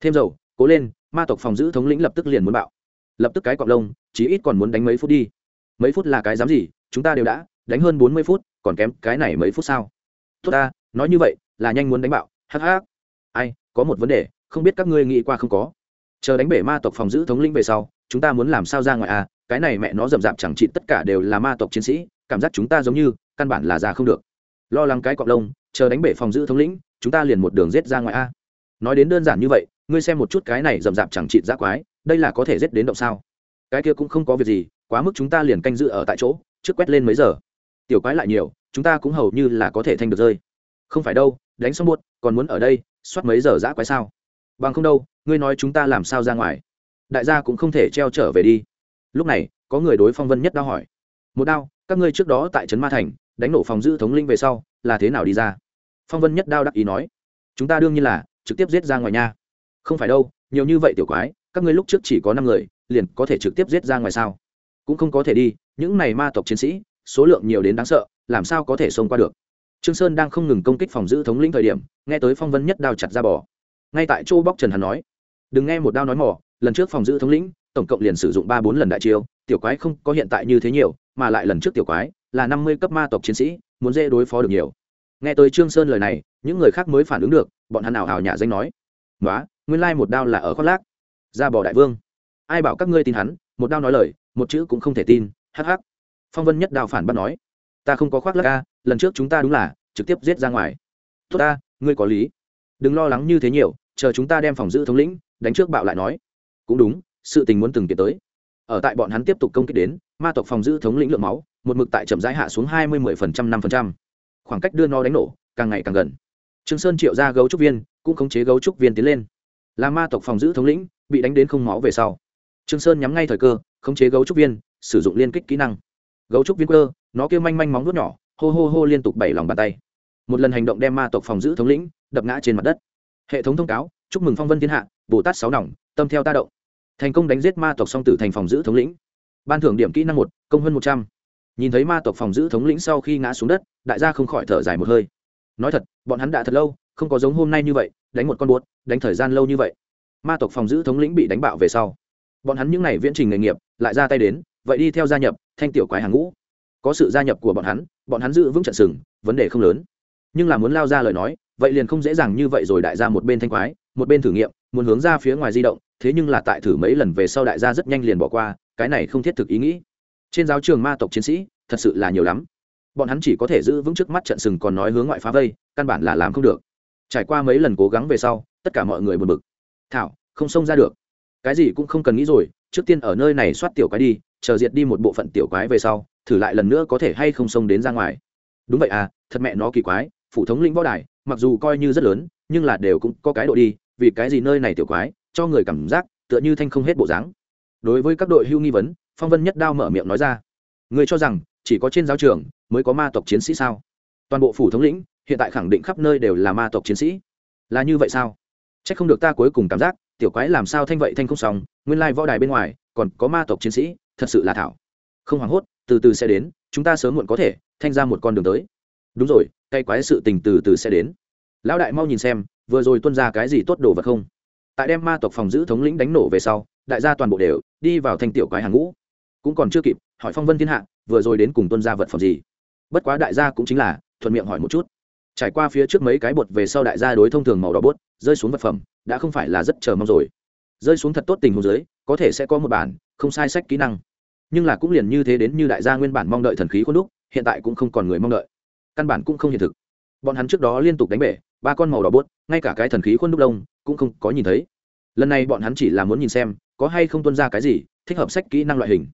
[SPEAKER 1] Thêm dầu, cố lên, ma tộc phòng giữ thống lĩnh lập tức liền muốn bạo. Lập tức cái cọc lông, chí ít còn muốn đánh mấy phút đi. Mấy phút là cái dám gì, chúng ta đều đã, đánh hơn bốn mươi phút, còn kém cái này mấy phút sao? Tốt ta, nói như vậy, là nhanh muốn đánh bạo hắc. Ai, có một vấn đề, không biết các ngươi nghĩ qua không có chờ đánh bể ma tộc phòng giữ thống lĩnh về sau, chúng ta muốn làm sao ra ngoài à? Cái này mẹ nó rậm rạp chẳng trị tất cả đều là ma tộc chiến sĩ, cảm giác chúng ta giống như, căn bản là ra không được. Lo lắng cái cọc lông, chờ đánh bể phòng giữ thống lĩnh, chúng ta liền một đường rết ra ngoài a. Nói đến đơn giản như vậy, ngươi xem một chút cái này rậm rạp chẳng trị giác quái, đây là có thể rết đến động sao? Cái kia cũng không có việc gì, quá mức chúng ta liền canh giữ ở tại chỗ, trước quét lên mấy giờ. Tiểu quái lại nhiều, chúng ta cũng hầu như là có thể thanh được rơi. Không phải đâu, đánh xong buốt còn muốn ở đây, soát mấy giờ giã quái sao? Bằng không đâu, ngươi nói chúng ta làm sao ra ngoài? Đại gia cũng không thể treo trở về đi. Lúc này, có người đối phong vân nhất đao hỏi. Một đao, các ngươi trước đó tại trấn ma thành, đánh nổ phòng giữ thống linh về sau, là thế nào đi ra? Phong vân nhất đao đắc ý nói. Chúng ta đương nhiên là trực tiếp giết ra ngoài nha. Không phải đâu, nhiều như vậy tiểu quái, các ngươi lúc trước chỉ có năm người, liền có thể trực tiếp giết ra ngoài sao? Cũng không có thể đi, những này ma tộc chiến sĩ, số lượng nhiều đến đáng sợ, làm sao có thể xông qua được? Trương sơn đang không ngừng công kích phòng giữ thống lĩnh thời điểm, nghe tới phong vân nhất đao chặt ra bỏ ngay tại chỗ bóc trần hắn nói, đừng nghe một đao nói mỏ, lần trước phòng giữ thống lĩnh, tổng cộng liền sử dụng ba bốn lần đại chiêu, tiểu quái không có hiện tại như thế nhiều, mà lại lần trước tiểu quái là năm mươi cấp ma tộc chiến sĩ, muốn dễ đối phó được nhiều. Nghe tới trương sơn lời này, những người khác mới phản ứng được, bọn hắn nào hào nhả danh nói nói nguyên lai một đao là ở khoác lác. Ra bỏ đại vương. Ai bảo các ngươi tin hắn, một đao nói lời, một chữ cũng không thể tin, hắc hắc. Phong vân nhất đao phản bắt nói, ta không có khoác lác ca lần trước chúng ta đúng là trực tiếp giết ra ngoài. Tốt ta, ngươi có lý. Đừng lo lắng như thế nhiều chờ chúng ta đem phòng giữ thống lĩnh, đánh trước bạo lại nói. Cũng đúng, sự tình muốn từng tiến tới. Ở tại bọn hắn tiếp tục công kích đến, ma tộc phòng giữ thống lĩnh lượng máu, một mực tại chậm rãi hạ xuống hai mươi mười phần trăm, năm phần trăm. Khoảng cách đưa nó đánh nổ, càng ngày càng gần. Trương sơn triệu ra gấu trúc viên, cũng khống chế gấu trúc viên tiến lên. Là ma tộc phòng giữ thống lĩnh, bị đánh đến không máu về sau. Trương sơn nhắm ngay thời cơ, khống chế gấu trúc viên, sử dụng liên kích kỹ năng. Gấu trúc viên cơ, nó kêu manh manh móng nuốt nhỏ, hô hô hô liên tục bảy lòng bàn tay. Một lần hành động đem ma tộc phòng giữ thống lĩnh, đập ngã trên mặt đất hệ thống thông cáo, chúc mừng phong vân thiên hạ, bồ tát sáu nòng, tâm theo ta động. Thành công đánh giết ma tộc song tử thành phòng giữ thống lĩnh. Ban thưởng điểm kỹ năng một, công hơn một trăm. Nhìn thấy ma tộc phòng giữ thống lĩnh sau khi ngã xuống đất, đại gia không khỏi thở dài một hơi. Nói thật, bọn hắn đã thật lâu, không có giống hôm nay như vậy, đánh một con buốt, đánh thời gian lâu như vậy. Ma tộc phòng giữ thống lĩnh bị đánh bạo về sau, bọn hắn những n à y viễn trình nghề nghiệp, lại ra tay đến, vậy đi theo gia nhập, thanh tiểu quái hàng ngũ. Có sự gia nhập của bọn hắn bọn hắn giữ vững trận sừng, vấn đề không lớn. Nhưng là muốn lao ra lời nói vậy liền không dễ dàng như vậy rồi đại gia một bên thanh quái một bên thử nghiệm, muốn hướng ra phía ngoài di động, thế nhưng là tại thử mấy lần về sau đại gia rất nhanh liền bỏ qua, cái này không thiết thực ý nghĩ. Trên giáo trường ma tộc chiến sĩ, thật sự là nhiều lắm. Bọn hắn chỉ có thể giữ vững trước mắt trận sừng còn nói hướng ngoại phá vây, căn bản là làm không được. Trải qua mấy lần cố gắng về sau, tất cả mọi người buồn bực. Thảo, không xông ra được. Cái gì cũng không cần nghĩ rồi, trước tiên ở nơi này soát tiểu quái đi, chờ diệt đi một bộ phận tiểu quái về sau, thử lại lần nữa có thể hay không xông đến ra ngoài. Đúng vậy à thật mẹ nó kỳ quái, phủ thống lĩnh võ đài mặc dù coi như rất lớn, nhưng là đều cũng có cái độ đi, vì cái gì nơi này tiểu quái, cho người cảm giác, tựa như thanh không hết bộ dáng. Đối với các đội hưu nghi vấn, phong vân nhất đao mở miệng nói ra. Người cho rằng, chỉ có trên giáo trường mới có ma tộc chiến sĩ sao? Toàn bộ phủ thống lĩnh, hiện tại khẳng định khắp nơi đều là ma tộc chiến sĩ. Là như vậy sao? C h ắ c không được ta cuối cùng cảm giác, tiểu quái làm sao thanh vậy thanh không xong, nguyên lai võ đài bên ngoài, còn có ma tộc chiến sĩ, thật sự là thảo. Không hoảng hốt, từ từ sẽ đến, chúng ta sớm muộn có thể, thanh ra một con đường tới đúng rồi, cây quái sự tình từ từ sẽ đến. Lão đại mau nhìn xem, vừa rồi tuân ra cái gì tốt đồ vật không? Tại đem ma tộc phòng giữ thống lĩnh đánh nổ về sau, đại gia toàn bộ đều đi vào thanh tiểu quái hàng ngũ. Cũng còn chưa kịp, hỏi phong vân thiên hạ, vừa rồi đến cùng tuân ra vật phẩm gì? Bất quá đại gia cũng chính là, thuận miệng hỏi một chút. Trải qua phía trước mấy cái bột về sau đại gia đối thông thường màu đỏ bốt rơi xuống vật phẩm, đã không phải là rất chờ mong rồi. Rơi xuống thật tốt tình huống dưới, có thể sẽ có một bản, không sai sách kỹ năng. Nhưng là cũng liền như thế đến như đại gia nguyên bản mong đợi thần khí khuôn đúc, hiện tại cũng không còn người mong đợi căn bản cũng không hiện thực. Bọn hắn trước đó liên tục đánh bể, ba con màu đỏ bốt ngay cả cái thần khí khuôn đúc đông cũng không có nhìn thấy. Lần này bọn hắn chỉ là muốn nhìn xem, có hay không tuân ra cái gì, thích hợp sách kỹ năng loại hình.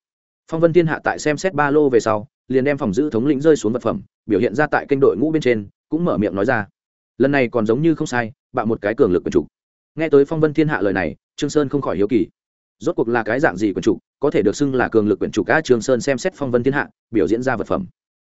[SPEAKER 1] Phong vân thiên hạ tại xem xét ba lô về sau, liền đem phòng giữ thống lĩnh rơi xuống vật phẩm, biểu hiện ra tại kênh đội ngũ bên trên, cũng mở miệng nói ra. Lần này còn giống như không sai, bạo một cái cường lực quần chủ. Nghe tới phong vân thiên hạ lời này, trương sơn không khỏi hiếu kỳ. Rốt cuộc là cái dạng gì quần chủ, có thể được xưng là cường lực quyển chủ cả trương sơn xem xét phong vân thiên hạ, biểu diễn ra vật phẩm.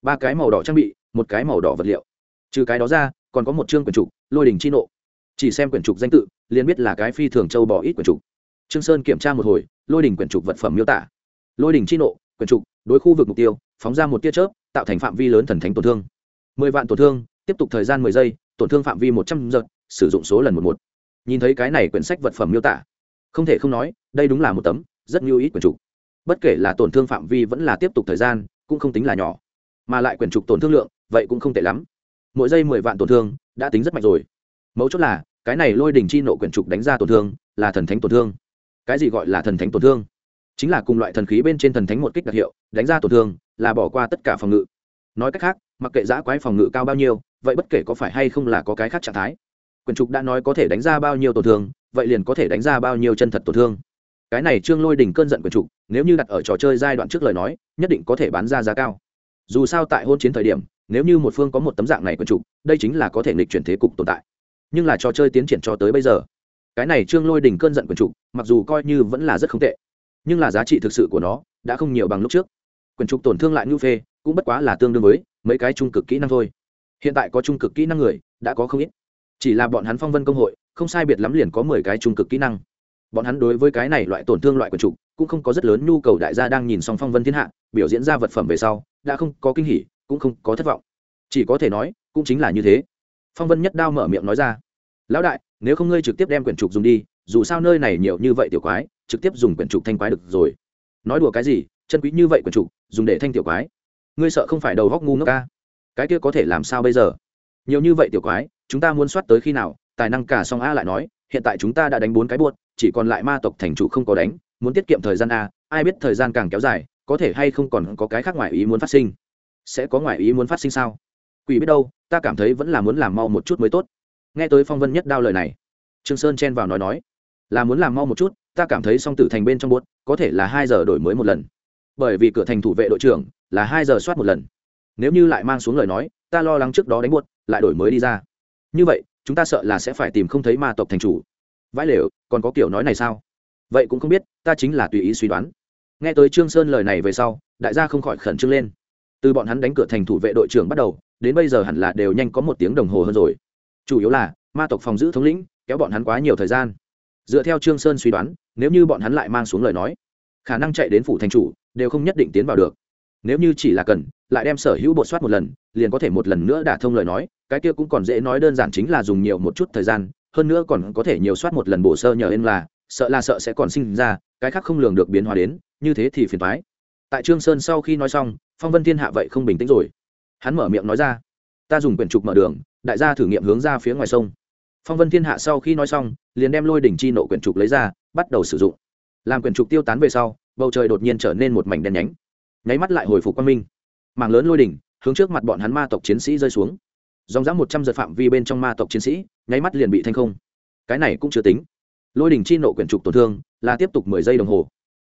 [SPEAKER 1] Ba cái màu đỏ trang bị một cái màu đỏ vật liệu. Trừ cái đó ra, còn có một chương quyển trục, lôi đình chi nộ. Chỉ xem quyển trục danh tự, liền biết là cái phi thường châu bỏ ít quyển trục. Trương sơn kiểm tra một hồi, lôi đình quyển trục vật phẩm miêu tả. Lôi đình chi nộ, quyển trục, đối khu vực mục tiêu, phóng ra một tia chớp, tạo thành phạm vi lớn thần thánh tổn thương. Mười vạn tổn thương, tiếp tục thời gian mười giây, tổn thương phạm vi một trăm giật, sử dụng số lần một một. Nhìn thấy cái này quyển sách vật phẩm miêu tả, không thể không nói, đây đúng là một tấm rất nhiều ít quyển trục. Bất kể là tổn thương phạm vi vẫn là tiếp tục thời gian, cũng không tính là nhỏ. Mà lại quyển trục tổn thương lượng vậy cũng không tệ lắm. Mỗi giây mười vạn tổn thương đã tính rất mạnh rồi. Mấu chốt là, cái này lôi đình chi nộ quyển trục đánh ra tổn thương là thần thánh tổn thương. Cái gì gọi là thần thánh tổn thương? Chính là cùng loại thần khí bên trên thần thánh một kích đặc hiệu, đánh ra tổn thương là bỏ qua tất cả phòng ngự. Nói cách khác, mặc kệ giã quái phòng ngự cao bao nhiêu, vậy bất kể có phải hay không là có cái khác trạng thái, quyển trục đã nói có thể đánh ra bao nhiêu tổn thương, vậy liền có thể đánh ra bao nhiêu chân thật tổn thương. Cái này trương lôi đỉnh cơn giận quyển trục, nếu như đặt ở trò chơi giai đoạn trước lời nói, nhất định có thể bán ra giá cao. Dù sao tại hôn chiến thời điểm nếu như một phương có một tấm dạng này quyển trục đây chính là có thể nghịch chuyển thế cục tồn tại. Nhưng là trò chơi tiến triển cho tới bây giờ, cái này trương lôi đỉnh cơn giận quyển trục mặc dù coi như vẫn là rất không tệ, nhưng là giá trị thực sự của nó đã không nhiều bằng lúc trước. Quyển trục tổn thương lại ngưu phê, cũng bất quá là tương đương với mấy cái trung cực kỹ năng thôi. Hiện tại có trung cực kỹ năng người, đã có không ít. Chỉ là bọn hắn phong vân công hội, không sai biệt lắm liền có mười cái trung cực kỹ năng. Bọn hắn đối với cái này loại tổn thương loại quần trục cũng không có rất lớn nhu cầu đại gia đang nhìn xong phong vân thiên hạ, biểu diễn ra vật phẩm về sau, đã không có kinh hỉ cũng không có thất vọng. Chỉ có thể nói, cũng chính là như thế. Phong vân nhất đao mở miệng nói ra, lão đại, nếu không ngươi trực tiếp đem quyển trục dùng đi, dù sao nơi này nhiều như vậy tiểu quái, trực tiếp dùng quyển trục thanh quái được rồi. Nói đùa cái gì, chân quý như vậy quyển trục, dùng để thanh tiểu quái? Ngươi sợ không phải đầu góc ngu ngốc ca. Cái kia có thể làm sao bây giờ? Nhiều như vậy tiểu quái, chúng ta muốn soát tới khi nào? Tài năng cả song a lại nói, hiện tại chúng ta đã đánh bốn cái buốt chỉ còn lại ma tộc thành chủ không có đánh, muốn tiết kiệm thời gian a, ai biết thời gian càng kéo dài, có thể hay không còn có cái khác ngoài ý muốn phát sinh sẽ có ngoại ý muốn phát sinh sao? Quỷ biết đâu, ta cảm thấy vẫn là muốn làm mau một chút mới tốt. Nghe tới phong vân nhất đao lời này, trương sơn chen vào nói nói, là muốn làm mau một chút, ta cảm thấy song tử thành bên trong buốt, có thể là hai giờ đổi mới một lần. Bởi vì cửa thành thủ vệ đội trưởng là hai giờ soát một lần. Nếu như lại mang xuống lời nói, ta lo lắng trước đó đánh buốt, lại đổi mới đi ra. Như vậy, chúng ta sợ là sẽ phải tìm không thấy ma tộc thành chủ. Vãi lều, còn có kiểu nói này sao? Vậy cũng không biết, ta chính là tùy ý suy đoán. Nghe tới trương sơn lời này về sau, đại gia không khỏi khẩn trương lên từ bọn hắn đánh cửa thành thủ vệ đội trưởng bắt đầu, đến bây giờ hẳn là đều nhanh có một tiếng đồng hồ hơn rồi. Chủ yếu là, ma tộc phòng giữ thống lĩnh, kéo bọn hắn quá nhiều thời gian. Dựa theo trương sơn suy đoán, nếu như bọn hắn lại mang xuống lời nói, khả năng chạy đến phủ thành chủ, đều không nhất định tiến vào được. Nếu như chỉ là cần, lại đem sở hữu bột soát một lần, liền có thể một lần nữa đả thông lời nói, cái kia cũng còn dễ nói đơn giản chính là dùng nhiều một chút thời gian, hơn nữa còn có thể nhiều soát một lần bổ sơ nhờ lên là, sợ là sợ sẽ còn sinh ra, cái khác không lường được biến hóa đến, như thế thì phiền toái. Tại trương sơn sau khi nói xong phong vân thiên hạ vậy không bình tĩnh rồi. Hắn mở miệng nói ra, ta dùng quyển trục mở đường, đại gia thử nghiệm hướng ra phía ngoài sông. Phong vân thiên hạ sau khi nói xong, liền đem lôi đỉnh chi nộ quyển trục lấy ra, bắt đầu sử dụng. Làm quyển trục tiêu tán về sau, bầu trời đột nhiên trở nên một mảnh đen nhánh. Nháy mắt lại hồi phục quang minh. Mảng lớn lôi đỉnh, hướng trước mặt bọn hắn ma tộc chiến sĩ rơi xuống. Dòng dã một trăm giật phạm vi bên trong ma tộc chiến sĩ, nháy mắt liền bị thanh không. Cái này cũng chưa tính. Lôi đỉnh chi nộ quyển trục tổn thương là tiếp tục mười giây đồng hồ.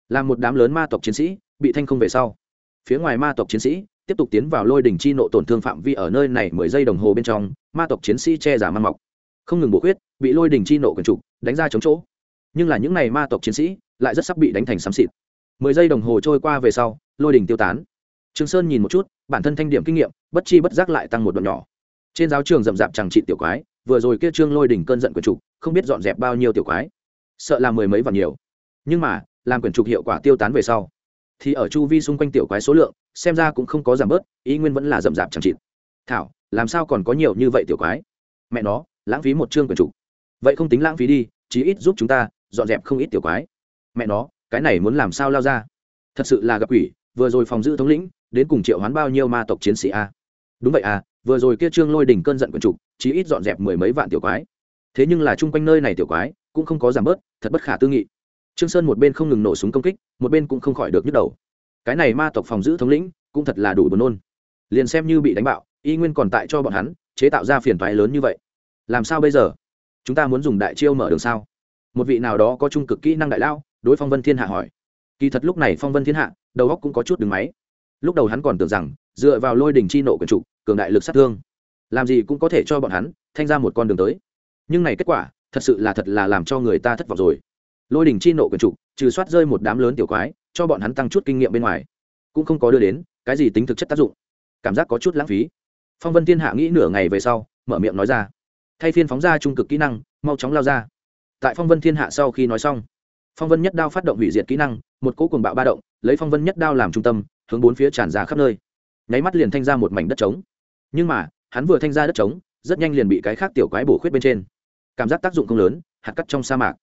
[SPEAKER 1] Làm một đám lớn ma tộc chiến sĩ, bị thanh không về sau phía ngoài ma tộc chiến sĩ tiếp tục tiến vào lôi đỉnh chi nộ tổn thương phạm vi ở nơi này mười giây đồng hồ bên trong, ma tộc chiến sĩ che giả mang mọc. Không ngừng bổ khuyết, bị lôi đỉnh chi nộ quần trục, đánh ra chống chỗ. Nhưng là những n à y ma tộc chiến sĩ lại rất sắp bị đánh thành xám xịt. Mười giây đồng hồ trôi qua về sau, lôi đỉnh tiêu tán. Trường sơn nhìn một chút, bản thân thanh điểm kinh nghiệm, bất chi bất giác lại tăng một đoạn nhỏ. Trên giáo trường rậm rạp chẳng trị tiểu quái, vừa rồi kia trương lôi đỉnh cơn giận quyển trục, không biết dọn dẹp bao nhiêu tiểu quái. Sợ là mười mấy và nhiều. Nhưng mà, làm quyển trục hiệu quả tiêu tán về sau thì ở chu vi xung quanh tiểu quái số lượng, xem ra cũng không có giảm bớt, ý nguyên vẫn là rậm rạp chẳng trị thảo, làm sao còn có nhiều như vậy tiểu quái? Mẹ nó, lãng phí một chương quần trục vậy không tính lãng phí đi, chí ít giúp chúng ta dọn dẹp không ít tiểu quái. Mẹ nó, cái này muốn làm sao lao ra? Thật sự là gặp quỷ, vừa rồi phòng giữ thống lĩnh, đến cùng triệu hoán bao nhiêu ma tộc chiến sĩ a? Đúng vậy à vừa rồi kia trương lôi đỉnh cơn giận quần trục chí ít dọn dẹp mười mấy vạn tiểu quái. Thế nhưng là chung quanh nơi này tiểu quái, cũng không có giảm bớt, thật bất khả tư nghị trương sơn một bên không ngừng nổ súng công kích, một bên cũng không khỏi được nhức đầu. Cái này ma tộc phòng giữ thống lĩnh, cũng thật là đủ buồn nôn. Liền xem như bị đánh bạo, y nguyên còn tại cho bọn hắn chế tạo ra phiền toái lớn như vậy. Làm sao bây giờ? Chúng ta muốn dùng đại chiêu mở đường sao? Một vị nào đó có trung cực kỹ năng đại lao đối phong vân thiên hạ hỏi. Kỳ thật lúc này phong vân thiên hạ, đầu óc cũng có chút đứng máy. Lúc đầu hắn còn tưởng rằng, dựa vào lôi đình chi nộ quyền trục cường đại lực sát thương, làm gì cũng có thể cho bọn hắn thanh ra một con đường tới. Nhưng này kết quả, thật sự là thật là làm cho người ta thất vọng rồi lôi đỉnh chi nộ quyền trục, trừ soát rơi một đám lớn tiểu quái, cho bọn hắn tăng chút kinh nghiệm bên ngoài. Cũng không có đưa đến, cái gì tính thực chất tác dụng? Cảm giác có chút lãng phí. Phong vân thiên hạ nghĩ nửa ngày về sau, mở miệng nói ra. Thay phiên phóng ra trung cực kỹ năng, mau chóng lao ra. Tại phong vân thiên hạ sau khi nói xong, phong vân nhất đao phát động hủy diệt kỹ năng, một cỗ cuồng bạo ba động, lấy phong vân nhất đao làm trung tâm, hướng bốn phía tràn ra khắp nơi. Nháy mắt liền thanh ra một mảnh đất trống. Nhưng mà, hắn vừa thanh ra đất trống, rất nhanh liền bị cái khác tiểu quái bổ khuyết bên trên. Cảm giác tác dụng không lớn, hạt cắt trong sa mạc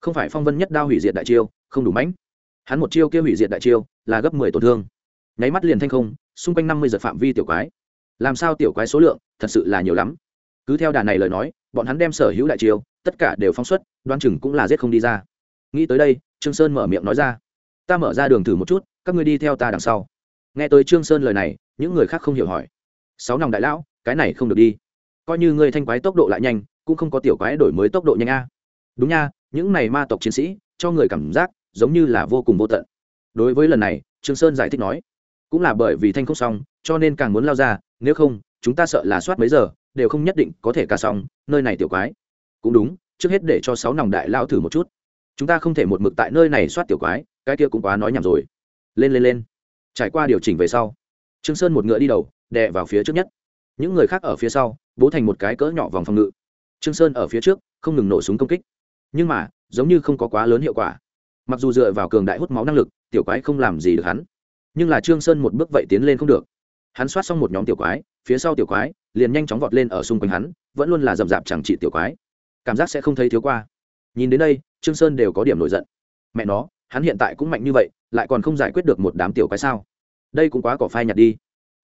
[SPEAKER 1] không phải phong vân nhất đao hủy diệt đại chiêu, không đủ mãnh. Hắn một chiêu kia hủy diệt đại chiêu là gấp mười tổn thương. Nháy mắt liền thanh không, xung quanh năm mươi giật phạm vi tiểu quái. Làm sao tiểu quái số lượng thật sự là nhiều lắm? Cứ theo đà này lời nói, bọn hắn đem sở hữu đại chiêu, tất cả đều phóng xuất đoan chừng cũng là giết không đi ra. Nghĩ tới đây, trương sơn mở miệng nói ra, ta mở ra đường thử một chút, các ngươi đi theo ta đằng sau. Nghe tới trương sơn lời này, những người khác không hiểu hỏi, sáu nòng đại lão, cái này không được đi. Coi như ngươi thanh quái tốc độ lại nhanh, cũng không có tiểu quái đổi mới tốc độ nhanh a. Đúng nha những này ma tộc chiến sĩ cho người cảm giác giống như là vô cùng vô tận. Đối với lần này, trương sơn giải thích nói, cũng là bởi vì thanh không xong, cho nên càng muốn lao ra, nếu không, chúng ta sợ là soát mấy giờ, đều không nhất định có thể ca xong, nơi này tiểu quái. Cũng đúng, trước hết để cho sáu nòng đại lao thử một chút. Chúng ta không thể một mực tại nơi này soát tiểu quái, cái kia cũng quá nói nhảm rồi. Lên lên lên. Trải qua điều chỉnh về sau, trương sơn một ngựa đi đầu, đè vào phía trước nhất. Những người khác ở phía sau, bố thành một cái cỡ nhỏ vòng phòng ngự. Trương sơn ở phía trước, không ngừng nổ súng công kích nhưng mà, giống như không có quá lớn hiệu quả. Mặc dù dựa vào cường đại hút máu năng lực, tiểu quái không làm gì được hắn. Nhưng là trương sơn một bước vậy tiến lên không được. Hắn soát xong một nhóm tiểu quái, phía sau tiểu quái liền nhanh chóng vọt lên ở xung quanh hắn, vẫn luôn là rậm rạp chẳng trị tiểu quái. Cảm giác sẽ không thấy thiếu qua. Nhìn đến đây, trương sơn đều có điểm nổi giận. Mẹ nó, hắn hiện tại cũng mạnh như vậy, lại còn không giải quyết được một đám tiểu quái sao? Đây cũng quá cỏ phai nhặt đi.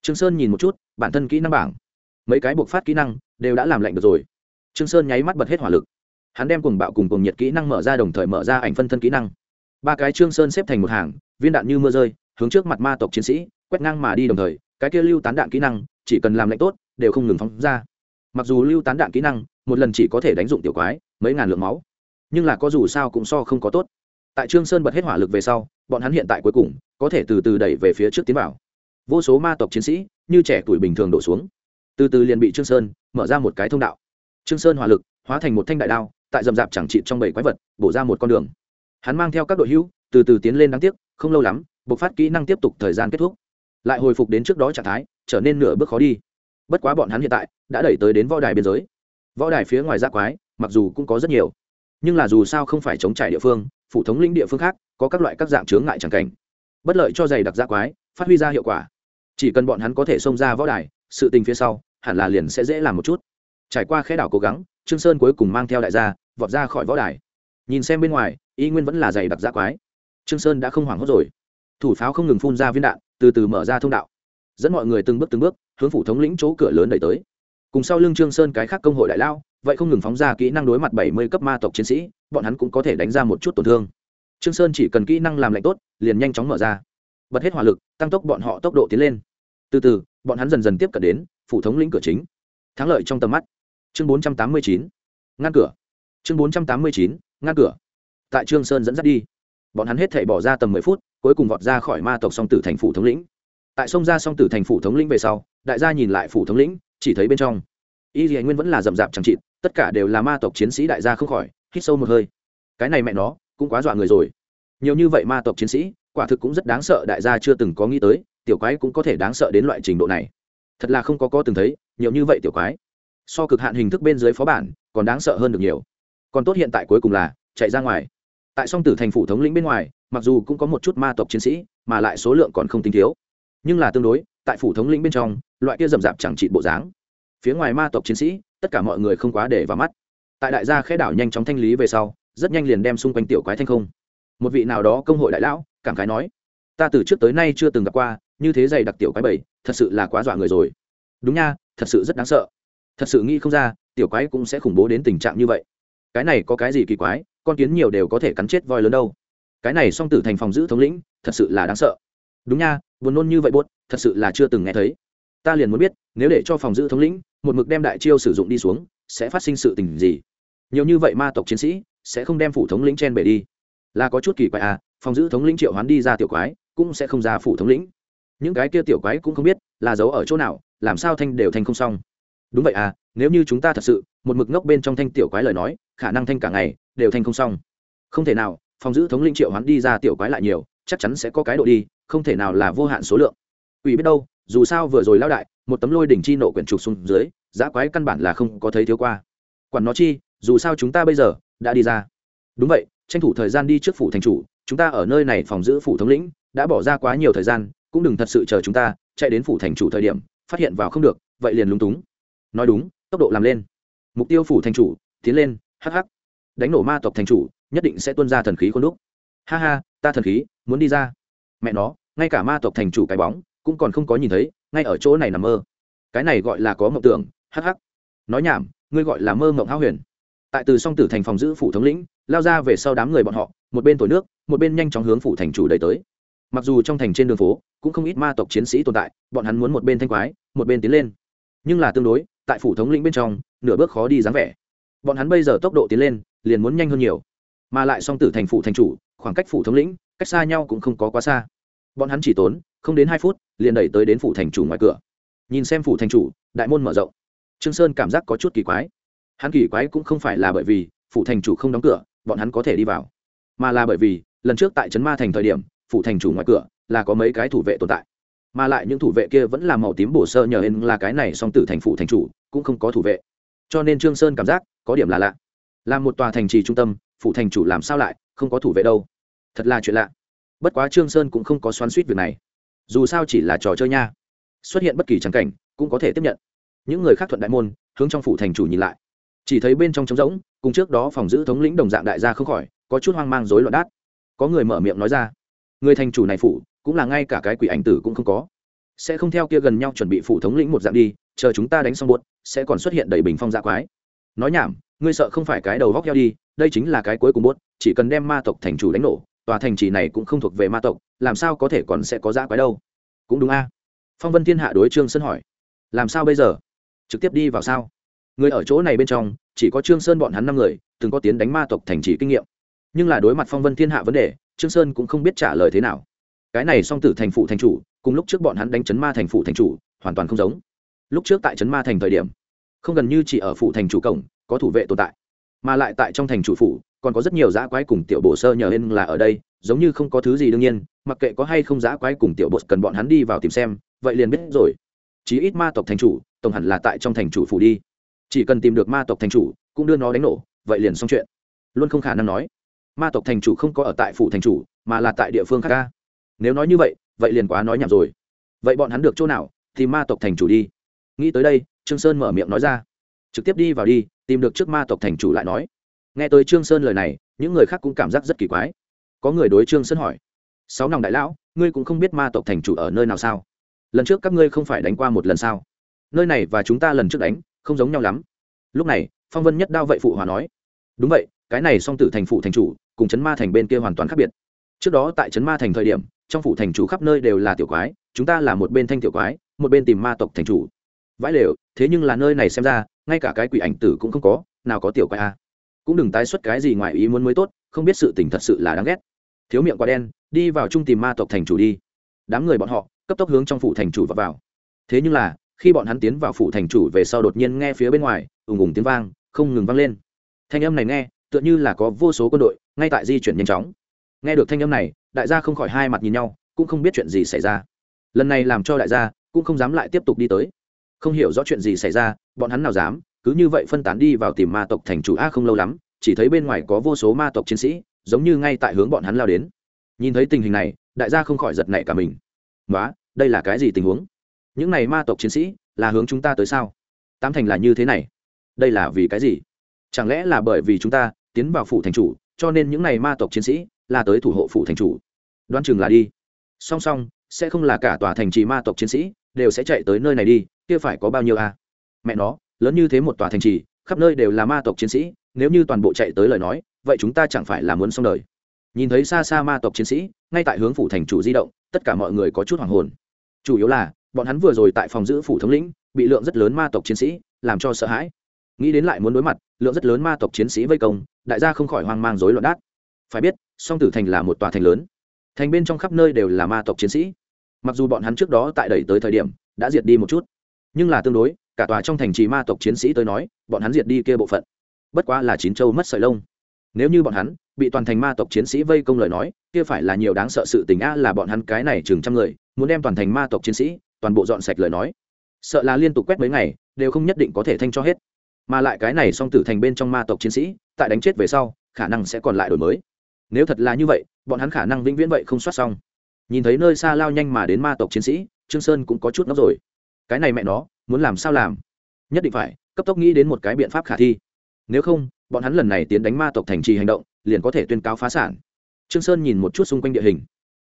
[SPEAKER 1] Trương sơn nhìn một chút, bản thân kỹ năng bảng. Mấy cái buộc phát kỹ năng đều đã làm lạnh được rồi. Trương sơn nháy mắt bật hết hỏa lực hắn đem cùng bạo cùng cùng nhiệt kỹ năng mở ra đồng thời mở ra ảnh phân thân kỹ năng. Ba cái trương sơn xếp thành một hàng, viên đạn như mưa rơi, hướng trước mặt ma tộc chiến sĩ, quét ngang mà đi đồng thời, cái kia lưu tán đạn kỹ năng, chỉ cần làm lệnh tốt, đều không ngừng phóng ra. Mặc dù lưu tán đạn kỹ năng, một lần chỉ có thể đánh dụng tiểu quái, mấy ngàn lượng máu, nhưng là có dù sao cũng so không có tốt. Tại trương sơn bật hết hỏa lực về sau, bọn hắn hiện tại cuối cùng, có thể từ từ đẩy về phía trước tiến vào. Vô số ma tộc chiến sĩ, như trẻ tuổi bình thường đổ xuống. Từ từ liền bị trương sơn mở ra một cái thông đạo. Trương sơn hỏa lực hóa thành một thanh đại đao tại dầm dạp chẳng trị trong bảy quái vật, bổ ra một con đường. Hắn mang theo các đội hữu, từ từ tiến lên đáng tiếc, không lâu lắm, bộc phát kỹ năng tiếp tục thời gian kết thúc. Lại hồi phục đến trước đó trạng thái, trở nên nửa bước khó đi. Bất quá bọn hắn hiện tại đã đẩy tới đến võ đài biên giới. Võ đài phía ngoài giác quái, mặc dù cũng có rất nhiều, nhưng là dù sao không phải chống trải địa phương, phủ thống lĩnh địa phương khác, có các loại các dạng chướng ngại chẳng cảnh. Bất lợi cho giày đặc giác quái, phát huy ra hiệu quả. Chỉ cần bọn hắn có thể xông ra võ đài, sự tình phía sau hẳn là liền sẽ dễ làm một chút. Trải qua khẽ đảo cố gắng, trương sơn cuối cùng mang theo đại gia vọt ra khỏi võ đài. Nhìn xem bên ngoài, y nguyên vẫn là giày đặc giác quái. Trương sơn đã không hoảng hốt rồi. Thủ pháo không ngừng phun ra viên đạn, từ từ mở ra thông đạo. Dẫn mọi người từng bước từng bước, hướng phủ thống lĩnh chỗ cửa lớn đẩy tới. Cùng sau lưng trương sơn cái khác công hội đại lao, vậy không ngừng phóng ra kỹ năng đối mặt bảy mươi cấp ma tộc chiến sĩ, bọn hắn cũng có thể đánh ra một chút tổn thương. Trương sơn chỉ cần kỹ năng làm lạnh tốt, liền nhanh chóng mở ra. Bật hết hỏa lực, tăng tốc bọn họ tốc độ tiến lên. Từ từ, bọn hắn dần dần tiếp cận đến phủ thống lĩnh cửa chính. Thắng lợi trong tầm mắt. Chương bốn trăm tám mươi chín. Ngăn cửa chương bốn trăm tám mươi chín, ngăn cửa. Tại trương sơn dẫn dắt đi. Bọn hắn hết thảy bỏ ra tầm mười phút, cuối cùng vọt ra khỏi ma tộc song tử thành phủ thống lĩnh. Tại sông ra song tử thành phủ thống lĩnh về sau, đại gia nhìn lại phủ thống lĩnh, chỉ thấy bên trong. Y dì nguyên vẫn là rậm rạp chẳng chịt, tất cả đều là ma tộc chiến sĩ đại gia không khỏi, hít sâu một hơi. Cái này mẹ nó, cũng quá dọa người rồi. Nhiều như vậy ma tộc chiến sĩ, quả thực cũng rất đáng sợ đại gia chưa từng có nghĩ tới, tiểu quái cũng có thể đáng sợ đến loại trình độ này. Thật là không có có từng thấy, nhiều như vậy tiểu quái. So cực hạn hình thức bên dưới phó bản, còn đáng sợ hơn được nhiều còn tốt hiện tại cuối cùng là chạy ra ngoài. Tại song tử thành phủ thống lĩnh bên ngoài, mặc dù cũng có một chút ma tộc chiến sĩ, mà lại số lượng còn không tính thiếu. Nhưng là tương đối, tại phủ thống lĩnh bên trong, loại kia rậm rạp chẳng trị bộ dáng. Phía ngoài ma tộc chiến sĩ, tất cả mọi người không quá để vào mắt. Tại đại gia khẽ đảo nhanh chóng thanh lý về sau, rất nhanh liền đem xung quanh tiểu quái thanh không. Một vị nào đó công hội đại lão, cảm khái nói, ta từ trước tới nay chưa từng gặp qua, như thế dày đặc tiểu quái bảy thật sự là quá dọa người rồi. Đúng nha, thật sự rất đáng sợ. Thật sự nghĩ không ra, tiểu quái cũng sẽ khủng bố đến tình trạng như vậy cái này có cái gì kỳ quái, con kiến nhiều đều có thể cắn chết voi lớn đâu. Cái này song tử thành phòng giữ thống lĩnh, thật sự là đáng sợ. Đúng nha, buồn nôn như vậy buốt, thật sự là chưa từng nghe thấy. Ta liền muốn biết, nếu để cho phòng giữ thống lĩnh, một mực đem đại chiêu sử dụng đi xuống, sẽ phát sinh sự tình gì? Nhiều như vậy ma tộc chiến sĩ, sẽ không đem phủ thống lĩnh chen bể đi. Là có chút kỳ quái à phòng giữ thống lĩnh triệu hoán đi ra tiểu quái, cũng sẽ không ra phủ thống lĩnh. Những cái kia tiểu quái cũng không biết, là giấu ở chỗ nào, làm sao thanh đều thanh không xong. Đúng vậy à nếu như chúng ta thật sự, một mực ngốc bên trong thanh tiểu quái lời nói khả năng thanh cả ngày, đều thanh không xong. Không thể nào, phòng giữ thống lĩnh triệu hoán đi ra tiểu quái lại nhiều, chắc chắn sẽ có cái độ đi, không thể nào là vô hạn số lượng. Ủy biết đâu, dù sao vừa rồi lao đại, một tấm lôi đỉnh chi nộ quyển trục xuống dưới giã quái căn bản là không có thấy thiếu qua. Quản nó chi, dù sao chúng ta bây giờ, đã đi ra. Đúng vậy, tranh thủ thời gian đi trước phủ thành chủ, chúng ta ở nơi này phòng giữ phủ thống lĩnh, đã bỏ ra quá nhiều thời gian, cũng đừng thật sự chờ chúng ta, chạy đến phủ thành chủ thời điểm, phát hiện vào không được, vậy liền lúng túng. Nói đúng, tốc độ làm lên. Mục tiêu phủ thành chủ, tiến lên. Hắc hắc, đánh nổ ma tộc thành chủ nhất định sẽ tuân ra thần khí khuôn đúc. Ha ha ta thần khí muốn đi ra. Mẹ nó ngay cả ma tộc thành chủ cái bóng cũng còn không có nhìn thấy ngay ở chỗ này nằm mơ. Cái này gọi là có mộng tưởng hắc, nói nhảm ngươi gọi là mơ mộng háo huyền. Tại từ song tử thành phòng giữ phủ thống lĩnh lao ra về sau đám người bọn họ một bên thổi nước một bên nhanh chóng hướng phủ thành chủ đẩy tới. Mặc dù trong thành trên đường phố cũng không ít ma tộc chiến sĩ tồn tại bọn hắn muốn một bên thanh quái một bên tiến lên. Nhưng là tương đối tại phủ thống lĩnh bên trong nửa bước khó đi dáng vẻ bọn hắn bây giờ tốc độ tiến lên, liền muốn nhanh hơn nhiều. Mà lại song tử thành phủ thành chủ, khoảng cách phủ thống lĩnh, cách xa nhau cũng không có quá xa. Bọn hắn chỉ tốn không đến hai phút, liền đẩy tới đến phủ thành chủ ngoài cửa. Nhìn xem phủ thành chủ, đại môn mở rộng. Trương sơn cảm giác có chút kỳ quái. Hắn kỳ quái cũng không phải là bởi vì phủ thành chủ không đóng cửa, bọn hắn có thể đi vào, mà là bởi vì lần trước tại trấn ma thành thời điểm, phủ thành chủ ngoài cửa là có mấy cái thủ vệ tồn tại. Mà lại những thủ vệ kia vẫn là màu tím bổ sơ nhờ hên là cái này song tử thành phủ thành chủ, cũng không có thủ vệ cho nên trương sơn cảm giác có điểm là lạ. Làm một tòa thành trì trung tâm phụ thành chủ làm sao lại, không có thủ vệ đâu. Thật là chuyện lạ. Bất quá trương sơn cũng không có xoắn suýt việc này. Dù sao chỉ là trò chơi nha. Xuất hiện bất kỳ trắng cảnh, cũng có thể tiếp nhận. Những người khác thuận đại môn, hướng trong phủ thành chủ nhìn lại. Chỉ thấy bên trong trống rỗng, cùng trước đó phòng giữ thống lĩnh đồng dạng đại gia không khỏi, có chút hoang mang rối loạn đát. Có người mở miệng nói ra. Người thành chủ này phủ, cũng là ngay cả cái quỷ ảnh tử cũng không có sẽ không theo kia gần nhau chuẩn bị phủ thống lĩnh một dạng đi, chờ chúng ta đánh xong buốt, sẽ còn xuất hiện đầy bình phong dạ quái. Nói nhảm, ngươi sợ không phải cái đầu vóc heo đi, đây chính là cái cuối cùng buốt, chỉ cần đem ma tộc thành chủ đánh nổ, tòa thành trì này cũng không thuộc về ma tộc, làm sao có thể còn sẽ có dạ quái đâu? Cũng đúng a. Phong vân thiên hạ đối trương sơn hỏi. Làm sao bây giờ? Trực tiếp đi vào sao? Người ở chỗ này bên trong, chỉ có trương sơn bọn hắn năm người, từng có tiến đánh ma tộc thành trì kinh nghiệm. Nhưng là đối mặt phong vân thiên hạ vấn đề, trương sơn cũng không biết trả lời thế nào. Cái này song tử thành phụ thành chủ cùng lúc trước bọn hắn đánh chấn ma thành phụ thành chủ, hoàn toàn không giống. Lúc trước tại chấn ma thành thời điểm, không gần như chỉ ở phụ thành chủ cổng, có thủ vệ tồn tại. Mà lại tại trong thành chủ phủ, còn có rất nhiều dã quái cùng tiểu bộ sơ nhờ hên là ở đây, giống như không có thứ gì đương nhiên, mặc kệ có hay không dã quái cùng tiểu bộ cần bọn hắn đi vào tìm xem, vậy liền biết rồi. Chí ít ma tộc thành chủ, tổng hẳn là tại trong thành chủ phủ đi. Chỉ cần tìm được ma tộc thành chủ, cũng đưa nó đánh nổ, vậy liền xong chuyện. Luôn không khả năng nói, ma tộc thành chủ không có ở tại phủ thành chủ, mà là tại địa phương khác ca. Nếu nói như vậy vậy liền quá nói nhảm rồi. Vậy bọn hắn được chỗ nào, thì ma tộc thành chủ đi. Nghĩ tới đây, trương sơn mở miệng nói ra. Trực tiếp đi vào đi, tìm được trước ma tộc thành chủ lại nói. Nghe tới trương sơn lời này, những người khác cũng cảm giác rất kỳ quái. Có người đối trương sơn hỏi. Sáu nòng đại lão, ngươi cũng không biết ma tộc thành chủ ở nơi nào sao? Lần trước các ngươi không phải đánh qua một lần sao? Nơi này và chúng ta lần trước đánh, không giống nhau lắm. Lúc này, phong vân nhất đao vậy phụ hòa nói. Đúng vậy, cái này song tử thành phụ thành chủ, cùng chấn ma thành bên kia hoàn toàn khác biệt trước đó tại trấn ma thành thời điểm, trong phủ thành chủ khắp nơi đều là tiểu quái, chúng ta là một bên thanh tiểu quái, một bên tìm ma tộc thành chủ. Vãi lều, thế nhưng là nơi này xem ra, ngay cả cái quỷ ảnh tử cũng không có, nào có tiểu quái a cũng đừng tái xuất cái gì ngoài ý muốn mới tốt, không biết sự tình thật sự là đáng ghét. Thiếu miệng quá đen, đi vào chung tìm ma tộc thành chủ đi. Đám người bọn họ, cấp tốc hướng trong phủ thành chủ và vào. Thế nhưng là, khi bọn hắn tiến vào phủ thành chủ về sau đột nhiên nghe phía bên ngoài, ùng ùng tiếng vang, không ngừng vang lên. Thanh âm này nghe, tựa như là có vô số quân đội, ngay tại di chuyển nhanh chóng nghe được thanh âm này, đại gia không khỏi hai mặt nhìn nhau, cũng không biết chuyện gì xảy ra. Lần này làm cho đại gia cũng không dám lại tiếp tục đi tới. Không hiểu rõ chuyện gì xảy ra, bọn hắn nào dám, cứ như vậy phân tán đi vào tìm ma tộc thành chủ a không lâu lắm, chỉ thấy bên ngoài có vô số ma tộc chiến sĩ, giống như ngay tại hướng bọn hắn lao đến. Nhìn thấy tình hình này, đại gia không khỏi giật nảy cả mình. Nói đây là cái gì tình huống? Những này ma tộc chiến sĩ là hướng chúng ta tới sao? Tam thành là như thế này, đây là vì cái gì? Chẳng lẽ là bởi vì chúng ta tiến vào phủ thành chủ, cho nên những này ma tộc chiến sĩ là tới thủ hộ phủ thành chủ. Đoán chừng là đi. Song song, sẽ không là cả tòa thành trì ma tộc chiến sĩ, đều sẽ chạy tới nơi này đi, kia phải có bao nhiêu a? À? mẹ nó, lớn như thế một tòa thành trì, khắp nơi đều là ma tộc chiến sĩ, nếu như toàn bộ chạy tới lời nói, vậy chúng ta chẳng phải là muốn xong đời. Nhìn thấy xa xa ma tộc chiến sĩ, ngay tại hướng phủ thành chủ di động, tất cả mọi người có chút hoàng hồn. Chủ yếu là, bọn hắn vừa rồi tại phòng giữ phủ thống lĩnh, bị lượng rất lớn ma tộc chiến sĩ, làm cho sợ hãi. Nghĩ đến lại muốn đối mặt, lượng rất lớn ma tộc chiến sĩ vây công, đại gia không khỏi hoang mang rối loạn đát phải biết, song tử thành là một tòa thành lớn. Thành bên trong khắp nơi đều là ma tộc chiến sĩ. Mặc dù bọn hắn trước đó tại đẩy tới thời điểm, đã diệt đi một chút. Nhưng là tương đối, cả tòa trong thành trì ma tộc chiến sĩ tới nói, bọn hắn diệt đi kia bộ phận. Bất quá là chín châu mất sợi lông. Nếu như bọn hắn bị toàn thành ma tộc chiến sĩ vây công lời nói, kia phải là nhiều đáng sợ sự tình a là bọn hắn cái này chừng trăm người, muốn đem toàn thành ma tộc chiến sĩ toàn bộ dọn sạch lời nói. Sợ là liên tục quét mấy ngày, đều không nhất định có thể thanh cho hết. Mà lại cái này song tử thành bên trong ma tộc chiến sĩ, tại đánh chết về sau, khả năng sẽ còn lại đổi mới nếu thật là như vậy, bọn hắn khả năng vĩnh viễn vậy không soát xong. Nhìn thấy nơi xa lao nhanh mà đến ma tộc chiến sĩ, trương sơn cũng có chút nóng rồi. Cái này mẹ nó, muốn làm sao làm? Nhất định phải, cấp tốc nghĩ đến một cái biện pháp khả thi. Nếu không, bọn hắn lần này tiến đánh ma tộc thành trì hành động, liền có thể tuyên cáo phá sản. Trương sơn nhìn một chút xung quanh địa hình.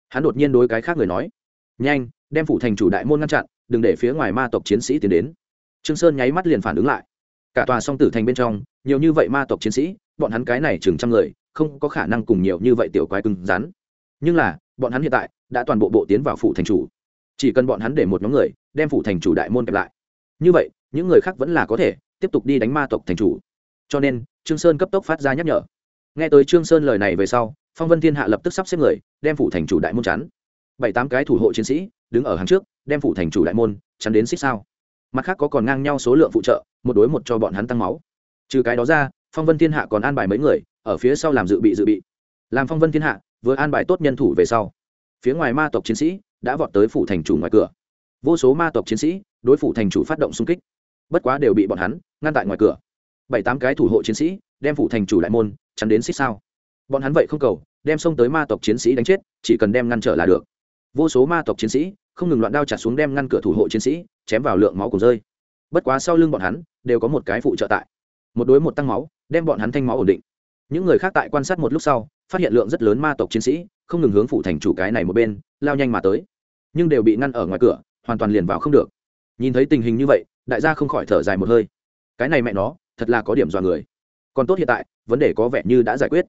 [SPEAKER 1] Hắn đột nhiên đối cái khác người nói, nhanh, đem phủ thành chủ đại môn ngăn chặn, đừng để phía ngoài ma tộc chiến sĩ tiến đến. Trương sơn nháy mắt liền phản ứng lại. Cả tòa song tử thành bên trong, nhiều như vậy ma tộc chiến sĩ, bọn hắn cái này chừng trăm người không có khả năng cùng nhiều như vậy tiểu quái cứng rắn. Nhưng là, bọn hắn hiện tại đã toàn bộ bộ tiến vào phủ thành chủ. Chỉ cần bọn hắn để một nhóm người, đem phủ thành chủ đại môn kẹp lại. Như vậy, những người khác vẫn là có thể tiếp tục đi đánh ma tộc thành chủ. Cho nên, trương sơn cấp tốc phát ra nhắc nhở. Nghe tới trương sơn lời này về sau, phong vân thiên hạ lập tức sắp xếp người, đem phủ thành chủ đại môn chắn. Bảy tám cái thủ hộ chiến sĩ đứng ở hàng trước, đem phủ thành chủ đại môn chắn đến xích sao. Mặt khác có còn ngang nhau số lượng phụ trợ, một đối một cho bọn hắn tăng máu. Trừ cái đó ra, phong vân thiên hạ còn an bài mấy người ở phía sau làm dự bị dự bị. Làm phong vân thiên hạ, vừa an bài tốt nhân thủ về sau, phía ngoài ma tộc chiến sĩ đã vọt tới phủ thành chủ ngoài cửa. Vô số ma tộc chiến sĩ đối phủ thành chủ phát động xung kích. Bất quá đều bị bọn hắn ngăn tại ngoài cửa. Bảy tám cái thủ hộ chiến sĩ đem phủ thành chủ lại môn chắn đến xích sao. Bọn hắn vậy không cầu, đem xông tới ma tộc chiến sĩ đánh chết, chỉ cần đem ngăn trở là được. Vô số ma tộc chiến sĩ không ngừng loạn đao chặt xuống đem ngăn cửa thủ hộ chiến sĩ chém vào lượng máu cùng rơi. Bất quá sau lưng bọn hắn đều có một cái phụ trợ tại. Một đối một tăng máu, đem bọn hắn thanh máu ổn định những người khác tại quan sát một lúc sau, phát hiện lượng rất lớn ma tộc chiến sĩ, không ngừng hướng phụ thành chủ cái này một bên, lao nhanh mà tới. Nhưng đều bị ngăn ở ngoài cửa, hoàn toàn liền vào không được. Nhìn thấy tình hình như vậy, đại gia không khỏi thở dài một hơi. Cái này mẹ nó, thật là có điểm dọa người. Còn tốt hiện tại, vấn đề có vẻ như đã giải quyết.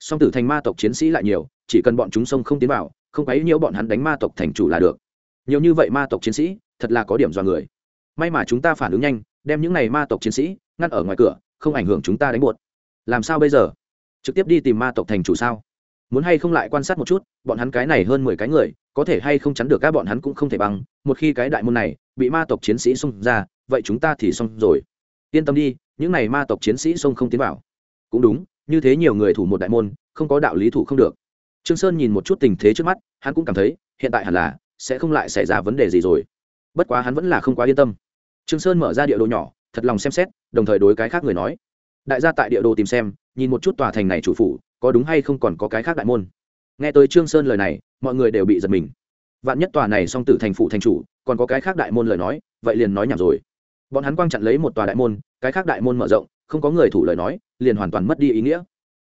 [SPEAKER 1] Song tử thành ma tộc chiến sĩ lại nhiều, chỉ cần bọn chúng sông không tiến vào, không quấy nhiễu bọn hắn đánh ma tộc thành chủ là được. Nhiều như vậy ma tộc chiến sĩ, thật là có điểm dọa người. May mà chúng ta phản ứng nhanh, đem những này ma tộc chiến sĩ ngăn ở ngoài cửa, không ảnh hưởng chúng ta đánh buột. Làm sao bây giờ? Trực tiếp đi tìm ma tộc thành chủ sao? Muốn hay không lại quan sát một chút, bọn hắn cái này hơn mười cái người, có thể hay không chắn được các bọn hắn cũng không thể bằng, một khi cái đại môn này bị ma tộc chiến sĩ xông ra, vậy chúng ta thì xong rồi. Yên tâm đi, những này ma tộc chiến sĩ xông không tiến vào. Cũng đúng, như thế nhiều người thủ một đại môn, không có đạo lý thủ không được. Trương sơn nhìn một chút tình thế trước mắt, hắn cũng cảm thấy, hiện tại hẳn là sẽ không lại xảy ra vấn đề gì rồi. Bất quá hắn vẫn là không quá yên tâm. Trương sơn mở ra địa đồ nhỏ, thật lòng xem xét, đồng thời đối cái khác người nói đại gia tại địa đồ tìm xem, nhìn một chút tòa thành này chủ phủ, có đúng hay không còn có cái khác đại môn. Nghe tới trương sơn lời này, mọi người đều bị giật mình. Vạn nhất tòa này song tử thành phụ thành chủ, còn có cái khác đại môn lời nói, vậy liền nói nhảm rồi. Bọn hắn quang chặn lấy một tòa đại môn, cái khác đại môn mở rộng, không có người thủ lời nói, liền hoàn toàn mất đi ý nghĩa.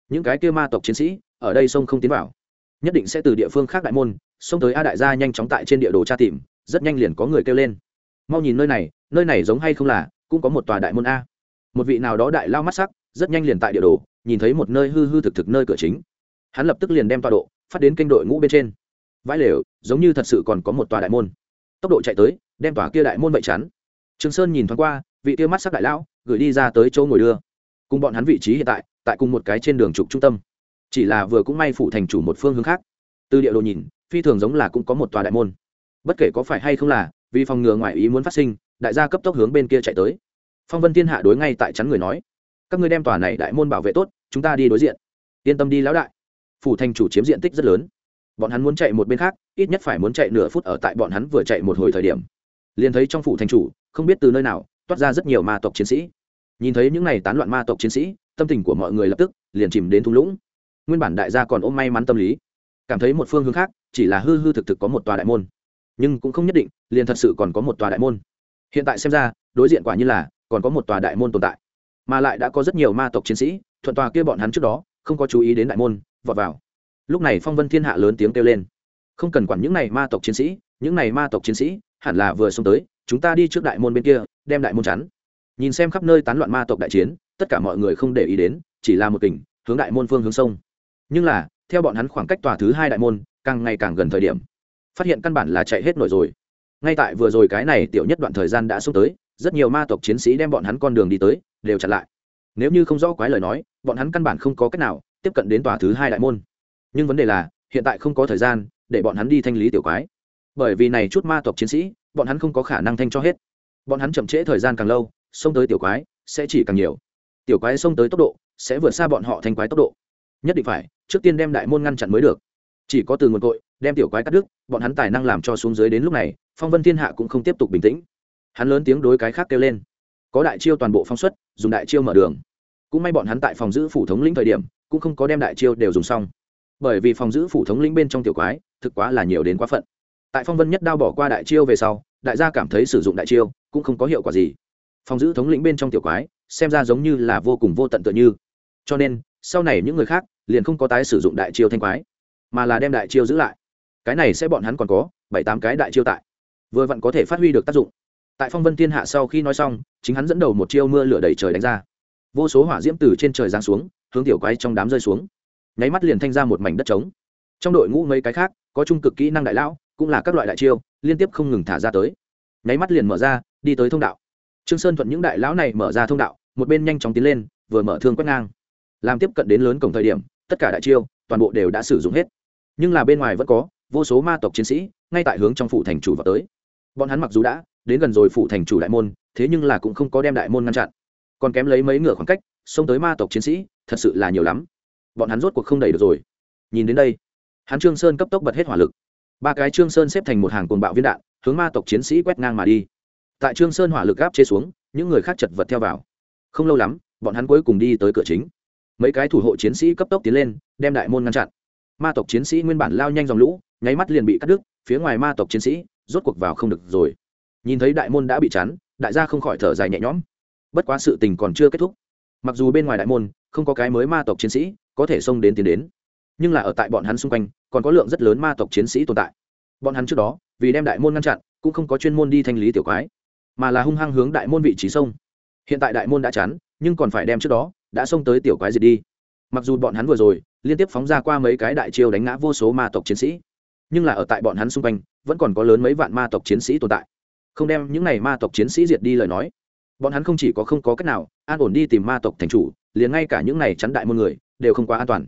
[SPEAKER 1] Những cái kia ma tộc chiến sĩ, ở đây sông không tiến vào. Nhất định sẽ từ địa phương khác đại môn xông tới a đại gia nhanh chóng tại trên địa đồ tra tìm, rất nhanh liền có người kêu lên. Mau nhìn nơi này nơi này giống hay không là, cũng có một tòa đại môn a một vị nào đó đại lao mắt sắc, rất nhanh liền tại địa đồ, nhìn thấy một nơi hư hư thực thực nơi cửa chính. Hắn lập tức liền đem tọa độ, phát đến kênh đội ngũ bên trên. Vãi lều, giống như thật sự còn có một tòa đại môn. Tốc độ chạy tới, đem tòa kia đại môn vậy chắn. Trường sơn nhìn thoáng qua, vị kia mắt sắc đại lão, gửi đi ra tới chỗ ngồi đưa. Cùng bọn hắn vị trí hiện tại tại cùng một cái trên đường trục trung tâm. Chỉ là vừa cũng may phủ thành chủ một phương hướng khác. Từ địa đồ nhìn, phi thường giống là cũng có một tòa đại môn. Bất kể có phải hay không là, vì phòng ngừa ngoại ý muốn phát sinh, đại gia cấp tốc hướng bên kia chạy tới phong vân thiên hạ đối ngay tại chắn người nói, các ngươi đem tòa này đại môn bảo vệ tốt, chúng ta đi đối diện. Yên tâm đi lão đại. Phủ thành chủ chiếm diện tích rất lớn. Bọn hắn muốn chạy một bên khác, ít nhất phải muốn chạy nửa phút ở tại bọn hắn vừa chạy một hồi thời điểm. Liền thấy trong phủ thành chủ, không biết từ nơi nào, toát ra rất nhiều ma tộc chiến sĩ. Nhìn thấy những n à y tán loạn ma tộc chiến sĩ, tâm tình của mọi người lập tức liền chìm đến thung lũng. Nguyên bản đại gia còn ôm may mắn tâm lý, cảm thấy một phương hướng khác, chỉ là hư hư thực thực có một tòa đại môn. Nhưng cũng không nhất định, liền thật sự còn có một tòa đại môn. Hiện tại xem ra, đối diện quả như là còn có một tòa đại môn tồn tại, mà lại đã có rất nhiều ma tộc chiến sĩ, thuận tòa kia bọn hắn trước đó, không có chú ý đến đại môn, vọt vào. Lúc này phong vân thiên hạ lớn tiếng kêu lên, không cần quản những này ma tộc chiến sĩ, những này ma tộc chiến sĩ, hẳn là vừa xông tới, chúng ta đi trước đại môn bên kia, đem đại môn chắn. Nhìn xem khắp nơi tán loạn ma tộc đại chiến, tất cả mọi người không để ý đến, chỉ là một tỉnh, hướng đại môn phương hướng sông. Nhưng là, theo bọn hắn khoảng cách tòa thứ hai đại môn, càng ngày càng gần thời điểm, phát hiện căn bản là chạy hết nổi rồi. Ngay tại vừa rồi cái này tiểu nhất đoạn thời gian đã xông tới rất nhiều ma tộc chiến sĩ đem bọn hắn con đường đi tới, đều chặn lại. Nếu như không rõ quái lời nói, bọn hắn căn bản không có cách nào tiếp cận đến tòa thứ hai đại môn. Nhưng vấn đề là, hiện tại không có thời gian để bọn hắn đi thanh lý tiểu quái. Bởi vì này chút ma tộc chiến sĩ, bọn hắn không có khả năng thanh cho hết. Bọn hắn chậm trễ thời gian càng lâu, xông tới tiểu quái sẽ chỉ càng nhiều. Tiểu quái xông tới tốc độ sẽ vượt xa bọn họ thanh quái tốc độ. Nhất định phải, trước tiên đem đại môn ngăn chặn mới được. Chỉ có từ nguồn cội, đem tiểu quái cắt đứt, bọn hắn tài năng làm cho xuống dưới đến lúc này, phong vân thiên hạ cũng không tiếp tục bình tĩnh hắn lớn tiếng đối cái khác kêu lên. Có đại chiêu toàn bộ phong suất dùng đại chiêu mở đường. Cũng may bọn hắn tại phòng giữ phủ thống lĩnh thời điểm, cũng không có đem đại chiêu đều dùng xong. Bởi vì phòng giữ phủ thống lĩnh bên trong tiểu quái, thực quá là nhiều đến quá phận. Tại phong vân nhất đao bỏ qua đại chiêu về sau, đại gia cảm thấy sử dụng đại chiêu cũng không có hiệu quả gì. Phòng giữ thống lĩnh bên trong tiểu quái, xem ra giống như là vô cùng vô tận tựa như. Cho nên, sau này những người khác liền không có tái sử dụng đại chiêu thanh quái, mà là đem đại chiêu giữ lại. Cái này sẽ bọn hắn còn có bảy tám cái đại chiêu tại. Vừa vặn có thể phát huy được tác dụng tại phong vân thiên hạ sau khi nói xong, chính hắn dẫn đầu một chiêu mưa lửa đầy trời đánh ra. Vô số hỏa diễm từ trên trời giáng xuống, hướng tiểu quái trong đám rơi xuống. Nháy mắt liền thanh ra một mảnh đất trống. Trong đội ngũ mấy cái khác, có trung cực kỹ năng đại lão, cũng là các loại đại chiêu, liên tiếp không ngừng thả ra tới. Nháy mắt liền mở ra, đi tới thông đạo. Trương sơn thuận những đại lão này mở ra thông đạo, một bên nhanh chóng tiến lên, vừa mở thương quét ngang. Làm tiếp cận đến lớn cổng thời điểm, tất cả đại chiêu, toàn bộ đều đã sử dụng hết. Nhưng là bên ngoài vẫn có, vô số ma tộc chiến sĩ, ngay tại hướng trong phủ thành chủ vào tới. Bọn hắn mặc dù đã đến gần rồi phủ thành chủ đại môn, thế nhưng là cũng không có đem đại môn ngăn chặn. Còn kém lấy mấy ngựa khoảng cách, xông tới ma tộc chiến sĩ, thật sự là nhiều lắm. Bọn hắn rốt cuộc không đẩy được rồi. Nhìn đến đây, hắn trương sơn cấp tốc bật hết hỏa lực. Ba cái trương sơn xếp thành một hàng cuồng bạo viên đạn, hướng ma tộc chiến sĩ quét ngang mà đi. Tại trương sơn hỏa lực gáp chế xuống, những người khác chật vật theo vào. Không lâu lắm, bọn hắn cuối cùng đi tới cửa chính. Mấy cái thủ hộ chiến sĩ cấp tốc tiến lên, đem đại môn ngăn chặn. Ma tộc chiến sĩ nguyên bản lao nhanh dòng lũ, nháy mắt liền bị cắt đứt, phía ngoài ma tộc chiến sĩ rốt cuộc vào không được rồi nhìn thấy đại môn đã bị chắn, đại gia không khỏi thở dài nhẹ nhõm. Bất quá sự tình còn chưa kết thúc. Mặc dù bên ngoài đại môn, không có cái mới ma tộc chiến sĩ có thể xông đến tiến đến, nhưng là ở tại bọn hắn xung quanh, còn có lượng rất lớn ma tộc chiến sĩ tồn tại. Bọn hắn trước đó, vì đem đại môn ngăn chặn, cũng không có chuyên môn đi thanh lý tiểu quái, mà là hung hăng hướng đại môn vị trí sông hiện tại đại môn đã chắn, nhưng còn phải đem trước đó, đã xông tới tiểu quái diệt đi. Mặc dù bọn hắn vừa rồi, liên tiếp phóng ra qua mấy cái đại chiêu đánh ngã vô số ma tộc chiến sĩ, nhưng là ở tại bọn hắn xung quanh, vẫn còn có lớn mấy vạn ma tộc chiến sĩ tồn tại không đem những n à y ma tộc chiến sĩ diệt đi lời nói. Bọn hắn không chỉ có không có cách nào, an ổn đi tìm ma tộc thành chủ, liền ngay cả những n à y chắn đại môn người, đều không quá an toàn.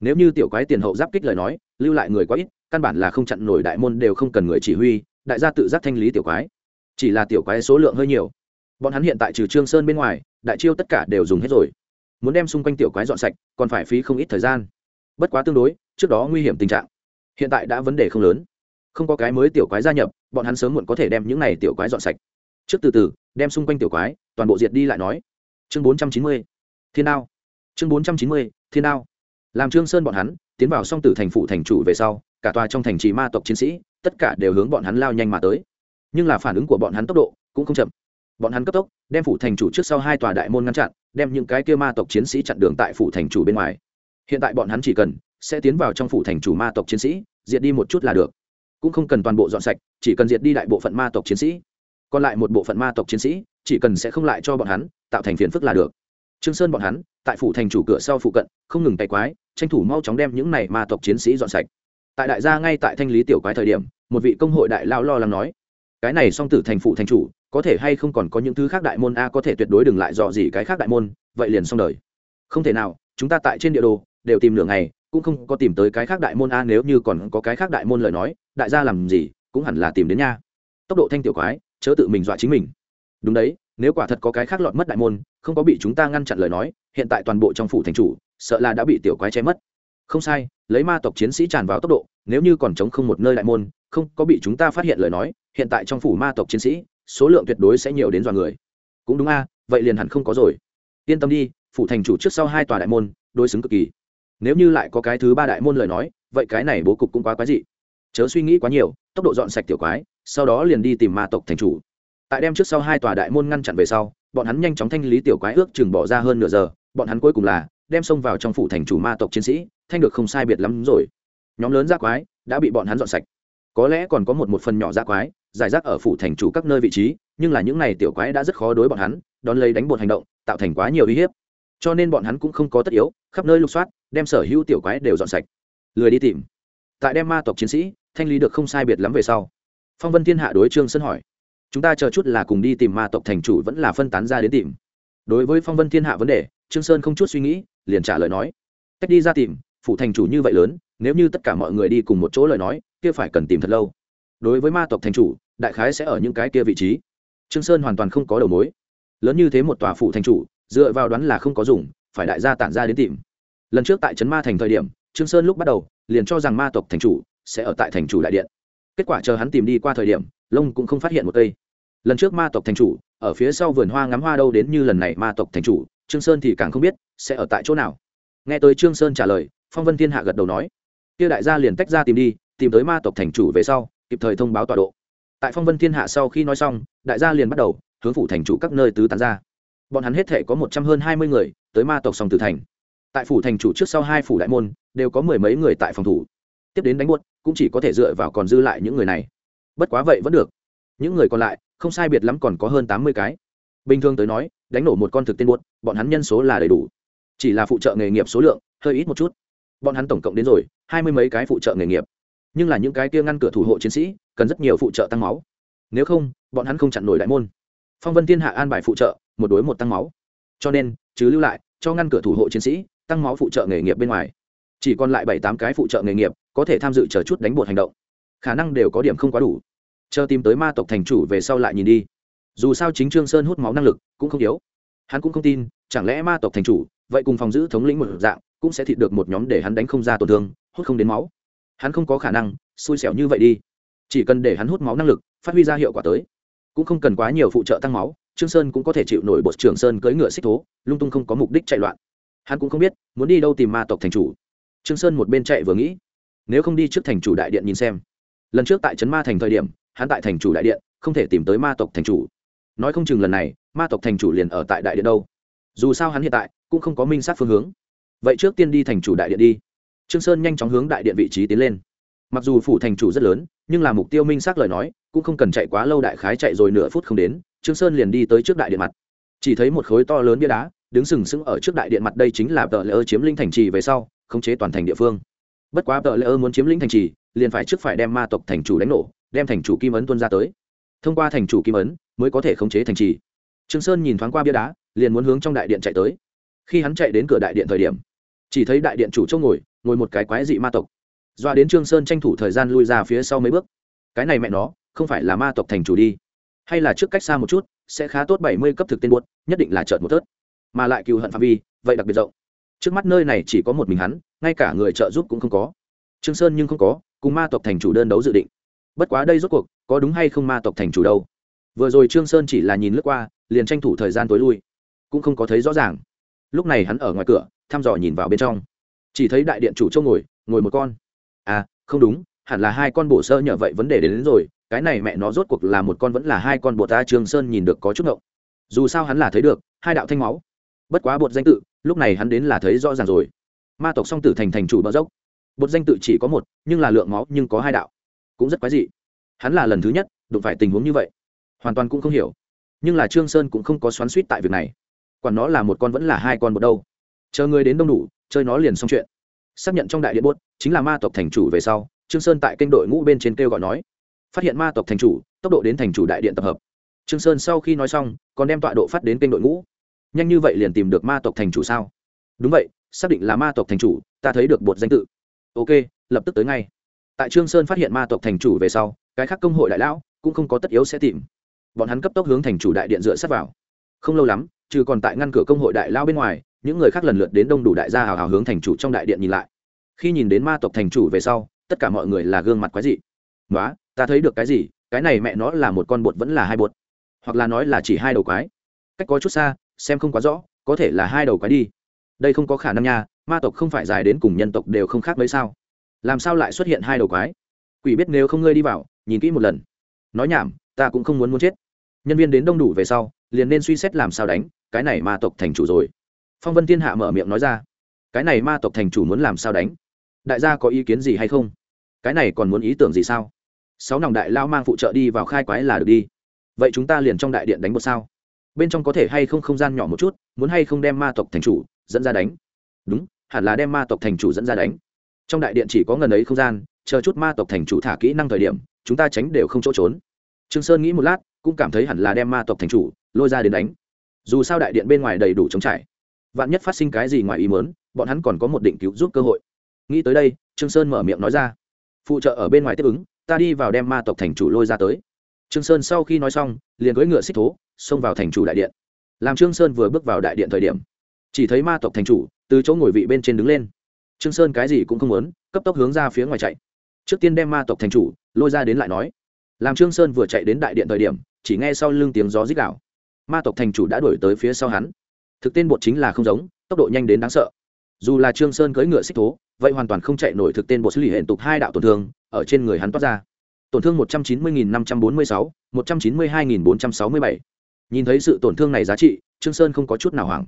[SPEAKER 1] Nếu như tiểu quái tiền hậu giáp kích lời nói, lưu lại người quá ít, căn bản là không chặn nổi đại môn đều không cần người chỉ huy, đại gia tự giác thanh lý tiểu quái. Chỉ là tiểu quái số lượng hơi nhiều. Bọn hắn hiện tại trừ trương sơn bên ngoài, đại chiêu tất cả đều dùng hết rồi. Muốn đem xung quanh tiểu quái dọn sạch, còn phải phí không ít thời gian. Bất quá tương đối, trước đó nguy hiểm tình trạng. Hiện tại đã vấn đề không lớn. Không có cái mới tiểu quái gia nhập bọn hắn sớm muộn có thể đem những này tiểu quái dọn sạch. Trước từ từ, đem xung quanh tiểu quái, toàn bộ diệt đi lại nói. Chương bốn trăm chín mươi, thiên đao. Chương bốn trăm chín mươi, thiên đao. Làm trương sơn bọn hắn, tiến vào song tử thành phủ thành chủ về sau, cả tòa trong thành trì ma tộc chiến sĩ, tất cả đều hướng bọn hắn lao nhanh mà tới. Nhưng là phản ứng của bọn hắn tốc độ cũng không chậm. Bọn hắn cấp tốc, đem phủ thành chủ trước sau hai tòa đại môn ngăn chặn, đem những cái kia ma tộc chiến sĩ chặn đường tại phủ thành chủ bên ngoài. Hiện tại bọn hắn chỉ cần sẽ tiến vào trong phủ thành chủ ma tộc chiến sĩ, diệt đi một chút là được cũng không cần toàn bộ dọn sạch, chỉ cần diệt đi đại bộ phận ma tộc chiến sĩ. Còn lại một bộ phận ma tộc chiến sĩ, chỉ cần sẽ không lại cho bọn hắn, tạo thành phiền phức là được. Trương sơn bọn hắn, tại phủ thành chủ cửa sau phụ cận, không ngừng tay quái, tranh thủ mau chóng đem những này ma tộc chiến sĩ dọn sạch. Tại đại gia ngay tại thanh lý tiểu quái thời điểm, một vị công hội đại lao lo lắng nói, cái này song tử thành phụ thành chủ, có thể hay không còn có những thứ khác đại môn a, có thể tuyệt đối đừng lại dò gì cái khác đại môn, vậy liền xong đời. Không thể nào, chúng ta tại trên địa đồ, đều tìm nửa ngày, cũng không có tìm tới cái khác đại môn a, nếu như còn có cái khác đại môn lời nói đại gia làm gì, cũng hẳn là tìm đến nha. Tốc độ thanh tiểu quái, chớ tự mình dọa chính mình. Đúng đấy, nếu quả thật có cái khác lọt mất đại môn, không có bị chúng ta ngăn chặn lời nói, hiện tại toàn bộ trong phủ thành chủ, sợ là đã bị tiểu quái che mất. Không sai, lấy ma tộc chiến sĩ tràn vào tốc độ, nếu như còn chống không một nơi đại môn, không có bị chúng ta phát hiện lời nói, hiện tại trong phủ ma tộc chiến sĩ, số lượng tuyệt đối sẽ nhiều đến dọa người. Cũng đúng a, vậy liền hẳn không có rồi. Yên tâm đi, phủ thành chủ trước sau hai tòa đại môn, đối xứng cực kỳ. Nếu như lại có cái thứ ba đại môn lời nói, vậy cái này bố cục cũng quá quái dị chớ suy nghĩ quá nhiều, tốc độ dọn sạch tiểu quái, sau đó liền đi tìm ma tộc thành chủ. Tại đem trước sau hai tòa đại môn ngăn chặn về sau, bọn hắn nhanh chóng thanh lý tiểu quái ước chừng bỏ ra hơn nửa giờ, bọn hắn cuối cùng là đem xông vào trong phủ thành chủ ma tộc chiến sĩ, thanh được không sai biệt lắm rồi. Nhóm lớn giác quái đã bị bọn hắn dọn sạch. Có lẽ còn có một một phần nhỏ giác quái giải rác ở phủ thành chủ các nơi vị trí, nhưng là những này tiểu quái đã rất khó đối bọn hắn, đón lấy đánh bột hành động, tạo thành quá nhiều uy hiếp. Cho nên bọn hắn cũng không có tất yếu, khắp nơi lục soát, đem sở hữu tiểu quái đều dọn sạch. Lười đi tìm. Tại đem ma tộc chiến sĩ thanh lý được không sai biệt lắm về sau. Phong vân thiên hạ đối trương sơn hỏi, chúng ta chờ chút là cùng đi tìm ma tộc thành chủ vẫn là phân tán ra đến tìm. Đối với phong vân thiên hạ vấn đề, trương sơn không chút suy nghĩ, liền trả lời nói, cách đi ra tìm phụ thành chủ như vậy lớn, nếu như tất cả mọi người đi cùng một chỗ lời nói, kia phải cần tìm thật lâu. Đối với ma tộc thành chủ, đại khái sẽ ở những cái kia vị trí. Trương sơn hoàn toàn không có đầu mối. Lớn như thế một tòa phụ thành chủ, dựa vào đoán là không có dùng, phải đại gia tản ra đến tìm. Lần trước tại trấn ma thành thời điểm, trương sơn lúc bắt đầu, liền cho rằng ma tộc thành chủ sẽ ở tại thành chủ đại điện. Kết quả chờ hắn tìm đi qua thời điểm, lông cũng không phát hiện một cây. Lần trước ma tộc thành chủ, ở phía sau vườn hoa ngắm hoa đâu đến như lần này ma tộc thành chủ, trương sơn thì càng không biết sẽ ở tại chỗ nào. Nghe tới trương sơn trả lời, phong vân thiên hạ gật đầu nói, kia đại gia liền tách ra tìm đi, tìm tới ma tộc thành chủ về sau, kịp thời thông báo tọa độ. Tại phong vân thiên hạ sau khi nói xong, đại gia liền bắt đầu hướng phủ thành chủ các nơi tứ tán ra. Bọn hắn hết thể có một trăm hơn hai mươi người, tới ma tộc sòng tử thành. Tại phủ thành chủ trước sau hai phủ đại môn, đều có mười mấy người tại phòng thủ. Tiếp đến đánh buốt cũng chỉ có thể dựa vào còn dư lại những người này. Bất quá vậy vẫn được. Những người còn lại, không sai biệt lắm còn có hơn tám mươi cái. Bình thường tới nói, đánh nổ một con thực tên buốt, bọn hắn nhân số là đầy đủ. Chỉ là phụ trợ nghề nghiệp số lượng, hơi ít một chút. Bọn hắn tổng cộng đến rồi, hai mươi mấy cái phụ trợ nghề nghiệp. Nhưng là những cái kia ngăn cửa thủ hộ chiến sĩ, cần rất nhiều phụ trợ tăng máu. Nếu không, bọn hắn không chặn nổi đại môn. Phong vân thiên hạ an bài phụ trợ, một đối một tăng máu. Cho nên chứ lưu lại, cho ngăn cửa thủ hộ chiến sĩ, tăng máu phụ trợ nghề nghiệp bên ngoài chỉ còn lại bảy tám cái phụ trợ nghề nghiệp, có thể tham dự chờ chút đánh bột hành động. Khả năng đều có điểm không quá đủ. Chờ tìm tới ma tộc thành chủ về sau lại nhìn đi. Dù sao chính trương sơn hút máu năng lực cũng không yếu. Hắn cũng không tin, chẳng lẽ ma tộc thành chủ, vậy cùng phòng giữ thống lĩnh một dạng, cũng sẽ thịt được một nhóm để hắn đánh không ra tổn thương, hút không đến máu. Hắn không có khả năng, xui xẻo như vậy đi. Chỉ cần để hắn hút máu năng lực, phát huy ra hiệu quả tới. Cũng không cần quá nhiều phụ trợ tăng máu, trương sơn cũng có thể chịu nổi bột trường sơn cưỡi ngựa xích thố, lung tung không có mục đích chạy loạn. Hắn cũng không biết, muốn đi đâu tìm ma tộc thành chủ trương sơn một bên chạy vừa nghĩ, nếu không đi trước thành chủ đại điện nhìn xem. Lần trước tại trấn ma thành thời điểm, hắn tại thành chủ đại điện, không thể tìm tới ma tộc thành chủ. Nói không chừng lần này, ma tộc thành chủ liền ở tại đại điện đâu. Dù sao hắn hiện tại cũng không có minh sát phương hướng. Vậy trước tiên đi thành chủ đại điện đi. Trương sơn nhanh chóng hướng đại điện vị trí tiến lên. Mặc dù phủ thành chủ rất lớn, nhưng là mục tiêu minh xác lời nói, cũng không cần chạy quá lâu đại khái chạy rồi nửa phút không đến, trương sơn liền đi tới trước đại điện mặt. Chỉ thấy một khối to lớn bia đá, đứng sừng sững ở trước đại điện mặt đây chính là tờ lỡ chiếm linh thành trì về sau khống chế toàn thành địa phương. Bất quá tờ lễ ơ muốn chiếm lĩnh thành trì, liền phải trước phải đem ma tộc thành chủ đánh nổ, đem thành chủ kim ấn tuân ra tới. Thông qua thành chủ kim ấn, mới có thể khống chế thành trì. Trương sơn nhìn thoáng qua bia đá, liền muốn hướng trong đại điện chạy tới. Khi hắn chạy đến cửa đại điện thời điểm, chỉ thấy đại điện chủ châu ngồi ngồi một cái quái dị ma tộc. Doa đến trương sơn tranh thủ thời gian lui ra phía sau mấy bước. Cái này mẹ nó, không phải là ma tộc thành chủ đi, hay là trước cách xa một chút, sẽ khá tốt bảy mươi cấp thực tên buốt, nhất định là chợt một tớt. Mà lại cừu hận phạm vi, vậy đặc biệt rộng trước mắt nơi này chỉ có một mình hắn ngay cả người trợ giúp cũng không có. Trương sơn nhưng không có cùng ma tộc thành chủ đơn đấu dự định. Bất quá đây rốt cuộc có đúng hay không ma tộc thành chủ đâu? Vừa rồi trương sơn chỉ là nhìn lướt qua liền tranh thủ thời gian tối lui. Cũng không có thấy rõ ràng. Lúc này hắn ở ngoài cửa thăm dò nhìn vào bên trong. Chỉ thấy đại điện chủ châu ngồi ngồi một con. À không đúng hẳn là hai con bổ sơ nhờ vậy vấn đề đến, đến rồi cái này mẹ nó rốt cuộc là một con vẫn là hai con bột ta trương sơn nhìn được có chút ngộng. Dù sao hắn là thấy được hai đạo thanh máu bất quá bột danh tự, lúc này hắn đến là thấy rõ ràng rồi. Ma tộc song tử thành thành chủ bờ dốc. Bột danh tự chỉ có một, nhưng là lượng máu nhưng có hai đạo. Cũng rất quái dị. Hắn là lần thứ nhất, đụng phải tình huống như vậy. Hoàn toàn cũng không hiểu. Nhưng là trương sơn cũng không có xoắn suýt tại việc này. Quản nó là một con vẫn là hai con bột đâu. Chờ người đến đông đủ, chơi nó liền xong chuyện. Xác nhận trong đại điện bốt chính là ma tộc thành chủ về sau, trương sơn tại kênh đội ngũ bên trên kêu gọi nói. Phát hiện ma tộc thành chủ, tốc độ đến thành chủ đại điện tập hợp. Trương sơn sau khi nói xong, còn đem tọa độ phát đến kênh đội ngũ nhanh như vậy liền tìm được ma tộc thành chủ sao? Đúng vậy, xác định là ma tộc thành chủ, ta thấy được bột danh tự. Ok, lập tức tới ngay. Tại trương sơn phát hiện ma tộc thành chủ về sau, cái khác công hội đại lão cũng không có tất yếu sẽ tìm. Bọn hắn cấp tốc hướng thành chủ đại điện dựa sát vào. Không lâu lắm, trừ còn tại ngăn cửa công hội đại lao bên ngoài, những người khác lần lượt đến đông đủ đại gia hào hào hướng thành chủ trong đại điện nhìn lại. Khi nhìn đến ma tộc thành chủ về sau, tất cả mọi người là gương mặt quái dị. Nói ta thấy được cái gì? Cái này mẹ nó là một con bột vẫn là hai bột. Hoặc là nói là chỉ hai đầu quái. Cách có chút xa xem không quá rõ, có thể là hai đầu quái đi. Đây không có khả năng nha, ma tộc không phải dài đến cùng nhân tộc đều không khác mấy sao. Làm sao lại xuất hiện hai đầu quái? Quỷ biết nếu không ngươi đi vào, nhìn kỹ một lần. Nói nhảm, ta cũng không muốn muốn chết. Nhân viên đến đông đủ về sau, liền nên suy xét làm sao đánh, cái này ma tộc thành chủ rồi. Phong vân thiên hạ mở miệng nói ra. Cái này ma tộc thành chủ muốn làm sao đánh? Đại gia có ý kiến gì hay không? Cái này còn muốn ý tưởng gì sao? Sáu nòng đại lao mang phụ trợ đi vào khai quái là được đi. Vậy chúng ta liền trong đại điện đánh một sao bên trong có thể hay không không gian nhỏ một chút, muốn hay không đem ma tộc thành chủ, dẫn ra đánh. Đúng, hẳn là đem ma tộc thành chủ dẫn ra đánh. Trong đại điện chỉ có ngần ấy không gian, chờ chút ma tộc thành chủ thả kỹ năng thời điểm, chúng ta tránh đều không chỗ trốn. Trương sơn nghĩ một lát, cũng cảm thấy hẳn là đem ma tộc thành chủ, lôi ra đến đánh. Dù sao đại điện bên ngoài đầy đủ chống trải. Vạn nhất phát sinh cái gì ngoài ý mớn bọn hắn còn có một định cứu giúp cơ hội. Nghĩ tới đây, trương sơn mở miệng nói ra. Phụ trợ ở bên ngoài tiếp ứng, ta đi vào đem ma tộc thành chủ lôi ra tới trương sơn sau khi nói xong, liền cưỡi ngựa xích thố, xông vào thành chủ đại điện. Làm trương sơn vừa bước vào đại điện thời điểm, chỉ thấy ma tộc thành chủ từ chỗ ngồi vị bên trên đứng lên. Trương sơn cái gì cũng không muốn, cấp tốc hướng ra phía ngoài chạy. Trước tiên đem ma tộc thành chủ lôi ra đến lại nói. Làm trương sơn vừa chạy đến đại điện thời điểm, chỉ nghe sau lưng tiếng gió rít gào. Ma tộc thành chủ đã đuổi tới phía sau hắn. Thực tên bột chính là không giống, tốc độ nhanh đến đáng sợ. Dù là trương sơn cưỡi ngựa xích thố, vậy hoàn toàn không chạy nổi thực tên bột xử lý hiện tục hai đạo tổn thương ở trên người hắn toát ra tổn thương một trăm chín mươi nghìn năm trăm bốn mươi sáu, một trăm chín mươi hai nghìn bốn trăm sáu mươi bảy. Nhìn thấy sự tổn thương này giá trị, trương sơn không có chút nào hoảng.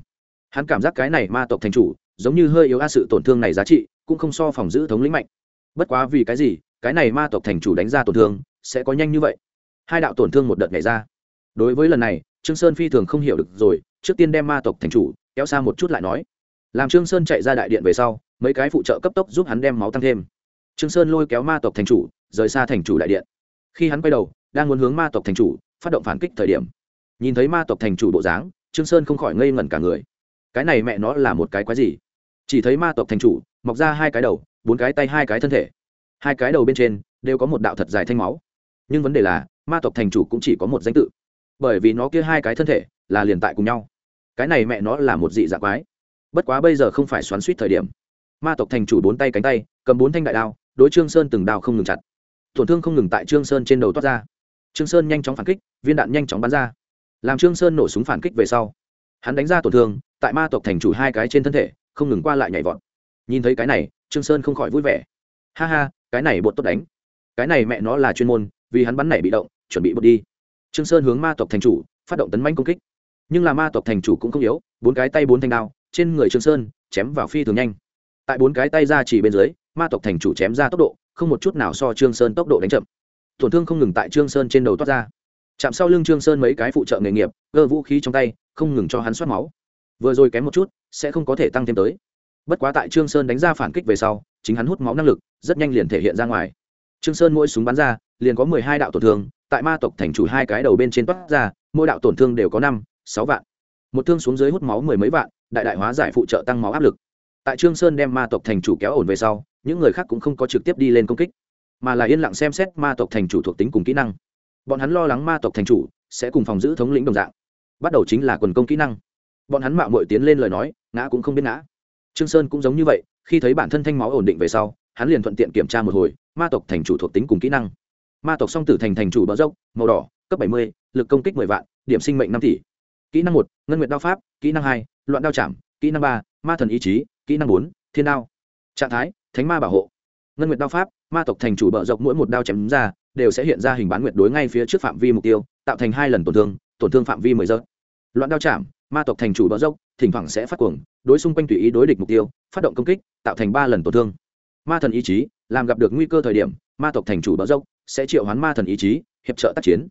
[SPEAKER 1] Hắn cảm giác cái này ma tộc thành chủ, giống như hơi yếu a sự tổn thương này giá trị, cũng không so phòng giữ thống lĩnh mạnh. Bất quá vì cái gì, cái này ma tộc thành chủ đánh ra tổn thương, sẽ có nhanh như vậy? Hai đạo tổn thương một đợt nhảy ra. Đối với lần này, trương sơn phi thường không hiểu được rồi, trước tiên đem ma tộc thành chủ, kéo xa một chút lại nói. Làm trương sơn chạy ra đại điện về sau, mấy cái phụ trợ cấp tốc giúp hắn đem máu tăng thêm. Trương sơn lôi kéo ma tộc thành chủ rời xa thành chủ đại điện. Khi hắn quay đầu, đang muốn hướng ma tộc thành chủ phát động phản kích thời điểm, nhìn thấy ma tộc thành chủ bộ dáng, trương sơn không khỏi ngây ngẩn cả người. Cái này mẹ nó là một cái quái gì? Chỉ thấy ma tộc thành chủ mọc ra hai cái đầu, bốn cái tay, hai cái thân thể. Hai cái đầu bên trên đều có một đạo thật dài thanh máu. Nhưng vấn đề là, ma tộc thành chủ cũng chỉ có một danh tự. Bởi vì nó kia hai cái thân thể là liền tại cùng nhau. Cái này mẹ nó là một dị dạng quái. Bất quá bây giờ không phải xoắn suýt thời điểm. Ma tộc thành chủ bốn tay cánh tay, cầm bốn thanh đại đao, đối trương sơn từng đao không ngừng chặt tổn thương không ngừng tại trương sơn trên đầu toát ra. Trương sơn nhanh chóng phản kích, viên đạn nhanh chóng bắn ra. Làm trương sơn nổ súng phản kích về sau, hắn đánh ra tổn thương, tại ma tộc thành chủ hai cái trên thân thể, không ngừng qua lại nhảy vọt. Nhìn thấy cái này, trương sơn không khỏi vui vẻ. Ha ha, cái này bột tốt đánh. Cái này mẹ nó là chuyên môn, vì hắn bắn này bị động, chuẩn bị bột đi. Trương sơn hướng ma tộc thành chủ, phát động tấn manh công kích. Nhưng là ma tộc thành chủ cũng không yếu, bốn cái tay bốn thanh đao, trên người trương sơn, chém vào phi thường nhanh. Tại bốn cái tay ra chỉ bên dưới, ma tộc thành chủ chém ra tốc độ không một chút nào so trương sơn tốc độ đánh chậm. Tổn thương không ngừng tại trương sơn trên đầu toát ra. Chạm sau lưng trương sơn mấy cái phụ trợ nghề nghiệp gơ vũ khí trong tay, không ngừng cho hắn soát máu. Vừa rồi kém một chút, sẽ không có thể tăng thêm tới. Bất quá tại trương sơn đánh ra phản kích về sau, chính hắn hút máu năng lực, rất nhanh liền thể hiện ra ngoài. Trương sơn mỗi súng bắn ra, liền có mười hai đạo tổn thương, tại ma tộc thành chủ hai cái đầu bên trên toát ra, mỗi đạo tổn thương đều có năm, sáu vạn. Một thương xuống dưới hút máu mười mấy vạn, đại đại hóa giải phụ trợ tăng máu áp lực. Tại trương sơn đem ma tộc thành chủ kéo ổn về sau những người khác cũng không có trực tiếp đi lên công kích, mà là yên lặng xem xét ma tộc thành chủ thuộc tính cùng kỹ năng. Bọn hắn lo lắng ma tộc thành chủ sẽ cùng phòng giữ thống lĩnh đồng dạng, bắt đầu chính là quần công kỹ năng. Bọn hắn mạo muội tiến lên lời nói, ngã cũng không biết ngã. Trương sơn cũng giống như vậy, khi thấy bản thân thanh máu ổn định về sau, hắn liền thuận tiện kiểm tra một hồi, ma tộc thành chủ thuộc tính cùng kỹ năng. Ma tộc song tử thành thành chủ bờ dốc, màu đỏ, cấp bảy mươi, lực công kích mười vạn, điểm sinh mệnh năm tỷ. Kỹ năng một, ngân nguyệt đao pháp, kỹ năng hai, loạn đao chạm, kỹ năng ba, ma thần ý chí, kỹ năng bốn, thiên đao. Trạng thái thánh ma bảo hộ. Ngân nguyệt đao pháp, ma tộc thành chủ bợ dọc mỗi một đao chém ra, đều sẽ hiện ra hình bán nguyệt đối ngay phía trước phạm vi mục tiêu, tạo thành hai lần tổn thương tổn thương phạm vi mười giây loạn đao chạm, ma tộc thành chủ bợ dốc thỉnh thoảng sẽ phát cuồng, đối xung quanh tùy ý đối địch mục tiêu, phát động công kích, tạo thành ba lần tổn thương. Ma thần ý chí, làm gặp được nguy cơ thời điểm, ma tộc thành chủ bợ dốc sẽ triệu hoán ma thần ý chí, hiệp trợ tác chiến.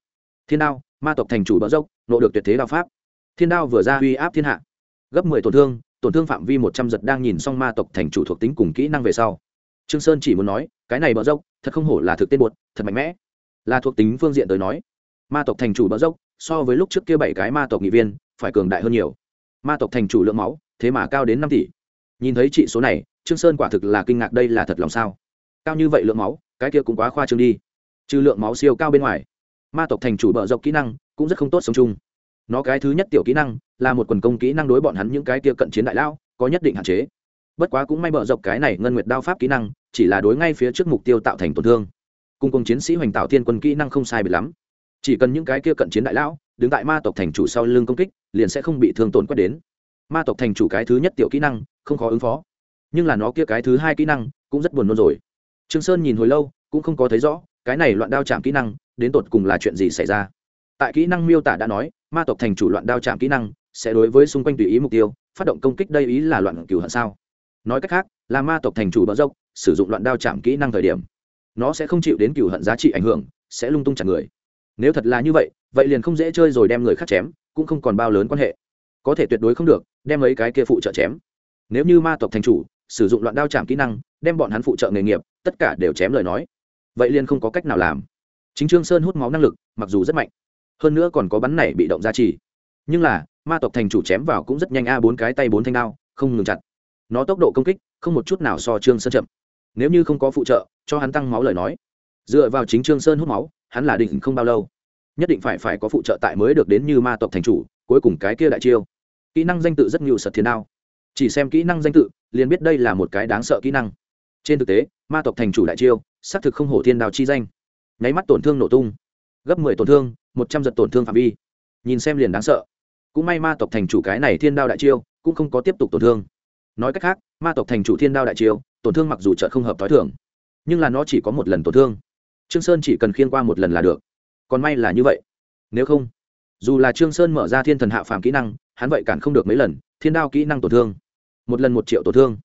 [SPEAKER 1] Thiên đao, ma tộc thành chủ bợ dốc nộ được tuyệt thế đao pháp. Thiên đao vừa ra uy áp thiên hạ. Gấp mười tổn thương tổn thương phạm vi một trăm giật đang nhìn xong ma tộc thành chủ thuộc tính cùng kỹ năng về sau. Trương sơn chỉ muốn nói, cái này bờ dốc, thật không hổ là thực tên buột thật mạnh mẽ. Là thuộc tính phương diện tới nói, ma tộc thành chủ bờ dốc, so với lúc trước kia bảy cái ma tộc nghị viên, phải cường đại hơn nhiều. Ma tộc thành chủ lượng máu, thế mà cao đến năm tỷ. Nhìn thấy trị số này, trương sơn quả thực là kinh ngạc đây là thật lòng sao? Cao như vậy lượng máu, cái kia cũng quá khoa trương đi. Trừ lượng máu siêu cao bên ngoài, ma tộc thành chủ bờ dốc kỹ năng cũng rất không tốt sống chung. Nó cái thứ nhất tiểu kỹ năng là một quần công kỹ năng đối bọn hắn những cái kia cận chiến đại lao có nhất định hạn chế. Bất quá cũng may bờ dọc cái này ngân nguyệt đao pháp kỹ năng, chỉ là đối ngay phía trước mục tiêu tạo thành tổn thương. Cùng cùng chiến sĩ hoành tạo thiên quân kỹ năng không sai biệt lắm. Chỉ cần những cái kia cận chiến đại lão, đứng tại ma tộc thành chủ sau lưng công kích, liền sẽ không bị thương tổn quét đến. Ma tộc thành chủ cái thứ nhất tiểu kỹ năng, không khó ứng phó. Nhưng là nó kia cái thứ hai kỹ năng, cũng rất buồn nôn rồi. Trương sơn nhìn hồi lâu, cũng không có thấy rõ, cái này loạn đao chạm kỹ năng, đến tột cùng là chuyện gì xảy ra. Tại kỹ năng miêu tả đã nói, ma tộc thành chủ loạn đao chạm kỹ năng sẽ đối với xung quanh tùy ý mục tiêu, phát động công kích đây ý là loạn cửu hận sao? Nói cách khác, là ma tộc thành chủ bờ dốc, sử dụng loạn đao chạm kỹ năng thời điểm, nó sẽ không chịu đến cửu hận giá trị ảnh hưởng, sẽ lung tung chặt người. Nếu thật là như vậy vậy liền không dễ chơi rồi đem người khác chém, cũng không còn bao lớn quan hệ. Có thể tuyệt đối không được, đem mấy cái kia phụ trợ chém. Nếu như ma tộc thành chủ sử dụng loạn đao chạm kỹ năng, đem bọn hắn phụ trợ nghề nghiệp, tất cả đều chém lời nói. Vậy liền không có cách nào làm. Chính trương sơn hút máu năng lực, mặc dù rất mạnh, hơn nữa còn có bắn này bị động giá trị nhưng là, ma tộc thành chủ chém vào cũng rất nhanh a, bốn cái tay bốn thanh đao, không ngừng chặt. Nó tốc độ công kích, không một chút nào so trương sơn chậm. Nếu như không có phụ trợ, cho hắn tăng máu lời nói. Dựa vào chính trương sơn hút máu, hắn là định không bao lâu. Nhất định phải phải có phụ trợ tại mới được đến như ma tộc thành chủ, cuối cùng cái kia đại chiêu. Kỹ năng danh tự rất nhiều sật thiên đao. Chỉ xem kỹ năng danh tự, liền biết đây là một cái đáng sợ kỹ năng. Trên thực tế, ma tộc thành chủ đại chiêu, xác thực không hổ thiên đao chi danh. Nháy mắt tổn thương nổ tung. Gấp mười tổn thương, một trăm giật tổn thương phạm vi. Nhìn xem liền đáng sợ cũng may ma tộc thành chủ cái này thiên đao đại chiêu, cũng không có tiếp tục tổn thương. Nói cách khác, ma tộc thành chủ thiên đao đại chiêu, tổn thương mặc dù chợt không hợp t h o i thưởng nhưng là nó chỉ có một lần tổn thương. Trương sơn chỉ cần khiên qua một lần là được. Còn may là như vậy. Nếu không, dù là trương sơn mở ra thiên thần hạ phàm kỹ năng, hắn vậy cản không được mấy lần, thiên đao kỹ năng tổn thương. Một lần một triệu tổn thương.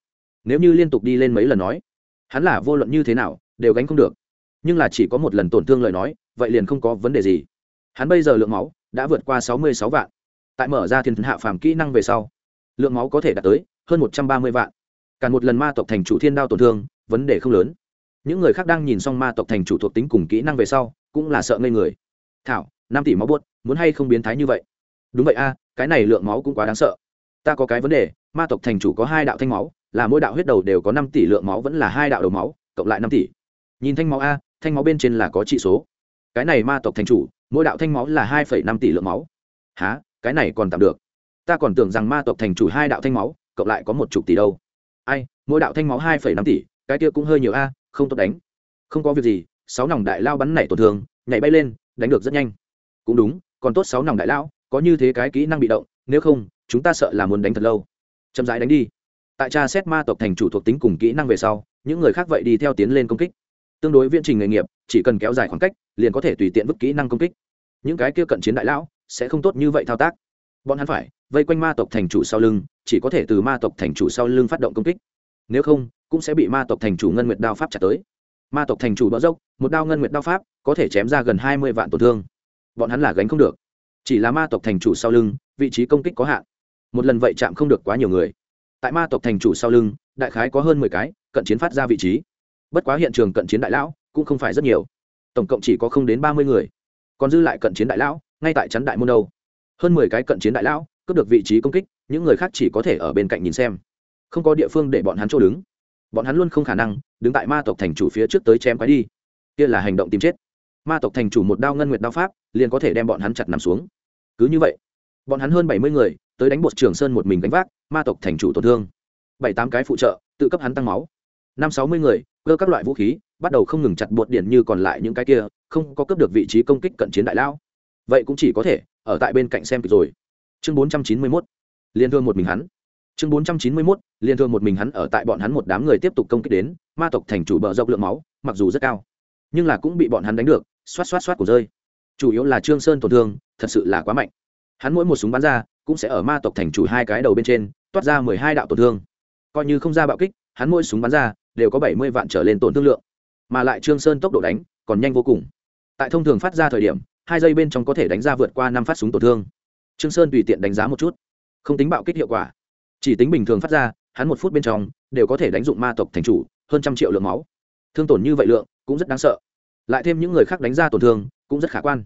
[SPEAKER 1] Nếu như liên tục đi lên mấy lần nói, hắn là vô luận như thế nào, đều gánh không được. Nhưng là chỉ có một lần tổn thương lời nói, vậy liền không có vấn đề gì. Hắn bây giờ lượng máu đã vượt qua sáu mươi sáu vạn tại mở ra thiên thần hạ phàm kỹ năng về sau, lượng máu có thể đạt tới hơn một trăm ba mươi vạn. Cả một lần ma tộc thành chủ thiên đao tổn thương, vấn đề không lớn. Những người khác đang nhìn xong ma tộc thành chủ thuộc tính cùng kỹ năng về sau, cũng là sợ ngây người. Thảo, năm tỷ máu buốt, muốn hay không biến thái như vậy? Đúng vậy a, cái này lượng máu cũng quá đáng sợ. Ta có cái vấn đề, ma tộc thành chủ có hai đạo thanh máu, là mỗi đạo huyết đầu đều có năm tỷ, lượng máu vẫn là hai đạo đầu máu, cộng lại năm tỷ. Nhìn thanh máu a, thanh máu bên trên là có trị số. Cái này ma tộc thành chủ, mỗi đạo thanh máu là hai phẩy năm tỷ lượng máu. Há cái này còn tạm được. Ta còn tưởng rằng ma tộc thành chủ hai đạo thanh máu, cộng lại có một chục tỷ đâu. Ai, mỗi đạo thanh máu hai phẩy năm tỷ, cái kia cũng hơi nhiều a, không tốt đánh. Không có việc gì, sáu nòng đại lao bắn nảy tổn thương, nhảy bay lên, đánh được rất nhanh. Cũng đúng, còn tốt sáu nòng đại lao, có như thế cái kỹ năng bị động, nếu không, chúng ta sợ là muốn đánh thật lâu. Chậm rãi đánh đi. Tại cha xét ma tộc thành chủ thuộc tính cùng kỹ năng về sau, những người khác vậy đi theo tiến lên công kích. Tương đối viễn trình nghề nghiệp, chỉ cần kéo dài khoảng cách, liền có thể tùy tiện vứt kỹ năng công kích. Những cái kia cận chiến đại lão sẽ không tốt như vậy thao tác. Bọn hắn phải vây quanh ma tộc thành chủ sau lưng, chỉ có thể từ ma tộc thành chủ sau lưng phát động công kích. Nếu không, cũng sẽ bị ma tộc thành chủ ngân nguyệt đao pháp trả tới. Ma tộc thành chủ bỡ dốc, một đao ngân nguyệt đao pháp có thể chém ra gần hai mươi vạn tổn thương. Bọn hắn là gánh không được. Chỉ là ma tộc thành chủ sau lưng, vị trí công kích có hạn. Một lần vậy chạm không được quá nhiều người. Tại ma tộc thành chủ sau lưng, đại khái có hơn mười cái cận chiến phát ra vị trí. Bất quá hiện trường cận chiến đại lão cũng không phải rất nhiều. Tổng cộng chỉ có không đến ba mươi người. Còn dư lại cận chiến đại lão ngay tại chắn đại môn đâu. Hơn mười cái cận chiến đại lão, cướp được vị trí công kích, những người khác chỉ có thể ở bên cạnh nhìn xem. Không có địa phương để bọn hắn chỗ đứng. Bọn hắn luôn không khả năng đứng tại ma tộc thành chủ phía trước tới chém quái đi. Kia là hành động tìm chết. Ma tộc thành chủ một đao ngân nguyệt đao pháp, liền có thể đem bọn hắn chặt nằm xuống. Cứ như vậy, bọn hắn hơn bảy mươi người, tới đánh bột trường sơn một mình đánh vác, ma tộc thành chủ tổn thương. Bảy tám cái phụ trợ, tự cấp hắn tăng máu. Năm sáu mươi người, cơ các loại vũ khí, bắt đầu không ngừng chặt bột điện như còn lại những cái kia, không có cấp được vị trí công kích cận chiến đại lao vậy cũng chỉ có thể ở tại bên cạnh xem kịch rồi. Chương bốn trăm chín mươi mốt liên thương một mình hắn. Chương bốn trăm chín mươi mốt liên thương một mình hắn ở tại bọn hắn một đám người tiếp tục công kích đến, ma tộc thành chủ bờ dọc lượng máu, mặc dù rất cao, nhưng là cũng bị bọn hắn đánh được, xoát xoát xoát của rơi. Chủ yếu là trương sơn tổn thương, thật sự là quá mạnh. Hắn mỗi một súng bắn ra, cũng sẽ ở ma tộc thành chủ hai cái đầu bên trên, toát ra mười hai đạo tổn thương. Coi như không ra bạo kích, hắn mỗi súng bắn ra, đều có bảy mươi vạn trở lên tổn thương lượng. Mà lại trương sơn tốc độ đánh, còn nhanh vô cùng. Tại thông thường phát ra thời điểm hai giây bên trong có thể đánh ra vượt qua năm phát súng tổn thương. Trương sơn tùy tiện đánh giá một chút. Không tính bạo kích hiệu quả. Chỉ tính bình thường phát ra, hắn một phút bên trong đều có thể đánh dụng ma tộc thành chủ, hơn trăm triệu lượng máu. Thương tổn như vậy lượng, cũng rất đáng sợ. Lại thêm những người khác đánh ra tổn thương, cũng rất khả quan.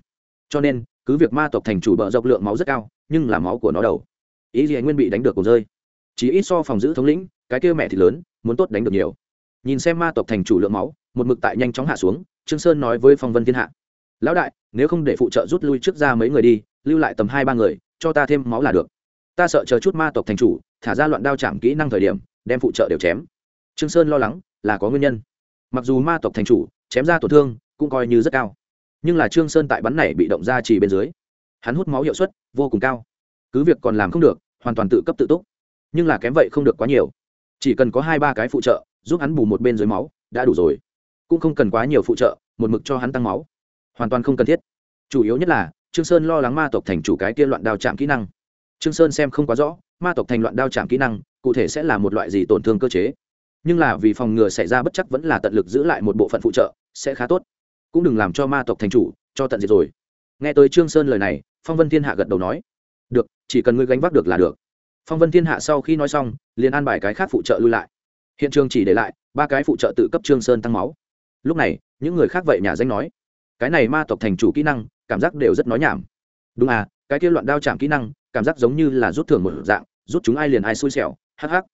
[SPEAKER 1] Cho nên, cứ việc ma tộc thành chủ bợ dọc lượng máu rất cao, nhưng là máu của nó đầu. Ý gì anh nguyên bị đánh được cổ rơi. Chỉ ít so phòng giữ thống lĩnh, cái kêu mẹ thì lớn, muốn tốt đánh được nhiều. Nhìn xem ma tộc thành chủ lượng máu, một mực tại nhanh chóng hạ xuống, trương sơn nói với phong vân thiên hạ lão đại, nếu không để phụ trợ rút lui trước ra mấy người đi, lưu lại tầm hai ba người, cho ta thêm máu là được. Ta sợ chờ chút ma tộc thành chủ, thả ra loạn đao chạm kỹ năng thời điểm, đem phụ trợ đều chém. Trương sơn lo lắng, là có nguyên nhân. Mặc dù ma tộc thành chủ, chém ra tổn thương, cũng coi như rất cao. Nhưng là trương sơn tại bắn này bị động ra chỉ bên dưới. Hắn hút máu hiệu suất vô cùng cao. Cứ việc còn làm không được, hoàn toàn tự cấp tự túc. Nhưng là kém vậy không được quá nhiều. Chỉ cần có hai ba cái phụ trợ, giúp hắn bù một bên dưới máu, đã đủ rồi. Cũng không cần quá nhiều phụ trợ, một mực cho hắn tăng máu hoàn toàn không cần thiết. Chủ yếu nhất là, trương sơn lo lắng ma tộc thành chủ cái kia loạn đao chạm kỹ năng. Trương sơn xem không quá rõ, ma tộc thành loạn đao chạm kỹ năng, cụ thể sẽ là một loại gì tổn thương cơ chế. Nhưng là vì phòng ngừa xảy ra bất chắc vẫn là tận lực giữ lại một bộ phận phụ trợ, sẽ khá tốt. Cũng đừng làm cho ma tộc thành chủ cho tận diệt rồi. Nghe tới trương sơn lời này, phong vân thiên hạ gật đầu nói, được, chỉ cần ngươi gánh vác được là được. Phong vân thiên hạ sau khi nói xong, liền an bài cái khác phụ trợ lui lại. Hiện trường chỉ để lại ba cái phụ trợ tự cấp trương sơn tăng máu. Lúc này, những người khác vậy nhà danh nói cái này ma tộc thành chủ kỹ năng, cảm giác đều rất nói nhảm. Đúng à cái kia loạn đao chạm kỹ năng, cảm giác giống như là rút thưởng một dạng, rút chúng ai liền ai xui xẻo, hắc hắc.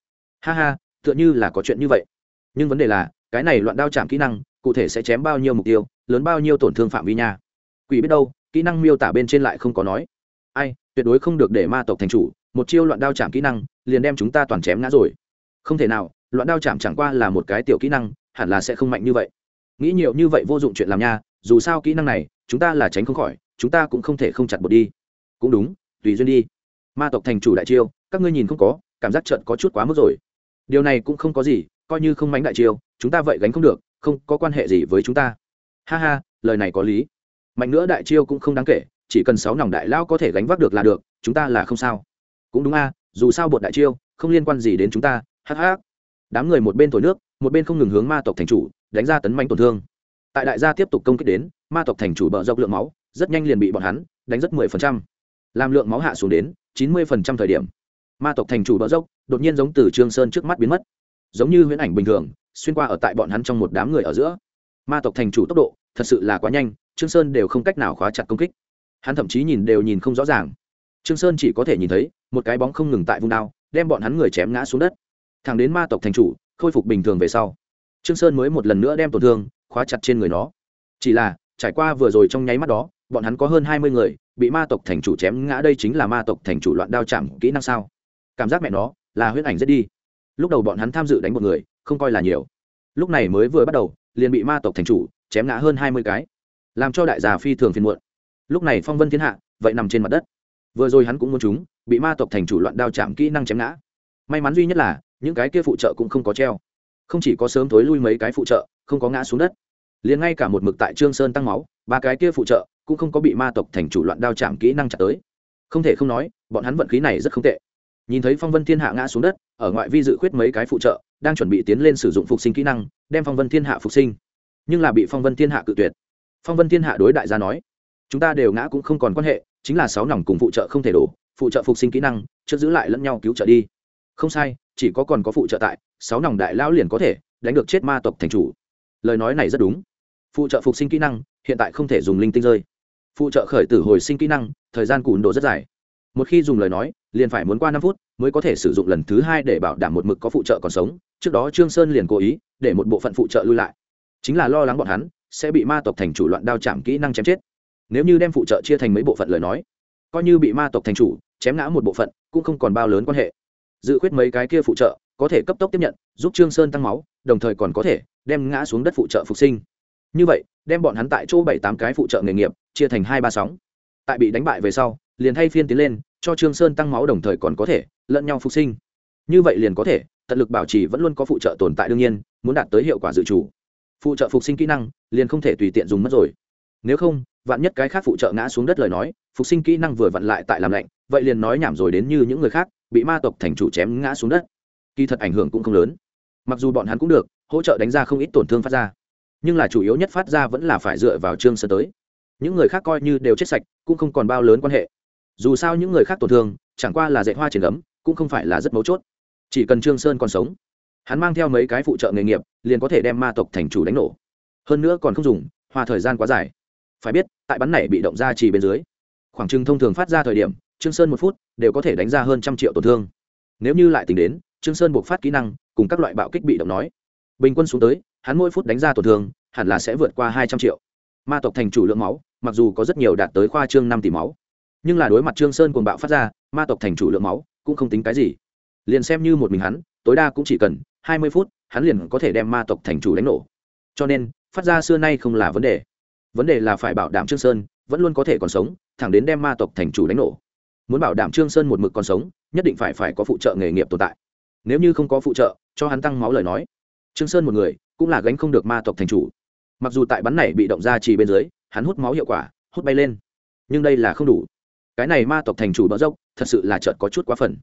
[SPEAKER 1] Ha ha, tựa như là có chuyện như vậy. Nhưng vấn đề là, cái này loạn đao chạm kỹ năng, cụ thể sẽ chém bao nhiêu mục tiêu, lớn bao nhiêu tổn thương phạm vi nha? Quỷ biết đâu, kỹ năng miêu tả bên trên lại không có nói. Ai, tuyệt đối không được để ma tộc thành chủ, một chiêu loạn đao chạm kỹ năng, liền đem chúng ta toàn chém ngã rồi. Không thể nào, loạn đao chạm chẳng qua là một cái tiểu kỹ năng, hẳn là sẽ không mạnh như vậy. Nghĩ nhiều như vậy vô dụng chuyện làm nha dù sao kỹ năng này, chúng ta là tránh không khỏi, chúng ta cũng không thể không chặt bột đi. Cũng đúng, tùy duyên đi. Ma tộc thành chủ đại chiêu, các ngươi nhìn không có, cảm giác trận có chút quá mức rồi. Điều này cũng không có gì, coi như không mánh đại chiêu, chúng ta vậy gánh không được, không có quan hệ gì với chúng ta. Ha ha, lời này có lý. Mạnh nữa đại chiêu cũng không đáng kể, chỉ cần sáu nòng đại lao có thể gánh vác được là được, chúng ta là không sao. Cũng đúng a, dù sao bột đại chiêu, không liên quan gì đến chúng ta. Hh đám người một bên thổi nước, một bên không ngừng hướng ma tộc thành chủ, đánh ra tấn manh tổn thương tại đại gia tiếp tục công kích đến, ma tộc thành chủ bờ dọc lượng máu, rất nhanh liền bị bọn hắn đánh rất mười phần trăm. Làm lượng máu hạ xuống đến chín mươi phần trăm thời điểm, ma tộc thành chủ bờ dốc đột nhiên giống từ trương sơn trước mắt biến mất. Giống như huyễn ảnh bình thường, xuyên qua ở tại bọn hắn trong một đám người ở giữa. Ma tộc thành chủ tốc độ thật sự là quá nhanh, trương sơn đều không cách nào khóa chặt công kích. Hắn thậm chí nhìn đều nhìn không rõ ràng. Trương sơn chỉ có thể nhìn thấy, một cái bóng không ngừng tại vùng đao, đem bọn hắn người chém ngã xuống đất. Thẳng đến ma tộc thành chủ khôi phục bình thường về sau, trương sơn mới một lần nữa đem tổn thương khóa chặt trên người nó. Chỉ là, trải qua vừa rồi trong nháy mắt đó, bọn hắn có hơn hai mươi người bị ma tộc thành chủ chém ngã đây chính là ma tộc thành chủ loạn đao chạm kỹ năng sao? Cảm giác mẹ nó là huyết ảnh rất đi. Lúc đầu bọn hắn tham dự đánh một người, không coi là nhiều. Lúc này mới vừa bắt đầu, liền bị ma tộc thành chủ chém ngã hơn hai mươi cái. Làm cho đại già phi thường phiền muộn. Lúc này phong vân thiên hạ vậy nằm trên mặt đất. Vừa rồi hắn cũng muốn chúng bị ma tộc thành chủ loạn đao chạm kỹ năng chém ngã. May mắn duy nhất là, những cái kia phụ trợ cũng không có treo. Không chỉ có sớm thối lui mấy cái phụ trợ, không có ngã xuống đất liền ngay cả một mực tại trương sơn tăng máu, ba cái kia phụ trợ cũng không có bị ma tộc thành chủ loạn đao chạm kỹ năng chặt tới. Không thể không nói, bọn hắn vận khí này rất không tệ. Nhìn thấy phong vân thiên hạ ngã xuống đất, ở ngoại vi dự khuyết mấy cái phụ trợ, đang chuẩn bị tiến lên sử dụng phục sinh kỹ năng, đem phong vân thiên hạ phục sinh. Nhưng là bị phong vân thiên hạ cự tuyệt. Phong vân thiên hạ đối đại gia nói, chúng ta đều ngã cũng không còn quan hệ, chính là sáu nòng cùng phụ trợ không thể đổ, phụ trợ phục sinh kỹ năng, trước giữ lại lẫn nhau cứu trợ đi. Không sai, chỉ có còn có phụ trợ tại, sáu nòng đại lão liền có thể đánh được chết ma tộc thành chủ. Lời nói này rất đúng phụ trợ phục sinh kỹ năng, hiện tại không thể dùng linh tinh rơi. Phụ trợ khởi tử hồi sinh kỹ năng, thời gian cùn độ rất dài. Một khi dùng lời nói, liền phải muốn qua năm phút mới có thể sử dụng lần thứ hai để bảo đảm một mực có phụ trợ còn sống. Trước đó trương sơn liền cố ý để một bộ phận phụ trợ lui lại. Chính là lo lắng bọn hắn sẽ bị ma tộc thành chủ loạn đao chạm kỹ năng chém chết. Nếu như đem phụ trợ chia thành mấy bộ phận lời nói, coi như bị ma tộc thành chủ chém ngã một bộ phận cũng không còn bao lớn quan hệ. Dự khuyết mấy cái kia phụ trợ có thể cấp tốc tiếp nhận, giúp trương sơn tăng máu, đồng thời còn có thể đem ngã xuống đất phụ trợ phục sinh như vậy, đem bọn hắn tại chỗ bảy tám cái phụ trợ nghề nghiệp, chia thành hai ba sóng. Tại bị đánh bại về sau, liền thay phiên tiến lên, cho trương sơn tăng máu đồng thời còn có thể lẫn nhau phục sinh. Như vậy liền có thể, tận lực bảo trì vẫn luôn có phụ trợ tồn tại đương nhiên, muốn đạt tới hiệu quả dự trù. Phụ trợ phục sinh kỹ năng, liền không thể tùy tiện dùng mất rồi. Nếu không, vạn nhất cái khác phụ trợ ngã xuống đất lời nói, phục sinh kỹ năng vừa vặn lại tại làm lạnh, vậy liền nói nhảm rồi đến như những người khác, bị ma tộc thành chủ chém ngã xuống đất. Kỳ thật ảnh hưởng cũng không lớn. Mặc dù bọn hắn cũng được, hỗ trợ đánh ra không ít tổn thương phát ra nhưng là chủ yếu nhất phát ra vẫn là phải dựa vào trương sơn tới. Những người khác coi như đều chết sạch, cũng không còn bao lớn quan hệ. Dù sao những người khác tổn thương, chẳng qua là dạy hoa triển ấm cũng không phải là rất mấu chốt. Chỉ cần trương sơn còn sống, hắn mang theo mấy cái phụ trợ nghề nghiệp, liền có thể đem ma tộc thành chủ đánh nổ. Hơn nữa còn không dùng, hoa thời gian quá dài. Phải biết, tại bắn này bị động ra chỉ bên dưới, khoảng trừng thông thường phát ra thời điểm, trương sơn một phút đều có thể đánh ra hơn trăm triệu tổn thương. Nếu như lại tính đến, trương sơn buộc phát kỹ năng, cùng các loại bạo kích bị động nói, bình quân xuống tới hắn mỗi phút đánh ra tổn thương, hẳn là sẽ vượt qua hai trăm triệu. Ma tộc thành chủ lượng máu, mặc dù có rất nhiều đạt tới khoa trương năm tỷ máu, nhưng là đối mặt trương sơn cuồng bạo phát ra, ma tộc thành chủ lượng máu cũng không tính cái gì. Liền xem như một mình hắn, tối đa cũng chỉ cần hai mươi phút, hắn liền có thể đem ma tộc thành chủ đánh nổ. Cho nên, phát ra xưa nay không là vấn đề. Vấn đề là phải bảo đảm trương sơn vẫn luôn có thể còn sống, thẳng đến đem ma tộc thành chủ đánh nổ. Muốn bảo đảm trương sơn một mực còn sống, nhất định phải phải có phụ trợ nghề nghiệp tồn tại. Nếu như không có phụ trợ cho hắn tăng máu lời nói, trương sơn một người cũng là gánh không được ma tộc thành chủ. Mặc dù tại bắn này bị động ra chỉ bên dưới, hắn hút máu hiệu quả, hút bay lên. Nhưng đây là không đủ. Cái này ma tộc thành chủ bờ dốc, thật sự là chợt có chút quá phần.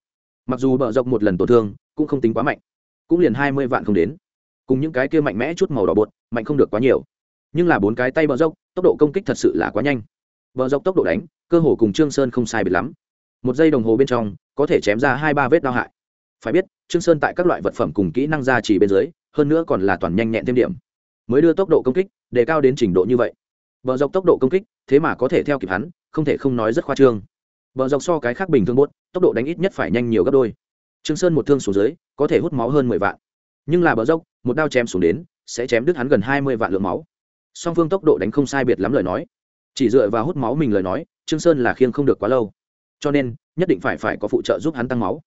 [SPEAKER 1] Mặc dù bờ dốc một lần tổn thương, cũng không tính quá mạnh. Cũng liền hai mươi vạn không đến. Cùng những cái kia mạnh mẽ chút màu đỏ bột, mạnh không được quá nhiều. Nhưng là bốn cái tay bờ dốc, tốc độ công kích thật sự là quá nhanh. Bờ dốc tốc độ đánh, cơ hồ cùng trương sơn không sai biệt lắm. Một giây đồng hồ bên trong, có thể chém ra hai ba vết đau hại phải biết, trương sơn tại các loại vật phẩm cùng kỹ năng gia trì bên dưới, hơn nữa còn là toàn nhanh nhẹn thêm điểm. Mới đưa tốc độ công kích, đề cao đến trình độ như vậy. Bờ dọc tốc độ công kích, thế mà có thể theo kịp hắn, không thể không nói rất khoa trương. Bờ dọc so cái khác bình thường bốt tốc độ đánh ít nhất phải nhanh nhiều gấp đôi. Trương sơn một thương xuống dưới, có thể hút máu hơn mười vạn. Nhưng là bờ dốc một đao chém xuống đến, sẽ chém đứt hắn gần hai mươi vạn lượng máu. Song phương tốc độ đánh không sai biệt lắm lời nói. Chỉ dựa vào hút máu mình lời nói, trương sơn là khiêng không được quá lâu. Cho nên, nhất định phải phải có phụ trợ giúp hắn tăng máu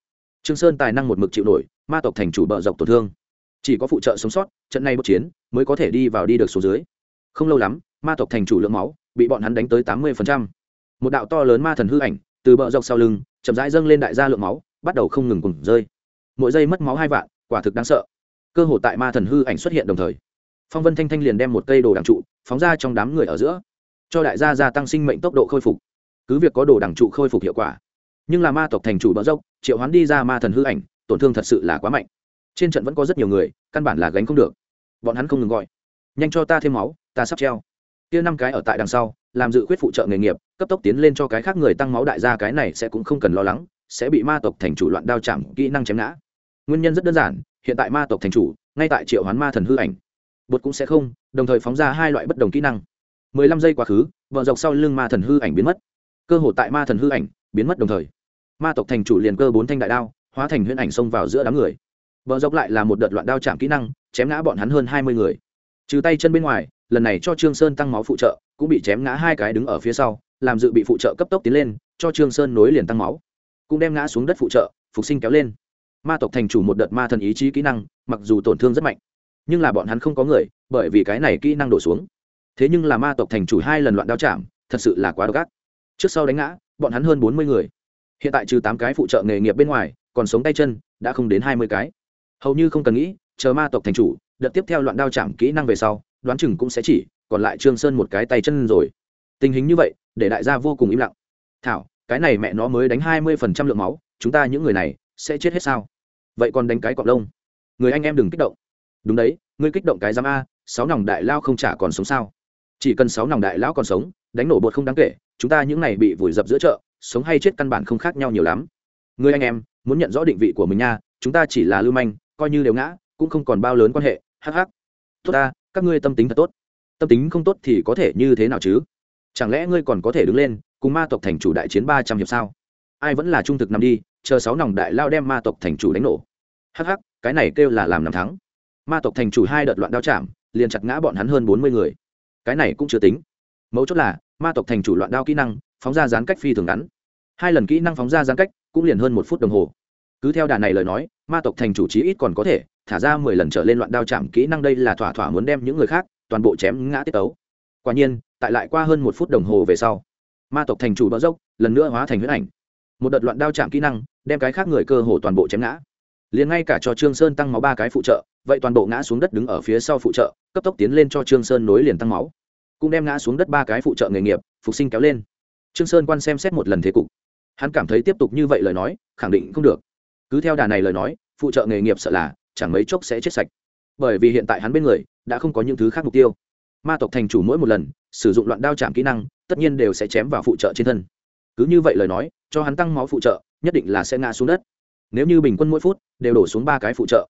[SPEAKER 1] trương sơn tài năng một mực chịu nổi, ma tộc thành chủ bờ dọc tổn thương. Chỉ có phụ trợ sống sót, trận này bất chiến mới có thể đi vào đi được số dưới. Không lâu lắm, ma tộc thành chủ lượng máu bị bọn hắn đánh tới tám mươi một đạo to lớn ma thần hư ảnh từ bờ dọc sau lưng chậm rãi dâng lên đại gia lượng máu, bắt đầu không ngừng cùng rơi. Mỗi giây mất máu hai vạn, quả thực đáng sợ. Cơ hội tại ma thần hư ảnh xuất hiện đồng thời, phong vân thanh thanh liền đem một cây đồ đằng trụ phóng ra trong đám người ở giữa, cho đại gia gia tăng sinh mệnh tốc độ khôi phục. Cứ việc có đồ đằng trụ khôi phục hiệu quả nhưng là ma tộc thành chủ bỡ dốc, triệu hoán đi ra ma thần hư ảnh, tổn thương thật sự là quá mạnh. Trên trận vẫn có rất nhiều người, căn bản là gánh không được. Bọn hắn không ngừng gọi. Nhanh cho ta thêm máu, ta sắp treo. Kia năm cái ở tại đằng sau, làm dự khuyết phụ trợ nghề nghiệp, cấp tốc tiến lên cho cái khác người tăng máu đại gia cái này sẽ cũng không cần lo lắng, sẽ bị ma tộc thành chủ loạn đao chạm kỹ năng chém ngã. Nguyên nhân rất đơn giản, hiện tại ma tộc thành chủ, ngay tại triệu hoán ma thần hư ảnh. Bột cũng sẽ không, đồng thời phóng ra hai loại bất đồng kỹ năng. Mười lăm giây quá khứ vợ dọc sau lưng ma thần hư ảnh biến mất. Cơ hội tại ma thần hư ảnh biến mất đồng thời. Ma tộc thành chủ liền cơ bốn thanh đại đao, hóa thành huyễn ảnh xông vào giữa đám người. Vợ dốc lại là một đợt loạn đao chạm kỹ năng, chém ngã bọn hắn hơn hai mươi người. Trừ tay chân bên ngoài, lần này cho trương sơn tăng máu phụ trợ, cũng bị chém ngã hai cái đứng ở phía sau, làm dự bị phụ trợ cấp tốc tiến lên, cho trương sơn nối liền tăng máu. Cũng đem ngã xuống đất phụ trợ, phục sinh kéo lên. Ma tộc thành chủ một đợt ma thần ý chí kỹ năng, mặc dù tổn thương rất mạnh, nhưng là bọn hắn không có người, bởi vì cái này kỹ năng đổ xuống. Thế nhưng là ma tộc thành chủ hai lần loạn đao chạm, thật sự là quá độc ác. Trước sau đánh ngã bọn hắn hơn bốn mươi người. Hiện tại trừ tám cái phụ trợ nghề nghiệp bên ngoài, còn sống tay chân, đã không đến hai mươi cái. Hầu như không cần nghĩ, chờ ma tộc thành chủ, đợt tiếp theo loạn đao chạm kỹ năng về sau, đoán chừng cũng sẽ chỉ, còn lại trương sơn một cái tay chân rồi. Tình hình như vậy, để đại gia vô cùng im lặng. Thảo, cái này mẹ nó mới đánh hai mươi phần trăm lượng máu, chúng ta những người này, sẽ chết hết sao? Vậy còn đánh cái cọp lông. Người anh em đừng kích động. Đúng đấy, ngươi kích động cái giám a, sáu nòng đại lao không trả còn sống sao? Chỉ cần sáu nòng đại lão còn sống, đánh nổ bột không đáng kể, chúng ta những này bị vùi dập giữa chợ, sống hay chết căn bản không khác nhau nhiều lắm. Người anh em, muốn nhận rõ định vị của mình nha, chúng ta chỉ là lưu manh, coi như đều ngã, cũng không còn bao lớn quan hệ hh tốt ta, các ngươi tâm tính thật tốt. Tâm tính không tốt thì có thể như thế nào chứ? Chẳng lẽ ngươi còn có thể đứng lên, cùng ma tộc thành chủ đại chiến ba trăm hiệp sao? Ai vẫn là trung thực nằm đi, chờ sáu nòng đại lao đem ma tộc thành chủ đánh nổ. Hh cái này kêu là làm nằm thắng. Ma tộc thành chủ hai đợt loạn đao chạm, liền chặt ngã bọn hắn hơn bốn mươi người cái này cũng chưa tính. Mấu chốt là, ma tộc thành chủ loạn đao kỹ năng, phóng ra gián cách phi thường ngắn. Hai lần kỹ năng phóng ra gián cách, cũng liền hơn một phút đồng hồ. Cứ theo đà này lời nói, ma tộc thành chủ chí ít còn có thể thả ra mười lần trở lên loạn đao chạm kỹ năng đây là thỏa thỏa muốn đem những người khác, toàn bộ chém ngã tiết tấu. Quả nhiên, tại lại qua hơn một phút đồng hồ về sau, ma tộc thành chủ bỡ dốc, lần nữa hóa thành huyết ảnh. Một đợt loạn đao chạm kỹ năng, đem cái khác người cơ hồ toàn bộ chém ngã. Liền ngay cả cho trương sơn tăng máu ba cái phụ trợ vậy toàn bộ ngã xuống đất đứng ở phía sau phụ trợ, cấp tốc tiến lên cho trương sơn nối liền tăng máu. Cũng đem ngã xuống đất ba cái phụ trợ nghề nghiệp, phục sinh kéo lên. Trương sơn quan xem xét một lần thế cục. Hắn cảm thấy tiếp tục như vậy lời nói, khẳng định không được. Cứ theo đà này lời nói, phụ trợ nghề nghiệp sợ là chẳng mấy chốc sẽ chết sạch. Bởi vì hiện tại hắn bên người đã không có những thứ khác mục tiêu. Ma tộc thành chủ mỗi một lần sử dụng loạn đao chạm kỹ năng, tất nhiên đều sẽ chém vào phụ trợ trên thân. Cứ như vậy lời nói, cho hắn tăng máu phụ trợ, nhất định là sẽ ngã xuống đất. Nếu như bình quân mỗi phút đều đổ xuống ba cái phụ trợ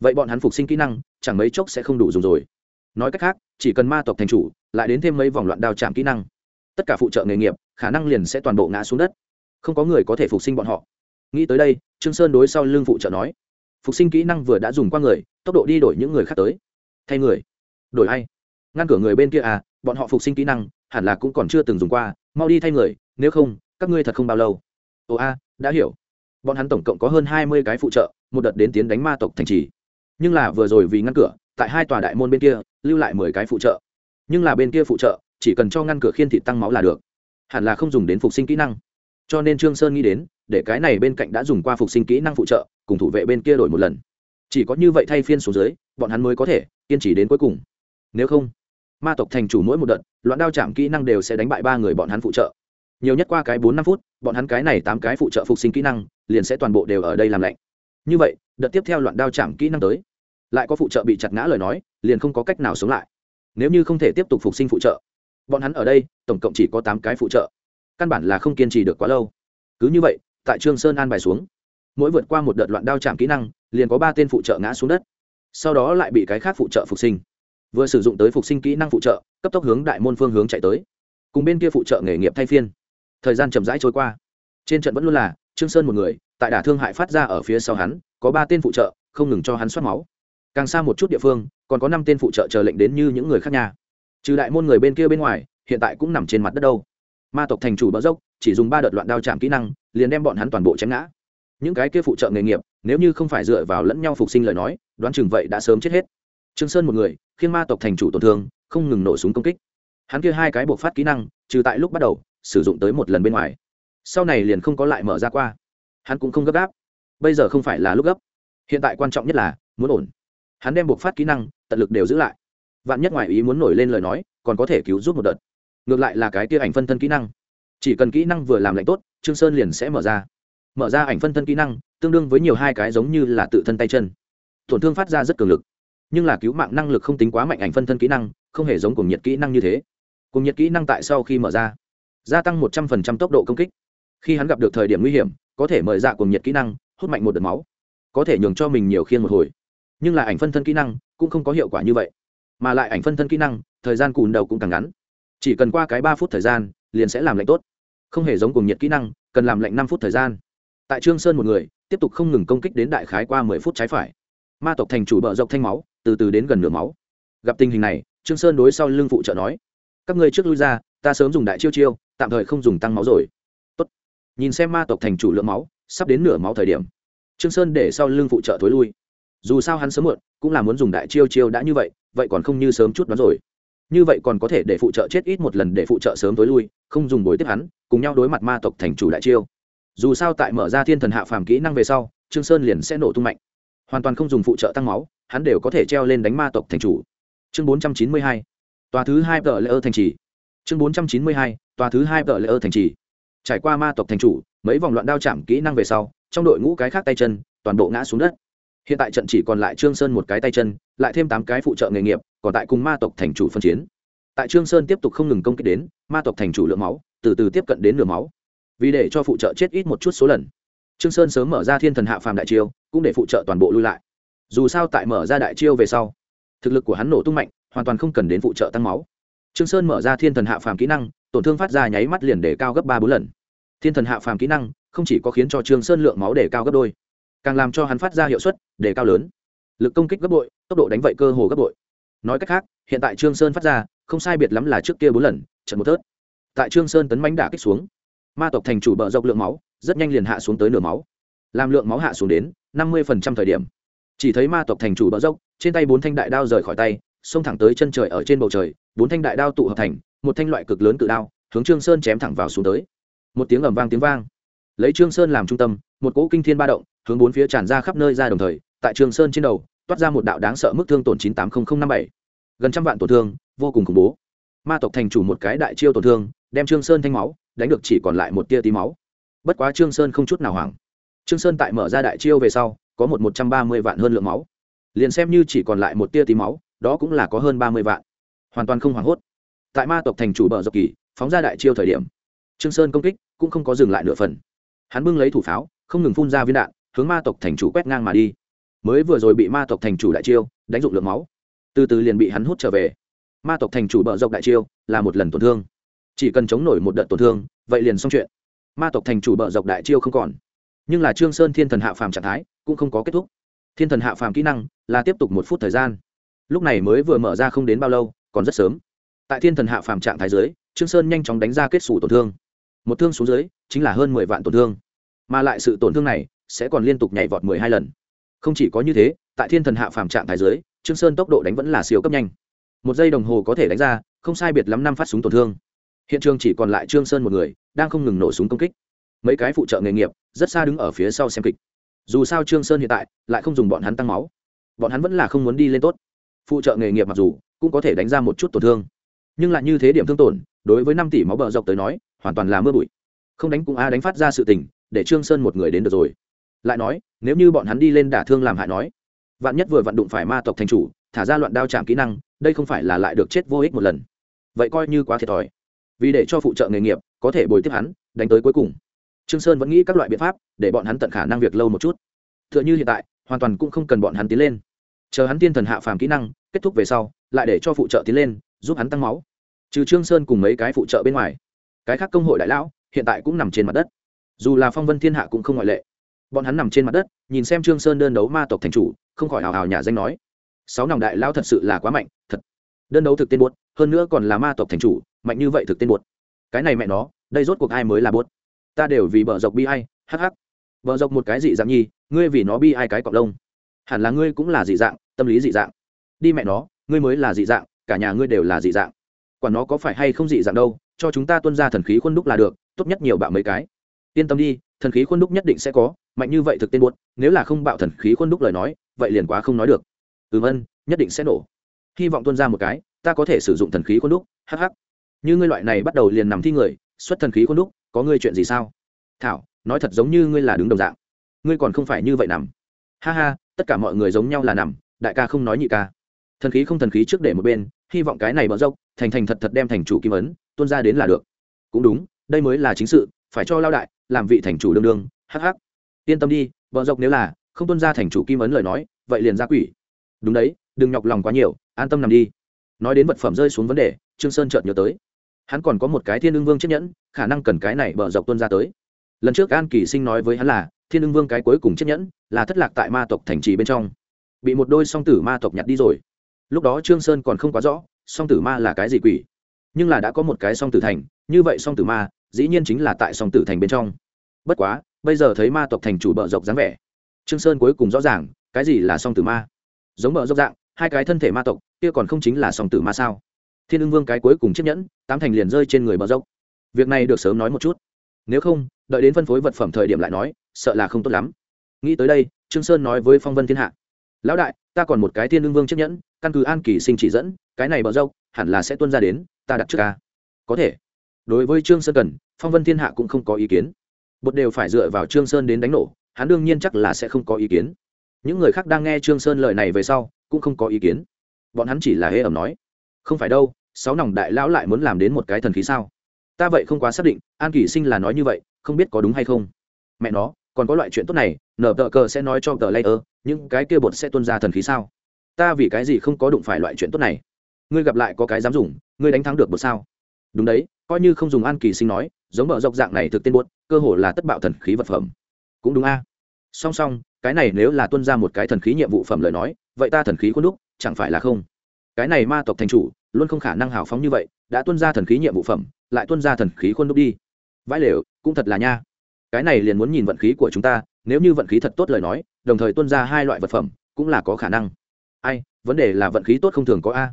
[SPEAKER 1] vậy bọn hắn phục sinh kỹ năng, chẳng mấy chốc sẽ không đủ dùng rồi. Nói cách khác, chỉ cần ma tộc thành chủ, lại đến thêm mấy vòng loạn đao chạm kỹ năng. Tất cả phụ trợ nghề nghiệp, khả năng liền sẽ toàn bộ ngã xuống đất. Không có người có thể phục sinh bọn họ. Nghĩ tới đây, trương sơn đối sau lưng phụ trợ nói. Phục sinh kỹ năng vừa đã dùng qua người, tốc độ đi đổi những người khác tới. Thay người. Đổi ai? Ngăn cửa người bên kia à bọn họ phục sinh kỹ năng, hẳn là cũng còn chưa từng dùng qua, mau đi thay người, nếu không, các ngươi thật không bao lâu. Ồ a, đã hiểu. Bọn hắn tổng cộng có hơn hai mươi cái phụ trợ, một đợt đến tiến đánh ma tộc thành trì nhưng là vừa rồi vì ngăn cửa, tại hai tòa đại môn bên kia, lưu lại mười cái phụ trợ. Nhưng là bên kia phụ trợ, chỉ cần cho ngăn cửa khiên thị tăng máu là được. Hẳn là không dùng đến phục sinh kỹ năng. Cho nên trương sơn nghĩ đến, để cái này bên cạnh đã dùng qua phục sinh kỹ năng phụ trợ, cùng thủ vệ bên kia đổi một lần. Chỉ có như vậy thay phiên xuống dưới, bọn hắn mới có thể kiên trì đến cuối cùng. Nếu không, ma tộc thành chủ mỗi một đợt, loạn đao chạm kỹ năng đều sẽ đánh bại ba người bọn hắn phụ trợ. Nhiều nhất qua cái bốn năm phút, bọn hắn cái này tám cái phụ trợ phục sinh kỹ năng, liền sẽ toàn bộ đều ở đây làm lạnh. Như vậy, đợt tiếp theo loạn đao chạm kỹ năng tới lại có phụ trợ bị chặt ngã lời nói, liền không có cách nào sống lại. Nếu như không thể tiếp tục phục sinh phụ trợ, bọn hắn ở đây, tổng cộng chỉ có tám cái phụ trợ. Căn bản là không kiên trì được quá lâu. Cứ như vậy, tại trương sơn an bài xuống, mỗi vượt qua một đợt loạn đao chạm kỹ năng, liền có ba tên phụ trợ ngã xuống đất. Sau đó lại bị cái khác phụ trợ phục sinh. Vừa sử dụng tới phục sinh kỹ năng phụ trợ, cấp tốc hướng đại môn phương hướng chạy tới. Cùng bên kia phụ trợ nghề nghiệp thay phiên. Thời gian chậm rãi trôi qua. Trên trận vẫn luôn là trương sơn một người, tại đả thương hại phát ra ở phía sau hắn, có ba tên phụ trợ, không ngừng cho hắn soát máu càng xa một chút địa phương, còn có năm tên phụ trợ chờ lệnh đến như những người khác nhà. Trừ đại môn người bên kia bên ngoài, hiện tại cũng nằm trên mặt đất đâu. Ma tộc thành chủ bỡ dốc, chỉ dùng ba đợt loạn đao chạm kỹ năng, liền đem bọn hắn toàn bộ chém ngã. Những cái kia phụ trợ nghề nghiệp, nếu như không phải dựa vào lẫn nhau phục sinh lời nói, đoán chừng vậy đã sớm chết hết. Trương sơn một người khiến ma tộc thành chủ tổn thương, không ngừng nổ súng công kích. Hắn kia hai cái buộc phát kỹ năng, trừ tại lúc bắt đầu, sử dụng tới một lần bên ngoài. Sau này liền không có lại mở ra qua. Hắn cũng không gấp gáp. Bây giờ không phải là lúc gấp. Hiện tại quan trọng nhất là, muốn ổn hắn đem buộc phát kỹ năng, tận lực đều giữ lại. Vạn nhất ngoài ý muốn nổi lên lời nói, còn có thể cứu giúp một đợt. Ngược lại là cái kia ảnh phân thân kỹ năng. Chỉ cần kỹ năng vừa làm lạnh tốt, trương sơn liền sẽ mở ra. Mở ra ảnh phân thân kỹ năng, tương đương với nhiều hai cái giống như là tự thân tay chân. Tổn thương phát ra rất cường lực. Nhưng là cứu mạng năng lực không tính quá mạnh ảnh phân thân kỹ năng, không hề giống cùng nhiệt kỹ năng như thế. Cùng nhiệt kỹ năng tại sau khi mở ra, gia tăng một trăm phần trăm tốc độ công kích. Khi hắn gặp được thời điểm nguy hiểm, có thể mời dạ cùng nhiệt kỹ năng, hút mạnh một đợt máu. Có thể nhường cho mình nhiều khiên một hồi nhưng là ảnh phân thân kỹ năng cũng không có hiệu quả như vậy. Mà lại ảnh phân thân kỹ năng, thời gian cùn đầu cũng càng ngắn. Chỉ cần qua cái ba phút thời gian, liền sẽ làm lạnh tốt. Không hề giống cùng nhiệt kỹ năng, cần làm lạnh năm phút thời gian. Tại trương sơn một người, tiếp tục không ngừng công kích đến đại khái qua mười phút trái phải. Ma tộc thành chủ bợ dọc thanh máu, từ từ đến gần nửa máu. Gặp tình hình này, trương sơn đối sau lưng phụ trợ nói, các ngươi trước lui ra, ta sớm dùng đại chiêu chiêu, tạm thời không dùng tăng máu rồi. Tốt. Nhìn xem ma tộc thành chủ lượng máu, sắp đến nửa máu thời điểm, trương sơn để sau lưng phụ trợ thối lui dù sao hắn sớm muộn, cũng là muốn dùng đại chiêu chiêu đã như vậy vậy còn không như sớm chút đó rồi. Như vậy còn có thể để phụ trợ chết ít một lần để phụ trợ sớm tối lui, không dùng bồi tiếp hắn, cùng nhau đối mặt ma tộc thành chủ đại chiêu. Dù sao tại mở ra thiên thần hạ phàm kỹ năng về sau, trương sơn liền sẽ nổ tung mạnh. Hoàn toàn không dùng phụ trợ tăng máu, hắn đều có thể treo lên đánh ma tộc thành chủ. Chương 492 tòa thứ hai tờ lễ ơ thành trì. Chương 492 tòa thứ hai tờ lễ ơ thành trì. Trải qua ma tộc thành chủ, mấy vòng loạn đao chạm kỹ năng về sau, trong đội ngũ cái khác tay chân, toàn bộ ngã xuống đất hiện tại trận chỉ còn lại trương sơn một cái tay chân, lại thêm tám cái phụ trợ nghề nghiệp, còn tại cùng ma tộc thành chủ phân chiến. Tại trương sơn tiếp tục không ngừng công kích đến, ma tộc thành chủ lượng máu, từ từ tiếp cận đến nửa máu. Vì để cho phụ trợ chết ít một chút số lần. Trương sơn sớm mở ra thiên thần hạ phàm đại chiêu, cũng để phụ trợ toàn bộ lui lại. Dù sao tại mở ra đại chiêu về sau, thực lực của hắn nổ tung mạnh, hoàn toàn không cần đến phụ trợ tăng máu. Trương sơn mở ra thiên thần hạ phàm kỹ năng, tổn thương phát ra nháy mắt liền để cao gấp ba bốn lần. Thiên thần hạ phàm kỹ năng, không chỉ có khiến cho trương sơn lượng máu để cao gấp đôi càng làm cho hắn phát ra hiệu suất để cao lớn. Lực công kích gấp bội, tốc độ đánh vậy cơ hồ gấp bội. Nói cách khác, hiện tại trương sơn phát ra, không sai biệt lắm là trước kia bốn lần, trận một thớt. Tại trương sơn tấn bánh đả kích xuống, ma tộc thành chủ bợ dọc lượng máu, rất nhanh liền hạ xuống tới nửa máu. Làm lượng máu hạ xuống đến năm mươi thời điểm. Chỉ thấy ma tộc thành chủ bợ dốc, trên tay bốn thanh đại đao rời khỏi tay, xông thẳng tới chân trời ở trên bầu trời, bốn thanh đại đao tụ hợp thành, một thanh loại cực lớn cự đao, hướng trương sơn chém thẳng vào xuống tới. Một tiếng ầm vang tiếng vang. Lấy trương sơn làm trung tâm, một cỗ kinh thiên ba động hướng bốn phía tràn ra khắp nơi ra đồng thời, tại trương sơn trên đầu, toát ra một đạo đáng sợ mức thương tổn chín tám nghìn năm bảy. Gần trăm vạn tổn thương, vô cùng khủng bố. Ma tộc thành chủ một cái đại chiêu tổn thương, đem trương sơn thanh máu, đánh được chỉ còn lại một tia tí máu. Bất quá trương sơn không chút nào hoảng. Trương sơn tại mở ra đại chiêu về sau, có một một trăm ba mươi vạn hơn lượng máu. Liền xem như chỉ còn lại một tia tí máu, đó cũng là có hơn ba mươi vạn. Hoàn toàn không hoảng hốt. Tại ma tộc thành chủ bờ dọc kỳ, phóng ra đại chiêu thời điểm, trương sơn công kích cũng không có dừng lại nửa phần. Hắn bưng lấy thủ pháo, không ngừng phun ra viên đạn hướng ma tộc thành chủ quét ngang mà đi. Mới vừa rồi bị ma tộc thành chủ đại chiêu, đánh dụng lượng máu. Từ từ liền bị hắn hút trở về. Ma tộc thành chủ bợ dọc đại chiêu, là một lần tổn thương. Chỉ cần chống nổi một đợt tổn thương, vậy liền xong chuyện. Ma tộc thành chủ bợ dọc đại chiêu không còn. Nhưng là trương sơn thiên thần hạ phàm trạng thái cũng không có kết thúc. Thiên thần hạ phàm kỹ năng là tiếp tục một phút thời gian. Lúc này mới vừa mở ra không đến bao lâu, còn rất sớm. Tại thiên thần hạ phàm trạng thái dưới, trương sơn nhanh chóng đánh ra kết xù tổn thương. Một thương xuống dưới, chính là hơn mười vạn tổn thương. Mà lại sự tổn thương này sẽ còn liên tục nhảy vọt mười hai lần. Không chỉ có như thế, tại thiên thần hạ phàm trạng thái dưới, trương sơn tốc độ đánh vẫn là siêu cấp nhanh. Một giây đồng hồ có thể đánh ra, không sai biệt lắm năm phát súng tổn thương. Hiện trường chỉ còn lại trương sơn một người, đang không ngừng nổ súng công kích. Mấy cái phụ trợ nghề nghiệp, rất xa đứng ở phía sau xem kịch. Dù sao trương sơn hiện tại, lại không dùng bọn hắn tăng máu. Bọn hắn vẫn là không muốn đi lên tốt. Phụ trợ nghề nghiệp mặc dù, cũng có thể đánh ra một chút tổn thương. Nhưng lại như thế điểm thương tổn, đối với năm tỷ máu bờ dọc tới nói, hoàn toàn là mưa bụi. Không đánh cũng a đánh phát ra sự tình, để trương sơn một người đến được rồi lại nói, nếu như bọn hắn đi lên đả thương làm hại nói, vạn nhất vừa vặn đụng phải ma tộc thành chủ, thả ra loạn đao chạm kỹ năng, đây không phải là lại được chết vô ích một lần. Vậy coi như quá thiệt thòi. Vì để cho phụ trợ nghề nghiệp có thể bồi tiếp hắn, đánh tới cuối cùng. Trương sơn vẫn nghĩ các loại biện pháp để bọn hắn tận khả năng việc lâu một chút. Tựa như hiện tại, hoàn toàn cũng không cần bọn hắn tiến lên. Chờ hắn tiên thần hạ phàm kỹ năng, kết thúc về sau, lại để cho phụ trợ tiến lên, giúp hắn tăng máu. Trừ trương sơn cùng mấy cái phụ trợ bên ngoài, cái khác công hội đại lão hiện tại cũng nằm trên mặt đất. Dù là phong vân thiên hạ cũng không ngoại lệ bọn hắn nằm trên mặt đất nhìn xem trương sơn đơn đấu ma tộc thành chủ không khỏi hào hào nhà danh nói. Sáu nòng đại lão thật sự là quá mạnh thật. Đơn đấu thực tên buốt hơn nữa còn là ma tộc thành chủ mạnh như vậy thực tên buốt. Cái này mẹ nó đây rốt cuộc ai mới là buốt? Ta đều vì bờ dọc bi ai hắc hắc, bờ dọc một cái dị dạng nhi ngươi vì nó bi ai cái cọc lông. Hẳn là ngươi cũng là dị dạng tâm lý dị dạng. Đi mẹ nó ngươi mới là dị dạng cả nhà ngươi đều là dị dạng. Quả nó có phải hay không dị dạng đâu cho chúng ta tuân ra thần khí khuôn đúc là được tốt nhất nhiều bạo mấy cái yên tâm đi, thần khí khuôn đúc nhất định sẽ có, mạnh như vậy thực tên buốt, nếu là không bạo thần khí khuôn đúc lời nói, vậy liền quá không nói được. Ừm ân, nhất định sẽ nổ. Hy vọng tuân ra một cái, ta có thể sử dụng thần khí khuôn đúc hh như ngươi loại này bắt đầu liền nằm thi người, xuất thần khí khuôn đúc, có ngươi chuyện gì sao? Thảo, nói thật giống như ngươi là đứng đồng dạng. Ngươi còn không phải như vậy nằm. Ha ha, tất cả mọi người giống nhau là nằm, đại ca không nói nhị ca. Thần khí không thần khí trước để một bên, hy vọng cái này bỡ dốc thành thành thật thật đem thành chủ kim ấn tuân ra đến là được. Cũng đúng, đây mới là chính sự phải cho lao đại, làm vị thành chủ đương đương, hắc hắc. Yên tâm đi vợ dọc nếu là không tuân ra thành chủ kim ấn lời nói, vậy liền ra quỷ. Đúng đấy, đừng nhọc lòng quá nhiều, an tâm nằm đi. Nói đến vật phẩm rơi xuống vấn đề, trương sơn chợt nhớ tới. Hắn còn có một cái thiên ưng vương chiếc nhẫn, khả năng cần cái này bờ dọc tuân ra tới. Lần trước an kỳ sinh nói với hắn là, thiên ưng vương cái cuối cùng chiếc nhẫn là thất lạc tại ma tộc thành trì bên trong. Bị một đôi song tử ma tộc nhặt đi rồi. Lúc đó trương sơn còn không quá rõ, song tử ma là cái gì quỷ. Nhưng là đã có một cái song tử thành, như vậy song tử ma dĩ nhiên chính là tại song tử thành bên trong. Bất quá, bây giờ thấy ma tộc thành chủ bờ dọc dáng vẻ, trương sơn cuối cùng rõ ràng, cái gì là song tử ma? Giống bờ dốc dạng, hai cái thân thể ma tộc, kia còn không chính là song tử ma sao? Thiên ưng vương cái cuối cùng chiếc nhẫn, tám thành liền rơi trên người bờ dốc việc này được sớm nói một chút. Nếu không, đợi đến phân phối vật phẩm thời điểm lại nói, sợ là không tốt lắm. Nghĩ tới đây, trương sơn nói với phong vân thiên hạ, lão đại, ta còn một cái thiên ưng vương chiếc nhẫn, căn cứ an kỳ sinh chỉ dẫn, cái này bờ dốc hẳn là sẽ tuân ra đến, ta đặt trước ca. Có thể đối với trương sơn cần, phong vân thiên hạ cũng không có ý kiến. Bột đều phải dựa vào trương sơn đến đánh nổ, hắn đương nhiên chắc là sẽ không có ý kiến. Những người khác đang nghe trương sơn lời này về sau, cũng không có ý kiến. Bọn hắn chỉ là hê ẩm nói, không phải đâu, sáu nòng đại lão lại muốn làm đến một cái thần khí sao? Ta vậy không quá xác định, an kỷ sinh là nói như vậy, không biết có đúng hay không? Mẹ nó, còn có loại chuyện tốt này, nở tờ cờ sẽ nói cho tờ ơ, những cái kia bột sẽ tuân ra thần khí sao? Ta vì cái gì không có đụng phải loại chuyện tốt này? Ngươi gặp lại có cái dám dùng, ngươi đánh thắng được bột sao? Đúng đấy, coi như không dùng an kỳ sinh nói, giống mở dọc dạng này thực tên buốt, cơ hồ là tất bạo thần khí vật phẩm. Cũng đúng a. Song song, cái này nếu là tuân ra một cái thần khí nhiệm vụ phẩm lời nói, vậy ta thần khí khuôn đúc, chẳng phải là không? Cái này ma tộc thành chủ, luôn không khả năng hào phóng như vậy, đã tuân ra thần khí nhiệm vụ phẩm, lại tuân ra thần khí khuôn đúc đi. Vãi lều, cũng thật là nha. Cái này liền muốn nhìn vận khí của chúng ta, nếu như vận khí thật tốt lời nói, đồng thời tuân ra hai loại vật phẩm, cũng là có khả năng. Ai, vấn đề là vận khí tốt không thường có a.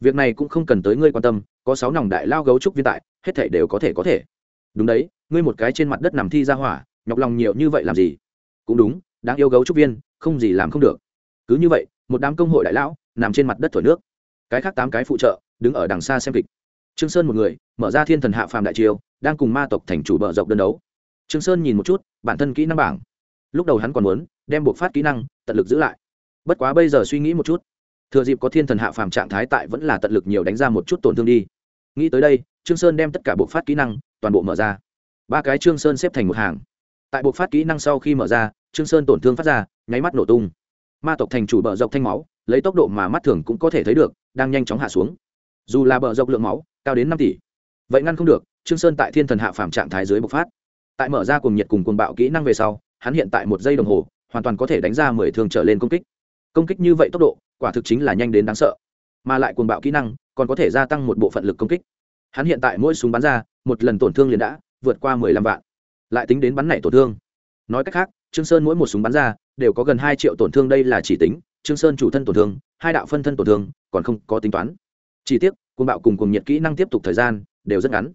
[SPEAKER 1] Việc này cũng không cần tới ngươi quan tâm có sáu nòng đại lao gấu trúc viên tại, hết thể đều có thể có thể. Đúng đấy, ngươi một cái trên mặt đất nằm thi ra hỏa, nhọc lòng nhiều như vậy làm gì? Cũng đúng, đáng yêu gấu trúc viên, không gì làm không được. Cứ như vậy, một đám công hội đại lão, nằm trên mặt đất thổi nước. Cái khác tám cái phụ trợ, đứng ở đằng xa xem kịch. Trương sơn một người, mở ra thiên thần hạ phàm đại triều, đang cùng ma tộc thành chủ bờ dọc đơn đấu. Trương sơn nhìn một chút, bản thân kỹ năng bảng. Lúc đầu hắn còn muốn, đem buộc phát kỹ năng, tận lực giữ lại. Bất quá bây giờ suy nghĩ một chút. Thừa dịp có thiên thần hạ phàm trạng thái tại vẫn là tận lực nhiều đánh ra một chút tổn thương đi nghĩ tới đây, trương sơn đem tất cả bộ phát kỹ năng toàn bộ mở ra. Ba cái trương sơn xếp thành một hàng. Tại bộ phát kỹ năng sau khi mở ra, trương sơn tổn thương phát ra, nháy mắt nổ tung. Ma tộc thành chủ bờ dọc thanh máu, lấy tốc độ mà mắt thường cũng có thể thấy được, đang nhanh chóng hạ xuống. Dù là bờ dọc lượng máu, cao đến năm tỷ, vậy ngăn không được, trương sơn tại thiên thần hạ phàm trạng thái dưới bộc phát. Tại mở ra cùng nhiệt cùng cuồng bạo kỹ năng về sau, hắn hiện tại một giây đồng hồ, hoàn toàn có thể đánh ra mười thương trở lên công kích. Công kích như vậy tốc độ, quả thực chính là nhanh đến đáng sợ. Mà lại cuồng bạo kỹ năng còn có thể gia tăng một bộ phận lực công kích. Hắn hiện tại mỗi súng bắn ra, một lần tổn thương liền đã vượt qua mười lăm vạn. Lại tính đến bắn này tổn thương. Nói cách khác, trương sơn mỗi một súng bắn ra đều có gần hai triệu tổn thương, đây là chỉ tính, trương sơn chủ thân tổn thương, hai đạo phân thân tổn thương còn không có tính toán. Chi tiết cuồng bạo cùng cuồng nhiệt kỹ năng tiếp tục thời gian đều rất ngắn.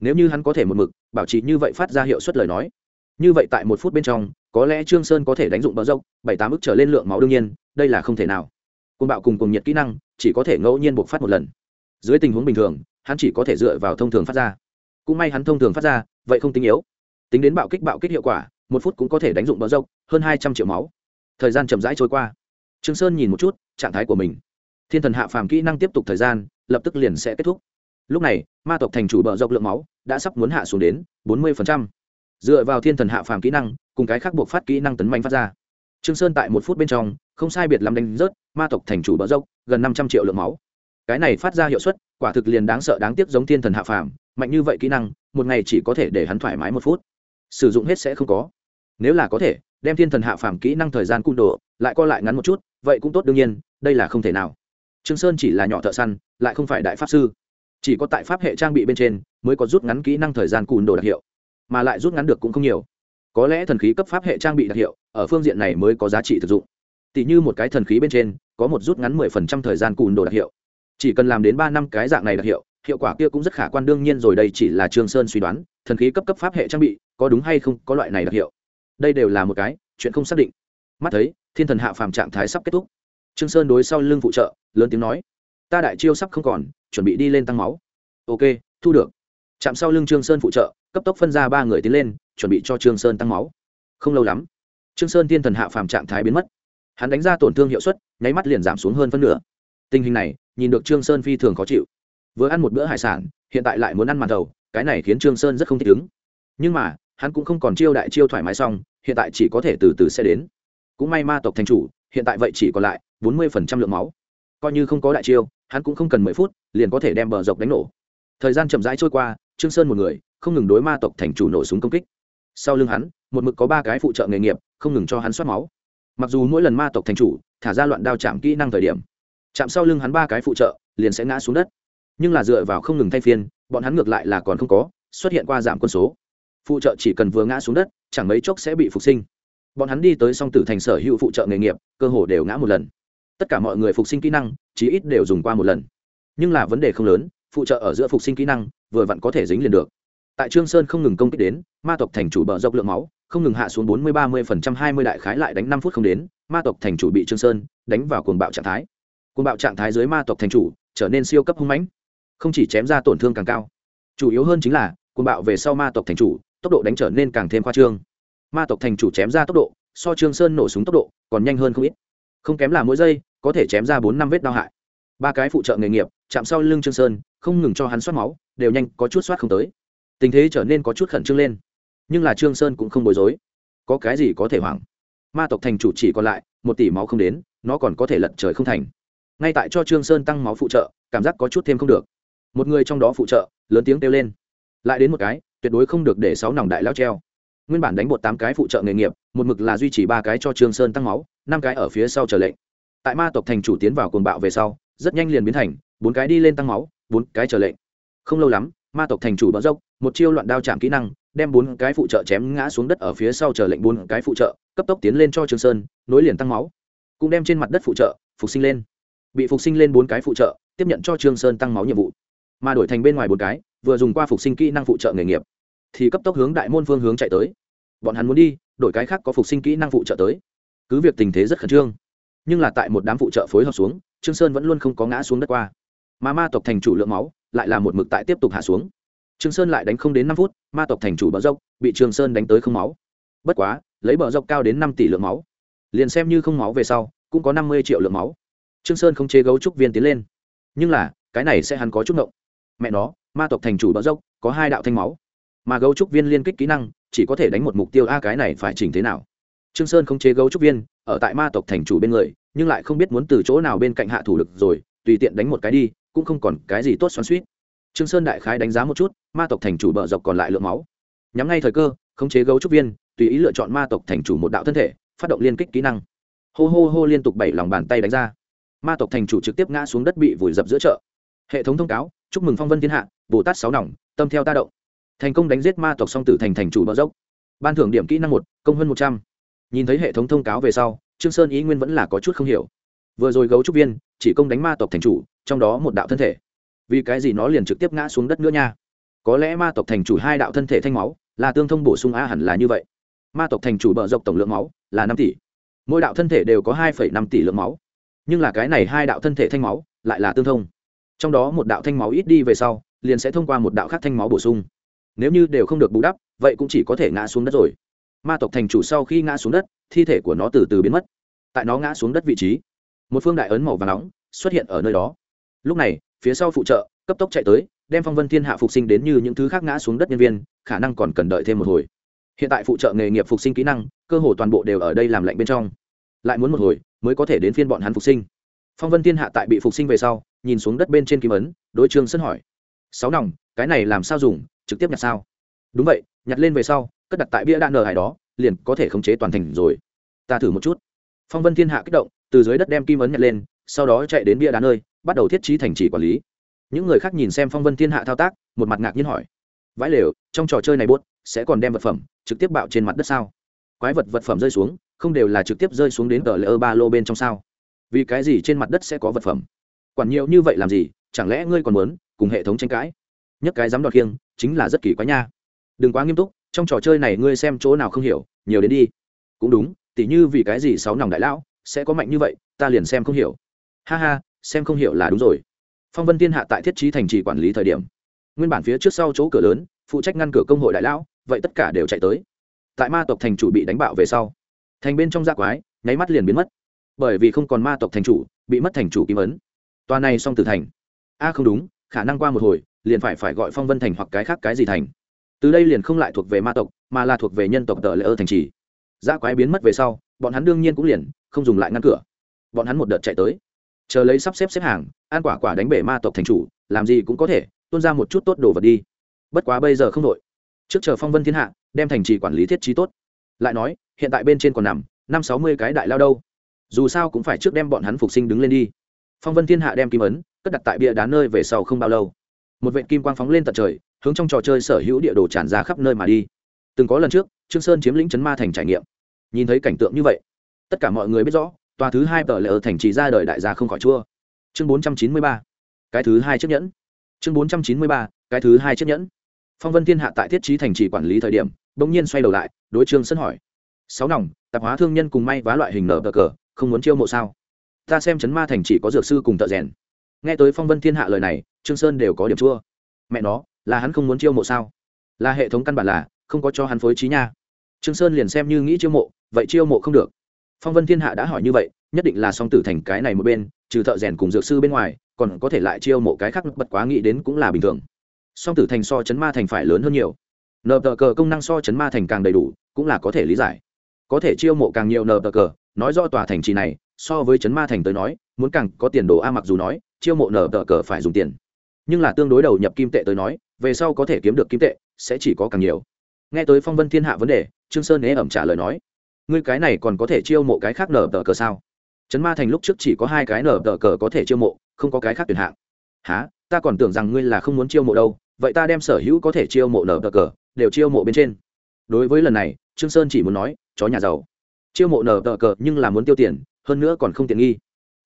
[SPEAKER 1] Nếu như hắn có thể một mực bảo trì như vậy phát ra hiệu suất lời nói, như vậy tại một phút bên trong, có lẽ trương sơn có thể đánh dụng bờ dốc, bảy tám ức trở lên lượng máu đương nhiên, đây là không thể nào. Cuồng bạo cùng cuồng nhiệt kỹ năng chỉ có thể ngẫu nhiên bộc phát một lần dưới tình huống bình thường, hắn chỉ có thể dựa vào thông thường phát ra. Cũng may hắn thông thường phát ra, vậy không tính yếu. Tính đến bạo kích bạo kích hiệu quả, một phút cũng có thể đánh dụng bờ dốc hơn hai trăm triệu máu. Thời gian chậm rãi trôi qua. Trương sơn nhìn một chút, trạng thái của mình. Thiên thần hạ phàm kỹ năng tiếp tục thời gian, lập tức liền sẽ kết thúc. Lúc này, ma tộc thành chủ bờ dọc lượng máu đã sắp muốn hạ xuống đến bốn mươi dựa vào thiên thần hạ phàm kỹ năng, cùng cái khác buộc phát kỹ năng tấn manh phát ra. Trương sơn tại một phút bên trong, không sai biệt lắm đánh rớt, ma tộc thành chủ bờ dốc gần năm trăm triệu lượng máu cái này phát ra hiệu suất, quả thực liền đáng sợ đáng tiếc giống thiên thần hạ phàm, mạnh như vậy kỹ năng, một ngày chỉ có thể để hắn thoải mái một phút. Sử dụng hết sẽ không có. Nếu là có thể, đem thiên thần hạ phàm kỹ năng thời gian cung độ, lại co lại ngắn một chút, vậy cũng tốt đương nhiên, đây là không thể nào. Trương sơn chỉ là nhỏ thợ săn, lại không phải đại pháp sư. Chỉ có tại pháp hệ trang bị bên trên, mới có rút ngắn kỹ năng thời gian cùn đồ đặc hiệu. Mà lại rút ngắn được cũng không nhiều. Có lẽ thần khí cấp pháp hệ trang bị đặc hiệu, ở phương diện này mới có giá trị thực dụng. Tỷ như một cái thần khí bên trên, có một rút ngắn mười phần trăm thời gian cùn đồ đặc hiệu chỉ cần làm đến ba năm cái dạng này đặc hiệu hiệu quả kia cũng rất khả quan. Đương nhiên rồi, đây chỉ là trương sơn suy đoán, thần khí cấp cấp pháp hệ trang bị, có đúng hay không, có loại này đặc hiệu. Đây đều là một cái, chuyện không xác định. Mắt thấy, thiên thần hạ phàm trạng thái sắp kết thúc. Trương sơn đối sau lưng phụ trợ, lớn tiếng nói, ta đại chiêu sắp không còn, chuẩn bị đi lên tăng máu. Ok, thu được. Chạm sau lưng trương sơn phụ trợ, cấp tốc phân ra ba người tiến lên, chuẩn bị cho trương sơn tăng máu. Không lâu lắm, trương sơn thiên thần hạ phàm trạng thái biến mất. Hắn đánh ra tổn thương hiệu suất, nháy mắt liền giảm xuống hơn phân nửa. Tình hình này nhìn được trương sơn phi thường khó chịu. Vừa ăn một bữa hải sản, hiện tại lại muốn ăn màn thầu cái này khiến trương sơn rất không thích ứng. Nhưng mà, hắn cũng không còn chiêu đại chiêu thoải mái xong, hiện tại chỉ có thể từ từ sẽ đến. Cũng may ma tộc thành chủ, hiện tại vậy chỉ còn lại bốn mươi phần trăm lượng máu. Coi như không có đại chiêu, hắn cũng không cần mười phút, liền có thể đem bờ dọc đánh nổ. Thời gian chậm rãi trôi qua, trương sơn một người, không ngừng đối ma tộc thành chủ nổ súng công kích. Sau lưng hắn, một mực có ba cái phụ trợ nghề nghiệp, không ngừng cho hắn soát máu. Mặc dù mỗi lần ma tộc thành chủ thả ra loạn đao chạm kỹ năng thời điểm chạm sau lưng hắn ba cái phụ trợ, liền sẽ ngã xuống đất. Nhưng là dựa vào không ngừng thay phiên, bọn hắn ngược lại là còn không có xuất hiện qua giảm quân số. Phụ trợ chỉ cần vừa ngã xuống đất, chẳng mấy chốc sẽ bị phục sinh. Bọn hắn đi tới song tử thành sở hữu phụ trợ nghề nghiệp, cơ hồ đều ngã một lần. Tất cả mọi người phục sinh kỹ năng, chí ít đều dùng qua một lần. Nhưng là vấn đề không lớn, phụ trợ ở giữa phục sinh kỹ năng, vừa vặn có thể dính liền được. Tại trương sơn không ngừng công kích đến, ma tộc thành chủ bờ dốc lượng máu, không ngừng hạ xuống bốn mươi ba mươi phần trăm hai mươi đại khái lại đánh năm phút không đến, ma tộc thành chủ bị trương sơn đánh vào cuồng bạo trạng thái cuồng bạo trạng thái dưới ma tộc thành chủ, trở nên siêu cấp hung mãnh, không chỉ chém ra tổn thương càng cao. Chủ yếu hơn chính là, cuồng bạo về sau ma tộc thành chủ, tốc độ đánh trở nên càng thêm khoa trương. Ma tộc thành chủ chém ra tốc độ, so trương sơn nổ súng tốc độ còn nhanh hơn không ít. Không kém là mỗi giây, có thể chém ra bốn năm vết đau hại. Ba cái phụ trợ nghề nghiệp, chạm sau lưng trương sơn, không ngừng cho hắn soát máu, đều nhanh, có chút soát không tới. Tình thế trở nên có chút khẩn trương lên. Nhưng là trương sơn cũng không bối rối. Có cái gì có thể hoảng? Ma tộc thành chủ chỉ còn lại một tỷ máu không đến, nó còn có thể lật trời không thành ngay tại cho trương sơn tăng máu phụ trợ, cảm giác có chút thêm không được. Một người trong đó phụ trợ, lớn tiếng kêu lên. Lại đến một cái, tuyệt đối không được để sáu nòng đại lao treo. Nguyên bản đánh bột tám cái phụ trợ nghề nghiệp, một mực là duy trì ba cái cho trương sơn tăng máu, năm cái ở phía sau trở lệnh. Tại ma tộc thành chủ tiến vào cuồng bạo về sau, rất nhanh liền biến thành, bốn cái đi lên tăng máu, bốn cái trở lệnh. Không lâu lắm, ma tộc thành chủ bỡ dốc một chiêu loạn đao chạm kỹ năng, đem bốn cái phụ trợ chém ngã xuống đất ở phía sau chờ lệnh bốn cái phụ trợ, cấp tốc tiến lên cho trương sơn, nối liền tăng máu. Cũng đem trên mặt đất phụ trợ, phục sinh lên bị phục sinh lên bốn cái phụ trợ, tiếp nhận cho trương sơn tăng máu nhiệm vụ. Mà đổi thành bên ngoài bốn cái, vừa dùng qua phục sinh kỹ năng phụ trợ nghề nghiệp, thì cấp tốc hướng đại môn phương hướng chạy tới. Bọn hắn muốn đi, đổi cái khác có phục sinh kỹ năng phụ trợ tới. Cứ việc tình thế rất khẩn trương, nhưng là tại một đám phụ trợ phối hợp xuống, trương sơn vẫn luôn không có ngã xuống đất qua. Mà ma tộc thành chủ lượng máu lại là một mực tại tiếp tục hạ xuống. Trương sơn lại đánh không đến năm phút, ma tộc thành chủ bờ dốc bị trương sơn đánh tới không máu. Bất quá, lấy bờ dốc cao đến năm tỷ lượng máu. Liền xem như không máu về sau, cũng có năm mươi triệu lượng máu trương sơn không chế gấu trúc viên tiến lên. Nhưng là, cái này sẽ hắn có chút ngộng. Mẹ nó, ma tộc thành chủ bỡ dốc, có hai đạo thanh máu. Mà gấu trúc viên liên kích kỹ năng, chỉ có thể đánh một mục tiêu, a, cái này phải chỉnh thế nào? Trương sơn không chế gấu trúc viên, ở tại ma tộc thành chủ bên người, nhưng lại không biết muốn từ chỗ nào bên cạnh hạ thủ lực rồi, tùy tiện đánh một cái đi, cũng không còn cái gì tốt xoắn suýt trương sơn đại khái đánh giá một chút, ma tộc thành chủ bờ dọc còn lại lượng máu. Nhắm ngay thời cơ khống chế gấu trúc viên, tùy ý lựa chọn ma tộc thành chủ một đạo thân thể, phát động liên kích kỹ năng. Hô hô hô liên tục bảy lòng bàn tay đánh ra ma tộc thành chủ trực tiếp ngã xuống đất bị vùi dập giữa chợ. Hệ thống thông cáo, chúc mừng phong vân thiên hạ, bồ tát sáu nòng, tâm theo ta động. Thành công đánh giết ma tộc song tử thành thành chủ bờ dốc. Ban thưởng điểm kỹ năng một, công hơn một trăm. Nhìn thấy hệ thống thông cáo về sau, trương sơn ý nguyên vẫn là có chút không hiểu. Vừa rồi gấu trúc viên, chỉ công đánh ma tộc thành chủ, trong đó một đạo thân thể. Vì cái gì nó liền trực tiếp ngã xuống đất nữa nha? Có lẽ ma tộc thành chủ hai đạo thân thể thanh máu, là tương thông bổ sung a hẳn là như vậy. Ma tộc thành chủ bờ dọc tổng lượng máu là năm tỷ. Mỗi đạo thân thể đều có hai năm tỷ lượng máu nhưng là cái này hai đạo thân thể thanh máu lại là tương thông. Trong đó một đạo thanh máu ít đi về sau, liền sẽ thông qua một đạo khác thanh máu bổ sung. Nếu như đều không được bù đắp, vậy cũng chỉ có thể ngã xuống đất rồi. Ma tộc thành chủ sau khi ngã xuống đất, thi thể của nó từ từ biến mất. Tại nó ngã xuống đất vị trí, một phương đại ấn màu và nóng xuất hiện ở nơi đó. Lúc này, phía sau phụ trợ, cấp tốc chạy tới, đem phong vân thiên hạ phục sinh đến như những thứ khác ngã xuống đất nhân viên, khả năng còn cần đợi thêm một hồi. Hiện tại phụ trợ nghề nghiệp phục sinh kỹ năng, cơ hồ toàn bộ đều ở đây làm lạnh bên trong. Lại muốn một hồi mới có thể đến phiên bọn hắn phục sinh. Phong vân thiên hạ tại bị phục sinh về sau, nhìn xuống đất bên trên kim ấn, đối trương sân hỏi, sáu nòng, cái này làm sao dùng, trực tiếp nhặt sao? Đúng vậy, nhặt lên về sau, cất đặt tại bia đạn nở hải đó, liền có thể khống chế toàn thành rồi. Ta thử một chút. Phong vân thiên hạ kích động, từ dưới đất đem kim ấn nhặt lên, sau đó chạy đến bia đá nơi, bắt đầu thiết trí thành trì quản lý. Những người khác nhìn xem phong vân thiên hạ thao tác, một mặt ngạc nhiên hỏi, vãi lều, trong trò chơi này buốt, sẽ còn đem vật phẩm trực tiếp bạo trên mặt đất sao? Quái vật vật phẩm rơi xuống không đều là trực tiếp rơi xuống đến tờ lễ ơ ba lô bên trong sao? Vì cái gì trên mặt đất sẽ có vật phẩm? Quản nhiều như vậy làm gì? Chẳng lẽ ngươi còn muốn cùng hệ thống tranh cãi? Nhất cái dám đoạt kiêng chính là rất kỳ quái nha. Đừng quá nghiêm túc, trong trò chơi này ngươi xem chỗ nào không hiểu, nhiều đến đi. Cũng đúng, tỉ như vì cái gì sáu nòng đại lão sẽ có mạnh như vậy, ta liền xem không hiểu. Ha ha, xem không hiểu là đúng rồi. Phong vân thiên hạ tại thiết trí thành trì quản lý thời điểm. Nguyên bản phía trước sau chỗ cửa lớn, phụ trách ngăn cửa công hội đại lão, vậy tất cả đều chạy tới. Tại ma tộc thành chủ bị đánh bạo về sau thành bên trong gia quái, nháy mắt liền biến mất. Bởi vì không còn ma tộc thành chủ, bị mất thành chủ kim ấn. Toa này xong tử thành. A, không đúng, khả năng qua một hồi, liền phải phải gọi phong vân thành hoặc cái khác cái gì thành. Từ đây liền không lại thuộc về ma tộc, mà là thuộc về nhân tộc tờ lễ ơ thành trì. Gia quái biến mất về sau, bọn hắn đương nhiên cũng liền không dùng lại ngăn cửa. Bọn hắn một đợt chạy tới. Chờ lấy sắp xếp xếp hàng ăn quả quả đánh bể ma tộc thành chủ, làm gì cũng có thể, tuôn ra một chút tốt đồ vật đi. Bất quá bây giờ không đội trước chờ phong vân thiên hạ, đem thành trì quản lý thiết trí tốt lại nói, hiện tại bên trên còn nằm năm sáu mươi cái đại lao đâu. Dù sao cũng phải trước đem bọn hắn phục sinh đứng lên đi. Phong vân thiên hạ đem kim ấn, cất đặt tại bia đá nơi về sau không bao lâu, một vệ kim quang phóng lên tận trời, hướng trong trò chơi sở hữu địa đồ tràn ra khắp nơi mà đi. Từng có lần trước, trương sơn chiếm lĩnh chấn ma thành trải nghiệm. Nhìn thấy cảnh tượng như vậy, tất cả mọi người biết rõ, tòa thứ hai tờ lệ ở thành trì ra đời đại gia không khỏi chua. Chương bốn trăm chín mươi ba, cái thứ hai chiếc nhẫn. Chương bốn trăm chín mươi ba, cái thứ hai chiếc nhẫn. Phong vân thiên hạ tại thiết trí thành trì quản lý thời điểm bỗng nhiên xoay đầu lại, đối trương sân hỏi. Sáu nòng, tạp hóa thương nhân cùng may vá loại hình nở bờ cờ, không muốn chiêu mộ sao? Ta xem chấn ma thành chỉ có dược sư cùng thợ rèn. Nghe tới phong vân thiên hạ lời này, trương sơn đều có điểm chua. Mẹ nó, là hắn không muốn chiêu mộ sao? Là hệ thống căn bản là không có cho hắn phối trí nha. Trương sơn liền xem như nghĩ chiêu mộ, vậy chiêu mộ không được. Phong vân thiên hạ đã hỏi như vậy, nhất định là song tử thành cái này một bên, trừ thợ rèn cùng dược sư bên ngoài, còn có thể lại chiêu mộ cái khác bật quá nghĩ đến cũng là bình thường. Song tử thành so chấn ma thành phải lớn hơn nhiều nờ tờ cờ công năng so chấn ma thành càng đầy đủ, cũng là có thể lý giải. Có thể chiêu mộ càng nhiều nờ tờ cờ, nói do tòa thành trì này, so với chấn ma thành tới nói, muốn càng có tiền đồ a mặc dù nói, chiêu mộ nờ tờ cờ phải dùng tiền. Nhưng là tương đối đầu nhập kim tệ tới nói, về sau có thể kiếm được kim tệ, sẽ chỉ có càng nhiều. Nghe tới phong vân thiên hạ vấn đề, trương sơn ế ẩm trả lời nói, ngươi cái này còn có thể chiêu mộ cái khác nở tờ cờ sao? Trấn ma thành lúc trước chỉ có hai cái nở tờ cờ có thể chiêu mộ, không có cái khác tuyển hạng. Há ta còn tưởng rằng ngươi là không muốn chiêu mộ đâu, vậy ta đem sở hữu có thể chiêu mộ nở tờ cờ đều chiêu mộ bên trên. Đối với lần này, trương sơn chỉ muốn nói, chó nhà giàu. Chiêu mộ nở tờ cờ nhưng là muốn tiêu tiền, hơn nữa còn không tiện nghi.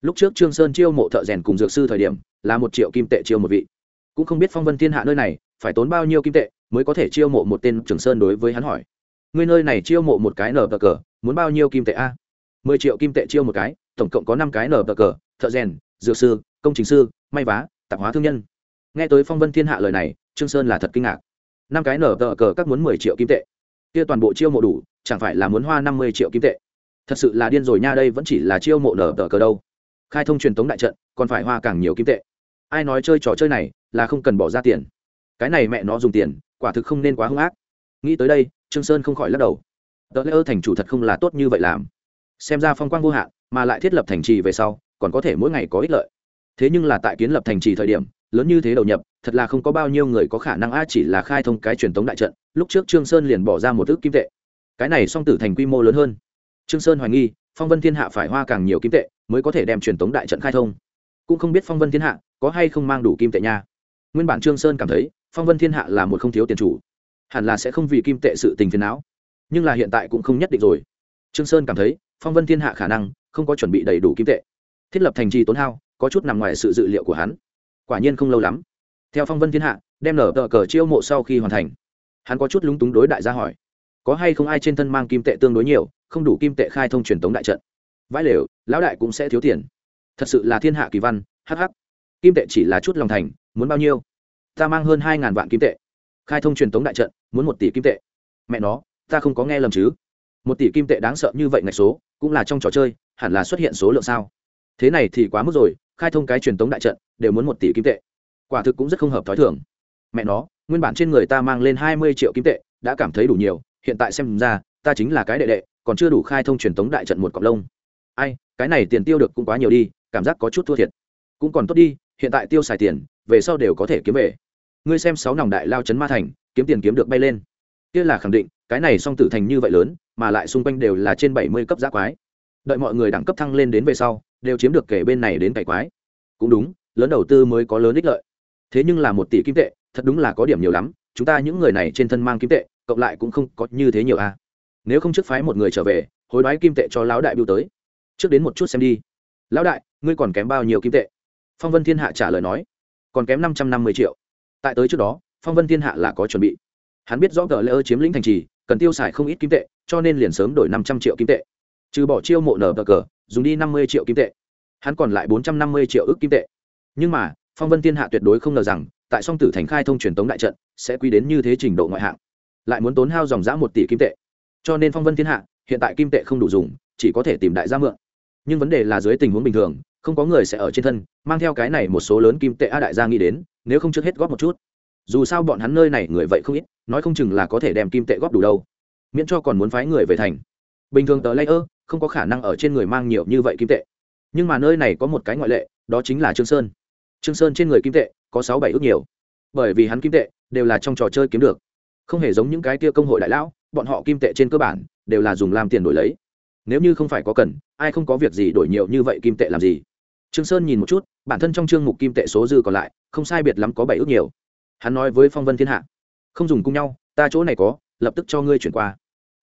[SPEAKER 1] Lúc trước trương sơn chiêu mộ thợ rèn cùng dược sư thời điểm, là một triệu kim tệ chiêu một vị. Cũng không biết phong vân thiên hạ nơi này, phải tốn bao nhiêu kim tệ mới có thể chiêu mộ một tên trường sơn đối với hắn hỏi. Ngươi nơi này chiêu mộ một cái nở tờ cờ, muốn bao nhiêu kim tệ a? Mười triệu kim tệ chiêu một cái, tổng cộng có năm cái nở tờ cờ, thợ rèn, dược sư, công trình sư, may vá, tạp hóa thương nhân. Nghe tới phong vân thiên hạ lời này, trương sơn là thật kinh ngạc năm cái nở tờ cờ các muốn mười triệu kim tệ. Kia toàn bộ chiêu mộ đủ, chẳng phải là muốn hoa năm mươi triệu kim tệ? Thật sự là điên rồi nha, đây vẫn chỉ là chiêu mộ nở tờ cờ đâu. Khai thông truyền tống đại trận, còn phải hoa càng nhiều kim tệ. Ai nói chơi trò chơi này là không cần bỏ ra tiền. Cái này mẹ nó dùng tiền, quả thực không nên quá hung ác. Nghĩ tới đây, trương sơn không khỏi lắc đầu. Tờ lễ ơ thành chủ thật không là tốt như vậy làm. Xem ra phong quang vô hạn, mà lại thiết lập thành trì về sau, còn có thể mỗi ngày có ích lợi thế nhưng là tại kiến lập thành trì thời điểm, lớn như thế đầu nhập, thật là không có bao nhiêu người có khả năng a chỉ là khai thông cái truyền thống đại trận, lúc trước trương sơn liền bỏ ra một ước kim tệ. Cái này song tử thành quy mô lớn hơn. Trương sơn hoài nghi, phong vân thiên hạ phải hoa càng nhiều kim tệ mới có thể đem truyền thống đại trận khai thông. Cũng không biết phong vân thiên hạ có hay không mang đủ kim tệ nha. Nguyên bản trương sơn cảm thấy, phong vân thiên hạ là một không thiếu tiền chủ. Hẳn là sẽ không vì kim tệ sự tình phiền não. Nhưng là hiện tại cũng không nhất định rồi. Trương sơn cảm thấy, phong vân thiên hạ khả năng không có chuẩn bị đầy đủ kim tệ. Thiết lập thành trì tốn hao có chút nằm ngoài sự dự liệu của hắn. Quả nhiên không lâu lắm. Theo phong vân thiên hạ, đem nở tờ cờ chiêu mộ sau khi hoàn thành, hắn có chút lúng túng đối đại gia hỏi, có hay không ai trên thân mang kim tệ tương đối nhiều, không đủ kim tệ khai thông truyền tống đại trận? Vãi lều, lão đại cũng sẽ thiếu tiền. Thật sự là thiên hạ kỳ văn hh kim tệ chỉ là chút lòng thành, muốn bao nhiêu? Ta mang hơn hai ngàn vạn kim tệ. Khai thông truyền tống đại trận, muốn một tỷ kim tệ. Mẹ nó, ta không có nghe lầm chứ. Một tỷ kim tệ đáng sợ như vậy ngạch số, cũng là trong trò chơi, hẳn là xuất hiện số lượng sao? Thế này thì quá mức rồi, khai thông cái truyền tống đại trận, đều muốn một tỷ kim tệ. Quả thực cũng rất không hợp t h ó i thường. Mẹ nó, nguyên bản trên người ta mang lên hai mươi triệu kim tệ, đã cảm thấy đủ nhiều, hiện tại xem ra, ta chính là cái đệ đệ, còn chưa đủ khai thông truyền tống đại trận một cọc lông. Ai, cái này tiền tiêu được cũng quá nhiều đi, cảm giác có chút thua thiệt. Cũng còn tốt đi, hiện tại tiêu xài tiền, về sau đều có thể kiếm về. Ngươi xem sáu nòng đại lao chấn ma thành, kiếm tiền kiếm được bay lên. Kia là khẳng định, cái này song tử thành như vậy lớn, mà lại xung quanh đều là trên bảy mươi cấp giác quái. Đợi mọi người đẳng cấp thăng lên đến về sau đều chiếm được kể bên này đến cải quái. Cũng đúng, lớn đầu tư mới có lớn ích lợi. Thế nhưng là một tỷ kim tệ, thật đúng là có điểm nhiều lắm, chúng ta những người này trên thân mang kim tệ, cộng lại cũng không có như thế nhiều a. Nếu không trước phái một người trở về, hối đoái kim tệ cho lão đại biêu tới. Trước đến một chút xem đi. Lão đại, ngươi còn kém bao nhiêu kim tệ? Phong vân thiên hạ trả lời nói. Còn kém năm trăm năm mươi triệu. Tại tới trước đó, phong vân thiên hạ là có chuẩn bị. Hắn biết rõ gờ lỡ chiếm lĩnh thành trì, cần tiêu xài không ít kim tệ, cho nên liền sớm đổi năm trăm triệu kim tệ. Trừ bỏ chiêu mộ nở bờ cờ dùng đi năm mươi triệu kim tệ. Hắn còn lại bốn trăm năm mươi triệu ước kim tệ. Nhưng mà, phong vân thiên hạ tuyệt đối không ngờ rằng, tại song tử thành khai thông truyền tống đại trận, sẽ quy đến như thế trình độ ngoại hạng. Lại muốn tốn hao dòng giã một tỷ kim tệ. Cho nên phong vân thiên hạ, hiện tại kim tệ không đủ dùng, chỉ có thể tìm đại gia mượn. Nhưng vấn đề là dưới tình huống bình thường, không có người sẽ ở trên thân, mang theo cái này một số lớn kim tệ a đại gia nghĩ đến, nếu không trước hết góp một chút. Dù sao bọn hắn nơi này người vậy không ít, nói không chừng là có thể đem kim tệ góp đủ đâu. Miễn cho còn muốn phái người về thành. Bình thường tờ layer không có khả năng ở trên người mang nhiều như vậy kim tệ. Nhưng mà nơi này có một cái ngoại lệ, đó chính là trương sơn. Trương sơn trên người kim tệ có sáu bảy ước nhiều. Bởi vì hắn kim tệ đều là trong trò chơi kiếm được. Không hề giống những cái kia công hội đại lão, bọn họ kim tệ trên cơ bản đều là dùng làm tiền đổi lấy. Nếu như không phải có cần, ai không có việc gì đổi nhiều như vậy kim tệ làm gì? Trương sơn nhìn một chút, bản thân trong chương mục kim tệ số dư còn lại, không sai biệt lắm có bảy ước nhiều. Hắn nói với phong vân thiên hạ, không dùng cùng nhau, ta chỗ này có, lập tức cho ngươi chuyển qua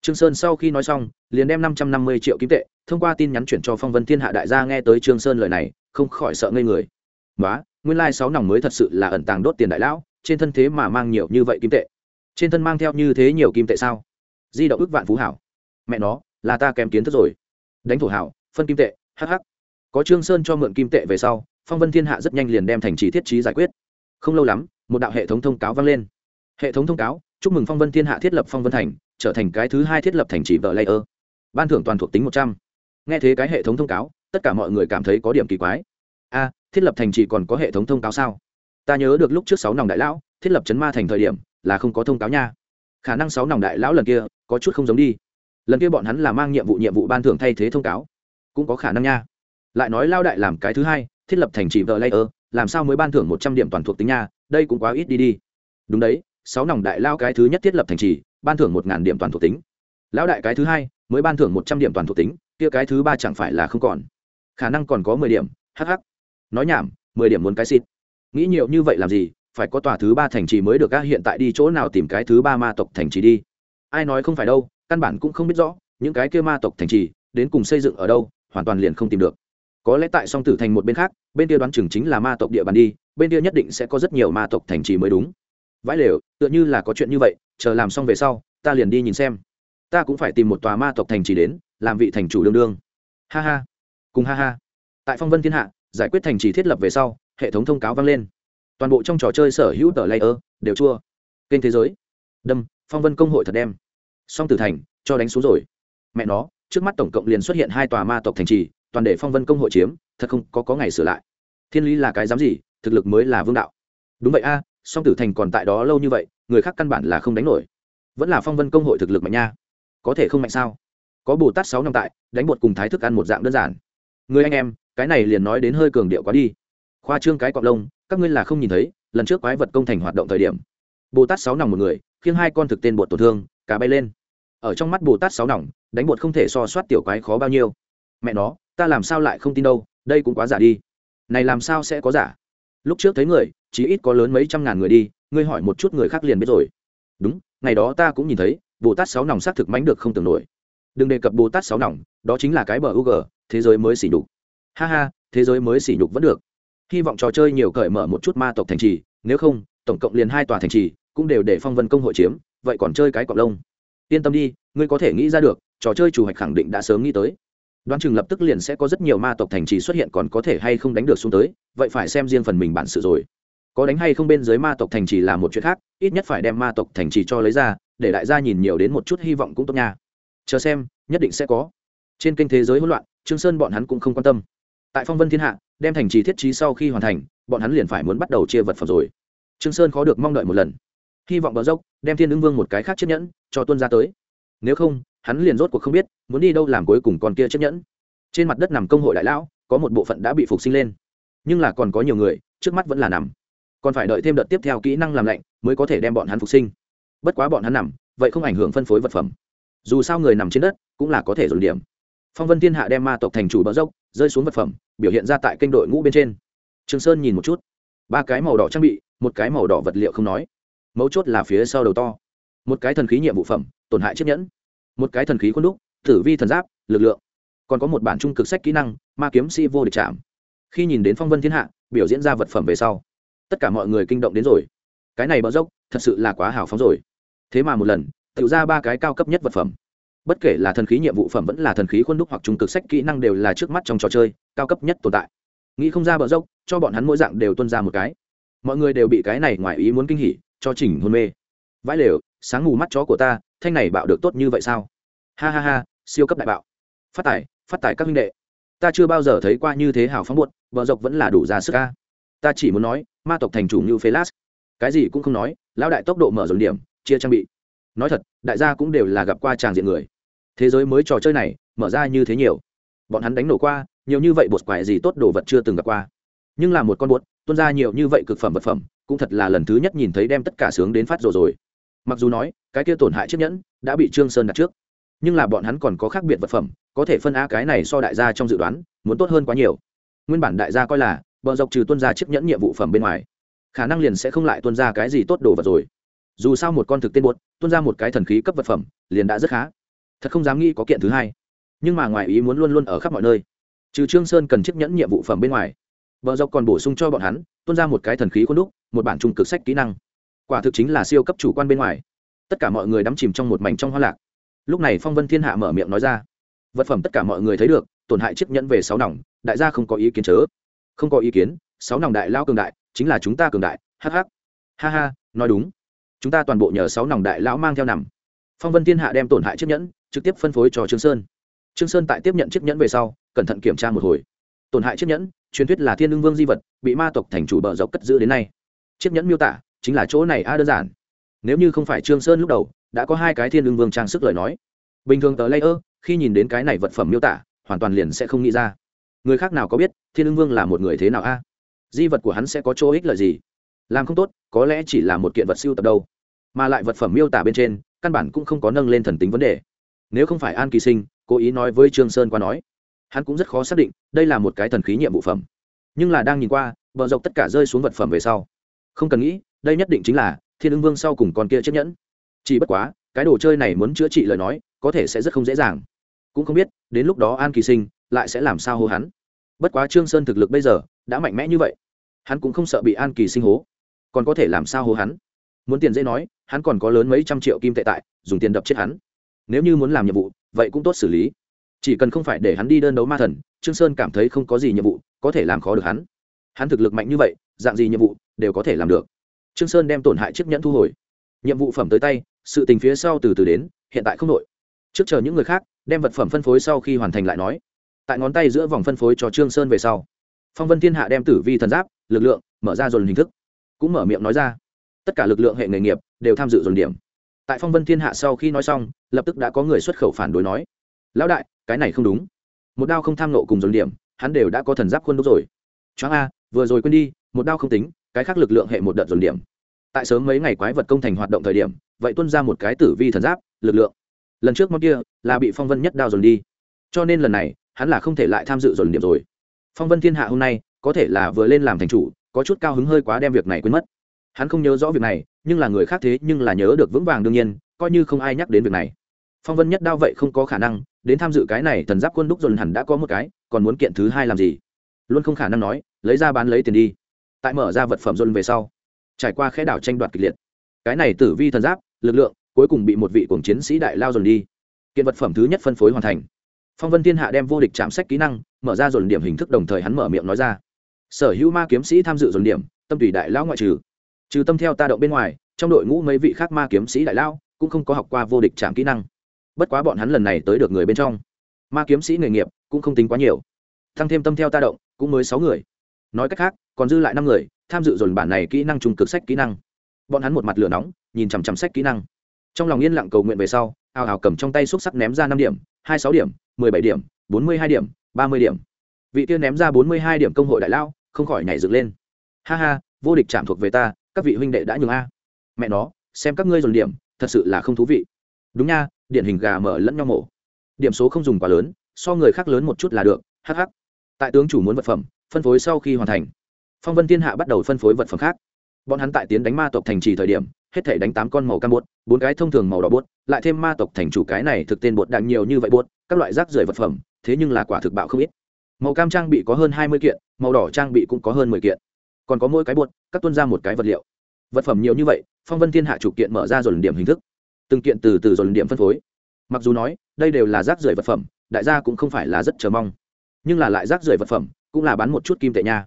[SPEAKER 1] trương sơn sau khi nói xong, liền đem năm trăm năm mươi triệu kim tệ thông qua tin nhắn chuyển cho phong vân thiên hạ đại gia nghe tới trương sơn lời này, không khỏi sợ ngây người. Nói nguyên lai sáu nòng mới thật sự là ẩn tàng đốt tiền đại lão, trên thân thế mà mang nhiều như vậy kim tệ. Trên thân mang theo như thế nhiều kim tệ sao? Di động ước vạn phú hảo. Mẹ nó, là ta kém kiến thức rồi. Đánh thổ hảo, phân kim tệ, hắc hắc. có trương sơn cho mượn kim tệ về sau, phong vân thiên hạ rất nhanh liền đem thành trì thiết trí giải quyết. Không lâu lắm, một đạo hệ thống thông cáo vang lên. Hệ thống thông cáo, chúc mừng phong vân thiên hạ thiết lập phong vân thành trở thành cái thứ hai thiết lập thành trì vợ layer ban thưởng toàn thuộc tính một trăm. Nghe thế cái hệ thống thông cáo, tất cả mọi người cảm thấy có điểm kỳ quái. A, thiết lập thành trì còn có hệ thống thông cáo sao? Ta nhớ được lúc trước sáu nòng đại lão, thiết lập chấn ma thành thời điểm, là không có thông cáo nha. Khả năng sáu nòng đại lão lần kia, có chút không giống đi. Lần kia bọn hắn là mang nhiệm vụ nhiệm vụ ban thưởng thay thế thông cáo. Cũng có khả năng nha. Lại nói lao đại làm cái thứ hai, thiết lập thành trì vợ layer làm sao mới ban thưởng một trăm điểm toàn thuộc tính nha? Đây cũng quá ít đi đi. Đúng đấy, sáu nòng đại lao cái thứ nhất thiết lập thành trì ban thưởng một ngàn điểm toàn thuộc tính. Lão đại cái thứ hai, mới ban thưởng một trăm điểm toàn thuộc tính, kia cái thứ ba chẳng phải là không còn. Khả năng còn có mười điểm hh nói nhảm, mười điểm muốn cái xịt. Nghĩ nhiều như vậy làm gì, phải có tòa thứ ba thành trì mới được các hiện tại đi chỗ nào tìm cái thứ ba ma tộc thành trì đi. Ai nói không phải đâu, căn bản cũng không biết rõ, những cái kia ma tộc thành trì, đến cùng xây dựng ở đâu, hoàn toàn liền không tìm được. Có lẽ tại song tử thành một bên khác, bên kia đoán chừng chính là ma tộc địa bàn đi, bên kia nhất định sẽ có rất nhiều ma tộc thành trì mới đúng. Vãi lều, tựa như là có chuyện như vậy chờ làm xong về sau, ta liền đi nhìn xem. Ta cũng phải tìm một tòa ma tộc thành trì đến, làm vị thành chủ đương đương. Ha ha. Cùng ha ha. Tại phong vân thiên hạ, giải quyết thành trì thiết lập về sau, hệ thống thông cáo vang lên. Toàn bộ trong trò chơi sở hữu tờ layer đều chua. Kênh thế giới. Đâm, phong vân công hội thật đem. Song tử thành, cho đánh xuống rồi. Mẹ nó, trước mắt tổng cộng liền xuất hiện hai tòa ma tộc thành trì, toàn để phong vân công hội chiếm, thật không có có ngày sửa lại. Thiên lý là cái dám gì, thực lực mới là vương đạo. Đúng vậy a, song tử thành còn tại đó lâu như vậy người khác căn bản là không đánh nổi. Vẫn là phong vân công hội thực lực mạnh nha. Có thể không mạnh sao? Có bồ tát sáu năm tại, đánh bột cùng thái thức ăn một dạng đơn giản. Người anh em, cái này liền nói đến hơi cường điệu quá đi. Khoa trương cái cọc lông, các ngươi là không nhìn thấy, lần trước quái vật công thành hoạt động thời điểm. Bồ tát sáu nòng một người, khiêng hai con thực tên bột tổn thương, cả bay lên. Ở trong mắt bồ tát sáu nòng, đánh bột không thể so soát tiểu quái khó bao nhiêu. Mẹ nó, ta làm sao lại không tin đâu, đây cũng quá giả đi. Này làm sao sẽ có giả? Lúc trước thấy người chỉ ít có lớn mấy trăm ngàn người đi ngươi hỏi một chút người khác liền biết rồi. Đúng, ngày đó ta cũng nhìn thấy, bồ tát sáu nòng xác thực mánh được không tưởng nổi. Đừng đề cập bồ tát sáu nòng, đó chính là cái bờ ug thế giới mới xỉ nhục. Ha ha, thế giới mới xỉ nhục vẫn được. Hy vọng trò chơi nhiều cởi mở một chút ma tộc thành trì, nếu không, tổng cộng liền hai tòa thành trì, cũng đều để phong vân công hội chiếm, vậy còn chơi cái cọc lông. Yên tâm đi, ngươi có thể nghĩ ra được, trò chơi chủ hạch khẳng định đã sớm nghĩ tới. Đoán chừng lập tức liền sẽ có rất nhiều ma tộc thành trì xuất hiện còn có thể hay không đánh được xuống tới, vậy phải xem riêng phần mình bản sự rồi có đánh hay không bên dưới ma tộc thành trì là một chuyện khác, ít nhất phải đem ma tộc thành trì cho lấy ra, để đại gia nhìn nhiều đến một chút hy vọng cũng tốt nha. Chờ xem, nhất định sẽ có. Trên kênh thế giới hỗn loạn, trương sơn bọn hắn cũng không quan tâm. Tại phong vân thiên hạ, đem thành trì thiết trí sau khi hoàn thành, bọn hắn liền phải muốn bắt đầu chia vật phẩm rồi. Trương sơn khó được mong đợi một lần. Hy vọng bờ dốc, đem thiên ứng vương một cái khác chiếc nhẫn, cho tuân ra tới. Nếu không, hắn liền rốt cuộc không biết, muốn đi đâu làm cuối cùng con kia chiếc nhẫn. Trên mặt đất nằm công hội đại lão, có một bộ phận đã bị phục sinh lên. Nhưng là còn có nhiều người, trước mắt vẫn là nằm còn phải đợi thêm đợt tiếp theo kỹ năng làm lạnh mới có thể đem bọn hắn phục sinh. Bất quá bọn hắn nằm, vậy không ảnh hưởng phân phối vật phẩm. Dù sao người nằm trên đất cũng là có thể dồn điểm. Phong vân thiên hạ đem ma tộc thành chủ bờ dốc, rơi xuống vật phẩm, biểu hiện ra tại kênh đội ngũ bên trên. Trường sơn nhìn một chút. Ba cái màu đỏ trang bị, một cái màu đỏ vật liệu không nói. Mấu chốt là phía sau đầu to. Một cái thần khí nhiệm vụ phẩm, tổn hại chiếc nhẫn. Một cái thần khí khuôn đúc tử vi thần giáp, lực lượng. Còn có một bản trung cực sách kỹ năng, ma kiếm si vô địch chạm khi nhìn đến phong vân thiên hạ, biểu diễn ra vật phẩm về sau tất cả mọi người kinh động đến rồi. Cái này bỡ dốc, thật sự là quá hào phóng rồi. Thế mà một lần tự ra ba cái cao cấp nhất vật phẩm. Bất kể là thần khí nhiệm vụ phẩm vẫn là thần khí khuôn đúc hoặc trung cực sách kỹ năng đều là trước mắt trong trò chơi, cao cấp nhất tồn tại. Nghĩ không ra bờ dốc, cho bọn hắn mỗi dạng đều tuân ra một cái. Mọi người đều bị cái này ngoài ý muốn kinh hỉ, cho chỉnh hôn mê. Vãi lều, sáng ngủ mắt chó của ta, thanh này bạo được tốt như vậy sao? Ha ha ha, siêu cấp đại bạo. Phát tải phát tải các minh đệ. Ta chưa bao giờ thấy qua như thế hào phóng buột bờ dốc vẫn là đủ ra sức ca ta chỉ muốn nói, ma tộc thành chủ như phế lát. Cái gì cũng không nói, lão đại tốc độ mở dồn điểm, chia trang bị. Nói thật, đại gia cũng đều là gặp qua tràng diện người. Thế giới mới trò chơi này, mở ra như thế nhiều. Bọn hắn đánh nổ qua, nhiều như vậy bột quại gì tốt đồ vật chưa từng gặp qua. Nhưng là một con bột, tuôn ra nhiều như vậy cực phẩm vật phẩm, cũng thật là lần thứ nhất nhìn thấy đem tất cả sướng đến phát rồi rồi. Mặc dù nói, cái kia tổn hại chiếc nhẫn đã bị trương sơn đặt trước. Nhưng là bọn hắn còn có khác biệt vật phẩm, có thể phân á cái này so đại gia trong dự đoán, muốn tốt hơn quá nhiều. Nguyên bản đại gia coi là bờ dọc trừ tuân ra chiếc nhẫn nhiệm vụ phẩm bên ngoài, khả năng liền sẽ không lại tuân ra cái gì tốt đồ vật rồi. Dù sao một con thực tên buốt tuân ra một cái thần khí cấp vật phẩm, liền đã rất khá. Thật không dám nghĩ có kiện thứ hai. Nhưng mà ngoài ý muốn luôn luôn ở khắp mọi nơi. Trừ trương sơn cần chiếc nhẫn nhiệm vụ phẩm bên ngoài, bờ dọc còn bổ sung cho bọn hắn, tuân ra một cái thần khí khuôn đúc, một bản trung cực sách kỹ năng. Quả thực chính là siêu cấp chủ quan bên ngoài. Tất cả mọi người đắm chìm trong một mảnh trong hoa lạc. Lúc này phong vân thiên hạ mở miệng nói ra, vật phẩm tất cả mọi người thấy được, tổn hại chiếc nhẫn về sáu nòng, đại gia không có ý kiến chớ không có ý kiến, sáu nòng đại lao cường đại, chính là chúng ta cường đại hh ha ha, nói đúng. Chúng ta toàn bộ nhờ sáu nòng đại lão mang theo nằm. Phong vân thiên hạ đem tổn hại chiếc nhẫn, trực tiếp phân phối cho trương sơn. Trương sơn tại tiếp nhận chiếc nhẫn về sau, cẩn thận kiểm tra một hồi. Tổn hại chiếc nhẫn, truyền thuyết là thiên lương vương di vật, bị ma tộc thành chủ bờ dọc cất giữ đến nay. Chiếc nhẫn miêu tả, chính là chỗ này a đơn giản. Nếu như không phải trương sơn lúc đầu, đã có hai cái thiên lương vương trang sức lời nói. Bình thường tờ layer, khi nhìn đến cái này vật phẩm miêu tả, hoàn toàn liền sẽ không nghĩ ra người khác nào có biết, thiên lương vương là một người thế nào a? Di vật của hắn sẽ có chỗ ích lợi gì? Làm không tốt, có lẽ chỉ là một kiện vật siêu tập đâu. Mà lại vật phẩm miêu tả bên trên, căn bản cũng không có nâng lên thần tính vấn đề. Nếu không phải an kỳ sinh, cố ý nói với trương sơn qua nói, hắn cũng rất khó xác định, đây là một cái thần khí nhiệm vụ phẩm. Nhưng là đang nhìn qua, bờ dọc tất cả rơi xuống vật phẩm về sau. Không cần nghĩ, đây nhất định chính là thiên ưng vương sau cùng con kia chiếc nhẫn. Chỉ bất quá, cái đồ chơi này muốn chữa trị lời nói, có thể sẽ rất không dễ dàng cũng không biết, đến lúc đó an kỳ sinh lại sẽ làm sao hô hắn. Bất quá trương sơn thực lực bây giờ đã mạnh mẽ như vậy, hắn cũng không sợ bị an kỳ sinh hố. Còn có thể làm sao hô hắn? Muốn tiền dễ nói, hắn còn có lớn mấy trăm triệu kim tệ tại, dùng tiền đập chết hắn. Nếu như muốn làm nhiệm vụ, vậy cũng tốt xử lý. Chỉ cần không phải để hắn đi đơn đấu ma thần, trương sơn cảm thấy không có gì nhiệm vụ có thể làm khó được hắn. Hắn thực lực mạnh như vậy, dạng gì nhiệm vụ đều có thể làm được. Trương sơn đem tổn hại chiếc nhẫn thu hồi. Nhiệm vụ phẩm tới tay, sự tình phía sau từ từ đến, hiện tại không nội trước chờ những người khác đem vật phẩm phân phối sau khi hoàn thành lại nói. Tại ngón tay giữa vòng phân phối cho trương sơn về sau, phong vân thiên hạ đem tử vi thần giáp, lực lượng, mở ra dồn hình thức, cũng mở miệng nói ra. Tất cả lực lượng hệ nghề nghiệp đều tham dự dồn điểm. Tại phong vân thiên hạ sau khi nói xong, lập tức đã có người xuất khẩu phản đối nói, lão đại, cái này không đúng. Một đao không tham nộ cùng dồn điểm, hắn đều đã có thần giáp khuôn đúc rồi. Choáng a, vừa rồi quên đi, một đao không tính, cái khác lực lượng hệ một đợt dồn điểm. Tại sớm mấy ngày quái vật công thành hoạt động thời điểm, vậy tuân ra một cái tử vi thần giáp, lực lượng lần trước món kia là bị phong vân nhất đao dồn đi. Cho nên lần này, hắn là không thể lại tham dự dồn điểm rồi. Phong vân thiên hạ hôm nay, có thể là vừa lên làm thành chủ, có chút cao hứng hơi quá đem việc này quên mất. Hắn không nhớ rõ việc này, nhưng là người khác thế nhưng là nhớ được vững vàng đương nhiên, coi như không ai nhắc đến việc này. Phong vân nhất đao vậy không có khả năng, đến tham dự cái này thần giáp quân đúc dồn hẳn đã có một cái, còn muốn kiện thứ hai làm gì? Luôn không khả năng nói, lấy ra bán lấy tiền đi. Tại mở ra vật phẩm dồn về sau, trải qua khẽ đảo tranh đoạt kịch liệt. Cái này tử vi thần giáp, lực lượng cuối cùng bị một vị cuồng chiến sĩ đại lao dồn đi. Kiện vật phẩm thứ nhất phân phối hoàn thành. Phong vân thiên hạ đem vô địch chạm sách kỹ năng, mở ra dồn điểm hình thức đồng thời hắn mở miệng nói ra. Sở hữu ma kiếm sĩ tham dự dồn điểm, tâm tùy đại lao ngoại trừ. Trừ tâm theo ta động bên ngoài, trong đội ngũ mấy vị khác ma kiếm sĩ đại lao cũng không có học qua vô địch chạm kỹ năng. Bất quá bọn hắn lần này tới được người bên trong. Ma kiếm sĩ nghề nghiệp cũng không tính quá nhiều. Thăng thêm tâm theo ta động, cũng mới sáu người. Nói cách khác, còn dư lại năm người, tham dự dồn bản này kỹ năng trùng cực sách kỹ năng. Bọn hắn một mặt lửa nóng, nhìn chằm chằm sách kỹ năng trong lòng yên lặng cầu nguyện về sau ào ào cầm trong tay xúc sắc ném ra năm điểm, hai sáu điểm, mười bảy điểm, bốn mươi hai điểm, ba mươi điểm. Vị tiên ném ra bốn mươi hai điểm công hội đại lao, không khỏi nhảy dựng lên. Ha ha, vô địch chạm thuộc về ta, các vị huynh đệ đã nhường a. Mẹ nó, xem các ngươi dồn điểm, thật sự là không thú vị. Đúng nha, điển hình gà mở lẫn nhau mổ. Điểm số không dùng quá lớn, so người khác lớn một chút là được hh tại tướng chủ muốn vật phẩm, phân phối sau khi hoàn thành. Phong vân thiên hạ bắt đầu phân phối vật phẩm khác bọn hắn tại tiến đánh ma tộc thành trì thời điểm, hết thể đánh tám con màu cam bột, bốn cái thông thường màu đỏ bột, lại thêm ma tộc thành chủ cái này thực tên bột đạn nhiều như vậy bột, các loại rác rưởi vật phẩm, thế nhưng là quả thực bạo không ít. Màu cam trang bị có hơn hai mươi kiện, màu đỏ trang bị cũng có hơn mười kiện. Còn có mỗi cái bột, các tuân ra một cái vật liệu. Vật phẩm nhiều như vậy, phong vân thiên hạ chủ kiện mở ra dồn điểm hình thức. Từng kiện từ từ dồn điểm phân phối. Mặc dù nói, đây đều là rác rưởi vật phẩm, đại gia cũng không phải là rất chờ mong. Nhưng là lại rác rưởi vật phẩm, cũng là bán một chút kim tệ nha.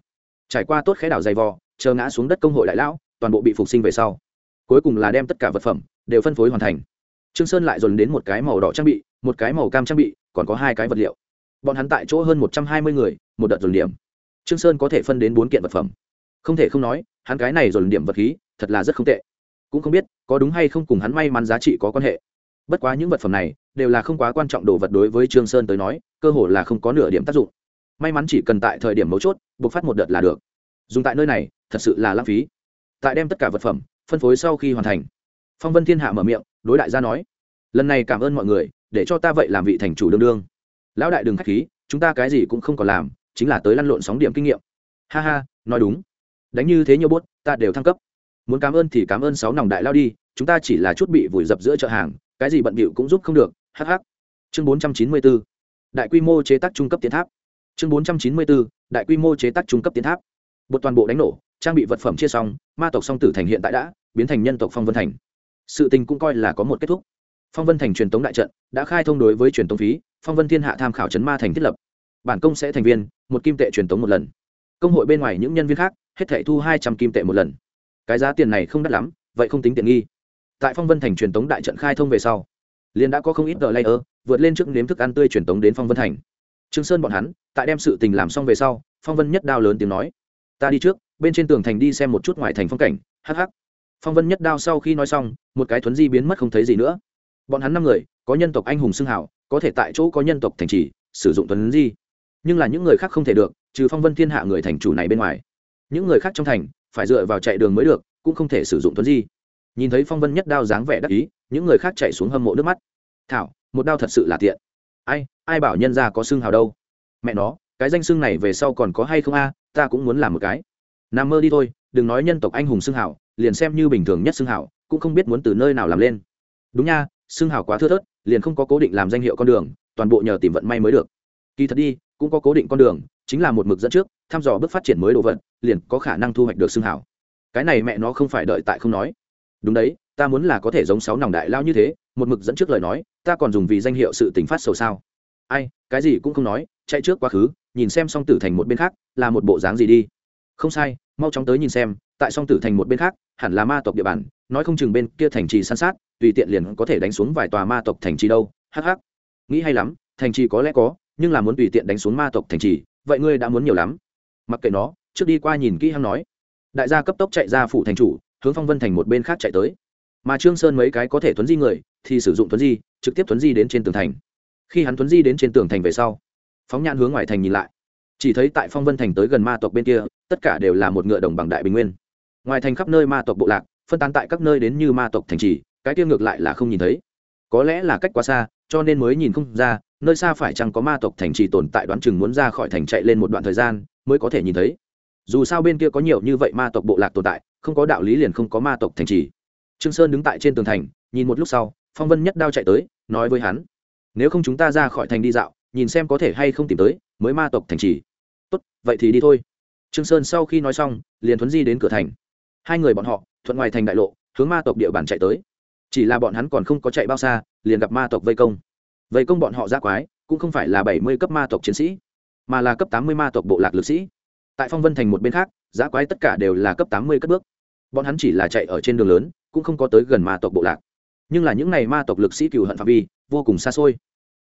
[SPEAKER 1] Trải qua tốt khẽ đảo dày vò chờ ngã xuống đất công hội đại lão, toàn bộ bị phục sinh về sau. Cuối cùng là đem tất cả vật phẩm đều phân phối hoàn thành. Trương sơn lại dồn đến một cái màu đỏ trang bị, một cái màu cam trang bị, còn có hai cái vật liệu. Bọn hắn tại chỗ hơn một trăm hai mươi người, một đợt dồn điểm. Trương sơn có thể phân đến bốn kiện vật phẩm. Không thể không nói, hắn cái này dồn điểm vật khí, thật là rất không tệ. Cũng không biết, có đúng hay không cùng hắn may mắn giá trị có quan hệ. Bất quá những vật phẩm này đều là không quá quan trọng đồ vật đối với trương sơn tới nói, cơ hồ là không có nửa điểm tác dụng. May mắn chỉ cần tại thời điểm mấu chốt buộc phát một đợt là được. Dùng tại nơi này thật sự là lãng phí. Tại đem tất cả vật phẩm phân phối sau khi hoàn thành, phong vân thiên hạ mở miệng, đối đại gia nói, lần này cảm ơn mọi người, để cho ta vậy làm vị thành chủ đương đương. Lão đại đừng k h á c h khí, chúng ta cái gì cũng không còn làm, chính là tới lăn lộn sóng điểm kinh nghiệm. Ha ha, nói đúng. Đánh như thế nhiều bốt ta đều thăng cấp. Muốn cảm ơn thì cảm ơn sáu nòng đại lao đi, chúng ta chỉ là chút bị vùi dập giữa chợ hàng, cái gì bận bịu cũng giúp không được. Hh chương bốn trăm chín mươi bốn đại quy mô chế tác trung cấp tiến tháp. Chương bốn trăm chín mươi bốn đại quy mô chế tác trung cấp tiến tháp. Bột toàn bộ đánh nổ trang bị vật phẩm chia xong, ma tộc song tử thành hiện tại đã biến thành nhân tộc phong vân thành. Sự tình cũng coi là có một kết thúc. Phong vân thành truyền tống đại trận đã khai thông đối với truyền tống phí, phong vân thiên hạ tham khảo chấn ma thành thiết lập. Bản công sẽ thành viên, một kim tệ truyền tống một lần. Công hội bên ngoài những nhân viên khác, hết thể thu hai trăm kim tệ một lần. Cái giá tiền này không đắt lắm, vậy không tính tiện nghi. Tại phong vân thành truyền tống đại trận khai thông về sau, liền đã có không ít tờ layer vượt lên trước nếm thức ăn tươi truyền tống đến phong vân thành. Trương sơn bọn hắn, tại đem sự tình làm xong về sau, phong vân nhất đao lớn tiếng nói, ta đi trước bên trên tường thành đi xem một chút ngoài thành phong cảnh, hắc hắc. Phong vân nhất đao sau khi nói xong, một cái thuấn di biến mất không thấy gì nữa. Bọn hắn năm người, có nhân tộc anh hùng xưng hào, có thể tại chỗ có nhân tộc thành trì, sử dụng thuấn di. Nhưng là những người khác không thể được, trừ phong vân thiên hạ người thành chủ này bên ngoài. Những người khác trong thành, phải dựa vào chạy đường mới được, cũng không thể sử dụng thuấn di. Nhìn thấy phong vân nhất đao dáng vẻ đắc ý, những người khác chạy xuống hâm mộ nước mắt. Thảo, một đao thật sự là tiện. Ai ai bảo nhân ra có xương hào đâu? Mẹ nó, cái danh xương này về sau còn có hay không a, ta cũng muốn làm một cái nằm mơ đi thôi, đừng nói nhân tộc anh hùng xưng hảo, liền xem như bình thường nhất xưng hảo, cũng không biết muốn từ nơi nào làm lên. Đúng nha, xưng hảo quá thưa thớt, liền không có cố định làm danh hiệu con đường, toàn bộ nhờ tìm vận may mới được. Kỳ thật đi, cũng có cố định con đường, chính là một mực dẫn trước, thăm dò bước phát triển mới đồ vật, liền có khả năng thu hoạch được xưng hảo. Cái này mẹ nó không phải đợi tại không nói. Đúng đấy, ta muốn là có thể giống sáu nòng đại lao như thế, một mực dẫn trước lời nói, ta còn dùng vì danh hiệu sự tình phát sầu sao? Ai, cái gì cũng không nói, chạy trước quá khứ, nhìn xem song tử thành một bên khác, là một bộ dáng gì đi? Không sai, mau chóng tới nhìn xem, tại song tử thành một bên khác, hẳn là ma tộc địa bàn, nói không chừng bên kia thành trì san sát, tùy tiện liền có thể đánh xuống vài tòa ma tộc thành trì đâu. Hắc hắc. Nghĩ hay lắm, thành trì có lẽ có, nhưng là muốn tùy tiện đánh xuống ma tộc thành trì, vậy ngươi đã muốn nhiều lắm. Mặc kệ nó, trước đi qua nhìn kỹ hắn nói. Đại gia cấp tốc chạy ra phủ thành chủ, hướng phong vân thành một bên khác chạy tới. Mà trương sơn mấy cái có thể thuấn di người, thì sử dụng thuấn di, trực tiếp thuấn di đến trên tường thành. Khi hắn thuấn di đến trên tường thành về sau, phóng nhãn hướng ngoài thành nhìn lại chỉ thấy tại phong vân thành tới gần ma tộc bên kia, tất cả đều là một ngựa đồng bằng đại bình nguyên. Ngoài thành khắp nơi ma tộc bộ lạc, phân tán tại các nơi đến như ma tộc thành trì, cái kia ngược lại là không nhìn thấy. Có lẽ là cách quá xa, cho nên mới nhìn không ra, nơi xa phải chăng có ma tộc thành trì tồn tại đoán chừng muốn ra khỏi thành chạy lên một đoạn thời gian, mới có thể nhìn thấy. Dù sao bên kia có nhiều như vậy ma tộc bộ lạc tồn tại, không có đạo lý liền không có ma tộc thành trì. Trương sơn đứng tại trên tường thành, nhìn một lúc sau, phong vân nhất đao chạy tới, nói với hắn, nếu không chúng ta ra khỏi thành đi dạo, nhìn xem có thể hay không tìm tới mới ma tộc thành trì. Tốt, vậy thì đi thôi. Trương sơn sau khi nói xong, liền thuấn di đến cửa thành. Hai người bọn họ, thuận ngoài thành đại lộ, hướng ma tộc địa bàn chạy tới. Chỉ là bọn hắn còn không có chạy bao xa, liền gặp ma tộc vây công. Vây công bọn họ ra quái, cũng không phải là bảy mươi cấp ma tộc chiến sĩ, mà là cấp tám mươi ma tộc bộ lạc lực sĩ. Tại phong vân thành một bên khác giá quái tất cả đều là cấp tám mươi cất bước. Bọn hắn chỉ là chạy ở trên đường lớn, cũng không có tới gần ma tộc bộ lạc. Nhưng là những n à y ma tộc lực sĩ cựu hận phạm vi, vô cùng xa xôi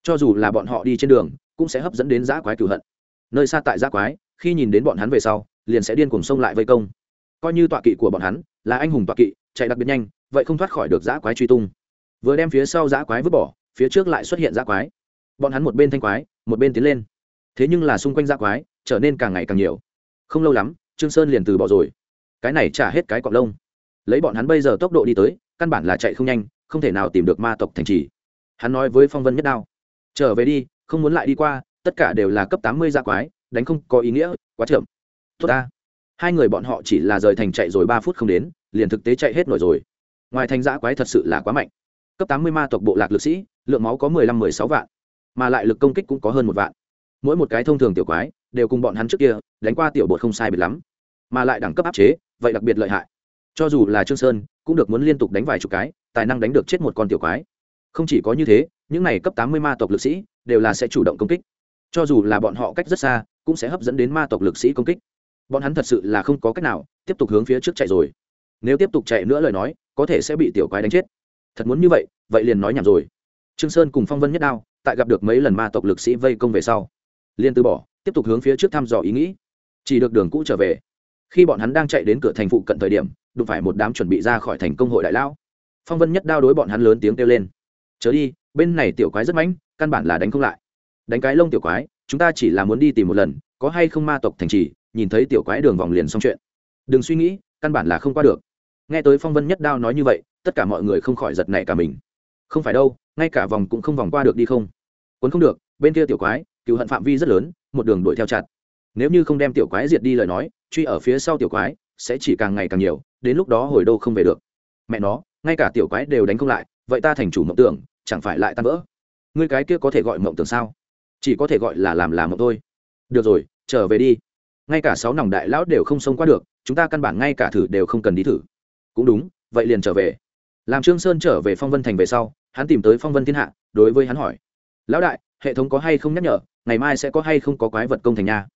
[SPEAKER 1] cho dù là bọn họ đi trên đường, cũng sẽ hấp dẫn đến giã quái cửu hận. Nơi xa tại giã quái, khi nhìn đến bọn hắn về sau, liền sẽ điên cùng xông lại vây công. Coi như tọa kỵ của bọn hắn, là anh hùng tọa kỵ, chạy đặc biệt nhanh, vậy không thoát khỏi được giã quái truy tung. Vừa đem phía sau giã quái vứt bỏ, phía trước lại xuất hiện giã quái. Bọn hắn một bên thanh quái, một bên tiến lên. Thế nhưng là xung quanh giã quái, trở nên càng ngày càng nhiều. Không lâu lắm, trương sơn liền từ bỏ rồi. Cái này trả hết cái cọc lông. Lấy bọn hắn bây giờ tốc độ đi tới, căn bản là chạy không nhanh, không thể nào tìm được ma tộc thành trì. Hắn nói với phong vân nhất đao trở về đi, không muốn lại đi qua, tất cả đều là cấp tám mươi gia quái, đánh không có ý nghĩa, quá chậm. Tốt ta. Hai người bọn họ chỉ là rời thành chạy rồi ba phút không đến, liền thực tế chạy hết nổi rồi. Ngoài thành giã quái thật sự là quá mạnh. Cấp tám mươi ma tộc bộ lạc lực sĩ, lượng máu có mười lăm, mười sáu vạn, mà lại lực công kích cũng có hơn một vạn. Mỗi một cái thông thường tiểu quái, đều cùng bọn hắn trước kia, đánh qua tiểu bột không sai biệt lắm, mà lại đẳng cấp áp chế, vậy đặc biệt lợi hại. Cho dù là trương sơn, cũng được muốn liên tục đánh vài chục cái, tài năng đánh được chết một con tiểu quái không chỉ có như thế, những này cấp tám mươi ma tộc lực sĩ đều là sẽ chủ động công kích. Cho dù là bọn họ cách rất xa, cũng sẽ hấp dẫn đến ma tộc lực sĩ công kích. Bọn hắn thật sự là không có cách nào, tiếp tục hướng phía trước chạy rồi. Nếu tiếp tục chạy nữa lời nói, có thể sẽ bị tiểu quái đánh chết. Thật muốn như vậy vậy liền nói nhảm rồi. Trương sơn cùng phong vân nhất đao, tại gặp được mấy lần ma tộc lực sĩ vây công về sau, liền từ bỏ, tiếp tục hướng phía trước thăm dò ý nghĩ. Chỉ được đường cũ trở về. Khi bọn hắn đang chạy đến cửa thành phụ cận thời điểm, đụng phải một đám chuẩn bị ra khỏi thành công hội đại lão. Phong vân nhất đao đối bọn hắn lớn tiếng kêu lên chớ đi, bên này tiểu quái rất mãnh, căn bản là đánh không lại. Đánh cái lông tiểu quái, chúng ta chỉ là muốn đi tìm một lần, có hay không ma tộc thành trì, nhìn thấy tiểu quái đường vòng liền xong chuyện. Đừng suy nghĩ, căn bản là không qua được. Nghe tới phong vân nhất đao nói như vậy, tất cả mọi người không khỏi giật nảy cả mình. Không phải đâu, ngay cả vòng cũng không vòng qua được đi không? Quấn không được, bên kia tiểu quái, cựu hận phạm vi rất lớn, một đường đuổi theo chặt. Nếu như không đem tiểu quái diệt đi lời nói, truy ở phía sau tiểu quái, sẽ chỉ càng ngày càng nhiều, đến lúc đó hồi đô không về được. Mẹ nó, ngay cả tiểu quái đều đánh không lại vậy ta thành chủ mộng tưởng, chẳng phải lại tan vỡ? Ngươi cái kia có thể gọi mộng tưởng sao? Chỉ có thể gọi là làm làm mộng thôi. Được rồi, trở về đi. Ngay cả sáu nòng đại lão đều không xông qua được, chúng ta căn bản ngay cả thử đều không cần đi thử. Cũng đúng, vậy liền trở về. Làm trương sơn trở về phong vân thành về sau, hắn tìm tới phong vân thiên hạ, đối với hắn hỏi. Lão đại, hệ thống có hay không nhắc nhở, ngày mai sẽ có hay không có quái vật công thành nha?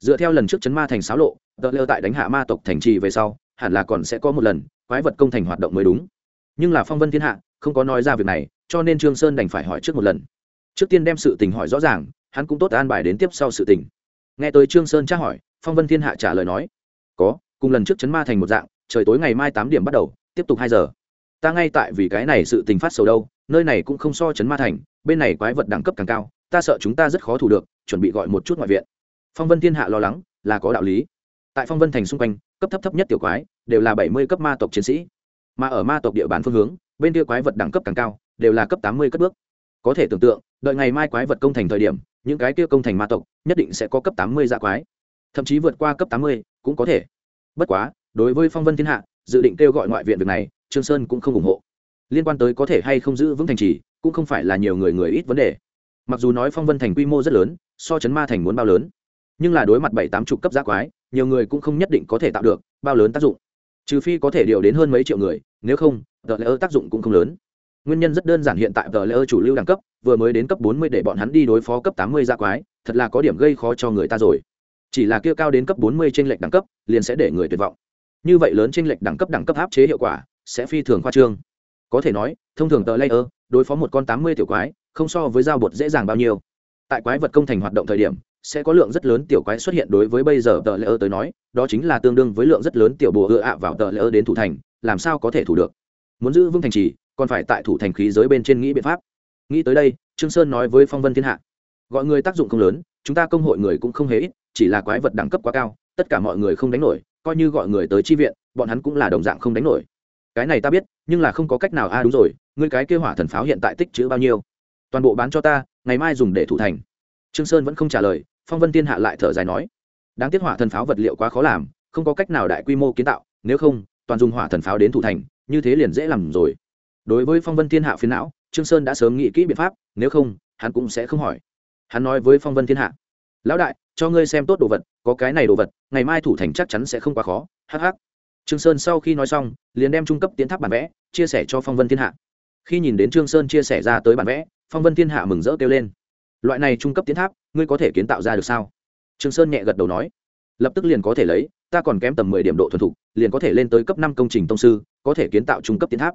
[SPEAKER 1] Dựa theo lần trước chấn ma thành xáo lộ, tờ lơ tại đánh hạ ma tộc thành trì về sau, hẳn là còn sẽ có một lần, quái vật công thành hoạt động mới đúng. Nhưng là phong vân thiên hạ không có nói ra việc này, cho nên trương sơn đành phải hỏi trước một lần. Trước tiên đem sự tình hỏi rõ ràng, hắn cũng tốt an bài đến tiếp sau sự tình. Nghe tới trương sơn tra hỏi, phong vân thiên hạ trả lời nói, có, cùng lần trước chấn ma thành một dạng, trời tối ngày mai tám điểm bắt đầu, tiếp tục hai giờ. Ta ngay tại vì cái này sự tình phát sầu đâu, nơi này cũng không so chấn ma thành, bên này quái vật đẳng cấp càng cao, ta sợ chúng ta rất khó thủ được, chuẩn bị gọi một chút ngoại viện. Phong vân thiên hạ lo lắng, là có đạo lý. Tại phong vân thành xung quanh, cấp thấp thấp nhất tiểu quái, đều là bảy mươi cấp ma tộc chiến sĩ. Mà ở ma tộc địa bàn phương hướng bên kia quái vật đẳng cấp càng cao, đều là cấp tám mươi cất bước. Có thể tưởng tượng, đợi ngày mai quái vật công thành thời điểm, những cái kia công thành ma tộc nhất định sẽ có cấp tám mươi dạ quái. Thậm chí vượt qua cấp tám mươi cũng có thể. Bất quá, đối với phong vân thiên hạ, dự định kêu gọi ngoại viện việc này, trương sơn cũng không ủng hộ. Liên quan tới có thể hay không giữ vững thành trì, cũng không phải là nhiều người người ít vấn đề. Mặc dù nói phong vân thành quy mô rất lớn, so chấn ma thành muốn bao lớn, nhưng là đối mặt bảy tám chục cấp giác quái, nhiều người cũng không nhất định có thể tạo được bao lớn tác dụng. Trừ phi có thể điều đến hơn mấy triệu người, nếu không tờ lễ ơ tác dụng cũng không lớn. Nguyên nhân rất đơn giản hiện tại tờ lễ ơ chủ lưu đẳng cấp, vừa mới đến cấp bốn mươi để bọn hắn đi đối phó cấp tám mươi ra quái, thật là có điểm gây khó cho người ta rồi. Chỉ là kia cao đến cấp bốn mươi trên lệch đẳng cấp, liền sẽ để người tuyệt vọng. Như vậy lớn trên lệch đẳng cấp đẳng cấp áp chế hiệu quả, sẽ phi thường khoa trương. Có thể nói, thông thường tờ layer đối phó một con tám mươi tiểu quái, không so với dao bột dễ dàng bao nhiêu. Tại quái vật công thành hoạt động thời điểm, sẽ có lượng rất lớn tiểu quái xuất hiện đối với bây giờ tờ layer tới nói, đó chính là tương đương với lượng rất lớn tiểu bùa ựa ạ vào tờ layer đến thủ thành, làm sao có thể thủ được? Muốn giữ vững thành trì, còn phải tại thủ thành khí giới bên trên nghĩ biện pháp. Nghĩ tới đây, trương sơn nói với phong vân thiên hạ, gọi người tác dụng không lớn, chúng ta công hội người cũng không hề ít, chỉ là quái vật đẳng cấp quá cao, tất cả mọi người không đánh nổi, coi như gọi người tới chi viện, bọn hắn cũng là đồng dạng không đánh nổi. Cái này ta biết, nhưng là không có cách nào, a à đúng rồi, ngươi cái kêu hỏa thần pháo hiện tại tích chữ bao nhiêu? Toàn bộ bán cho ta, ngày mai dùng để thủ thành. Trương sơn vẫn không trả lời, phong vân thiên hạ lại thở dài nói, đáng tiếc hỏa thần pháo vật liệu quá khó làm, không có cách nào đại quy mô kiến tạo, nếu không, toàn dùng hỏa thần pháo đến thủ thành như thế liền dễ làm rồi. Đối với phong vân thiên hạ phiến não, trương sơn đã sớm nghĩ kỹ biện pháp, nếu không, hắn cũng sẽ không hỏi. Hắn nói với phong vân thiên hạ, lão đại, cho ngươi xem tốt đồ vật, có cái này đồ vật, ngày mai thủ thành chắc chắn sẽ không quá khó. Hh trương sơn sau khi nói xong, liền đem trung cấp tiến tháp bản vẽ, chia sẻ cho phong vân thiên hạ. Khi nhìn đến trương sơn chia sẻ ra tới bản vẽ, phong vân thiên hạ mừng rỡ kêu lên, loại này trung cấp tiến tháp, ngươi có thể kiến tạo ra được sao? Trương sơn nhẹ gật đầu nói, lập tức liền có thể lấy ta còn kém tầm mười điểm độ thuần thục, liền có thể lên tới cấp năm công trình tông sư, có thể kiến tạo trung cấp tiến tháp.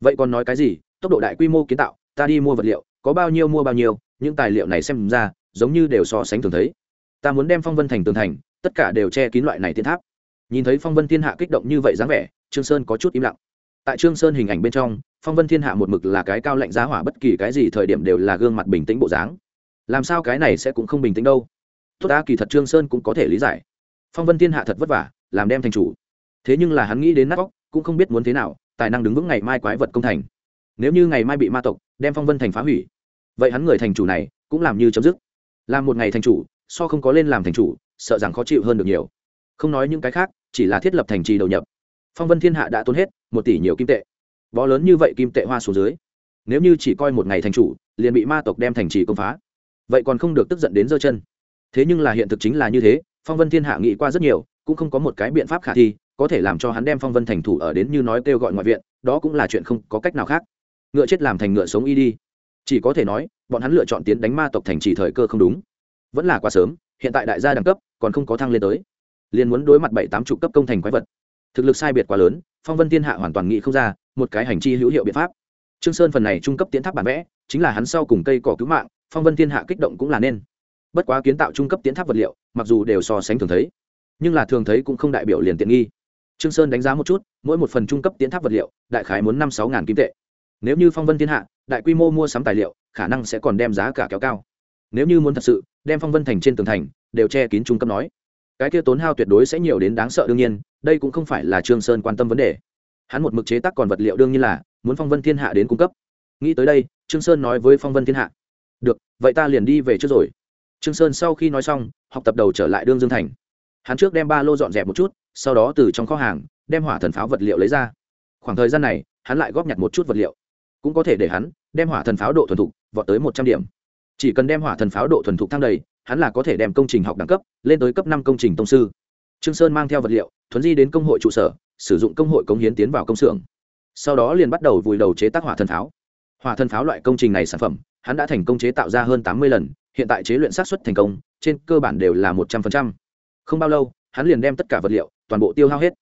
[SPEAKER 1] Vậy còn nói cái gì? Tốc độ đại quy mô kiến tạo, ta đi mua vật liệu, có bao nhiêu mua bao nhiêu, những tài liệu này xem ra, giống như đều so sánh thường thấy. Ta muốn đem phong vân thành tường thành, tất cả đều che kín loại này tiến tháp. Nhìn thấy phong vân thiên hạ kích động như vậy dáng vẻ, trương sơn có chút im lặng. Tại trương sơn hình ảnh bên trong, phong vân thiên hạ một mực là cái cao lạnh giá hỏa, bất kỳ cái gì thời điểm đều là gương mặt bình tĩnh bộ dáng. Làm sao cái này sẽ cũng không bình tĩnh đâu? Tốt đa kỳ thật trương sơn cũng có thể lý giải phong vân thiên hạ thật vất vả, làm đem thành chủ. Thế nhưng là hắn nghĩ đến nát óc, cũng không biết muốn thế nào, tài năng đứng vững ngày mai quái vật công thành. Nếu như ngày mai bị ma tộc đem phong vân thành phá hủy, vậy hắn người thành chủ này cũng làm như chấm dứt. Làm một ngày thành chủ, so không có lên làm thành chủ, sợ rằng khó chịu hơn được nhiều. Không nói những cái khác, chỉ là thiết lập thành trì đầu nhập. Phong vân thiên hạ đã tốn hết một tỷ nhiều kim tệ. Bó lớn như vậy kim tệ hoa xuống dưới, nếu như chỉ coi một ngày thành chủ, liền bị ma tộc đem thành trì công phá. Vậy còn không được tức giận đến giơ chân. Thế nhưng là hiện thực chính là như thế phong vân thiên hạ nghĩ qua rất nhiều, cũng không có một cái biện pháp khả thi, có thể làm cho hắn đem phong vân thành thủ ở đến như nói kêu gọi ngoại viện, đó cũng là chuyện không có cách nào khác. Ngựa chết làm thành ngựa sống y đi. Chỉ có thể nói, bọn hắn lựa chọn tiến đánh ma tộc thành Chỉ thời cơ không đúng. Vẫn là quá sớm, hiện tại đại gia đẳng cấp còn không có thăng lên tới. Liền muốn đối mặt bảy tám chục cấp công thành quái vật. Thực lực sai biệt quá lớn, phong vân thiên hạ hoàn toàn nghĩ không ra, một cái hành chi hữu hiệu biện pháp. Trương sơn phần này trung cấp tiến tháp bản vẽ, chính là hắn sau cùng cây cỏ cứu mạng, phong vân thiên hạ kích động cũng là nên bất quá kiến tạo trung cấp tiến tháp vật liệu, mặc dù đều so sánh thường thấy, nhưng là thường thấy cũng không đại biểu liền tiện nghi. Trương sơn đánh giá một chút, mỗi một phần trung cấp tiến tháp vật liệu, đại khái muốn năm sáu ngàn kim tệ. Nếu như phong vân thiên hạ, đại quy mô mua sắm tài liệu, khả năng sẽ còn đem giá cả kéo cao. Nếu như muốn thật sự, đem phong vân thành trên tường thành, đều che kín trung cấp nói. Cái kia tốn hao tuyệt đối sẽ nhiều đến đáng sợ đương nhiên, đây cũng không phải là trương sơn quan tâm vấn đề. Hắn một mực chế tác còn vật liệu đương nhiên là, muốn phong vân thiên hạ đến cung cấp. Nghĩ tới đây, trương sơn nói với phong vân thiên hạ. Được, vậy ta liền đi về trước rồi trương sơn sau khi nói xong, học tập đầu trở lại đương dương thành. Hắn trước đem ba lô dọn dẹp một chút, sau đó từ trong kho hàng, đem hỏa thần pháo vật liệu lấy ra. Khoảng thời gian này, hắn lại góp nhặt một chút vật liệu. Cũng có thể để hắn đem hỏa thần pháo độ thuần thục vọt tới một trăm điểm. Chỉ cần đem hỏa thần pháo độ thuần thục thăng đầy, hắn là có thể đem công trình học đẳng cấp lên tới cấp năm công trình tông sư. Trương sơn mang theo vật liệu, thuấn di đến công hội trụ sở, sử dụng công hội cống hiến tiến vào công xưởng. Sau đó liền bắt đầu vùi đầu chế tác hỏa thần pháo. Hỏa thần pháo loại công trình này sản phẩm hắn đã thành công chế tạo ra hơn tám mươi lần, hiện tại chế luyện sát suất thành công, trên cơ bản đều là một trăm linh không bao lâu, hắn liền đem tất cả vật liệu, toàn bộ tiêu hao hết.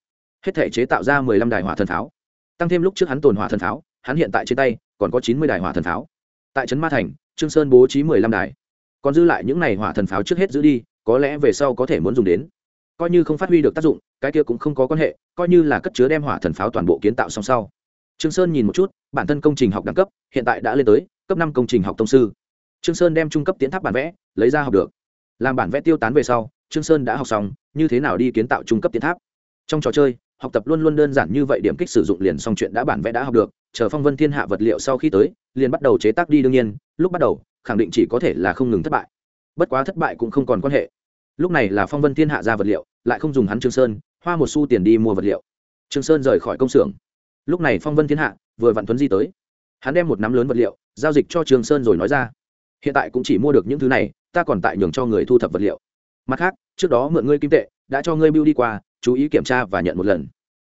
[SPEAKER 1] Hết thể chế tạo ra mười lăm đài hỏa thần pháo. Tăng thêm lúc trước hắn tồn hỏa thần pháo, hắn hiện tại trên tay còn có chín mươi đài hỏa thần pháo. Tại trấn ma thành, trương sơn bố trí mười lăm đài. Còn dư lại những này hỏa thần pháo trước hết giữ đi, có lẽ về sau có thể muốn dùng đến. Coi như không phát huy được tác dụng, cái kia cũng không có quan hệ, coi như là cất chứa đem hỏa thần pháo toàn bộ kiến tạo xong sau. Trương sơn nhìn một chút, bản thân công trình học đẳng cấp, hiện tại đã lên tới cấp năm công trình học tông sư. Trương sơn đem trung cấp tiến tháp bản vẽ lấy ra học được. Làm bản vẽ tiêu tán về sau, trương sơn đã học xong, như thế nào đi kiến tạo trung cấp tiến tháp? Trong trò chơi, học tập luôn luôn đơn giản như vậy điểm kích sử dụng liền xong chuyện đã bản vẽ đã học được, chờ phong vân thiên hạ vật liệu sau khi tới, liền bắt đầu chế tác đi đương nhiên, lúc bắt đầu, khẳng định chỉ có thể là không ngừng thất bại. Bất quá thất bại cũng không còn quan hệ. Lúc này là phong vân thiên hạ ra vật liệu, lại không dùng hắn trương sơn, hoa một xu tiền đi mua vật liệu. Trương sơn rời khỏi công xưởng. Lúc này phong vân thiên hạ vừa vặn tuấn di tới hắn đem một nắm lớn vật liệu, giao dịch cho Trường sơn rồi nói ra. Hiện tại cũng chỉ mua được những thứ này, ta còn tại nhường cho người thu thập vật liệu. Mặt khác, trước đó mượn ngươi kim tệ, đã cho ngươi bưu đi qua, chú ý kiểm tra và nhận một lần.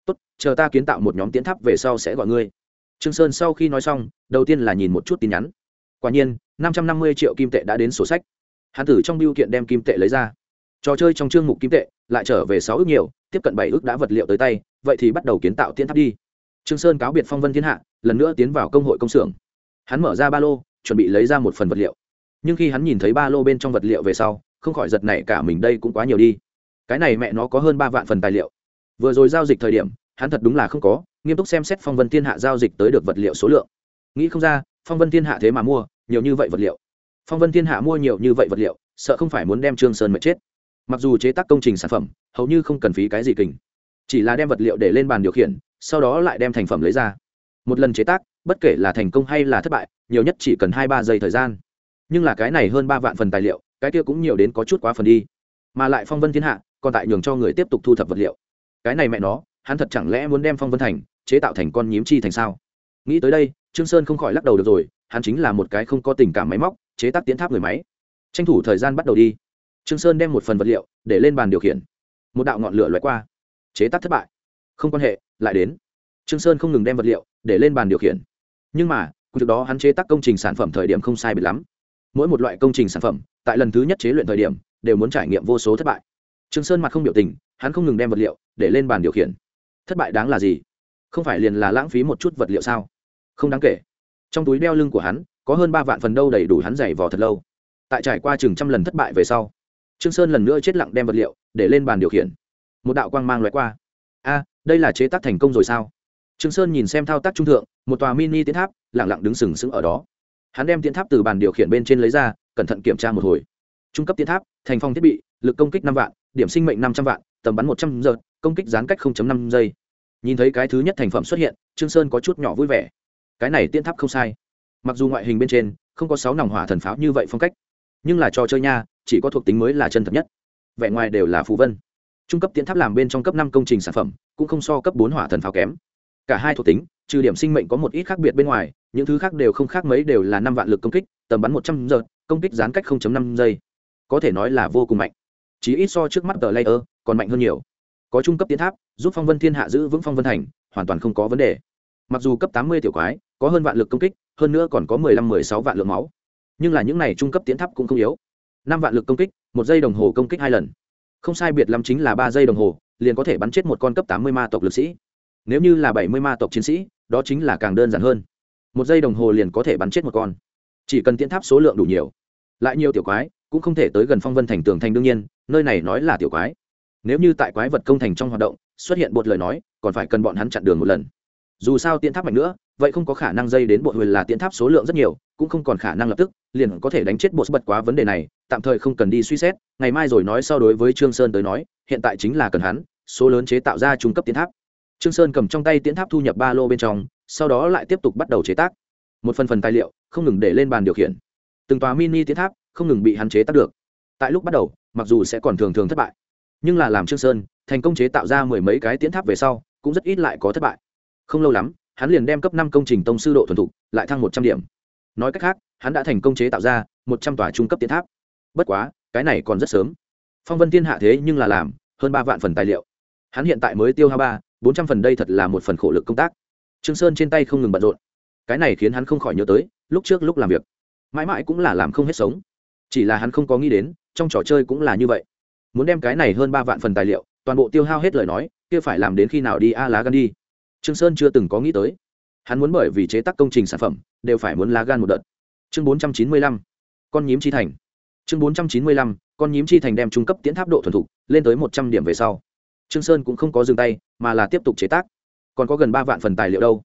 [SPEAKER 1] Tốt, chờ ta kiến tạo một nhóm tiến tháp về sau sẽ gọi ngươi. Trương sơn sau khi nói xong, đầu tiên là nhìn một chút tin nhắn. Quả nhiên, năm trăm năm mươi triệu kim tệ đã đến sổ sách. Hắn tử trong biêu kiện đem kim tệ lấy ra. Trò chơi trong chương mục kim tệ lại trở về sáu ước nhiều, tiếp cận bảy ước đã vật liệu tới tay, vậy thì bắt đầu kiến tạo tiến tháp đi trương sơn cáo biệt phong vân thiên hạ, lần nữa tiến vào công hội công xưởng. Hắn mở ra ba lô, chuẩn bị lấy ra một phần vật liệu. Nhưng khi hắn nhìn thấy ba lô bên trong vật liệu về sau, không khỏi giật này cả mình đây cũng quá nhiều đi. Cái này mẹ nó có hơn ba vạn phần tài liệu. Vừa rồi giao dịch thời điểm, hắn thật đúng là không có, nghiêm túc xem xét phong vân thiên hạ giao dịch tới được vật liệu số lượng. Nghĩ không ra, phong vân thiên hạ thế mà mua, nhiều như vậy vật liệu. Phong vân thiên hạ mua nhiều như vậy vật liệu, sợ không phải muốn đem trương sơn mệt chết. Mặc dù chế tác công trình sản phẩm, hầu như không cần phí cái gì kình. Chỉ là đem vật liệu để lên bàn điều khiển sau đó lại đem thành phẩm lấy ra. Một lần chế tác, bất kể là thành công hay là thất bại, nhiều nhất chỉ cần hai ba giây thời gian. Nhưng là cái này hơn ba vạn phần tài liệu, cái kia cũng nhiều đến có chút quá phần đi. Mà lại phong vân thiên hạ, còn tại nhường cho người tiếp tục thu thập vật liệu. Cái này mẹ nó, hắn thật chẳng lẽ muốn đem phong vân thành, chế tạo thành con nhím chi thành sao? Nghĩ tới đây, trương sơn không khỏi lắc đầu được rồi, hắn chính là một cái không có tình cảm máy móc, chế tác tiến tháp người máy. Tranh thủ thời gian bắt đầu đi. Trương sơn đem một phần vật liệu, để lên bàn điều khiển. Một đạo ngọn lửa loại qua. Chế tác thất bại không quan hệ, lại đến. Trương sơn không ngừng đem vật liệu để lên bàn điều khiển. Nhưng mà trước đó hắn chế tác công trình sản phẩm thời điểm không sai biệt lắm. Mỗi một loại công trình sản phẩm, tại lần thứ nhất chế luyện thời điểm, đều muốn trải nghiệm vô số thất bại. Trương sơn mặt không biểu tình, hắn không ngừng đem vật liệu để lên bàn điều khiển. Thất bại đáng là gì? Không phải liền là lãng phí một chút vật liệu sao? Không đáng kể. Trong túi đeo lưng của hắn, có hơn ba vạn phần đâu đầy đủ hắn giày vò thật lâu. Tại trải qua chừng trăm lần thất bại về sau, trương sơn lần nữa chết lặng đem vật liệu để lên bàn điều khiển. Một đạo quang mang loại qua đây là chế tác thành công rồi sao? Trương sơn nhìn xem thao tác trung thượng, một tòa mini tiến tháp, lặng lặng đứng sừng sững ở đó. Hắn đem tiến tháp từ bàn điều khiển bên trên lấy ra, cẩn thận kiểm tra một hồi. Trung cấp tiến tháp, thành phong thiết bị, lực công kích năm vạn, điểm sinh mệnh năm trăm vạn, tầm bắn một trăm giờ, công kích gián cách năm giây. Nhìn thấy cái thứ nhất thành phẩm xuất hiện, trương sơn có chút nhỏ vui vẻ. Cái này tiến tháp không sai. Mặc dù ngoại hình bên trên, không có sáu nòng hỏa thần pháo như vậy phong cách, nhưng là trò chơi nha, chỉ có thuộc tính mới là chân thật nhất. Vẻ ngoài đều là phù vân trung cấp tiến tháp làm bên trong cấp năm công trình sản phẩm, cũng không so cấp bốn hỏa thần pháo kém. Cả hai thuộc tính, trừ điểm sinh mệnh có một ít khác biệt bên ngoài, những thứ khác đều không khác mấy đều là năm vạn lực công kích, tầm bắn một trăm giờ, công kích gián cách 0.5 giây. Có thể nói là vô cùng mạnh. Chỉ ít so trước mắt tờ layer, còn mạnh hơn nhiều. Có trung cấp tiến tháp, giúp phong vân thiên hạ giữ vững phong vân thành, hoàn toàn không có vấn đề. Mặc dù cấp 80 tiểu quái, có hơn vạn lực công kích, hơn nữa còn có 15-16 vạn lượng máu. Nhưng là những này trung cấp tiến tháp cũng không yếu. Năm vạn lực công kích, một giây đồng hồ công kích hai lần không sai biệt lắm chính là ba giây đồng hồ, liền có thể bắn chết một con cấp 80 ma tộc lực sĩ. Nếu như là 70 ma tộc chiến sĩ, đó chính là càng đơn giản hơn. Một giây đồng hồ liền có thể bắn chết một con. Chỉ cần tiến tháp số lượng đủ nhiều. Lại nhiều tiểu quái, cũng không thể tới gần phong vân thành tường thành đương nhiên, nơi này nói là tiểu quái. Nếu như tại quái vật công thành trong hoạt động, xuất hiện bột lời nói, còn phải cần bọn hắn chặn đường một lần. Dù sao tiến tháp mạnh nữa vậy không có khả năng dây đến bộ huyền là tiễn tháp số lượng rất nhiều, cũng không còn khả năng lập tức, liền có thể đánh chết bộ bật quá vấn đề này, tạm thời không cần đi suy xét, ngày mai rồi nói so đối với trương sơn tới nói, hiện tại chính là cần hắn, số lớn chế tạo ra trung cấp tiến tháp. Trương sơn cầm trong tay tiến tháp thu nhập ba lô bên trong, sau đó lại tiếp tục bắt đầu chế tác. Một phần phần tài liệu, không ngừng để lên bàn điều khiển. Từng tòa mini tiến tháp, không ngừng bị hắn chế tác được. Tại lúc bắt đầu, mặc dù sẽ còn thường thường thất bại, nhưng là làm trương sơn thành công chế tạo ra mười mấy cái tiến tháp về sau, cũng rất ít lại có thất bại. Không lâu lắm hắn liền đem cấp năm công trình tông sư độ thuần thục lại thăng một trăm điểm. Nói cách khác, hắn đã thành công chế tạo ra một trăm tòa trung cấp tiến tháp. Bất quá, cái này còn rất sớm. Phong vân thiên hạ thế nhưng là làm hơn ba vạn phần tài liệu. Hắn hiện tại mới tiêu hao ba, bốn trăm phần đây thật là một phần khổ lực công tác. Trương sơn trên tay không ngừng bận rộn. Cái này khiến hắn không khỏi nhớ tới, lúc trước lúc làm việc, mãi mãi cũng là làm không hết sống. Chỉ là hắn không có nghĩ đến, trong trò chơi cũng là như vậy. Muốn đem cái này hơn ba vạn phần tài liệu, toàn bộ tiêu hao hết lời nói, kia phải làm đến khi nào đi, a, lá gan đi trương sơn chưa từng có nghĩ tới. Hắn muốn bởi vì chế tác công trình sản phẩm, đều phải muốn lá gan một đợt. Chương bốn trăm chín mươi lăm, con nhím chi thành. Chương bốn trăm chín mươi lăm, con nhím chi thành đem trung cấp tiến tháp độ thuần thục lên tới một trăm điểm về sau. Trương sơn cũng không có dừng tay, mà là tiếp tục chế tác. Còn có gần ba vạn phần tài liệu đâu.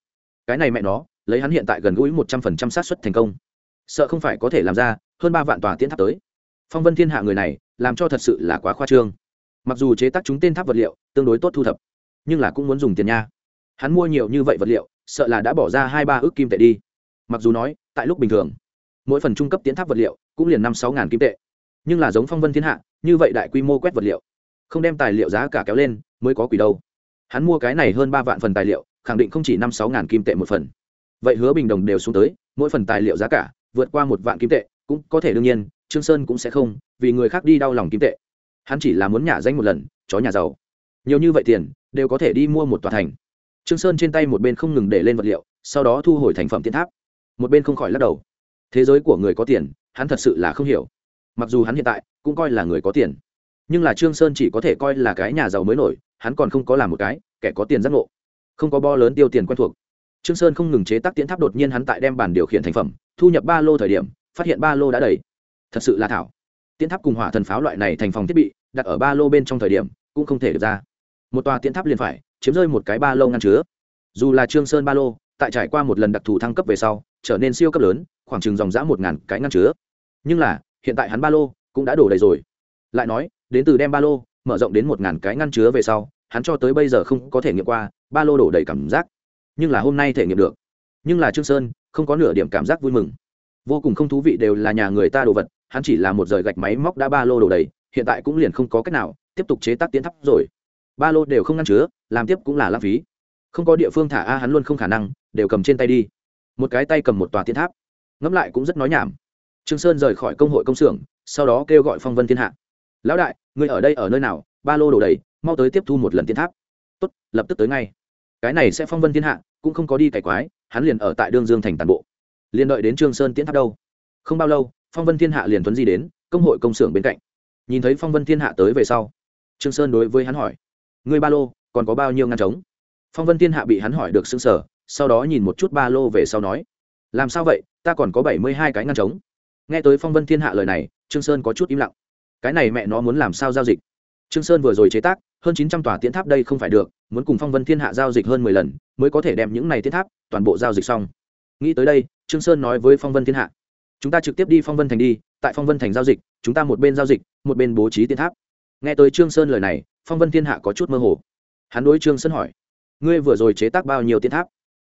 [SPEAKER 1] Cái này mẹ nó, lấy hắn hiện tại gần gũi một trăm phần trăm xác suất thành công. Sợ không phải có thể làm ra hơn ba vạn tòa tiến tháp tới. Phong vân thiên hạ người này, làm cho thật sự là quá khoa trương. Mặc dù chế tác chúng tên tháp vật liệu tương đối tốt thu thập, nhưng là cũng muốn dùng tiền nha hắn mua nhiều như vậy vật liệu, sợ là đã bỏ ra hai ba ước kim tệ đi. Mặc dù nói, tại lúc bình thường, mỗi phần trung cấp tiến tháp vật liệu cũng liền năm sáu ngàn kim tệ. Nhưng là giống phong vân thiên hạ, như vậy đại quy mô quét vật liệu, không đem tài liệu giá cả kéo lên, mới có quỷ đâu. Hắn mua cái này hơn ba vạn phần tài liệu, khẳng định không chỉ năm sáu ngàn kim tệ một phần. Vậy hứa bình đồng đều xuống tới, mỗi phần tài liệu giá cả vượt qua một vạn kim tệ, cũng có thể đương nhiên, trương sơn cũng sẽ không, vì người khác đi đau lòng kim tệ. Hắn chỉ là muốn nhả danh một lần, chó nhà giàu. Nhiều như vậy tiền, đều có thể đi mua một tòa thành trương sơn trên tay một bên không ngừng để lên vật liệu, sau đó thu hồi thành phẩm tiến tháp. Một bên không khỏi lắc đầu. Thế giới của người có tiền, hắn thật sự là không hiểu. Mặc dù hắn hiện tại cũng coi là người có tiền, nhưng là trương sơn chỉ có thể coi là cái nhà giàu mới nổi, hắn còn không có làm một cái, kẻ có tiền giác ngộ. Không có bo lớn tiêu tiền quen thuộc. Trương sơn không ngừng chế tác tiến tháp đột nhiên hắn tại đem bản điều khiển thành phẩm, thu nhập ba lô thời điểm, phát hiện ba lô đã đầy. Thật sự là thảo. Tiến tháp cùng hỏa thần pháo loại này thành phòng thiết bị, đặt ở ba lô bên trong thời điểm, cũng không thể được ra một tòa tiến tháp liền phải, chiếm rơi một cái ba lô ngăn chứa. Dù là trương sơn ba lô, tại trải qua một lần đặc thù thăng cấp về sau, trở nên siêu cấp lớn, khoảng chừng dòng dã một ngàn cái ngăn chứa. Nhưng là, hiện tại hắn ba lô cũng đã đổ đầy rồi. Lại nói, đến từ đem ba lô mở rộng đến một ngàn cái ngăn chứa về sau, hắn cho tới bây giờ không có thể nghiệm qua ba lô đổ đầy cảm giác. Nhưng là hôm nay thể nghiệm được. Nhưng là trương sơn không có nửa điểm cảm giác vui mừng. Vô cùng không thú vị đều là nhà người ta đồ vật, hắn chỉ là một rời gạch máy móc đã ba lô đổ đầy, hiện tại cũng liền không có cách nào tiếp tục chế tác tiến thắp rồi ba lô đều không ngăn chứa, làm tiếp cũng là lãng phí. Không có địa phương thả a hắn luôn không khả năng, đều cầm trên tay đi. Một cái tay cầm một tòa thiên tháp. Ngẫm lại cũng rất nói nhảm. Trương sơn rời khỏi công hội công xưởng, sau đó kêu gọi phong vân thiên hạ. Lão đại người ở đây ở nơi nào? Ba lô đổ đầy, mau tới tiếp thu một lần thiên tháp. Tốt, lập tức tới ngay. Cái này sẽ phong vân thiên hạ, cũng không có đi cải quái, hắn liền ở tại đương dương thành toàn bộ. Liền đợi đến trương sơn tiến tháp đâu. Không bao lâu, phong vân thiên hạ liền tuấn di đến công hội công xưởng bên cạnh. Nhìn thấy phong vân thiên hạ tới về sau, trương sơn đối với hắn hỏi ngươi ba lô, còn có bao nhiêu ngăn trống? Phong vân thiên hạ bị hắn hỏi được xưng sở sau đó nhìn một chút ba lô về sau nói, làm sao vậy? Ta còn có bảy mươi hai cái ngăn trống. Nghe tới phong vân thiên hạ lời này, trương sơn có chút im lặng. Cái này mẹ nó muốn làm sao giao dịch? Trương sơn vừa rồi chế tác, hơn chín trăm tòa tiến tháp đây không phải được, muốn cùng phong vân thiên hạ giao dịch hơn mười lần, mới có thể đem những này tiến tháp toàn bộ giao dịch xong. Nghĩ tới đây, trương sơn nói với phong vân thiên hạ, chúng ta trực tiếp đi phong vân thành đi, tại phong vân thành giao dịch, chúng ta một bên giao dịch, một bên bố trí tiến tháp. Nghe tới trương sơn lời này phong vân thiên hạ có chút mơ hồ. Hắn đối trương sơn hỏi, ngươi vừa rồi chế tác bao nhiêu tiến tháp?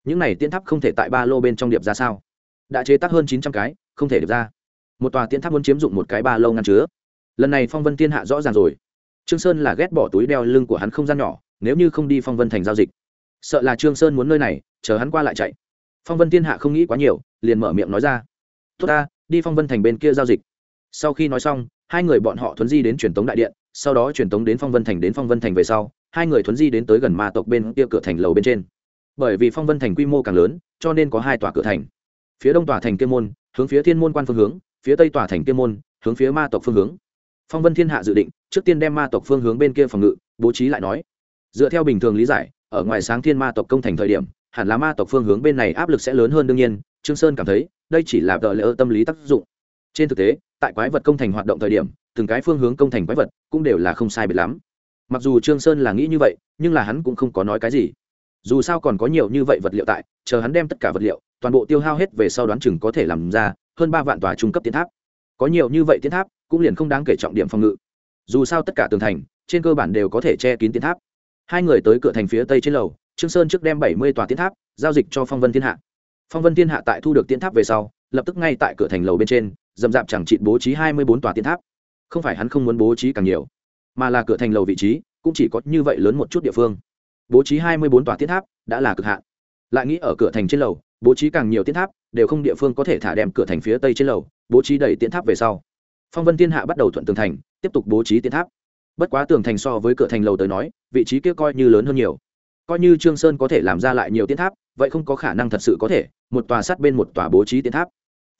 [SPEAKER 1] Những này tiến tháp không thể tại ba lô bên trong điệp ra sao? Đã chế tác hơn chín trăm cái, không thể điệp ra. Một tòa tiến tháp muốn chiếm dụng một cái ba lô ngăn chứa. Lần này phong vân thiên hạ rõ ràng rồi. Trương sơn là ghét bỏ túi đeo lưng của hắn không gian nhỏ, nếu như không đi phong vân thành giao dịch. Sợ là trương sơn muốn nơi này, chờ hắn qua lại chạy. Phong vân thiên hạ không nghĩ quá nhiều, liền mở miệng nói ra, tốt ta, đi phong vân thành bên kia giao dịch. Sau khi nói xong, hai người bọn họ thuấn di đến truyền tống đại điện sau đó truyền tống đến phong vân thành, đến phong vân thành về sau, hai người thuấn di đến tới gần ma tộc bên kia cửa thành lầu bên trên. Bởi vì phong vân thành quy mô càng lớn, cho nên có hai tòa cửa thành. Phía đông tòa thành kiêm môn, hướng phía thiên môn quan phương hướng, phía tây tòa thành kiêm môn, hướng phía ma tộc phương hướng. Phong vân thiên hạ dự định, trước tiên đem ma tộc phương hướng bên kia phòng ngự, bố trí lại nói. Dựa theo bình thường lý giải, ở ngoài sáng thiên ma tộc công thành thời điểm, hẳn là ma tộc phương hướng bên này áp lực sẽ lớn hơn đương nhiên, trương sơn cảm thấy, đây chỉ là đợi lỡ tâm lý tác dụng. Trên thực tế, tại quái vật công thành hoạt động thời điểm từng cái phương hướng công thành quái vật cũng đều là không sai biệt lắm. Mặc dù trương sơn là nghĩ như vậy, nhưng là hắn cũng không có nói cái gì. Dù sao còn có nhiều như vậy vật liệu tại, chờ hắn đem tất cả vật liệu, toàn bộ tiêu hao hết về sau đoán chừng có thể làm ra hơn ba vạn tòa trung cấp tiến tháp. Có nhiều như vậy tiến tháp cũng liền không đáng kể trọng điểm phòng ngự. Dù sao tất cả tường thành, trên cơ bản đều có thể che kín tiến tháp. Hai người tới cửa thành phía tây trên lầu, trương sơn trước đem bảy mươi tòa tiến tháp giao dịch cho phong vân thiên hạ. Phong vân thiên hạ tại thu được tiến tháp về sau, lập tức ngay tại cửa thành lầu bên trên dầm dạp chẳng trị bố trí hai mươi bốn tòa tiến tháp không phải hắn không muốn bố trí càng nhiều, mà là cửa thành lầu vị trí cũng chỉ có như vậy lớn một chút địa phương. Bố trí hai mươi bốn tòa tiến tháp đã là cực hạn. Lại nghĩ ở cửa thành trên lầu, bố trí càng nhiều tiến tháp đều không địa phương có thể thả đem cửa thành phía tây trên lầu, bố trí đầy tiến tháp về sau. Phong vân thiên hạ bắt đầu thuận tường thành, tiếp tục bố trí tiến tháp. Bất quá tường thành so với cửa thành lầu tới nói, vị trí kia coi như lớn hơn nhiều. Coi như trương sơn có thể làm ra lại nhiều tiến tháp, vậy không có khả năng thật sự có thể, một tòa sát bên một tòa bố trí tiến tháp.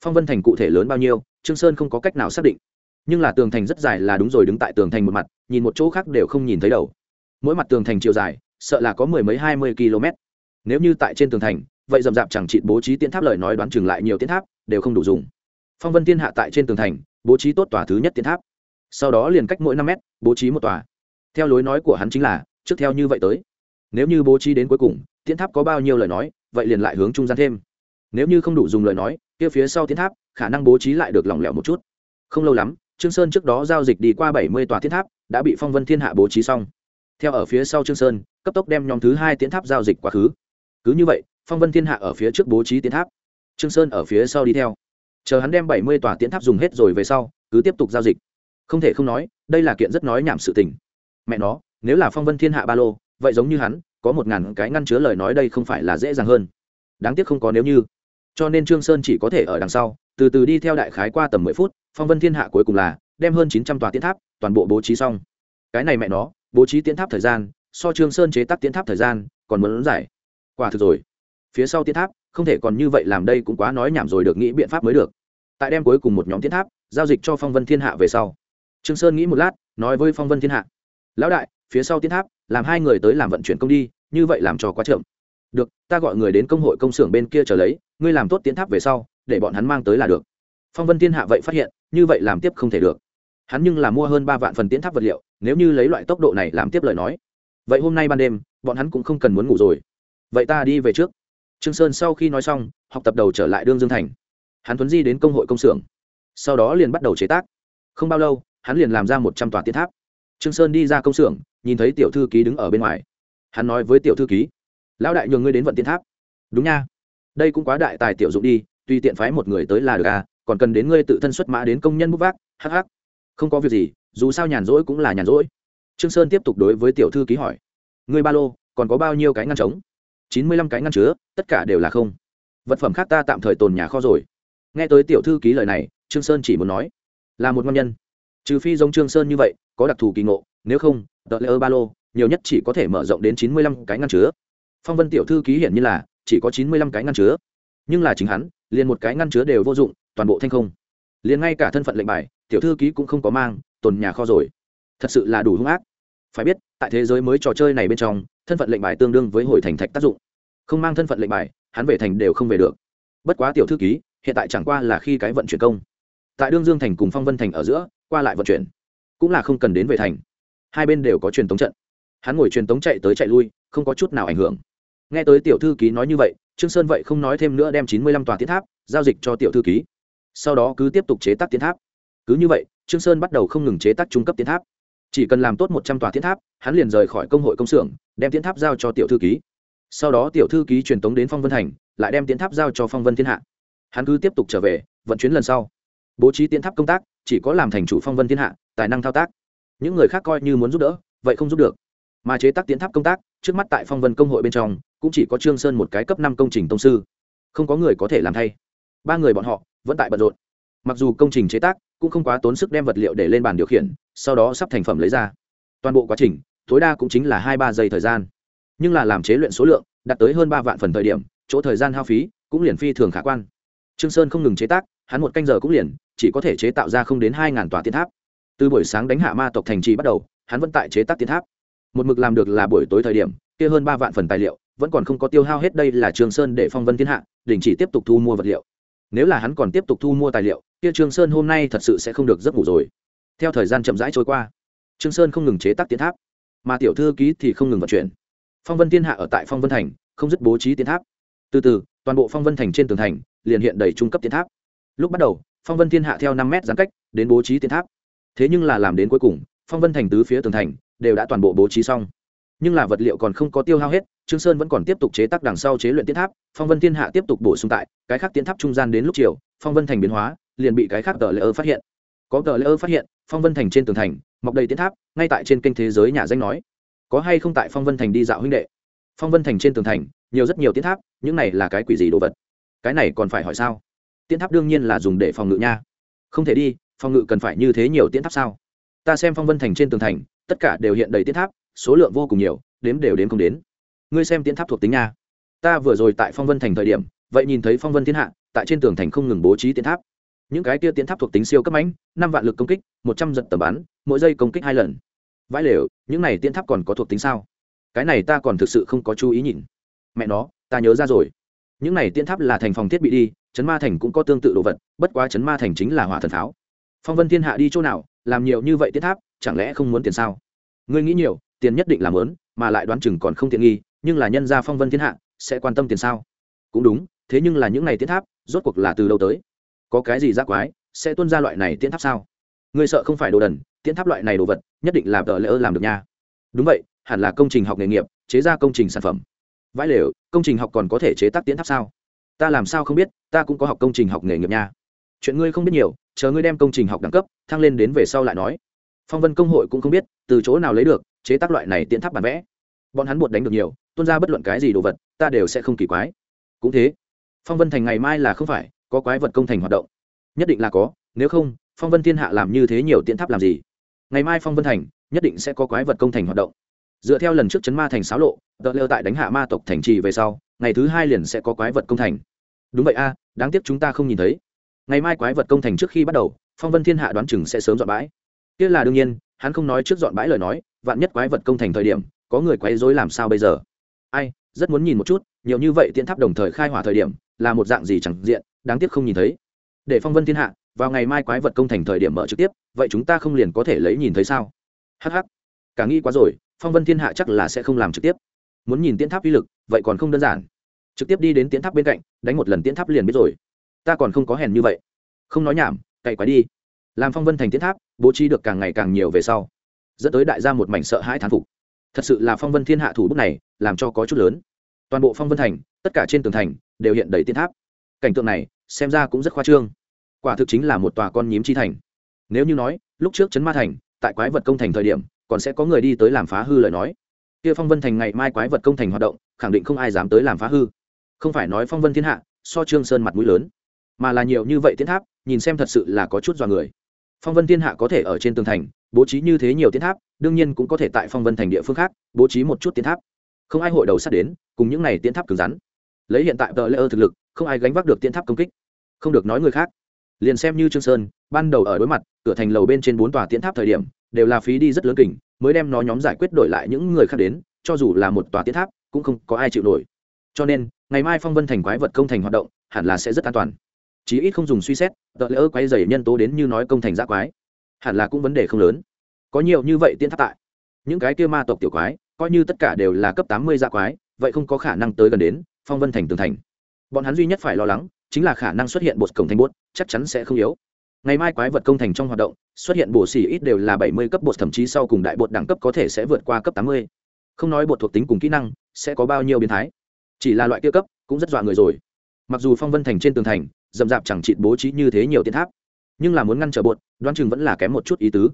[SPEAKER 1] Phong vân thành cụ thể lớn bao nhiêu, trương sơn không có cách nào xác định nhưng là tường thành rất dài là đúng rồi, đứng tại tường thành một mặt, nhìn một chỗ khác đều không nhìn thấy đầu. Mỗi mặt tường thành chiều dài, sợ là có mười mấy, hai mươi km. Nếu như tại trên tường thành, vậy dầm dạp chẳng trị bố trí tiến tháp lời nói đoán chừng lại nhiều tiến tháp, đều không đủ dùng. Phong vân thiên hạ tại trên tường thành, bố trí tốt tòa thứ nhất tiến tháp. Sau đó liền cách mỗi năm mét, bố trí một tòa. Theo lối nói của hắn chính là, trước theo như vậy tới. Nếu như bố trí đến cuối cùng tiến tháp có bao nhiêu lời nói, vậy liền lại hướng trung gian thêm. Nếu như không đủ dùng lời nói, kia phía sau tiến tháp, khả năng bố trí lại được lỏng lẻo một chút. Không lâu lắm trương sơn trước đó giao dịch đi qua bảy mươi tòa thiên tháp, đã bị phong vân thiên hạ bố trí xong. Theo ở phía sau trương sơn, cấp tốc đem nhóm thứ hai tiến tháp giao dịch quá khứ. Cứ như vậy, phong vân thiên hạ ở phía trước bố trí tiến tháp. Trương sơn ở phía sau đi theo. Chờ hắn đem bảy mươi tòa tiến tháp dùng hết rồi về sau, cứ tiếp tục giao dịch. Không thể không nói, đây là kiện rất nói nhảm sự tình. Mẹ nó, nếu là phong vân thiên hạ ba lô, vậy giống như hắn, có một ngàn cái ngăn chứa lời nói đây không phải là dễ dàng hơn. Đáng tiếc không có nếu như. Cho nên trương sơn chỉ có thể ở đằng sau từ từ đi theo đại khái qua tầm mười phút, phong vân thiên hạ cuối cùng là đem hơn chín trăm tòa tiến tháp toàn bộ bố trí xong. Cái này mẹ nó, bố trí tiến tháp thời gian, so trương sơn chế tác tiến tháp thời gian còn muốn giải quả thực rồi. Phía sau tiến tháp, không thể còn như vậy làm đây cũng quá nói nhảm rồi được nghĩ biện pháp mới được. Tại đem cuối cùng một nhóm tiến tháp giao dịch cho phong vân thiên hạ về sau. Trương sơn nghĩ một lát, nói với phong vân thiên hạ. Lão đại, phía sau tiến tháp, làm hai người tới làm vận chuyển công đi, như vậy làm cho quá chậm. Được, ta gọi người đến công hội công xưởng bên kia trở lấy, ngươi làm tốt tiến tháp về sau để bọn hắn mang tới là được. Phong vân thiên hạ vậy phát hiện, như vậy làm tiếp không thể được. Hắn nhưng là mua hơn ba vạn phần tiến tháp vật liệu, nếu như lấy loại tốc độ này làm tiếp lời nói. Vậy hôm nay ban đêm, bọn hắn cũng không cần muốn ngủ rồi. Vậy ta đi về trước. Trương sơn sau khi nói xong, học tập đầu trở lại đương dương thành. Hắn tuấn di đến công hội công xưởng. Sau đó liền bắt đầu chế tác. Không bao lâu, hắn liền làm ra một trăm tòa tiến tháp. Trương sơn đi ra công xưởng, nhìn thấy tiểu thư ký đứng ở bên ngoài. Hắn nói với tiểu thư ký, lão đại nhường ngươi đến vận tiến tháp. Đúng nha. Đây cũng quá đại tài tiểu dụng đi tùy tiện phái một người tới là được à còn cần đến ngươi tự thân xuất mã đến công nhân bút vác hh không có việc gì, dù sao nhàn rỗi cũng là nhàn rỗi. Trương sơn tiếp tục đối với tiểu thư ký hỏi. Ngươi ba lô, còn có bao nhiêu cái ngăn trống? Chín mươi lăm cái ngăn chứa, tất cả đều là không. Vật phẩm khác ta tạm thời tồn nhà kho rồi. Nghe tới tiểu thư ký lời này, trương sơn chỉ muốn nói. Là một ngon nhân. Trừ phi giống trương sơn như vậy, có đặc thù kỳ ngộ, nếu không tờ lễ ơ ba lô, nhiều nhất chỉ có thể mở rộng đến chín mươi lăm cái ngăn chứa. Phong vân tiểu thư ký hiển như là, chỉ có chín mươi lăm cái ngăn chứa nhưng là chính hắn, liền một cái ngăn chứa đều vô dụng, toàn bộ thanh không. Liền ngay cả thân phận lệnh bài, tiểu thư ký cũng không có mang, tồn nhà kho rồi. Thật sự là đủ hung ác. Phải biết, tại thế giới mới trò chơi này bên trong, thân phận lệnh bài tương đương với hồi thành thạch tác dụng. Không mang thân phận lệnh bài, hắn về thành đều không về được. Bất quá tiểu thư ký, hiện tại chẳng qua là khi cái vận chuyển công. Tại đương dương thành cùng phong vân thành ở giữa, qua lại vận chuyển. Cũng là không cần đến về thành. Hai bên đều có truyền tống trận. Hắn ngồi truyền tống chạy tới chạy lui, không có chút nào ảnh hưởng. Nghe tới tiểu thư ký nói như vậy trương sơn vậy không nói thêm nữa đem chín mươi lăm tòa tiến tháp giao dịch cho tiểu thư ký. Sau đó cứ tiếp tục chế tác tiến tháp. Cứ như vậy, trương sơn bắt đầu không ngừng chế tác trung cấp tiến tháp. Chỉ cần làm tốt một trăm tòa tiến tháp, hắn liền rời khỏi công hội công xưởng, đem tiến tháp giao cho tiểu thư ký. Sau đó tiểu thư ký truyền tống đến phong vân thành, lại đem tiến tháp giao cho phong vân thiên hạ. Hắn cứ tiếp tục trở về, vận chuyến lần sau. Bố trí tiến tháp công tác, chỉ có làm thành chủ phong vân thiên hạ, tài năng thao tác. Những người khác coi như muốn giúp đỡ, vậy không giúp được mà chế tác tiến tháp công tác, trước mắt tại phong vân công hội bên trong, cũng chỉ có trương sơn một cái cấp năm công trình tông sư. Không có người có thể làm thay. Ba người bọn họ vẫn tại bận rộn. Mặc dù công trình chế tác cũng không quá tốn sức đem vật liệu để lên bàn điều khiển, sau đó sắp thành phẩm lấy ra. Toàn bộ quá trình, tối đa cũng chính là hai ba giây thời gian. Nhưng là làm chế luyện số lượng, đạt tới hơn ba vạn phần thời điểm, chỗ thời gian hao phí cũng liền phi thường khả quan. Trương sơn không ngừng chế tác, hắn một canh giờ cũng liền, chỉ có thể chế tạo ra không đến hai ngàn tòa tiên tháp. Từ buổi sáng đánh hạ ma tộc thành trì bắt đầu, hắn vẫn tại chế tác tiến tháp một mực làm được là buổi tối thời điểm, kia hơn ba vạn phần tài liệu, vẫn còn không có tiêu hao hết, đây là trương sơn để phong vân thiên hạ, đình chỉ tiếp tục thu mua vật liệu. Nếu là hắn còn tiếp tục thu mua tài liệu, kia trương sơn hôm nay thật sự sẽ không được giấc ngủ rồi. Theo thời gian chậm rãi trôi qua, trương sơn không ngừng chế tác tiến tháp, mà tiểu thư ký thì không ngừng vận chuyển. Phong vân thiên hạ ở tại phong vân thành, không dứt bố trí tiến tháp. Từ từ, toàn bộ phong vân thành trên tường thành, liền hiện đầy trung cấp tiến tháp. Lúc bắt đầu, phong vân thiên hạ theo năm mét giãn cách, đến bố trí tiến tháp. Thế nhưng là làm đến cuối cùng, phong vân thành tứ phía tường thành đều đã toàn bộ bố trí xong. Nhưng là vật liệu còn không có tiêu hao hết, trương sơn vẫn còn tiếp tục chế tác đằng sau chế luyện tiến tháp, phong vân thiên hạ tiếp tục bổ sung tại, cái khác tiến tháp trung gian đến lúc chiều, phong vân thành biến hóa, liền bị cái khác tờ lễ ơ phát hiện. Có tờ lễ ơ phát hiện, phong vân thành trên tường thành, mọc đầy tiến tháp, ngay tại trên kênh thế giới nhà danh nói. Có hay không tại phong vân thành đi dạo huynh đệ? Phong vân thành trên tường thành, nhiều rất nhiều tiến tháp, những này là cái quỷ gì đồ vật? Cái này còn phải hỏi sao? Tiến tháp đương nhiên là dùng để phòng ngự nha. Không thể đi, phòng ngự cần phải như thế nhiều tiến tháp sao? Ta xem phong vân thành trên tường thành tất cả đều hiện đầy tiến tháp, số lượng vô cùng nhiều, đếm đều đếm không đến. Ngươi xem tiến tháp thuộc tính nha. Ta vừa rồi tại phong vân thành thời điểm, vậy nhìn thấy phong vân thiên hạ, tại trên tường thành không ngừng bố trí tiến tháp. Những cái kia tiến tháp thuộc tính siêu cấp ánh năm vạn lực công kích, một trăm giật tầm bắn, mỗi giây công kích hai lần. Vãi lều, những này tiến tháp còn có thuộc tính sao? Cái này ta còn thực sự không có chú ý nhìn. Mẹ nó, ta nhớ ra rồi. Những này tiến tháp là thành phòng thiết bị đi, chấn ma thành cũng có tương tự đồ vật, bất quá chấn ma thành chính là hỏa thần pháo. Phong vân thiên hạ đi chỗ nào, làm nhiều như vậy tiến tháp chẳng lẽ không muốn tiền sao? Ngươi nghĩ nhiều, tiền nhất định là lớn mà lại đoán chừng còn không tiện nghi, nhưng là nhân gia phong vân thiên hạ, sẽ quan tâm tiền sao? Cũng đúng, thế nhưng là những này tiến tháp, rốt cuộc là từ đâu tới? Có cái gì rác quái, sẽ tuân ra loại này tiến tháp sao? Ngươi sợ không phải đồ đần tiến tháp loại này đồ vật, nhất định là tờ lỡ làm được nha. Đúng vậy, hẳn là công trình học nghề nghiệp, chế ra công trình sản phẩm. Vãi lều, công trình học còn có thể chế tác tiến tháp sao? Ta làm sao không biết, ta cũng có học công trình học nghề nghiệp nha. Chuyện ngươi không biết nhiều, chờ ngươi đem công trình học đẳng cấp, thăng lên đến về sau lại nói phong vân công hội cũng không biết từ chỗ nào lấy được, chế tác loại này tiến tháp bản vẽ. Bọn hắn buộc đánh được nhiều tuân ra bất luận cái gì đồ vật, ta đều sẽ không kỳ quái. Cũng thế, phong vân thành ngày mai là không phải, có quái vật công thành hoạt động. Nhất định là có, nếu không, phong vân thiên hạ làm như thế nhiều tiễn tháp làm gì? Ngày mai phong vân thành, nhất định sẽ có quái vật công thành hoạt động. Dựa theo lần trước chấn ma thành xáo lộ đợt lêu tại đánh hạ ma tộc thành trì về sau, ngày thứ hai liền sẽ có quái vật công thành. Đúng vậy a, đáng tiếc chúng ta không nhìn thấy. Ngày mai quái vật công thành trước khi bắt đầu, phong vân thiên hạ đoán chừng sẽ sớm dọn bãi kia là đương nhiên, hắn không nói trước dọn bãi lời nói, vạn nhất quái vật công thành thời điểm, có người quấy rối làm sao bây giờ? Ai, rất muốn nhìn một chút, nhiều như vậy tiễn tháp đồng thời khai hỏa thời điểm, là một dạng gì chẳng diện, đáng tiếc không nhìn thấy. Để phong vân thiên hạ, vào ngày mai quái vật công thành thời điểm mở trực tiếp, vậy chúng ta không liền có thể lấy nhìn thấy sao? Hh cả nghĩ quá rồi, phong vân thiên hạ chắc là sẽ không làm trực tiếp. Muốn nhìn tiễn tháp uy lực, vậy còn không đơn giản. Trực tiếp đi đến tiễn tháp bên cạnh, đánh một lần tiễn tháp liền biết rồi. Ta còn không có hèn như vậy. Không nói nhảm cậy quái đi làm phong vân thành tiến tháp, bố trí được càng ngày càng nhiều về sau, dẫn tới đại gia một mảnh sợ hãi thán phục. Thật sự là phong vân thiên hạ thủ bút này, làm cho có chút lớn. Toàn bộ phong vân thành, tất cả trên tường thành, đều hiện đầy tiên tháp. Cảnh tượng này, xem ra cũng rất khoa trương. Quả thực chính là một tòa con nhím chi thành. Nếu như nói, lúc trước chấn ma thành, tại quái vật công thành thời điểm, còn sẽ có người đi tới làm phá hư lời nói. Kia phong vân thành ngày mai quái vật công thành hoạt động, khẳng định không ai dám tới làm phá hư. Không phải nói phong vân thiên hạ, so trương sơn mặt mũi lớn, mà là nhiều như vậy tiến tháp, nhìn xem thật sự là có chút dọa người phong vân thiên hạ có thể ở trên tường thành, bố trí như thế nhiều tiến tháp, đương nhiên cũng có thể tại phong vân thành địa phương khác, bố trí một chút tiến tháp. Không ai hội đầu sát đến, cùng những này tiến tháp cứng rắn. Lấy hiện tại tờ lễ ơ thực lực, không ai gánh vác được tiến tháp công kích. Không được nói người khác. Liền xem như trương sơn, ban đầu ở đối mặt, cửa thành lầu bên trên bốn tòa tiến tháp thời điểm, đều là phí đi rất lớn kình, mới đem nó nhóm giải quyết đổi lại những người khác đến, cho dù là một tòa tiến tháp, cũng không có ai chịu nổi. Cho nên, ngày mai phong vân thành quái vật công thành hoạt động, hẳn là sẽ rất an toàn chí ít không dùng suy xét, tợ lỡ quay dày nhân tố đến như nói công thành giã quái. Hẳn là cũng vấn đề không lớn. Có nhiều như vậy tiên tháp tại. Những cái kia ma tộc tiểu quái, coi như tất cả đều là cấp tám mươi dạ quái, vậy không có khả năng tới gần đến phong vân thành tường thành. Bọn hắn duy nhất phải lo lắng, chính là khả năng xuất hiện bột cổng thành bốt chắc chắn sẽ không yếu. Ngày mai quái vật công thành trong hoạt động, xuất hiện bổ xỉ ít đều là bảy mươi cấp bột, thậm chí sau cùng đại bột đẳng cấp có thể sẽ vượt qua cấp tám mươi. Không nói bột thuộc tính cùng kỹ năng, sẽ có bao nhiêu biến thái. Chỉ là loại kia cấp, cũng rất dọa người rồi. Mặc dù phong vân thành trên tường thành dậm dạp chẳng chịt bố trí như thế nhiều tiến tháp. Nhưng là muốn ngăn trở bột, đoán chừng vẫn là kém một chút ý tứ.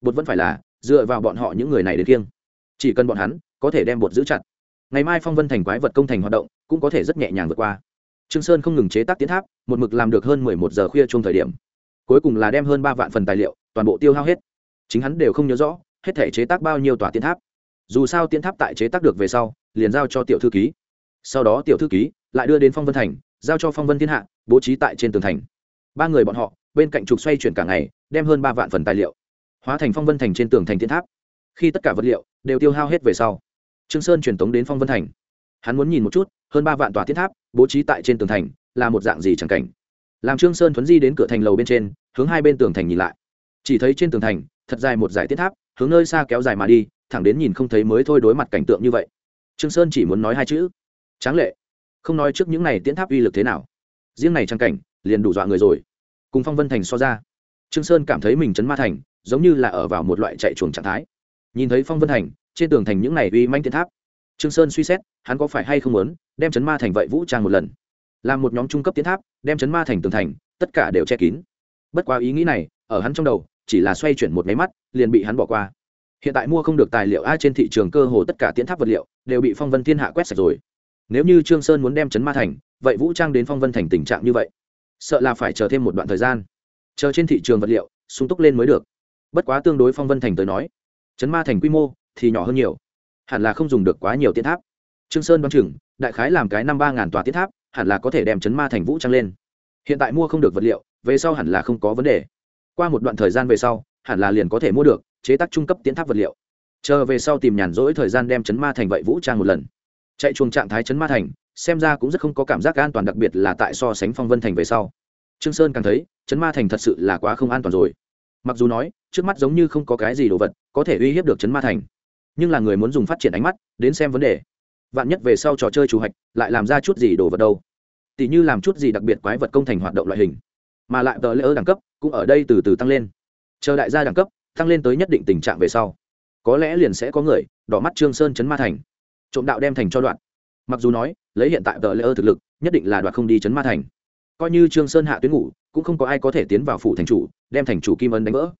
[SPEAKER 1] Bột vẫn phải là dựa vào bọn họ những người này đến kiêng. Chỉ cần bọn hắn có thể đem bột giữ chặt. Ngày mai phong vân thành quái vật công thành hoạt động, cũng có thể rất nhẹ nhàng vượt qua. Trương sơn không ngừng chế tác tiến tháp, một mực làm được hơn mười một giờ khuya chung thời điểm. Cuối cùng là đem hơn ba vạn phần tài liệu, toàn bộ tiêu hao hết. Chính hắn đều không nhớ rõ, hết thể chế tác bao nhiêu tòa tiến tháp. Dù sao tiến tháp tại chế tác được về sau, liền giao cho tiểu thư ký. Sau đó tiểu thư ký lại đưa đến phong vân thành, giao cho phong vân thiên hạ bố trí tại trên tường thành. Ba người bọn họ, bên cạnh trục xoay chuyển cả ngày, đem hơn ba vạn phần tài liệu hóa thành phong vân thành trên tường thành thiên tháp. Khi tất cả vật liệu đều tiêu hao hết về sau, trương sơn truyền tống đến phong vân thành. Hắn muốn nhìn một chút, hơn ba vạn tòa thiên tháp bố trí tại trên tường thành là một dạng gì chẳng cảnh. Làm trương sơn thuấn di đến cửa thành lầu bên trên, hướng hai bên tường thành nhìn lại. Chỉ thấy trên tường thành, thật dài một dải thiên tháp, hướng nơi xa kéo dài mà đi, thẳng đến nhìn không thấy mới thôi đối mặt cảnh tượng như vậy. Trương sơn chỉ muốn nói hai chữ. Tráng lệ. Không nói trước những này tiến tháp uy lực thế nào riêng này trang cảnh, liền đủ dọa người rồi. Cùng phong vân thành so ra, trương sơn cảm thấy mình chấn ma thành, giống như là ở vào một loại chạy chuồng trạng thái. Nhìn thấy phong vân thành, trên tường thành những này uy manh tiến tháp, trương sơn suy xét, hắn có phải hay không muốn đem chấn ma thành vậy vũ trang một lần? Làm một nhóm trung cấp tiến tháp, đem chấn ma thành tường thành, tất cả đều che kín. Bất quá ý nghĩ này, ở hắn trong đầu, chỉ là xoay chuyển một máy mắt, liền bị hắn bỏ qua. Hiện tại mua không được tài liệu, a, trên thị trường cơ hồ tất cả tiến tháp vật liệu đều bị phong vân thiên hạ quét sạch rồi. Nếu như trương sơn muốn đem chấn ma thành vậy vũ trang đến phong vân thành tình trạng như vậy, sợ là phải chờ thêm một đoạn thời gian. Chờ trên thị trường vật liệu, sung túc lên mới được. Bất quá tương đối phong vân thành tới nói, chấn ma thành quy mô thì nhỏ hơn nhiều, hẳn là không dùng được quá nhiều tiến tháp. Trương sơn đoán chừng, đại khái làm cái năm ba ngàn tòa tiến tháp, hẳn là có thể đem chấn ma thành vũ trang lên. Hiện tại mua không được vật liệu, về sau hẳn là không có vấn đề. Qua một đoạn thời gian về sau, hẳn là liền có thể mua được, chế tác trung cấp tiến tháp vật liệu. Chờ về sau tìm nhàn rỗi thời gian đem chấn ma thành vậy vũ trang một lần. Chạy chuồng trạng thái chấn ma thành xem ra cũng rất không có cảm giác an toàn, đặc biệt là tại so sánh phong vân thành về sau. Trương sơn càng thấy chấn ma thành thật sự là quá không an toàn rồi. Mặc dù nói, trước mắt giống như không có cái gì đồ vật có thể uy hiếp được chấn ma thành, nhưng là người muốn dùng phát triển ánh mắt đến xem vấn đề. Vạn nhất về sau trò chơi chủ hạch lại làm ra chút gì đồ vật đâu. Tỷ như làm chút gì đặc biệt quái vật công thành hoạt động loại hình. Mà lại tờ lễ ơ đẳng cấp cũng ở đây từ từ tăng lên. Chờ đại gia đẳng cấp tăng lên tới nhất định tình trạng về sau, có lẽ liền sẽ có người đỏ mắt trương sơn chấn ma thành. Trộm đạo đem thành cho đoạn mặc dù nói, lấy hiện tại tờ lễ ơ thực lực, nhất định là đoạt không đi chấn ma thành. Coi như trương sơn hạ tuyến ngủ, cũng không có ai có thể tiến vào phủ thành chủ, đem thành chủ kim ân đánh vỡ.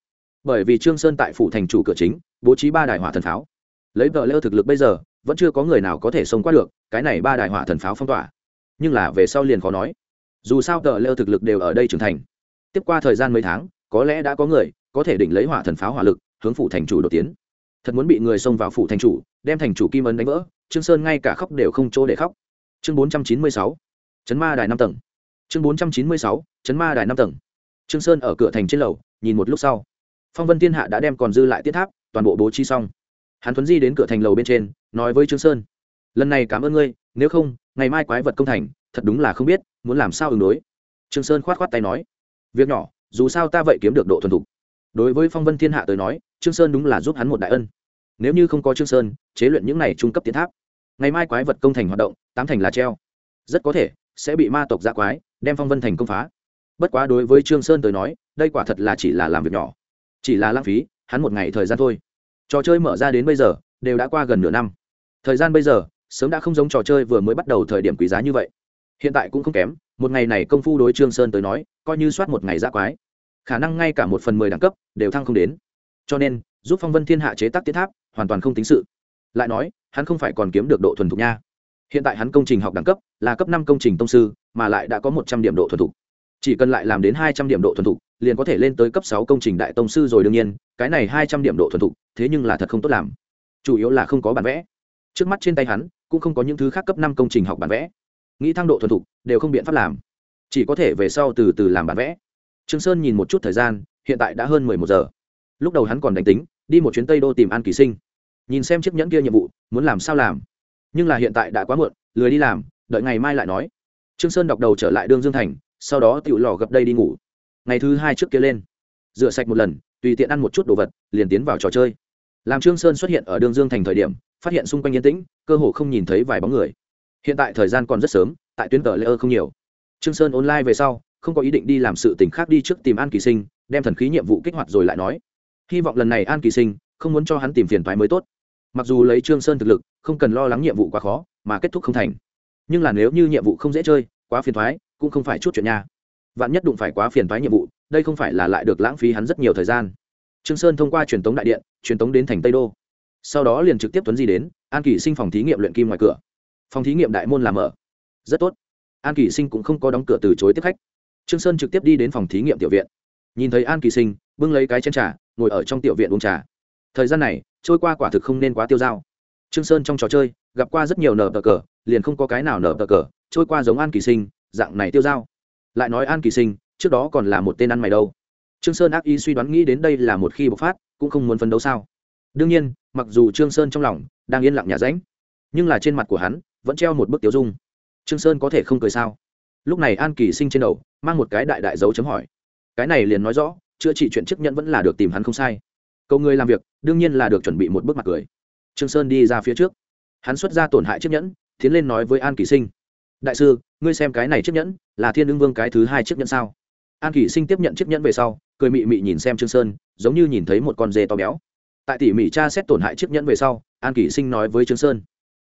[SPEAKER 1] Bởi vì trương sơn tại phủ thành chủ cửa chính, bố trí ba đài hỏa thần pháo. Lấy tờ lễ ơ thực lực bây giờ, vẫn chưa có người nào có thể sống qua được, cái này ba đài hỏa thần pháo phong tỏa. Nhưng là về sau liền khó nói. Dù sao tờ lễ ơ thực lực đều ở đây trưởng thành. Tiếp qua thời gian mấy tháng, có lẽ đã có người có thể định lấy hỏa thần pháo hỏa lực, hướng phủ thành chủ đột tiến. Thật muốn bị người xông vào phủ thành chủ, đem thành chủ kim ấn đánh vỡ trương sơn ngay cả khóc đều không chỗ để khóc. Chương bốn trăm chín mươi sáu, chấn ma đài năm tầng. Chương bốn trăm chín mươi sáu, chấn ma đài năm tầng. Trương sơn ở cửa thành trên lầu, nhìn một lúc sau. Phong vân thiên hạ đã đem còn dư lại tiết tháp, toàn bộ bố trí xong. Hắn thuấn di đến cửa thành lầu bên trên, nói với trương sơn, lần này cảm ơn ngươi, nếu không, ngày mai quái vật công thành, thật đúng là không biết, muốn làm sao ứng đối. Trương sơn khoát khoát tay nói, việc nhỏ, dù sao ta vậy kiếm được độ thuần thục. Đối với phong vân thiên hạ tới nói, trương sơn đúng là giúp hắn một đại ân. Nếu như không có trương sơn, chế luyện những này trung cấp tiến tháp ngày mai quái vật công thành hoạt động, tám thành là treo. Rất có thể, sẽ bị ma tộc giã quái, đem phong vân thành công phá. Bất quá đối với trương sơn tới nói, đây quả thật là chỉ là làm việc nhỏ. Chỉ là lãng phí, hắn một ngày thời gian thôi. Trò chơi mở ra đến bây giờ, đều đã qua gần nửa năm. Thời gian bây giờ, sớm đã không giống trò chơi vừa mới bắt đầu thời điểm quý giá như vậy. Hiện tại cũng không kém, một ngày này công phu đối trương sơn tới nói, coi như soát một ngày giã quái. Khả năng ngay cả một phần mười đẳng cấp, đều thăng không đến. Cho nên, giúp phong vân thiên hạ chế tác tiến tháp, hoàn toàn không tính sự. Lại nói hắn không phải còn kiếm được độ thuần thục nha. Hiện tại hắn công trình học đẳng cấp là cấp năm công trình tông sư, mà lại đã có một trăm điểm độ thuần thục. Chỉ cần lại làm đến hai trăm điểm độ thuần thục, liền có thể lên tới cấp sáu công trình đại tông sư rồi đương nhiên, cái này hai trăm điểm độ thuần thục, thế nhưng là thật không tốt làm. Chủ yếu là không có bản vẽ. Trước mắt trên tay hắn cũng không có những thứ khác cấp năm công trình học bản vẽ. Nghĩ thăng độ thuần thục đều không biện pháp làm. Chỉ có thể về sau từ từ làm bản vẽ. Trương sơn nhìn một chút thời gian, hiện tại đã hơn mười một giờ. Lúc đầu hắn còn đánh tính, đi một chuyến tây đô tìm an kỳ sinh nhìn xem chiếc nhẫn kia nhiệm vụ, muốn làm sao làm. Nhưng là hiện tại đã quá muộn, lười đi làm, đợi ngày mai lại nói. Trương sơn đọc đầu trở lại đương dương thành, sau đó tiểu lò gập đây đi ngủ. Ngày thứ hai trước kia lên, rửa sạch một lần, tùy tiện ăn một chút đồ vật, liền tiến vào trò chơi. Làm trương sơn xuất hiện ở đương dương thành thời điểm, phát hiện xung quanh yên tĩnh, cơ hồ không nhìn thấy vài bóng người. Hiện tại thời gian còn rất sớm, tại tuyến cờ lễ ơ không nhiều. Trương sơn online về sau, không có ý định đi làm sự tình khác đi trước tìm an kỳ sinh, đem thần khí nhiệm vụ kích hoạt rồi lại nói. Hy vọng lần này an kỳ sinh không muốn cho hắn tìm phiền toái mới tốt. Mặc dù lấy trương sơn thực lực, không cần lo lắng nhiệm vụ quá khó, mà kết thúc không thành. Nhưng là nếu như nhiệm vụ không dễ chơi, quá phiền toái, cũng không phải chút chuyện nha. Vạn nhất đụng phải quá phiền toái nhiệm vụ, đây không phải là lại được lãng phí hắn rất nhiều thời gian. Trương sơn thông qua truyền tống đại điện, truyền tống đến thành tây đô. Sau đó liền trực tiếp tuấn di đến, an kỳ sinh phòng thí nghiệm luyện kim ngoài cửa. Phòng thí nghiệm đại môn làm mở. Rất tốt. An kỳ sinh cũng không có đóng cửa từ chối tiếp khách. Trương sơn trực tiếp đi đến phòng thí nghiệm tiểu viện. Nhìn thấy an kỳ sinh, bưng lấy cái chén trà, ngồi ở trong tiểu viện uống trà thời gian này, trôi qua quả thực không nên quá tiêu dao. Trương sơn trong trò chơi, gặp qua rất nhiều nở tờ cờ, liền không có cái nào nở tờ cờ, trôi qua giống an kỳ sinh, dạng này tiêu dao. Lại nói an kỳ sinh, trước đó còn là một tên ăn mày đâu. Trương sơn ác ý suy đoán nghĩ đến đây là một khi bộc phát, cũng không muốn phấn đấu sao. Đương nhiên, mặc dù trương sơn trong lòng đang yên lặng nhà ránh nhưng là trên mặt của hắn vẫn treo một bức tiêu dung. Trương sơn có thể không cười sao? Lúc này an kỳ sinh trên đầu mang một cái đại đại dấu chấm hỏi. Cái này liền nói rõ, chữa trị chuyện chức nhận vẫn là được tìm hắn không sai câu người làm việc, đương nhiên là được chuẩn bị một bước mặt cười. Trương sơn đi ra phía trước. Hắn xuất ra tổn hại chiếc nhẫn, tiến lên nói với an kỳ sinh. Đại sư, ngươi xem cái này chiếc nhẫn, là thiên đương vương cái thứ hai chiếc nhẫn sao? An kỳ sinh tiếp nhận chiếc nhẫn về sau, cười mị mị nhìn xem trương sơn, giống như nhìn thấy một con dê to béo. Tại tỉ mỉ tra xét tổn hại chiếc nhẫn về sau, an kỳ sinh nói với trương sơn.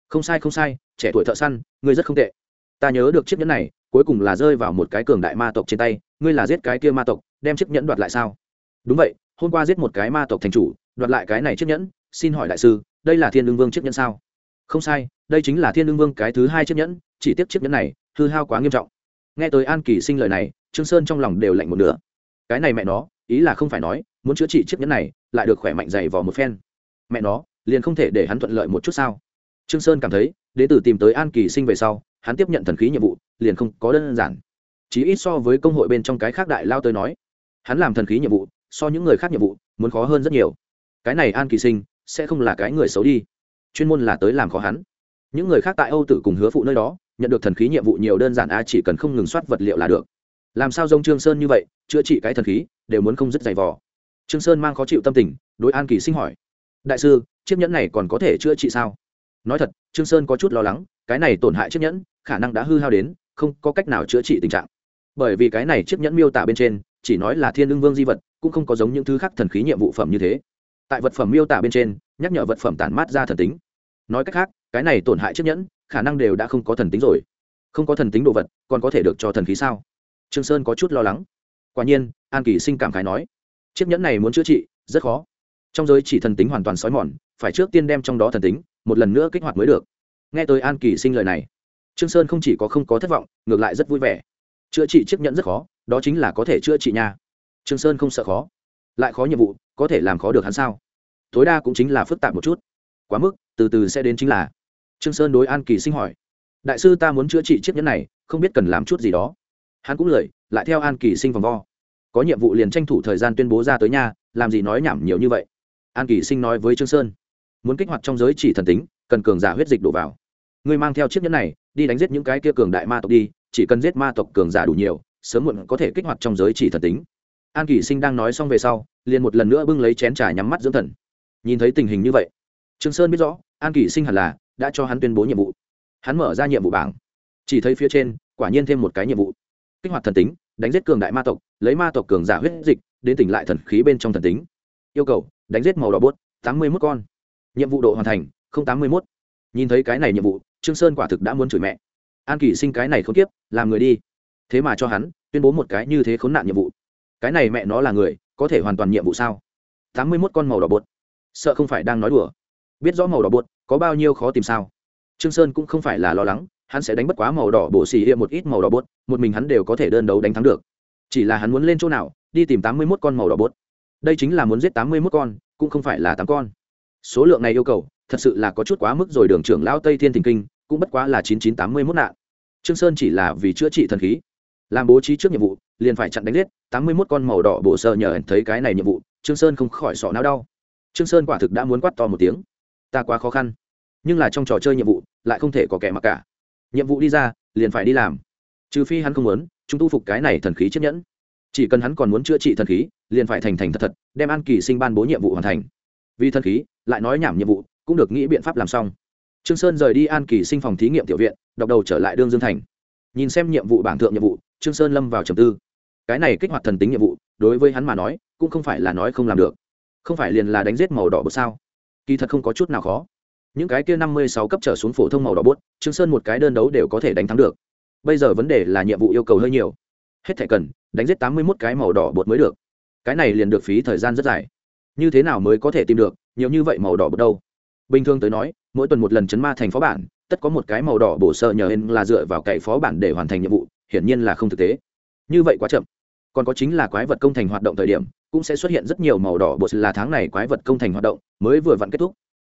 [SPEAKER 1] Không sai không sai, trẻ tuổi thợ săn, ngươi rất không tệ. Ta nhớ được chiếc nhẫn này, cuối cùng là rơi vào một cái cường đại ma tộc trên tay, ngươi là giết cái kia ma tộc, đem chiếc nhẫn đoạt lại sao? Đúng vậy hôm qua giết một cái ma tộc thành chủ, đoạt lại cái này chiếc nhẫn, xin hỏi đại sư, đây là thiên lương vương chiếc nhẫn sao? Không sai, đây chính là thiên lương vương cái thứ hai chiếc nhẫn, chỉ tiếc chiếc nhẫn này, hư hao quá nghiêm trọng. Nghe tới an kỳ sinh lời này, trương sơn trong lòng đều lạnh một nửa. Cái này mẹ nó, ý là không phải nói, muốn chữa trị chiếc nhẫn này, lại được khỏe mạnh dày vò một phen. Mẹ nó, liền không thể để hắn thuận lợi một chút sao? Trương sơn cảm thấy, đế tử tìm tới an kỳ sinh về sau, hắn tiếp nhận thần khí nhiệm vụ, liền không có đơn giản. Chỉ ít so với công hội bên trong cái khác đại lao tới nói, hắn làm thần khí nhiệm vụ so những người khác nhiệm vụ muốn khó hơn rất nhiều. Cái này an kỳ sinh sẽ không là cái người xấu đi. Chuyên môn là tới làm khó hắn. Những người khác tại âu tử cùng hứa phụ nơi đó, nhận được thần khí nhiệm vụ nhiều đơn giản, a, chỉ cần không ngừng soát vật liệu là được. Làm sao giống trương sơn như vậy, chữa trị cái thần khí, đều muốn không dứt dày vò. Trương sơn mang khó chịu tâm tình, đối an kỳ sinh hỏi, đại sư, chiếc nhẫn này còn có thể chữa trị sao? Nói thật, trương sơn có chút lo lắng, cái này tổn hại chiếc nhẫn, khả năng đã hư hao đến, không có cách nào chữa trị tình trạng. Bởi vì cái này chiếc nhẫn miêu tả bên trên, chỉ nói là thiên lương vương di vật cũng không có giống những thứ khác thần khí nhiệm vụ phẩm như thế. Tại vật phẩm miêu tả bên trên, nhắc nhở vật phẩm tản mát ra thần tính. Nói cách khác, cái này tổn hại chiếc nhẫn, khả năng đều đã không có thần tính rồi. Không có thần tính đồ vật, còn có thể được cho thần khí sao? Trương sơn có chút lo lắng. Quả nhiên, an kỳ sinh cảm khái nói, chiếc nhẫn này muốn chữa trị, rất khó. Trong giới chỉ thần tính hoàn toàn sói mòn, phải trước tiên đem trong đó thần tính, một lần nữa kích hoạt mới được. Nghe tới an kỳ sinh lời này, trương sơn không chỉ có không có thất vọng, ngược lại rất vui vẻ. Chữa trị chiếc nhẫn rất khó, đó chính là có thể chữa trị nha trương sơn không sợ khó. Lại khó nhiệm vụ, có thể làm khó được hắn sao? Tối đa cũng chính là phức tạp một chút. Quá mức, từ từ sẽ đến chính là. Trương sơn đối an kỳ sinh hỏi. Đại sư ta muốn chữa trị chiếc nhẫn này, không biết cần làm chút gì đó. Hắn cũng lời, lại theo an kỳ sinh vòng vo. Có nhiệm vụ liền tranh thủ thời gian tuyên bố ra tới nhà làm gì nói nhảm nhiều như vậy. An kỳ sinh nói với trương sơn. Muốn kích hoạt trong giới chỉ thần tính, cần cường giả huyết dịch đổ vào. Ngươi mang theo chiếc nhẫn này, đi đánh giết những cái kia cường đại ma tộc đi, chỉ cần giết ma tộc cường giả đủ nhiều, sớm muộn có thể kích hoạt trong giới chỉ thần tính an Kỷ sinh đang nói xong về sau, liền một lần nữa bưng lấy chén trà nhắm mắt dưỡng thần. Nhìn thấy tình hình như vậy, trương sơn biết rõ, an Kỷ sinh hẳn là đã cho hắn tuyên bố nhiệm vụ. Hắn mở ra nhiệm vụ bảng. Chỉ thấy phía trên, quả nhiên thêm một cái nhiệm vụ. Kích hoạt thần tính, đánh giết cường đại ma tộc, lấy ma tộc cường giả huyết dịch, đến tỉnh lại thần khí bên trong thần tính. Yêu cầu, đánh giết màu đỏ bốt, tám mươi mốt con. Nhiệm vụ độ hoàn thành, không tám mươi mốt. Nhìn thấy cái này nhiệm vụ, trương sơn quả thực đã muốn chửi mẹ. An Kỷ sinh cái này không tiếp làm người đi. Thế mà cho hắn tuyên bố một cái như thế khốn nạn nhiệm vụ cái này mẹ nó là người, có thể hoàn toàn nhiệm vụ sao? Tám mươi mốt con màu đỏ bột. Sợ không phải đang nói đùa. Biết rõ màu đỏ bột, có bao nhiêu khó tìm sao? Trương sơn cũng không phải là lo lắng, hắn sẽ đánh bất quá màu đỏ bộ xì hiệu một ít màu đỏ bột, một mình hắn đều có thể đơn đấu đánh thắng được. Chỉ là hắn muốn lên chỗ nào, đi tìm tám mươi mốt con màu đỏ bột. Đây chính là muốn giết tám mươi mốt con, cũng không phải là tám con. Số lượng này yêu cầu, thật sự là có chút quá mức rồi đường trưởng lão tây thiên thình kinh, cũng bất quá là chín chín tám mươi mốt nạn. Trương sơn chỉ là vì chữa trị thần khí làm bố trí trước nhiệm vụ, liền phải chặn đánh giết, tám mươi mốt con màu đỏ bổ sơ nhờ thấy cái này nhiệm vụ, trương sơn không khỏi sọ não đau. Trương sơn quả thực đã muốn quát to một tiếng. Ta quá khó khăn. Nhưng là trong trò chơi nhiệm vụ, lại không thể có kẻ mặc cả. Nhiệm vụ đi ra, liền phải đi làm. Trừ phi hắn không muốn, chúng tu phục cái này thần khí chiếc nhẫn. Chỉ cần hắn còn muốn chữa trị thần khí, liền phải thành thành thật thật, đem an kỳ sinh ban bố nhiệm vụ hoàn thành. Vì thần khí, lại nói nhảm nhiệm vụ, cũng được nghĩ biện pháp làm xong. Trương sơn rời đi an kỳ sinh phòng thí nghiệm tiểu viện đọc đầu trở lại đương dương thành. Nhìn xem nhiệm vụ bảng thượng nhiệm vụ trương sơn lâm vào trầm tư. Cái này kích hoạt thần tính nhiệm vụ, đối với hắn mà nói, cũng không phải là nói không làm được. Không phải liền là đánh giết màu đỏ bột sao? Kỳ thật không có chút nào khó. Những cái kia năm mươi sáu cấp trở xuống phổ thông màu đỏ bốt trương sơn một cái đơn đấu đều có thể đánh thắng được. Bây giờ vấn đề là nhiệm vụ yêu cầu hơi nhiều. Hết thẻ cần, đánh giết tám mươi mốt cái màu đỏ bột mới được. Cái này liền được phí thời gian rất dài. Như thế nào mới có thể tìm được nhiều như vậy màu đỏ bột đâu? Bình thường tới nói, mỗi tuần một lần chấn ma thành phó bản, tất có một cái màu đỏ bổ sơ nhờ hên là dựa vào cậy phó bản để hoàn thành nhiệm vụ hiển nhiên là không thực tế. Như vậy quá chậm. Còn có chính là quái vật công thành hoạt động thời điểm, cũng sẽ xuất hiện rất nhiều màu đỏ bột là tháng này quái vật công thành hoạt động mới vừa vặn kết thúc.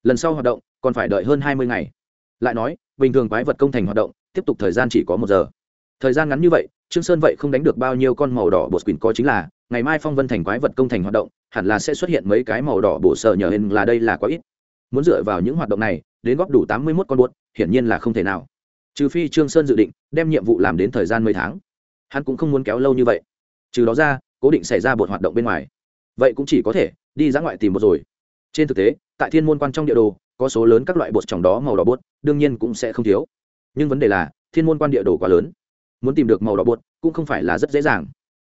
[SPEAKER 1] Lần sau hoạt động, còn phải đợi hơn hai mươi ngày. Lại nói, bình thường quái vật công thành hoạt động, tiếp tục thời gian chỉ có một giờ. Thời gian ngắn như vậy, trương sơn vậy không đánh được bao nhiêu con màu đỏ bột quỳnh có chính là, ngày mai phong vân thành quái vật công thành hoạt động, hẳn là sẽ xuất hiện mấy cái màu đỏ bổ sợ nhờ hình là đây là quá ít. Muốn dựa vào những hoạt động này, đến góp đủ tám mươi 81 con buốt hiển nhiên là không thể nào trừ phi trương sơn dự định đem nhiệm vụ làm đến thời gian mấy tháng. Hắn cũng không muốn kéo lâu như vậy. Trừ đó ra, cố định xảy ra bột hoạt động bên ngoài. Vậy cũng chỉ có thể đi ra ngoại tìm một rồi. Trên thực tế, tại thiên môn quan trong địa đồ, có số lớn các loại bột trong đó màu đỏ bột, đương nhiên cũng sẽ không thiếu. Nhưng vấn đề là, thiên môn quan địa đồ quá lớn. Muốn tìm được màu đỏ bột cũng không phải là rất dễ dàng.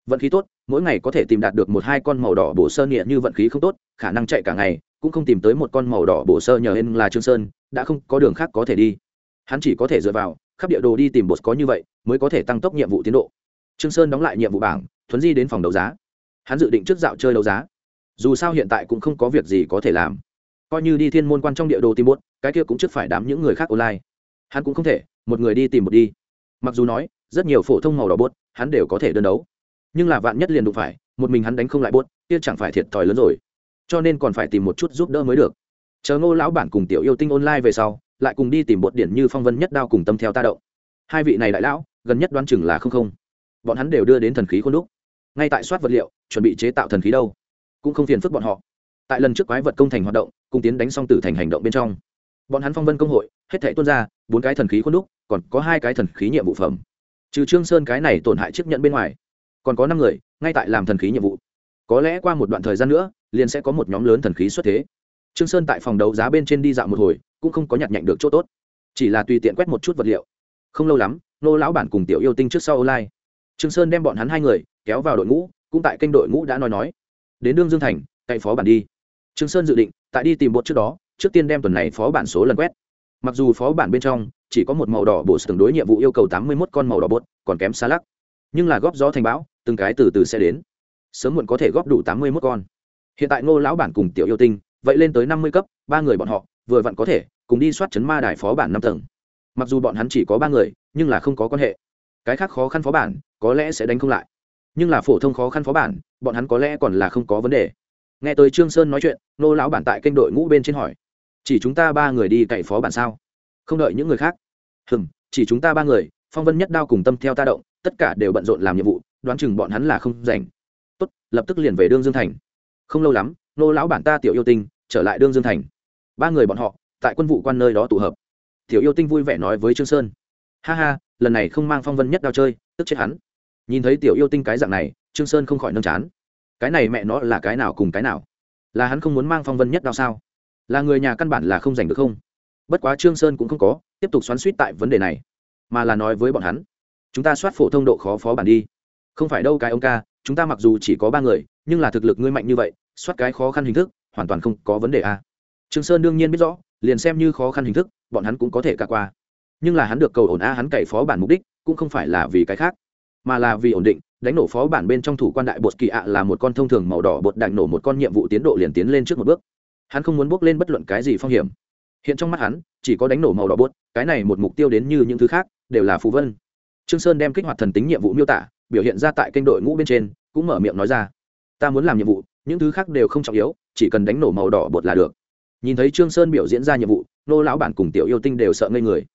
[SPEAKER 1] Vận khí tốt, mỗi ngày có thể tìm đạt được một hai con màu đỏ bổ sơ nghĩa như vận khí không tốt, khả năng chạy cả ngày, cũng không tìm tới một con màu đỏ bổ sơ nhờ hên là trương sơn, đã không có đường khác có thể đi hắn chỉ có thể dựa vào, khắp địa đồ đi tìm bột có như vậy, mới có thể tăng tốc nhiệm vụ tiến độ. Trương sơn đóng lại nhiệm vụ bảng, thuấn di đến phòng đấu giá. Hắn dự định trước dạo chơi đấu giá. Dù sao hiện tại cũng không có việc gì có thể làm. Coi như đi thiên môn quan trong địa đồ tìm bột cái kia cũng trước phải đám những người khác online. Hắn cũng không thể, một người đi tìm một đi. Mặc dù nói, rất nhiều phổ thông màu đỏ bột hắn đều có thể đơn đấu. Nhưng là vạn nhất liền đụng phải, một mình hắn đánh không lại bốt kia chẳng phải thiệt thòi lớn rồi. Cho nên còn phải tìm một chút giúp đỡ mới được. Chờ ngô lão bản cùng tiểu yêu tinh online về sau lại cùng đi tìm bột điển như phong vân nhất đao cùng tâm theo ta động. Hai vị này đại lão, gần nhất đoán chừng là không không. Bọn hắn đều đưa đến thần khí khuôn đúc. Ngay tại soát vật liệu, chuẩn bị chế tạo thần khí đâu. Cũng không phiền phức bọn họ. Tại lần trước quái vật công thành hoạt động, cùng tiến đánh xong tử thành hành động bên trong, bọn hắn phong vân công hội, hết thể tuân ra, bốn cái thần khí khuôn đúc, còn có hai cái thần khí nhiệm vụ phẩm. Trừ trương sơn cái này tổn hại chiếc nhận bên ngoài, còn có năm người, ngay tại làm thần khí nhiệm vụ. Có lẽ qua một đoạn thời gian nữa, liền sẽ có một nhóm lớn thần khí xuất thế trương sơn tại phòng đấu giá bên trên đi dạo một hồi, cũng không có nhặt nhạnh được chỗ tốt. Chỉ là tùy tiện quét một chút vật liệu. Không lâu lắm, nô lão bản cùng tiểu yêu tinh trước sau online. Trương sơn đem bọn hắn hai người kéo vào đội ngũ, cũng tại kênh đội ngũ đã nói nói. Đến đương dương thành, cậy phó bản đi. Trương sơn dự định, tại đi tìm bột trước đó, trước tiên đem tuần này phó bản số lần quét. Mặc dù phó bản bên trong chỉ có một màu đỏ bổ tương đối nhiệm vụ yêu cầu tám mươi 81 con màu đỏ bột, còn kém xa lắc. Nhưng là góp gió thành bão, từng cái từ từ sẽ đến. Sớm muộn có thể góp đủ tám mươi mốt con. Hiện tại ngô lão bản cùng tiểu yêu tinh vậy lên tới năm mươi cấp, ba người bọn họ, vừa vặn có thể, cùng đi soát chấn ma đài phó bản năm tầng. Mặc dù bọn hắn chỉ có ba người, nhưng là không có quan hệ. Cái khác khó khăn phó bản, có lẽ sẽ đánh không lại. Nhưng là phổ thông khó khăn phó bản, bọn hắn có lẽ còn là không có vấn đề. Nghe tới trương sơn nói chuyện, nô lão bản tại kênh đội ngũ bên trên hỏi. Chỉ chúng ta ba người đi cậy phó bản sao? Không đợi những người khác. Hừm, chỉ chúng ta ba người, phong vân nhất đao cùng tâm theo ta động, tất cả đều bận rộn làm nhiệm vụ, đoán chừng bọn hắn là không rảnh. Tốt, lập tức liền về đương dương thành. Không lâu lắm, nô lão bản ta tiểu yêu tinh trở lại đương dương thành. Ba người bọn họ, tại quân vụ quan nơi đó tụ hợp. Tiểu yêu tinh vui vẻ nói với trương sơn. Ha ha, lần này không mang phong vân nhất đao chơi, tức chết hắn. Nhìn thấy tiểu yêu tinh cái dạng này, trương sơn không khỏi nâng chán. Cái này mẹ nó là cái nào cùng cái nào? Là hắn không muốn mang phong vân nhất đao sao? Là người nhà căn bản là không giành được không? Bất quá trương sơn cũng không có, tiếp tục xoắn suýt tại vấn đề này, mà là nói với bọn hắn. Chúng ta soát phổ thông độ khó phó bản đi. Không phải đâu cái ông ca, chúng ta mặc dù chỉ có ba người, nhưng là thực lực ngươi mạnh như vậy, soát cái khó khăn hình thức hoàn toàn không có vấn đề a à. trương sơn đương nhiên biết rõ, liền xem như khó khăn hình thức, bọn hắn cũng có thể cả qua. Nhưng là hắn được cầu ổn a, hắn cày phó bản mục đích, cũng không phải là vì cái khác, mà là vì ổn định, đánh nổ phó bản bên trong thủ quan đại bột kỳ ạ là một con thông thường màu đỏ bột đạn nổ một con nhiệm vụ tiến độ liền tiến lên trước một bước. Hắn không muốn bước lên bất luận cái gì phong hiểm. Hiện trong mắt hắn, chỉ có đánh nổ màu đỏ bột, cái này một mục tiêu đến như những thứ khác, đều là phù vân. Trương sơn đem kích hoạt thần tính nhiệm vụ miêu tả, biểu hiện ra tại kênh đội ngũ bên trên, cũng mở miệng nói ra, ta muốn làm nhiệm vụ, những thứ khác đều không trọng yếu chỉ cần đánh nổ màu đỏ bột là được. Nhìn thấy trương sơn biểu diễn ra nhiệm vụ, nô lão bản cùng tiểu yêu tinh đều sợ ngây người.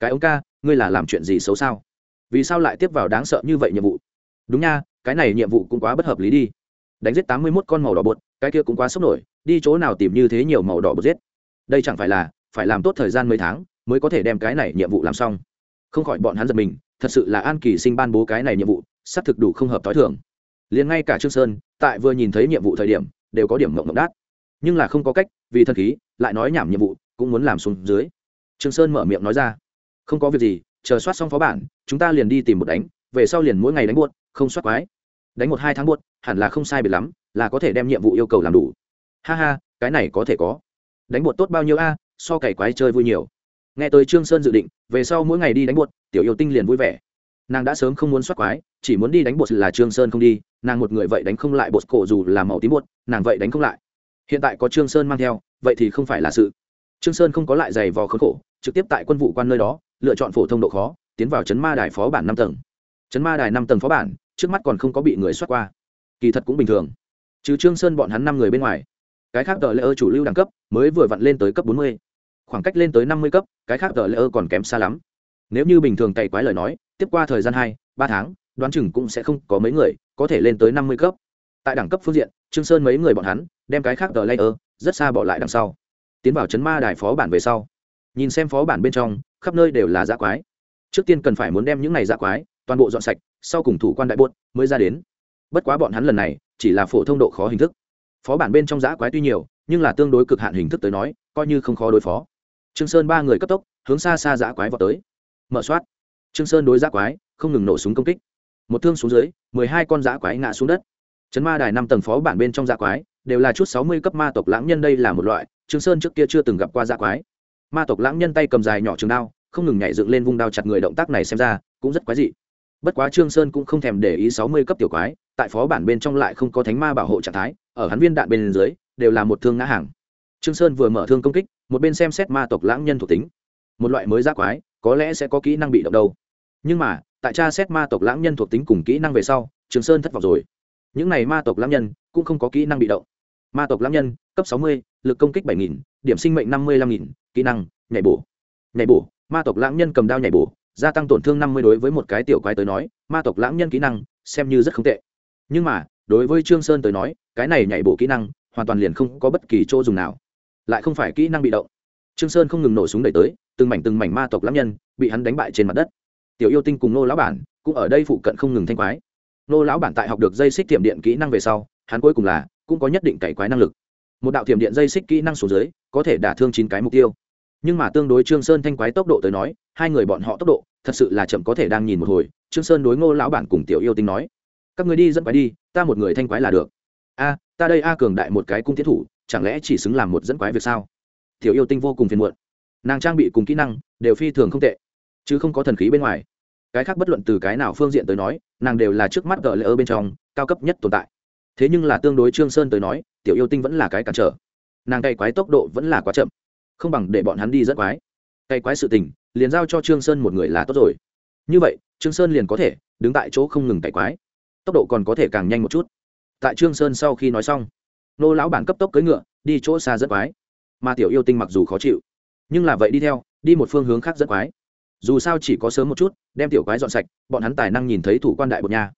[SPEAKER 1] Cái ông ca, ngươi là làm chuyện gì xấu sao? Vì sao lại tiếp vào đáng sợ như vậy nhiệm vụ? Đúng nha, cái này nhiệm vụ cũng quá bất hợp lý đi. Đánh giết tám mươi 81 con màu đỏ bột, cái kia cũng quá sốc nổi, đi chỗ nào tìm như thế nhiều màu đỏ bột giết? Đây chẳng phải là, phải làm tốt thời gian mấy tháng mới có thể đem cái này nhiệm vụ làm xong. Không khỏi bọn hắn giật mình, thật sự là an kỳ sinh ban bố cái này nhiệm vụ sắp thực đủ không hợp t h ó i thường. Liền ngay cả trương sơn, tại vừa nhìn thấy nhiệm vụ thời điểm đều có điểm mộng mộng đát. Nhưng là không có cách, vì thân khí, lại nói nhảm nhiệm vụ, cũng muốn làm xuống dưới. Trương sơn mở miệng nói ra. Không có việc gì, chờ soát xong phó bản, chúng ta liền đi tìm một đánh, về sau liền mỗi ngày đánh buốt, không soát quái. Đánh một hai tháng buốt, hẳn là không sai biệt lắm, là có thể đem nhiệm vụ yêu cầu làm đủ. Ha ha, cái này có thể có. Đánh buốt tốt bao nhiêu a, so cày quái chơi vui nhiều. Nghe tới trương sơn dự định, về sau mỗi ngày đi đánh buốt, tiểu yêu tinh liền vui vẻ nàng đã sớm không muốn soát quái, chỉ muốn đi đánh bột là trương sơn không đi, nàng một người vậy đánh không lại bột cổ dù là màu tím bột, nàng vậy đánh không lại. Hiện tại có trương sơn mang theo, vậy thì không phải là sự. Trương sơn không có lại giày vò khốn khổ, trực tiếp tại quân vụ quan nơi đó, lựa chọn phổ thông độ khó, tiến vào chấn ma đài phó bản năm tầng. Chấn ma đài năm tầng phó bản, trước mắt còn không có bị người soát qua. Kỳ thật cũng bình thường. Chứ trương sơn bọn hắn năm người bên ngoài, cái khác tờ lễ ơ chủ lưu đẳng cấp mới vừa vặn lên tới cấp bốn mươi. Khoảng cách lên tới năm mươi cấp, cái khác tờ lễ ơ còn kém xa lắm. Nếu như bình thường cày quái lời nói tiếp qua thời gian hai ba tháng đoán chừng cũng sẽ không có mấy người có thể lên tới năm mươi cấp. Tại đẳng cấp phương diện trương sơn mấy người bọn hắn đem cái khác tờ layer, rất xa bỏ lại đằng sau. Tiến vào chấn ma đài phó bản về sau. Nhìn xem phó bản bên trong khắp nơi đều là dã quái. Trước tiên cần phải muốn đem những này dã quái toàn bộ dọn sạch sau cùng thủ quan đại buốt mới ra đến. Bất quá bọn hắn lần này chỉ là phổ thông độ khó hình thức. Phó bản bên trong dã quái tuy nhiều nhưng là tương đối cực hạn hình thức tới nói coi như không khó đối phó. Trương sơn ba người cấp tốc hướng xa xa dã quái vào tới. Mở soát trương sơn đối giã quái, không ngừng nổ súng công kích. Một thương xuống dưới, mười hai con giã quái ngã xuống đất. Chấn ma đài năm tầng phó bản bên trong giã quái, đều là chút sáu mươi cấp ma tộc lãng nhân đây là một loại, trương sơn trước kia chưa từng gặp qua giã quái. Ma tộc lãng nhân tay cầm dài nhỏ trường đao, không ngừng nhảy dựng lên vung đao chặt người động tác này xem ra, cũng rất quái dị. Bất quá trương sơn cũng không thèm để ý sáu mươi cấp tiểu quái, tại phó bản bên trong lại không có thánh ma bảo hộ trạng thái, ở hắn viên đạn bên dưới, đều là một thương ngã hàng. Trương sơn vừa mở thương công kích, một bên xem xét ma tộc lãng nhân thuộc tính. Một loại mới giã quái có lẽ sẽ có kỹ năng bị động đâu. Nhưng mà, tại tra xét ma tộc lãng nhân thuộc tính cùng kỹ năng về sau trương sơn thất vọng rồi. Những này ma tộc lãng nhân cũng không có kỹ năng bị động. Ma tộc lãng nhân, cấp sáu mươi, lực công kích bảy nghìn, điểm sinh mệnh năm mươi lăm nghìn, kỹ năng, nhảy bổ. Nhảy bổ, ma tộc lãng nhân cầm đao nhảy bổ, gia tăng tổn thương năm mươi đối với một cái tiểu quái tới nói, ma tộc lãng nhân kỹ năng xem như rất không tệ. Nhưng mà, đối với trương sơn tới nói, cái này nhảy bổ kỹ năng hoàn toàn liền không có bất kỳ chỗ dùng nào. Lại không phải kỹ năng bị động. Trương sơn không ngừng nổ súng đẩy tới từng mảnh từng mảnh ma tộc lãng nhân bị hắn đánh bại trên mặt đất. Tiểu yêu tinh cùng nô lão bản cũng ở đây phụ cận không ngừng thanh quái. Nô lão bản tại học được dây xích tiệm điện kỹ năng về sau, hắn cuối cùng là cũng có nhất định cải quái năng lực. Một đạo tiệm điện dây xích kỹ năng xuống dưới, có thể đả thương chín cái mục tiêu. Nhưng mà tương đối trương sơn thanh quái tốc độ tới nói, hai người bọn họ tốc độ thật sự là chậm có thể đang nhìn một hồi, trương sơn đối ngô lão bản cùng tiểu yêu tinh nói, các người đi dẫn quái đi, ta một người thanh quái là được. A, ta đây a cường đại một cái cung tiến thủ, chẳng lẽ chỉ xứng làm một dẫn quái việc sao? Tiểu yêu tinh vô cùng phiền muộn nàng trang bị cùng kỹ năng đều phi thường không tệ, chứ không có thần khí bên ngoài. Cái khác bất luận từ cái nào phương diện tới nói, nàng đều là trước mắt gỡ lỡ bên trong cao cấp nhất tồn tại. Thế nhưng là tương đối trương sơn tới nói, tiểu yêu tinh vẫn là cái cản trở. Nàng cày quái tốc độ vẫn là quá chậm, không bằng để bọn hắn đi dẫn quái. Cày quái sự tình, liền giao cho trương sơn một người là tốt rồi. Như vậy, trương sơn liền có thể đứng tại chỗ không ngừng cày quái. Tốc độ còn có thể càng nhanh một chút. Tại trương sơn sau khi nói xong, nô lão bản cấp tốc cưỡi ngựa, đi chỗ xa dẫn quái. Mà tiểu yêu tinh mặc dù khó chịu nhưng là vậy đi theo, đi một phương hướng khác rất quái. Dù sao chỉ có sớm một chút, đem tiểu quái dọn sạch, bọn hắn tài năng nhìn thấy thủ quan đại bột nha.